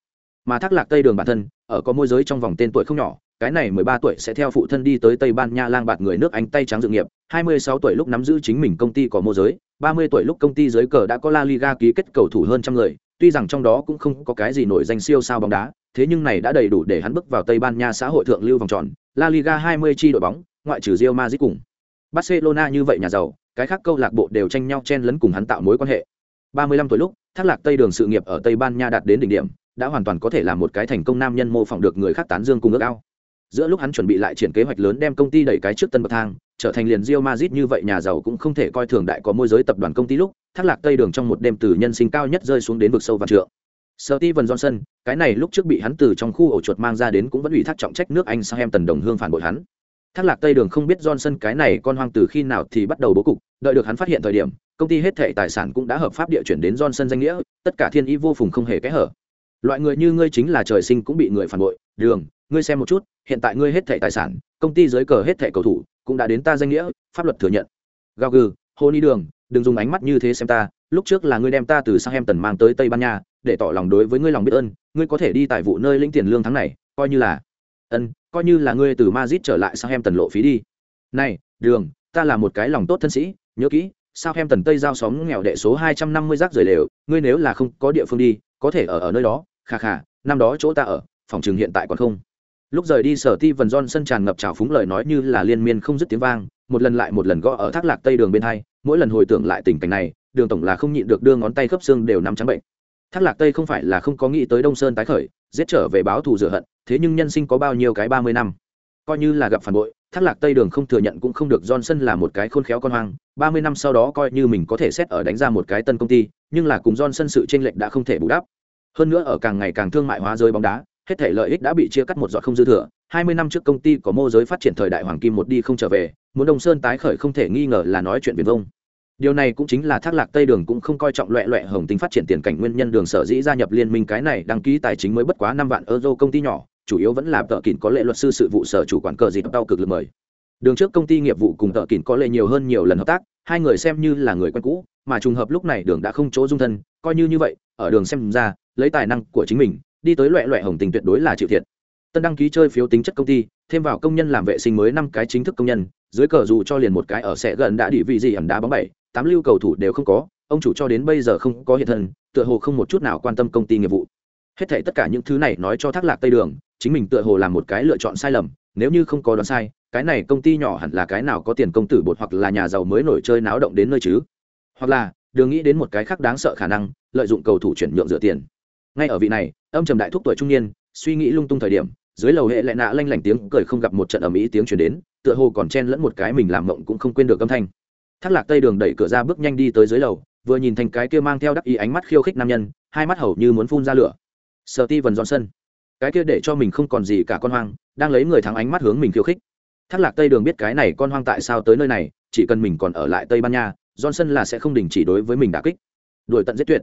Mà thác lạc tây đường bản thân, ở có môi giới trong vòng tên tuổi không nhỏ cái này mười ba tuổi sẽ theo phụ thân đi tới tây ban nha lang bạt người nước anh tay trắng dự nghiệp. Hai mươi sáu tuổi lúc nắm giữ chính mình công ty có môi giới, ba mươi tuổi lúc công ty giới cờ đã có la liga ký kết cầu thủ hơn trăm người. Tuy rằng trong đó cũng không có cái gì nổi danh siêu sao bóng đá, thế nhưng này đã đầy đủ để hắn bước vào tây ban nha xã hội thượng lưu vòng tròn. La liga hai mươi chi đội bóng, ngoại trừ Real Madrid cùng barcelona như vậy nhà giàu, cái khác câu lạc bộ đều tranh nhau chen lấn cùng hắn tạo mối quan hệ. Ba mươi lăm tuổi lúc, thác lạc tây đường sự nghiệp ở tây ban nha đạt đến đỉnh điểm, đã hoàn toàn có thể là một cái thành công nam nhân mô phỏng được người khác tán dương cùng ước ao giữa lúc hắn chuẩn bị lại triển kế hoạch lớn đem công ty đẩy cái trước tân bậc thang trở thành liền rio mazit như vậy nhà giàu cũng không thể coi thường đại có môi giới tập đoàn công ty lúc thác lạc tây đường trong một đêm từ nhân sinh cao nhất rơi xuống đến vực sâu vạn trượng Steven Johnson, cái này lúc trước bị hắn từ trong khu ổ chuột mang ra đến cũng vẫn ủy thác trọng trách nước Anh sang em tần đồng hương phản bội hắn. Thác Lạc Tây Đường không biết Johnson cái này con hoang từ khi nào thì bắt đầu bố cục, đợi được hắn phát hiện thời điểm, công ty hết thảy tài sản cũng đã hợp pháp địa chuyển đến Johnson danh nghĩa, tất cả thiên ý vô phùng không hề kẽ hở. Loại người như ngươi chính là trời sinh cũng bị người phản bội, Đường, ngươi xem một chút, hiện tại ngươi hết thảy tài sản, công ty dưới cờ hết thảy cầu thủ, cũng đã đến ta danh nghĩa, pháp luật thừa nhận. Gao gừ, hôn đi đường, đừng dùng ánh mắt như thế xem ta, lúc trước là ngươi đem ta từ Southampton mang tới Tây Ban Nha, để tỏ lòng đối với ngươi lòng biết ơn, ngươi có thể đi tại vụ nơi lĩnh tiền lương tháng này, coi như là ân, coi như là ngươi từ Madrid trở lại Southampton lộ phí đi. Này, Đường, ta là một cái lòng tốt thân sĩ, nhớ kỹ, Southampton Tây giao xóm nghèo đệ số 250 rác rời lều, ngươi nếu là không có địa phương đi, có thể ở ở nơi đó, khà khà, năm đó chỗ ta ở, phòng trường hiện tại còn không. Lúc rời đi sở ti vần Johnson tràn ngập trào phúng lời nói như là liên miên không dứt tiếng vang, một lần lại một lần gõ ở thác lạc tây đường bên hai, mỗi lần hồi tưởng lại tình cảnh này, đường tổng là không nhịn được đưa ngón tay khớp xương đều nắm trắng bệnh. Thác lạc tây không phải là không có nghĩ tới đông sơn tái khởi giết trở về báo thù rửa hận thế nhưng nhân sinh có bao nhiêu cái ba mươi năm? Coi như là gặp phản bội thác lạc tây đường không thừa nhận cũng không được johnson là một cái khôn khéo con hoang ba mươi năm sau đó coi như mình có thể xét ở đánh ra một cái tân công ty nhưng là cùng johnson sự tranh lệch đã không thể bù đắp. Hơn nữa ở càng ngày càng thương mại hóa rơi bóng đá hết thể lợi ích đã bị chia cắt một giọt không dư thừa. Hai mươi năm trước công ty có mô giới phát triển thời đại hoàng kim một đi không trở về, muốn đông sơn tái khởi không thể nghi ngờ là nói chuyện viển vông. Điều này cũng chính là thác lạc tây đường cũng không coi trọng loẹ loẹ hồng tính phát triển tiền cảnh nguyên nhân đường sở dĩ gia nhập liên minh cái này đăng ký tài chính mới bất quá năm vạn euro công ty nhỏ, chủ yếu vẫn là tợ kỳn có lệ luật sư sự vụ sở chủ quản cờ dịp đau cực lực mời. Đường trước công ty nghiệp vụ cùng tợ kỳn có lệ nhiều hơn nhiều lần hợp tác, hai người xem như là người quen cũ, mà trùng hợp lúc này đường đã không chỗ dung thân, coi như như vậy, ở đường xem ra, lấy tài năng của chính mình đi tới loẹ loẹ hồng tình tuyệt đối là chịu thiệt. Tân đăng ký chơi phiếu tính chất công ty, thêm vào công nhân làm vệ sinh mới năm cái chính thức công nhân, dưới cờ dù cho liền một cái ở sẽ gần đã đi vị gì ẩn đá bóng bảy, tám lưu cầu thủ đều không có, ông chủ cho đến bây giờ không có hiện thân, tựa hồ không một chút nào quan tâm công ty nghiệp vụ. Hết thảy tất cả những thứ này nói cho thác lạc tây đường, chính mình tựa hồ làm một cái lựa chọn sai lầm, nếu như không có đoán sai, cái này công ty nhỏ hẳn là cái nào có tiền công tử bột hoặc là nhà giàu mới nổi chơi náo động đến nơi chứ? Hoặc là đường nghĩ đến một cái khác đáng sợ khả năng, lợi dụng cầu thủ chuyển nhượng rửa tiền. Ngay ở vị này âm trầm đại thúc tuổi trung niên suy nghĩ lung tung thời điểm dưới lầu hệ lại nạ lanh lảnh tiếng cười không gặp một trận ầm ĩ tiếng chuyển đến tựa hồ còn chen lẫn một cái mình làm mộng cũng không quên được âm thanh. Thác lạc tây đường đẩy cửa ra bước nhanh đi tới dưới lầu vừa nhìn thành cái kia mang theo đắc ý ánh mắt khiêu khích nam nhân hai mắt hầu như muốn phun ra lửa. Sợ ti vần sân, cái kia để cho mình không còn gì cả con hoang đang lấy người thắng ánh mắt hướng mình khiêu khích. Thác lạc tây đường biết cái này con hoang tại sao tới nơi này chỉ cần mình còn ở lại tây ban nha johnson là sẽ không đình chỉ đối với mình đà kích. Đuổi tận giết tuyệt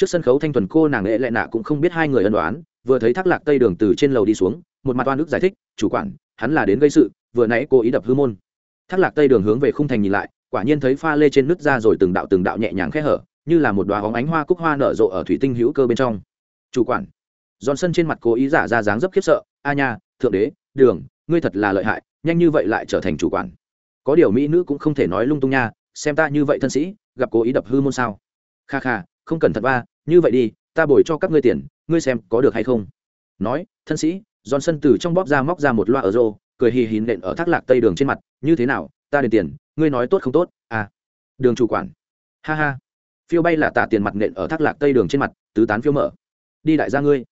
trước sân khấu thanh thuần cô nàng lệ lệ nạ cũng không biết hai người ân đoán vừa thấy thác lạc tây đường từ trên lầu đi xuống, một mặt oan ức giải thích, chủ quản, hắn là đến gây sự, vừa nãy cô ý đập hư môn. Thác lạc tây đường hướng về khung thành nhìn lại, quả nhiên thấy pha lê trên nước ra rồi từng đạo từng đạo nhẹ nhàng khẽ hở, như là một đoá hóng ánh hoa cúc hoa nở rộ ở thủy tinh hữu cơ bên trong. Chủ quản. Giòn sân trên mặt cố ý giả ra dáng dấp khiếp sợ, a nha, thượng đế, đường, ngươi thật là lợi hại, nhanh như vậy lại trở thành chủ quản. Có điều mỹ nữ cũng không thể nói lung tung nha, xem ta như vậy thân sĩ, gặp cố ý đập hư môn sao? Kha kha, không cần thật ba như vậy đi, ta bồi cho các ngươi tiền, ngươi xem có được hay không. Nói, thân sĩ, johnson từ trong bóp ra móc ra một loa ở rô cười hì hì nện ở thác lạc tây đường trên mặt, như thế nào, ta đền tiền, ngươi nói tốt không tốt? À đường chủ quản. Ha ha. Phiêu bay là tạ tiền mặt nện ở thác lạc tây đường trên mặt, tứ tán phiêu mở. Đi đại gia ngươi.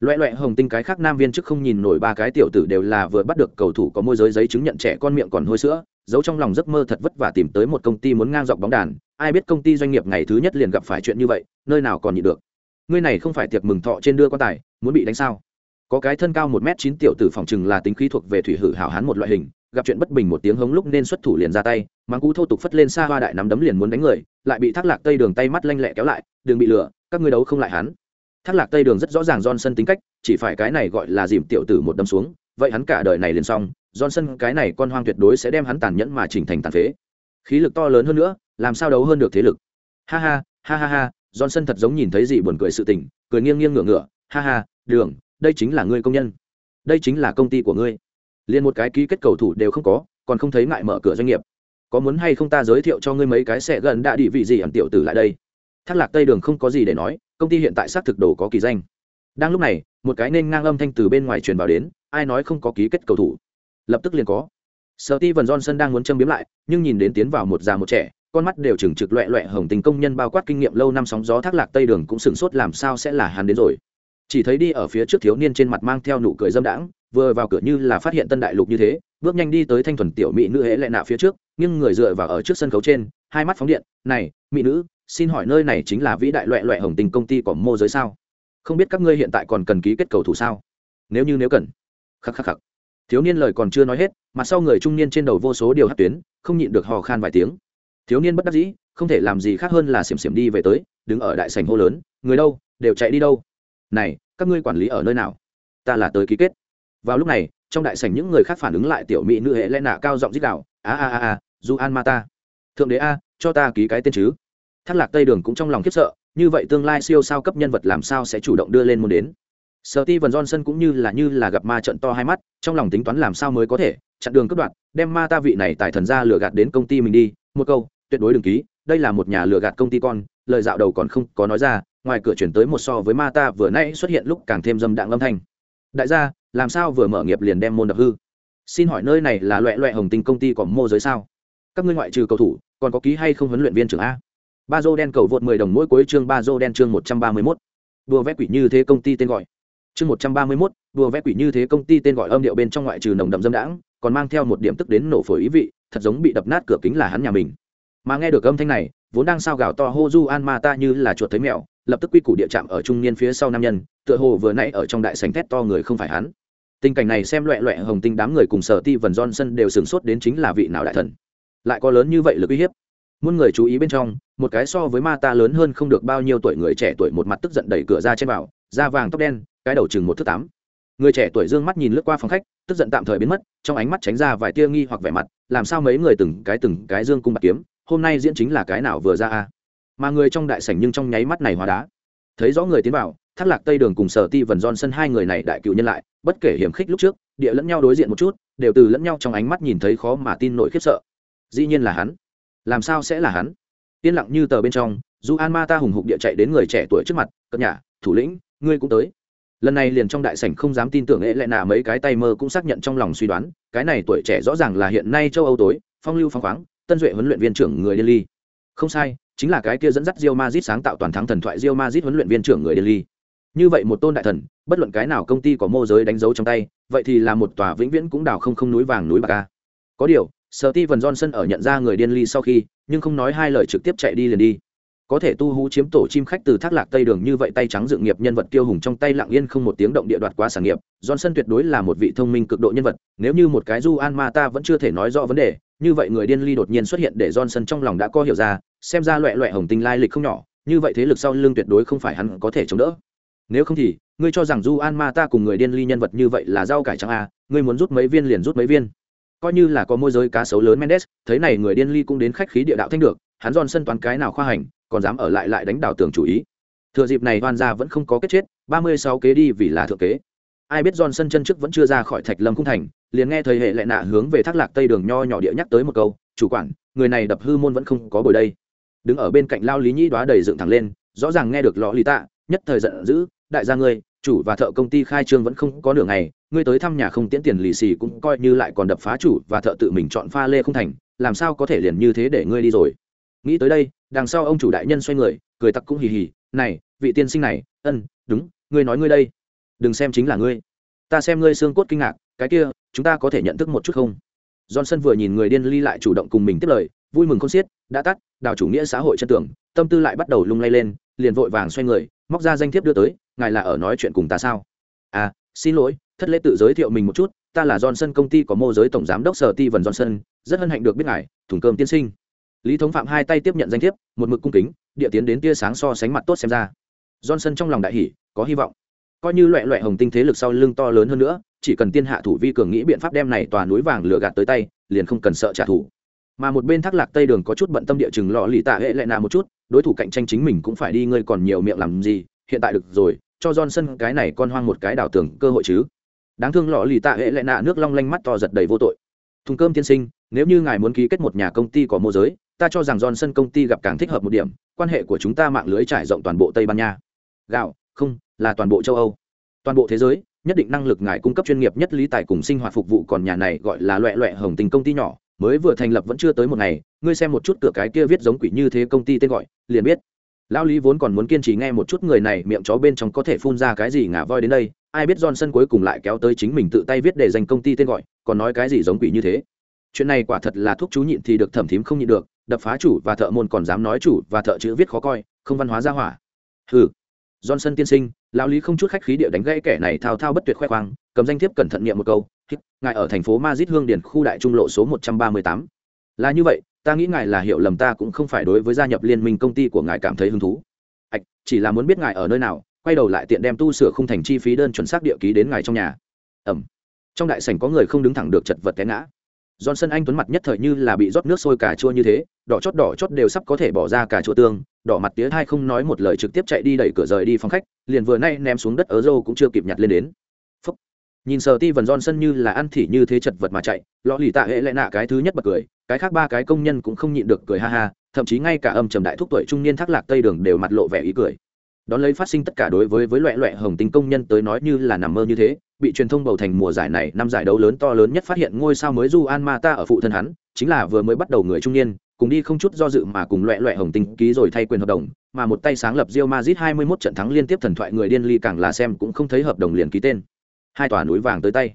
Loẹ loẹ hồng tinh cái khác nam viên chức không nhìn nổi ba cái tiểu tử đều là vừa bắt được cầu thủ có môi giới giấy chứng nhận trẻ con miệng còn hôi sữa, giấu trong lòng giấc mơ thật vất vả tìm tới một công ty muốn ngang dọc bóng đàn ai biết công ty doanh nghiệp ngày thứ nhất liền gặp phải chuyện như vậy, nơi nào còn nhịn được. Ngươi này không phải tiệc mừng thọ trên đưa quan tài, muốn bị đánh sao? Có cái thân cao một m chín tiểu tử phòng chừng là tính khí thuộc về thủy hử hảo hán một loại hình, gặp chuyện bất bình một tiếng hống lúc nên xuất thủ liền ra tay, mang cú thô tục phất lên xa hoa đại nắm đấm liền muốn đánh người, lại bị thác lạc tây đường tay mắt lanh lẹ kéo lại, đừng bị lừa, các ngươi đấu không lại hắn. Thác lạc tây đường rất rõ ràng johnson tính cách, chỉ phải cái này gọi là dìm tiểu tử một đấm xuống, vậy hắn cả đời này liền xong, johnson cái này con hoang tuyệt đối sẽ đem hắn tàn nhẫn mà chỉnh thành tàn phế. Khí lực to lớn hơn nữa làm sao đấu hơn được thế lực? Ha ha ha ha ha, johnson thật giống nhìn thấy gì buồn cười sự tình, cười nghiêng nghiêng ngửa ngửa. Ha ha, đường, đây chính là ngươi công nhân. Đây chính là công ty của ngươi. Liền một cái ký kết cầu thủ đều không có, còn không thấy ngại mở cửa doanh nghiệp. Có muốn hay không ta giới thiệu cho ngươi mấy cái xe gần đã đi vị gì ẩn tiểu tử lại đây? Thác lạc tây đường không có gì để nói, công ty hiện tại xác thực đồ có kỳ danh. Đang lúc này, một cái nên ngang âm thanh từ bên ngoài truyền vào đến, ai nói không có ký kết cầu thủ? Lập tức liền có. Sợ ti vần johnson đang muốn châm biếm lại, nhưng nhìn đến tiến vào một già một trẻ con mắt đều chừng trực loẹ loẹ hồng tình công nhân bao quát kinh nghiệm lâu năm sóng gió thác lạc tây đường cũng sửng sốt làm sao sẽ là hắn đến rồi. Chỉ thấy đi ở phía trước thiếu niên trên mặt mang theo nụ cười dâm đãng, vừa vào cửa như là phát hiện tân đại lục như thế, bước nhanh đi tới thanh thuần tiểu mỹ nữ hễ lệ nạ phía trước nhưng người dựa vào ở trước sân khấu trên, hai mắt phóng điện, này, mỹ nữ, xin hỏi nơi này chính là vĩ đại loẹ loẹ hồng tình công ty của mô giới sao? Không biết các ngươi hiện tại còn cần ký kết cầu thủ sao? Nếu như nếu cần. Khắc khắc khắc. Thiếu niên lời còn chưa nói hết, mà sau người trung niên trên đầu vô số điều hát tuyến, không nhịn được hò khan vài tiếng thiếu niên bất đắc dĩ, không thể làm gì khác hơn là xiểm xiểm đi về tới, đứng ở đại sảnh hô lớn, người đâu? Đều chạy đi đâu? Này, các ngươi quản lý ở nơi nào? Ta là tới ký kết. Vào lúc này, trong đại sảnh những người khác phản ứng lại tiểu mỹ nữ hệ lẽ nạ cao giọng dích đạo a a a a du an ma ta. Thượng đế a, cho ta ký cái tên chứ. Thác lạc tây đường cũng trong lòng khiếp sợ, như vậy tương lai siêu sao cấp nhân vật làm sao sẽ chủ động đưa lên môn đến? Sở ti vần johnson cũng như là như là gặp ma trận to hai mắt, trong lòng tính toán làm sao mới có thể, chặn đường cướp đoạt, đem ma ta vị này tại thần gia lừa gạt đến công ty mình đi. Một câu tuyệt đối đừng ký đây là một nhà lừa gạt công ty con lời dạo đầu còn không có nói ra ngoài cửa chuyển tới một so với ma ta vừa nãy xuất hiện lúc càng thêm dâm đạng âm thanh. Đại gia làm sao vừa mở nghiệp liền đem môn đập hư? Xin hỏi nơi này là loẹ loẹ hồng tinh công ty có mô giới sao? Các ngươi ngoại trừ cầu thủ còn có ký hay không huấn luyện viên trưởng a? Ba dô đen cầu vượt mười đồng mỗi cuối chương ba dô đen chương một trăm ba mươi 131. đùa vẽ quỷ như thế công ty tên gọi. Chương một trăm ba mươi 131, đùa vẽ quỷ như thế công ty tên gọi âm điệu bên trong ngoại trừ nồng đậm dâm đãng còn mang theo một điểm tức đến nổ phổi ý vị thật giống bị đập nát cửa kính là hắn nhà mình mà nghe được âm thanh này, vốn đang sao gào to hô du an ma ta như là chuột thấy mèo, lập tức quy củ địa chạm ở trung niên phía sau nam nhân, tựa hồ vừa nãy ở trong đại sảnh thét to người không phải hắn. Tình cảnh này xem loẹ loẹ hồng tinh đám người cùng sở ti vần johnson đều sửng sốt đến chính là vị nào đại thần. Lại có lớn như vậy lực uy hiếp. Muôn người chú ý bên trong, một cái so với ma ta lớn hơn không được bao nhiêu tuổi người trẻ tuổi một mặt tức giận đẩy cửa ra trên vào da vàng tóc đen, cái đầu chừng một thước tám. Người trẻ tuổi dương mắt nhìn lướt qua phòng khách, tức giận tạm thời biến mất, trong ánh mắt tránh ra vài tia nghi hoặc vẻ mặt, làm sao mấy người từng cái từng cái dương cung bạc kiếm hôm nay diễn chính là cái nào vừa ra a? Mà người trong đại sảnh nhưng trong nháy mắt này hóa đá. Thấy rõ người tiến vào, thác lạc tây đường cùng sở ti vần sân hai người này đại cựu nhân lại, bất kể hiểm khích lúc trước, địa lẫn nhau đối diện một chút, đều từ lẫn nhau trong ánh mắt nhìn thấy khó mà tin nổi khiếp sợ. Dĩ nhiên là hắn. Làm sao sẽ là hắn? Yên lặng như tờ bên trong dù an ma ta hùng hục địa chạy đến người trẻ tuổi trước mặt cất nhà, thủ lĩnh, ngươi cũng tới. Lần này liền trong đại sảnh không dám tin tưởng ế lệ nạ mấy cái tay mơ cũng xác nhận trong lòng suy đoán, cái này tuổi trẻ rõ ràng là hiện nay châu âu tối, phong lưu phong khoáng tân duệ huấn luyện viên trưởng người delhi không sai chính là cái kia dẫn dắt rio mazit sáng tạo toàn thắng thần thoại rio mazit huấn luyện viên trưởng người Delhi. Như vậy một tôn đại thần, bất luận cái nào công ty có mô giới đánh dấu trong tay, vậy thì là một tòa vĩnh viễn cũng đào không không núi vàng núi bạc a. Có điều, sở ti vần Johnson ở nhận ra người Delhi sau khi, nhưng không nói hai lời trực tiếp chạy đi liền đi. Có thể tu hú chiếm tổ chim khách từ thác lạc tây đường như vậy tay trắng dự nghiệp nhân vật tiêu hùng trong tay lặng yên không một tiếng động địa đoạt quá sản nghiệp, Johnson tuyệt đối là một vị thông minh cực độ nhân vật, nếu như một cái Juan Mata vẫn chưa thể nói rõ vấn đề, như vậy người điên ly đột nhiên xuất hiện để Johnson trong lòng đã có hiểu ra, xem ra loẹ loẹ hồng tinh lai lịch không nhỏ như vậy thế lực sau lưng tuyệt đối không phải hắn có thể chống đỡ. Nếu không thì ngươi cho rằng du an ma ta cùng người điên ly nhân vật như vậy là rau cải trắng a ngươi muốn rút mấy viên liền rút mấy viên. Coi như là có môi giới cá sấu lớn mendes thấy này người điên ly cũng đến khách khí địa đạo thanh được hắn giòn sân toán cái nào khoa hành còn dám ở lại lại đánh đảo tường chủ ý. Thừa dịp này oan gia vẫn không có kết chết, ba mươi sáu kế đi vì là thượng kế. Ai biết giòn sân chân trước vẫn chưa ra khỏi thạch lâm khung thành, liền nghe thầy hệ lại nạ hướng về thác lạc tây đường nho nhỏ địa nhắc tới một câu, chủ quản, người này đập hư môn vẫn không có bồi đây. Đứng ở bên cạnh lao lý nhĩ đoá đầy dựng thẳng lên, rõ ràng nghe được lọ lý tạ, nhất thời giận dữ, đại gia ngươi, chủ và thợ công ty khai trương vẫn không có nửa ngày, ngươi tới thăm nhà không tiễn tiền lì xì cũng coi như lại còn đập phá chủ và thợ tự mình chọn pha lê không thành, làm sao có thể liền như thế để ngươi đi rồi? Nghĩ tới đây đằng sau ông chủ đại nhân xoay người, cười tặc cũng hì hì, này, vị tiên sinh này, ân, đúng, ngươi nói ngươi đây. Đừng xem chính là ngươi. Ta xem ngươi xương cốt kinh ngạc, cái kia, chúng ta có thể nhận thức một chút không? Johnson vừa nhìn người điên ly lại chủ động cùng mình tiếp lời, vui mừng con xiết, đã tắt, đào chủ nghĩa xã hội chân tưởng tâm tư lại bắt đầu lung lay lên, liền vội vàng xoay người, móc ra danh thiếp đưa tới, ngài là ở nói chuyện cùng ta sao? À xin lỗi, thất lễ tự giới thiệu mình một chút, ta là johnson công ty có mô giới tổng giám đốc sở ti vần johnson, rất hân hạnh được biết ngài, thùng cơm tiên sinh lý thống phạm hai tay tiếp nhận danh thiếp, một mực cung kính, địa tiến đến tia sáng so sánh mặt tốt xem ra. Johnson trong lòng đại hỷ có hy vọng. Coi như loẹ loẹ hồng tinh thế lực sau lưng to lớn hơn nữa, chỉ cần tiên hạ thủ vi cường nghĩ biện pháp đem này tòa núi vàng lừa gạt tới tay, liền không cần sợ trả thù. Mà một bên thác lạc tây đường có chút bận tâm địa chừng lò lì tạ hệ lại nạ một chút, đối thủ cạnh tranh chính mình cũng phải đi, ngươi còn nhiều miệng làm gì, hiện tại được rồi, cho johnson cái này con hoang một cái đảo tưởng cơ hội chứ. Đáng thương lò lì tạ hệ lại nạ nước long lanh mắt to giật đầy vô tội. Thùng cơm tiên sinh, nếu như ngài muốn ký kết một nhà công ty có môi giới ta cho rằng johnson công ty gặp càng thích hợp một điểm, quan hệ của chúng ta mạng lưới trải rộng toàn bộ tây ban nha. Gạo, không, là toàn bộ châu âu. Toàn bộ thế giới, nhất định năng lực ngài cung cấp chuyên nghiệp nhất lý tài cùng sinh hoạt phục vụ còn nhà này gọi là loẹ loẹ hồng tình công ty nhỏ, mới vừa thành lập vẫn chưa tới một ngày, ngươi xem một chút cửa cái kia viết giống quỷ như thế công ty tên gọi, liền biết. Lão lý vốn còn muốn kiên trì nghe một chút người này miệng chó bên trong có thể phun ra cái gì ngả voi đến đây, ai biết johnson cuối cùng lại kéo tới chính mình tự tay viết để dành công ty tên gọi, còn nói cái gì giống quỷ như thế. Chuyện này quả thật là thuốc chú nhịn thì được, thẩm thím không nhịn được đập phá chủ và thợ môn còn dám nói chủ và thợ chữ viết khó coi, không văn hóa ra hỏa. Hừ. Johnson tiên sinh, lão lý không chút khách khí địa đánh gãy kẻ này thao thao bất tuyệt khoe khoang, cầm danh thiếp cẩn thận niệm một câu ngài ở thành phố mazit hương điển khu đại trung lộ số một trăm ba mươi tám. Là như vậy, ta nghĩ ngài là hiểu lầm ta cũng không phải đối với gia nhập liên minh công ty của ngài cảm thấy hứng thú. Ạch, chỉ là muốn biết ngài ở nơi nào, quay đầu lại tiện đem tu sửa khung thành chi phí đơn chuẩn xác địa ký đến ngài trong nhà. Ẩm. Trong đại sảnh có người không đứng thẳng được chật vật té ngã. Johnson anh tuấn mặt nhất thời như là bị rót nước sôi cà chua như thế, đỏ chót đỏ chót đều sắp có thể bỏ ra cà chua tương, đỏ mặt tía hai không nói một lời trực tiếp chạy đi đẩy cửa rời đi phòng khách, liền vừa nay ném xuống đất ở rô cũng chưa kịp nhặt lên đến. Phúc. Nhìn sờ ti vần Johnson như là ăn thỉ như thế chật vật mà chạy, lọ lì tạ hệ lại nạ cái thứ nhất bật cười, cái khác ba cái công nhân cũng không nhịn được cười ha ha, thậm chí ngay cả âm trầm đại thúc tuổi trung niên thác lạc tây đường đều mặt lộ vẻ ý cười đón lấy phát sinh tất cả đối với với loại loại hồng tinh công nhân tới nói như là nằm mơ như thế, bị truyền thông bầu thành mùa giải này, năm giải đấu lớn to lớn nhất phát hiện ngôi sao mới du an ma ta ở phụ thân hắn, chính là vừa mới bắt đầu người trung niên, cùng đi không chút do dự mà cùng loại loại hồng tinh ký rồi thay quyền hợp đồng, mà một tay sáng lập Real Madrid 21 trận thắng liên tiếp thần thoại người điên ly càng là xem cũng không thấy hợp đồng liền ký tên. Hai tòa núi vàng tới tay.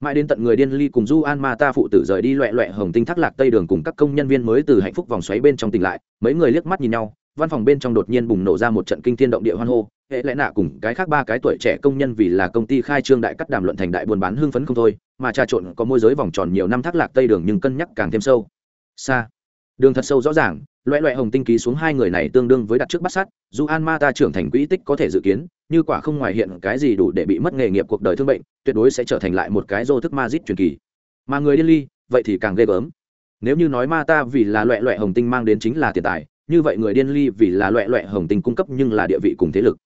Mãi đến tận người điên ly cùng du an ma ta phụ tử rời đi loẹ loẹ hồng tinh thác lạc tây đường cùng các công nhân viên mới từ hạnh phúc vòng xoáy bên trong tỉnh lại, mấy người liếc mắt nhìn nhau văn phòng bên trong đột nhiên bùng nổ ra một trận kinh thiên động địa hoan hô, hệ lẽ nạ cùng cái khác ba cái tuổi trẻ công nhân vì là công ty khai trương đại cắt đàm luận thành đại buôn bán hưng phấn không thôi, mà trà trộn có môi giới vòng tròn nhiều năm thác lạc tây đường nhưng cân nhắc càng thêm sâu. Xa đường thật sâu rõ ràng, loẹ loẹ hồng tinh ký xuống hai người này tương đương với đặt trước bắt sát dù an ma ta trưởng thành quỹ tích có thể dự kiến, như quả không ngoài hiện cái gì đủ để bị mất nghề nghiệp cuộc đời thương bệnh, tuyệt đối sẽ trở thành lại một cái dô thức ma dít truyền kỳ. Mà người điên ly, vậy thì càng ghê gớm. Nếu như nói ma ta vì là loẹ loẹ hồng tinh mang đến chính là tiền tài như vậy người điên ly vì là loẹ loẹ hồng tinh cung cấp nhưng là địa vị cùng thế lực.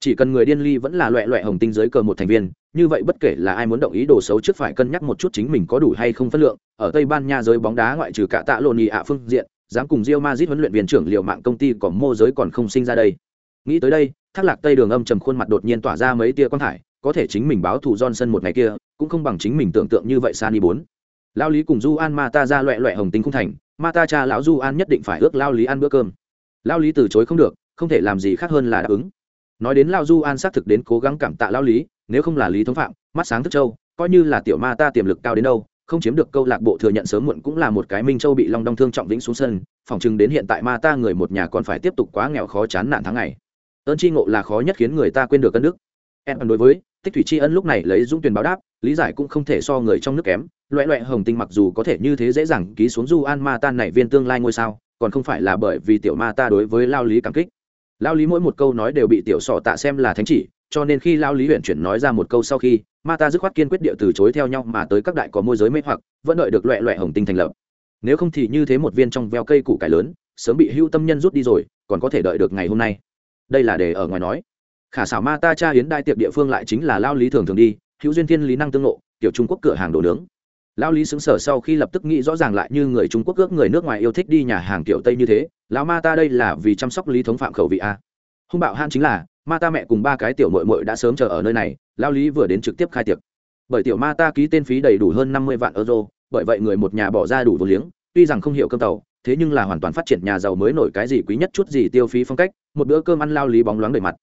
Chỉ cần người điên ly vẫn là loẹ loẹ hồng tinh dưới cờ một thành viên, như vậy bất kể là ai muốn động ý đồ xấu trước phải cân nhắc một chút chính mình có đủ hay không phân lượng, ở tây ban nha giới bóng đá ngoại trừ cả tạ lộn nhị ạ phương diện, dám cùng rio mazit huấn luyện viên trưởng liệu mạng công ty có mô giới còn không sinh ra đây. Nghĩ tới đây, thác lạc tây đường âm trầm khuôn mặt đột nhiên tỏa ra mấy tia quang thải, có thể chính mình báo thù johnson một ngày kia, cũng không bằng chính mình tưởng tượng như vậy sani bốn lao lý cùng du an ma ta ra loẹ loẹ hồng tinh không thành, ma ta cha lão du an nhất định phải ước lao lý ăn bữa cơm. Lao lý từ chối không được, không thể làm gì khác hơn là đáp ứng. Nói đến lao du an xác thực đến cố gắng cảm tạ lao lý, nếu không là lý thống phạm, mắt sáng thức châu, coi như là tiểu ma ta tiềm lực cao đến đâu, không chiếm được câu lạc bộ thừa nhận sớm muộn cũng là một cái minh châu bị long đong thương trọng vĩnh xuống sân phòng chừng đến hiện tại ma ta người một nhà còn phải tiếp tục quá nghèo khó chán nản tháng ngày. Ơn tri ngộ là khó nhất khiến người ta quên được cân đức. Em đối với, tích thủy tri ân lúc này lấy dũng tuyển báo đáp lý giải cũng không thể so người trong nước kém. Loẹ loẹ hồng tinh mặc dù có thể như thế dễ dàng ký xuống du an ma tan này viên tương lai ngôi sao, còn không phải là bởi vì tiểu ma ta đối với lao lý cảm kích. Lao lý mỗi một câu nói đều bị tiểu sọ tạ xem là thánh chỉ, cho nên khi lao lý huyện chuyển nói ra một câu sau khi, ma ta dứt khoát kiên quyết địa từ chối theo nhau mà tới các đại có môi giới mê hoặc, vẫn đợi được loẹ loẹ hồng tinh thành lập. Nếu không thì như thế một viên trong veo cây củ cải lớn, sớm bị hưu tâm nhân rút đi rồi, còn có thể đợi được ngày hôm nay. Đây là để ở ngoài nói. Khả xảo ma ta cha hiến đại tiệc địa phương lại chính là lao lý thường thường đi hữu duyên thiên lý năng tương lộ kiểu trung quốc cửa hàng đồ nướng. Lão lý xứng sở sau khi lập tức nghĩ rõ ràng lại như người trung quốc ước người nước ngoài yêu thích đi nhà hàng kiểu tây như thế, lão ma ta đây là vì chăm sóc lý thống phạm khẩu vị a. Hung bạo han chính là, ma ta mẹ cùng ba cái tiểu mội mội đã sớm chờ ở nơi này lao lý vừa đến trực tiếp khai tiệc. Bởi tiểu ma ta ký tên phí đầy đủ hơn năm mươi vạn euro, bởi vậy người một nhà bỏ ra đủ vô liếng, tuy rằng không hiểu cơm tàu, thế nhưng là hoàn toàn phát triển nhà giàu mới nổi cái gì quý nhất chút gì tiêu phí phong cách, một bữa cơm ăn lao lý bóng loáng đầy mặt.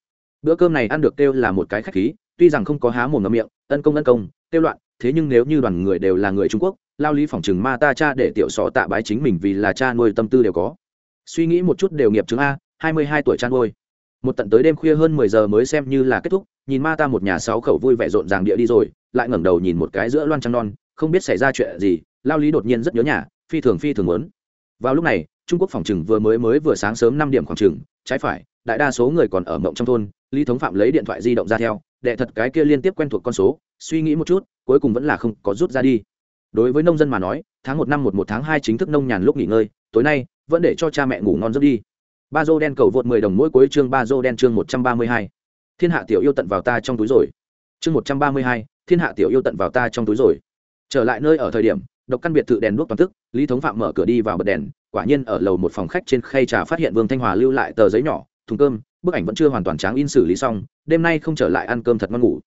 Bữa cơm này ăn được kêu là một cái khách khí tuy rằng không có há mồm ngậm miệng, ân công ân công tiêu loạn, thế nhưng nếu như đoàn người đều là người trung quốc, lao lý phỏng chừng ma ta cha để tiểu sọ tạ bái chính mình vì là cha nuôi tâm tư đều có. Suy nghĩ một chút đều nghiệp chứng a, hai mươi hai tuổi cha nuôi. Một tận tới đêm khuya hơn mười giờ mới xem như là kết thúc, nhìn ma ta một nhà sáu khẩu vui vẻ rộn ràng địa đi rồi, lại ngẩng đầu nhìn một cái giữa loan trăng non, không biết xảy ra chuyện gì, lao lý đột nhiên rất nhớ nhà, phi thường phi thường muốn. Vào lúc này, trung quốc phòng trừng vừa mới mới vừa sáng sớm năm điểm khoảng trừng trái phải, đại đa số người còn ở mộng trong thôn, lý thống phạm lấy điện thoại di động ra theo đệ thật cái kia liên tiếp quen thuộc con số, suy nghĩ một chút, cuối cùng vẫn là không có rút ra đi. Đối với nông dân mà nói, tháng một năm một một tháng hai chính thức nông nhàn lúc nghỉ ngơi, tối nay, vẫn để cho cha mẹ ngủ ngon giấc đi. Ba dô đen cầu vượt mười đồng mỗi cuối chương ba dô đen chương một trăm ba mươi hai. Thiên hạ tiểu yêu tận vào ta trong túi rồi. Chương một trăm ba mươi hai, thiên hạ tiểu yêu tận vào ta trong túi rồi. Trở lại nơi ở thời điểm, độc căn biệt thự đèn đuốc toàn tức lý thống phạm mở cửa đi vào bật đèn, quả nhiên ở lầu một phòng khách trên khay trà phát hiện vương thanh hòa lưu lại tờ giấy nhỏ, thùng cơm bức ảnh vẫn chưa hoàn toàn tráng in xử lý xong, đêm nay không trở lại ăn cơm thật ngon ngủ.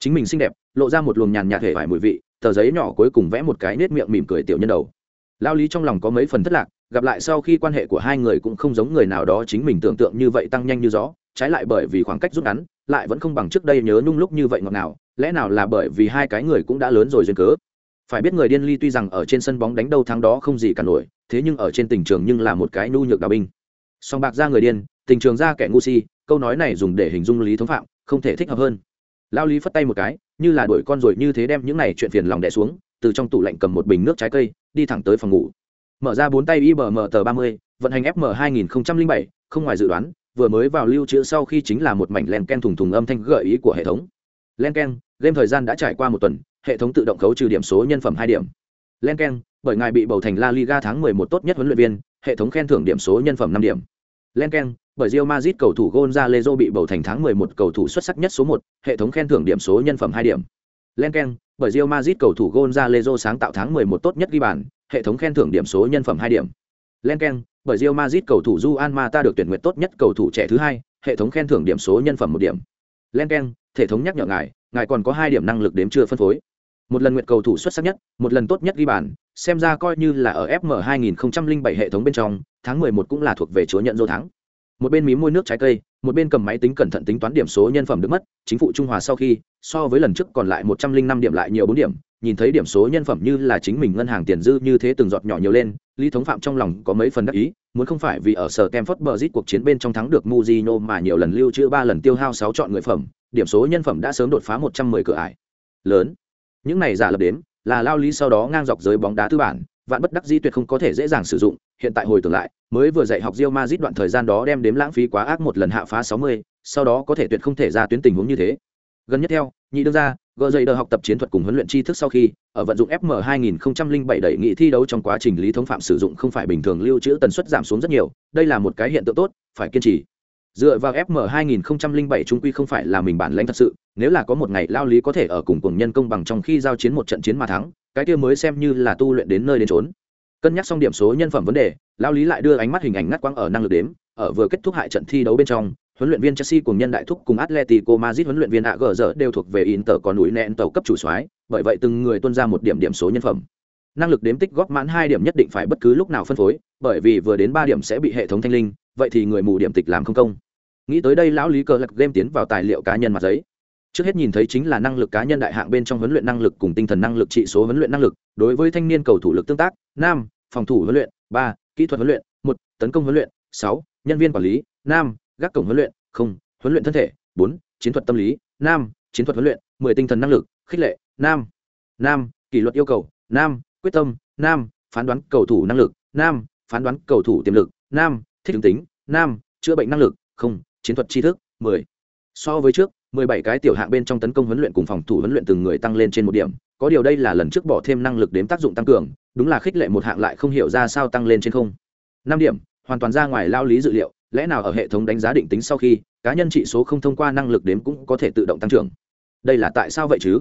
Chính mình xinh đẹp, lộ ra một luồng nhàn nhạt hề vải mùi vị, tờ giấy nhỏ cuối cùng vẽ một cái nết miệng mỉm cười tiểu nhân đầu. Lao lý trong lòng có mấy phần thất lạc, gặp lại sau khi quan hệ của hai người cũng không giống người nào đó chính mình tưởng tượng như vậy tăng nhanh như gió, trái lại bởi vì khoảng cách rút ngắn, lại vẫn không bằng trước đây nhớ nhung lúc như vậy ngọt ngào, lẽ nào là bởi vì hai cái người cũng đã lớn rồi duyên cớ? Phải biết người điên ly tuy rằng ở trên sân bóng đánh đâu thắng đó không gì cả nổi, thế nhưng ở trên tình trường nhưng là một cái nhu nhược đạo binh. Song bạc ra người điên tình trường ra kẻ ngu si, câu nói này dùng để hình dung lý thống phạm, không thể thích hợp hơn. Lao lý phất tay một cái, như là đuổi con rồi như thế đem những này chuyện phiền lòng đẻ xuống, từ trong tủ lạnh cầm một bình nước trái cây, đi thẳng tới phòng ngủ. Mở ra bốn tay ibm tờ ba mươi vận hành fm hai nghìn bảy, không ngoài dự đoán, vừa mới vào lưu trữ sau khi chính là một mảnh len ken thùng thùng âm thanh gợi ý của hệ thống. Len ken, game thời gian đã trải qua một tuần, hệ thống tự động khấu trừ điểm số nhân phẩm hai điểm. Len ken, bởi ngài bị bầu thành la liga tháng mười một tốt nhất huấn luyện viên, hệ thống khen thưởng điểm số nhân phẩm năm điểm. Len ken bởi Real Madrid cầu thủ Gonzalo bị bầu thành tháng 11 cầu thủ xuất sắc nhất số 1, hệ thống khen thưởng điểm số nhân phẩm 2 điểm. Lenken, bởi Real Madrid cầu thủ Gonzalo sáng tạo tháng 11 tốt nhất ghi bàn, hệ thống khen thưởng điểm số nhân phẩm 2 điểm. Lenken, bởi Real Madrid cầu thủ Juan Mata được tuyển nguyện tốt nhất cầu thủ trẻ thứ hai, hệ thống khen thưởng điểm số nhân phẩm 1 điểm. Lenken, hệ thống nhắc nhở ngài, ngài còn có 2 điểm năng lực đếm chưa phân phối. Một lần nguyện cầu thủ xuất sắc nhất, một lần tốt nhất ghi bàn, xem ra coi như là ở FM 2007 hệ thống bên trong, tháng 11 cũng là thuộc về chúa nhận dô thắng một bên mí môi nước trái cây, một bên cầm máy tính cẩn thận tính toán điểm số nhân phẩm được mất, chính phủ trung hòa sau khi, so với lần trước còn lại một trăm linh năm điểm lại nhiều bốn điểm, nhìn thấy điểm số nhân phẩm như là chính mình ngân hàng tiền dư như thế từng giọt nhỏ nhiều lên, lý thống phạm trong lòng có mấy phần đắc ý, muốn không phải vì ở sở kem phất bờ cuộc chiến bên trong thắng được muzino mà nhiều lần lưu trữ ba lần tiêu hao sáu chọn người phẩm, điểm số nhân phẩm đã sớm đột phá một trăm mười cửa ải. Lớn. Những này giả lập đếm, là lao lý sau đó ngang dọc giới bóng đá tư bản vạn bất đắc di tuyệt không có thể dễ dàng sử dụng hiện tại hồi tưởng lại mới vừa dạy học Real Madrid đoạn thời gian đó đem đếm lãng phí quá ác một lần hạ phá 60, sau đó có thể tuyệt không thể ra tuyến tình huống như thế. Gần nhất theo nhị đương ra gỡ dậy đờ học tập chiến thuật cùng huấn luyện tri thức sau khi ở vận dụng fm 2007 đẩy nghị thi đấu trong quá trình lý thống phạm sử dụng không phải bình thường lưu trữ tần suất giảm xuống rất nhiều đây là một cái hiện tượng tốt phải kiên trì dựa vào fm 2007 trung quy không phải là mình bản lãnh thật sự, nếu là có một ngày lao lý có thể ở cùng cùng nhân công bằng trong khi giao chiến một trận chiến mà thắng, cái kia mới xem như là tu luyện đến nơi đến trốn cân nhắc xong điểm số nhân phẩm vấn đề, lao lý lại đưa ánh mắt hình ảnh ngắt quăng ở năng lực đếm, ở vừa kết thúc hại trận thi đấu bên trong, huấn luyện viên chelsea cùng nhân đại thúc cùng atletico madrid huấn luyện viên ag đều thuộc về inter có núi nẹn tàu cấp chủ soái, bởi vậy từng người tuân ra một điểm điểm số nhân phẩm. Năng lực đếm tích góp mãn hai điểm nhất định phải bất cứ lúc nào phân phối, bởi vì vừa đến ba điểm sẽ bị hệ thống thanh linh vậy thì người mù điểm tịch làm không công. Nghĩ tới đây lão lý cờ lạc game tiến vào tài liệu cá nhân mặt giấy. Trước hết nhìn thấy chính là năng lực cá nhân đại hạng bên trong huấn luyện năng lực cùng tinh thần năng lực trị số huấn luyện năng lực, đối với thanh niên cầu thủ lực tương tác nam phòng thủ huấn luyện, ba, kỹ thuật huấn luyện, một, tấn công huấn luyện, sáu, nhân viên quản lý nam gác cổng huấn luyện, không, huấn luyện thân thể, bốn, chiến thuật tâm lý nam chiến thuật huấn luyện, mười, tinh thần năng lực, khích lệ nam nam kỷ luật yêu cầu nam quyết tâm nam phán đoán cầu thủ năng lực nam phán đoán cầu thủ tiềm lực nam thích ứng tính, nam, chữa bệnh năng lực, không, chiến thuật tri thức, mười. So với trước, mười bảy cái tiểu hạng bên trong tấn công huấn luyện cùng phòng thủ huấn luyện từng người tăng lên trên một điểm. Có điều đây là lần trước bỏ thêm năng lực đếm tác dụng tăng cường, đúng là khích lệ một hạng lại không hiểu ra sao tăng lên trên không. Năm điểm, hoàn toàn ra ngoài lao lý dự liệu, lẽ nào ở hệ thống đánh giá định tính sau khi, cá nhân trị số không thông qua năng lực đếm cũng có thể tự động tăng trưởng? Đây là tại sao vậy chứ?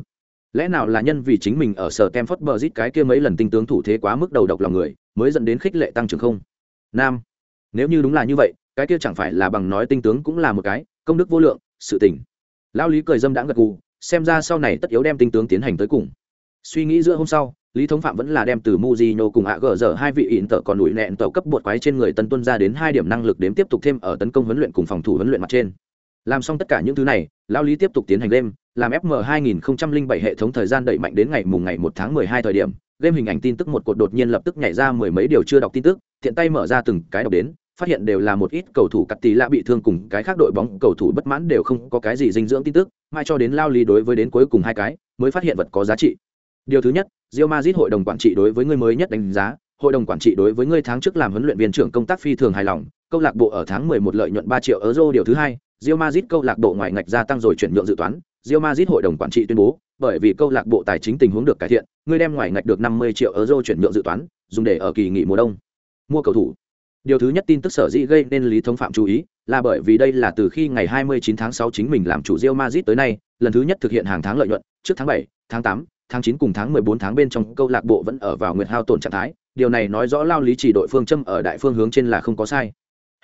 Lẽ nào là nhân vì chính mình ở sở kem phất bờ rít cái kia mấy lần tinh tướng thủ thế quá mức đầu độc lòng người, mới dẫn đến khích lệ tăng trưởng không? Nam nếu như đúng là như vậy, cái kia chẳng phải là bằng nói tinh tướng cũng là một cái, công đức vô lượng, sự tình. Lão lý cười dâm đã gật gù, xem ra sau này tất yếu đem tinh tướng tiến hành tới cùng. Suy nghĩ giữa hôm sau, lý thống phạm vẫn là đem từ muzino cùng Hạ gờ dở hai vị ỉn tở còn đuổi nẹn tàu cấp bột quái trên người tân tuân ra đến hai điểm năng lực đếm tiếp tục thêm ở tấn công huấn luyện cùng phòng thủ huấn luyện mặt trên. Làm xong tất cả những thứ này, lao lý tiếp tục tiến hành đêm làm fm 2007 hệ thống thời gian đẩy mạnh đến ngày mùng ngày một tháng 12 thời điểm. Game hình ảnh tin tức một cột đột nhiên lập tức nhảy ra mười mấy điều chưa đọc tin tức thiện tay mở ra từng cái đọc đến phát hiện đều là một ít cầu thủ cắt tỷ lạ bị thương cùng cái khác đội bóng cầu thủ bất mãn đều không có cái gì dinh dưỡng tin tức, mai cho đến lao lý đối với đến cuối cùng hai cái, mới phát hiện vật có giá trị. Điều thứ nhất, Real Madrid hội đồng quản trị đối với người mới nhất đánh giá, hội đồng quản trị đối với người tháng trước làm huấn luyện viên trưởng công tác phi thường hài lòng, câu lạc bộ ở tháng 11 lợi nhuận 3 triệu euro. Điều thứ hai, Real Madrid câu lạc bộ ngoại ngạch gia tăng rồi chuyển nhượng dự toán, Real Madrid hội đồng quản trị tuyên bố, bởi vì câu lạc bộ tài chính tình huống được cải thiện người đem ngoại ngạch được 50 triệu euro chuyển nhượng dự toán, dùng để ở kỳ nghỉ mùa đông. Mua cầu thủ điều thứ nhất tin tức sở dĩ gây nên lý thống phạm chú ý là bởi vì đây là từ khi ngày 29 tháng 6 chính mình làm chủ Real Madrid tới nay lần thứ nhất thực hiện hàng tháng lợi nhuận trước tháng 7, tháng 8, tháng 9 cùng tháng 14 tháng bên trong câu lạc bộ vẫn ở vào nguyệt hao tổn trạng thái. Điều này nói rõ lao lý chỉ đội phương châm ở đại phương hướng trên là không có sai.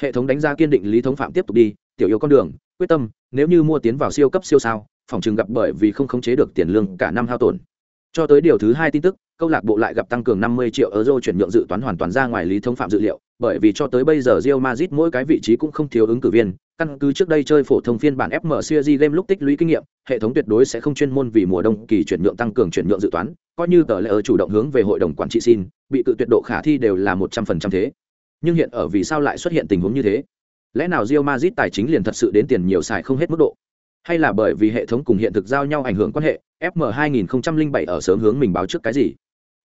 Hệ thống đánh giá kiên định lý thống phạm tiếp tục đi tiểu yêu con đường quyết tâm nếu như mua tiến vào siêu cấp siêu sao phòng trường gặp bởi vì không khống chế được tiền lương cả năm hao tổn cho tới điều thứ hai tin tức, câu lạc bộ lại gặp tăng cường 50 triệu euro chuyển nhượng dự toán hoàn toàn ra ngoài lý thống phạm dự liệu, bởi vì cho tới bây giờ Real Madrid mỗi cái vị trí cũng không thiếu ứng cử viên, căn cứ trước đây chơi phổ thông phiên bản FM Series game lúc tích lũy kinh nghiệm, hệ thống tuyệt đối sẽ không chuyên môn vì mùa đông kỳ chuyển nhượng tăng cường chuyển nhượng dự toán, coi như tờ lệ ở chủ động hướng về hội đồng quản trị xin, bị tự tuyệt độ khả thi đều là một trăm phần trăm thế. Nhưng hiện ở vì sao lại xuất hiện tình huống như thế? Lẽ nào Real Madrid tài chính liền thật sự đến tiền nhiều xài không hết mức độ? Hay là bởi vì hệ thống cùng hiện thực giao nhau ảnh hưởng quan hệ fm 2007 ở sớm hướng mình báo trước cái gì?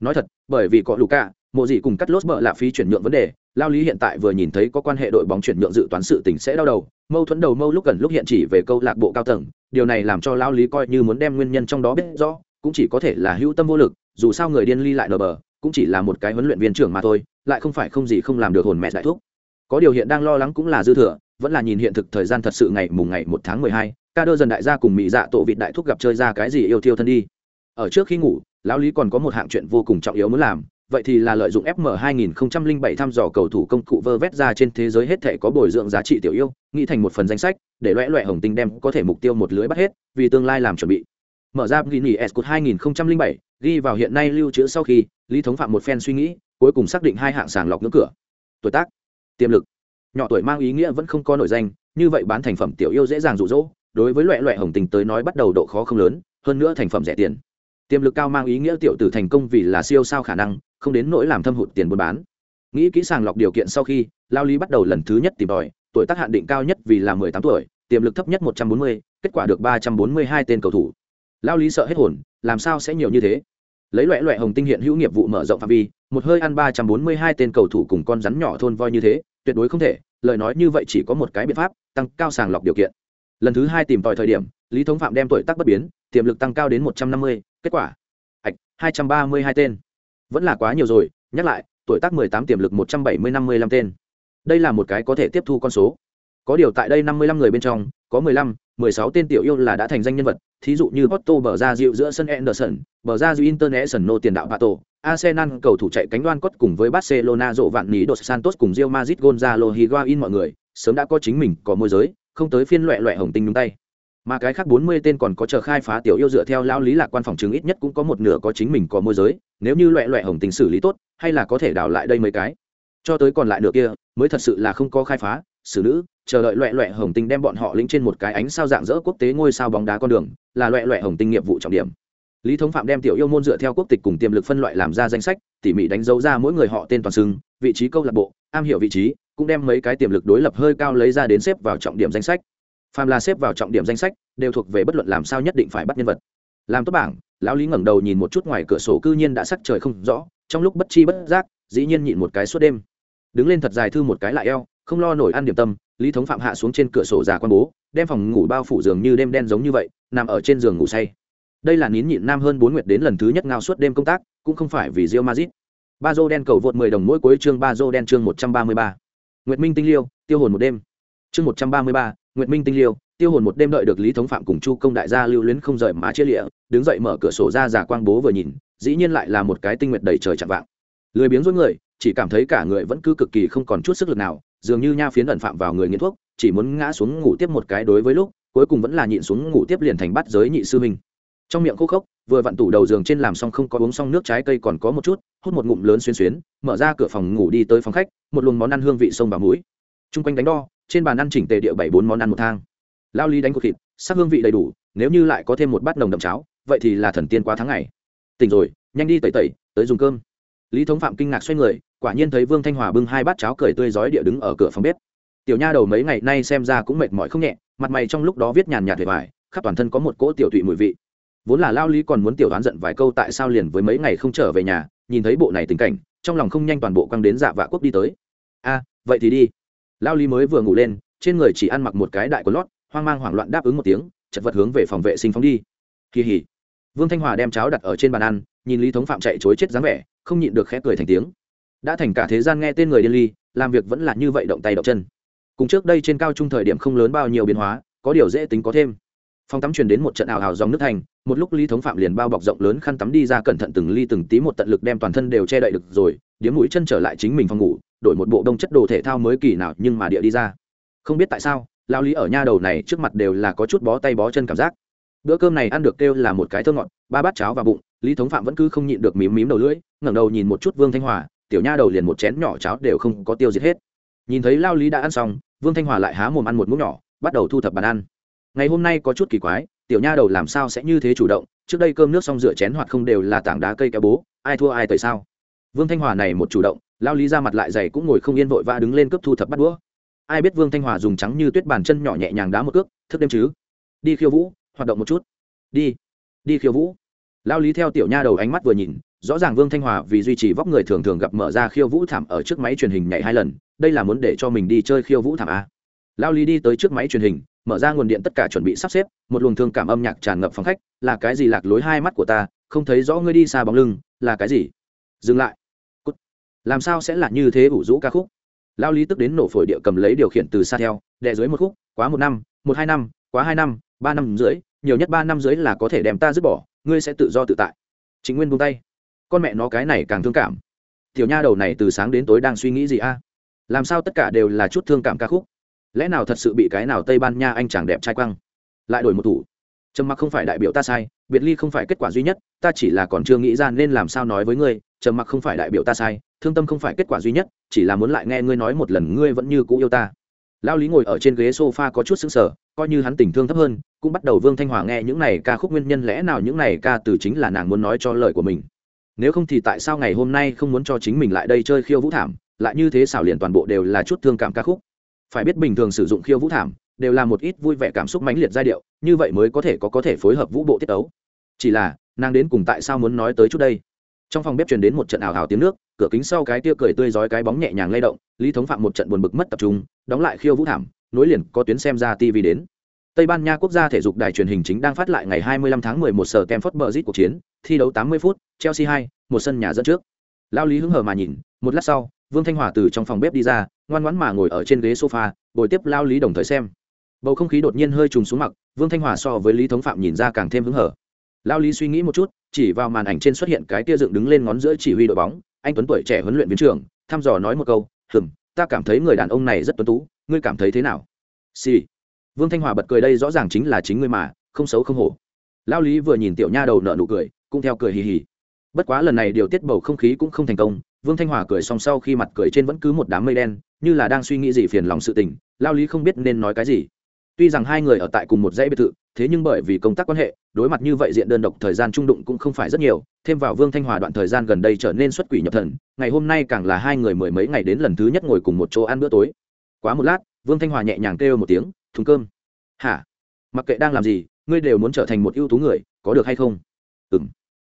Nói thật, bởi vì có luka, mộ gì cùng cắt lốt bợ lạ phí chuyển nhượng vấn đề, lao lý hiện tại vừa nhìn thấy có quan hệ đội bóng chuyển nhượng dự toán sự tình sẽ đau đầu, mâu thuẫn đầu mâu lúc gần lúc hiện chỉ về câu lạc bộ cao tầng, điều này làm cho lao lý coi như muốn đem nguyên nhân trong đó biết rõ, cũng chỉ có thể là hữu tâm vô lực, dù sao người điên ly lại nở bờ, cũng chỉ là một cái huấn luyện viên trưởng mà thôi, lại không phải không gì không làm được hồn mẹ đại thúc. Có điều hiện đang lo lắng cũng là dư thừa, vẫn là nhìn hiện thực thời gian thật sự ngày mùng ngày một tháng mười hai ca đơ dần đại gia cùng mỹ dạ tổ vịt đại thúc gặp chơi ra cái gì yêu thiêu thân đi. Ở trước khi ngủ, lão lý còn có một hạng chuyện vô cùng trọng yếu muốn làm, vậy thì là lợi dụng fm 2007 thăm dò cầu thủ công cụ vơ vét ra trên thế giới hết thể có bồi dưỡng giá trị tiểu yêu, nghĩ thành một phần danh sách, để loẹ loẹ hồng tinh đem có thể mục tiêu một lưới bắt hết, vì tương lai làm chuẩn bị. Mở ra ghi nghỉ s 2007 ghi vào hiện nay lưu trữ sau khi, lý thống phạm một phen suy nghĩ, cuối cùng xác định hai hạng sàng lọc ngưỡng cửa. Tuổi tác, tiềm lực. Nhỏ tuổi mang ý nghĩa vẫn không có nổi danh, như vậy bán thành phẩm tiểu yêu dễ dàng rụ rỗ đối với loại loại hồng tình tới nói bắt đầu độ khó không lớn, hơn nữa thành phẩm rẻ tiền. Tiềm lực cao mang ý nghĩa tiểu tử thành công vì là siêu sao khả năng, không đến nỗi làm thâm hụt tiền buôn bán. Nghĩ kỹ sàng lọc điều kiện sau khi, lao lý bắt đầu lần thứ nhất tìm tòi, tuổi tác hạn định cao nhất vì là mười tám tuổi, tiềm lực thấp nhất một trăm bốn mươi, kết quả được ba trăm bốn mươi hai tên cầu thủ. Lao lý sợ hết hồn, làm sao sẽ nhiều như thế? Lấy loại loại hồng tinh hiện hữu nghiệp vụ mở rộng phạm vi, một hơi ăn ba trăm bốn mươi hai tên cầu thủ cùng con rắn nhỏ thôn voi như thế, tuyệt đối không thể, lời nói như vậy chỉ có một cái biện pháp, tăng cao sàng lọc điều kiện lần thứ hai tìm tòi thời điểm lý thống phạm đem tuổi tác bất biến tiềm lực tăng cao đến một trăm năm mươi kết quả ạch hai trăm ba mươi hai tên. Vẫn là quá nhiều rồi nhắc lại tuổi tác mười tám tiềm lực một trăm bảy mươi năm mươi lăm tên. Đây là một cái có thể tiếp thu con số. Có điều tại đây năm mươi lăm người bên trong có mười lăm mười sáu tên tiểu yêu là đã thành danh nhân vật thí dụ như Porto bờ ra dịu giữa sân Anderson, bờ ra dịu International tiền đạo Pato, Arsenal cầu thủ chạy cánh đoan cốt cùng với Barcelona rộ vạn ní Dos Santos cùng Real Madrid Gonzalo Higuain mọi người, sớm đã có chính mình có môi giới, không tới phiên loẹ loẹ hồng tinh nhúng tay. Mà cái khác bốn mươi tên còn có chờ khai phá tiểu yêu dựa theo lao lý lạc quan phòng chứng ít nhất cũng có một nửa có chính mình có môi giới, nếu như loẹ loẹ hồng tình xử lý tốt, hay là có thể đào lại đây mấy cái. Cho tới còn lại nửa kia, mới thật sự là không có khai phá, xử nữ, chờ đợi loẹ loẹ hồng tinh đem bọn họ lĩnh trên một cái ánh sao dạng dỡ quốc tế ngôi sao bóng đá con đường, là loẹ loẹ hồng tinh nghiệp vụ trọng điểm. Lý thống phạm đem tiểu yêu môn dựa theo quốc tịch cùng tiềm lực phân loại làm ra danh sách, tỉ mỉ đánh dấu ra mỗi người họ tên toàn xưng, vị trí câu lạc bộ, am hiểu vị trí cũng đem mấy cái tiềm lực đối lập hơi cao lấy ra đến xếp vào trọng điểm danh sách. Phàm là xếp vào trọng điểm danh sách, đều thuộc về bất luận làm sao nhất định phải bắt nhân vật. Làm tốt bảng, lão lý ngẩng đầu nhìn một chút ngoài cửa sổ cư nhiên đã sắc trời không rõ, trong lúc bất chi bất giác, dĩ nhiên nhịn một cái suốt đêm. Đứng lên thật dài thư một cái lại eo, không lo nổi ăn điểm tâm, lý thống phạm hạ xuống trên cửa sổ già quan bố, đem phòng ngủ bao phủ giường như đêm đen giống như vậy, nằm ở trên giường ngủ say. Đây là nín nhịn nam hơn bốn nguyệt đến lần thứ nhất ngao suốt đêm công tác, cũng không phải vì rio mazit ba dô đen cầu vượt mười đồng mỗi cuối chương ba dô đen chương một trăm ba mươi ba nguyệt minh tinh liêu, tiêu hồn một đêm. Chương một trăm ba mươi ba, nguyệt minh tinh liêu, tiêu hồn một đêm đợi được lý thống phạm cùng chu công đại gia lưu luyến không rời má chia lịa, đứng dậy mở cửa sổ ra giả quang bố vừa nhìn, dĩ nhiên lại là một cái tinh nguyệt đầy trời chạm vạng. Lười biếng rối người, chỉ cảm thấy cả người vẫn cứ cực kỳ không còn chút sức lực nào, dường như nha phiến ẩn phạm vào người nghiện thuốc, chỉ muốn ngã xuống ngủ tiếp một cái đối với lúc, cuối cùng vẫn là nhịn xuống ngủ tiếp liền thành bắt giới nhị sư huynh trong miệng khô khốc, vừa vặn tủ đầu giường trên làm xong không có uống xong nước trái cây còn có một chút, hút một ngụm lớn xuyên xuyến, mở ra cửa phòng ngủ đi tới phòng khách, một luồng món ăn hương vị sông vào mũi. T r u n g quanh đánh đo, trên bàn ăn chỉnh tề địa bảy bốn món ăn một thang. Lao ly đánh cột thịt, sắc hương vị đầy đủ, nếu như lại có thêm một bát nồng đậm cháo, vậy thì là thần tiên quá tháng ngày. Tỉnh rồi, nhanh đi tẩy tẩy, tới dùng cơm. Lý thống phạm kinh ngạc xoay người, quả nhiên thấy vương thanh hòa bưng hai bát cháo cười tươi rói địa đứng ở cửa phòng bếp. Tiểu nha đầu mấy ngày nay xem ra cũng mệt mỏi không nhẹ, mặt mày trong lúc đó viết nhàn nhạt về vải, khắp toàn thân có một cỗ tiểu tụy mùi vị vốn là lao lý còn muốn tiểu đoán giận vài câu tại sao liền với mấy ngày không trở về nhà, nhìn thấy bộ này tình cảnh, trong lòng không nhanh toàn bộ quăng đến dạ vạ quốc đi tới. A, vậy thì đi. Lao lý mới vừa ngủ lên, trên người chỉ ăn mặc một cái đại quần lót, hoang mang hoảng loạn đáp ứng một tiếng, chật vật hướng về phòng vệ sinh phóng đi. Kỳ hỉ. Vương thanh hòa đem cháo đặt ở trên bàn ăn, nhìn lý thống phạm chạy chối chết dáng vẻ, không nhịn được khẽ cười thành tiếng. Đã thành cả thế gian nghe tên người điên ly, làm việc vẫn là như vậy động tay động chân. Cùng trước đây trên cao trung thời điểm không lớn bao nhiêu biến hóa, có điều dễ tính có thêm phòng tắm truyền đến một trận ảo ảo dòng nước thành, một lúc lý thống phạm liền bao bọc rộng lớn khăn tắm đi ra cẩn thận từng ly từng tí một tận lực đem toàn thân đều che đậy được rồi, điếm mũi chân trở lại chính mình phòng ngủ, đổi một bộ đông chất đồ thể thao mới kỳ nào nhưng mà địa đi ra. Không biết tại sao lao lý ở nha đầu này trước mặt đều là có chút bó tay bó chân cảm giác. Bữa cơm này ăn được kêu là một cái thơ ngọt, ba bát cháo và bụng, lý thống phạm vẫn cứ không nhịn được mím mím đầu lưỡi, ngẩng đầu nhìn một chút vương thanh hòa, tiểu nha đầu liền một chén nhỏ cháo đều không có tiêu diệt hết. Nhìn thấy lao lý đã ăn xong, vương thanh hòa lại há mồm ăn một múc nhỏ, bắt đầu thu thập bàn ăn ngày hôm nay có chút kỳ quái, tiểu nha đầu làm sao sẽ như thế chủ động? Trước đây cơm nước xong rửa chén hoặc không đều là tảng đá cây kéo bố, ai thua ai tại sao? Vương thanh hòa này một chủ động, lao lý ra mặt lại dày cũng ngồi không yên vội vã đứng lên cướp thu thập bắt đũa. Ai biết vương thanh hòa dùng trắng như tuyết bàn chân nhỏ nhẹ nhàng đá một cước, thức đêm chứ? Đi khiêu vũ, hoạt động một chút. Đi đi khiêu vũ. Lao lý theo tiểu nha đầu ánh mắt vừa nhìn, rõ ràng vương thanh hòa vì duy trì vóc người thường thường gặp mở ra khiêu vũ thảm ở trước máy truyền hình nhảy hai lần, đây là muốn để cho mình đi chơi khiêu vũ thảm a lao lý đi tới trước máy truyền hình mở ra nguồn điện tất cả chuẩn bị sắp xếp, một luồng thương cảm âm nhạc tràn ngập phòng khách, là cái gì lạc lối hai mắt của ta, không thấy rõ ngươi đi xa bóng lưng, là cái gì? Dừng lại. Cút. làm sao sẽ là như thế ủ rũ ca khúc? Lao lý tức đến nổ phổi địa cầm lấy điều khiển từ xa theo, đè dưới một khúc, quá một năm, một hai năm, quá hai năm, ba năm dưới nhiều nhất ba năm dưới là có thể đem ta dứt bỏ, ngươi sẽ tự do tự tại. Chính nguyên buông tay. Con mẹ nó cái này càng thương cảm. Tiểu nha đầu này từ sáng đến tối đang suy nghĩ gì a? Làm sao tất cả đều là chút thương cảm ca khúc? Lẽ nào thật sự bị cái nào tây ban nha anh chàng đẹp trai quăng? Lại đổi một thủ. Trầm mặc không phải đại biểu ta sai, biệt ly không phải kết quả duy nhất, ta chỉ là còn chưa nghĩ ra nên làm sao nói với ngươi, trầm mặc không phải đại biểu ta sai, thương tâm không phải kết quả duy nhất, chỉ là muốn lại nghe ngươi nói một lần ngươi vẫn như cũ yêu ta. Lao lý ngồi ở trên ghế sofa có chút sững sờ, coi như hắn tình thương thấp hơn, cũng bắt đầu vương thanh hòa nghe những này ca khúc nguyên nhân lẽ nào những này ca từ chính là nàng muốn nói cho lời của mình. Nếu không thì tại sao ngày hôm nay không muốn cho chính mình lại đây chơi khiêu vũ thảm, lại như thế xảo liền toàn bộ đều là chút thương cảm ca khúc? Phải biết bình thường sử dụng khiêu vũ thảm đều là một ít vui vẻ cảm xúc mãnh liệt giai điệu như vậy mới có thể có có thể phối hợp vũ bộ tiết tấu. Chỉ là nàng đến cùng tại sao muốn nói tới chút đây? Trong phòng bếp truyền đến một trận ảo ảo tiếng nước cửa kính sau cái tia cười tươi rói cái bóng nhẹ nhàng lay động lý thống phạm một trận buồn bực mất tập trung đóng lại khiêu vũ thảm nối liền có tuyến xem ra tv đến. Tây ban nha quốc gia thể dục đài truyền hình chính đang phát lại ngày 25 tháng 11 giờ kem phất bờ zit cuộc chiến thi đấu 80 phút chelsea 2, một sân nhà dẫn trước. Lao lý hứng hờ mà nhìn một lát sau vương thanh hòa từ trong phòng bếp đi ra ngoan ngoãn mà ngồi ở trên ghế sofa ngồi tiếp lao lý đồng thời xem. Bầu không khí đột nhiên hơi trùng xuống mặc vương thanh hòa so với lý thống phạm nhìn ra càng thêm hứng hở. Lao lý suy nghĩ một chút, chỉ vào màn ảnh trên xuất hiện cái tia dựng đứng lên ngón giữa chỉ huy đội bóng, anh tuấn tuổi trẻ huấn luyện viên trưởng, thăm dò nói một câu, hừm, ta cảm thấy người đàn ông này rất tuấn tú, ngươi cảm thấy thế nào? Xì、sì. vương thanh hòa bật cười đây rõ ràng chính là chính ngươi mà, không xấu không hổ. Lao lý vừa nhìn tiểu nha đầu nợ nụ cười, cũng theo cười hì hì. Bất quá lần này điều tiết bầu không khí cũng không thành công vương thanh hòa cười xong sau khi mặt cười trên vẫn cứ một đám mây đen, như là đang suy nghĩ gì phiền lòng sự tình, lao lý không biết nên nói cái gì. Tuy rằng hai người ở tại cùng một dãy biệt thự, thế nhưng bởi vì công tác quan hệ, đối mặt như vậy diện đơn độc thời gian trung đụng cũng không phải rất nhiều, thêm vào vương thanh hòa đoạn thời gian gần đây trở nên xuất quỷ nhập thần, ngày hôm nay càng là hai người mười mấy ngày đến lần thứ nhất ngồi cùng một chỗ ăn bữa tối. Quá một lát, vương thanh hòa nhẹ nhàng kêu một tiếng, thùng cơm. Hả? Mặc kệ đang làm gì, ngươi đều muốn trở thành một ưu tú người, có được hay không? Ừ m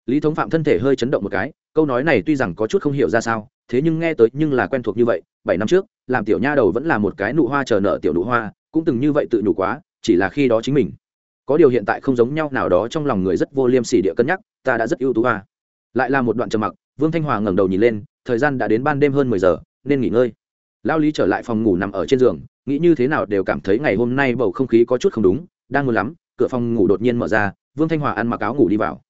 lý thống phạm thân thể hơi chấn động một cái, câu nói này tuy rằng có chút không hiểu ra sao, thế nhưng nghe tới nhưng là quen thuộc như vậy, bảy năm trước, làm tiểu nha đầu vẫn là một cái nụ hoa chờ nợ tiểu nụ hoa, cũng từng như vậy tự nhủ quá, chỉ là khi đó chính mình. Có điều hiện tại không giống nhau nào đó trong lòng người rất vô liêm sỉ địa cân nhắc, ta đã rất ưu tú hoa. lại là một đoạn trầm mặc, vương thanh hòa ngẩng đầu nhìn lên, thời gian đã đến ban đêm hơn mười giờ, nên nghỉ ngơi. Lao lý trở lại phòng ngủ nằm ở trên giường, nghĩ như thế nào đều cảm thấy ngày hôm nay bầu không khí có chút không đúng, đang muốn lắm, cửa phòng ngủ đột nhiên mở ra, vương thanh hòa ăn mặc áo ngủ đi vào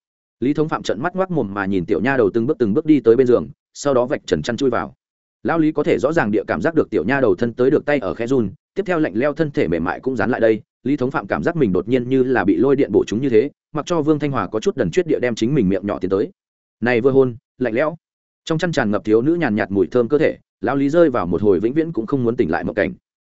lý thống phạm trận mắt ngoác mồm mà nhìn tiểu nha đầu từng bước từng bước đi tới bên giường, sau đó vạch trần chăn chui vào. Lao lý có thể rõ ràng địa cảm giác được tiểu nha đầu thân tới được tay ở khe run, tiếp theo lạnh leo thân thể mềm mại cũng dán lại đây, lý thống phạm cảm giác mình đột nhiên như là bị lôi điện bổ chúng như thế, mặc cho vương thanh hòa có chút đần chuyết địa đem chính mình miệng nhỏ tiến tới. Này vừa hôn, lạnh lẽo. Trong chăn tràn ngập thiếu nữ nhàn nhạt mùi thơm cơ thể, lão lý rơi vào một hồi vĩnh viễn cũng không muốn tỉnh lại một cảnh.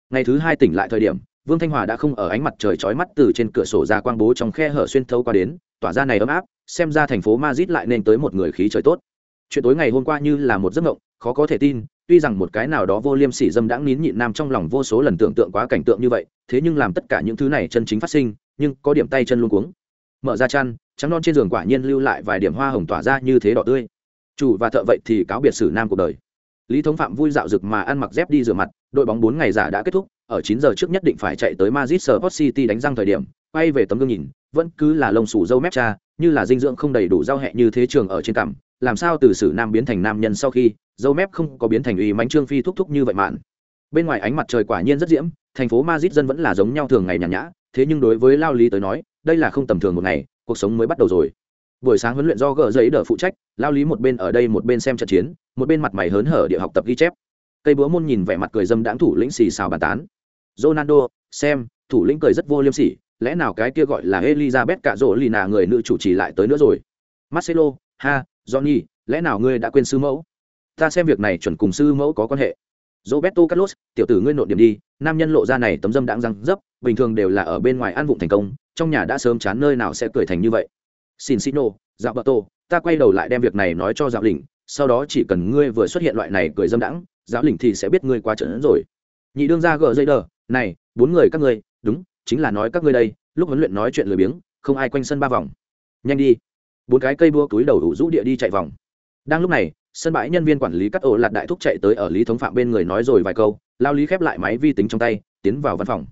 Ngày thứ hai tỉnh lại thời điểm, vương thanh hòa đã không ở ánh mặt trời chói mắt từ trên cửa sổ ra quang bố trong khe hở xuyên thấu qua đến, tỏa ra này ấm áp xem ra thành phố Madrid lại nên tới một người khí trời tốt. Chuyện tối ngày hôm qua như là một giấc mộng, khó có thể tin, tuy rằng một cái nào đó vô liêm sỉ dâm đãng nín nhịn nam trong lòng vô số lần tưởng tượng quá cảnh tượng như vậy, thế nhưng làm tất cả những thứ này chân chính phát sinh, nhưng có điểm tay chân luống cuống. Mở ra chăn, trắng non trên giường quả nhiên lưu lại vài điểm hoa hồng tỏa ra như thế đỏ tươi. Chủ và thợ vậy thì cáo biệt sử nam cuộc đời. Lý thống phạm vui dạo dực mà ăn mặc dép đi rửa mặt, đội bóng bốn ngày giả đã kết thúc, ở chín giờ trước nhất định phải chạy tới Madrid Sport City đánh răng thời điểm, quay về tấm gương nhìn, vẫn cứ là lông sủ dâu mép cha như là dinh dưỡng không đầy đủ giao hẹ như thế trường ở trên cằm, làm sao từ sử nam biến thành nam nhân sau khi, dâu mép không có biến thành uy mánh trương phi thúc thúc như vậy mạn. Bên ngoài ánh mặt trời quả nhiên rất diễm, thành phố Madrid dân vẫn là giống nhau thường ngày nhàn nhã, thế nhưng đối với lao lý tới nói, đây là không tầm thường một ngày, cuộc sống mới bắt đầu rồi. Buổi sáng huấn luyện do gỡ giấy đỡ phụ trách, lao lý một bên ở đây một bên xem trận chiến, một bên mặt mày hớn hở địa học tập ghi chép. Cây búa môn nhìn vẻ mặt cười dâm đãng thủ lĩnh xì xào bàn tán. Ronaldo, xem, thủ lĩnh cười rất vô liêm sỉ lẽ nào cái kia gọi là elizabeth cạ rỗ lì người nữ chủ trì lại tới nữa rồi? Marcelo, ha, johnny, lẽ nào ngươi đã quên sư mẫu? Ta xem việc này chuẩn cùng sư mẫu có quan hệ. Roberto carlos, tiểu tử ngươi nội điểm đi, nam nhân lộ ra này tấm dâm đãng răng dấp, bình thường đều là ở bên ngoài ăn vụng thành công, trong nhà đã sớm chán nơi nào sẽ cười thành như vậy. Xin xin nô dạo bờ tô, ta quay đầu lại đem việc này nói cho dạo lĩnh, sau đó chỉ cần ngươi vừa xuất hiện loại này cười dâm đãng giáo lĩnh thì sẽ biết ngươi quá trớn rồi. Nhị đương ra gờ dây đờ này, bốn người các ngươi, đúng chính là nói các ngươi đây, lúc huấn luyện nói chuyện lười biếng, không ai quanh sân ba vòng. Nhanh đi. Bốn cái cây bua túi đầu đủ rũ địa đi chạy vòng. Đang lúc này, sân bãi nhân viên quản lý cắt ổ lạt đại thúc chạy tới ở lý thống phạm bên người nói rồi vài câu, lao lý khép lại máy vi tính trong tay, tiến vào văn phòng.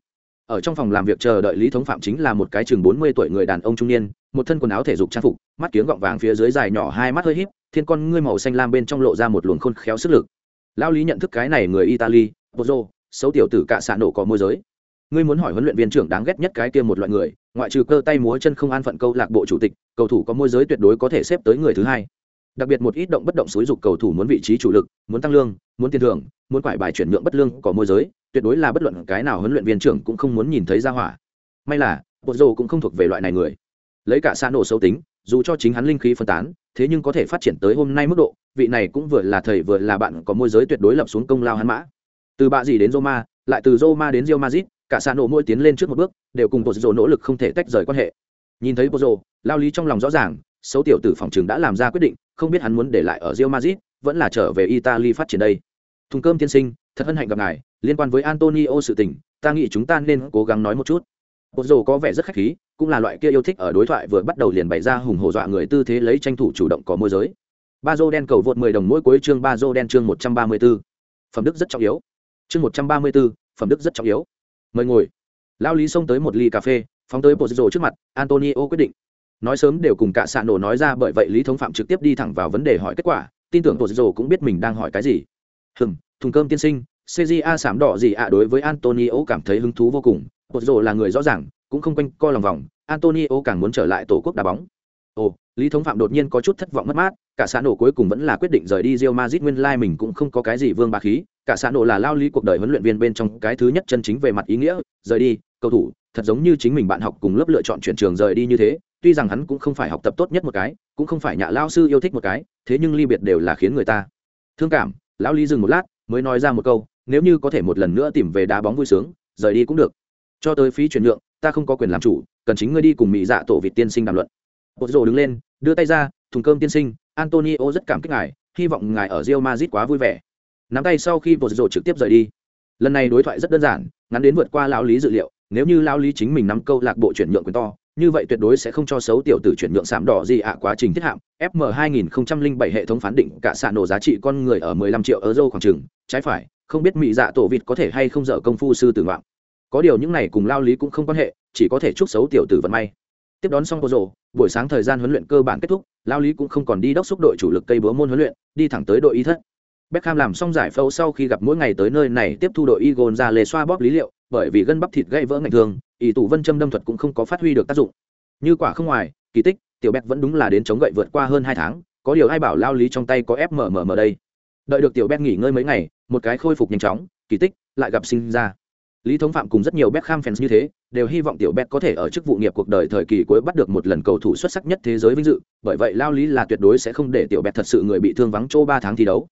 Ở trong phòng làm việc chờ đợi lý thống phạm chính là một cái chừng bốn mươi tuổi người đàn ông trung niên, một thân quần áo thể dục trang phục, mắt kiếng gọng vàng phía dưới dài nhỏ hai mắt hơi híp, thiên con ngươi màu xanh lam bên trong lộ ra một luồng khôn khéo sức lực. Lao lý nhận thức cái này người italy bozo xấu tiểu tử cạ xạ nổ có môi giới ngươi muốn hỏi huấn luyện viên trưởng đáng ghét nhất cái kia một loại người, ngoại trừ cơ tay múa chân không an phận câu lạc bộ chủ tịch, cầu thủ có môi giới tuyệt đối có thể xếp tới người thứ hai. Đặc biệt một ít động bất động xúi dục cầu thủ muốn vị trí chủ lực, muốn tăng lương, muốn tiền thưởng, muốn quải bài chuyển nhượng bất lương có môi giới, tuyệt đối là bất luận cái nào huấn luyện viên trưởng cũng không muốn nhìn thấy ra hỏa. May là bộ dồ cũng không thuộc về loại này người. Lấy cả xa nổ xấu tính, dù cho chính hắn linh khí phân tán, thế nhưng có thể phát triển tới hôm nay mức độ, vị này cũng vừa là thầy vừa là bạn có môi giới tuyệt đối lập xuống công lao hắn mã. Từ bạ gì đến roma, lại từ roma đến rio mazit cả xa nổ mỗi tiến lên trước một bước đều cùng bộ rồ nỗ lực không thể tách rời quan hệ. Nhìn thấy bộ rồ lao lý trong lòng rõ ràng xấu tiểu tử phòng trường đã làm ra quyết định không biết hắn muốn để lại ở rio mazit vẫn là trở về italy phát triển đây. Thùng cơm tiên sinh thật hân hạnh gặp ngài liên quan với antonio sự tình ta nghĩ chúng ta nên cố gắng nói một chút. Bộ rồ có vẻ rất khách khí cũng là loại kia yêu thích ở đối thoại vừa bắt đầu liền bày ra hùng hổ dọa người tư thế lấy tranh thủ chủ động có môi giới. Ba dô đen cầu vượt 10 đồng mỗi cuối chương ba dô đen chương 134. phẩm đức rất trọng yếu. Chương 134, phẩm đức rất trọng yếu mời ngồi. Lao lý xông tới một ly cà phê, phóng tới bộ trước mặt, antonio quyết định. Nói sớm đều cùng cả xạ nổ nói ra bởi vậy lý thống phạm trực tiếp đi thẳng vào vấn đề hỏi kết quả, tin tưởng bộ cũng biết mình đang hỏi cái gì. Hừm, thùng cơm tiên sinh cja sảm đỏ gì ạ? Đối với antonio cảm thấy hứng thú vô cùng. Bộ là người rõ ràng, cũng không quanh co lòng vòng, antonio càng muốn trở lại tổ quốc đá bóng. Ồ lý thống phạm đột nhiên có chút thất vọng mất mát, cả xã nổ cuối cùng vẫn là quyết định rời đi rio Madrid, nguyên lai mình cũng không có cái gì vương bá khí. Cả xã nổ là lao lý cuộc đời huấn luyện viên bên trong cái thứ nhất chân chính về mặt ý nghĩa, rời đi, cầu thủ, thật giống như chính mình bạn học cùng lớp lựa chọn chuyển trường rời đi như thế, tuy rằng hắn cũng không phải học tập tốt nhất một cái, cũng không phải nhà lao sư yêu thích một cái, thế nhưng ly biệt đều là khiến người ta thương cảm. Lão lý dừng một lát, mới nói ra một câu, nếu như có thể một lần nữa tìm về đá bóng vui sướng, rời đi cũng được. Cho tới phí chuyển nhượng, ta không có quyền làm chủ, cần chính ngươi đi cùng mỹ dạ tổ vịt tiên sinh đàm luận. Bột rồ đứng lên đưa tay ra, thùng cơm tiên sinh, antonio rất cảm kích ngài, hy vọng ngài ở rio mazit quá vui vẻ. Nắm tay sau khi bột rồ trực tiếp rời đi. Lần này đối thoại rất đơn giản, ngắn đến vượt qua lão lý dự liệu, nếu như lão lý chính mình nắm câu lạc bộ chuyển nhượng quyền to, như vậy tuyệt đối sẽ không cho xấu tiểu tử chuyển nhượng sạm đỏ gì ạ, quá trình thiết hạm fm 2007 hệ thống phán định cả xạ nổ giá trị con người ở 15 triệu euro khoảng chừng, trái phải, không biết mỹ dạ tổ vịt có thể hay không dở công phu sư tử ngoạn. Có điều những này cùng lao lý cũng không quan hệ, chỉ có thể chúc xấu tiểu tử vận may tiếp đón xong rồ buổi sáng thời gian huấn luyện cơ bản kết thúc lao lý cũng không còn đi đốc xúc đội chủ lực cây búa môn huấn luyện đi thẳng tới đội y thất Beckham làm xong giải phẫu sau khi gặp mỗi ngày tới nơi này tiếp thu đội Egon ra lề xoa bóp lý liệu, bởi vì gân bắp thịt gãy vỡ ngành thường, y tủ vân châm đâm thuật cũng không có phát huy được tác dụng. Như quả không ngoài, kỳ tích, tiểu Beck vẫn đúng là đến chống gậy vượt qua hơn hai tháng, có điều ai bảo lao lý trong tay có FMM đây. Đợi được tiểu Beck nghỉ ngơi mấy ngày, một cái khôi phục nhanh chóng, kỳ tích lại gặp sinh ra. Lý Thống Phạm cùng rất nhiều Beckham fans như thế, đều hy vọng tiểu Beck có thể ở chức vụ nghiệp cuộc đời thời kỳ cuối bắt được một lần cầu thủ xuất sắc nhất thế giới vinh dự, bởi vậy lao lý là tuyệt đối sẽ không để tiểu Beck thật sự người bị thương vắng chỗ ba tháng thi đấu.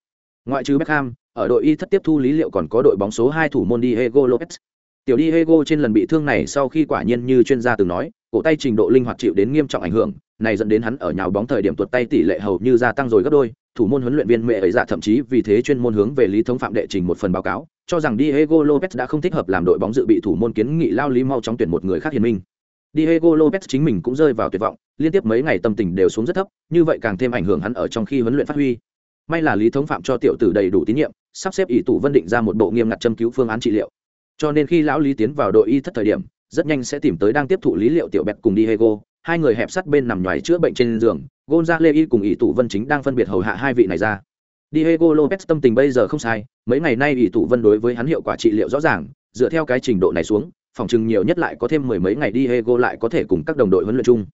Ngoại trừ Beckham, ở đội y thất tiếp thu lý liệu còn có đội bóng số hai thủ môn Diego Lopez. Tiểu Diego trên lần bị thương này sau khi quả nhiên như chuyên gia từng nói, cổ tay trình độ linh hoạt chịu đến nghiêm trọng ảnh hưởng, này dẫn đến hắn ở nhào bóng thời điểm tuột tay tỷ lệ hầu như gia tăng rồi gấp đôi, thủ môn huấn luyện viên mẹ ấy dạ thậm chí vì thế chuyên môn hướng về lý thống phạm đệ trình một phần báo cáo, cho rằng Diego Lopez đã không thích hợp làm đội bóng dự bị thủ môn kiến nghị lao lý mau chóng tuyển một người khác hiền minh. Diego Lopez chính mình cũng rơi vào tuyệt vọng, liên tiếp mấy ngày tâm tình đều xuống rất thấp, như vậy càng thêm ảnh hưởng hắn ở trong khi huấn luyện phát huy. May là lý thống phạm cho tiểu tử đầy đủ tín nhiệm, sắp xếp ỷ tủ vân định ra một bộ nghiêm ngặt châm cứu phương án trị liệu. Cho nên khi lão lý tiến vào đội y thất thời điểm, rất nhanh sẽ tìm tới đang tiếp thụ lý liệu tiểu bẹt cùng Diego, hai người hẹp sắt bên nằm nhoài chữa bệnh trên giường, Gonzalez cùng ỷ tụ vân chính đang phân biệt hầu hạ hai vị này ra. Diego Lopez tâm tình bây giờ không sai, mấy ngày nay ỷ tụ vân đối với hắn hiệu quả trị liệu rõ ràng, dựa theo cái trình độ này xuống, phòng chừng nhiều nhất lại có thêm mười mấy ngày Diego lại có thể cùng các đồng đội huấn luyện chung.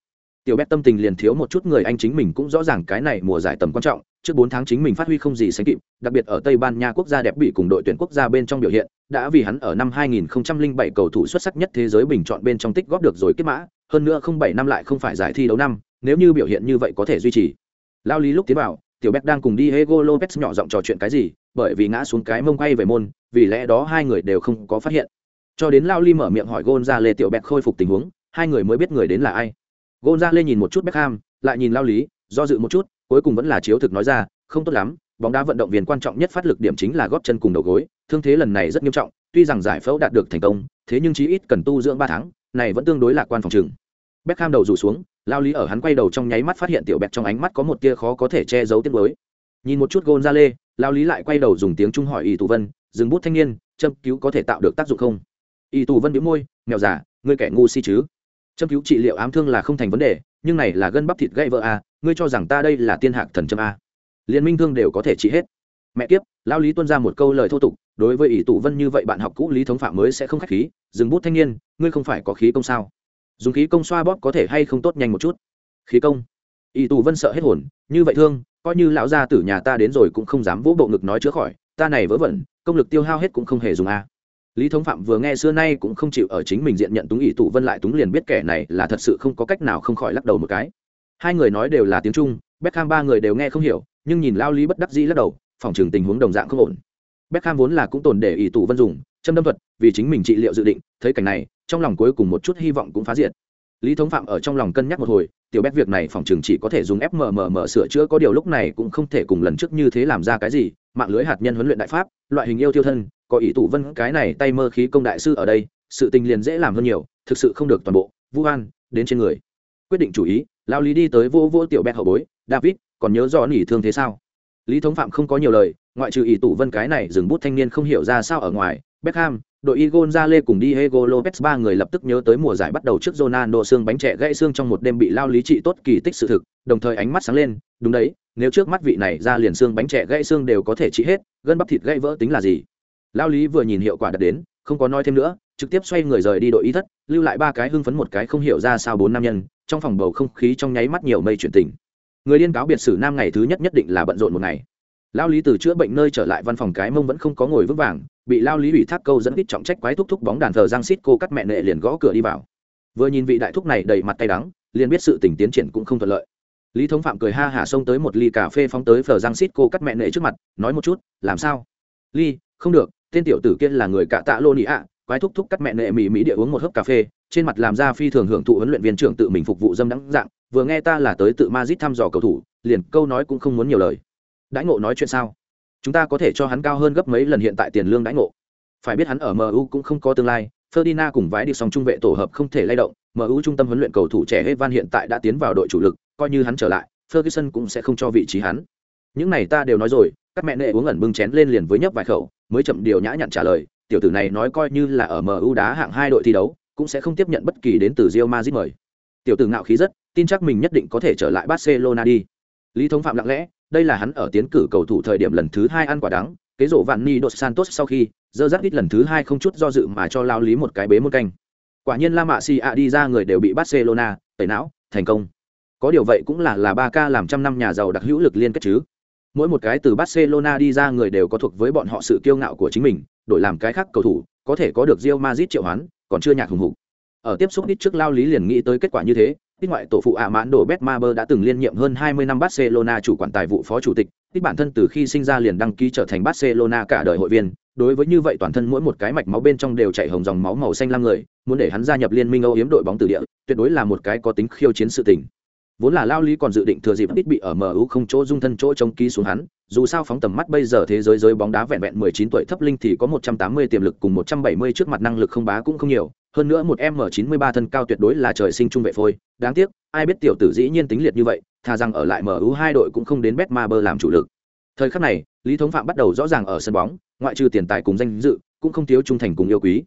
Tiểu Bét tâm tình liền thiếu một chút người anh chính mình cũng rõ ràng cái này mùa giải tầm quan trọng, trước bốn tháng chính mình phát huy không gì sánh kịp, đặc biệt ở Tây Ban Nha quốc gia đẹp bị cùng đội tuyển quốc gia bên trong biểu hiện, đã vì hắn ở năm 2007 cầu thủ xuất sắc nhất thế giới bình chọn bên trong tích góp được rồi kết mã, hơn nữa không bảy năm lại không phải giải thi đấu năm, nếu như biểu hiện như vậy có thể duy trì. Lao lý lúc tiến vào, Tiểu Beck đang cùng Diego Lopez nhỏ giọng trò chuyện cái gì, bởi vì ngã xuống cái mông quay về môn, vì lẽ đó hai người đều không có phát hiện. Cho đến Lao Lý mở miệng hỏi Gonzale Tiểu Beck khôi phục tình huống, hai người mới biết người đến là ai. Gonzale nhìn một chút Beckham, lại nhìn Lao Lý, do dự một chút, cuối cùng vẫn là chiếu thực nói ra, không tốt lắm, bóng đá vận động viên quan trọng nhất phát lực điểm chính là gót chân cùng đầu gối, thương thế lần này rất nghiêm trọng, tuy rằng giải phẫu đạt được thành công, thế nhưng chí ít cần tu dưỡng ba tháng, này vẫn tương đối lạc quan phòng trường. Beckham đầu rủ xuống, lao lý ở hắn quay đầu trong nháy mắt phát hiện tiểu bẹt trong ánh mắt có một tia khó có thể che giấu tiếng nuối. Nhìn một chút Gonzale, lao lý lại quay đầu dùng tiếng Trung hỏi Y Tù Vân, dừng bút thanh niên, châm cứu có thể tạo được tác dụng không? Y Tù Vân bĩu môi, mèo giả, ngươi kẻ ngu si chứ? Châm cứu trị liệu ám thương là không thành vấn đề, nhưng này là gân bắp thịt gãy vỡ à? Ngươi cho rằng ta đây là tiên hạc thần châm a? Liên minh thương đều có thể trị hết. Mẹ kiếp, lao lý tuân ra một câu lời thô tục, đối với ỷ tụ vân như vậy bạn học cũ lý thống phạm mới sẽ không khách khí dừng bút thanh niên ngươi không phải có khí công sao? Dùng khí công xoa bóp có thể hay không tốt nhanh một chút? Khí công? Ỷ tụ vân sợ hết hồn như vậy thương coi như lão gia tử nhà ta đến rồi cũng không dám vỗ bộ ngực nói chữa khỏi ta này vớ vẩn công lực tiêu hao hết cũng không hề dùng a. Lý thống phạm vừa nghe xưa nay cũng không chịu ở chính mình diện nhận túng ỷ tụ vân lại túng liền biết kẻ này là thật sự không có cách nào không khỏi lắc đầu một cái hai người nói đều là tiếng trung, Beckham ba người đều nghe không hiểu, nhưng nhìn lao lý bất đắc dĩ lắc đầu, phòng trường tình huống đồng dạng không ổn. Beckham vốn là cũng tồn để ỷ tù vân dùng, châm đâm thuật, vì chính mình trị liệu dự định, thấy cảnh này, trong lòng cuối cùng một chút hy vọng cũng phá diệt. Lý thống phạm ở trong lòng cân nhắc một hồi, tiểu bét việc này phòng trường chỉ có thể dùng fmmm sửa chữa, có điều lúc này cũng không thể cùng lần trước như thế làm ra cái gì, mạng lưới hạt nhân huấn luyện đại pháp, loại hình yêu tiêu thân, có ý tụ vân, cái này tay mơ khí công đại sư ở đây, sự tình liền dễ làm hơn nhiều, thực sự không được toàn bộ, vu an đến trên người quyết định chủ ý lao lý đi tới vô vô tiểu bét hậu bối david còn nhớ do nỉ thương thế sao lý thống phạm không có nhiều lời ngoại trừ ỷ tụ vân cái này dừng bút thanh niên không hiểu ra sao ở ngoài beckham đội Igon ra lê cùng Diego Lopez ba người lập tức nhớ tới mùa giải bắt đầu trước Ronaldo xương bánh trẻ gãy xương trong một đêm bị lao lý trị tốt kỳ tích sự thực, đồng thời ánh mắt sáng lên, đúng đấy, nếu trước mắt vị này ra liền xương bánh trẻ gãy xương đều có thể trị hết, gân bắp thịt gãy vỡ tính là gì? Lao lý vừa nhìn hiệu quả đạt đến, không có nói thêm nữa, trực tiếp xoay người rời đi đội y thất, lưu lại ba cái hưng phấn một cái không hiểu ra sao bốn nam nhân, trong phòng bầu không khí trong nháy mắt nhiều mây chuyển tình. Người điên cáo biệt sử nam ngày thứ nhất nhất định là bận rộn một ngày. Lao lý từ chữa bệnh nơi trở lại văn phòng cái mông vẫn không có ngồi vững vàng, bị lao lý ủy thác câu dẫn ít trọng trách quái thúc thúc bóng đàn thờ giang xít cô cắt mẹ nệ liền gõ cửa đi vào. Vừa nhìn vị đại thúc này đầy mặt tay đắng, liền biết sự tình tiến triển cũng không thuận lợi. Lý thống phạm cười ha hả xông tới một ly cà phê phóng tới phờ giang xít cô cắt mẹ nệ trước mặt, nói một chút, làm sao? Ly, không được, tên tiểu tử kia là người cạ tạ lô nị ạ, quái thúc thúc cắt mẹ nệ mỹ mỹ địa uống một hớp cà phê trên mặt làm ra phi thường hưởng thụ huấn luyện viên trưởng tự mình phục vụ dâm đắng dạng, vừa nghe ta là tới tự mazit thăm dò cầu thủ, liền câu nói cũng không muốn nhiều lời. Đãi ngộ nói chuyện sao? Chúng ta có thể cho hắn cao hơn gấp mấy lần hiện tại tiền lương đãi ngộ. Phải biết hắn ở mu cũng không có tương lai, Ferdinand cùng vái đi song trung vệ tổ hợp không thể lay động mu trung tâm huấn luyện cầu thủ trẻ evan hiện tại đã tiến vào đội chủ lực, coi như hắn trở lại, ferguson cũng sẽ không cho vị trí hắn. Những này ta đều nói rồi, các mẹ nệ uống ẩn bưng chén lên liền với nhấp vài khẩu, mới chậm điều nhã nhặn trả lời, tiểu tử này nói coi như là ở mu đá hạng hai đội thi đấu cũng sẽ không tiếp nhận bất kỳ đến từ Real Madrid mời. Tiểu tử ngạo khí rất, tin chắc mình nhất định có thể trở lại barcelona đi. Lý thống phạm lặng lẽ, đây là hắn ở tiến cử cầu thủ thời điểm lần thứ hai ăn quả đắng, kế rộ vạn ni đột santos sau khi, dơ rác ít lần thứ hai không chút do dự mà cho lao lý một cái bế môn canh. Quả nhiên la mạ si a đi ra người đều bị barcelona, tẩy não, thành công. Có điều vậy cũng là là ba ca làm trăm năm nhà giàu đặc hữu lực liên kết chứ. Mỗi một cái từ barcelona đi ra người đều có thuộc với bọn họ sự kiêu ngạo của chính mình, đổi làm cái khác cầu thủ, có thể có được Real Madrid triệu hoán còn chưa nhạc hùng hục ở tiếp xúc ít trước lao lý liền nghĩ tới kết quả như thế ít ngoại tổ phụ ạ mãn đồ Betmaber đã từng liên nhiệm hơn 20 năm Barcelona chủ quản tài vụ phó chủ tịch, ít bản thân từ khi sinh ra liền đăng ký trở thành Barcelona cả đời hội viên, đối với như vậy toàn thân mỗi một cái mạch máu bên trong đều chảy hồng dòng máu màu xanh lam người, muốn để hắn gia nhập liên minh Âu yếm đội bóng từ địa, tuyệt đối là một cái có tính khiêu chiến sự tình. Vốn là Lao Lý còn dự định thừa dịp ít bị ở MU không chỗ dung thân chỗ chống ký xuống hắn, dù sao phóng tầm mắt bây giờ thế giới giới bóng đá vẹn vẹn 19 tuổi thấp linh thì có 180 tiềm lực cùng 170 trước mặt năng lực không bá cũng không nhiều, hơn nữa một m 93 thân cao tuyệt đối là trời sinh trung vệ phôi. Đáng tiếc ai biết tiểu tử dĩ nhiên tính liệt như vậy thà rằng ở lại mu hai đội cũng không đến bet ma bơ làm chủ lực. Thời khắc này lý thống phạm bắt đầu rõ ràng ở sân bóng ngoại trừ tiền tài cùng danh dự cũng không thiếu trung thành cùng yêu quý.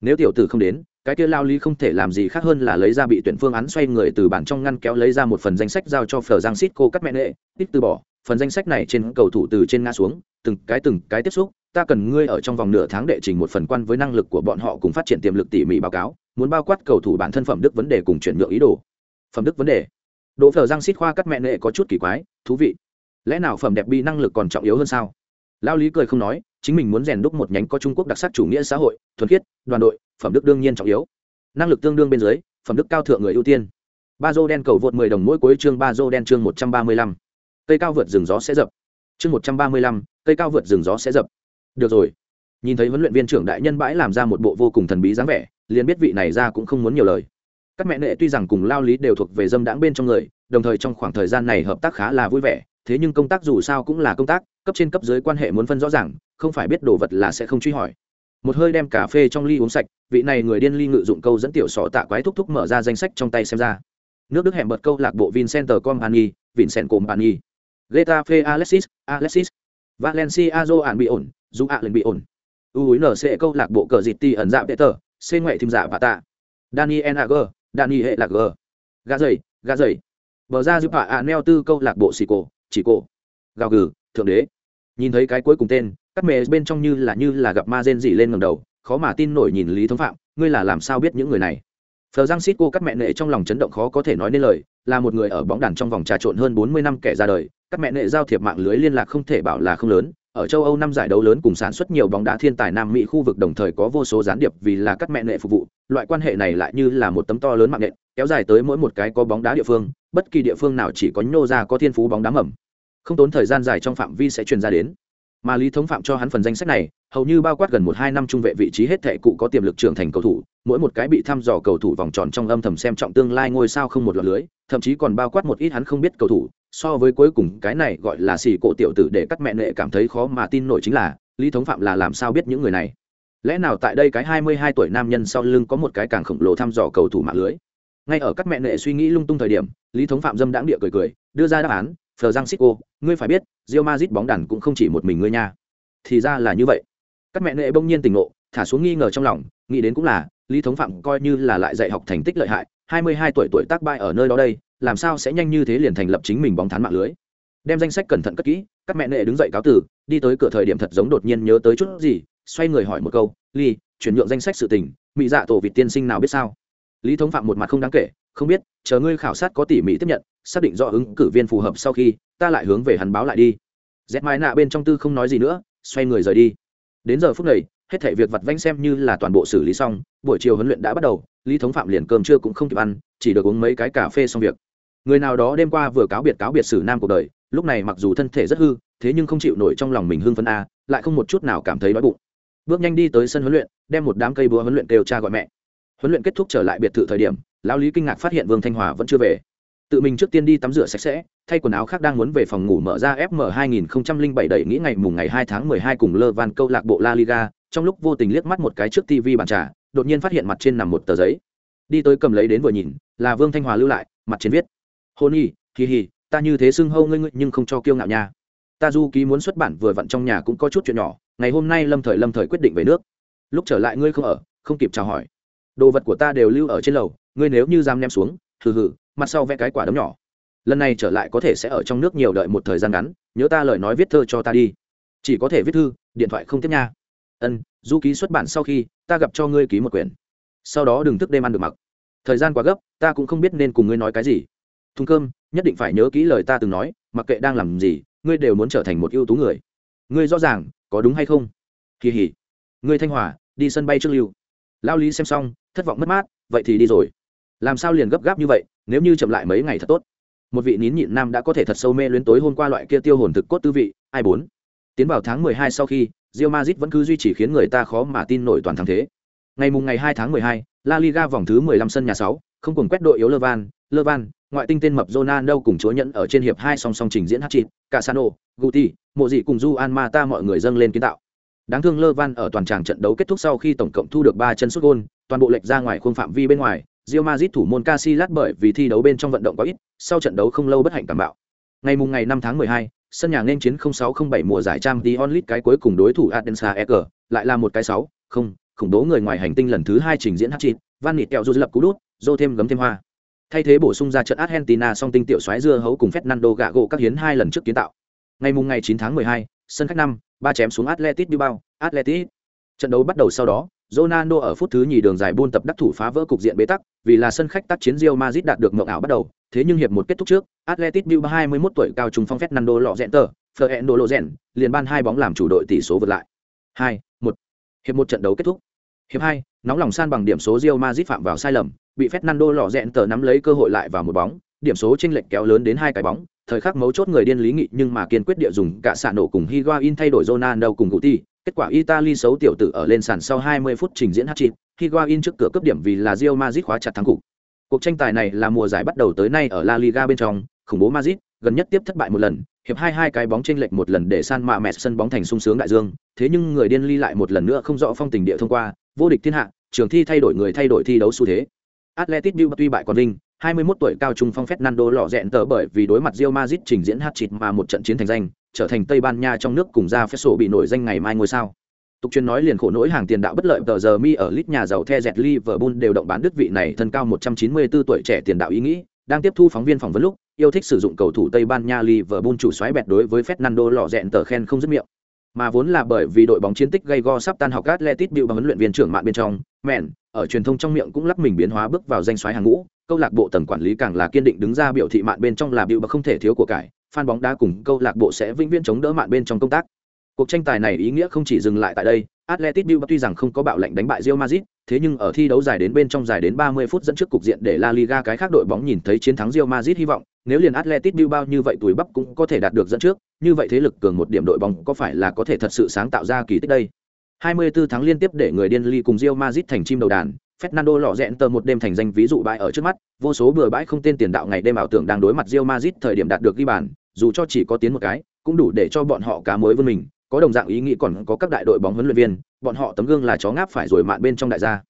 Nếu tiểu tử không đến cái kia lao lý không thể làm gì khác hơn là lấy ra bị tuyển phương án xoay người từ bản trong ngăn kéo lấy ra một phần danh sách giao cho phờ giang xít cô cắt mẹ nệ, ít từ bỏ. Phần danh sách này trên cầu thủ từ trên ngã xuống, từng cái từng cái tiếp xúc, ta cần ngươi ở trong vòng nửa tháng đệ trình một phần quan với năng lực của bọn họ cùng phát triển tiềm lực tỉ mỉ báo cáo, muốn bao quát cầu thủ bản thân phẩm đức vấn đề cùng chuyển nhượng ý đồ. Phẩm đức vấn đề. Đỗ phở giang xít khoa cắt mẹ nệ có chút kỳ quái, thú vị. Lẽ nào phẩm đẹp bi năng lực còn trọng yếu hơn sao? Lao lý cười không nói, chính mình muốn rèn đúc một nhánh có trung quốc đặc sắc chủ nghĩa xã hội, thuần khiết, đoàn đội phẩm đức đương nhiên trọng yếu. Năng lực tương đương bên dưới, phẩm đức cao thượng người ưu tiên. Ba dô đen cầu vượt mười đồng mỗi cuối chương ba dô đen chương một trăm ba mươi lăm. Cây cao vượt rừng gió sẽ dập. Chương một trăm ba mươi lăm, cây cao vượt rừng gió sẽ dập. Được rồi. Nhìn thấy huấn luyện viên trưởng đại nhân bãi làm ra một bộ vô cùng thần bí dáng vẻ, liền biết vị này ra cũng không muốn nhiều lời. Các mẹ nệ tuy rằng cùng lao lý đều thuộc về dâm đãng bên trong người, đồng thời trong khoảng thời gian này hợp tác khá là vui vẻ, thế nhưng công tác dù sao cũng là công tác, cấp trên cấp dưới quan hệ muốn phân rõ ràng, không phải biết đồ vật là sẽ không truy hỏi một hơi đem cà phê trong ly uống sạch, vị này người điên ly ngự dụng câu dẫn tiểu sọ tạ quái thúc thúc mở ra danh sách trong tay xem ra. Nước đức hẻm bật câu lạc bộ vincenter company vincent company getafe alexis alexis. Valencia do ạn bị ổn dù ạ lần bị ổn. U nc câu lạc bộ cờ dịt ti ẩn dạ peter c ngoại thim dạ và tạ. Daniel ager dani hệ lạc g. Gà dày gà dày. Bờ ra giúp hạ a neo tư câu lạc bộ xì cổ, chỉ cổ. Gào gừ, thượng đế. Nhìn thấy cái cuối cùng tên cắt mẹ bên trong như là như là gặp ma rên dị lên ngầm đầu, khó mà tin nổi nhìn lý thống phạm, ngươi là làm sao biết những người này? Phờ giang xít cô cắt mẹ nệ trong lòng chấn động khó có thể nói nên lời, là một người ở bóng đàn trong vòng trà trộn hơn bốn mươi năm kẻ ra đời các mẹ nệ giao thiệp mạng lưới liên lạc không thể bảo là không lớn, ở châu âu năm giải đấu lớn cùng sản xuất nhiều bóng đá thiên tài nam mỹ khu vực đồng thời có vô số gián điệp vì là các mẹ nệ phục vụ, loại quan hệ này lại như là một tấm to lớn mạng nện kéo dài tới mỗi một cái có bóng đá địa phương, bất kỳ địa phương nào chỉ có nhô ra có thiên phú bóng đá mầm. Không tốn thời gian dài trong phạm vi sẽ truyền ra đến mà lý thống phạm cho hắn phần danh sách này, hầu như bao quát gần một hai năm trung vệ vị trí hết thệ cụ có tiềm lực trưởng thành cầu thủ, mỗi một cái bị thăm dò cầu thủ vòng tròn trong âm thầm xem trọng tương lai ngôi sao không một lọt lưới, thậm chí còn bao quát một ít hắn không biết cầu thủ, so với cuối cùng cái này gọi là xì cổ tiểu tử để các mẹ nệ cảm thấy khó mà tin nổi chính là, lý thống phạm là làm sao biết những người này? Lẽ nào tại đây cái hai mươi hai tuổi nam nhân sau lưng có một cái càng khổng lồ thăm dò cầu thủ mạng lưới? Ngay ở các mẹ nệ suy nghĩ lung tung thời điểm, lý thống phạm dâm đãng địa cười cười, đưa ra đáp án phờ giang ngươi phải biết, Real Madrid bóng đàn cũng không chỉ một mình ngươi nha. Thì ra là như vậy. Các mẹ nệ bỗng nhiên tỉnh ngộ, thả xuống nghi ngờ trong lòng, nghĩ đến cũng là, lý thống phạm coi như là lại dạy học thành tích lợi hại, hai mươi hai tuổi tuổi tác bại ở nơi đó đây, làm sao sẽ nhanh như thế liền thành lập chính mình bóng thán mạng lưới? Đem danh sách cẩn thận cất kỹ, các mẹ nệ đứng dậy cáo từ, đi tới cửa thời điểm thật giống đột nhiên nhớ tới chút gì, xoay người hỏi một câu, Lý, chuyển nhượng danh sách sự tình mỹ dạ tổ vịt tiên sinh nào biết sao? Lý thống phạm một mặt không đáng kể không biết, chờ ngươi khảo sát có tỉ mỉ tiếp nhận, xác định do ứng cử viên phù hợp sau khi, ta lại hướng về hắn báo lại đi. Dẹp mái nạ bên trong tư không nói gì nữa, xoay người rời đi. Đến giờ phút này, hết thể việc vặt vanh xem như là toàn bộ xử lý xong, buổi chiều huấn luyện đã bắt đầu, lý thống phạm liền cơm trưa cũng không kịp ăn, chỉ được uống mấy cái cà phê xong việc. Người nào đó đêm qua vừa cáo biệt cáo biệt sử nam cuộc đời, lúc này mặc dù thân thể rất hư, thế nhưng không chịu nổi trong lòng mình hưng phấn a, lại không một chút nào cảm thấy đói bụng. Bước nhanh đi tới sân huấn luyện, đem một đám cây búa huấn luyện kêu cha gọi mẹ. Huấn luyện kết thúc trở lại biệt thự thời điểm lão lý kinh ngạc phát hiện vương thanh hòa vẫn chưa về. Tự mình trước tiên đi tắm rửa sạch sẽ, thay quần áo khác đang muốn về phòng ngủ mở ra fm 2007 đẩy nghĩ ngày mùng ngày 2 tháng 12 cùng lơ van câu lạc bộ la liga, trong lúc vô tình liếc mắt một cái trước tv bàn trà, đột nhiên phát hiện mặt trên nằm một tờ giấy. Đi tới cầm lấy đến vừa nhìn, là vương thanh hòa lưu lại, mặt trên viết, hôn y hì hì ta như thế xưng hâu ngươi ngươi, nhưng không cho kiêu ngạo nha. Ta du ký muốn xuất bản vừa vặn trong nhà cũng có chút chuyện nhỏ, ngày hôm nay lâm thời lâm thời quyết định về nước. Lúc trở lại ngươi không ở, không kịp chào hỏi. Đồ vật của ta đều lưu ở trên lầu ngươi nếu như dám ném xuống, hừ hừ, mặt sau vẽ cái quả đấm nhỏ. Lần này trở lại có thể sẽ ở trong nước nhiều đợi một thời gian ngắn, nhớ ta lời nói viết thơ cho ta đi. Chỉ có thể viết thư, điện thoại không tiếp nha. Ân, du ký xuất bản sau khi, ta gặp cho ngươi ký một quyển. Sau đó đừng thức đêm ăn được mặc. Thời gian quá gấp, ta cũng không biết nên cùng ngươi nói cái gì. Thùng cơm, nhất định phải nhớ kỹ lời ta từng nói, mặc kệ đang làm gì, ngươi đều muốn trở thành một ưu tú người. Ngươi rõ ràng, có đúng hay không? Kỳ hỉ. Ngươi thanh hòa, đi sân bay trước lưu. Lao lý xem xong, thất vọng mất mát, vậy thì đi rồi làm sao liền gấp gáp như vậy nếu như chậm lại mấy ngày thật tốt. Một vị nín nhịn nam đã có thể thật sâu mê luyến tối hôm qua loại kia tiêu hồn thực cốt tư vị ai bốn? Tiến vào tháng mười hai sau khi Real Madrid vẫn cứ duy trì khiến người ta khó mà tin nổi toàn thắng thế. Ngày mùng ngày hai tháng mười hai La Liga vòng thứ mười lăm sân nhà sáu không cùng quét đội yếu Levan, Levan, ngoại tinh tên mập Ronaldo cùng chúa nhẫn ở trên hiệp hai song song trình diễn hat-trick, Casano, Guti, mộ dị cùng Juan Mata mọi người dâng lên kiến tạo. Đáng thương Levan ở toàn tràng trận đấu kết thúc sau khi tổng cộng thu được ba chân sút gôn, toàn bộ lệch ra ngoài khuôn phạm vi bên ngoài, Real Madrid thủ môn Casillas bởi vì thi đấu bên trong vận động quá ít, sau trận đấu không lâu bất hạnh cảm bạo. Ngày mùng ngày 5 tháng 12, sân nhà nên chiến 0607 mùa giải Champions League cái cuối cùng đối thủ Adensa Eker, lại là một cái 6, không, khủng bố người ngoài hành tinh lần thứ 2 trình diễn hat-trick, Van Nịt kẹo dù lập cú đút, dô thêm gấm thêm hoa. Thay thế bổ sung ra trận Argentina song tinh tiểu xoáy dưa hấu cùng Fernando Gago các hiến hai lần trước kiến tạo. Ngày mùng ngày 9 tháng 12, sân khách năm, ba chém xuống Atletico Bilbao, Atletico. Trận đấu bắt đầu sau đó, Ronaldo ở phút thứ nhì đường dài buôn tập đắc thủ phá vỡ cục diện bế tắc, vì là sân khách tác chiến Real Madrid đạt được mộng ảo bắt đầu, thế nhưng hiệp một kết thúc trước Atletico bilbao 21 tuổi cao trung phong fernando lọ rẽn tờ fernando lọ rẹn. liền ban hai bóng làm chủ đội tỷ số vượt lại. Hai một. Hiệp một trận đấu kết thúc. Hiệp hai nóng lòng san bằng điểm số Real Madrid phạm vào sai lầm bị fernando lọ rẽn tờ nắm lấy cơ hội lại vào một bóng. Điểm số chênh lệch kéo lớn đến hai cái bóng. Thời khắc mấu chốt người điên lý nghị nhưng mà kiên quyết địa dùng cả xạ nổ cùng Higuain thay đổi Ronaldo cùng Guti, kết quả Italy xấu tiểu tử ở lên sàn sau 20 phút trình diễn hat-trick, Higuain trước cửa cấp điểm vì là Real Madrid khóa chặt thắng cục. Cuộc tranh tài này là mùa giải bắt đầu tới nay ở La Liga bên trong, khủng bố Madrid, gần nhất tiếp thất bại một lần, hiệp hai hai cái bóng chênh lệch một lần để San Mamés sân bóng thành sung sướng đại dương, thế nhưng người điên ly lại một lần nữa không rõ phong tình địa thông qua, vô địch thiên hạ, trường thi thay đổi người thay đổi thi đấu xu thế. Atletico Bilbao tuy bại còn Linh, 21 tuổi cao trung phong Fernando lọ rẹn tờ bởi vì đối mặt Real Madrid trình diễn hat-trick mà một trận chiến thành danh, trở thành Tây Ban Nha trong nước cùng ra phép sổ bị nổi danh ngày mai ngôi sao. Tục truyền nói liền khổ nỗi hàng tiền đạo bất lợi tờ giờ mi ở lít nhà giàu The Jet Liverpool đều động bán đứt vị này thân cao 194 tuổi trẻ tiền đạo ý nghĩ, đang tiếp thu phóng viên phỏng vấn lúc, yêu thích sử dụng cầu thủ Tây Ban Nha Liverpool chủ xoáy bẹt đối với Fernando lọ rẹn tờ khen không dứt miệng. Mà vốn là bởi vì đội bóng chiến tích gây go sắp tan học Atletico Bilbao huấn luyện viên trưởng mạng bên trong, mẹn, ở truyền thông trong miệng cũng lắp mình biến hóa bước vào danh xoáy hàng ngũ, câu lạc bộ tầng quản lý càng là kiên định đứng ra biểu thị mạn bên trong là biểu bậc không thể thiếu của cải fan bóng đá cùng câu lạc bộ sẽ vĩnh viễn chống đỡ mạn bên trong công tác cuộc tranh tài này ý nghĩa không chỉ dừng lại tại đây Atletico Bilbao tuy rằng không có bạo lệnh đánh bại Real Madrid, thế nhưng ở thi đấu dài đến bên trong dài đến 30 phút dẫn trước cục diện để La Liga cái khác đội bóng nhìn thấy chiến thắng Real Madrid hy vọng, nếu liền Atletico Bilbao như vậy tuổi bắp cũng có thể đạt được dẫn trước, như vậy thế lực cường một điểm đội bóng có phải là có thể thật sự sáng tạo ra kỳ tích đây. 24 tháng liên tiếp để người điên ly cùng Real Madrid thành chim đầu đàn, Fernando lọ rẹn tờ một đêm thành danh ví dụ bãi ở trước mắt, vô số bừa bãi không tên tiền đạo ngày đêm ảo tưởng đang đối mặt Real Madrid thời điểm đạt được ghi bàn, dù cho chỉ có tiến một cái, cũng đủ để cho bọn họ cá mới vươn mình, có đồng dạng ý nghĩ còn có các đại đội bóng huấn luyện viên, bọn họ tấm gương là chó ngáp phải rồi mạn bên trong đại gia.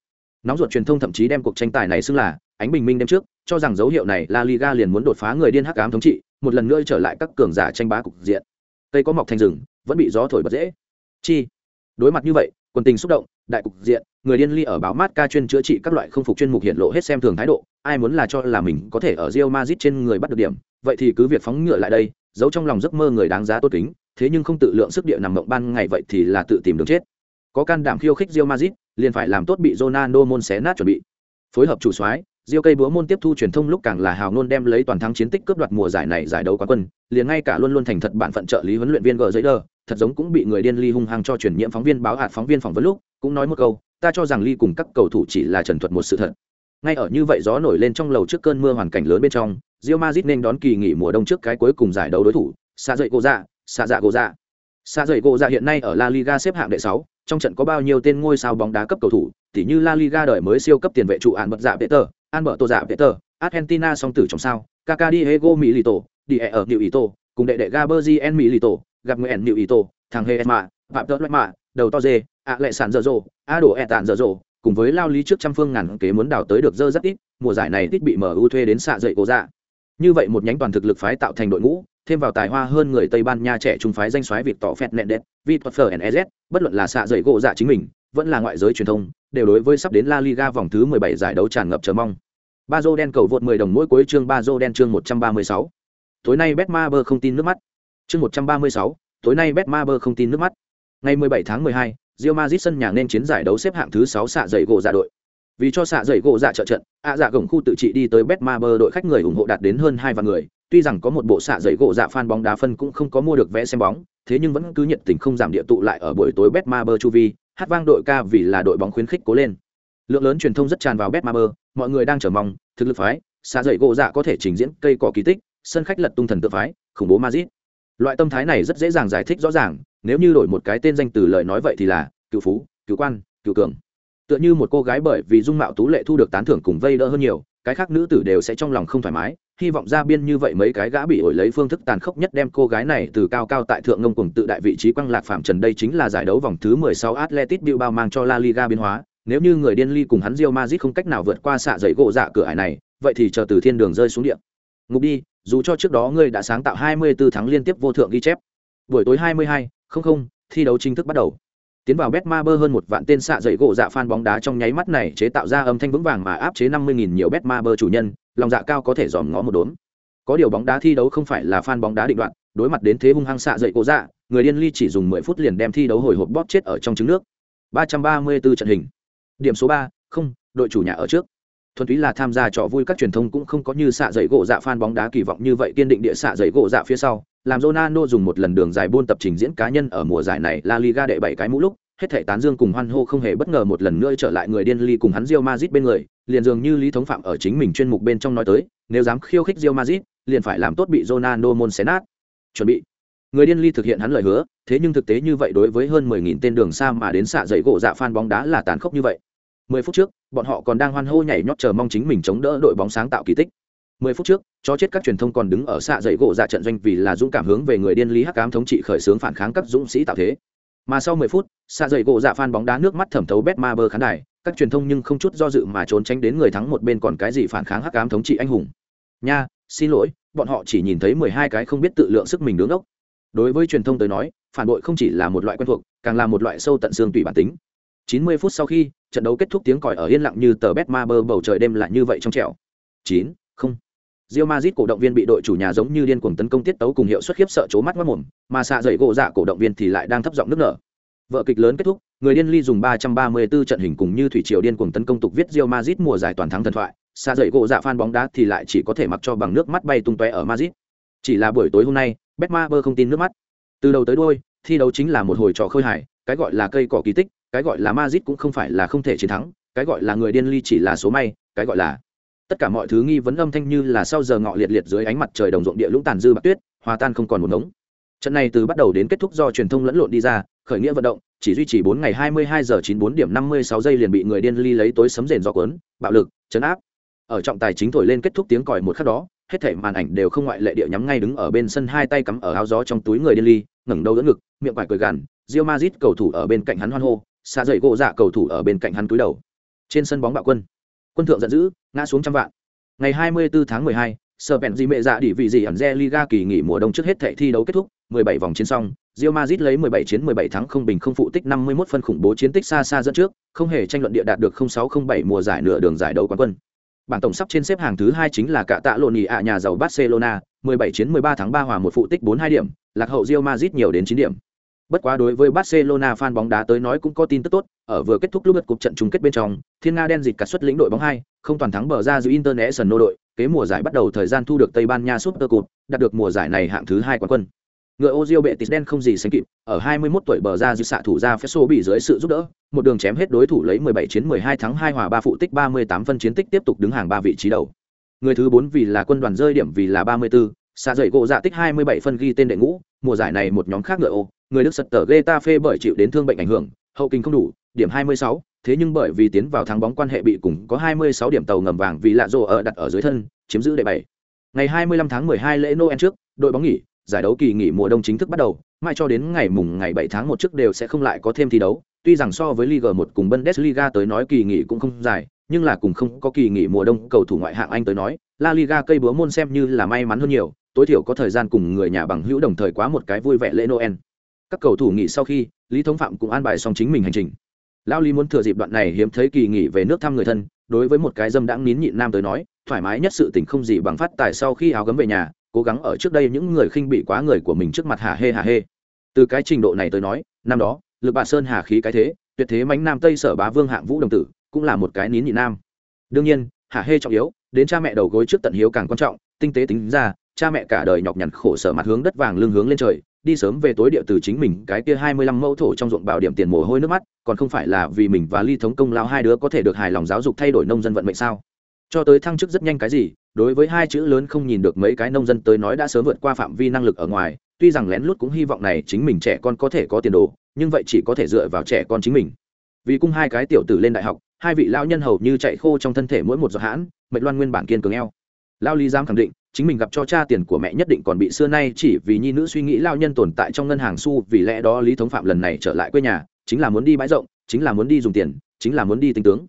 Nóng ruột truyền thông thậm chí đem cuộc tranh tài này xưng là ánh bình minh đêm trước, cho rằng dấu hiệu này La Liga liền muốn đột phá người điên hắc ám thống trị, một lần nữa trở lại các cường giả tranh bá cục diện. Tây có mọc thành rừng, vẫn bị gió thổi bật dễ. Chi? Đối mặt như vậy, quân tình xúc động, đại cục diện, người điên ly ở báo mát ca chuyên chữa trị các loại không phục chuyên mục hiện lộ hết xem thường thái độ, ai muốn là cho là mình có thể ở Real Madrid trên người bắt được điểm, vậy thì cứ việc phóng ngựa lại đây, giấu trong lòng giấc mơ người đáng giá tốt kính, thế nhưng không tự lượng sức địa nằm mộng ban ngày vậy thì là tự tìm đường chết. Có can đảm khiêu khích Real Madrid, liền phải làm tốt bị Ronaldo môn xé nát chuẩn bị. Phối hợp chủ soái, Diêu cây búa môn tiếp thu truyền thông lúc càng là hào ngôn đem lấy toàn thắng chiến tích cướp đoạt mùa giải này giải đấu quán quân, liền ngay cả luôn luôn thành thật bản phận trợ lý huấn luyện viên gờ giấy đờ, thật giống cũng bị người điên ly hung hăng cho truyền nhiễm phóng viên báo hạt phóng viên phỏng vấn lúc, cũng nói một câu, ta cho rằng ly cùng các cầu thủ chỉ là trần thuật một sự thật. Ngay ở như vậy gió nổi lên trong lầu trước cơn mưa hoàn cảnh lớn bên trong, Real Madrid nên đón kỳ nghỉ mùa đông trước cái cuối cùng giải đấu đối thủ, xa dậy cô dạ, xa dạ cô dạ. Xa dậy cô dạ hiện nay ở La Liga xếp hạng đệ sáu trong trận có bao nhiêu tên ngôi sao bóng đá cấp cầu thủ, tỉ như La Liga đời mới siêu cấp tiền vệ trụ án bật dạ Peter, tô dạ Peter, Argentina song tử trong sao, Kaká Diego Milito, đi ở New Ito, cùng đệ đệ Gabriel Milito, gặp người ý tổ thằng Hesma, Phạm Tớt Mạ, đầu to dê, ạ lệ sản dở dồ, a đổ ẻn tàn dở dồ, cùng với lao lý trước trăm phương ngàn kế muốn đào tới được dơ rất ít, mùa giải này ít bị MU thuê đến xạ dậy cố dạ. Như vậy một nhánh toàn thực lực phái tạo thành đội ngũ, thêm vào tài hoa hơn người Tây Ban Nha trẻ trung phái danh soái vịt tỏ phẹt nẹn đẹp, phở hez, bất luận là xạ dậy gỗ dạ chính mình, vẫn là ngoại giới truyền thông, đều đối với sắp đến La Liga vòng thứ 17 giải đấu tràn ngập chờ mong. Bazo đen cầu vượt 10 đồng mỗi cuối chương Bazo đen chương 136. Tối nay Betmaber không tin nước mắt. Chương 136, tối nay Betmaber không tin nước mắt. Ngày 17 tháng 12, Real Madrid sân nhà nên chiến giải đấu xếp hạng thứ 6 xạ dậy gỗ dạ đội. Vì cho xạ dậy gỗ dạ trợ trận, ạ dạ gồng khu tự trị đi tới Betmaber đội khách người ủng hộ đạt đến hơn 2 vạn người, tuy rằng có một bộ xạ dậy gỗ dạ fan bóng đá phân cũng không có mua được vé xem bóng, thế nhưng vẫn cứ nhiệt tình không giảm địa tụ lại ở buổi tối Betmaber chu vi, hát vang đội ca vì là đội bóng khuyến khích cố lên. Lượng lớn truyền thông rất tràn vào Betmaber, mọi người đang chờ mong, thực lực phái, xạ dậy gỗ dạ có thể trình diễn cây cỏ kỳ tích, sân khách lật tung thần tự phái, khủng bố Madrid. Loại tâm thái này rất dễ dàng giải thích rõ ràng, nếu như đổi một cái tên danh từ lời nói vậy thì là cựu phú, cựu quan, cựu cường. Tựa như một cô gái bởi vì dung mạo tú lệ thu được tán thưởng cùng vây đỡ hơn nhiều, cái khác nữ tử đều sẽ trong lòng không thoải mái, hy vọng ra biên như vậy mấy cái gã bị ổi lấy phương thức tàn khốc nhất đem cô gái này từ cao cao tại thượng ngông cùng tự đại vị trí quăng lạc phạm trần đây chính là giải đấu vòng thứ 16 Atletic Bilbao mang cho La Liga biến hóa, nếu như người điên ly cùng hắn Real Madrid không cách nào vượt qua xạ dậy gỗ dạ cửa ải này, vậy thì chờ từ thiên đường rơi xuống địa. Ngục đi, dù cho trước đó ngươi đã sáng tạo 24 tháng liên tiếp vô thượng ghi chép. Buổi tối 22, không không, thi đấu chính thức bắt đầu. Tiến vào Betmaber hơn một vạn tên xạ dậy gỗ dạ fan bóng đá trong nháy mắt này chế tạo ra âm thanh vững vàng mà áp chế 50.000 nhiều Betmaber chủ nhân, lòng dạ cao có thể dòm ngó một đốm. Có điều bóng đá thi đấu không phải là fan bóng đá định đoạn, đối mặt đến thế hung hăng xạ dậy gỗ dạ, người điên ly chỉ dùng 10 phút liền đem thi đấu hồi hộp bóp chết ở trong trứng nước. 334 trận hình. Điểm số 3, không, đội chủ nhà ở trước thuần túy là tham gia trò vui các truyền thông cũng không có như xạ dậy gỗ dạ fan bóng đá kỳ vọng như vậy, kiên định địa xạ dậy gỗ dạ phía sau, làm Ronaldo dùng một lần đường dài buôn tập trình diễn cá nhân ở mùa giải này La Liga đệ bảy cái mũ lúc, hết thể tán dương cùng hoan hô không hề bất ngờ một lần nữa trở lại người điên ly cùng hắn Real Madrid bên người, liền dường như lý thống phạm ở chính mình chuyên mục bên trong nói tới, nếu dám khiêu khích Real Madrid, liền phải làm tốt bị Ronaldo môn xé nát chuẩn bị. Người điên ly thực hiện hắn lời hứa, thế nhưng thực tế như vậy đối với hơn 10.000 tên đường xa mà đến xạ dậy gỗ dạ fan bóng đá là tàn khốc như vậy. 10 phút trước, bọn họ còn đang hoan hô nhảy nhót chờ mong chính mình chống đỡ đội bóng sáng tạo kỳ tích. 10 phút trước, cho chết các truyền thông còn đứng ở xạ dậy gỗ dạ trận doanh vì là dũng cảm hướng về người điên lý hắc ám thống trị khởi xướng phản kháng các dũng sĩ tạo thế. Mà sau 10 phút, xạ dậy gỗ dạ fan bóng đá nước mắt thẩm thấu bet ma bơ khán đài, các truyền thông nhưng không chút do dự mà trốn tránh đến người thắng một bên còn cái gì phản kháng hắc ám thống trị anh hùng. Nha, xin lỗi, bọn họ chỉ nhìn thấy 12 cái không biết tự lượng sức mình đứng ốc đối với truyền thông tới nói, phản bội không chỉ là một loại quen thuộc, càng là một loại sâu tận xương tủy bản tính. 90 phút sau khi trận đấu kết thúc tiếng còi ở yên lặng như tờ bet ma bơ bầu trời đêm lại như vậy trong trẻo 9, không Real Madrid cổ động viên bị đội chủ nhà giống như điên cuồng tấn công tiết tấu cùng hiệu suất khiếp sợ chố mắt mắt mồm, mà xạ dậy gỗ dạ cổ động viên thì lại đang thấp giọng nước nở. Vợ kịch lớn kết thúc, người điên ly dùng 334 trận hình cùng như thủy triều điên cuồng tấn công tục viết Real Madrid mùa giải toàn thắng thần thoại, xạ dậy gỗ dạ fan bóng đá thì lại chỉ có thể mặc cho bằng nước mắt bay tung tóe ở Madrid. Chỉ là buổi tối hôm nay, Betmaber không tin nước mắt. Từ đầu tới đuôi, thi đấu chính là một hồi trò khơi hài, cái gọi là cây cỏ kỳ tích, cái gọi là Madrid cũng không phải là không thể chiến thắng, cái gọi là người điên ly chỉ là số may, cái gọi là tất cả mọi thứ nghi vấn âm thanh như là sau giờ ngọ liệt liệt dưới ánh mặt trời đồng ruộng địa lũng tàn dư bạc tuyết hòa tan không còn một ngống. Trận này từ bắt đầu đến kết thúc do truyền thông lẫn lộn đi ra khởi nghĩa vận động chỉ duy trì bốn ngày hai mươi hai giờ chín bốn điểm năm mươi sáu giây liền bị người điên ly lấy tối sấm rền do cuốn, bạo lực chấn áp. Ở trọng tài chính thổi lên kết thúc tiếng còi một khắc đó hết thảy màn ảnh đều không ngoại lệ địa nhắm ngay đứng ở bên sân hai tay cắm ở áo gió trong túi người điên ly ngẩng đầu đỡ ngực miệng quải cười gằn Real Madrid cầu thủ ở bên cạnh hắn hoan hô xa dậy gỗ dạ cầu thủ ở bên cạnh hắn túi đầu. Trên sân bóng bạo quân. Quân thượng giận dữ ngã xuống trăm vạn. Ngày 24 tháng 12, sở bèn gì mẹ dạ đỉ vị gì ẩn re liga kỳ nghỉ mùa đông trước hết thệ thi đấu kết thúc 17 vòng chiến xong Real Madrid lấy 17 chiến 17 thắng không bình không phụ tích 51 phân khủng bố chiến tích xa xa dẫn trước không hề tranh luận địa đạt được 0607 mùa giải nửa đường giải đấu quán quân. Bảng tổng sắp trên xếp hàng thứ hai chính là cả tạ lộn nhì ạ nhà giàu Barcelona 17 chiến 13 thắng 3 hòa một phụ tích 42 điểm lạc hậu Real Madrid nhiều đến 9 điểm. Bất quá đối với Barcelona fan bóng đá tới nói cũng có tin tức tốt, ở vừa kết thúc lúc lượt cuộc trận chung kết bên trong, Thiên Nga đen dịch cả suất lĩnh đội bóng hai, không toàn thắng bờ ra giữ International đội, kế mùa giải bắt đầu thời gian thu được Tây Ban Nha Super Cup, đạt được mùa giải này hạng thứ hai quán quân. Ngựa Ozil Betis đen không gì sánh kịp, ở 21 tuổi bờ ra giữ xạ thủ ra Fesso bị dưới sự giúp đỡ, một đường chém hết đối thủ lấy 17 chiến 12 thắng 2 hòa 3 phụ tích 38 phân chiến tích tiếp tục đứng hàng 3 vị trí đầu. Người thứ 4 vì là quân đoàn rơi điểm vì là 34, xạ dậy gỗ dạ tích 27 phân ghi tên đệ ngũ, mùa giải này một nhóm khác ngựa ô, người Đức sật tờ Getafe bởi chịu đến thương bệnh ảnh hưởng, hậu kinh không đủ, điểm 26, thế nhưng bởi vì tiến vào thắng bóng quan hệ bị cùng có 26 điểm tàu ngầm vàng vì lạ rồ ở đặt ở dưới thân, chiếm giữ đệ 7. Ngày 25 tháng 12 lễ Noel trước, đội bóng nghỉ, giải đấu kỳ nghỉ mùa đông chính thức bắt đầu, mai cho đến ngày mùng ngày 7 tháng 1 trước đều sẽ không lại có thêm thi đấu. Tuy rằng so với Liga 1 cùng Bundesliga tới nói kỳ nghỉ cũng không dài, nhưng là cùng không có kỳ nghỉ mùa đông cầu thủ ngoại hạng Anh tới nói, La Liga cây búa môn xem như là may mắn hơn nhiều, tối thiểu có thời gian cùng người nhà bằng hữu đồng thời quá một cái vui vẻ lễ Noel các cầu thủ nghỉ sau khi, lý thống phạm cũng an bài xong chính mình hành trình. Lao lý muốn thừa dịp đoạn này hiếm thấy kỳ nghỉ về nước thăm người thân, đối với một cái dâm đãng nín nhịn nam tới nói, thoải mái nhất sự tình không gì bằng phát tài sau khi áo gấm về nhà, cố gắng ở trước đây những người khinh bị quá người của mình trước mặt hà hê hà hê. Từ cái trình độ này tới nói, năm đó, lực bà sơn hà khí cái thế, tuyệt thế mánh nam tây sở bá vương hạng vũ đồng tử, cũng là một cái nín nhịn nam. Đương nhiên, hà hê trọng yếu, đến cha mẹ đầu gối trước tận hiếu càng quan trọng, tinh tế tính ra, cha mẹ cả đời nhọc nhằn khổ sở mặt hướng đất vàng lưng hướng lên trời đi sớm về tối địa từ chính mình cái kia hai mươi lăm mẫu thổ trong ruộng bảo điểm tiền mồ hôi nước mắt, còn không phải là vì mình và ly thống công lao hai đứa có thể được hài lòng giáo dục thay đổi nông dân vận mệnh sao? Cho tới thăng chức rất nhanh cái gì, đối với hai chữ lớn không nhìn được mấy cái nông dân tới nói đã sớm vượt qua phạm vi năng lực ở ngoài, tuy rằng lén lút cũng hy vọng này chính mình trẻ con có thể có tiền đồ, nhưng vậy chỉ có thể dựa vào trẻ con chính mình. Vì cung hai cái tiểu tử lên đại học, hai vị lão nhân hầu như chạy khô trong thân thể mỗi một giọt hãn mệt loan nguyên bản kiên cường eo lao lý giam khẳng định, chính mình gặp cho cha tiền của mẹ nhất định còn bị xưa nay chỉ vì nhi nữ suy nghĩ lao nhân tồn tại trong ngân hàng xu, vì lẽ đó lý thống phạm lần này trở lại quê nhà, chính là muốn đi bãi rộng, chính là muốn đi dùng tiền, chính là muốn đi tinh tướng.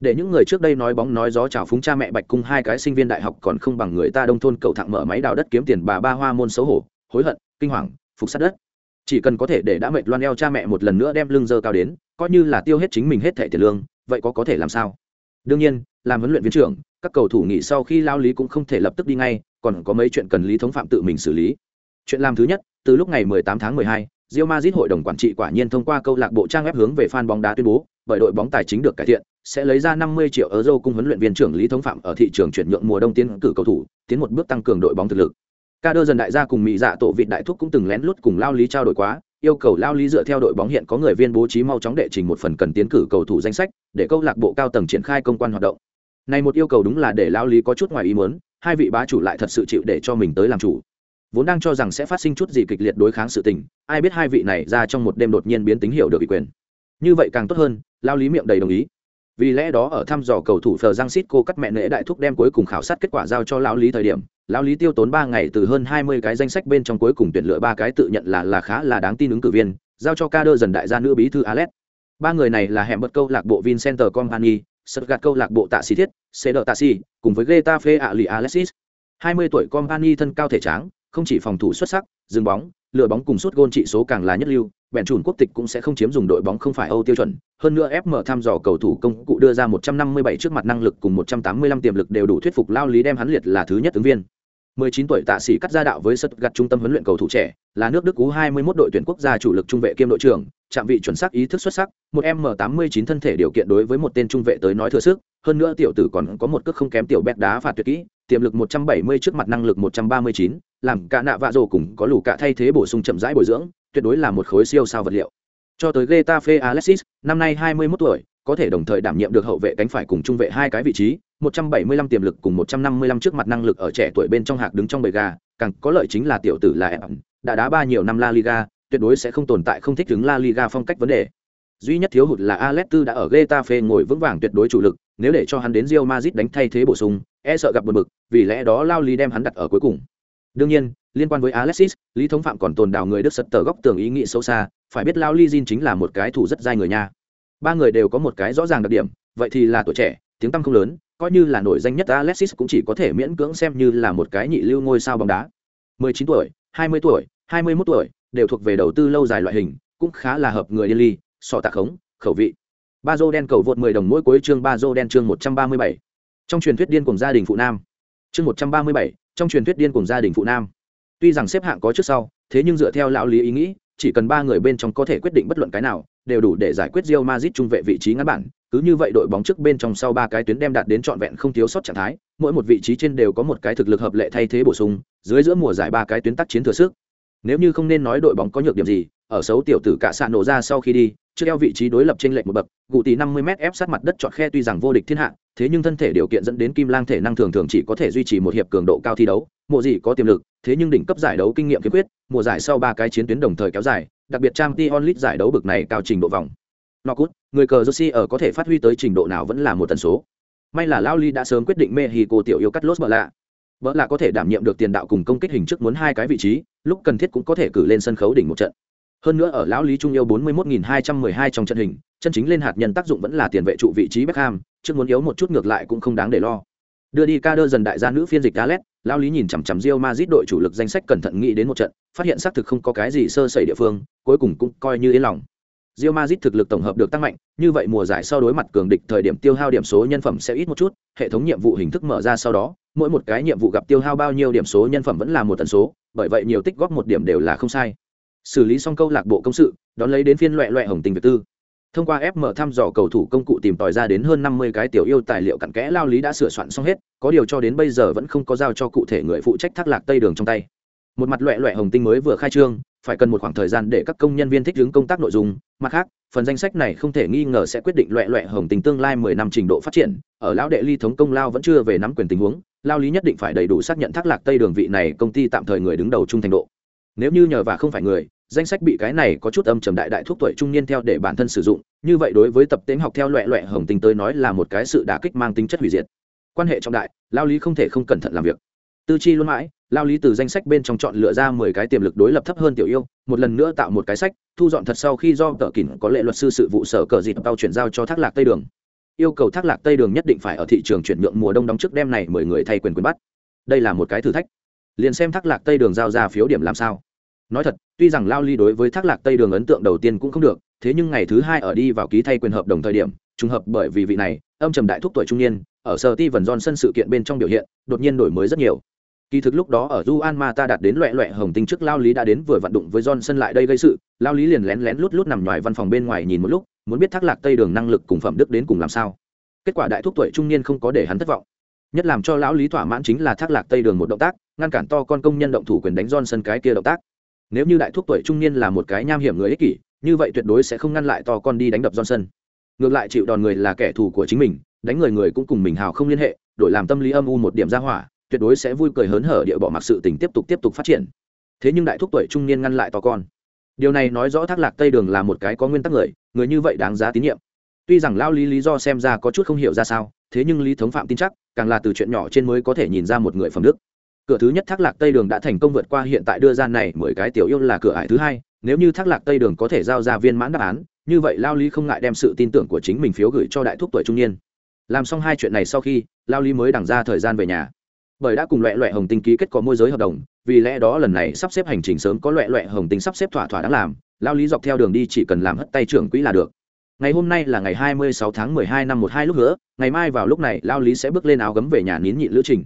Để những người trước đây nói bóng nói gió chào phúng cha mẹ bạch cung hai cái sinh viên đại học còn không bằng người ta đông thôn cậu thẳng mở máy đào đất kiếm tiền bà ba hoa môn xấu hổ, hối hận, kinh hoàng, phục sát đất. Chỉ cần có thể để đã mệt loan eo cha mẹ một lần nữa đem lưng dơ cao đến, coi như là tiêu hết chính mình hết thẻ tiền lương, vậy có có thể làm sao? Đương nhiên làm huấn luyện viên trưởng các cầu thủ nghỉ sau khi lao lý cũng không thể lập tức đi ngay còn có mấy chuyện cần lý thống phạm tự mình xử lý chuyện làm thứ nhất từ lúc ngày 18 tháng 12, Real Madrid hội đồng quản trị quả nhiên thông qua câu lạc bộ trang web hướng về fan bóng đá tuyên bố, bởi đội bóng tài chính được cải thiện, sẽ lấy ra 50 triệu euro cung huấn luyện viên trưởng Lý Thống Phạm ở thị trường chuyển nhượng mùa đông tiến cử cầu thủ, tiến một bước tăng cường đội bóng thực lực. Ca đơ dần đại gia cùng mỹ dạ tổ vị đại thúc cũng từng lén lút cùng lao lý trao đổi quá, yêu cầu lao lý dựa theo đội bóng hiện có người viên bố trí mau chóng đệ trình một phần cần tiến cử cầu thủ danh sách, để câu lạc bộ cao tầng triển khai công quan hoạt động. Này một yêu cầu đúng là để Lão lý có chút ngoài ý muốn, hai vị bá chủ lại thật sự chịu để cho mình tới làm chủ. Vốn đang cho rằng sẽ phát sinh chút gì kịch liệt đối kháng sự tình, ai biết hai vị này ra trong một đêm đột nhiên biến tính hiểu được ủy quyền. Như vậy càng tốt hơn, lao lý miệng đầy đồng ý vì lẽ đó ở thăm dò cầu thủ phờ giang xít cô cắt mẹ nễ đại thúc đem cuối cùng khảo sát kết quả giao cho lão lý thời điểm lão lý tiêu tốn ba ngày từ hơn hai mươi cái danh sách bên trong cuối cùng tuyển lựa ba cái tự nhận là là khá là đáng tin ứng cử viên giao cho ca đơ dần đại gia nữ bí thư alex ba người này là hẻm bật câu lạc bộ vincenter company sật gạt câu lạc bộ tạ sĩ thiết cedar tạ sĩ cùng với getafe ạ lì alexis hai mươi tuổi company thân cao thể tráng không chỉ phòng thủ xuất sắc dừng bóng lựa bóng cùng suốt gôn trị số càng là nhất lưu bèn chùn quốc tịch cũng sẽ không chiếm dùng đội bóng không phải Âu tiêu chuẩn, hơn nữa FM thăm dò cầu thủ công cụ đưa ra 157 trước mặt năng lực cùng 185 tiềm lực đều đủ thuyết phục lao lý đem hắn liệt là thứ nhất ứng viên. 19 tuổi tạ sĩ cắt ra đạo với sật gặt trung tâm huấn luyện cầu thủ trẻ, là nước Đức U21 đội tuyển quốc gia chủ lực trung vệ kiêm đội trưởng, chạm vị chuẩn xác ý thức xuất sắc, một M89 thân thể điều kiện đối với một tên trung vệ tới nói thừa sức, hơn nữa tiểu tử còn có một cước không kém tiểu bét đá phạt tuyệt kỹ, tiềm lực 170 trước mặt năng lực 139, làm cả nạ vạ rồ cùng có lũ cả thay thế bổ sung chậm rãi bồi dưỡng, tuyệt đối là một khối siêu sao vật liệu. Cho tới Getafe Alexis, năm nay 21 tuổi, có thể đồng thời đảm nhiệm được hậu vệ cánh phải cùng trung vệ hai cái vị trí, 175 tiềm lực cùng 155 trước mặt năng lực ở trẻ tuổi bên trong hạc đứng trong bầy gà, càng có lợi chính là tiểu tử là em, đã đá ba nhiều năm La Liga, tuyệt đối sẽ không tồn tại không thích ứng La Liga phong cách vấn đề. Duy nhất thiếu hụt là Alex đã ở Getafe ngồi vững vàng tuyệt đối chủ lực, nếu để cho hắn đến Real Madrid đánh thay thế bổ sung, e sợ gặp buồn bực, vì lẽ đó Lao Lý đem hắn đặt ở cuối cùng. Đương nhiên, liên quan với Alexis, Lý Thống Phạm còn tồn đào người Đức sật tờ góc tường ý nghĩ sâu xa, phải biết Lao Lý Jin chính là một cái thủ rất dai người nha. Ba người đều có một cái rõ ràng đặc điểm, vậy thì là tuổi trẻ, tiếng tăm không lớn, coi như là nổi danh nhất Alexis cũng chỉ có thể miễn cưỡng xem như là một cái nhị lưu ngôi sao bóng đá. 19 tuổi, 20 tuổi, 21 tuổi, đều thuộc về đầu tư lâu dài loại hình, cũng khá là hợp người điên ly, so tạ khống, khẩu vị. Ba Dô đen cầu vượt 10 đồng mỗi cuối chương Ba Dô đen chương 137. Trong truyền thuyết điên cùng gia đình phụ nam. Chương 137, trong truyền thuyết điên cùng gia đình phụ nam. Tuy rằng xếp hạng có trước sau, thế nhưng dựa theo lão lý ý nghĩ, chỉ cần ba người bên trong có thể quyết định bất luận cái nào, đều đủ để giải quyết Real Madrid trung vệ vị trí ngắn bản, cứ như vậy đội bóng trước bên trong sau ba cái tuyến đem đạt đến trọn vẹn không thiếu sót trạng thái, mỗi một vị trí trên đều có một cái thực lực hợp lệ thay thế bổ sung, dưới giữa mùa giải ba cái tuyến tác chiến thừa sức. Nếu như không nên nói đội bóng có nhược điểm gì, ở xấu tiểu tử cả sạn nổ ra sau khi đi, trước eo vị trí đối lập trên lệch một bậc, gù tỷ 50m ép sát mặt đất chọn khe tuy rằng vô địch thiên hạ, thế nhưng thân thể điều kiện dẫn đến Kim Lang thể năng thường thường chỉ có thể duy trì một hiệp cường độ cao thi đấu, mùa gì có tiềm lực, thế nhưng đỉnh cấp giải đấu kinh nghiệm kiếm quyết, mùa giải sau ba cái chiến tuyến đồng thời kéo dài, đặc biệt trang t onlit giải đấu bực này cao trình độ vòng. Nokut, người cờ Jersey ở có thể phát huy tới trình độ nào vẫn là một tần số. May là Lao Ly đã sớm quyết định Mexico tiểu yêu cắt lốt bờ lạ. Bỡ là có thể đảm nhiệm được tiền đạo cùng công kích hình trước muốn hai cái vị trí, lúc cần thiết cũng có thể cử lên sân khấu đỉnh một trận. Hơn nữa ở lão Lý Trung yêu 41212 trong trận hình, chân chính lên hạt nhân tác dụng vẫn là tiền vệ trụ vị trí Beckham, trước muốn yếu một chút ngược lại cũng không đáng để lo. Đưa đi ca đơ dần đại gia nữ phiên dịch Alet, lão Lý nhìn chằm chằm Real Madrid đội chủ lực danh sách cẩn thận nghĩ đến một trận, phát hiện xác thực không có cái gì sơ sẩy địa phương, cuối cùng cũng coi như yên lòng. Real Madrid thực lực tổng hợp được tăng mạnh, như vậy mùa giải sau đối mặt cường địch thời điểm tiêu hao điểm số nhân phẩm sẽ ít một chút, hệ thống nhiệm vụ hình thức mở ra sau đó, mỗi một cái nhiệm vụ gặp tiêu hao bao nhiêu điểm số nhân phẩm vẫn là một tần số, bởi vậy nhiều tích góp một điểm đều là không sai. Xử lý xong câu lạc bộ công sự, đón lấy đến phiên loẻ loẻ hồng tình việc tư. Thông qua FM thăm dò cầu thủ công cụ tìm tòi ra đến hơn 50 cái tiểu yêu tài liệu cặn kẽ lao lý đã sửa soạn xong hết, có điều cho đến bây giờ vẫn không có giao cho cụ thể người phụ trách thác lạc tây đường trong tay. Một mặt loẹt loẹt hồng tinh mới vừa khai trương, phải cần một khoảng thời gian để các công nhân viên thích ứng công tác nội dung, mặt khác, phần danh sách này không thể nghi ngờ sẽ quyết định loẹ loẹ hồng tình tương lai mười năm trình độ phát triển. Ở lão đệ ly thống công lao vẫn chưa về nắm quyền tình huống lao lý nhất định phải đầy đủ xác nhận thác lạc tây đường vị này công ty tạm thời người đứng đầu trung thành độ. Nếu như nhờ và không phải người danh sách bị cái này có chút âm trầm đại đại thuốc tuổi trung niên theo để bản thân sử dụng, như vậy đối với tập tính học theo loẹ loẹ hồng tình tới nói là một cái sự đả kích mang tính chất hủy diệt. Quan hệ trọng đại, lao lý không thể không cẩn thận làm việc. Tư chi luôn mãi, lao lý từ danh sách bên trong chọn lựa ra mười cái tiềm lực đối lập thấp hơn tiểu yêu, một lần nữa tạo một cái sách, thu dọn thật sau khi do tờ kỉnh có lệ luật sư sự vụ sở cờ dịp tàu chuyển giao cho thác lạc tây đường. Yêu cầu thác lạc tây đường nhất định phải ở thị trường chuyển nhượng mùa đông đóng trước đêm này mười người thay quyền quyền bắt. Đây là một cái thử thách. Liền xem thác lạc tây đường giao ra phiếu điểm làm sao nói thật tuy rằng lao ly đối với thác lạc tây đường ấn tượng đầu tiên cũng không được thế nhưng ngày thứ hai ở đi vào ký thay quyền hợp đồng thời điểm trùng hợp bởi vì vị này âm trầm đại thúc tuổi trung niên ở sở ti vần sân sự kiện bên trong biểu hiện đột nhiên đổi mới rất nhiều Kỳ thực lúc đó ở du an ma ta đạt đến loẹ loẹ hồng tinh trước lao lý đã đến vừa vận động với Johnson lại đây gây sự, lao lý liền lén lén lút lút nằm ngoài văn phòng bên ngoài nhìn một lúc, muốn biết thác lạc tây đường năng lực cùng phẩm đức đến cùng làm sao. Kết quả đại thúc tuổi trung niên không có để hắn thất vọng. Nhất làm cho lão lý thỏa mãn chính là thác lạc tây đường một động tác, ngăn cản to con công nhân động thủ quyền đánh Johnson cái kia động tác. Nếu như đại thúc tuổi trung niên là một cái nham hiểm người ích kỷ, như vậy tuyệt đối sẽ không ngăn lại to con đi đánh đập Johnson. Ngược lại chịu đòn người là kẻ thù của chính mình, đánh người người cũng cùng mình hào không liên hệ, đổi làm tâm lý âm u một điểm ra hỏa, tuyệt đối sẽ vui cười hớn hở địa bỏ mặc sự tình tiếp tục tiếp tục phát triển. Thế nhưng đại thúc tuổi trung niên ngăn lại to con. Điều này nói rõ thác lạc tây đường là một cái có nguyên tắc người người như vậy đáng giá tín nhiệm. Tuy rằng lao lý lý do xem ra có chút không hiểu ra sao thế nhưng lý thống phạm tin chắc càng là từ chuyện nhỏ trên mới có thể nhìn ra một người phẩm đức cửa thứ nhất thác lạc tây đường đã thành công vượt qua hiện tại đưa ra này mười cái tiểu yêu là cửa ải thứ hai. Nếu như thác lạc tây đường có thể giao ra viên mãn đáp án, như vậy lao lý không ngại đem sự tin tưởng của chính mình phiếu gửi cho đại thúc tuổi trung niên. Làm xong hai chuyện này sau khi, lao lý mới đằng ra thời gian về nhà. Bởi đã cùng loẹ loẹ hồng tinh ký kết có môi giới hợp đồng, vì lẽ đó lần này sắp xếp hành trình sớm có loẹ loẹ hồng tinh sắp xếp thỏa thỏa đáng làm, lao lý dọc theo đường đi chỉ cần làm hất tay trưởng quỹ là được. Ngày hôm nay là ngày hai mươi sáu tháng mười hai năm một hai lúc nữa, ngày mai vào lúc này, lao lý sẽ bước lên áo gấm về nhà nín nhịn lữ trình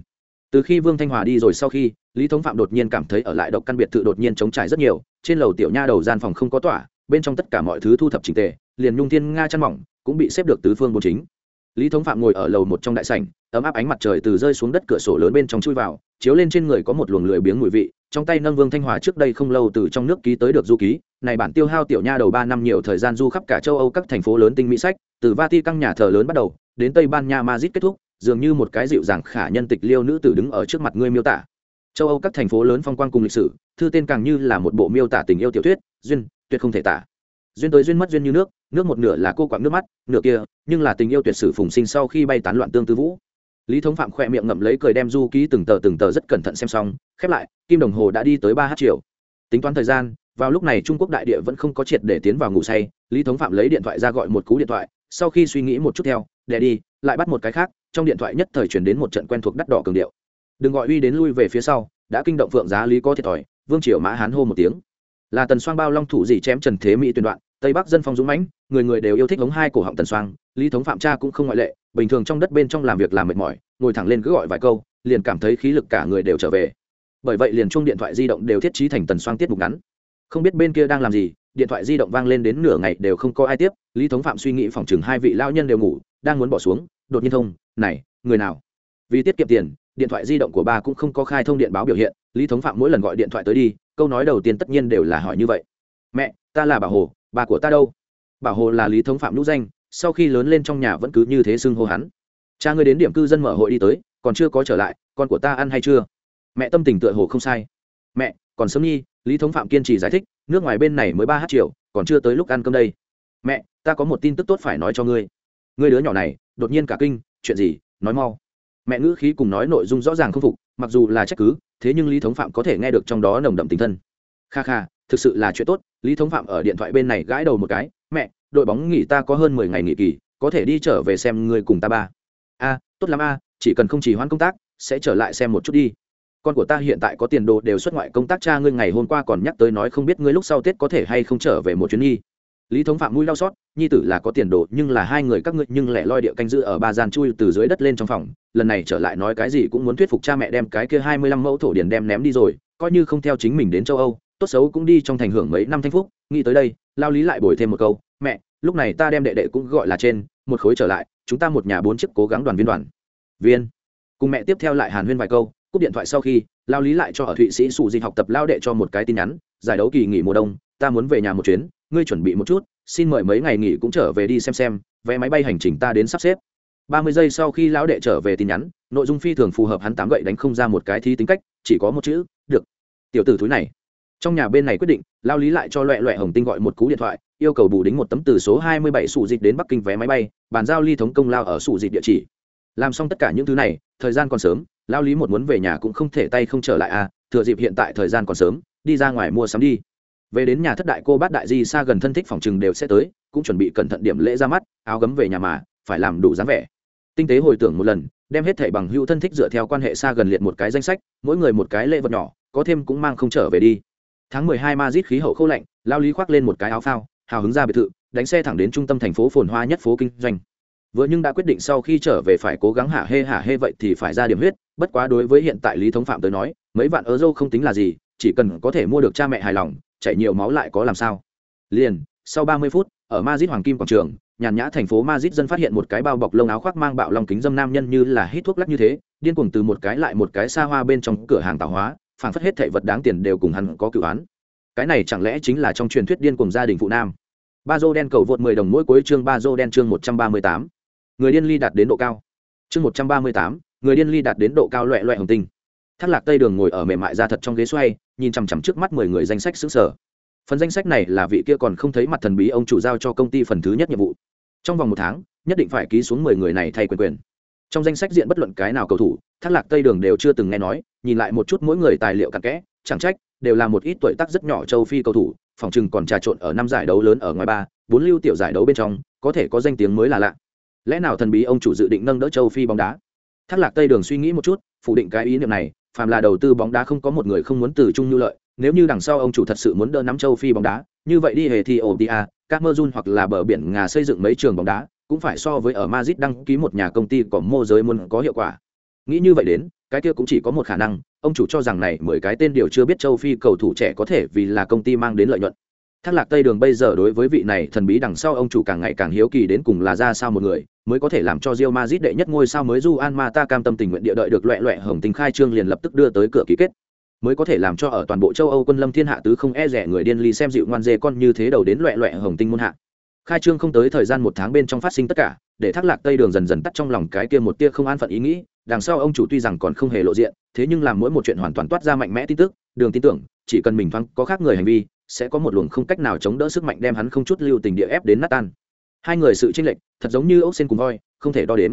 từ khi vương thanh hòa đi rồi sau khi, lý thống phạm đột nhiên cảm thấy ở lại độc căn biệt thự đột nhiên chống trải rất nhiều, trên lầu tiểu nha đầu gian phòng không có tỏa, bên trong tất cả mọi thứ thu thập trình tề, liền nhung thiên nga chăn mỏng, cũng bị xếp được tứ phương bốn chính. Lý thống phạm ngồi ở lầu một trong đại sảnh, ấm áp ánh mặt trời từ rơi xuống đất cửa sổ lớn bên trong chui vào, chiếu lên trên người có một luồng lười biếng mùi vị, trong tay nâng vương thanh hòa trước đây không lâu từ trong nước ký tới được du ký, này bản tiêu hao tiểu nha đầu ba năm nhiều thời gian du khắp cả châu âu các thành phố lớn tinh mỹ sách, từ vati căng nhà thờ lớn bắt đầu, đến tây ban nha madrid kết thúc dường như một cái dịu dàng khả nhân tịch liêu nữ tử đứng ở trước mặt ngươi miêu tả. Châu âu các thành phố lớn phong quang cùng lịch sử, thư tên càng như là một bộ miêu tả tình yêu tiểu thuyết, duyên, tuyệt không thể tả. Duyên tới duyên mất duyên như nước nước một nửa là cô quặng nước mắt, nửa kia, nhưng là tình yêu tuyệt sử phùng sinh sau khi bay tán loạn tương tư vũ. Lý thống phạm khỏe miệng ngậm lấy cười đem du ký từng tờ từng tờ rất cẩn thận xem xong, khép lại, kim đồng hồ đã đi tới ba h chiều tính toán thời gian, vào lúc này trung quốc đại địa vẫn không có triệt để tiến vào ngủ say, lý thống phạm lấy điện thoại ra gọi một cú điện thoại, sau khi suy nghĩ một chút theo để đi, lại bắt một cái khác trong điện thoại nhất thời chuyển đến một trận quen thuộc đắt đỏ cường điệu. Đừng gọi uy đến lui về phía sau, đã kinh động phượng giá lý có thiệt thòi, vương triều mã hán hô một tiếng. Là tần xoang bao long thủ gì chém trần thế mỹ tuyên đoạn, tây bắc dân phong dũng mãnh, người người đều yêu thích ống hai cổ họng tần xoang lý thống phạm cha cũng không ngoại lệ, bình thường trong đất bên trong làm việc làm mệt mỏi, ngồi thẳng lên cứ gọi vài câu, liền cảm thấy khí lực cả người đều trở về. Bởi vậy liền chung điện thoại di động đều thiết trí thành tần xoang tiết mục ngắn. Không biết bên kia đang làm gì, điện thoại di động vang lên đến nửa ngày đều không có ai tiếp, lý thống phạm suy nghĩ phòng chừng hai vị lao nhân đều ngủ, đang muốn bỏ xuống, đột nhiên thông này, người nào? Vì tiết kiệm tiền, điện thoại di động của ba cũng không có khai thông điện báo biểu hiện, lý thống phạm mỗi lần gọi điện thoại tới đi, câu nói đầu tiên tất nhiên đều là hỏi như vậy. Mẹ, ta là bảo hồ, bà của ta đâu? Bảo hồ là lý thống phạm lũ danh, sau khi lớn lên trong nhà vẫn cứ như thế xưng hô hắn. Cha ngươi đến điểm cư dân mở hội đi tới, còn chưa có trở lại, con của ta ăn hay chưa? Mẹ tâm tình tựa hồ không sai. Mẹ, còn sớm nhi lý thống phạm kiên trì giải thích, nước ngoài bên này mới ba h triệu còn chưa tới lúc ăn cơm đây. Mẹ, ta có một tin tức tốt phải nói cho ngươi. Ngươi đứa nhỏ này, đột nhiên cả kinh chuyện gì, nói mau. Mẹ ngữ khí cùng nói nội dung rõ ràng không phục, mặc dù là trách cứ, thế nhưng lý thống phạm có thể nghe được trong đó nồng đậm tình thân. Kha kha, thực sự là chuyện tốt, lý thống phạm ở điện thoại bên này gãi đầu một cái, mẹ, đội bóng nghỉ ta có hơn mười ngày nghỉ kỳ, có thể đi trở về xem người cùng ta ba. A, tốt lắm a, chỉ cần không chỉ hoãn công tác, sẽ trở lại xem một chút đi. Con của ta hiện tại có tiền đồ đều xuất ngoại công tác, cha ngươi ngày hôm qua còn nhắc tới nói không biết ngươi lúc sau tết có thể hay không trở về một chuyến nghi lý thống phạm mũi đau xót, nhi tử là có tiền đồ, nhưng là hai người các ngươi nhưng lẻ loi địa canh giữ ở ba gian chui từ dưới đất lên trong phòng. Lần này trở lại nói cái gì cũng muốn thuyết phục cha mẹ đem cái kia hai mươi lăm mẫu thổ điển đem ném đi rồi, coi như không theo chính mình đến châu âu, tốt xấu cũng đi trong thành hưởng mấy năm thanh phúc. Nghĩ tới đây, lao lý lại bồi thêm một câu, mẹ, lúc này ta đem đệ đệ cũng gọi là trên, một khối trở lại, chúng ta một nhà bốn chiếc cố gắng đoàn viên đoàn. Viên. Cùng mẹ tiếp theo lại hàn huyên vài câu, cúp điện thoại sau khi, lao lý lại cho ở thụy sĩ sụ dịch học tập lao đệ cho một cái tin nhắn, giải đấu kỳ nghỉ mùa đông, ta muốn về nhà một chuyến ngươi chuẩn bị một chút, xin mời mấy ngày nghỉ cũng trở về đi xem xem, vé máy bay hành trình ta đến sắp xếp. Ba mươi giây sau khi lão đệ trở về tin nhắn, nội dung phi thường phù hợp hắn tám gậy đánh không ra một cái thi tính cách, chỉ có một chữ, được. Tiểu tử thúi này. Trong nhà bên này quyết định, lao lý lại cho loẹ loẹ hồng tinh gọi một cú điện thoại, yêu cầu bù đính một tấm từ số hai mươi bảy dịch đến bắc kinh vé máy bay, bàn giao ly thống công lao ở sủ dịch địa chỉ. Làm xong tất cả những thứ này, thời gian còn sớm, lao lý một muốn về nhà cũng không thể tay không trở lại à thừa dịp hiện tại thời gian còn sớm, đi ra ngoài mua sắm đi về đến nhà thất đại cô bát đại di xa gần thân thích phòng chừng đều sẽ tới, cũng chuẩn bị cẩn thận điểm lễ ra mắt, áo gấm về nhà mà, phải làm đủ dáng vẻ. Tinh tế hồi tưởng một lần, đem hết thảy bằng hữu thân thích dựa theo quan hệ xa gần liệt một cái danh sách, mỗi người một cái lễ vật nhỏ, có thêm cũng mang không trở về đi. Tháng mười hai ma rít khí hậu khô lạnh, lao lý khoác lên một cái áo phao, hào hứng ra biệt thự, đánh xe thẳng đến trung tâm thành phố phồn hoa nhất phố kinh doanh. Vừa nhưng đã quyết định sau khi trở về phải cố gắng hạ hê hạ hê vậy thì phải ra điểm huyết, bất quá đối với hiện tại lý thống phạm tới nói, mấy vạn euro không tính là gì, chỉ cần có thể mua được cha mẹ hài lòng chảy nhiều máu lại có làm sao? Liền sau 30 phút ở Madrid Hoàng Kim quảng trường nhàn nhã thành phố Madrid dân phát hiện một cái bao bọc lông áo khoác mang bạo lòng kính dâm nam nhân như là hít thuốc lắc như thế điên cuồng từ một cái lại một cái xa hoa bên trong cửa hàng tạo hóa phảng phất hết thảy vật đáng tiền đều cùng hắn có cựu án. Cái này chẳng lẽ chính là trong truyền thuyết điên cuồng gia đình phụ nam? Ba dô đen cầu vượt 10 đồng mỗi cuối chương ba dô đen chương 138. người điên ly đạt đến độ cao. Chương 138, người điên ly đạt đến độ cao loẹ loẹ hồng tinh thác lạc tây đường ngồi ở mềm mại ra thật trong ghế xoay, nhìn chằm chằm trước mắt mười người danh sách xứng sở. Phần danh sách này là vị kia còn không thấy mặt thần bí ông chủ giao cho công ty phần thứ nhất nhiệm vụ. Trong vòng một tháng, nhất định phải ký xuống mười người này thay quyền quyền. Trong danh sách diện bất luận cái nào cầu thủ, thác lạc tây đường đều chưa từng nghe nói, nhìn lại một chút mỗi người tài liệu cặn kẽ, chẳng trách, đều là một ít tuổi tác rất nhỏ châu phi cầu thủ, phòng chừng còn trà trộn ở năm giải đấu lớn ở ngoài ba, bốn lưu tiểu giải đấu bên trong, có thể có danh tiếng mới là lạ. Lẽ nào thần bí ông chủ dự định nâng đỡ châu phi bóng đá? Thác lạc tây đường suy nghĩ một chút, phủ định cái ý niệm này phàm là đầu tư bóng đá không có một người không muốn từ chung như lợi, nếu như đằng sau ông chủ thật sự muốn đỡ nắm châu phi bóng đá, như vậy đi hề thì ổ tia à, hoặc là bờ biển ngà xây dựng mấy trường bóng đá, cũng phải so với ở Madrid đăng ký một nhà công ty có mô giới muốn có hiệu quả. Nghĩ như vậy đến, cái kia cũng chỉ có một khả năng, ông chủ cho rằng này mười cái tên điều chưa biết châu phi cầu thủ trẻ có thể vì là công ty mang đến lợi nhuận thác lạc tây đường bây giờ đối với vị này thần bí đằng sau ông chủ càng ngày càng hiếu kỳ đến cùng là ra sao một người, mới có thể làm cho rio mazit đệ nhất ngôi sao mới du An Ma Ta cam tâm tình nguyện địa đợi được loẹ loẹ hồng tình khai trương liền lập tức đưa tới cửa ký kết. Mới có thể làm cho ở toàn bộ châu Âu quân lâm thiên hạ tứ không e rẻ người điên ly xem dịu ngoan dê con như thế đầu đến loẹ loẹ hồng tinh môn hạ. Khai trương không tới thời gian một tháng bên trong phát sinh tất cả, để thác lạc tây đường dần dần tắt trong lòng cái kia một tia không an phận ý nghĩ, đằng sau ông chủ tuy rằng còn không hề lộ diện, thế nhưng làm mỗi một chuyện hoàn toàn toát ra mạnh mẽ tin tức, đường tin tưởng, chỉ cần mình thoáng có khác người hành vi sẽ có một luồng không cách nào chống đỡ sức mạnh đem hắn không chút lưu tình địa ép đến nát tan. Hai người sự chênh lệch, thật giống như ốc sen cùng voi, không thể đo đếm.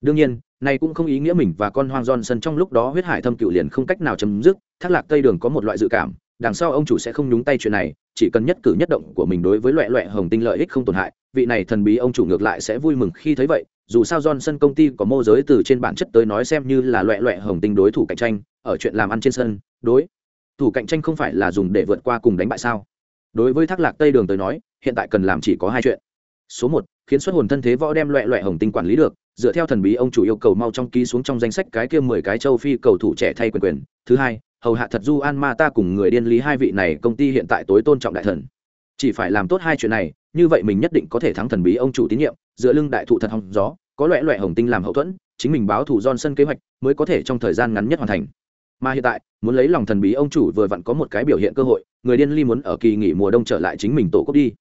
Đương nhiên, này cũng không ý nghĩa mình và con hoang johnson trong lúc đó huyết hải thâm cựu liền không cách nào chấm dứt, thác lạc tây đường có một loại dự cảm, đằng sau ông chủ sẽ không nhúng tay chuyện này, chỉ cần nhất cử nhất động của mình đối với loại loại hồng tinh lợi ích không tổn hại, vị này thần bí ông chủ ngược lại sẽ vui mừng khi thấy vậy, dù sao johnson công ty có mô giới từ trên bản chất tới nói xem như là loại loại hồng tinh đối thủ cạnh tranh, ở chuyện làm ăn trên sân, đối thủ cạnh tranh không phải là dùng để vượt qua cùng đánh bại sao? Đối với thác lạc tây đường tới nói, hiện tại cần làm chỉ có hai chuyện. Số một, khiến xuất hồn thân thế võ đem loẹ loẹ hồng tinh quản lý được, dựa theo thần bí ông chủ yêu cầu mau trong ký xuống trong danh sách cái kia mười cái châu phi cầu thủ trẻ thay quyền quyền. Thứ hai, hầu hạ thật du an ma ta cùng người điên lý hai vị này công ty hiện tại tối tôn trọng đại thần. Chỉ phải làm tốt hai chuyện này, như vậy mình nhất định có thể thắng thần bí ông chủ tín nhiệm, dựa lưng đại thụ thật hồng gió, có loẹ loẹ hồng tinh làm hậu thuẫn, chính mình báo thủ don sân kế hoạch mới có thể trong thời gian ngắn nhất hoàn thành mà hiện tại, muốn lấy lòng thần bí ông chủ vừa vặn có một cái biểu hiện cơ hội, người điên ly muốn ở kỳ nghỉ mùa đông trở lại chính mình tổ cốc đi.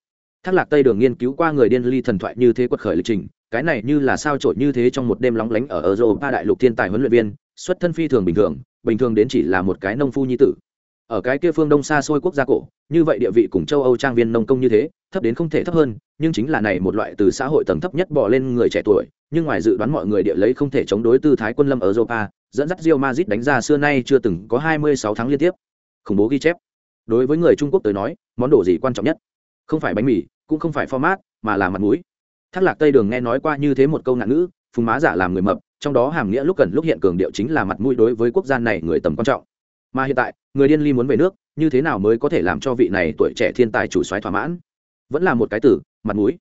Thác lạc tây đường nghiên cứu qua người điên ly thần thoại như thế quật khởi lịch trình, cái này như là sao trội như thế trong một đêm lóng lánh ở europa đại lục thiên tài huấn luyện viên, xuất thân phi thường bình thường bình thường đến chỉ là một cái nông phu nhi tử. Ở cái kia phương đông xa xôi quốc gia cổ, như vậy địa vị cùng châu âu trang viên nông công như thế, thấp đến không thể thấp hơn, nhưng chính là này một loại từ xã hội tầng thấp nhất bỏ lên người trẻ tuổi, nhưng ngoài dự đoán mọi người địa lấy không thể chống đối tư thái quân lâm ở europa dẫn dắt Real Madrid đánh ra xưa nay chưa từng có 26 tháng liên tiếp. Khủng bố ghi chép. Đối với người trung quốc tới nói, món đồ gì quan trọng nhất? Không phải bánh mì, cũng không phải format, mà là mặt mũi. Thác lạc tây đường nghe nói qua như thế một câu ngạn ngữ, phùng má giả làm người mập, trong đó hàm nghĩa lúc cần lúc hiện cường điệu chính là mặt mũi đối với quốc gia này người tầm quan trọng. Mà hiện tại, người điên ly muốn về nước, như thế nào mới có thể làm cho vị này tuổi trẻ thiên tài chủ soái thỏa mãn? Vẫn là một cái từ, mặt mũi.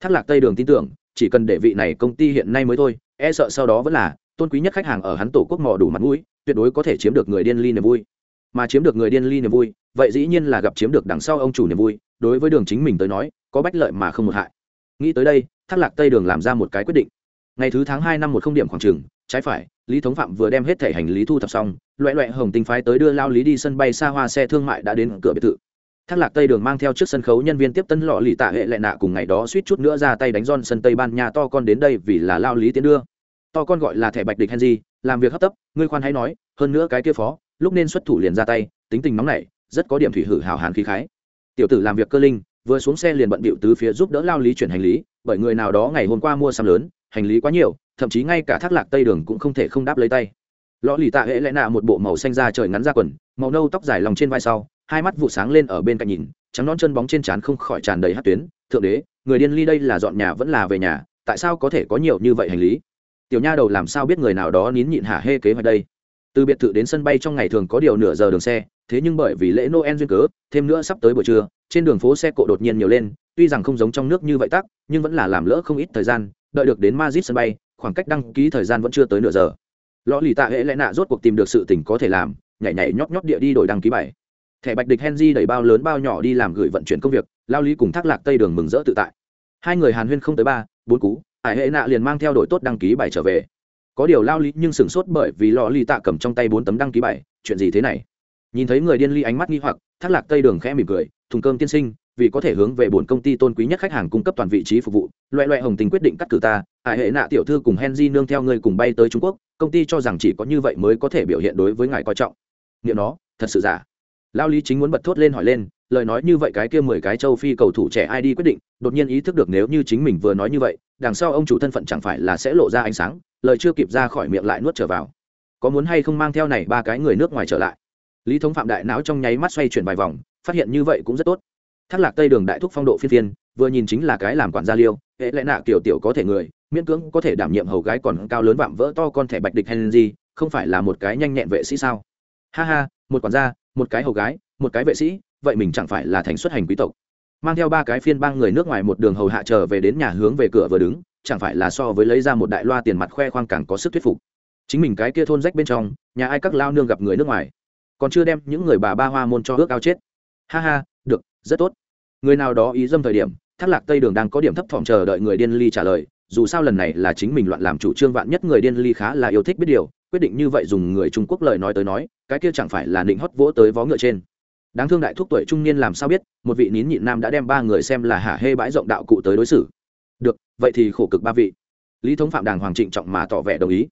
Thác lạc tây đường tin tưởng, chỉ cần để vị này công ty hiện nay mới thôi e sợ sau đó vẫn là tôn quý nhất khách hàng ở hắn tổ quốc mò đủ mặt mũi, tuyệt đối có thể chiếm được người điên ly niềm vui. Mà chiếm được người điên ly niềm vui, vậy dĩ nhiên là gặp chiếm được đằng sau ông chủ niềm vui, đối với đường chính mình tới nói, có bách lợi mà không một hại. Nghĩ tới đây, thác lạc tây đường làm ra một cái quyết định. Ngày thứ tháng hai năm một không điểm khoảng trường, trái phải, lý thống phạm vừa đem hết thể hành lý thu thập xong, loẹ loẹ hồng tinh phái tới đưa lao lý đi sân bay xa hoa xe thương mại đã đến cửa biệt thự. Thác lạc tây đường mang theo trước sân khấu nhân viên tiếp tân lọ lì tạ hệ lệ nạ cùng ngày đó suýt chút nữa ra tay đánh giòn sân tây ban nha to con đến đây vì là lao lý tiến đưa to con gọi là thẻ bạch địch henry, làm việc hấp tấp, ngươi khoan hãy nói, hơn nữa cái kia phó, lúc nên xuất thủ liền ra tay, tính tình nóng nảy, rất có điểm thủy hử hào hàn khí khái. Tiểu tử làm việc cơ linh, vừa xuống xe liền bận bịu tứ phía giúp đỡ lao lý chuyển hành lý, bởi người nào đó ngày hôm qua mua xăm lớn, hành lý quá nhiều, thậm chí ngay cả thác lạc tây đường cũng không thể không đáp lấy tay. Lõ lì tạ hệ lẽ nạ một bộ màu xanh da trời ngắn ra quần, màu nâu tóc dài lòng trên vai sau, hai mắt vụ sáng lên ở bên cạnh nhìn, trắng non chân bóng trên trán không khỏi tràn đầy hát tuyến. Thượng đế, người điên ly đây là dọn nhà vẫn là về nhà, tại sao có thể có nhiều như vậy hành lý? Tiểu nha đầu làm sao biết người nào đó nín nhịn hả hê kế hoạch đây? Từ biệt thự đến sân bay trong ngày thường có điều nửa giờ đường xe, thế nhưng bởi vì lễ noel duyên cớ, thêm nữa sắp tới buổi trưa, trên đường phố xe cộ đột nhiên nhiều lên, tuy rằng không giống trong nước như vậy tắc, nhưng vẫn là làm lỡ không ít thời gian, đợi được đến Madrid sân bay, khoảng cách đăng ký thời gian vẫn chưa tới nửa giờ. Lõ lì tạ hễ lẽ nạ rốt cuộc tìm được sự tình có thể làm, nhảy nhảy nhót nhót địa đi đổi đăng ký bài. Thẻ bạch địch henry đẩy bao lớn bao nhỏ đi làm gửi vận chuyển công việc, lao lý cùng thác lạc tây đường mừng rỡ tự tại. Hai người hàn huyên không tới ba, bốn cú ải hệ nạ liền mang theo đội tốt đăng ký bài trở về. Có điều lao lý nhưng sửng sốt bởi vì lò ly tạ cầm trong tay bốn tấm đăng ký bài, chuyện gì thế này? Nhìn thấy người điên ly ánh mắt nghi hoặc, thác lạc tây đường khẽ mỉm cười, thùng cơm tiên sinh, vì có thể hướng về bổn công ty tôn quý nhất khách hàng cung cấp toàn vị trí phục vụ loại loại hồng tình quyết định cắt cử ta, ải hệ nạ tiểu thư cùng henry nương theo người cùng bay tới trung quốc, công ty cho rằng chỉ có như vậy mới có thể biểu hiện đối với ngài coi trọng. Nghiệm nó, thật sự giả lao lý chính muốn bật thốt lên hỏi lên, lời nói như vậy cái kia mười cái châu phi cầu thủ trẻ ai đi quyết định, đột nhiên ý thức được nếu như chính mình vừa nói như vậy, đằng sau ông chủ thân phận chẳng phải là sẽ lộ ra ánh sáng, lời chưa kịp ra khỏi miệng lại nuốt trở vào. Có muốn hay không mang theo này ba cái người nước ngoài trở lại? Lý thống phạm đại não trong nháy mắt xoay chuyển vài vòng, phát hiện như vậy cũng rất tốt. Thác lạc tây đường đại thúc phong độ phiên phiên, vừa nhìn chính là cái làm quản gia liêu, hệ lẽ nạ kiểu tiểu có thể người, miễn cưỡng có thể đảm nhiệm hầu gái còn cao lớn vạm vỡ to con thẻ bạch địch hay gì không phải là một cái nhanh nhẹn vệ sĩ sao? Ha ha, một quản gia một cái hầu gái, một cái vệ sĩ, vậy mình chẳng phải là thành xuất hành quý tộc. Mang theo ba cái phiên bang người nước ngoài một đường hầu hạ trở về đến nhà hướng về cửa vừa đứng, chẳng phải là so với lấy ra một đại loa tiền mặt khoe khoang càng có sức thuyết phục. Chính mình cái kia thôn rách bên trong, nhà ai các lao nương gặp người nước ngoài. Còn chưa đem những người bà ba hoa môn cho ước ao chết. Ha ha, được, rất tốt. Người nào đó ý dâm thời điểm, thác lạc tây đường đang có điểm thấp thỏm chờ đợi người điên ly trả lời, dù sao lần này là chính mình loạn làm chủ trương vạn nhất người điên ly khá là yêu thích biết điều quyết định như vậy dùng người trung quốc lời nói tới nói, cái kia chẳng phải là định hót vỗ tới vó ngựa trên. Đáng thương đại thúc tuổi trung niên làm sao biết, một vị nín nhịn nam đã đem ba người xem là hả hê bãi rộng đạo cụ tới đối xử. Được, vậy thì khổ cực ba vị. Lý thống phạm đàng hoàng trịnh trọng mà tỏ vẻ đồng ý.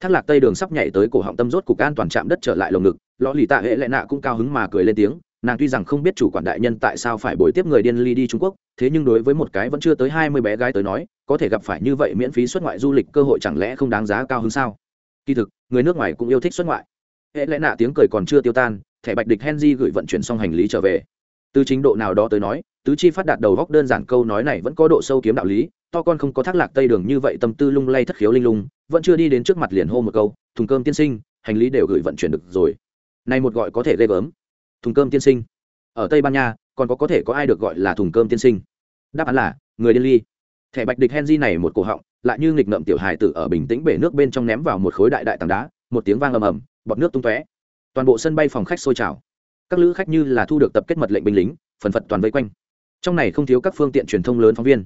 Thác lạc tây đường sắp nhảy tới cổ họng tâm rốt cục an toàn chạm đất trở lại lồng ngực, lõ lì tạ hệ lệ nạ cũng cao hứng mà cười lên tiếng, nàng tuy rằng không biết chủ quản đại nhân tại sao phải bồi tiếp người điên ly đi trung quốc, thế nhưng đối với một cái vẫn chưa tới hai mươi bé gái tới nói, có thể gặp phải như vậy miễn phí xuất ngoại du lịch cơ hội chẳng lẽ không đáng giá cao hơn sao? Kỳ thực, người nước ngoài cũng yêu thích xuất ngoại. Hệ lẽ nạ tiếng cười còn chưa tiêu tan, thẻ bạch địch henry gửi vận chuyển xong hành lý trở về. Từ chính độ nào đó tới nói, tứ chi phát đạt đầu góc đơn giản câu nói này vẫn có độ sâu kiếm đạo lý, to con không có thác lạc tây đường như vậy tâm tư lung lay thất khiếu linh lung, vẫn chưa đi đến trước mặt liền hô một câu, thùng cơm tiên sinh, hành lý đều gửi vận chuyển được rồi. Này một gọi có thể ghê gớm. Thùng cơm tiên sinh. Ở tây ban nha, còn có có thể có ai được gọi là thùng cơm tiên sinh? Đáp án là, người điên ly. Thẻ bạch địch henry này một cổ họng lại như nghịch ngợm tiểu hài tử ở bình tĩnh bể nước bên trong ném vào một khối đại đại tảng đá, một tiếng vang ầm ầm, bọt nước tung tóe. Toàn bộ sân bay phòng khách sôi trào. Các lữ khách như là thu được tập kết mật lệnh binh lính, phần phật toàn vây quanh. Trong này không thiếu các phương tiện truyền thông lớn phóng viên.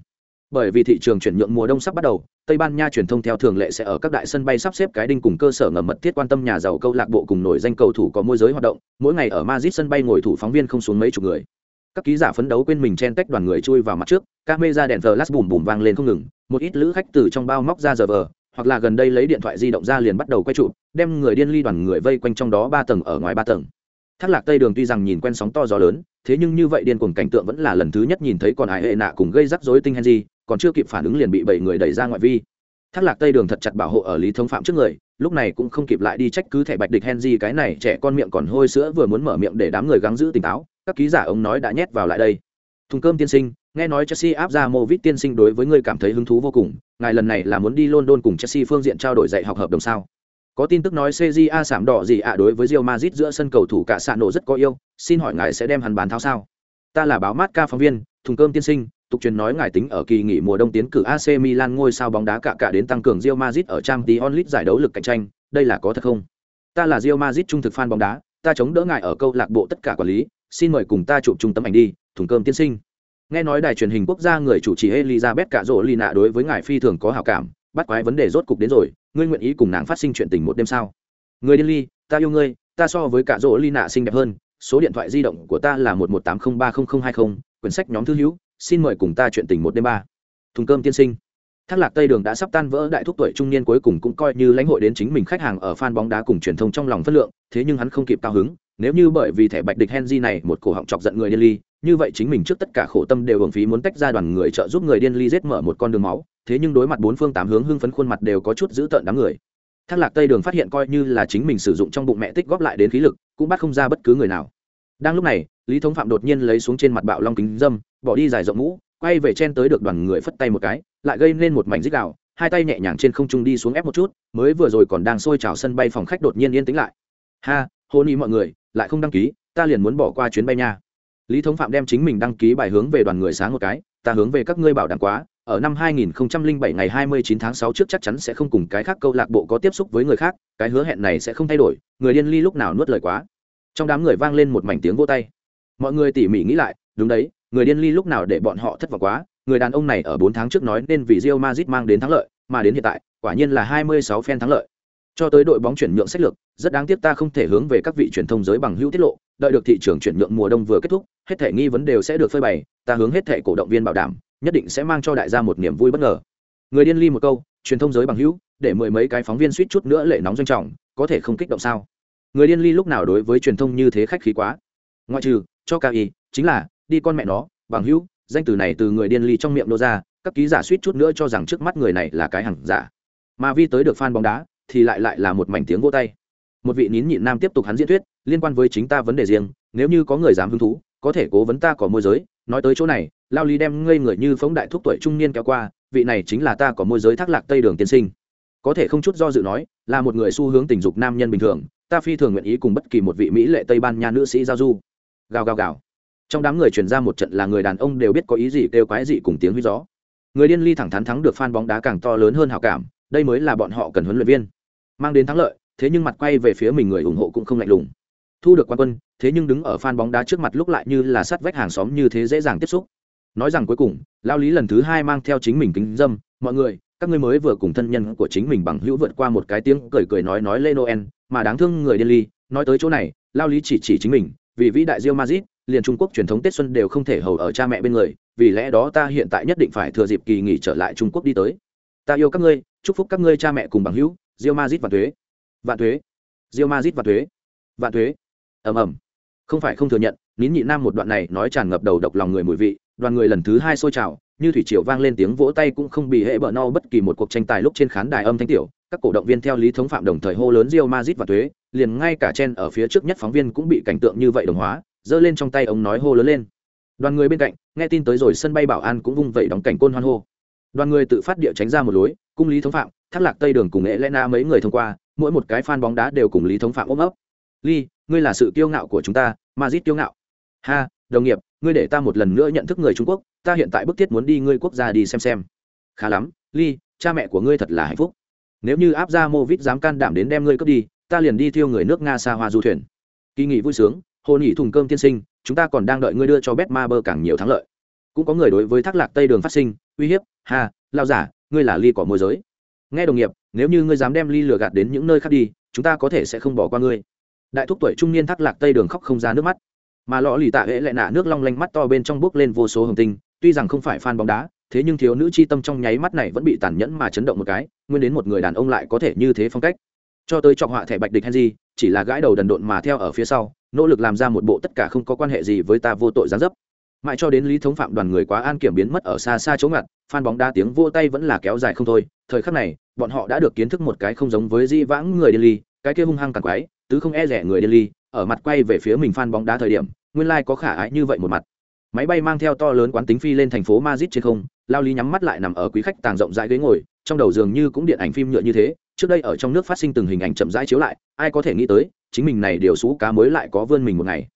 Bởi vì thị trường chuyển nhượng mùa đông sắp bắt đầu, tây ban nha truyền thông theo thường lệ sẽ ở các đại sân bay sắp xếp cái đinh cùng cơ sở ngầm mật thiết quan tâm nhà giàu câu lạc bộ cùng nổi danh cầu thủ có môi giới hoạt động. Mỗi ngày ở madrid sân bay ngồi thủ phóng viên không xuống mấy chục người các ký giả phấn đấu quên mình chen tách đoàn người chui vào mặt trước, các mê ra đèn flash bùm bùm vang lên không ngừng, một ít lữ khách từ trong bao móc ra giờ vờ, hoặc là gần đây lấy điện thoại di động ra liền bắt đầu quay trụ đem người điên ly đoàn người vây quanh trong đó ba tầng ở ngoài ba tầng. Thác lạc tây đường tuy rằng nhìn quen sóng to gió lớn, thế nhưng như vậy điên cuồng cảnh tượng vẫn là lần thứ nhất nhìn thấy còn ai hệ nạ cùng gây rắc rối tinh henry còn chưa kịp phản ứng liền bị bảy người đẩy ra ngoại vi. Thác lạc tây đường thật chặt bảo hộ ở lý thống phạm trước người, lúc này cũng không kịp lại đi trách cứ thẻ bạch địch henry cái này trẻ con miệng còn hôi sữa vừa muốn mở miệng để đám người gắng giữ tỉnh táo các ký giả ông nói đã nhét vào lại đây. Thùng cơm tiên sinh nghe nói chelsea áp ra mô vít tiên sinh đối với ngươi cảm thấy hứng thú vô cùng ngài lần này là muốn đi london cùng chelsea phương diện trao đổi dạy học hợp đồng sao? Có tin tức nói cja sảm đỏ gì ạ đối với rio mazit giữa sân cầu thủ cả xạ nổ rất có yêu xin hỏi ngài sẽ đem hắn bán tháo sao? Ta là báo mát ca phóng viên thùng cơm tiên sinh tục truyền nói ngài tính ở kỳ nghỉ mùa đông tiến cử AC Milan ngôi sao bóng đá cả cả đến tăng cường Real Madrid ở Champions League giải đấu lực cạnh tranh, đây là có thật không? Ta là Real Madrid trung thực fan bóng đá, ta chống đỡ ngài ở câu lạc bộ tất cả quản lý, xin mời cùng ta chụp chung tấm ảnh đi, thùng cơm tiên sinh. Nghe nói đài truyền hình quốc gia người chủ trì Elizabeth cả rỗ Lina đối với ngài phi thường có hảo cảm, bắt quái vấn đề rốt cục đến rồi, ngươi nguyện ý cùng nàng phát sinh chuyện tình một đêm sao? Người điên ly, ta yêu ngươi, ta so với cả rỗ Lina xinh đẹp hơn, số điện thoại di động của ta là một một tám không ba không không hai không, quyển sách nhóm thư hữu, xin mời cùng ta chuyện tình một đêm ba thùng cơm tiên sinh thác lạc tây đường đã sắp tan vỡ đại thúc tuổi trung niên cuối cùng cũng coi như lãnh hội đến chính mình khách hàng ở fan bóng đá cùng truyền thông trong lòng phất lượng thế nhưng hắn không kịp cao hứng nếu như bởi vì thẻ bạch địch Henzi này một cổ họng chọc giận người điên ly, như vậy chính mình trước tất cả khổ tâm đều hưởng phí muốn tách ra đoàn người trợ giúp người điên ly giết mở một con đường máu. Thế nhưng đối mặt bốn phương tám hướng hưng phấn khuôn mặt đều có chút giữ tợn đám người. Thác lạc tây đường phát hiện coi như là chính mình sử dụng trong bụng mẹ tích góp lại đến khí lực, cũng bắt không ra bất cứ người nào. Đang lúc này, lý thống phạm đột nhiên lấy xuống trên mặt bạo long kính dâm, bỏ đi dài rộng mũ, quay về chen tới được đoàn người phất tay một cái, lại gây nên một mảnh dích đạo hai tay nhẹ nhàng trên không trung đi xuống ép một chút, mới vừa rồi còn đang sôi trào sân bay phòng khách đột nhiên yên tĩnh lại. Ha, hôn ý mọi người lại không đăng ký, ta liền muốn bỏ qua chuyến bay nha. Lý thống phạm đem chính mình đăng ký bài hướng về đoàn người sáng một cái, ta hướng về các ngươi bảo đảm quá, ở năm 2007 ngày 29 tháng 6 trước chắc chắn sẽ không cùng cái khác câu lạc bộ có tiếp xúc với người khác, cái hứa hẹn này sẽ không thay đổi, người điên ly lúc nào nuốt lời quá. Trong đám người vang lên một mảnh tiếng vô tay. Mọi người tỉ mỉ nghĩ lại, đúng đấy, người điên ly lúc nào để bọn họ thất vọng quá, người đàn ông này ở 4 tháng trước nói nên vì Real Madrid mang đến thắng lợi, mà đến hiện tại, quả nhiên là 26 phen thắng lợi cho tới đội bóng chuyển nhượng sách lược, rất đáng tiếc ta không thể hướng về các vị truyền thông giới bằng hữu tiết lộ, đợi được thị trường chuyển nhượng mùa đông vừa kết thúc, hết thể nghi vấn đều sẽ được phơi bày, ta hướng hết thể cổ động viên bảo đảm, nhất định sẽ mang cho đại gia một niềm vui bất ngờ. Người điên ly một câu, truyền thông giới bằng hữu, để mười mấy cái phóng viên suýt chút nữa lệ nóng doanh trọng, có thể không kích động sao? Người điên ly lúc nào đối với truyền thông như thế khách khí quá? Ngoại trừ, cho ca y, chính là, đi con mẹ nó, bằng hữu, danh từ này từ người điên ly trong miệng nô ra, các ký giả suýt chút nữa cho rằng trước mắt người này là cái hàng giả. Mà vi tới được fan bóng đá thì lại lại là một mảnh tiếng vô tay. Một vị nín nhịn nam tiếp tục hắn diễn thuyết, liên quan với chính ta vấn đề riêng, nếu như có người dám hứng thú, có thể cố vấn ta có môi giới. Nói tới chỗ này, lao lý đem ngây người như phóng đại thuốc tuổi trung niên kéo qua, vị này chính là ta có môi giới thác lạc tây đường tiên sinh. Có thể không chút do dự nói, là một người xu hướng tình dục nam nhân bình thường, ta phi thường nguyện ý cùng bất kỳ một vị mỹ lệ tây ban nha nữ sĩ giao du. Gào gào gào. Trong đám người truyền ra một trận là người đàn ông đều biết có ý gì kêu quái gì cùng tiếng huy gió. Người điên ly thẳng thắn thắng được fan bóng đá càng to lớn hơn hào cảm, đây mới là bọn họ cần huấn luyện viên mang đến thắng lợi thế nhưng mặt quay về phía mình người ủng hộ cũng không lạnh lùng thu được quan quân thế nhưng đứng ở fan bóng đá trước mặt lúc lại như là sát vách hàng xóm như thế dễ dàng tiếp xúc nói rằng cuối cùng lao lý lần thứ hai mang theo chính mình kính dâm mọi người các ngươi mới vừa cùng thân nhân của chính mình bằng hữu vượt qua một cái tiếng cười cười nói nói lê noel mà đáng thương người điên ly nói tới chỗ này lao lý chỉ chỉ chính mình vì vĩ đại diêu mazit liền Trung Quốc truyền thống Tết xuân đều không thể hầu ở cha mẹ bên người, vì lẽ đó ta hiện tại nhất định phải thừa dịp kỳ nghỉ trở lại Trung Quốc đi tới. Ta yêu các ngươi, chúc phúc các ngươi cha mẹ cùng bằng hữu, Real Madrid và thuế. Vạn thuế. Real Madrid và thuế. Vạn thuế. Ầm ầm. Không phải không thừa nhận, nín nhị nam một đoạn này nói tràn ngập đầu độc lòng người mùi vị, đoàn người lần thứ hai sôi trào, như thủy triều vang lên tiếng vỗ tay cũng không bị hệ bợ no bất kỳ một cuộc tranh tài lúc trên khán đài âm thanh tiểu, các cổ động viên theo lý thống phạm đồng thời hô lớn Real Madrid và thuế, liền ngay cả Chen ở phía trước nhất phóng viên cũng bị cảnh tượng như vậy đồng hóa, giơ lên trong tay ông nói hô lớn lên. Đoàn người bên cạnh, nghe tin tới rồi sân bay bảo an cũng vung vậy đóng cảnh côn hoan hô. Đoàn người tự phát địa tránh ra một lối, cung lý thống phạm, thác lạc tây đường cùng Elena mấy người thông qua, mỗi một cái fan bóng đá đều cùng lý thống phạm ôm ấp. Ly, ngươi là sự kiêu ngạo của chúng ta, mazit kiêu ngạo. Ha, đồng nghiệp, ngươi để ta một lần nữa nhận thức người Trung Quốc, ta hiện tại bức thiết muốn đi ngươi quốc gia đi xem xem. Khá lắm, Ly, cha mẹ của ngươi thật là hạnh phúc nếu như áp ra mô vít dám can đảm đến đem ngươi cướp đi ta liền đi thiêu người nước nga xa hoa du thuyền kỳ nghỉ vui sướng hồ nghỉ thùng cơm tiên sinh chúng ta còn đang đợi ngươi đưa cho bet ma bơ càng nhiều thắng lợi cũng có người đối với thác lạc tây đường phát sinh uy hiếp ha lao giả ngươi là ly cỏ môi giới nghe đồng nghiệp, nếu như ngươi dám đem ly lừa gạt đến những nơi khác đi, chúng ta có thể sẽ không bỏ qua ngươi. Đại thúc tuổi trung niên thác lạc tây đường khóc không ra nước mắt. Mà lọ lì tạ hễ lại nạ nước long lanh mắt to bên trong bước lên vô số hồng tinh, tuy rằng không phải fan bóng đá, thế nhưng thiếu nữ chi tâm trong nháy mắt này vẫn bị tàn nhẫn mà chấn động một cái, nguyên đến một người đàn ông lại có thể như thế phong cách. Cho tới trọng họa thẻ bạch địch henry, chỉ là gãi đầu đần độn mà theo ở phía sau, nỗ lực làm ra một bộ tất cả không có quan hệ gì với ta vô tội gián dấp. Mãi cho đến lý thống phạm đoàn người quá an kiểm biến mất ở xa xa chỗ ngặt, fan bóng đá tiếng vô tay vẫn là kéo dài không thôi thời khắc này, bọn họ đã được kiến thức một cái không giống với di vãng người điên ly, cái kia hung hăng càng quái, tứ không e rẻ người điên ly, ở mặt quay về phía mình phan bóng đá thời điểm, nguyên lai có khả ái như vậy một mặt. Máy bay mang theo to lớn quán tính phi lên thành phố Madrid trên không, lao lý nhắm mắt lại nằm ở quý khách tàng rộng rãi ghế ngồi, trong đầu giường như cũng điện ảnh phim nhựa như thế, trước đây ở trong nước phát sinh từng hình ảnh chậm rãi chiếu lại, ai có thể nghĩ tới, chính mình này điều xú cá mới lại có vươn mình một ngày.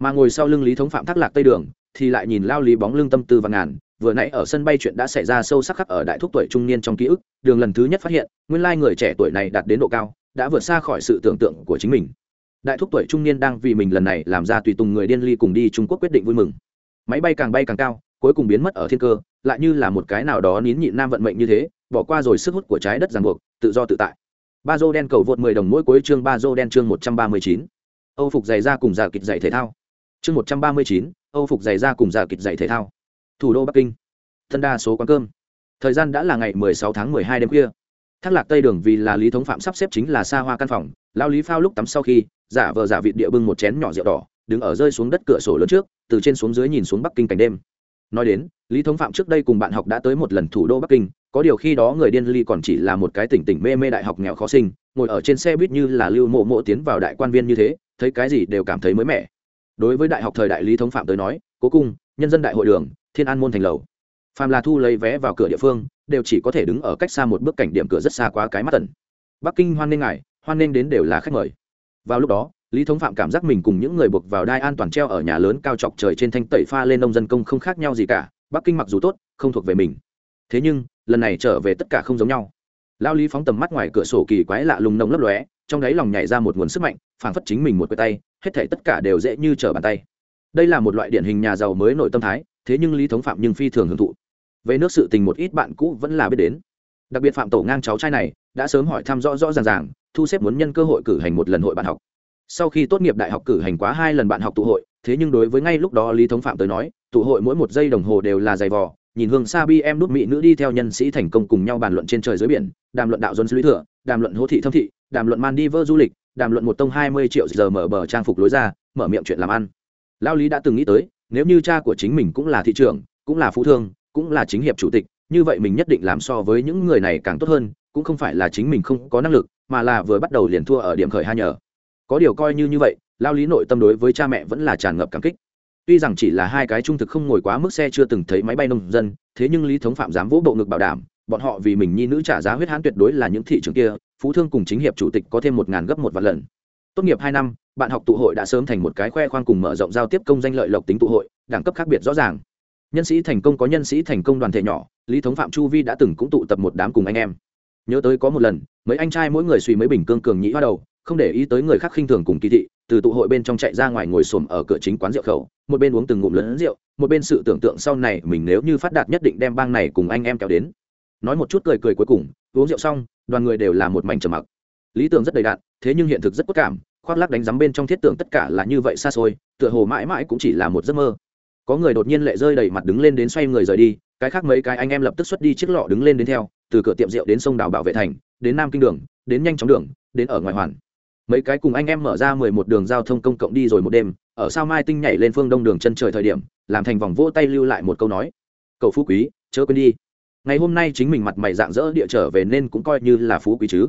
Mà ngồi sau lưng lý thống phạm thác lạc tây đường, thì lại nhìn lao lý bóng lưng tâm tư và ngàn vừa nãy ở sân bay chuyện đã xảy ra sâu sắc khắc ở đại thúc tuổi trung niên trong ký ức đường lần thứ nhất phát hiện nguyên lai người trẻ tuổi này đạt đến độ cao đã vượt xa khỏi sự tưởng tượng của chính mình. Đại thúc tuổi trung niên đang vì mình lần này làm ra tùy tùng người điên ly cùng đi trung quốc quyết định vui mừng. Máy bay càng bay càng cao cuối cùng biến mất ở thiên cơ lại như là một cái nào đó nín nhịn nam vận mệnh như thế bỏ qua rồi sức hút của trái đất ràng buộc tự do tự tại. Ba dô đen cầu vượt 10 đồng mỗi cuối chương ba dô đen chương 139. âu phục giày ra cùng giả kịch dạy thể thao. Chương 139, âu phục giày ra cùng giả kịch dạy thể thao thủ đô bắc kinh. Thân đa số quán cơm. Thời gian đã là ngày 16 tháng 12 đêm khuya. Thác lạc tây đường vì là lý thống phạm sắp xếp chính là xa hoa căn phòng lao lý phao lúc tắm sau khi, giả vờ giả vịt địa bưng một chén nhỏ rượu đỏ, đứng ở rơi xuống đất cửa sổ lớn trước, từ trên xuống dưới nhìn xuống bắc kinh cảnh đêm. Nói đến, lý thống phạm trước đây cùng bạn học đã tới một lần thủ đô bắc kinh, có điều khi đó người điên ly còn chỉ là một cái tỉnh tỉnh mê mê đại học nghèo khó sinh, ngồi ở trên xe buýt như là lưu mộ mộ tiến vào đại quan viên như thế, thấy cái gì đều cảm thấy mới mẻ. Đối với đại học thời đại lý thống phạm tới nói, cố cung, nhân dân đại hội đường thiên an môn thành lầu. Phàm là thu lấy vé vào cửa địa phương, đều chỉ có thể đứng ở cách xa một bước cảnh điểm cửa rất xa quá cái mắt tần bắc kinh hoan nghênh ngài, hoan nghênh đến đều là khách mời. Vào lúc đó, lý thống phạm cảm giác mình cùng những người buộc vào đai an toàn treo ở nhà lớn cao chọc trời trên thanh tẩy pha lên nông dân công không khác nhau gì cả, bắc kinh mặc dù tốt, không thuộc về mình. Thế nhưng, lần này trở về tất cả không giống nhau. Lao lý phóng tầm mắt ngoài cửa sổ kỳ quái lạ lùng nồng lấp lóe, trong đáy lòng nhảy ra một nguồn sức mạnh, phảng phất chính mình một cái tay, hết thể tất cả đều dễ như trở bàn tay. Đây là một loại điển hình nhà giàu mới nội tâm thái thế nhưng lý thống phạm nhưng phi thường hưởng thụ về nước sự tình một ít bạn cũ vẫn là biết đến đặc biệt phạm tổ ngang cháu trai này đã sớm hỏi thăm rõ rõ ràng ràng, thu xếp muốn nhân cơ hội cử hành một lần hội bạn học. Sau khi tốt nghiệp đại học cử hành quá hai lần bạn học tụ hội, thế nhưng đối với ngay lúc đó lý thống phạm tới nói, tụ hội mỗi một giây đồng hồ đều là dày vò, nhìn hương xa bi em đút mỹ nữ đi theo nhân sĩ thành công cùng nhau bàn luận trên trời dưới biển, đàm luận đạo dân lý thừa, đàm luận hô thị thâm thị, đàm luận man đi vơ du lịch, đàm luận một tông hai mươi triệu giờ mở bờ trang phục lối ra, mở miệng chuyện làm ăn. Lao lý đã từng nghĩ tới nếu như cha của chính mình cũng là thị trưởng, cũng là phú thương cũng là chính hiệp chủ tịch như vậy mình nhất định làm so với những người này càng tốt hơn cũng không phải là chính mình không có năng lực mà là vừa bắt đầu liền thua ở điểm khởi hai nhờ. Có điều coi như như vậy lao lý nội tâm đối với cha mẹ vẫn là tràn ngập cảm kích. Tuy rằng chỉ là hai cái trung thực không ngồi quá mức xe chưa từng thấy máy bay nông dân thế nhưng lý thống phạm dám vỗ bộ ngực bảo đảm bọn họ vì mình nhi nữ trả giá huyết hãn tuyệt đối là những thị trường kia phú thương cùng chính hiệp chủ tịch có thêm một ngàn gấp một vạn lần tốt nghiệp hai năm, bạn học tụ hội đã sớm thành một cái khoe khoang cùng mở rộng giao tiếp công danh lợi lộc tính tụ hội, đẳng cấp khác biệt rõ ràng. Nhân sĩ thành công có nhân sĩ thành công đoàn thể nhỏ, lý thống phạm chu vi đã từng cũng tụ tập một đám cùng anh em. Nhớ tới có một lần, mấy anh trai mỗi người suy mấy bình cương cường nhĩ hoa đầu, không để ý tới người khác khinh thường cùng kỳ thị, từ tụ hội bên trong chạy ra ngoài ngồi xổm ở cửa chính quán rượu khẩu, một bên uống từng ngụm lớn rượu, một bên sự tưởng tượng sau này mình nếu như phát đạt nhất định đem bang này cùng anh em kéo đến. Nói một chút cười cười cuối cùng, uống rượu xong, đoàn người đều là một mảnh trầm mặc. Lý tưởng rất đầy đạn thế nhưng hiện thực rất bất cảm, khoác lắc đánh giám bên trong thiết tưởng tất cả là như vậy xa xôi, tựa hồ mãi mãi cũng chỉ là một giấc mơ. Có người đột nhiên lệ rơi đầy mặt đứng lên đến xoay người rời đi, cái khác mấy cái anh em lập tức xuất đi chiếc lọ đứng lên đến theo, từ cửa tiệm rượu đến sông đảo bảo vệ thành, đến nam kinh đường, đến nhanh chóng đường, đến ở ngoài hoàn. Mấy cái cùng anh em mở ra mười một đường giao thông công cộng đi rồi một đêm, ở sao mai tinh nhảy lên phương đông đường chân trời thời điểm, làm thành vòng vỗ tay lưu lại một câu nói cậu phú quý, chớ quên đi. Ngày hôm nay chính mình mặt mày dạng dỡ địa trở về nên cũng coi như là phú quý chứ.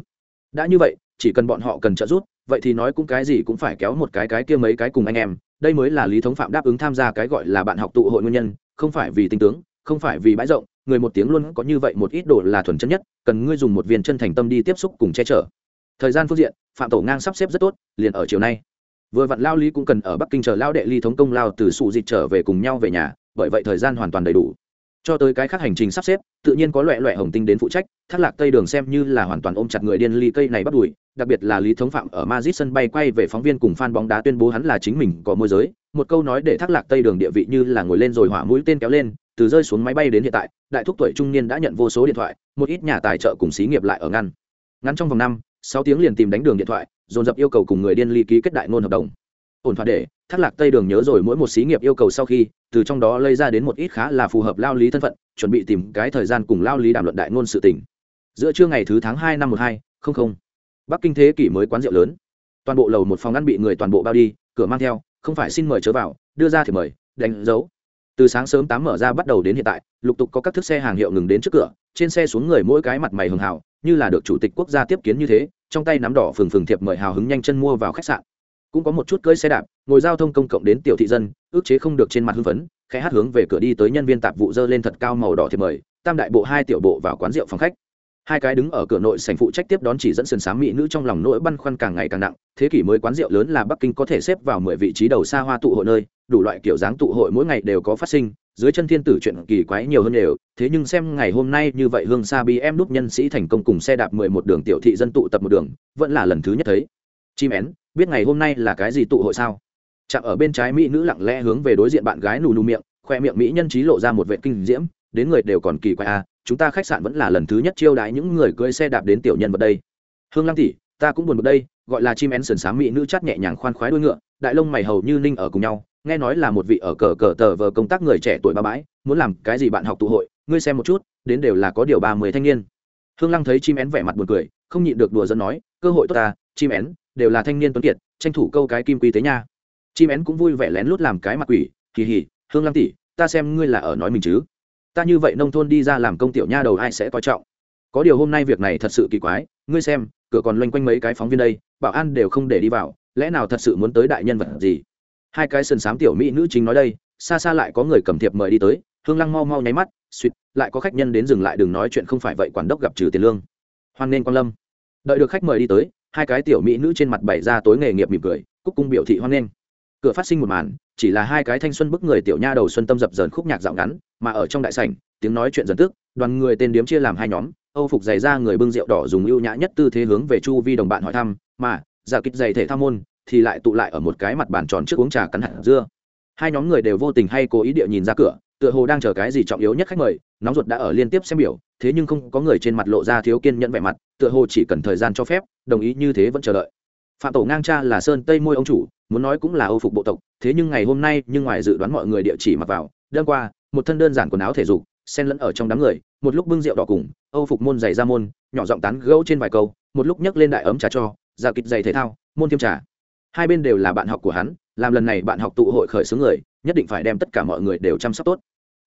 Đã như vậy chỉ cần bọn họ cần trợ giúp, vậy thì nói cũng cái gì cũng phải kéo một cái cái kia mấy cái cùng anh em. Đây mới là lý thống phạm đáp ứng tham gia cái gọi là bạn học tụ hội nguyên nhân, không phải vì tinh tướng, không phải vì bãi rộng, người một tiếng luôn có như vậy một ít đồ là thuần chân nhất, cần ngươi dùng một viên chân thành tâm đi tiếp xúc cùng che chở. Thời gian phương diện, phạm tổ ngang sắp xếp rất tốt, liền ở chiều nay. Vừa vặn lao lý cũng cần ở bắc kinh chờ lao đệ ly thống công lao từ sụ dịch trở về cùng nhau về nhà, bởi vậy thời gian hoàn toàn đầy đủ cho tới cái khác hành trình sắp xếp, tự nhiên có loẹ loẹ hồng tinh đến phụ trách, thác lạc tây đường xem như là hoàn toàn ôm chặt người điên ly cây này bắt đùi đặc biệt là lý thống phạm ở madrid sân bay quay về phóng viên cùng fan bóng đá tuyên bố hắn là chính mình có môi giới. Một câu nói để thác lạc tây đường địa vị như là ngồi lên rồi hỏa mũi tên kéo lên, từ rơi xuống máy bay đến hiện tại, đại thúc tuổi trung niên đã nhận vô số điện thoại, một ít nhà tài trợ cùng xí nghiệp lại ở ngăn. Ngắn trong vòng năm, sáu tiếng liền tìm đánh đường điện thoại, dồn dập yêu cầu cùng người điên ly ký kết đại ngôn hợp đồng ổn thỏa để, thác lạc tây đường nhớ rồi mỗi một xí nghiệp yêu cầu sau khi, từ trong đó lây ra đến một ít khá là phù hợp lao lý thân phận, chuẩn bị tìm cái thời gian cùng lao lý đàm luận đại ngôn sự tỉnh giữa trưa ngày thứ tháng hai năm một hai, không không. Bắc kinh thế kỷ mới quán rượu lớn. Toàn bộ lầu một phòng ngăn bị người toàn bộ bao đi, cửa mang theo, không phải xin mời chớ vào, đưa ra thì mời, đánh dấu. Từ sáng sớm tám mở ra bắt đầu đến hiện tại, lục tục có các thức xe hàng hiệu ngừng đến trước cửa, trên xe xuống người mỗi cái mặt mày hường hào như là được chủ tịch quốc gia tiếp kiến như thế, trong tay nắm đỏ phừng phừng thiệp mời hào hứng nhanh chân mua vào khách sạn cũng có một chút cưỡi xe đạp, ngồi giao thông công cộng đến tiểu thị dân, ước chế không được trên mặt hưng phấn, khẽ hát hướng về cửa đi tới nhân viên tạp vụ dơ lên thật cao màu đỏ thì mời, tam đại bộ hai tiểu bộ vào quán rượu phòng khách. Hai cái đứng ở cửa nội sành phụ trách tiếp đón chỉ dẫn sườn sám mỹ nữ trong lòng nỗi băn khoăn càng ngày càng nặng, thế kỷ mới quán rượu lớn là bắc kinh có thể xếp vào mười vị trí đầu xa hoa tụ hội nơi, đủ loại kiểu dáng tụ hội mỗi ngày đều có phát sinh, dưới chân thiên tử chuyện kỳ quái nhiều hơn đều, thế nhưng xem ngày hôm nay như vậy hương sa bi em đúc nhân sĩ thành công cùng xe đạp mười một đường tiểu thị dân tụ tập một đường, vẫn là lần thứ nhất thấy. Chim én biết ngày hôm nay là cái gì tụ hội sao? Chạm ở bên trái mỹ nữ lặng lẽ hướng về đối diện bạn gái nù nù miệng, khoe miệng mỹ nhân trí lộ ra một vệ kinh diễm, đến người đều còn kỳ quái à chúng ta khách sạn vẫn là lần thứ nhất chiêu đãi những người cưỡi xe đạp đến tiểu nhân vật đây. Hương lăng tỷ, ta cũng buồn bực đây, gọi là chim én sườn xám mỹ nữ chát nhẹ nhàng khoan khoái đuôi ngựa, đại lông mày hầu như ninh ở cùng nhau, nghe nói là một vị ở cờ cờ tờ vờ công tác người trẻ tuổi ba bãi, muốn làm cái gì bạn học tụ hội, ngươi xem một chút, đến đều là có điều ba mươi thanh niên. Hương lăng thấy chim én vẻ mặt buồn cười, không nhịn được đùa dẫn nói, cơ hội tốt ta chim én, đều là thanh niên tuấn kiệt, tranh thủ câu cái kim quy tế nha. Chim én cũng vui vẻ lén lút làm cái mặt quỷ kỳ hỉ hương lăng tỷ, ta xem ngươi là ở nói mình chứ. Ta như vậy nông thôn đi ra làm công tiểu nha đầu ai sẽ coi trọng? Có điều hôm nay việc này thật sự kỳ quái, ngươi xem, cửa còn loanh quanh mấy cái phóng viên đây, bảo an đều không để đi vào, lẽ nào thật sự muốn tới đại nhân vật gì? Hai cái sần sám tiểu mỹ nữ chính nói đây, xa xa lại có người cầm thiệp mời đi tới, hương lăng mau mau nháy mắt, suýt, lại có khách nhân đến dừng lại đừng nói chuyện không phải vậy, quản đốc gặp trừ tiền lương. Hoan nên quan lâm. Đợi được khách mời đi tới hai cái tiểu mỹ nữ trên mặt bày ra tối nghề nghiệp mỉm cười, cúc cung biểu thị hoan nghênh. Cửa phát sinh một màn, chỉ là hai cái thanh xuân bức người tiểu nha đầu xuân tâm dập dờn khúc nhạc dạo ngắn, mà ở trong đại sảnh, tiếng nói chuyện dần tức đoàn người tên điếm chia làm hai nhóm, âu phục giày ra người bưng rượu đỏ dùng ưu nhã nhất tư thế hướng về chu vi đồng bạn hỏi thăm, mà, giả kích giày thể tham môn, thì lại tụ lại ở một cái mặt bàn tròn trước uống trà cắn hạt dưa. Hai nhóm người đều vô tình hay cố ý địa nhìn ra cửa, tựa hồ đang chờ cái gì trọng yếu nhất khách mời, nóng ruột đã ở liên tiếp xem biểu, thế nhưng không có người trên mặt lộ ra thiếu kiên nhẫn vẻ mặt tựa hồ chỉ cần thời gian cho phép, đồng ý như thế vẫn chờ đợi. Phạm tổ ngang cha là sơn tây môi ông chủ, muốn nói cũng là âu phục bộ tộc, thế nhưng ngày hôm nay, nhưng ngoài dự đoán mọi người địa chỉ mặc vào đơn qua, một thân đơn giản quần áo thể dục, xen lẫn ở trong đám người, một lúc bưng rượu đỏ cùng, âu phục môn giày ra môn, nhỏ giọng tán gẫu trên vài câu, một lúc nhấc lên đại ấm trà cho giả kịch giày thể thao, môn thiêm trà. Hai bên đều là bạn học của hắn, làm lần này bạn học tụ hội khởi xướng người, nhất định phải đem tất cả mọi người đều chăm sóc tốt.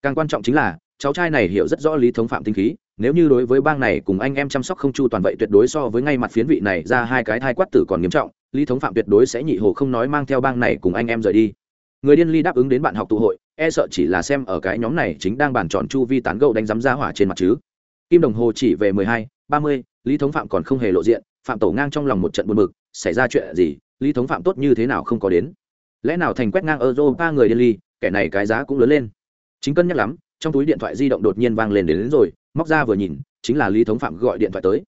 Càng quan trọng chính là, cháu trai này hiểu rất rõ lý thống phạm tinh khí nếu như đối với bang này cùng anh em chăm sóc không chu toàn vậy tuyệt đối so với ngay mặt phiến vị này ra hai cái thai quát tử còn nghiêm trọng lý thống phạm tuyệt đối sẽ nhị hồ không nói mang theo bang này cùng anh em rời đi. Người điên ly đáp ứng đến bạn học tụ hội e sợ chỉ là xem ở cái nhóm này chính đang bàn tròn chu vi tán gẫu đánh giám ra hỏa trên mặt chứ. Kim đồng hồ chỉ về mười hai ba mươi lý thống phạm còn không hề lộ diện phạm tổ ngang trong lòng một trận buồn bực xảy ra chuyện gì lý thống phạm tốt như thế nào không có đến. Lẽ nào thành quét ngang euro ba người điên ly kẻ này cái giá cũng lớn lên. Chính cân nhắc lắm trong túi điện thoại di động đột nhiên vang lên đến, đến rồi móc ra vừa nhìn, chính là lý thống phạm gọi điện thoại tới.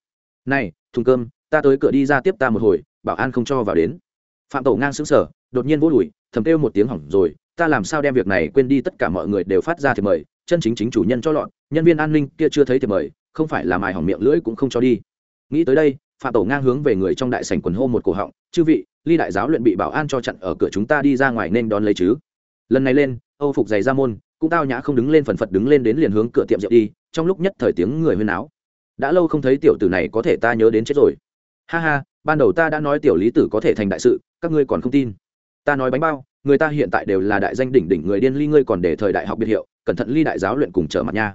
Này, thùng cơm, ta tới cửa đi ra tiếp ta một hồi, bảo an không cho vào đến. Phạm tổ ngang xứng sở đột nhiên vô đùi, thầm kêu một tiếng hỏng rồi, ta làm sao đem việc này quên đi, tất cả mọi người đều phát ra thì mời, chân chính chính chủ nhân cho lọn nhân viên an ninh kia chưa thấy thì mời, không phải là mài hỏng miệng lưỡi cũng không cho đi. Nghĩ tới đây, phạm tổ ngang hướng về người trong đại sảnh quần hô một cổ họng, chư vị, ly đại giáo luyện bị bảo an cho chặn ở cửa chúng ta đi ra ngoài nên đón lấy chứ. Lần này lên, âu phục giày ra môn cũng tao nhã không đứng lên phần phật đứng lên đến liền hướng cửa tiệm rượu đi, trong lúc nhất thời tiếng người huyên áo đã lâu không thấy tiểu tử này có thể ta nhớ đến chết rồi. Ha ha, ban đầu ta đã nói tiểu lý tử có thể thành đại sự, các ngươi còn không tin. Ta nói bánh bao, người ta hiện tại đều là đại danh đỉnh đỉnh người điên ly, ngươi còn để thời đại học biệt hiệu, cẩn thận ly đại giáo luyện cùng trở mặt nha.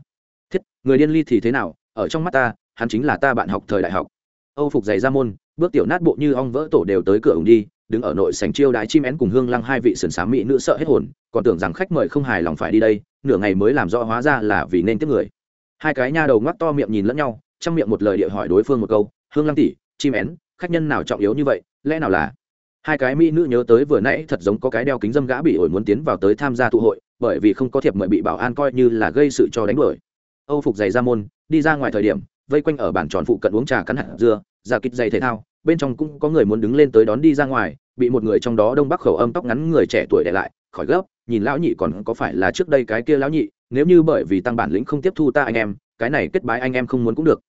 Thiết, người điên ly thì thế nào, ở trong mắt ta, hắn chính là ta bạn học thời đại học. Âu phục giày ra môn, bước tiểu nát bộ như ong vỡ tổ đều tới cửa ủng đi đứng ở nội sảnh chiêu đái chim én cùng hương lăng hai vị sườn xám mỹ nữ sợ hết hồn, còn tưởng rằng khách mời không hài lòng phải đi đây, nửa ngày mới làm rõ hóa ra là vì nên tiếp người. Hai cái nha đầu ngoắc to miệng nhìn lẫn nhau, trong miệng một lời địa hỏi đối phương một câu, hương lăng tỷ, chim én, khách nhân nào trọng yếu như vậy, lẽ nào là? Hai cái mỹ nữ nhớ tới vừa nãy thật giống có cái đeo kính dâm gã bị ổi muốn tiến vào tới tham gia tụ hội, bởi vì không có thiệp mời bị bảo an coi như là gây sự cho đánh đuổi. Âu phục giày ra môn, đi ra ngoài thời điểm, vây quanh ở bàn tròn phụ cận uống trà cắn hạt dưa, ra kịch giày thể thao, bên trong cũng có người muốn đứng lên tới đón đi ra ngoài bị một người trong đó đông bắc khẩu âm tóc ngắn người trẻ tuổi để lại, khỏi gấp, nhìn lão nhị còn có phải là trước đây cái kia lão nhị, nếu như bởi vì tăng bản lĩnh không tiếp thu ta anh em, cái này kết bái anh em không muốn cũng được.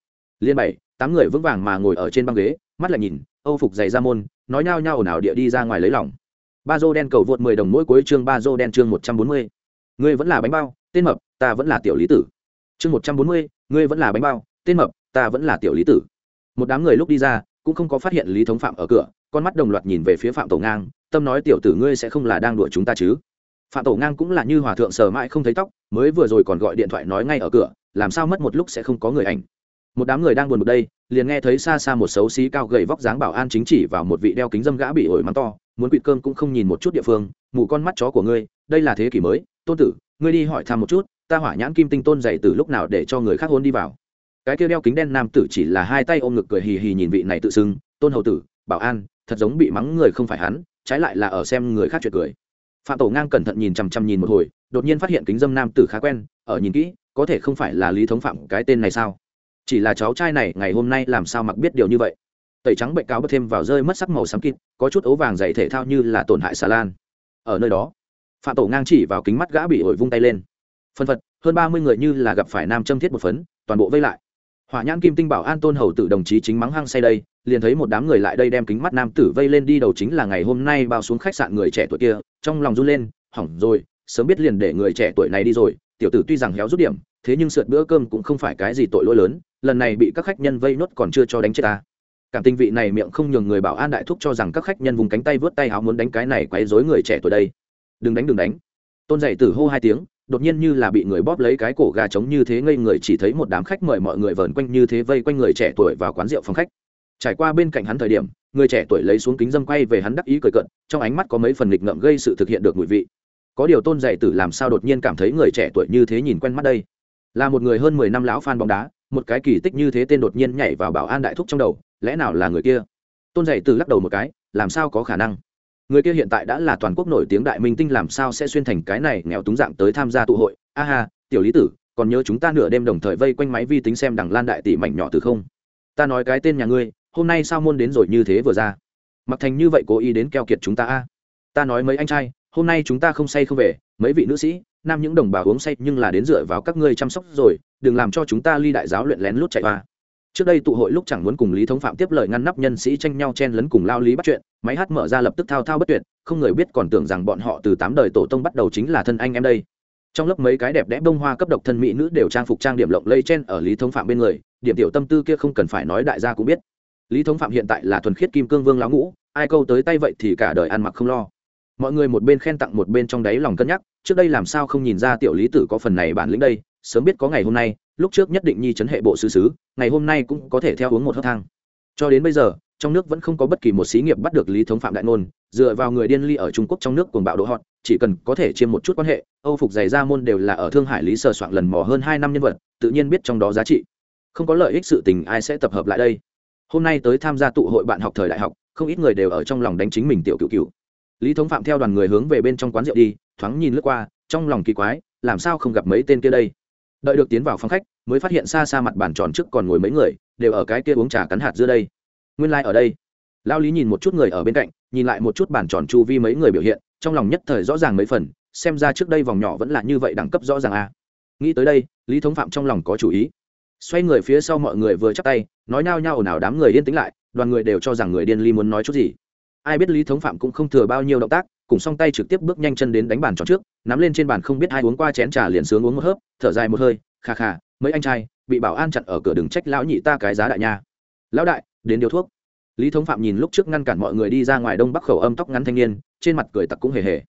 Liên bảy, tám người vững vàng mà ngồi ở trên băng ghế, mắt lại nhìn, âu phục giày ra môn, nói nhao nhao ồn ào địa đi ra ngoài lấy lòng. Ba dô đen cầu vượt mười đồng mỗi cuối chương ba dô đen chương một trăm bốn mươi. Ngươi vẫn là bánh bao, tên mập, ta vẫn là tiểu lý tử. Chương một trăm bốn mươi, ngươi vẫn là bánh bao, tên mập, ta vẫn là tiểu lý tử. Một đám người lúc đi ra, cũng không có phát hiện lý thống phạm ở cửa con mắt đồng loạt nhìn về phía phạm tổ ngang, tâm nói, tiểu tử ngươi sẽ không là đang đuổi chúng ta chứ? Phạm tổ ngang cũng là như hòa thượng sờ mãi không thấy tóc, mới vừa rồi còn gọi điện thoại nói ngay ở cửa, làm sao mất một lúc sẽ không có người ảnh? Một đám người đang buồn một đây, liền nghe thấy xa xa một xấu xí cao gầy vóc dáng bảo an chính chỉ vào một vị đeo kính dâm gã bị ổi mắng to, muốn quỵt cơm cũng không nhìn một chút địa phương, mù con mắt chó của ngươi, đây là thế kỷ mới, tôn tử, ngươi đi hỏi thăm một chút, ta hỏa nhãn kim tinh tôn dày từ lúc nào để cho người khác hôn đi vào. Cái kia đeo kính đen nam tử chỉ là hai tay ôm ngực cười hì hì nhìn vị này tự xưng, tôn hầu tử, bảo an thật giống bị mắng người không phải hắn, trái lại là ở xem người khác chuyện cười. Phạm tổ ngang cẩn thận nhìn chằm chằm nhìn một hồi, đột nhiên phát hiện kính dâm nam tử khá quen, ở nhìn kỹ, có thể không phải là lý thống phạm cái tên này sao? Chỉ là cháu trai này, ngày hôm nay làm sao mặc biết điều như vậy? Tẩy trắng bệnh cáo bật thêm vào rơi mất sắc màu xám kịt, có chút ấu vàng dày thể thao như là tổn hại xà lan. Ở nơi đó, phạm tổ ngang chỉ vào kính mắt gã bị ổi vung tay lên. Phân phật, hơn ba mươi người như là gặp phải nam châm thiết một phấn, toàn bộ vây lại hỏa nhãn kim tinh bảo an tôn hầu tử đồng chí chính mắng hăng say đây, liền thấy một đám người lại đây đem kính mắt nam tử vây lên đi đầu chính là ngày hôm nay bao xuống khách sạn người trẻ tuổi kia, trong lòng run lên, hỏng rồi, sớm biết liền để người trẻ tuổi này đi rồi, tiểu tử tuy rằng héo rút điểm, thế nhưng sượt bữa cơm cũng không phải cái gì tội lỗi lớn, lần này bị các khách nhân vây nốt còn chưa cho đánh chết ta. Cảm tình vị này miệng không nhường người bảo an đại thúc cho rằng các khách nhân vùng cánh tay vớt tay háo muốn đánh cái này quấy rối người trẻ tuổi đây. Đừng đánh đừng đánh. Tôn dạy tử hô hai tiếng đột nhiên như là bị người bóp lấy cái cổ gà trống như thế ngây người chỉ thấy một đám khách mời mọi người vờn quanh như thế vây quanh người trẻ tuổi vào quán rượu phòng khách. Trải qua bên cạnh hắn thời điểm, người trẻ tuổi lấy xuống kính dâm quay về hắn đắc ý cười cận trong ánh mắt có mấy phần nghịch ngợm gây sự thực hiện được mùi vị. Có điều tôn dạy tử làm sao đột nhiên cảm thấy người trẻ tuổi như thế nhìn quen mắt đây? Là một người hơn mười năm lão fan bóng đá, một cái kỳ tích như thế tên đột nhiên nhảy vào bảo an đại thúc trong đầu, lẽ nào là người kia? Tôn dạy tử lắc đầu một cái, làm sao có khả năng? Người kia hiện tại đã là toàn quốc nổi tiếng đại minh tinh làm sao sẽ xuyên thành cái này nghèo túng dạng tới tham gia tụ hội? A ha, tiểu lý tử, còn nhớ chúng ta nửa đêm đồng thời vây quanh máy vi tính xem đằng lan đại tỷ mảnh nhỏ từ không? Ta nói cái tên nhà ngươi, hôm nay sao môn đến rồi như thế vừa ra? Mặc thành như vậy cố ý đến keo kiệt chúng ta a? Ta nói mấy anh trai, hôm nay chúng ta không say không về, mấy vị nữ sĩ, nam những đồng bào uống say nhưng là đến dựa vào các ngươi chăm sóc rồi, đừng làm cho chúng ta ly đại giáo luyện lén lút chạy qua trước đây tụ hội lúc chẳng muốn cùng lý thống phạm tiếp lời ngăn nắp nhân sĩ tranh nhau chen lấn cùng lao lý bắt chuyện, máy hát mở ra lập tức thao thao bất tuyệt, không người biết còn tưởng rằng bọn họ từ tám đời tổ tông bắt đầu chính là thân anh em đây. Trong lớp mấy cái đẹp đẽ bông hoa cấp độc thân mỹ nữ đều trang phục trang điểm lộng lây chen ở lý thống phạm bên người, điểm tiểu tâm tư kia không cần phải nói đại gia cũng biết. Lý thống phạm hiện tại là thuần khiết kim cương vương lão ngũ, ai câu tới tay vậy thì cả đời ăn mặc không lo. Mọi người một bên khen tặng một bên trong đáy lòng cân nhắc, trước đây làm sao không nhìn ra tiểu lý tử có phần này bản lĩnh đây, sớm biết có ngày hôm nay lúc trước nhất định nhi chấn hệ bộ sứ sứ, ngày hôm nay cũng có thể theo uống một hớp thang. Cho đến bây giờ, trong nước vẫn không có bất kỳ một xí nghiệp bắt được lý thống phạm đại ngôn, dựa vào người điên ly ở trung quốc trong nước cuồng bạo độ họ chỉ cần có thể chiêm một chút quan hệ, âu phục giày ra môn đều là ở thương hải lý sờ soạn lần mò hơn hai năm nhân vật, tự nhiên biết trong đó giá trị. Không có lợi ích sự tình ai sẽ tập hợp lại đây. Hôm nay tới tham gia tụ hội bạn học thời đại học, không ít người đều ở trong lòng đánh chính mình tiểu cựu cựu. Lý thống phạm theo đoàn người hướng về bên trong quán rượu đi, thoáng nhìn lướt qua, trong lòng kỳ quái, làm sao không gặp mấy tên kia đây? Đợi được tiến vào phòng khách, mới phát hiện xa xa mặt bàn tròn trước còn ngồi mấy người, đều ở cái kia uống trà cắn hạt giữa đây. Nguyên lai、like、ở đây. Lao lý nhìn một chút người ở bên cạnh, nhìn lại một chút bàn tròn chu vi mấy người biểu hiện, trong lòng nhất thời rõ ràng mấy phần, xem ra trước đây vòng nhỏ vẫn là như vậy đẳng cấp rõ ràng a. À. nghĩ tới đây, lý thống phạm trong lòng có chủ ý. Xoay người phía sau mọi người vừa chắc tay, nói nao nhao ồn ào đám người yên tĩnh lại, đoàn người đều cho rằng người điên ly muốn nói chút gì. Ai biết lý thống phạm cũng không thừa bao nhiêu động tác, cùng song tay trực tiếp bước nhanh chân đến đánh bàn tròn trước nắm lên trên bàn không biết ai uống qua chén trà liền sướng uống một hớp, thở dài một hơi khà khà mấy anh trai, bị bảo an chặn ở cửa đừng trách lão nhị ta cái giá đại nha. Lão đại, đến điều thuốc. Lý thống phạm nhìn lúc trước ngăn cản mọi người đi ra ngoài đông bắc khẩu âm tóc ngắn thanh niên, trên mặt cười tặc cũng hề hề.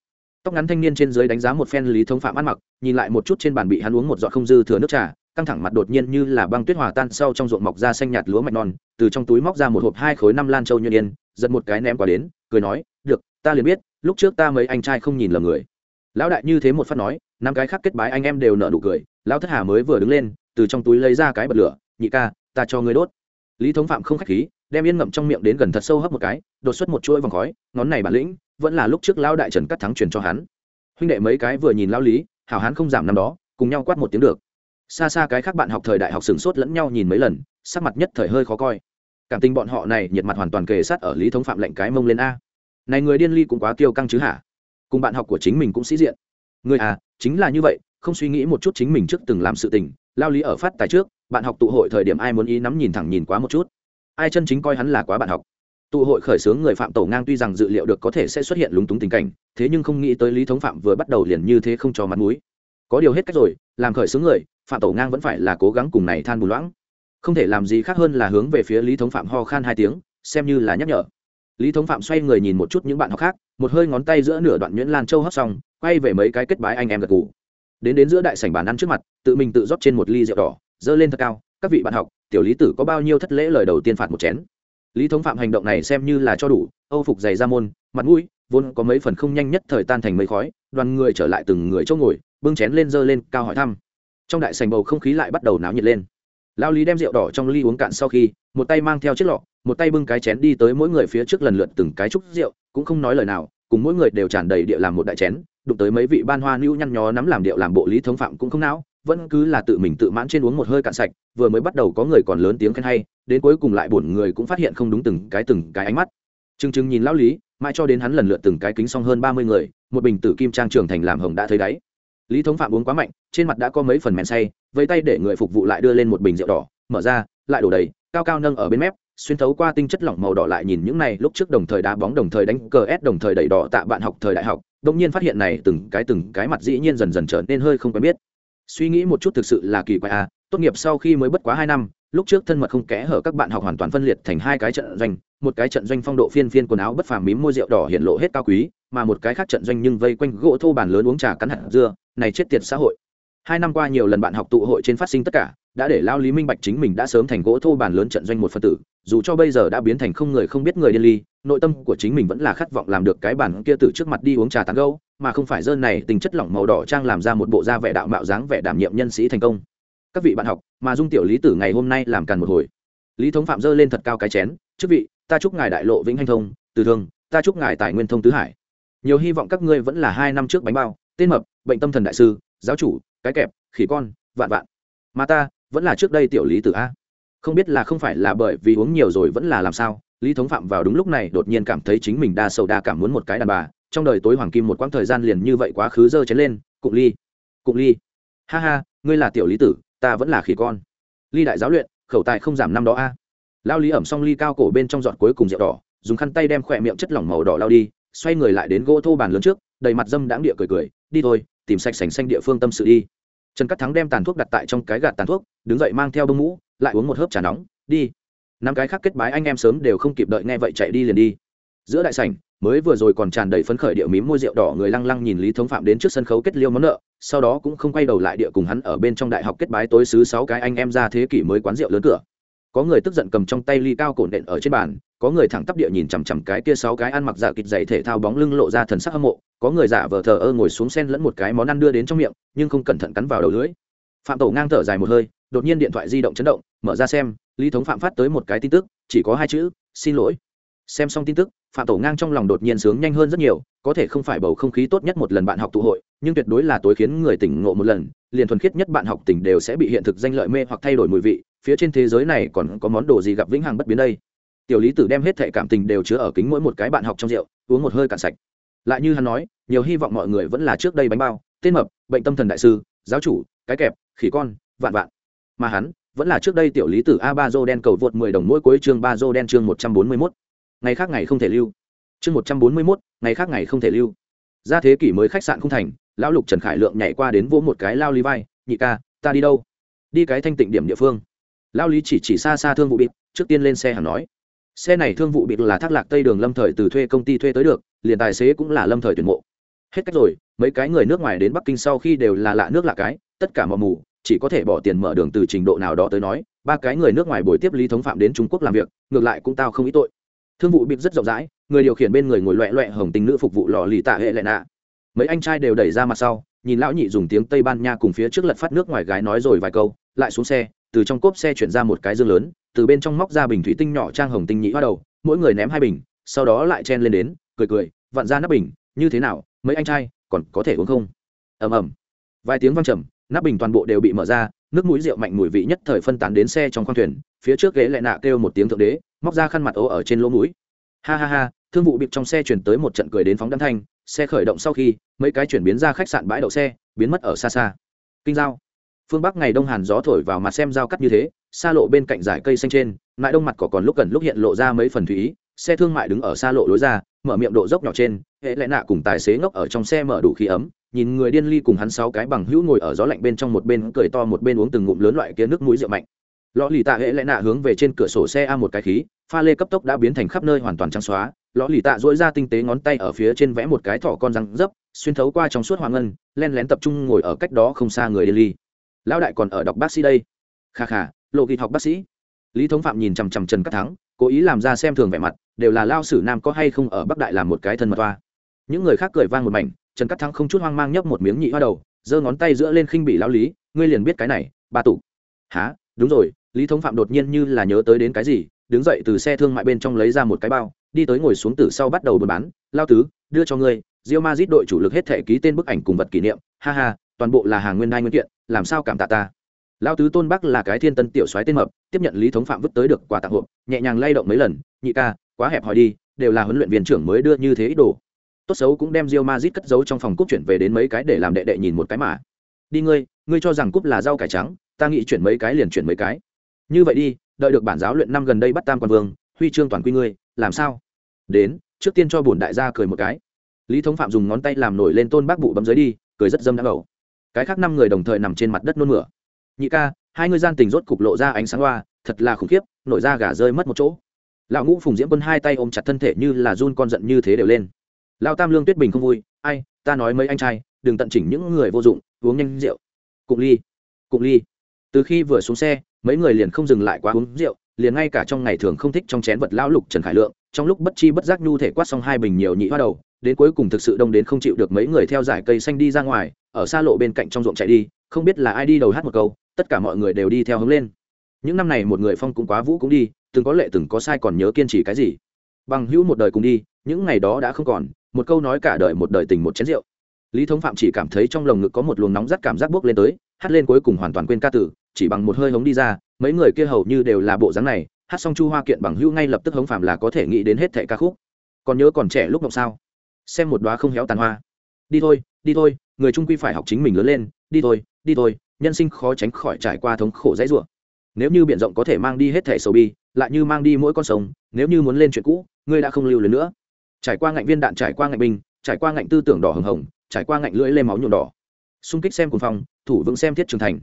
Tóc ngắn thanh niên trên dưới đánh giá một phen lý thống phạm ăn mặc, nhìn lại một chút trên bàn bị hắn uống một giọt không dư thừa nước trà, căng thẳng mặt đột nhiên như là băng tuyết hòa tan sau trong ruộng mọc ra xanh nhạt lúa mạch non, từ trong túi móc ra một hộp hai khối năm lan châu như yên, giật một cái ném qua đến, cười nói, được, ta liền biết, lúc trước ta mấy anh trai không nhìn lầm người lão đại như thế một phát nói, năm cái khác kết bái anh em đều nở nụ cười, lão thất hà mới vừa đứng lên, từ trong túi lấy ra cái bật lửa, nhị ca, ta cho ngươi đốt. Lý thống phạm không khách khí, đem yên ngậm trong miệng đến gần thật sâu hấp một cái, đột xuất một chuỗi vòng khói, ngón này bản lĩnh, vẫn là lúc trước lão đại trần cắt thắng truyền cho hắn. Huynh đệ mấy cái vừa nhìn lão lý, hảo hán không giảm năm đó, cùng nhau quát một tiếng được. Xa xa cái khác bạn học thời đại học sửng sốt lẫn nhau nhìn mấy lần, sắc mặt nhất thời hơi khó coi. Cảm tình bọn họ này nhiệt mặt hoàn toàn kề sát ở lý thống phạm lệnh cái mông lên a. Này người điên ly cũng quá tiêu căng chứ hả? Cùng bạn học của chính mình cũng sĩ diện. Người à chính là như vậy, không suy nghĩ một chút chính mình trước từng làm sự tình, lao lý ở phát tài trước, bạn học tụ hội thời điểm ai muốn ý nắm nhìn thẳng nhìn quá một chút. Ai chân chính coi hắn là quá bạn học. Tụ hội khởi xướng người phạm tổ ngang tuy rằng dự liệu được có thể sẽ xuất hiện lúng túng tình cảnh, thế nhưng không nghĩ tới lý thống phạm vừa bắt đầu liền như thế không cho mặt mũi. Có điều hết cách rồi, làm khởi xướng người, phạm tổ ngang vẫn phải là cố gắng cùng này than bù loãng. Không thể làm gì khác hơn là hướng về phía lý thống phạm ho khan hai tiếng, xem như là nhắc nhở lý thống phạm xoay người nhìn một chút những bạn học khác, một hơi ngón tay giữa nửa đoạn nhuyễn lan châu hấp xong, quay về mấy cái kết bái anh em gật ngủ đến đến giữa đại sảnh bàn ăn trước mặt, tự mình tự rót trên một ly rượu đỏ, dơ lên thật cao, các vị bạn học, tiểu lý tử có bao nhiêu thất lễ lời đầu tiên phạt một chén? Lý thống phạm hành động này xem như là cho đủ, âu phục giày ra môn, mặt mũi, vốn có mấy phần không nhanh nhất thời tan thành mấy khói, đoàn người trở lại từng người chỗ ngồi, bưng chén lên dơ lên, cao hỏi thăm. Trong đại sảnh bầu không khí lại bắt đầu náo nhiệt lên. Lao lý đem rượu đỏ trong ly uống cạn sau khi, một tay mang theo chiếc lọ một tay bưng cái chén đi tới mỗi người phía trước lần lượt từng cái chúc rượu, cũng không nói lời nào, cùng mỗi người đều tràn đầy địa làm một đại chén, đụng tới mấy vị ban hoa nữu nhăn nhó nắm làm điệu làm bộ lý thống phạm cũng không não vẫn cứ là tự mình tự mãn trên uống một hơi cạn sạch, vừa mới bắt đầu có người còn lớn tiếng khen hay, đến cuối cùng lại buồn người cũng phát hiện không đúng từng cái từng cái ánh mắt. Chừng chừng nhìn lão lý, mãi cho đến hắn lần lượt từng cái kính xong hơn ba mươi người, một bình tử kim trang trường thành làm hồng đã thấy đáy. Lý thống phạm uống quá mạnh, trên mặt đã có mấy phần men say với tay để người phục vụ lại đưa lên một bình rượu đỏ, mở ra, lại đổ đầy, cao cao nâng ở bên mép xuyên thấu qua tinh chất lỏng màu đỏ lại nhìn những này, lúc trước đồng thời đá bóng, đồng thời đánh cờ s, đồng thời đẩy đỏ tạ bạn học thời đại học đông nhiên phát hiện này từng cái từng cái mặt dĩ nhiên dần dần trở nên hơi không quen biết. Suy nghĩ một chút thực sự là kỳ quái à tốt nghiệp sau khi mới bất quá hai năm, lúc trước thân mật không kẽ hở các bạn học hoàn toàn phân liệt thành hai cái trận doanh, một cái trận doanh phong độ phiên phiên quần áo bất phàm mím môi rượu đỏ hiện lộ hết cao quý, mà một cái khác trận doanh nhưng vây quanh gỗ thô bàn lớn uống trà cắn hạt dưa, này chết tiệt xã hội hai năm qua nhiều lần bạn học tụ hội trên phát sinh tất cả, đã để lao lý minh bạch chính mình đã sớm thành gỗ thô bàn lớn trận doanh một phân tử, dù cho bây giờ đã biến thành không người không biết người điên ly, nội tâm của chính mình vẫn là khát vọng làm được cái bàn kia từ trước mặt đi uống trà tán gâu mà không phải dơn này tình chất lỏng màu đỏ trang làm ra một bộ da vẻ đạo mạo dáng vẻ đảm nhiệm nhân sĩ thành công. Các vị bạn học, mà dung tiểu lý tử ngày hôm nay làm càn một hồi. Lý thống phạm dơ lên thật cao cái chén trước vị, ta chúc ngài đại lộ vĩnh hanh thông, từ thương, ta chúc ngài tài nguyên thông tứ hải. Nhiều hy vọng các ngươi vẫn là hai năm trước bánh bao, tên mập, bệnh tâm thần đại sư, giáo chủ cái kẹp, khỉ con, vạn vạn. Mà ta, vẫn là trước đây tiểu lý tử a. Không biết là không phải là bởi vì uống nhiều rồi vẫn là làm sao, lý thống phạm vào đúng lúc này đột nhiên cảm thấy chính mình đa sầu đa cảm muốn một cái đàn bà, trong đời tối hoàng kim một quãng thời gian liền như vậy quá khứ dơ chén lên, cụng ly cụng ly. Ha ha, ngươi là tiểu lý tử, ta vẫn là khỉ con. Ly đại giáo luyện, khẩu tài không giảm năm đó a. Lao lý ẩm xong ly cao cổ bên trong giọt cuối cùng rượu đỏ, dùng khăn tay đem khỏe miệng chất lỏng màu đỏ lao đi, xoay người lại đến gỗ thô bàn lớn trước, đầy mặt dâm đãng địa cười cười, đi thôi, tìm sạch sành xanh địa phương tâm sự đi trần cắt thắng đem tàn thuốc đặt tại trong cái gạt tàn thuốc, đứng dậy mang theo bông mũ, lại uống một hớp trà nóng, đi. Năm cái khác kết bái anh em sớm đều không kịp đợi nghe vậy chạy đi liền đi. Giữa đại sảnh, mới vừa rồi còn tràn đầy phấn khởi địa mím môi rượu đỏ người lăng lăng nhìn lý thống phạm đến trước sân khấu kết liêu món nợ, sau đó cũng không quay đầu lại địa cùng hắn ở bên trong đại học kết bái tối xứ sáu cái anh em ra thế kỷ mới quán rượu lớn cửa có người tức giận cầm trong tay ly cao cổn đện ở trên bàn, có người thẳng tắp địa nhìn chằm chằm cái kia sáu cái ăn mặc giả kịch dày thể thao bóng lưng lộ ra thần sắc hâm mộ, có người giả vờ thờ ơ ngồi xuống sen lẫn một cái món ăn đưa đến trong miệng, nhưng không cẩn thận cắn vào đầu lưỡi. Phạm tổ ngang thở dài một hơi, đột nhiên điện thoại di động chấn động, mở ra xem, lý thống phạm phát tới một cái tin tức, chỉ có hai chữ, xin lỗi. Xem xong tin tức, phạm tổ ngang trong lòng đột nhiên sướng nhanh hơn rất nhiều, có thể không phải bầu không khí tốt nhất một lần bạn học tụ hội, nhưng tuyệt đối là tối khiến người tỉnh ngộ một lần, liền thuần khiết nhất bạn học tỉnh đều sẽ bị hiện thực danh lợi mê hoặc thay đổi mùi vị phía trên thế giới này còn có món đồ gì gặp vĩnh hằng bất biến đây? Tiểu lý tử đem hết thệ cảm tình đều chứa ở kính mỗi một cái bạn học trong rượu uống một hơi cạn sạch. Lại như hắn nói nhiều hy vọng mọi người vẫn là trước đây bánh bao tên mập bệnh tâm thần đại sư giáo chủ cái kẹp khỉ con vạn vạn. Mà hắn vẫn là trước đây tiểu lý tử a ba dô đen cầu vượt mười đồng mỗi cuối chương ba dô đen chương một trăm bốn mươi 141. ngày khác ngày không thể lưu. Chương một trăm bốn mươi 141, ngày khác ngày không thể lưu. Ra thế kỷ mới khách sạn không thành lão lục trần khải lượng nhảy qua đến vỗ một cái lao ly vai nhị ca ta đi đâu? Đi cái thanh tịnh điểm địa phương lao lý chỉ chỉ xa xa thương vụ bịt, trước tiên lên xe hẳn nói. Xe này thương vụ bịt là thác lạc tây đường lâm thời từ thuê công ty thuê tới được, liền tài xế cũng là lâm thời tuyển mộ. Hết cách rồi, mấy cái người nước ngoài đến bắc kinh sau khi đều là lạ nước lạ cái, tất cả mò mù, chỉ có thể bỏ tiền mở đường từ trình độ nào đó tới nói, ba cái người nước ngoài buổi tiếp lý thống phạm đến trung quốc làm việc, ngược lại cũng tao không ý tội. Thương vụ bịt rất rộng rãi, người điều khiển bên người ngồi loẹ loẹ hồng tình nữ phục vụ lò lì tạ hệ lệ nạ. Mấy anh trai đều đẩy ra mặt sau, nhìn lão nhị dùng tiếng tây ban nha cùng phía trước lật phát nước ngoài gái nói rồi vài câu, lại xuống xe từ trong cốp xe chuyển ra một cái dương lớn, từ bên trong móc ra bình thủy tinh nhỏ trang hồng tinh nhị hoa đầu, mỗi người ném hai bình, sau đó lại chen lên đến, cười cười, vặn ra nắp bình, như thế nào, mấy anh trai, còn có thể uống không? Ầm ầm. Vài tiếng vang trầm, nắp bình toàn bộ đều bị mở ra, nước mũi rượu mạnh mùi vị nhất thời phân tán đến xe trong khoang thuyền, phía trước ghế lại nạ kêu một tiếng thượng đế, móc ra khăn mặt ố ở trên lỗ mũi. Ha ha ha, thương vụ bịp trong xe chuyển tới một trận cười đến phóng đăng thanh, xe khởi động sau khi, mấy cái chuyển biến ra khách sạn bãi đậu xe, biến mất ở xa xa. Kinh giao phương bắc ngày đông hàn gió thổi vào mặt xem dao cắt như thế, xa lộ bên cạnh dải cây xanh trên lại đông mặt cỏ còn lúc gần lúc hiện lộ ra mấy phần thủy ý, xe thương mại đứng ở xa lộ lối ra, mở miệng độ dốc nhỏ trên, hệ lẽ nạ cùng tài xế ngốc ở trong xe mở đủ khí ấm, nhìn người điên ly cùng hắn sáu cái bằng hữu ngồi ở gió lạnh bên trong một bên cười to một bên uống từng ngụm lớn loại kia nước mũi rượu mạnh. Lõ lì tạ hệ lẽ nạ hướng về trên cửa sổ xe a một cái khí, pha lê cấp tốc đã biến thành khắp nơi hoàn toàn trắng xóa. Lõ lì tạ dỗi ra tinh tế ngón tay ở phía trên vẽ một cái thỏ con răng dấp, xuyên thấu qua trong suốt hoàng ngân, len lén tập trung ngồi ở cách đó không xa người điên ly lão đại còn ở đọc bác sĩ đây. Kha kha, lộ ghi học bác sĩ. Lý thống phạm nhìn chằm chằm trần cắt thắng, cố ý làm ra xem thường vẻ mặt, đều là lao sử nam có hay không ở bắc đại làm một cái thân mật toa những người khác cười vang một mảnh, trần cắt thắng không chút hoang mang nhấp một miếng nhị hoa đầu, giơ ngón tay giữa lên khinh bị lao lý, ngươi liền biết cái này, ba tụ. Há đúng rồi, lý thống phạm đột nhiên như là nhớ tới đến cái gì, đứng dậy từ xe thương mại bên trong lấy ra một cái bao, đi tới ngồi xuống từ sau bắt đầu buôn bán, lao tứ, đưa cho ngươi rio mazit đội chủ lực hết thể ký tên bức ảnh cùng vật kỷ niệm, ha ha, toàn bộ là hàng nguyên đai nguyên kiện làm sao cảm tạ ta? Lao tứ tôn bắc là cái thiên tân tiểu soái tên mập, tiếp nhận lý thống phạm vứt tới được quà tặng hộp, nhẹ nhàng lay động mấy lần, nhị ca, quá hẹp hòi đi, đều là huấn luyện viên trưởng mới đưa như thế ít đồ. Tốt xấu cũng đem rio mazit cất giấu trong phòng cúp chuyển về đến mấy cái để làm đệ đệ nhìn một cái mà. Đi ngươi ngươi cho rằng cúp là rau cải trắng, ta nghĩ chuyển mấy cái liền chuyển mấy cái. Như vậy đi, đợi được bản giáo luyện năm gần đây bắt tam quan vương, huy chương toàn quy ngươi, làm sao? Đến, trước tiên cho bổn đại gia cười một cái. Lý thống phạm dùng ngón tay làm nổi lên tôn bác bụ bấm dưới đi, cười rất dâm đã ngầu cái khác năm người đồng thời nằm trên mặt đất nôn mửa. Nhị ca, hai người gian tình rốt cục lộ ra ánh sáng hoa, thật là khủng khiếp, nổi ra gà rơi mất một chỗ. Lão ngũ phùng diễm quân hai tay ôm chặt thân thể như là run con giận như thế đều lên. Lao tam lương tuyết bình không vui, ai, ta nói mấy anh trai, đừng tận chỉnh những người vô dụng, uống nhanh rượu. Cụng ly cụng ly. Từ khi vừa xuống xe, mấy người liền không dừng lại quá uống rượu, liền ngay cả trong ngày thường không thích trong chén vật lão lục trần khải lượng, trong lúc bất chi bất giác nhu thể quát xong hai bình nhiều nhị hoa đầu đến cuối cùng thực sự đông đến không chịu được mấy người theo dải cây xanh đi ra ngoài, ở xa lộ bên cạnh trong ruộng chạy đi, không biết là ai đi đầu hát một câu, tất cả mọi người đều đi theo hướng lên. Những năm này một người phong cũng quá vũ cũng đi, từng có lệ từng có sai còn nhớ kiên trì cái gì. Bằng hữu một đời cùng đi, những ngày đó đã không còn, một câu nói cả đời một đời tình một chén rượu. Lý thống phạm chỉ cảm thấy trong lồng ngực có một luồng nóng rắt cảm giác bốc lên tới, hát lên cuối cùng hoàn toàn quên ca tử chỉ bằng một hơi hống đi ra, mấy người kia hầu như đều là bộ dáng này, hát xong chu hoa kiện bằng hữu ngay lập tức hống phạm là có thể nghĩ đến hết thẻ ca khúc. Còn nhớ còn trẻ lúc mộng sao? Xem một đoá không héo tàn hoa. Đi thôi đi thôi, người trung quy phải học chính mình lớn lên, đi thôi đi thôi, nhân sinh khó tránh khỏi trải qua thống khổ dãy rủa. Nếu như biển rộng có thể mang đi hết thẻ sầu bi, lại như mang đi mỗi con sông, nếu như muốn lên chuyện cũ, ngươi đã không lưu luyến nữa. Trải qua ngạnh viên đạn, trải qua ngạnh binh trải qua ngạnh tư tưởng đỏ hồng hồng, trải qua ngạnh lưỡi lê máu nhuộm đỏ. Xung kích xem cùng phong, thủ vững xem thiết trường thành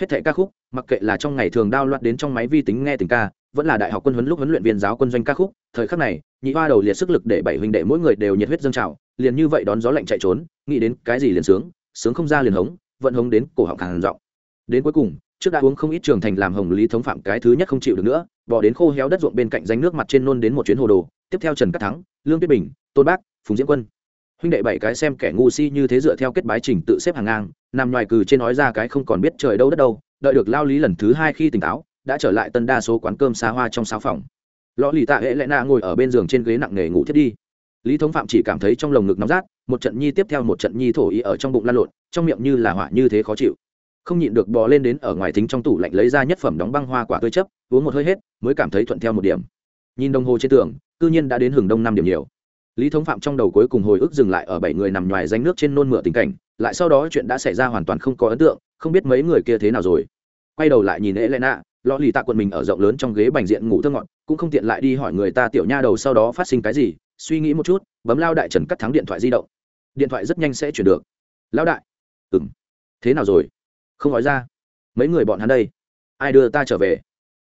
hết thẻ ca khúc, mặc kệ là trong ngày thường đao loạt đến trong máy vi tính nghe tình ca, vẫn là đại học quân huấn lúc huấn luyện viên giáo quân doanh ca khúc, thời khắc này, nhị hoa đầu liệt sức lực để bảy huynh đệ mỗi người đều nhiệt huyết dâng trào, liền như vậy đón gió lạnh chạy trốn, nghĩ đến cái gì liền sướng sướng không ra liền hống, vận hống đến cổ họng càng rộng. đến cuối cùng, trước đã uống không ít trường thành làm hồng lý thống phạm cái thứ nhất không chịu được nữa bỏ đến khô héo đất ruộng bên cạnh danh nước mặt trên nôn đến một chuyến hồ đồ, tiếp theo trần cát thắng, lương tuyết bình, tôn bác, phùng diễn quân huynh đệ bảy cái xem kẻ ngu si như thế dựa theo kết bái trình tự xếp hàng ngang, nằm ngoài cừ trên nói ra cái không còn biết trời đâu đất đâu, đợi được lao lý lần thứ hai khi tỉnh táo, đã trở lại tân đa số quán cơm xa hoa trong sáu phòng. Lõ lì tạ hệ lẽ na ngồi ở bên giường trên ghế nặng nề ngủ thiết đi. Lý thống phạm chỉ cảm thấy trong lồng ngực nóng rát, một trận nhi tiếp theo một trận nhi thổ ý ở trong bụng lan lộn, trong miệng như là hỏa như thế khó chịu. Không nhịn được bò lên đến ở ngoài thính trong tủ lạnh lấy ra nhất phẩm đóng băng hoa quả tươi chấp uống một hơi hết, mới cảm thấy thuận theo một điểm. Nhìn đồng hồ trên tường, cư nhiên đã đến hừng đông năm điểm nhiều lý thống phạm trong đầu cuối cùng hồi ức dừng lại ở bảy người nằm ngoài danh nước trên nôn mửa tình cảnh, lại sau đó chuyện đã xảy ra hoàn toàn không có ấn tượng, không biết mấy người kia thế nào rồi. Quay đầu lại nhìn elena lò lì tạ quần mình ở rộng lớn trong ghế bành diện ngủ thơ ngọn cũng không tiện lại đi hỏi người ta tiểu nha đầu sau đó phát sinh cái gì, suy nghĩ một chút, bấm lao đại trần cắt thắng điện thoại di động. Điện thoại rất nhanh sẽ chuyển được. Lao đại. Ừ m thế nào rồi? Không nói ra. Mấy người bọn hắn đây? Ai đưa ta trở về?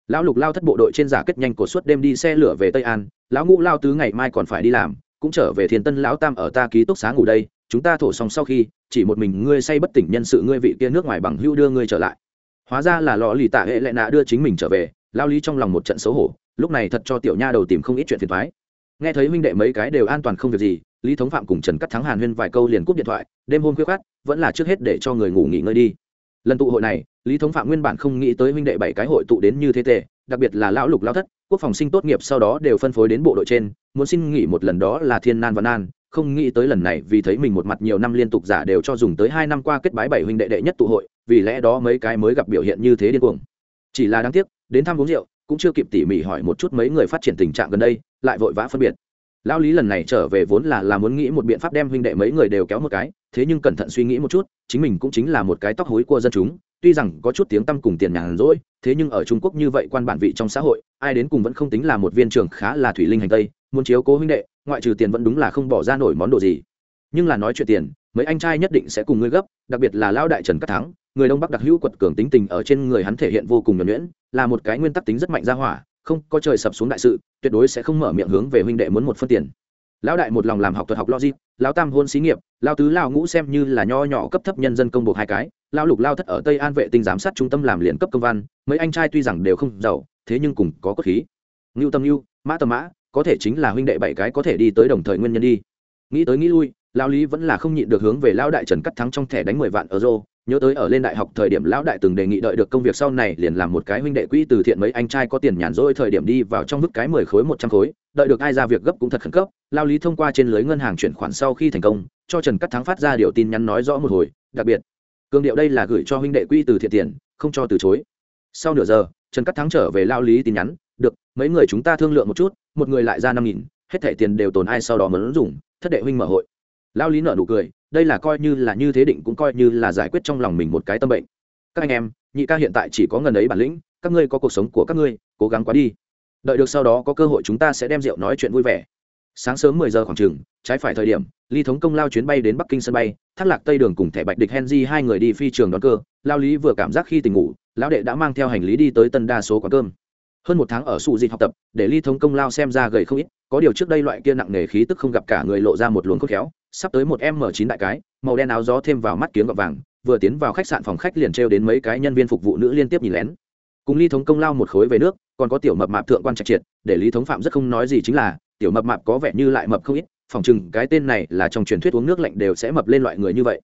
Lão lục lao thất bộ đội trên giả kết nhanh của suốt đêm đi xe lửa về tây an, lão ngũ lao tứ ngày mai còn phải đi làm cũng trở về thiên tân lão tam ở ta ký túc xá ngủ đây, chúng ta thổ xong sau khi, chỉ một mình ngươi say bất tỉnh nhân sự ngươi vị kia nước ngoài bằng hưu đưa ngươi trở lại. Hóa ra là lò lì tạ hệ lệ nạ đưa chính mình trở về, lao lý trong lòng một trận xấu hổ, lúc này thật cho tiểu nha đầu tìm không ít chuyện phiền thoái nghe thấy huynh đệ mấy cái đều an toàn không việc gì, lý thống phạm cùng trần cắt thắng hàn huyên vài câu liền cúp điện thoại, đêm hôm khuya khát vẫn là trước hết để cho người ngủ nghỉ ngơi đi. Lần tụ hội này, lý thống phạm nguyên bản không nghĩ tới huynh đệ bảy cái hội tụ đến như thế tệ đặc biệt là lão lục lao thất, quốc phòng sinh tốt nghiệp sau đó đều phân phối đến bộ đội trên, muốn xin nghỉ một lần đó là thiên nan và nan, không nghĩ tới lần này vì thấy mình một mặt nhiều năm liên tục giả đều cho dùng tới hai năm qua kết bái bảy huynh đệ đệ nhất tụ hội, vì lẽ đó mấy cái mới gặp biểu hiện như thế điên cuồng. Chỉ là đáng tiếc, đến thăm uống rượu, cũng chưa kịp tỉ mỉ hỏi một chút mấy người phát triển tình trạng gần đây, lại vội vã phân biệt. Lão lý lần này trở về vốn là là muốn nghĩ một biện pháp đem huynh đệ mấy người đều kéo một cái, thế nhưng cẩn thận suy nghĩ một chút, chính mình cũng chính là một cái tóc hối của dân chúng tuy rằng có chút tiếng tăm cùng tiền nhàn rỗi, thế nhưng ở trung quốc như vậy quan bản vị trong xã hội, ai đến cùng vẫn không tính là một viên trường khá là thủy linh hành tây, muốn chiếu cố huynh đệ, ngoại trừ tiền vẫn đúng là không bỏ ra nổi món đồ gì. Nhưng là nói chuyện tiền, mấy anh trai nhất định sẽ cùng ngươi gấp, đặc biệt là lao đại trần cát thắng, người đông bắc đặc hữu quật cường tính tình ở trên người hắn thể hiện vô cùng nhuẩn nhuyễn, là một cái nguyên tắc tính rất mạnh ra hỏa, không có trời sập xuống đại sự, tuyệt đối sẽ không mở miệng hướng về huynh đệ muốn một phân tiền lão đại một lòng làm học thuật học logic, lão tam hôn xí nghiệp, lão tứ lão ngũ xem như là nho nhỏ cấp thấp nhân dân công buộc hai cái, lão lục lao thất ở tây an vệ tinh giám sát trung tâm làm liền cấp công văn, mấy anh trai tuy rằng đều không giàu, thế nhưng cùng có cốt khí. Ngưu tâm ngưu, mã tâm mã, có thể chính là huynh đệ bảy cái có thể đi tới đồng thời nguyên nhân đi. Nghĩ tới nghĩ lui, lão lý vẫn là không nhịn được hướng về lão đại trần cắt thắng trong thẻ đánh mười vạn euro nhớ tới ở lên đại học thời điểm lão đại từng đề nghị đợi được công việc sau này, liền làm một cái huynh đệ quỹ từ thiện mấy anh trai có tiền nhàn rỗi thời điểm đi vào trong mức cái mười khối, một trăm khối. Đợi được ai ra việc gấp cũng thật khẩn cấp. Lao lý thông qua trên lưới ngân hàng chuyển khoản sau khi thành công, cho trần cắt thắng phát ra điều tin nhắn nói rõ một hồi, đặc biệt, cường điệu đây là gửi cho huynh đệ quỹ từ thiện tiền, không cho từ chối. Sau nửa giờ, trần cắt thắng trở về lao lý tin nhắn, được, mấy người chúng ta thương lượng một chút, một người lại ra năm nghìn, hết thẻ tiền đều tồn ai sau đó muốn dùng thất đệ huynh mở hội lao lý nợ nụ cười, đây là coi như là như thế định cũng coi như là giải quyết trong lòng mình một cái tâm bệnh. Các anh em, nhị ca hiện tại chỉ có ngần ấy bản lĩnh, các ngươi có cuộc sống của các ngươi, cố gắng quá đi. Đợi được sau đó có cơ hội chúng ta sẽ đem rượu nói chuyện vui vẻ. Sáng sớm mười giờ khoảng chừng trái phải thời điểm ly thống công lao chuyến bay đến bắc kinh sân bay, thác lạc tây đường cùng thẻ bạch địch henry hai người đi phi trường đón cơ. Lao lý vừa cảm giác khi tỉnh ngủ, lão đệ đã mang theo hành lý đi tới tân đa số quán cơm. Hơn một tháng ở sụ dịch học tập, để ly thống công lao xem ra gầy không ít có điều trước đây loại kia nặng nề khí tức không gặp cả người lộ ra một luồng khốc khéo, sắp tới một m chín đại cái, màu đen áo gió thêm vào mắt kiếm gọt vàng, vừa tiến vào khách sạn phòng khách liền trêu đến mấy cái nhân viên phục vụ nữ liên tiếp nhìn lén. Cùng ly thống công lao một khối về nước, còn có tiểu mập mạp thượng quan trạch triệt, để lý thống phạm rất không nói gì chính là, tiểu mập mạp có vẻ như lại mập không ít, phòng chừng cái tên này là trong truyền thuyết uống nước lạnh đều sẽ mập lên loại người như vậy.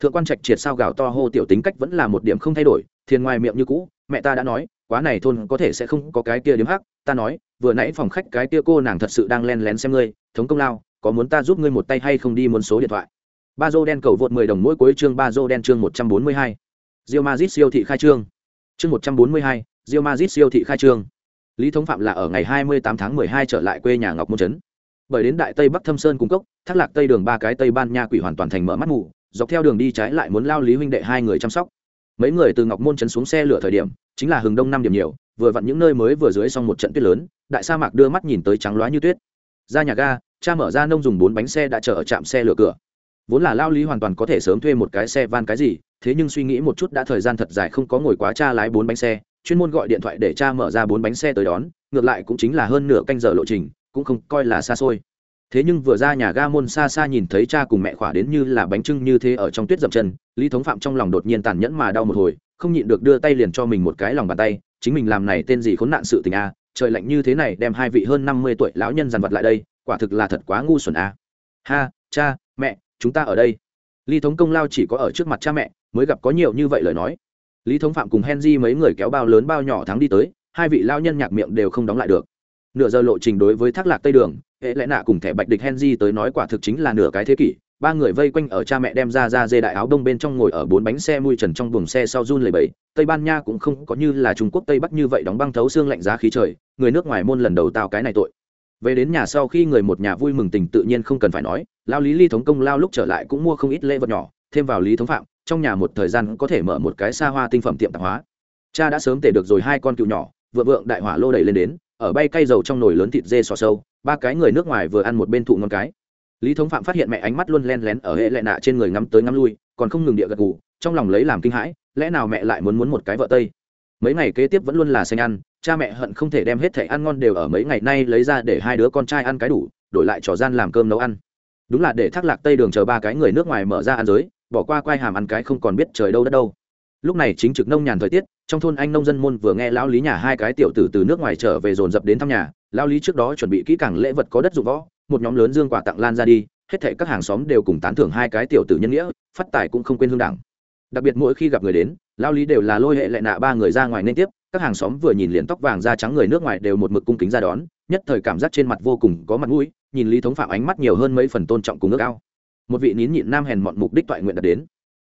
Thượng quan trạch triệt sao gào to hô tiểu tính cách vẫn là một điểm không thay đổi thiên ngoài miệng như cũ, mẹ ta đã nói quá này thôn có thể sẽ không có cái kia điếm hắc ta nói vừa nãy phòng khách cái kia cô nàng thật sự đang len lén xem ngươi thống công lao có muốn ta giúp ngươi một tay hay không đi muốn số điện thoại. Ba dô đen cầu vượt 10 đồng mỗi cuối chương ba dô đen chương 142. Real Madrid siêu thị khai trương. Chương 142, Real Madrid siêu thị khai trương. Lý thống phạm là ở ngày 28 tháng 12 trở lại quê nhà ngọc môn trấn. Bởi đến đại tây bắc thâm sơn cung cốc thác lạc tây đường ba cái tây ban nha quỷ hoàn toàn thành mở mắt mù dọc theo đường đi trái lại muốn lao lý huynh đệ hai người chăm sóc mấy người từ ngọc môn trấn xuống xe lửa thời điểm, chính là hừng đông năm điểm nhiều, vừa vặn những nơi mới vừa dưới xong một trận tuyết lớn, đại sa mạc đưa mắt nhìn tới trắng loá như tuyết. Ra nhà ga, cha mở ra nông dùng bốn bánh xe đã chở ở trạm xe lửa cửa. Vốn là lao lý hoàn toàn có thể sớm thuê một cái xe van cái gì, thế nhưng suy nghĩ một chút đã thời gian thật dài không có ngồi quá cha lái bốn bánh xe, chuyên môn gọi điện thoại để cha mở ra bốn bánh xe tới đón, ngược lại cũng chính là hơn nửa canh giờ lộ trình, cũng không coi là xa xôi thế nhưng vừa ra nhà ga môn xa xa nhìn thấy cha cùng mẹ khỏa đến như là bánh trưng như thế ở trong tuyết dậm chân, lý thống phạm trong lòng đột nhiên tàn nhẫn mà đau một hồi, không nhịn được đưa tay liền cho mình một cái lòng bàn tay, chính mình làm này tên gì khốn nạn sự tình a, trời lạnh như thế này đem hai vị hơn năm mươi tuổi lão nhân dằn vặt lại đây, quả thực là thật quá ngu xuẩn a. Ha, cha, mẹ, chúng ta ở đây. Lý thống công lao chỉ có ở trước mặt cha mẹ, mới gặp có nhiều như vậy lời nói. Lý thống phạm cùng henry mấy người kéo bao lớn bao nhỏ thắng đi tới, hai vị lao nhân nhạc miệng đều không đóng lại được. Nửa giờ lộ trình đối với thác lạc tây đường hệ lẽ nạ cùng thẻ bạch địch henry tới nói quả thực chính là nửa cái thế kỷ. Ba người vây quanh ở cha mẹ đem ra ra dê đại áo đông bên trong ngồi ở bốn bánh xe mui trần trong buồng xe sau run lầy bẫy tây ban nha cũng không có như là trung quốc tây bắc như vậy đóng băng thấu xương lạnh giá khí trời. Người nước ngoài môn lần đầu tao cái này tội. Về đến nhà sau khi người một nhà vui mừng tình tự nhiên không cần phải nói, lao lý ly thống công lao lúc trở lại cũng mua không ít lễ vật nhỏ, thêm vào lý thống phạm, trong nhà một thời gian có thể mở một cái xa hoa tinh phẩm tiệm tạp hóa. Cha đã sớm tể được rồi hai con cựu nhỏ vợ vượng đại hỏa lô đẩy lên đến ở bay cay dầu trong nồi lớn thịt dê sò sâu, ba cái người nước ngoài vừa ăn một bên thụ ngon cái. Lý thống phạm phát hiện mẹ ánh mắt luôn len lén ở hệ lệ nạ trên người ngắm tới ngắm lui, còn không ngừng địa gật gù, trong lòng lấy làm kinh hãi, lẽ nào mẹ lại muốn muốn một cái vợ tây? Mấy ngày kế tiếp vẫn luôn là xanh ăn, cha mẹ hận không thể đem hết thẻ ăn ngon đều ở mấy ngày nay lấy ra để hai đứa con trai ăn cái đủ, đổi lại trò gian làm cơm nấu ăn. Đúng là để thác lạc tây đường chờ ba cái người nước ngoài mở ra ăn giới, bỏ qua quai hàm ăn cái không còn biết trời đâu đất đâu lúc này chính trực nông nhàn thời tiết, trong thôn anh nông dân môn vừa nghe lão lý nhà hai cái tiểu tử từ nước ngoài trở về dồn dập đến thăm nhà, lão lý trước đó chuẩn bị kỹ càng lễ vật có đất dụng võ, một nhóm lớn dương quà tặng lan ra đi, hết thảy các hàng xóm đều cùng tán thưởng hai cái tiểu tử nhân nghĩa, phát tài cũng không quên hương đảng đặc biệt mỗi khi gặp người đến, lão lý đều là lôi hệ lại nạ ba người ra ngoài nên tiếp, các hàng xóm vừa nhìn liền tóc vàng da trắng người nước ngoài đều một mực cung kính ra đón, nhất thời cảm giác trên mặt vô cùng có mặt mũi, nhìn lý thống phạm ánh mắt nhiều hơn mấy phần tôn trọng cùng nước ao. Một vị nín nhịn nam hèn mọn mục đích toại nguyện đạt đến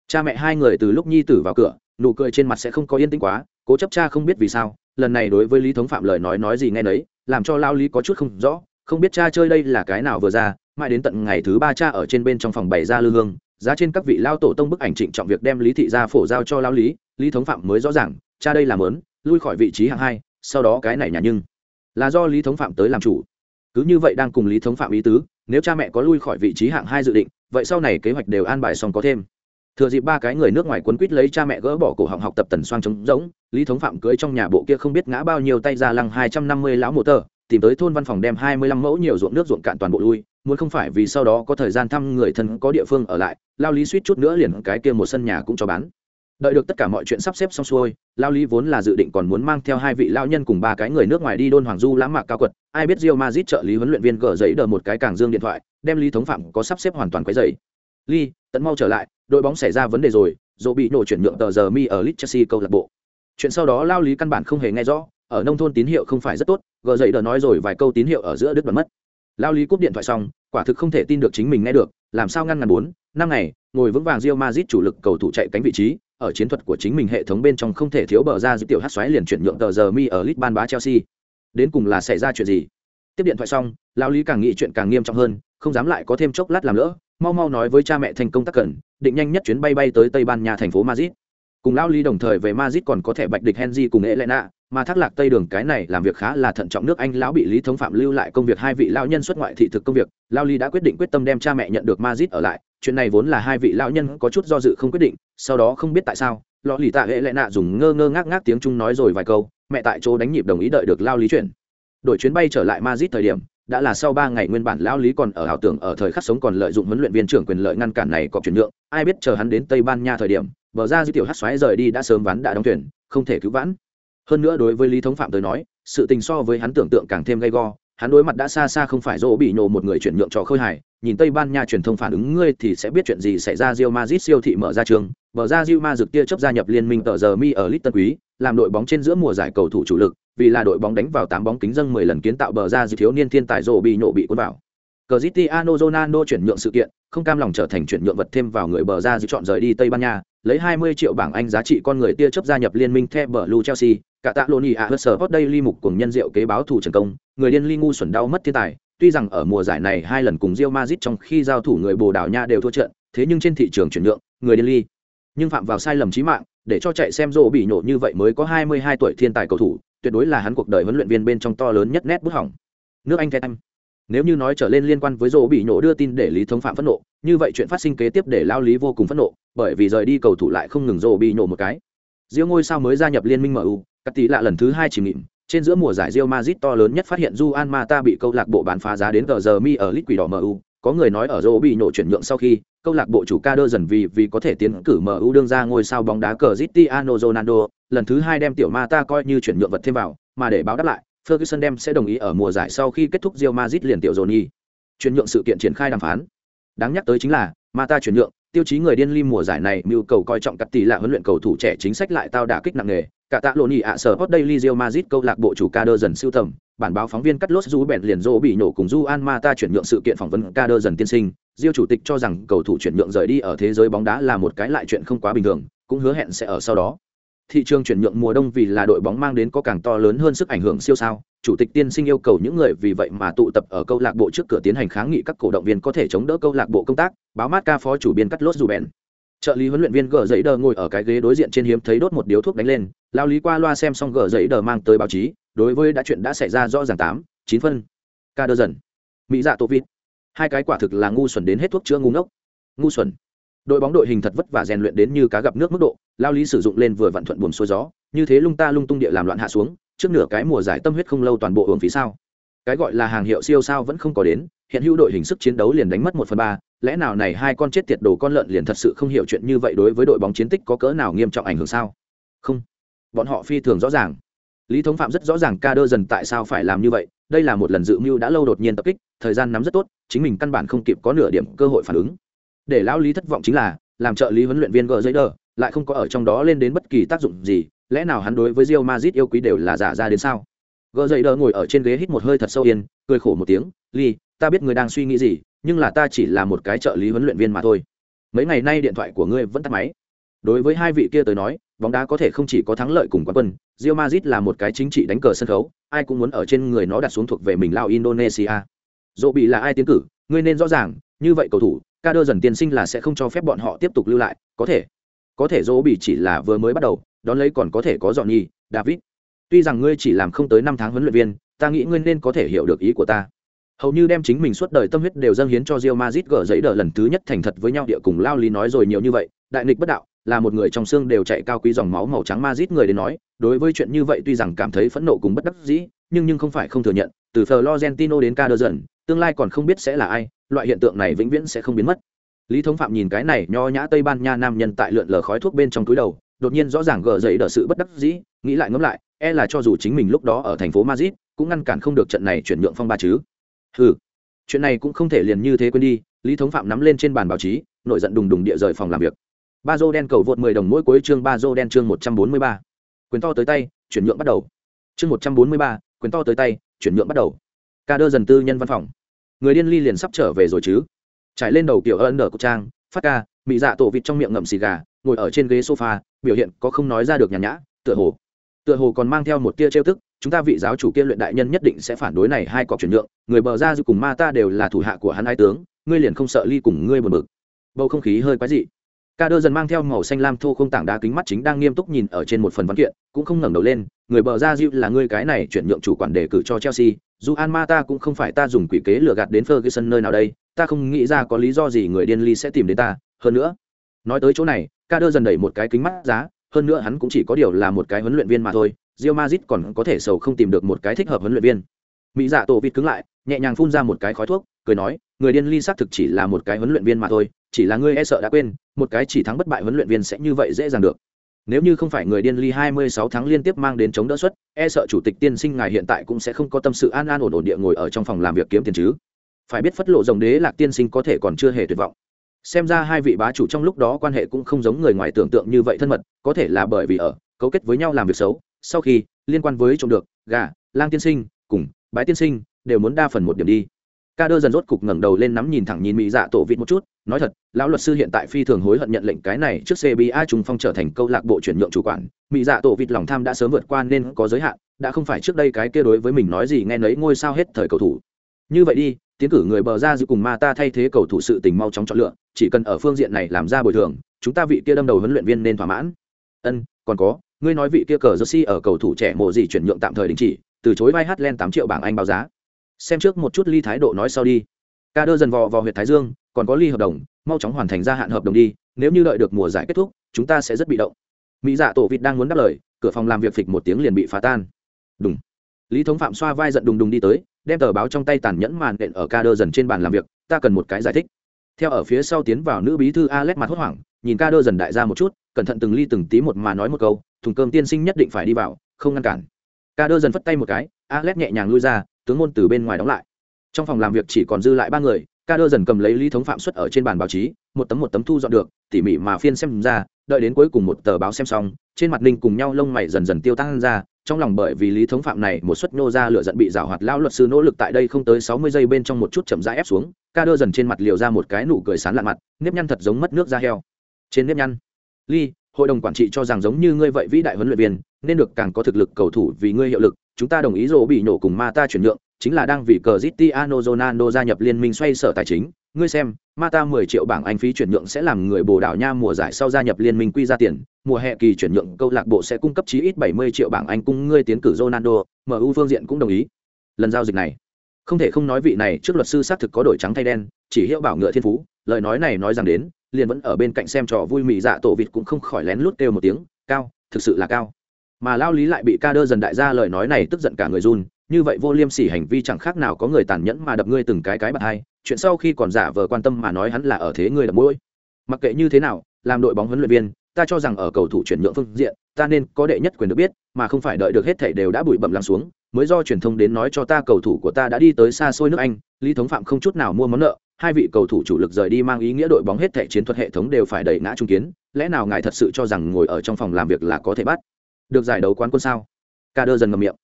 cha mẹ hai người từ lúc nhi tử vào cửa, nụ cười trên mặt sẽ không có yên tĩnh quá, cố chấp cha không biết vì sao, lần này đối với lý thống phạm lời nói nói gì nghe nấy, làm cho lao lý có chút không rõ, không biết cha chơi đây là cái nào vừa ra, mãi đến tận ngày thứ ba cha ở trên bên trong phòng bày ra lư hương, giá trên các vị lao tổ tông bức ảnh trịnh trọng việc đem lý thị ra phổ giao cho lao lý lý thống phạm mới rõ ràng, cha đây làm lớn, lui khỏi vị trí hạng hai, sau đó cái này nhà nhưng là do lý thống phạm tới làm chủ. Cứ như vậy đang cùng lý thống phạm ý tứ, nếu cha mẹ có lui khỏi vị trí hạng hai dự định, vậy sau này kế hoạch đều an bài xong có thêm thừa dịp ba cái người nước ngoài quấn quýt lấy cha mẹ gỡ bỏ cổ họng học tập tần xoang trống rỗng, lý thống phạm cưới trong nhà bộ kia không biết ngã bao nhiêu tay ra lăng hai trăm năm mươi lão mô tờ, tìm tới thôn văn phòng đem hai mươi lăm mẫu nhiều ruộng nước ruộng cạn toàn bộ lui, muốn không phải vì sau đó có thời gian thăm người thân có địa phương ở lại, lao lý suýt chút nữa liền cái kia một sân nhà cũng cho bán. Đợi được tất cả mọi chuyện sắp xếp xong xuôi, lao lý vốn là dự định còn muốn mang theo hai vị lao nhân cùng ba cái người nước ngoài đi đôn hoàng du lãng mạc cao quật, ai biết rio mazit trợ lý huấn luyện viên gỡ giấy đờ một cái càng dương điện thoại, đem lý thống phạm có sắp xếp hoàn toàn quấy dày ly tận mau trở lại đội bóng xảy ra vấn đề rồi, dỗ bị nổ chuyển nhượng tờ giờ mi ở lit chelsea câu lạc bộ. Chuyện sau đó lao lý căn bản không hề nghe rõ, ở nông thôn tín hiệu không phải rất tốt, gờ dậy đờ nói rồi vài câu tín hiệu ở giữa đứt đoạn mất. Lao lý cúp điện thoại xong, quả thực không thể tin được chính mình nghe được, làm sao ngăn ngăn bốn, năm ngày, ngồi vững vàng rio mazit chủ lực cầu thủ chạy cánh vị trí, ở chiến thuật của chính mình hệ thống bên trong không thể thiếu bờ ra giữ tiểu hát xoáy liền chuyển nhượng tờ giờ mi ở lit ban bá chelsea. Đến cùng là xảy ra chuyện gì? Tiếp điện thoại xong, lao lý càng nghĩ chuyện càng nghiêm trọng hơn, không dám lại có thêm chốc lát làm lỡ, mau mau nói với cha mẹ thành công tác cần định nhanh nhất chuyến bay bay tới tây ban nha, thành phố madrid. Cùng lao lý đồng thời về madrid còn có thể bạch địch henry cùng elena, mà thác lạc tây đường cái này làm việc khá là thận trọng nước anh lão bị lý thống phạm lưu lại công việc, hai vị lao nhân xuất ngoại thị thực công việc. Lao lý đã quyết định quyết tâm đem cha mẹ nhận được madrid ở lại. Chuyện này vốn là hai vị lao nhân có chút do dự không quyết định, sau đó không biết tại sao lò lì tạ hệ lệ nạ dùng ngơ ngơ ngác ngác tiếng trung nói rồi vài câu, mẹ tại chỗ đánh nhịp đồng ý đợi được lao lý chuyển. Đổi chuyến bay trở lại madrid thời điểm đã là sau ba ngày nguyên bản lão lý còn ở ảo tưởng ở thời khắc sống còn lợi dụng huấn luyện viên trưởng quyền lợi ngăn cản này có chuyển nhượng, ai biết chờ hắn đến tây ban nha thời điểm, bờ ra dư tiểu hắc xoáy rời đi đã sớm ván đã đóng tuyển không thể cứu vãn. Hơn nữa đối với lý thống phạm tới nói, sự tình so với hắn tưởng tượng càng thêm gay go, hắn đối mặt đã xa xa không phải dỗ bị nhổ một người chuyển nhượng cho khơi hải nhìn tây ban nha truyền thông phản ứng ngươi thì sẽ biết chuyện gì xảy ra Real Madrid siêu thị mở ra trường, bờ ra Real Madrid tia chấp gia nhập liên minh tờ giờ mi ở lit tân quý, làm đội bóng trên giữa mùa giải cầu thủ chủ lực vì là đội bóng đánh vào tám bóng kính dâng mười lần kiến tạo bờ ra dư thiếu niên thiên tài rồ bị nổ bị cuốn vào. Cristiano Ronaldo chuyển nhượng sự kiện, không cam lòng trở thành chuyển nhượng vật thêm vào người bờ ra dư chọn rời đi Tây Ban Nha, lấy 20 triệu bảng Anh giá trị con người tia chấp gia nhập liên minh The Blue Chelsea, cả tạ Loni à Hotspur Daily mục cùng nhân diệu kế báo thủ trần công người điên ly ngu xuẩn đau mất thiên tài, tuy rằng ở mùa giải này hai lần cùng Real Madrid trong khi giao thủ người Bồ Đào Nha đều thua trận, thế nhưng trên thị trường chuyển nhượng, người điên ly. Nhưng phạm vào sai lầm chí mạng, để cho chạy xem rộ bị nhổ như vậy mới có 22 tuổi thiên tài cầu thủ, tuyệt đối là hắn cuộc đời huấn luyện viên bên trong to lớn nhất nét bút hỏng. Nước Anh Anh nếu như nói trở lên liên quan với rỗ bị nhổ đưa tin để lý thống phạm phẫn nộ như vậy chuyện phát sinh kế tiếp để lao lý vô cùng phẫn nộ bởi vì rời đi cầu thủ lại không ngừng rỗ bị nhổ một cái diêu ngôi sao mới gia nhập liên minh MU, cắt tỷ lạ lần thứ hai chỉ nghịm. Trên giữa mùa giải Real Madrid to lớn nhất phát hiện Juan Mata bị câu lạc bộ bán phá giá đến tờ giờ mi ở lít quỷ đỏ MU. Có người nói ở rô bị nổ chuyển nhượng sau khi, câu lạc bộ chủ ca đơ dần vì vì có thể tiến cử MU đương ra ngôi sao bóng đá cờ Cristiano Ronaldo, lần thứ hai đem tiểu Mata coi như chuyển nhượng vật thêm vào, mà để báo đáp lại, Ferguson đem sẽ đồng ý ở mùa giải sau khi kết thúc Real Madrid liền tiểu Johnny. Chuyển nhượng sự kiện triển khai đàm phán. Đáng nhắc tới chính là, Mata chuyển nhượng, tiêu chí người điên lim mùa giải này mưu cầu coi trọng cắt tỷ là huấn luyện cầu thủ trẻ chính sách lại tao đả kích nặng nề. Cả tạ lộn nhị ạ sở hot daily Real Madrid câu lạc bộ chủ Kader dần siêu tầm, bản báo phóng viên cắt lốt du bèn liền rô bị nổ cùng du an mata chuyển nhượng sự kiện phỏng vấn Kader dần tiên sinh. Diêu chủ tịch cho rằng cầu thủ chuyển nhượng rời đi ở thế giới bóng đá là một cái lại chuyện không quá bình thường, cũng hứa hẹn sẽ ở sau đó thị trường chuyển nhượng mùa đông vì là đội bóng mang đến có càng to lớn hơn sức ảnh hưởng siêu sao. Chủ tịch tiên sinh yêu cầu những người vì vậy mà tụ tập ở câu lạc bộ trước cửa tiến hành kháng nghị các cổ động viên có thể chống đỡ câu lạc bộ công tác, báo mát ca phó chủ biên cắt lốt dù bèn. Trợ lý huấn luyện viên gờ giấy đờ ngồi ở cái ghế đối diện trên hiếm thấy đốt một điếu thuốc đánh lên, lao lý qua loa xem xong gờ giấy đờ mang tới báo chí, đối với đã chuyện đã xảy ra rõ ràng tám, chín phân. Ca đơ dần. Mỹ dạ tổ vịt. Hai cái quả thực là ngu xuẩn đến hết thuốc chữa ngu ngốc. Ngu xuẩn. Đội bóng đội hình thật vất vả rèn luyện đến như cá gặp nước mức độ lao lý sử dụng lên vừa vặn thuận buồn xuôi gió, như thế lung ta lung tung địa làm loạn hạ xuống, trước nửa cái mùa giải tâm huyết không lâu toàn bộ hưởng phí sao. Cái gọi là hàng hiệu siêu sao vẫn không có đến, hiện hữu đội hình sức chiến đấu liền đánh mất một phần ba, lẽ nào này hai con chết tiệt đồ con lợn liền thật sự không hiểu chuyện như vậy đối với đội bóng chiến tích có cỡ nào nghiêm trọng ảnh hưởng sao? Không. Bọn họ phi thường rõ ràng. Lý thống phạm rất rõ ràng ca đơ dần tại sao phải làm như vậy, đây là một lần dự mưu đã lâu đột nhiên tập kích, thời gian nắm rất tốt, chính mình căn bản không kịp có nửa điểm cơ hội phản ứng. Để lão lý thất vọng chính là, làm trợ lý huấn luyện viên gờ giấy đờ lại không có ở trong đó lên đến bất kỳ tác dụng gì, lẽ nào hắn đối với rio mazit yêu quý đều là giả ra đến sao? Gờ dậy đờ ngồi ở trên ghế hít một hơi thật sâu yên, cười khổ một tiếng, ly, ta biết người đang suy nghĩ gì, nhưng là ta chỉ là một cái trợ lý huấn luyện viên mà thôi. Mấy ngày nay điện thoại của ngươi vẫn tắt máy. Đối với hai vị kia tới nói, bóng đá có thể không chỉ có thắng lợi cùng quán quân rio mazit là một cái chính trị đánh cờ sân khấu, ai cũng muốn ở trên người nó đặt xuống thuộc về mình lao indonesia. Dỗ bị là ai tiến cử, ngươi nên rõ ràng, như vậy cầu thủ, ca đơ dần tiên sinh là sẽ không cho phép bọn họ tiếp tục lưu lại, có thể có thể dỗ bị chỉ là vừa mới bắt đầu, đón lấy còn có thể có dọn nhi david. Tuy rằng ngươi chỉ làm không tới năm tháng huấn luyện viên, ta nghĩ ngươi nên có thể hiểu được ý của ta. Hầu như đem chính mình suốt đời tâm huyết đều dâng hiến cho rio mazit gỡ giấy đờ lần thứ nhất thành thật với nhau, địa cùng lao lý nói rồi nhiều như vậy, đại nghịch bất đạo, là một người trong xương đều chạy cao quý dòng máu màu trắng mazit người đến nói, đối với chuyện như vậy tuy rằng cảm thấy phẫn nộ cùng bất đắc dĩ, nhưng nhưng không phải không thừa nhận, từ florentino đến ca đơ dần tương lai còn không biết sẽ là ai, loại hiện tượng này vĩnh viễn sẽ không biến mất lý thống phạm nhìn cái này nho nhã tây ban nha nam nhân tại lượn lờ khói thuốc bên trong túi đầu đột nhiên rõ ràng gờ dậy đỡ sự bất đắc dĩ nghĩ lại ngẫm lại e là cho dù chính mình lúc đó ở thành phố madrid cũng ngăn cản không được trận này chuyển nhượng phong ba chứ. Ừ chuyện này cũng không thể liền như thế quên đi lý thống phạm nắm lên trên bàn báo chí nội giận đùng đùng địa rời phòng làm việc. Ba dô đen cầu vượt 10 đồng mỗi cuối chương ba dô đen chương 143. quyền to tới tay chuyển nhượng bắt đầu. Chương 143, quyền to tới tay chuyển nhượng bắt đầu. Ca đơ dần tư nhân văn phòng. Người điên ly liền sắp trở về rồi chứ trải lên đầu kiểu ân đờ của trang, phát ca, mị dạ tổ vịt trong miệng ngậm xì gà, ngồi ở trên ghế sofa, biểu hiện có không nói ra được nhàn nhã, tựa hồ. Tựa hồ còn mang theo một tia trêu tức, chúng ta vị giáo chủ kia luyện đại nhân nhất định sẽ phản đối này hai cọc chuyển nhượng, người bờ ra dư cùng ma ta đều là thủ hạ của hắn hai tướng, ngươi liền không sợ ly cùng ngươi buồn bực. Bầu không khí hơi quái dị. Ca đơ dần mang theo màu xanh lam thô không tảng đá kính mắt chính đang nghiêm túc nhìn ở trên một phần văn kiện, cũng không ngẩng đầu lên, người bờ ra dịu là ngươi cái này chuyển nhượng chủ quản đề cử cho chelsea dù an ma ta cũng không phải ta dùng quỷ kế lừa gạt đến ferguson nơi nào đây, ta không nghĩ ra có lý do gì người điên ly sẽ tìm đến ta. Hơn nữa, nói tới chỗ này ca đơ dần đẩy một cái kính mắt giá, hơn nữa hắn cũng chỉ có điều là một cái huấn luyện viên mà thôi rio mazit còn có thể sầu không tìm được một cái thích hợp huấn luyện viên. Mỹ dạ tổ vịt cứng lại, nhẹ nhàng phun ra một cái khói thuốc, cười nói, người điên ly xác thực chỉ là một cái huấn luyện viên mà thôi, chỉ là ngươi e sợ đã quên, một cái chỉ thắng bất bại huấn luyện viên sẽ như vậy dễ dàng được nếu như không phải người điên ly 26 tháng liên tiếp mang đến chống đỡ suất e sợ chủ tịch tiên sinh ngài hiện tại cũng sẽ không có tâm sự an an ổn ổn địa ngồi ở trong phòng làm việc kiếm tiền chứ. Phải biết phất lộ rồng đế lạc tiên sinh có thể còn chưa hề tuyệt vọng. Xem ra hai vị bá chủ trong lúc đó quan hệ cũng không giống người ngoài tưởng tượng như vậy thân mật, có thể là bởi vì ở, cấu kết với nhau làm việc xấu, sau khi liên quan với trộm được, gà, lang tiên sinh, cùng bái tiên sinh, đều muốn đa phần một điểm đi. Ca đơ dần rốt cục ngẩng đầu lên nắm nhìn thẳng nhìn mỹ dạ tổ vịt một chút, nói thật lão luật sư hiện tại phi thường hối hận nhận lệnh cái này trước cba trùng phong trở thành câu lạc bộ chuyển nhượng chủ quản. Mỹ dạ tổ vịt lòng tham đã sớm vượt qua nên có giới hạn, đã không phải trước đây cái kia đối với mình nói gì nghe nấy ngôi sao hết thời cầu thủ. Như vậy đi, tiến cử người bờ ra giữ cùng ma ta thay thế cầu thủ sự tình mau chóng chọn lựa, chỉ cần ở phương diện này làm ra bồi thường, chúng ta vị kia đâm đầu huấn luyện viên nên thỏa mãn. Ân, còn có, ngươi nói vị kia cờ jersey ở cầu thủ trẻ mộ gì chuyển nhượng tạm thời đình chỉ, từ chối vai hát lên tám triệu bảng anh báo giá. Xem trước một chút ly thái độ nói sau đi. Ca đơ dần vò vào huyện thái dương, còn có ly hợp đồng mau chóng hoàn thành gia hạn hợp đồng đi, nếu như đợi được mùa giải kết thúc, chúng ta sẽ rất bị động. Mỹ dạ tổ vịt đang muốn đáp lời, cửa phòng làm việc phịch một tiếng liền bị phá tan. Đúng lý thống phạm xoa vai giận đùng đùng đi tới, đem tờ báo trong tay tàn nhẫn màn đện ở ca đơ dần trên bàn làm việc, ta cần một cái giải thích. Theo ở phía sau tiến vào nữ bí thư alex mặt hốt hoảng, nhìn ca đơ dần đại ra một chút, cẩn thận từng ly từng tí một mà nói một câu, thùng cơm tiên sinh nhất định phải đi vào, không ngăn cản. Ca đơ dần phất tay một cái, alex nhẹ nhàng lui ra, tướng môn từ bên ngoài đóng lại. Trong phòng làm việc chỉ còn dư lại ba người ca đơ dần cầm lấy lý thống phạm xuất ở trên bàn báo chí, một tấm một tấm thu dọn được, tỉ mỉ mà phiên xem ra, đợi đến cuối cùng một tờ báo xem xong, trên mặt ninh cùng nhau lông mày dần dần tiêu tan ra, trong lòng bởi vì lý thống phạm này một suất nô ra lựa giận bị rào hoạt lao luật sư nỗ lực tại đây không tới sáu mươi giây bên trong một chút chậm rãi ép xuống, ca đơ dần trên mặt liều ra một cái nụ cười sán lạ mặt, nếp nhăn thật giống mất nước da heo. Trên nếp nhăn, ly, hội đồng quản trị cho rằng giống như ngươi vậy vĩ đại huấn luyện viên, nên được càng có thực lực cầu thủ vì ngươi hiệu lực, chúng ta đồng ý rỗ bị nổ cùng ma ta chuyển nhượng chính là đang vì cờ Cristiano Ronaldo gia nhập liên minh xoay sở tài chính. Ngươi xem Mata 10 triệu bảng Anh phí chuyển nhượng sẽ làm người Bồ Đào Nha mùa giải sau gia nhập liên minh quy ra tiền, mùa hè kỳ chuyển nhượng câu lạc bộ sẽ cung cấp chí ít 70 triệu bảng Anh cung ngươi tiến cử Ronaldo, MU phương diện cũng đồng ý. Lần giao dịch này, không thể không nói vị này trước luật sư xác thực có đổi trắng thay đen, chỉ hiệu bảo ngựa thiên phú, lời nói này nói rằng đến, liền vẫn ở bên cạnh xem trò vui mị dạ tổ vịt cũng không khỏi lén lút kêu một tiếng, cao, thực sự là cao. Mà lao lý lại bị ca đơ dần đại gia lời nói này tức giận cả người run, như vậy vô liêm sỉ hành vi chẳng khác nào có người tàn nhẫn mà đập ngươi từng cái cái bật hai, chuyện sau khi còn giả vờ quan tâm mà nói hắn là ở thế ngươi đập mũi. Mặc kệ như thế nào, làm đội bóng huấn luyện viên, ta cho rằng ở cầu thủ chuyển nhượng phương diện, ta nên có đệ nhất quyền được biết, mà không phải đợi được hết thảy đều đã bụi bậm lắng xuống, mới do truyền thông đến nói cho ta cầu thủ của ta đã đi tới xa xôi nước anh, lý thống phạm không chút nào mua món nợ, hai vị cầu thủ chủ lực rời đi mang ý nghĩa đội bóng hết thảy chiến thuật hệ thống đều phải đẩy ngã trung kiến, lẽ nào ngài thật sự cho rằng ngồi ở trong phòng làm việc là có thể bắt được giải đấu quán quân sao? Ca đơ dần ngầm miệng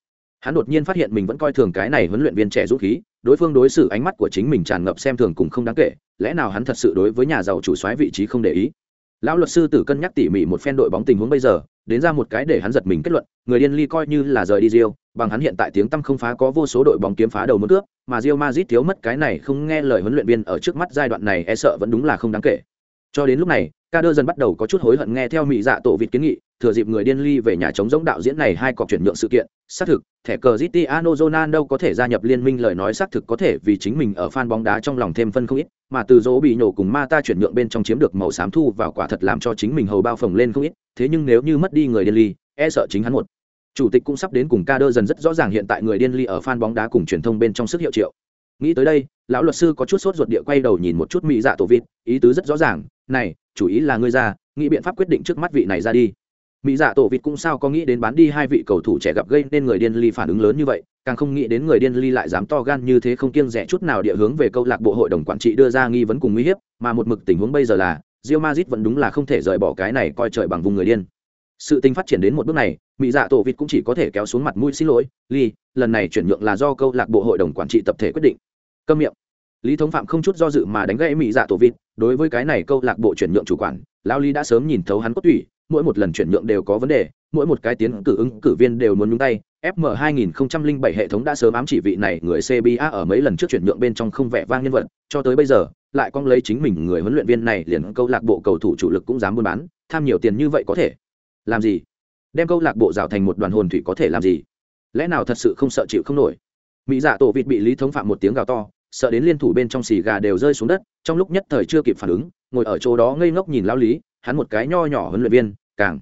hắn đột nhiên phát hiện mình vẫn coi thường cái này huấn luyện viên trẻ dũng khí, đối phương đối xử ánh mắt của chính mình tràn ngập xem thường cùng không đáng kể, lẽ nào hắn thật sự đối với nhà giàu chủ soái vị trí không để ý? Lão luật sư tử cân nhắc tỉ mỉ một phen đội bóng tình huống bây giờ, đến ra một cái để hắn giật mình kết luận, người điên ly coi như là rời đi rio bằng hắn hiện tại tiếng tăm không phá có vô số đội bóng kiếm phá đầu mất cướp, mà rio mazit thiếu mất cái này không nghe lời huấn luyện viên ở trước mắt giai đoạn này e sợ vẫn đúng là không đáng kể. Cho đến lúc này ca đơ dần bắt đầu có chút hối hận nghe theo mỹ dạ tổ vịt kiến nghị thừa dịp người điên ly về nhà chống giống đạo diễn này hai cọc chuyển nhượng sự kiện, xác thực, thẻ cờ Cristiano Ronaldo có thể gia nhập liên minh lời nói xác thực có thể vì chính mình ở fan bóng đá trong lòng thêm phân không ít, mà từ dỗ bị nổ cùng Mata chuyển nhượng bên trong chiếm được màu xám thu vào quả thật làm cho chính mình hầu bao phồng lên không ít, thế nhưng nếu như mất đi người điên ly e sợ chính hắn một chủ tịch cũng sắp đến cùng ca đơ dần rất rõ ràng hiện tại người điên ly ở fan bóng đá cùng truyền thông bên trong sức hiệu triệu. Nghĩ tới đây, lão luật sư có chút sốt ruột địa quay đầu nhìn một chút mỹ dạ tổ vịt, ý tứ rất rõ ràng, này, chủ ý là ngươi ra, nghĩ biện pháp quyết định trước mắt vị này ra đi mỹ dạ tổ vịt cũng sao có nghĩ đến bán đi hai vị cầu thủ trẻ gặp gây nên người điên ly phản ứng lớn như vậy, càng không nghĩ đến người điên ly lại dám to gan như thế không kiêng rẻ chút nào địa hướng về câu lạc bộ hội đồng quản trị đưa ra nghi vấn cùng nguy hiếp, mà một mực tình huống bây giờ là rio mazit vẫn đúng là không thể rời bỏ cái này coi trời bằng vùng người điên. Sự tình phát triển đến một bước này, mỹ dạ tổ vịt cũng chỉ có thể kéo xuống mặt mũi xin lỗi, ly, lần này chuyển nhượng là do câu lạc bộ hội đồng quản trị tập thể quyết định. Câm miệng. Lý thống phạm không chút do dự mà đánh gãy mỹ dạ tổ vịt, đối với cái này câu lạc bộ chuyển nhượng chủ quản lao lý đã sớm nhìn thấu hắn cốt tủy mỗi một lần chuyển nhượng đều có vấn đề, mỗi một cái tiến cử ứng cử viên đều muốn nhúng tay. Fm 2007 hệ thống đã sớm ám chỉ vị này, người cba ở mấy lần trước chuyển nhượng bên trong không vẻ vang nhân vật. Cho tới bây giờ, lại con lấy chính mình người huấn luyện viên này liền câu lạc bộ cầu thủ chủ lực cũng dám buôn bán, tham nhiều tiền như vậy có thể? Làm gì? Đem câu lạc bộ rào thành một đoàn hồn thủy có thể làm gì? Lẽ nào thật sự không sợ chịu không nổi? Mỹ giả tổ vịt bị lý thống phạm một tiếng gào to, sợ đến liên thủ bên trong xì gà đều rơi xuống đất, trong lúc nhất thời chưa kịp phản ứng, ngồi ở chỗ đó ngây ngốc nhìn lao lý, hắn một cái nho nhỏ huấn luyện viên càng.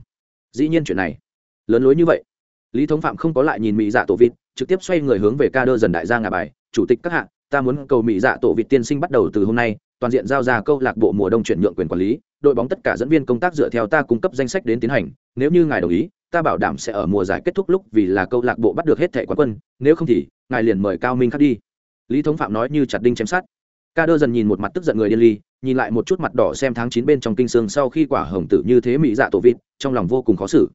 Dĩ nhiên chuyện này. Lớn lối như vậy. Lý thống phạm không có lại nhìn mỹ dạ tổ vịt, trực tiếp xoay người hướng về ca đơ dần đại gia ngà bài, chủ tịch các hạng ta muốn cầu mỹ dạ tổ vịt tiên sinh bắt đầu từ hôm nay, toàn diện giao ra câu lạc bộ mùa đông chuyển nhượng quyền quản lý, đội bóng tất cả dẫn viên công tác dựa theo ta cung cấp danh sách đến tiến hành, nếu như ngài đồng ý, ta bảo đảm sẽ ở mùa giải kết thúc lúc vì là câu lạc bộ bắt được hết thẻ quán quân, nếu không thì, ngài liền mời cao minh khắc đi. Lý thống phạm nói như chặt đinh chém sát ca đơ dần nhìn một mặt tức giận người điên ly nhìn lại một chút mặt đỏ xem tháng chín bên trong kinh sương sau khi quả hồng tử như thế mỹ dạ tổ vịt, trong lòng vô cùng khó xử.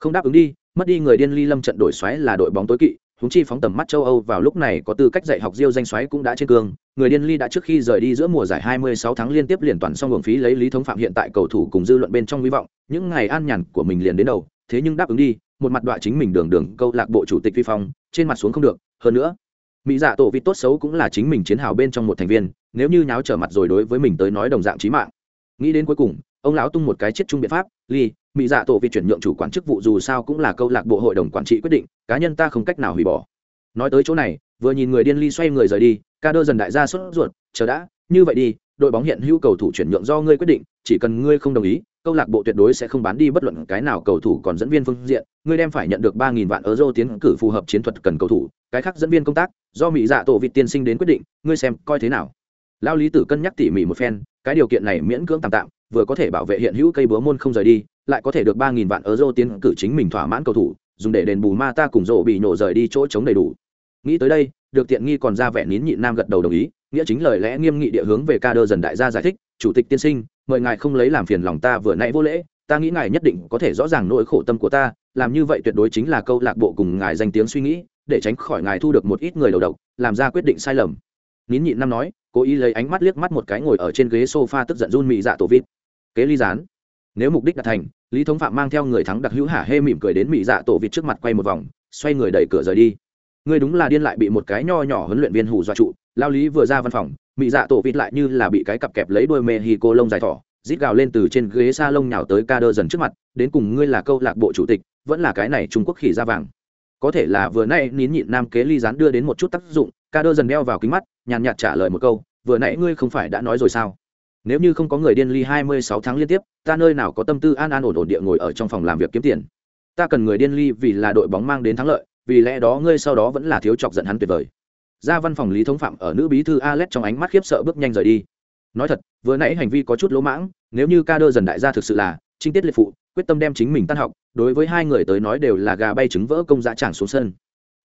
Không đáp ứng đi, mất đi người điên ly lâm trận đổi xoáy là đội bóng tối kỵ húng chi phóng tầm mắt châu âu vào lúc này có tư cách dạy học diêu danh xoáy cũng đã trên cương người điên ly đã trước khi rời đi giữa mùa giải 26 tháng liên tiếp liền toàn xong hưởng phí lấy lý thống phạm hiện tại cầu thủ cùng dư luận bên trong hy vọng, những ngày an nhàn của mình liền đến đầu. Thế nhưng đáp ứng đi, một mặt đọa chính mình đường đường, câu lạc bộ chủ tịch vi phong, trên mặt xuống không được. Hơn nữa, mỹ dạ tổ vịt tốt xấu cũng là chính mình chiến hào bên trong một thành viên nếu như nháo trở mặt rồi đối với mình tới nói đồng dạng trí mạng. Nghĩ đến cuối cùng, ông lão tung một cái chết chung biện pháp, ly mỹ dạ tổ vị chuyển nhượng chủ quản chức vụ dù sao cũng là câu lạc bộ hội đồng quản trị quyết định, cá nhân ta không cách nào hủy bỏ. Nói tới chỗ này, vừa nhìn người điên ly xoay người rời đi, ca đơ dần đại gia sốt ruột, chờ đã, như vậy đi, đội bóng hiện hữu cầu thủ chuyển nhượng do ngươi quyết định, chỉ cần ngươi không đồng ý, câu lạc bộ tuyệt đối sẽ không bán đi bất luận cái nào cầu thủ còn dẫn viên phương diện, ngươi đem phải nhận được ba nghìn vạn euro tiến cử phù hợp chiến thuật cần cầu thủ, cái khác dẫn viên công tác, do mỹ dạ tổ vị tiên sinh đến quyết định, ngươi xem coi thế nào lao lý tử cân nhắc tỉ mỉ một phen, cái điều kiện này miễn cưỡng tạm tạm, vừa có thể bảo vệ hiện hữu cây búa môn không rời đi, lại có thể được ba nghìn vạn euro tiến cử chính mình thỏa mãn cầu thủ, dùng để đền bù ma ta cùng rộ bị nổ rời đi chỗ chống đầy đủ. Nghĩ tới đây, được tiện nghi còn ra vẻ nín nhịn nam gật đầu đồng ý, nghĩa chính lời lẽ nghiêm nghị địa hướng về ca đơ dần đại gia giải thích, chủ tịch tiên sinh, mời ngài không lấy làm phiền lòng ta vừa nãy vô lễ, ta nghĩ ngài nhất định có thể rõ ràng nỗi khổ tâm của ta, làm như vậy tuyệt đối chính là câu lạc bộ cùng ngài danh tiếng suy nghĩ, để tránh khỏi ngài thu được một ít người đầu độc, làm ra quyết định sai lầm. Nín nhịn năm nói cố ý lấy ánh mắt liếc mắt một cái ngồi ở trên ghế sofa tức giận run mị dạ tổ vịt. Kế ly gián. Nếu mục đích đạt thành, lý thống phạm mang theo người thắng đặc hữu hả hê mỉm cười đến mị dạ tổ vịt trước mặt quay một vòng, xoay người đẩy cửa rời đi. Ngươi đúng là điên lại bị một cái nho nhỏ huấn luyện viên hù dọa trụ, lao lý vừa ra văn phòng, mị dạ tổ vịt lại như là bị cái cặp kẹp lấy đuôi mê hi cô lông dài thỏ, rít gào lên từ trên ghế sa lông nhào tới ca đơ dần trước mặt, đến cùng ngươi là câu lạc bộ chủ tịch, vẫn là cái này trung quốc khỉ ra vàng. Có thể là vừa nay nín nhịn nam kế ly gián đưa đến một chút tác dụng ca đơ dần đeo vào kính mắt, nhàn nhạt trả lời một câu, vừa nãy ngươi không phải đã nói rồi sao? Nếu như không có người điên ly hai mươi sáu tháng liên tiếp, ta nơi nào có tâm tư an an ổn ổn địa ngồi ở trong phòng làm việc kiếm tiền? Ta cần người điên ly vì là đội bóng mang đến thắng lợi, vì lẽ đó ngươi sau đó vẫn là thiếu chọc giận hắn tuyệt vời. Ra văn phòng lý thống phạm ở nữ bí thư alex trong ánh mắt khiếp sợ bước nhanh rời đi. Nói thật, vừa nãy hành vi có chút lỗ mãng, nếu như ca đơ dần đại gia thực sự là trinh tiết liệt phụ, quyết tâm đem chính mình tan học, đối với hai người tới nói đều là gà bay trứng vỡ công giá tràng xuống sân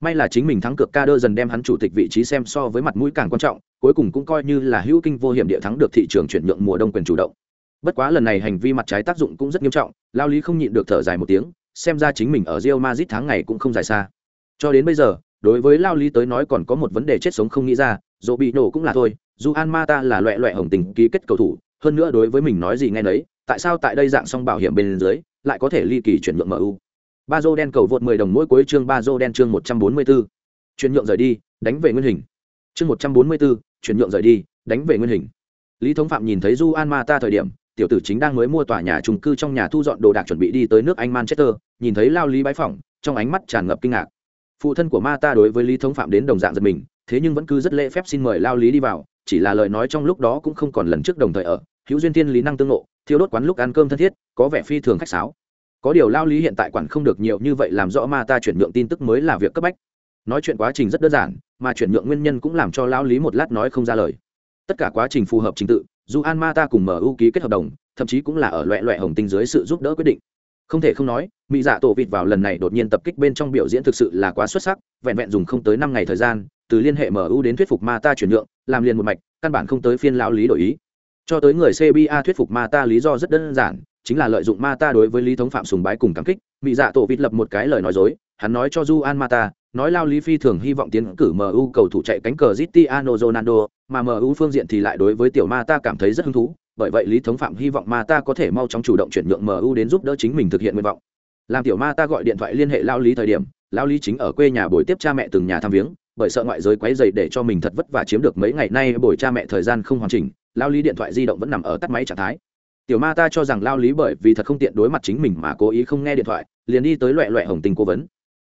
may là chính mình thắng cược ca đơ dần đem hắn chủ tịch vị trí xem so với mặt mũi càng quan trọng, cuối cùng cũng coi như là hữu kinh vô hiểm địa thắng được thị trường chuyển nhượng mùa đông quyền chủ động. Bất quá lần này hành vi mặt trái tác dụng cũng rất nghiêm trọng, lao lý không nhịn được thở dài một tiếng, xem ra chính mình ở rio mazit tháng ngày cũng không dài xa. Cho đến bây giờ, đối với lao lý tới nói còn có một vấn đề chết sống không nghĩ ra dỗ bị nổ cũng là thôi, dù an ma ta là loẹ loẹ hồng tình ký kết cầu thủ, hơn nữa đối với mình nói gì nghe nấy, tại sao tại đây dạng song bảo hiểm bên dưới, lại có thể ly kỳ chuyển nhượng mu ba dô đen cầu vượt 10 đồng mỗi cuối chương ba dô đen chương 144. chuyển nhượng rời đi đánh về nguyên hình. Chương 144, chuyển nhượng rời đi đánh về nguyên hình. Lý thống phạm nhìn thấy du an ma ta thời điểm tiểu tử chính đang mới mua tòa nhà trung cư trong nhà thu dọn đồ đạc chuẩn bị đi tới nước anh manchester nhìn thấy lao lý bái phỏng trong ánh mắt tràn ngập kinh ngạc. Phụ thân của ma ta đối với lý thống phạm đến đồng dạng giật mình thế nhưng vẫn cứ rất lễ phép xin mời lao lý đi vào chỉ là lời nói trong lúc đó cũng không còn lần trước đồng thời ở. Hữu duyên tiên lý năng tương ngộ thiếu đốt quán lúc ăn cơm thân thiết có vẻ phi thường khách sáo có điều lao lý hiện tại quản không được nhiều như vậy, làm rõ ma ta chuyển nhượng tin tức mới là việc cấp bách. Nói chuyện quá trình rất đơn giản, mà chuyển nhượng nguyên nhân cũng làm cho lao lý một lát nói không ra lời. Tất cả quá trình phù hợp trình tự, dù an ma ta cùng mu ký kết hợp đồng, thậm chí cũng là ở loẹ loẹ hồng tinh dưới sự giúp đỡ quyết định. Không thể không nói mỹ dạ tổ vịt vào lần này đột nhiên tập kích bên trong biểu diễn thực sự là quá xuất sắc, vẹn vẹn dùng không tới năm ngày thời gian, từ liên hệ mu đến thuyết phục ma ta chuyển nhượng, làm liền một mạch, căn bản không tới phiên lão lý đổi ý. Cho tới người cba thuyết phục ma ta lý do rất đơn giản chính là lợi dụng ma ta đối với lý thống phạm sùng bái cùng cảm kích mỹ dạ tổ vịt lập một cái lời nói dối, hắn nói cho du an ma ta, nói lao lý phi thường hy vọng tiến cử mu cầu thủ chạy cánh cờ zitiano ronaldo, mà mu phương diện thì lại đối với tiểu ma ta cảm thấy rất hứng thú, bởi vậy lý thống phạm hy vọng ma ta có thể mau chóng chủ động chuyển nhượng mu đến giúp đỡ chính mình thực hiện nguyện vọng. Làm tiểu ma ta gọi điện thoại liên hệ lao lý thời điểm, lao lý chính ở quê nhà buổi tiếp cha mẹ từng nhà thăm viếng, bởi sợ ngoại giới quấy dày để cho mình thật vất vả chiếm được mấy ngày nay buổi cha mẹ thời gian không hoàn chỉnh, lao lý điện thoại di động vẫn nằm ở tắt máy trạng thái tiểu ma ta cho rằng lao lý bởi vì thật không tiện đối mặt chính mình mà cố ý không nghe điện thoại, liền đi tới loẹ loẹ hồng tình cố vấn.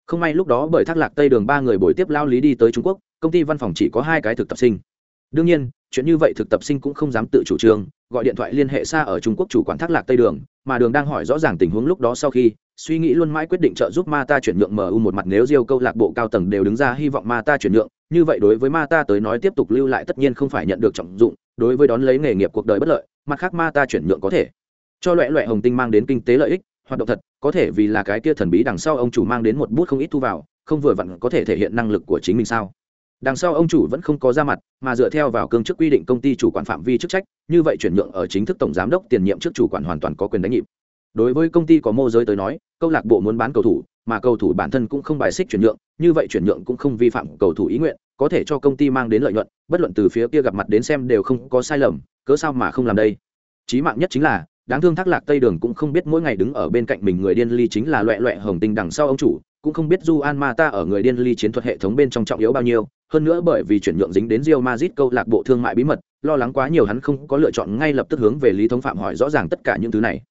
Không may lúc đó bởi thác lạc tây đường ba người buổi tiếp lao lý đi tới trung quốc, công ty văn phòng chỉ có hai cái thực tập sinh. Đương nhiên, chuyện như vậy thực tập sinh cũng không dám tự chủ trương, gọi điện thoại liên hệ xa ở trung quốc chủ quản thác lạc tây đường, mà đường đang hỏi rõ ràng tình huống lúc đó sau khi, suy nghĩ luôn mãi quyết định trợ giúp ma ta chuyển nhượng mu một mặt nếu diêu câu lạc bộ cao tầng đều đứng ra hy vọng ma ta chuyển nhượng, như vậy đối với ma ta tới nói tiếp tục lưu lại tất nhiên không phải nhận được trọng dụng, đối với đón lấy nghề nghiệp cuộc đời bất lợi mặt khác ma ta chuyển nhượng có thể. Cho loại loại hồng tinh mang đến kinh tế lợi ích, hoạt động thật, có thể vì là cái kia thần bí đằng sau ông chủ mang đến một bút không ít thu vào, không vừa vặn có thể thể hiện năng lực của chính mình sao? Đằng sau ông chủ vẫn không có ra mặt, mà dựa theo vào cương chức quy định công ty chủ quản phạm vi chức trách, như vậy chuyển nhượng ở chính thức tổng giám đốc tiền nhiệm trước chủ quản hoàn toàn có quyền đánh nhịp. Đối với công ty có mô giới tới nói, câu lạc bộ muốn bán cầu thủ, mà cầu thủ bản thân cũng không bài xích chuyển nhượng, như vậy chuyển nhượng cũng không vi phạm cầu thủ ý nguyện, có thể cho công ty mang đến lợi nhuận bất luận từ phía kia gặp mặt đến xem đều không có sai lầm, cớ sao mà không làm đây? Chí mạng nhất chính là, đáng thương thác lạc tây đường cũng không biết mỗi ngày đứng ở bên cạnh mình người điên ly chính là loẹ loẹ hồng tinh đằng sau ông chủ, cũng không biết du an ma ta ở người điên ly chiến thuật hệ thống bên trong trọng yếu bao nhiêu, hơn nữa bởi vì chuyển nhượng dính đến rio mazit câu lạc bộ thương mại bí mật, lo lắng quá nhiều hắn không có lựa chọn ngay lập tức hướng về lý thống phạm hỏi rõ ràng tất cả những thứ này.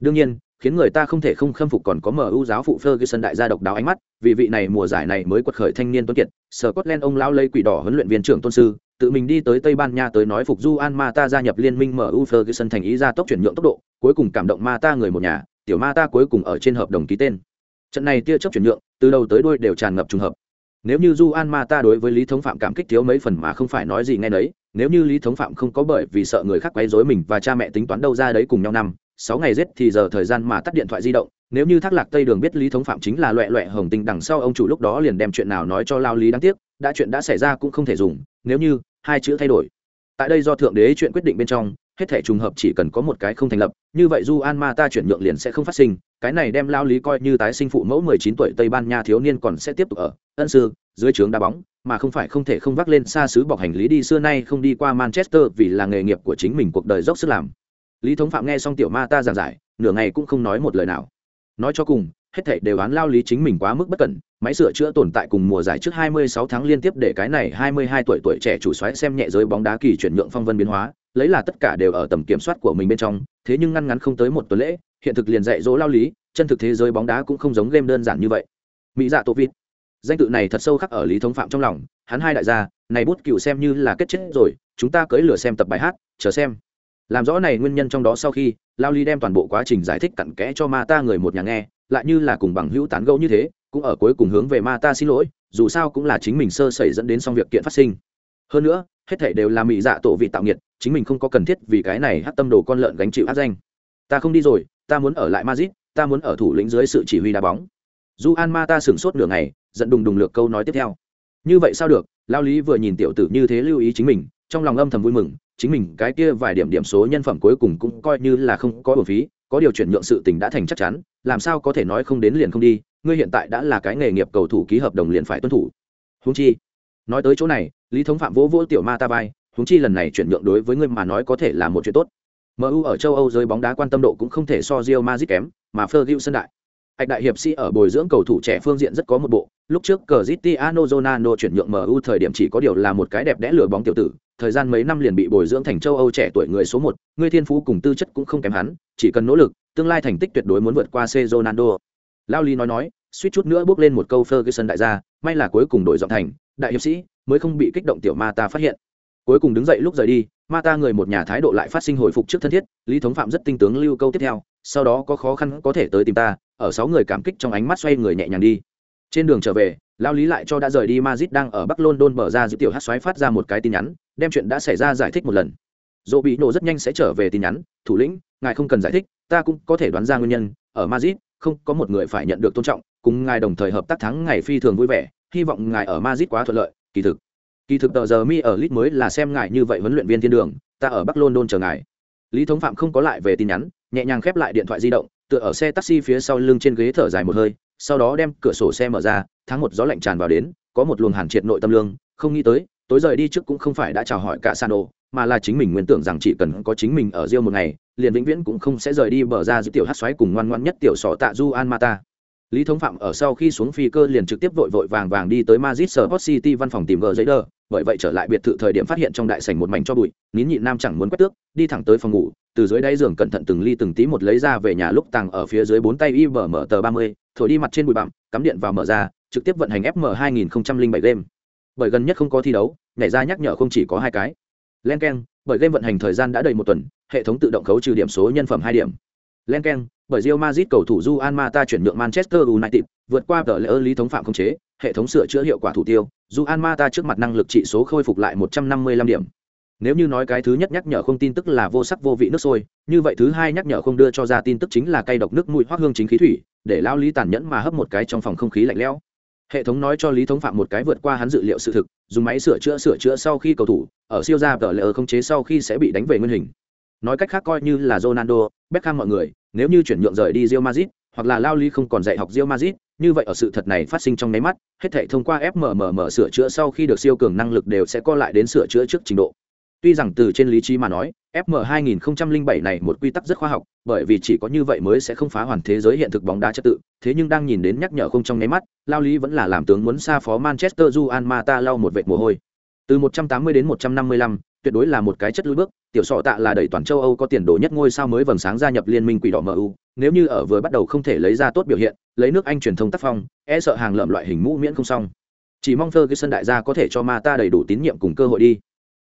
Đương nhiên khiến người ta không thể không khâm phục còn có MU giáo phụ Ferguson đại gia độc đáo ánh mắt, vì vị này mùa giải này mới quật khởi thanh niên tuấn kiệt, Scotland ông lao lấy quỷ đỏ huấn luyện viên trưởng tôn sư, tự mình đi tới Tây Ban Nha tới nói phục Juan Mata gia nhập liên minh MU Ferguson thành ý ra tốc chuyển nhượng tốc độ, cuối cùng cảm động Mata người một nhà, tiểu Mata cuối cùng ở trên hợp đồng ký tên. Trận này tia chớp chuyển nhượng, từ đầu tới đuôi đều tràn ngập trùng hợp. Nếu như Juan Mata đối với Lý Thống Phạm cảm kích thiếu mấy phần mà không phải nói gì nghe nấy, nếu như Lý Thống Phạm không có bởi vì sợ người khác quấy rối mình và cha mẹ tính toán đâu ra đấy cùng nhau năm, sáu ngày rết thì giờ thời gian mà tắt điện thoại di động, nếu như thác lạc tây đường biết lý thống phạm chính là loẹ loẹ hồng tinh đằng sau, ông chủ lúc đó liền đem chuyện nào nói cho lao lý đáng tiếc, đã chuyện đã xảy ra cũng không thể dùng, nếu như, hai chữ thay đổi. Tại đây do thượng đế chuyện quyết định bên trong, hết thể trùng hợp chỉ cần có một cái không thành lập, như vậy du an ma ta chuyển nhượng liền sẽ không phát sinh, cái này đem lao lý coi như tái sinh phụ mẫu mười chín tuổi tây ban nha thiếu niên còn sẽ tiếp tục ở, ân sư, dưới trướng đá bóng, mà không phải không thể không vác lên xa xứ bọc hành lý đi, xưa nay không đi qua manchester vì là nghề nghiệp của chính mình, cuộc đời dốc sức làm lý thống phạm nghe xong tiểu ma ta giảng giải, nửa ngày cũng không nói một lời nào. Nói cho cùng, hết thảy đều án lao lý chính mình quá mức bất cẩn, máy sửa chữa tồn tại cùng mùa giải trước 26 tháng liên tiếp để cái này 22 tuổi tuổi trẻ chủ xoáy xem nhẹ giới bóng đá kỳ chuyển nhượng phong vân biến hóa, lấy là tất cả đều ở tầm kiểm soát của mình bên trong, thế nhưng ngăn ngắn không tới một tuần lễ, hiện thực liền dạy dỗ lao lý, chân thực thế giới bóng đá cũng không giống game đơn giản như vậy. Mỹ dạ tô vịt danh tự này thật sâu khắc ở lý thống phạm trong lòng, hắn hai đại gia, này bút cựu xem như là kết chết rồi, chúng ta cưới lửa xem tập bài hát, chờ xem làm rõ này nguyên nhân trong đó sau khi, lao ly đem toàn bộ quá trình giải thích cặn kẽ cho ma ta người một nhà nghe, lại như là cùng bằng hữu tán gẫu như thế, cũng ở cuối cùng hướng về ma ta xin lỗi, dù sao cũng là chính mình sơ sẩy dẫn đến xong việc kiện phát sinh. Hơn nữa, hết thể đều là mỹ dạ tổ vị tạo nghiệt, chính mình không có cần thiết vì cái này hát tâm đồ con lợn gánh chịu áp danh. Ta không đi rồi, ta muốn ở lại mazit ta muốn ở thủ lĩnh dưới sự chỉ huy đá bóng. Du an ma ta sửng sốt nửa ngày, giận đùng đùng lược câu nói tiếp theo. Như vậy sao được? Lao lý vừa nhìn tiểu tử như thế lưu ý chính mình, trong lòng âm thầm vui mừng chính mình cái kia vài điểm điểm số nhân phẩm cuối cùng cũng coi như là không có bổ phí, có điều chuyển nhượng sự tình đã thành chắc chắn, làm sao có thể nói không đến liền không đi, ngươi hiện tại đã là cái nghề nghiệp cầu thủ ký hợp đồng liền phải tuân thủ. Huống chi, nói tới chỗ này, lý thống phạm vỗ vỗ tiểu ma ta vai, huống chi lần này chuyển nhượng đối với ngươi mà nói có thể là một chuyện tốt. Mu ở châu âu giới bóng đá quan tâm độ cũng không thể so Real Madrid kém, mà ferguson đại. Hạch đại hiệp sĩ ở bồi dưỡng cầu thủ trẻ phương diện rất có một bộ, lúc trước Cristiano Ronaldo chuyển nhượng MU thời điểm chỉ có điều là một cái đẹp đẽ lửa bóng tiểu tử, thời gian mấy năm liền bị bồi dưỡng thành châu Âu trẻ tuổi người số một, người thiên phú cùng tư chất cũng không kém hắn, chỉ cần nỗ lực, tương lai thành tích tuyệt đối muốn vượt qua C Ronaldo. Lao Lý nói nói, suýt chút nữa bước lên một câu Ferguson đại gia, may là cuối cùng đổi giọng thành, đại hiệp sĩ, mới không bị kích động tiểu ma ta phát hiện. Cuối cùng đứng dậy lúc rời đi, ma ta người một nhà thái độ lại phát sinh hồi phục trước thân thiết, Lý thống phạm rất tinh tướng lưu câu tiếp theo, sau đó có khó khăn có thể tới tìm ta, ở sáu người cảm kích trong ánh mắt xoay người nhẹ nhàng đi. Trên đường trở về, lao lý lại cho đã rời đi mazit đang ở Bắc London mở ra giữ tiểu hát xoáy phát ra một cái tin nhắn, đem chuyện đã xảy ra giải thích một lần. Dỗ bị nổ rất nhanh sẽ trở về tin nhắn, thủ lĩnh, ngài không cần giải thích, ta cũng có thể đoán ra nguyên nhân, ở mazit không có một người phải nhận được tôn trọng, cùng ngài đồng thời hợp tác thắng ngày phi thường vui vẻ, hy vọng ngài ở mazit quá thuận lợi, kỳ thực. Kỳ thực tờ giờ mi ở Lit mới là xem ngài như vậy huấn luyện viên thiên đường, ta ở Bắc London chờ ngài. Lý Thống Phạm không có lại về tin nhắn, nhẹ nhàng khép lại điện thoại di động, tựa ở xe taxi phía sau lưng trên ghế thở dài một hơi, sau đó đem cửa sổ xe mở ra, tháng một gió lạnh tràn vào đến có một luồng hàn triệt nội tâm lương không nghĩ tới tối rời đi trước cũng không phải đã chào hỏi cả san ô mà là chính mình nguyên tưởng rằng chỉ cần có chính mình ở riêng một ngày liền vĩnh viễn cũng không sẽ rời đi bờ ra giữa tiểu hát xoáy cùng ngoan ngoan nhất tiểu sọ tạ du an mata lý thống phạm ở sau khi xuống phi cơ liền trực tiếp vội vội vàng vàng đi tới Madrid sport city văn phòng tìm gờ giấy đờ bởi vậy trở lại biệt thự thời điểm phát hiện trong đại sảnh một mảnh cho bụi, nín nhịn nam chẳng muốn quét tước, đi thẳng tới phòng ngủ, từ dưới đáy giường cẩn thận từng ly từng tí một lấy ra về nhà lúc tàng ở phía dưới bốn tay y bờ mở tờ ba mươi, thổi đi mặt trên bụi bặm, cắm điện vào mở ra, trực tiếp vận hành fm 2007 game. Bởi gần nhất không có thi đấu, nhảy ra nhắc nhở không chỉ có hai cái. Len bởi game vận hành thời gian đã đầy một tuần, hệ thống tự động khấu trừ điểm số nhân phẩm hai điểm. Len bởi Real Madrid cầu thủ Juan Mata chuyển nhượng Manchester United, vượt qua tờ lệ lý thống phạm không chế, hệ thống sửa chữa hiệu quả thủ tiêu, Juan Mata trước mặt năng lực trị số khôi phục lại 155 điểm. Nếu như nói cái thứ nhất nhắc nhở không tin tức là vô sắc vô vị nước sôi, như vậy thứ hai nhắc nhở không đưa cho ra tin tức chính là cây độc nước mùi hoắc hương chính khí thủy, để lao lý tàn nhẫn mà hấp một cái trong phòng không khí lạnh lẽo hệ thống nói cho lý thống phạm một cái vượt qua hắn dự liệu sự thực dùng máy sửa chữa sửa chữa sau khi cầu thủ ở siêu gia tờ lệ không chế sau khi sẽ bị đánh về nguyên hình nói cách khác coi như là ronaldo beckham mọi người nếu như chuyển nhượng rời đi Real Madrid hoặc là lao lý không còn dạy học Real Madrid như vậy ở sự thật này phát sinh trong nháy mắt hết thảy thông qua fmmm sửa chữa sau khi được siêu cường năng lực đều sẽ co lại đến sửa chữa trước trình độ Tuy rằng từ trên lý trí mà nói, FM 2007 này một quy tắc rất khoa học, bởi vì chỉ có như vậy mới sẽ không phá hoàn thế giới hiện thực bóng đá trật tự, thế nhưng đang nhìn đến nhắc nhở không trong nháy mắt, Lao Lý vẫn là làm tướng muốn xa phó Manchester Juan Mata lau một vệt mồ hôi. Từ 180 đến 155, tuyệt đối là một cái chất lùi bước, tiểu sọ tạ là đẩy toàn châu Âu có tiền đồ nhất ngôi sao mới vầng sáng gia nhập liên minh quỷ đỏ MU, nếu như ở vừa bắt đầu không thể lấy ra tốt biểu hiện, lấy nước Anh truyền thông tác phong, e sợ hàng lợm loại hình mũ miễn không xong. Chỉ mong vơ cái sân đại gia có thể cho Mata đầy đủ tín nhiệm cùng cơ hội đi.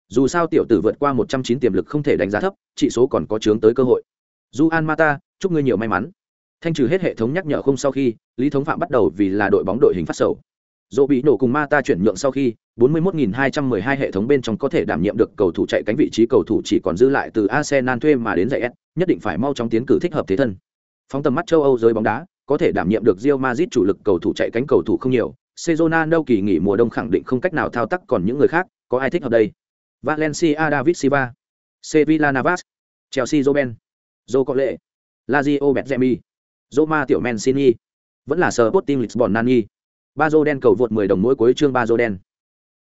Dù sao tiểu tử vượt qua một trăm chín tiềm lực không thể đánh giá thấp chỉ số còn có chướng tới cơ hội. Du an mata chúc ngươi nhiều may mắn. Thanh trừ hết hệ thống nhắc nhở không sau khi lý thống phạm bắt đầu vì là đội bóng đội hình phát sầu dỗ bị nổ cùng mata chuyển nhượng sau khi 41.212 hệ thống bên trong có thể đảm nhiệm được cầu thủ chạy cánh vị trí cầu thủ chỉ còn dư lại từ Arsenal thuê mà đến giải S, nhất định phải mau chóng tiến cử thích hợp thế thân. Phóng tầm mắt châu Âu giới bóng đá, có thể đảm nhiệm được Real Madrid chủ lực cầu thủ chạy cánh cầu thủ không nhiều, Sezona đâu kỳ nghỉ mùa đông khẳng định không cách nào thao tác còn những người khác, có ai thích hợp đây? Valencia David Silva, Sevilla Navas, Chelsea Roben, Joe Lệ, Lazio Betzemi, Roma Tiểu Mancini, vẫn là Sporting Lisbon Nani ba dô đen cầu vượt 10 đồng mỗi cuối chương ba dô đen.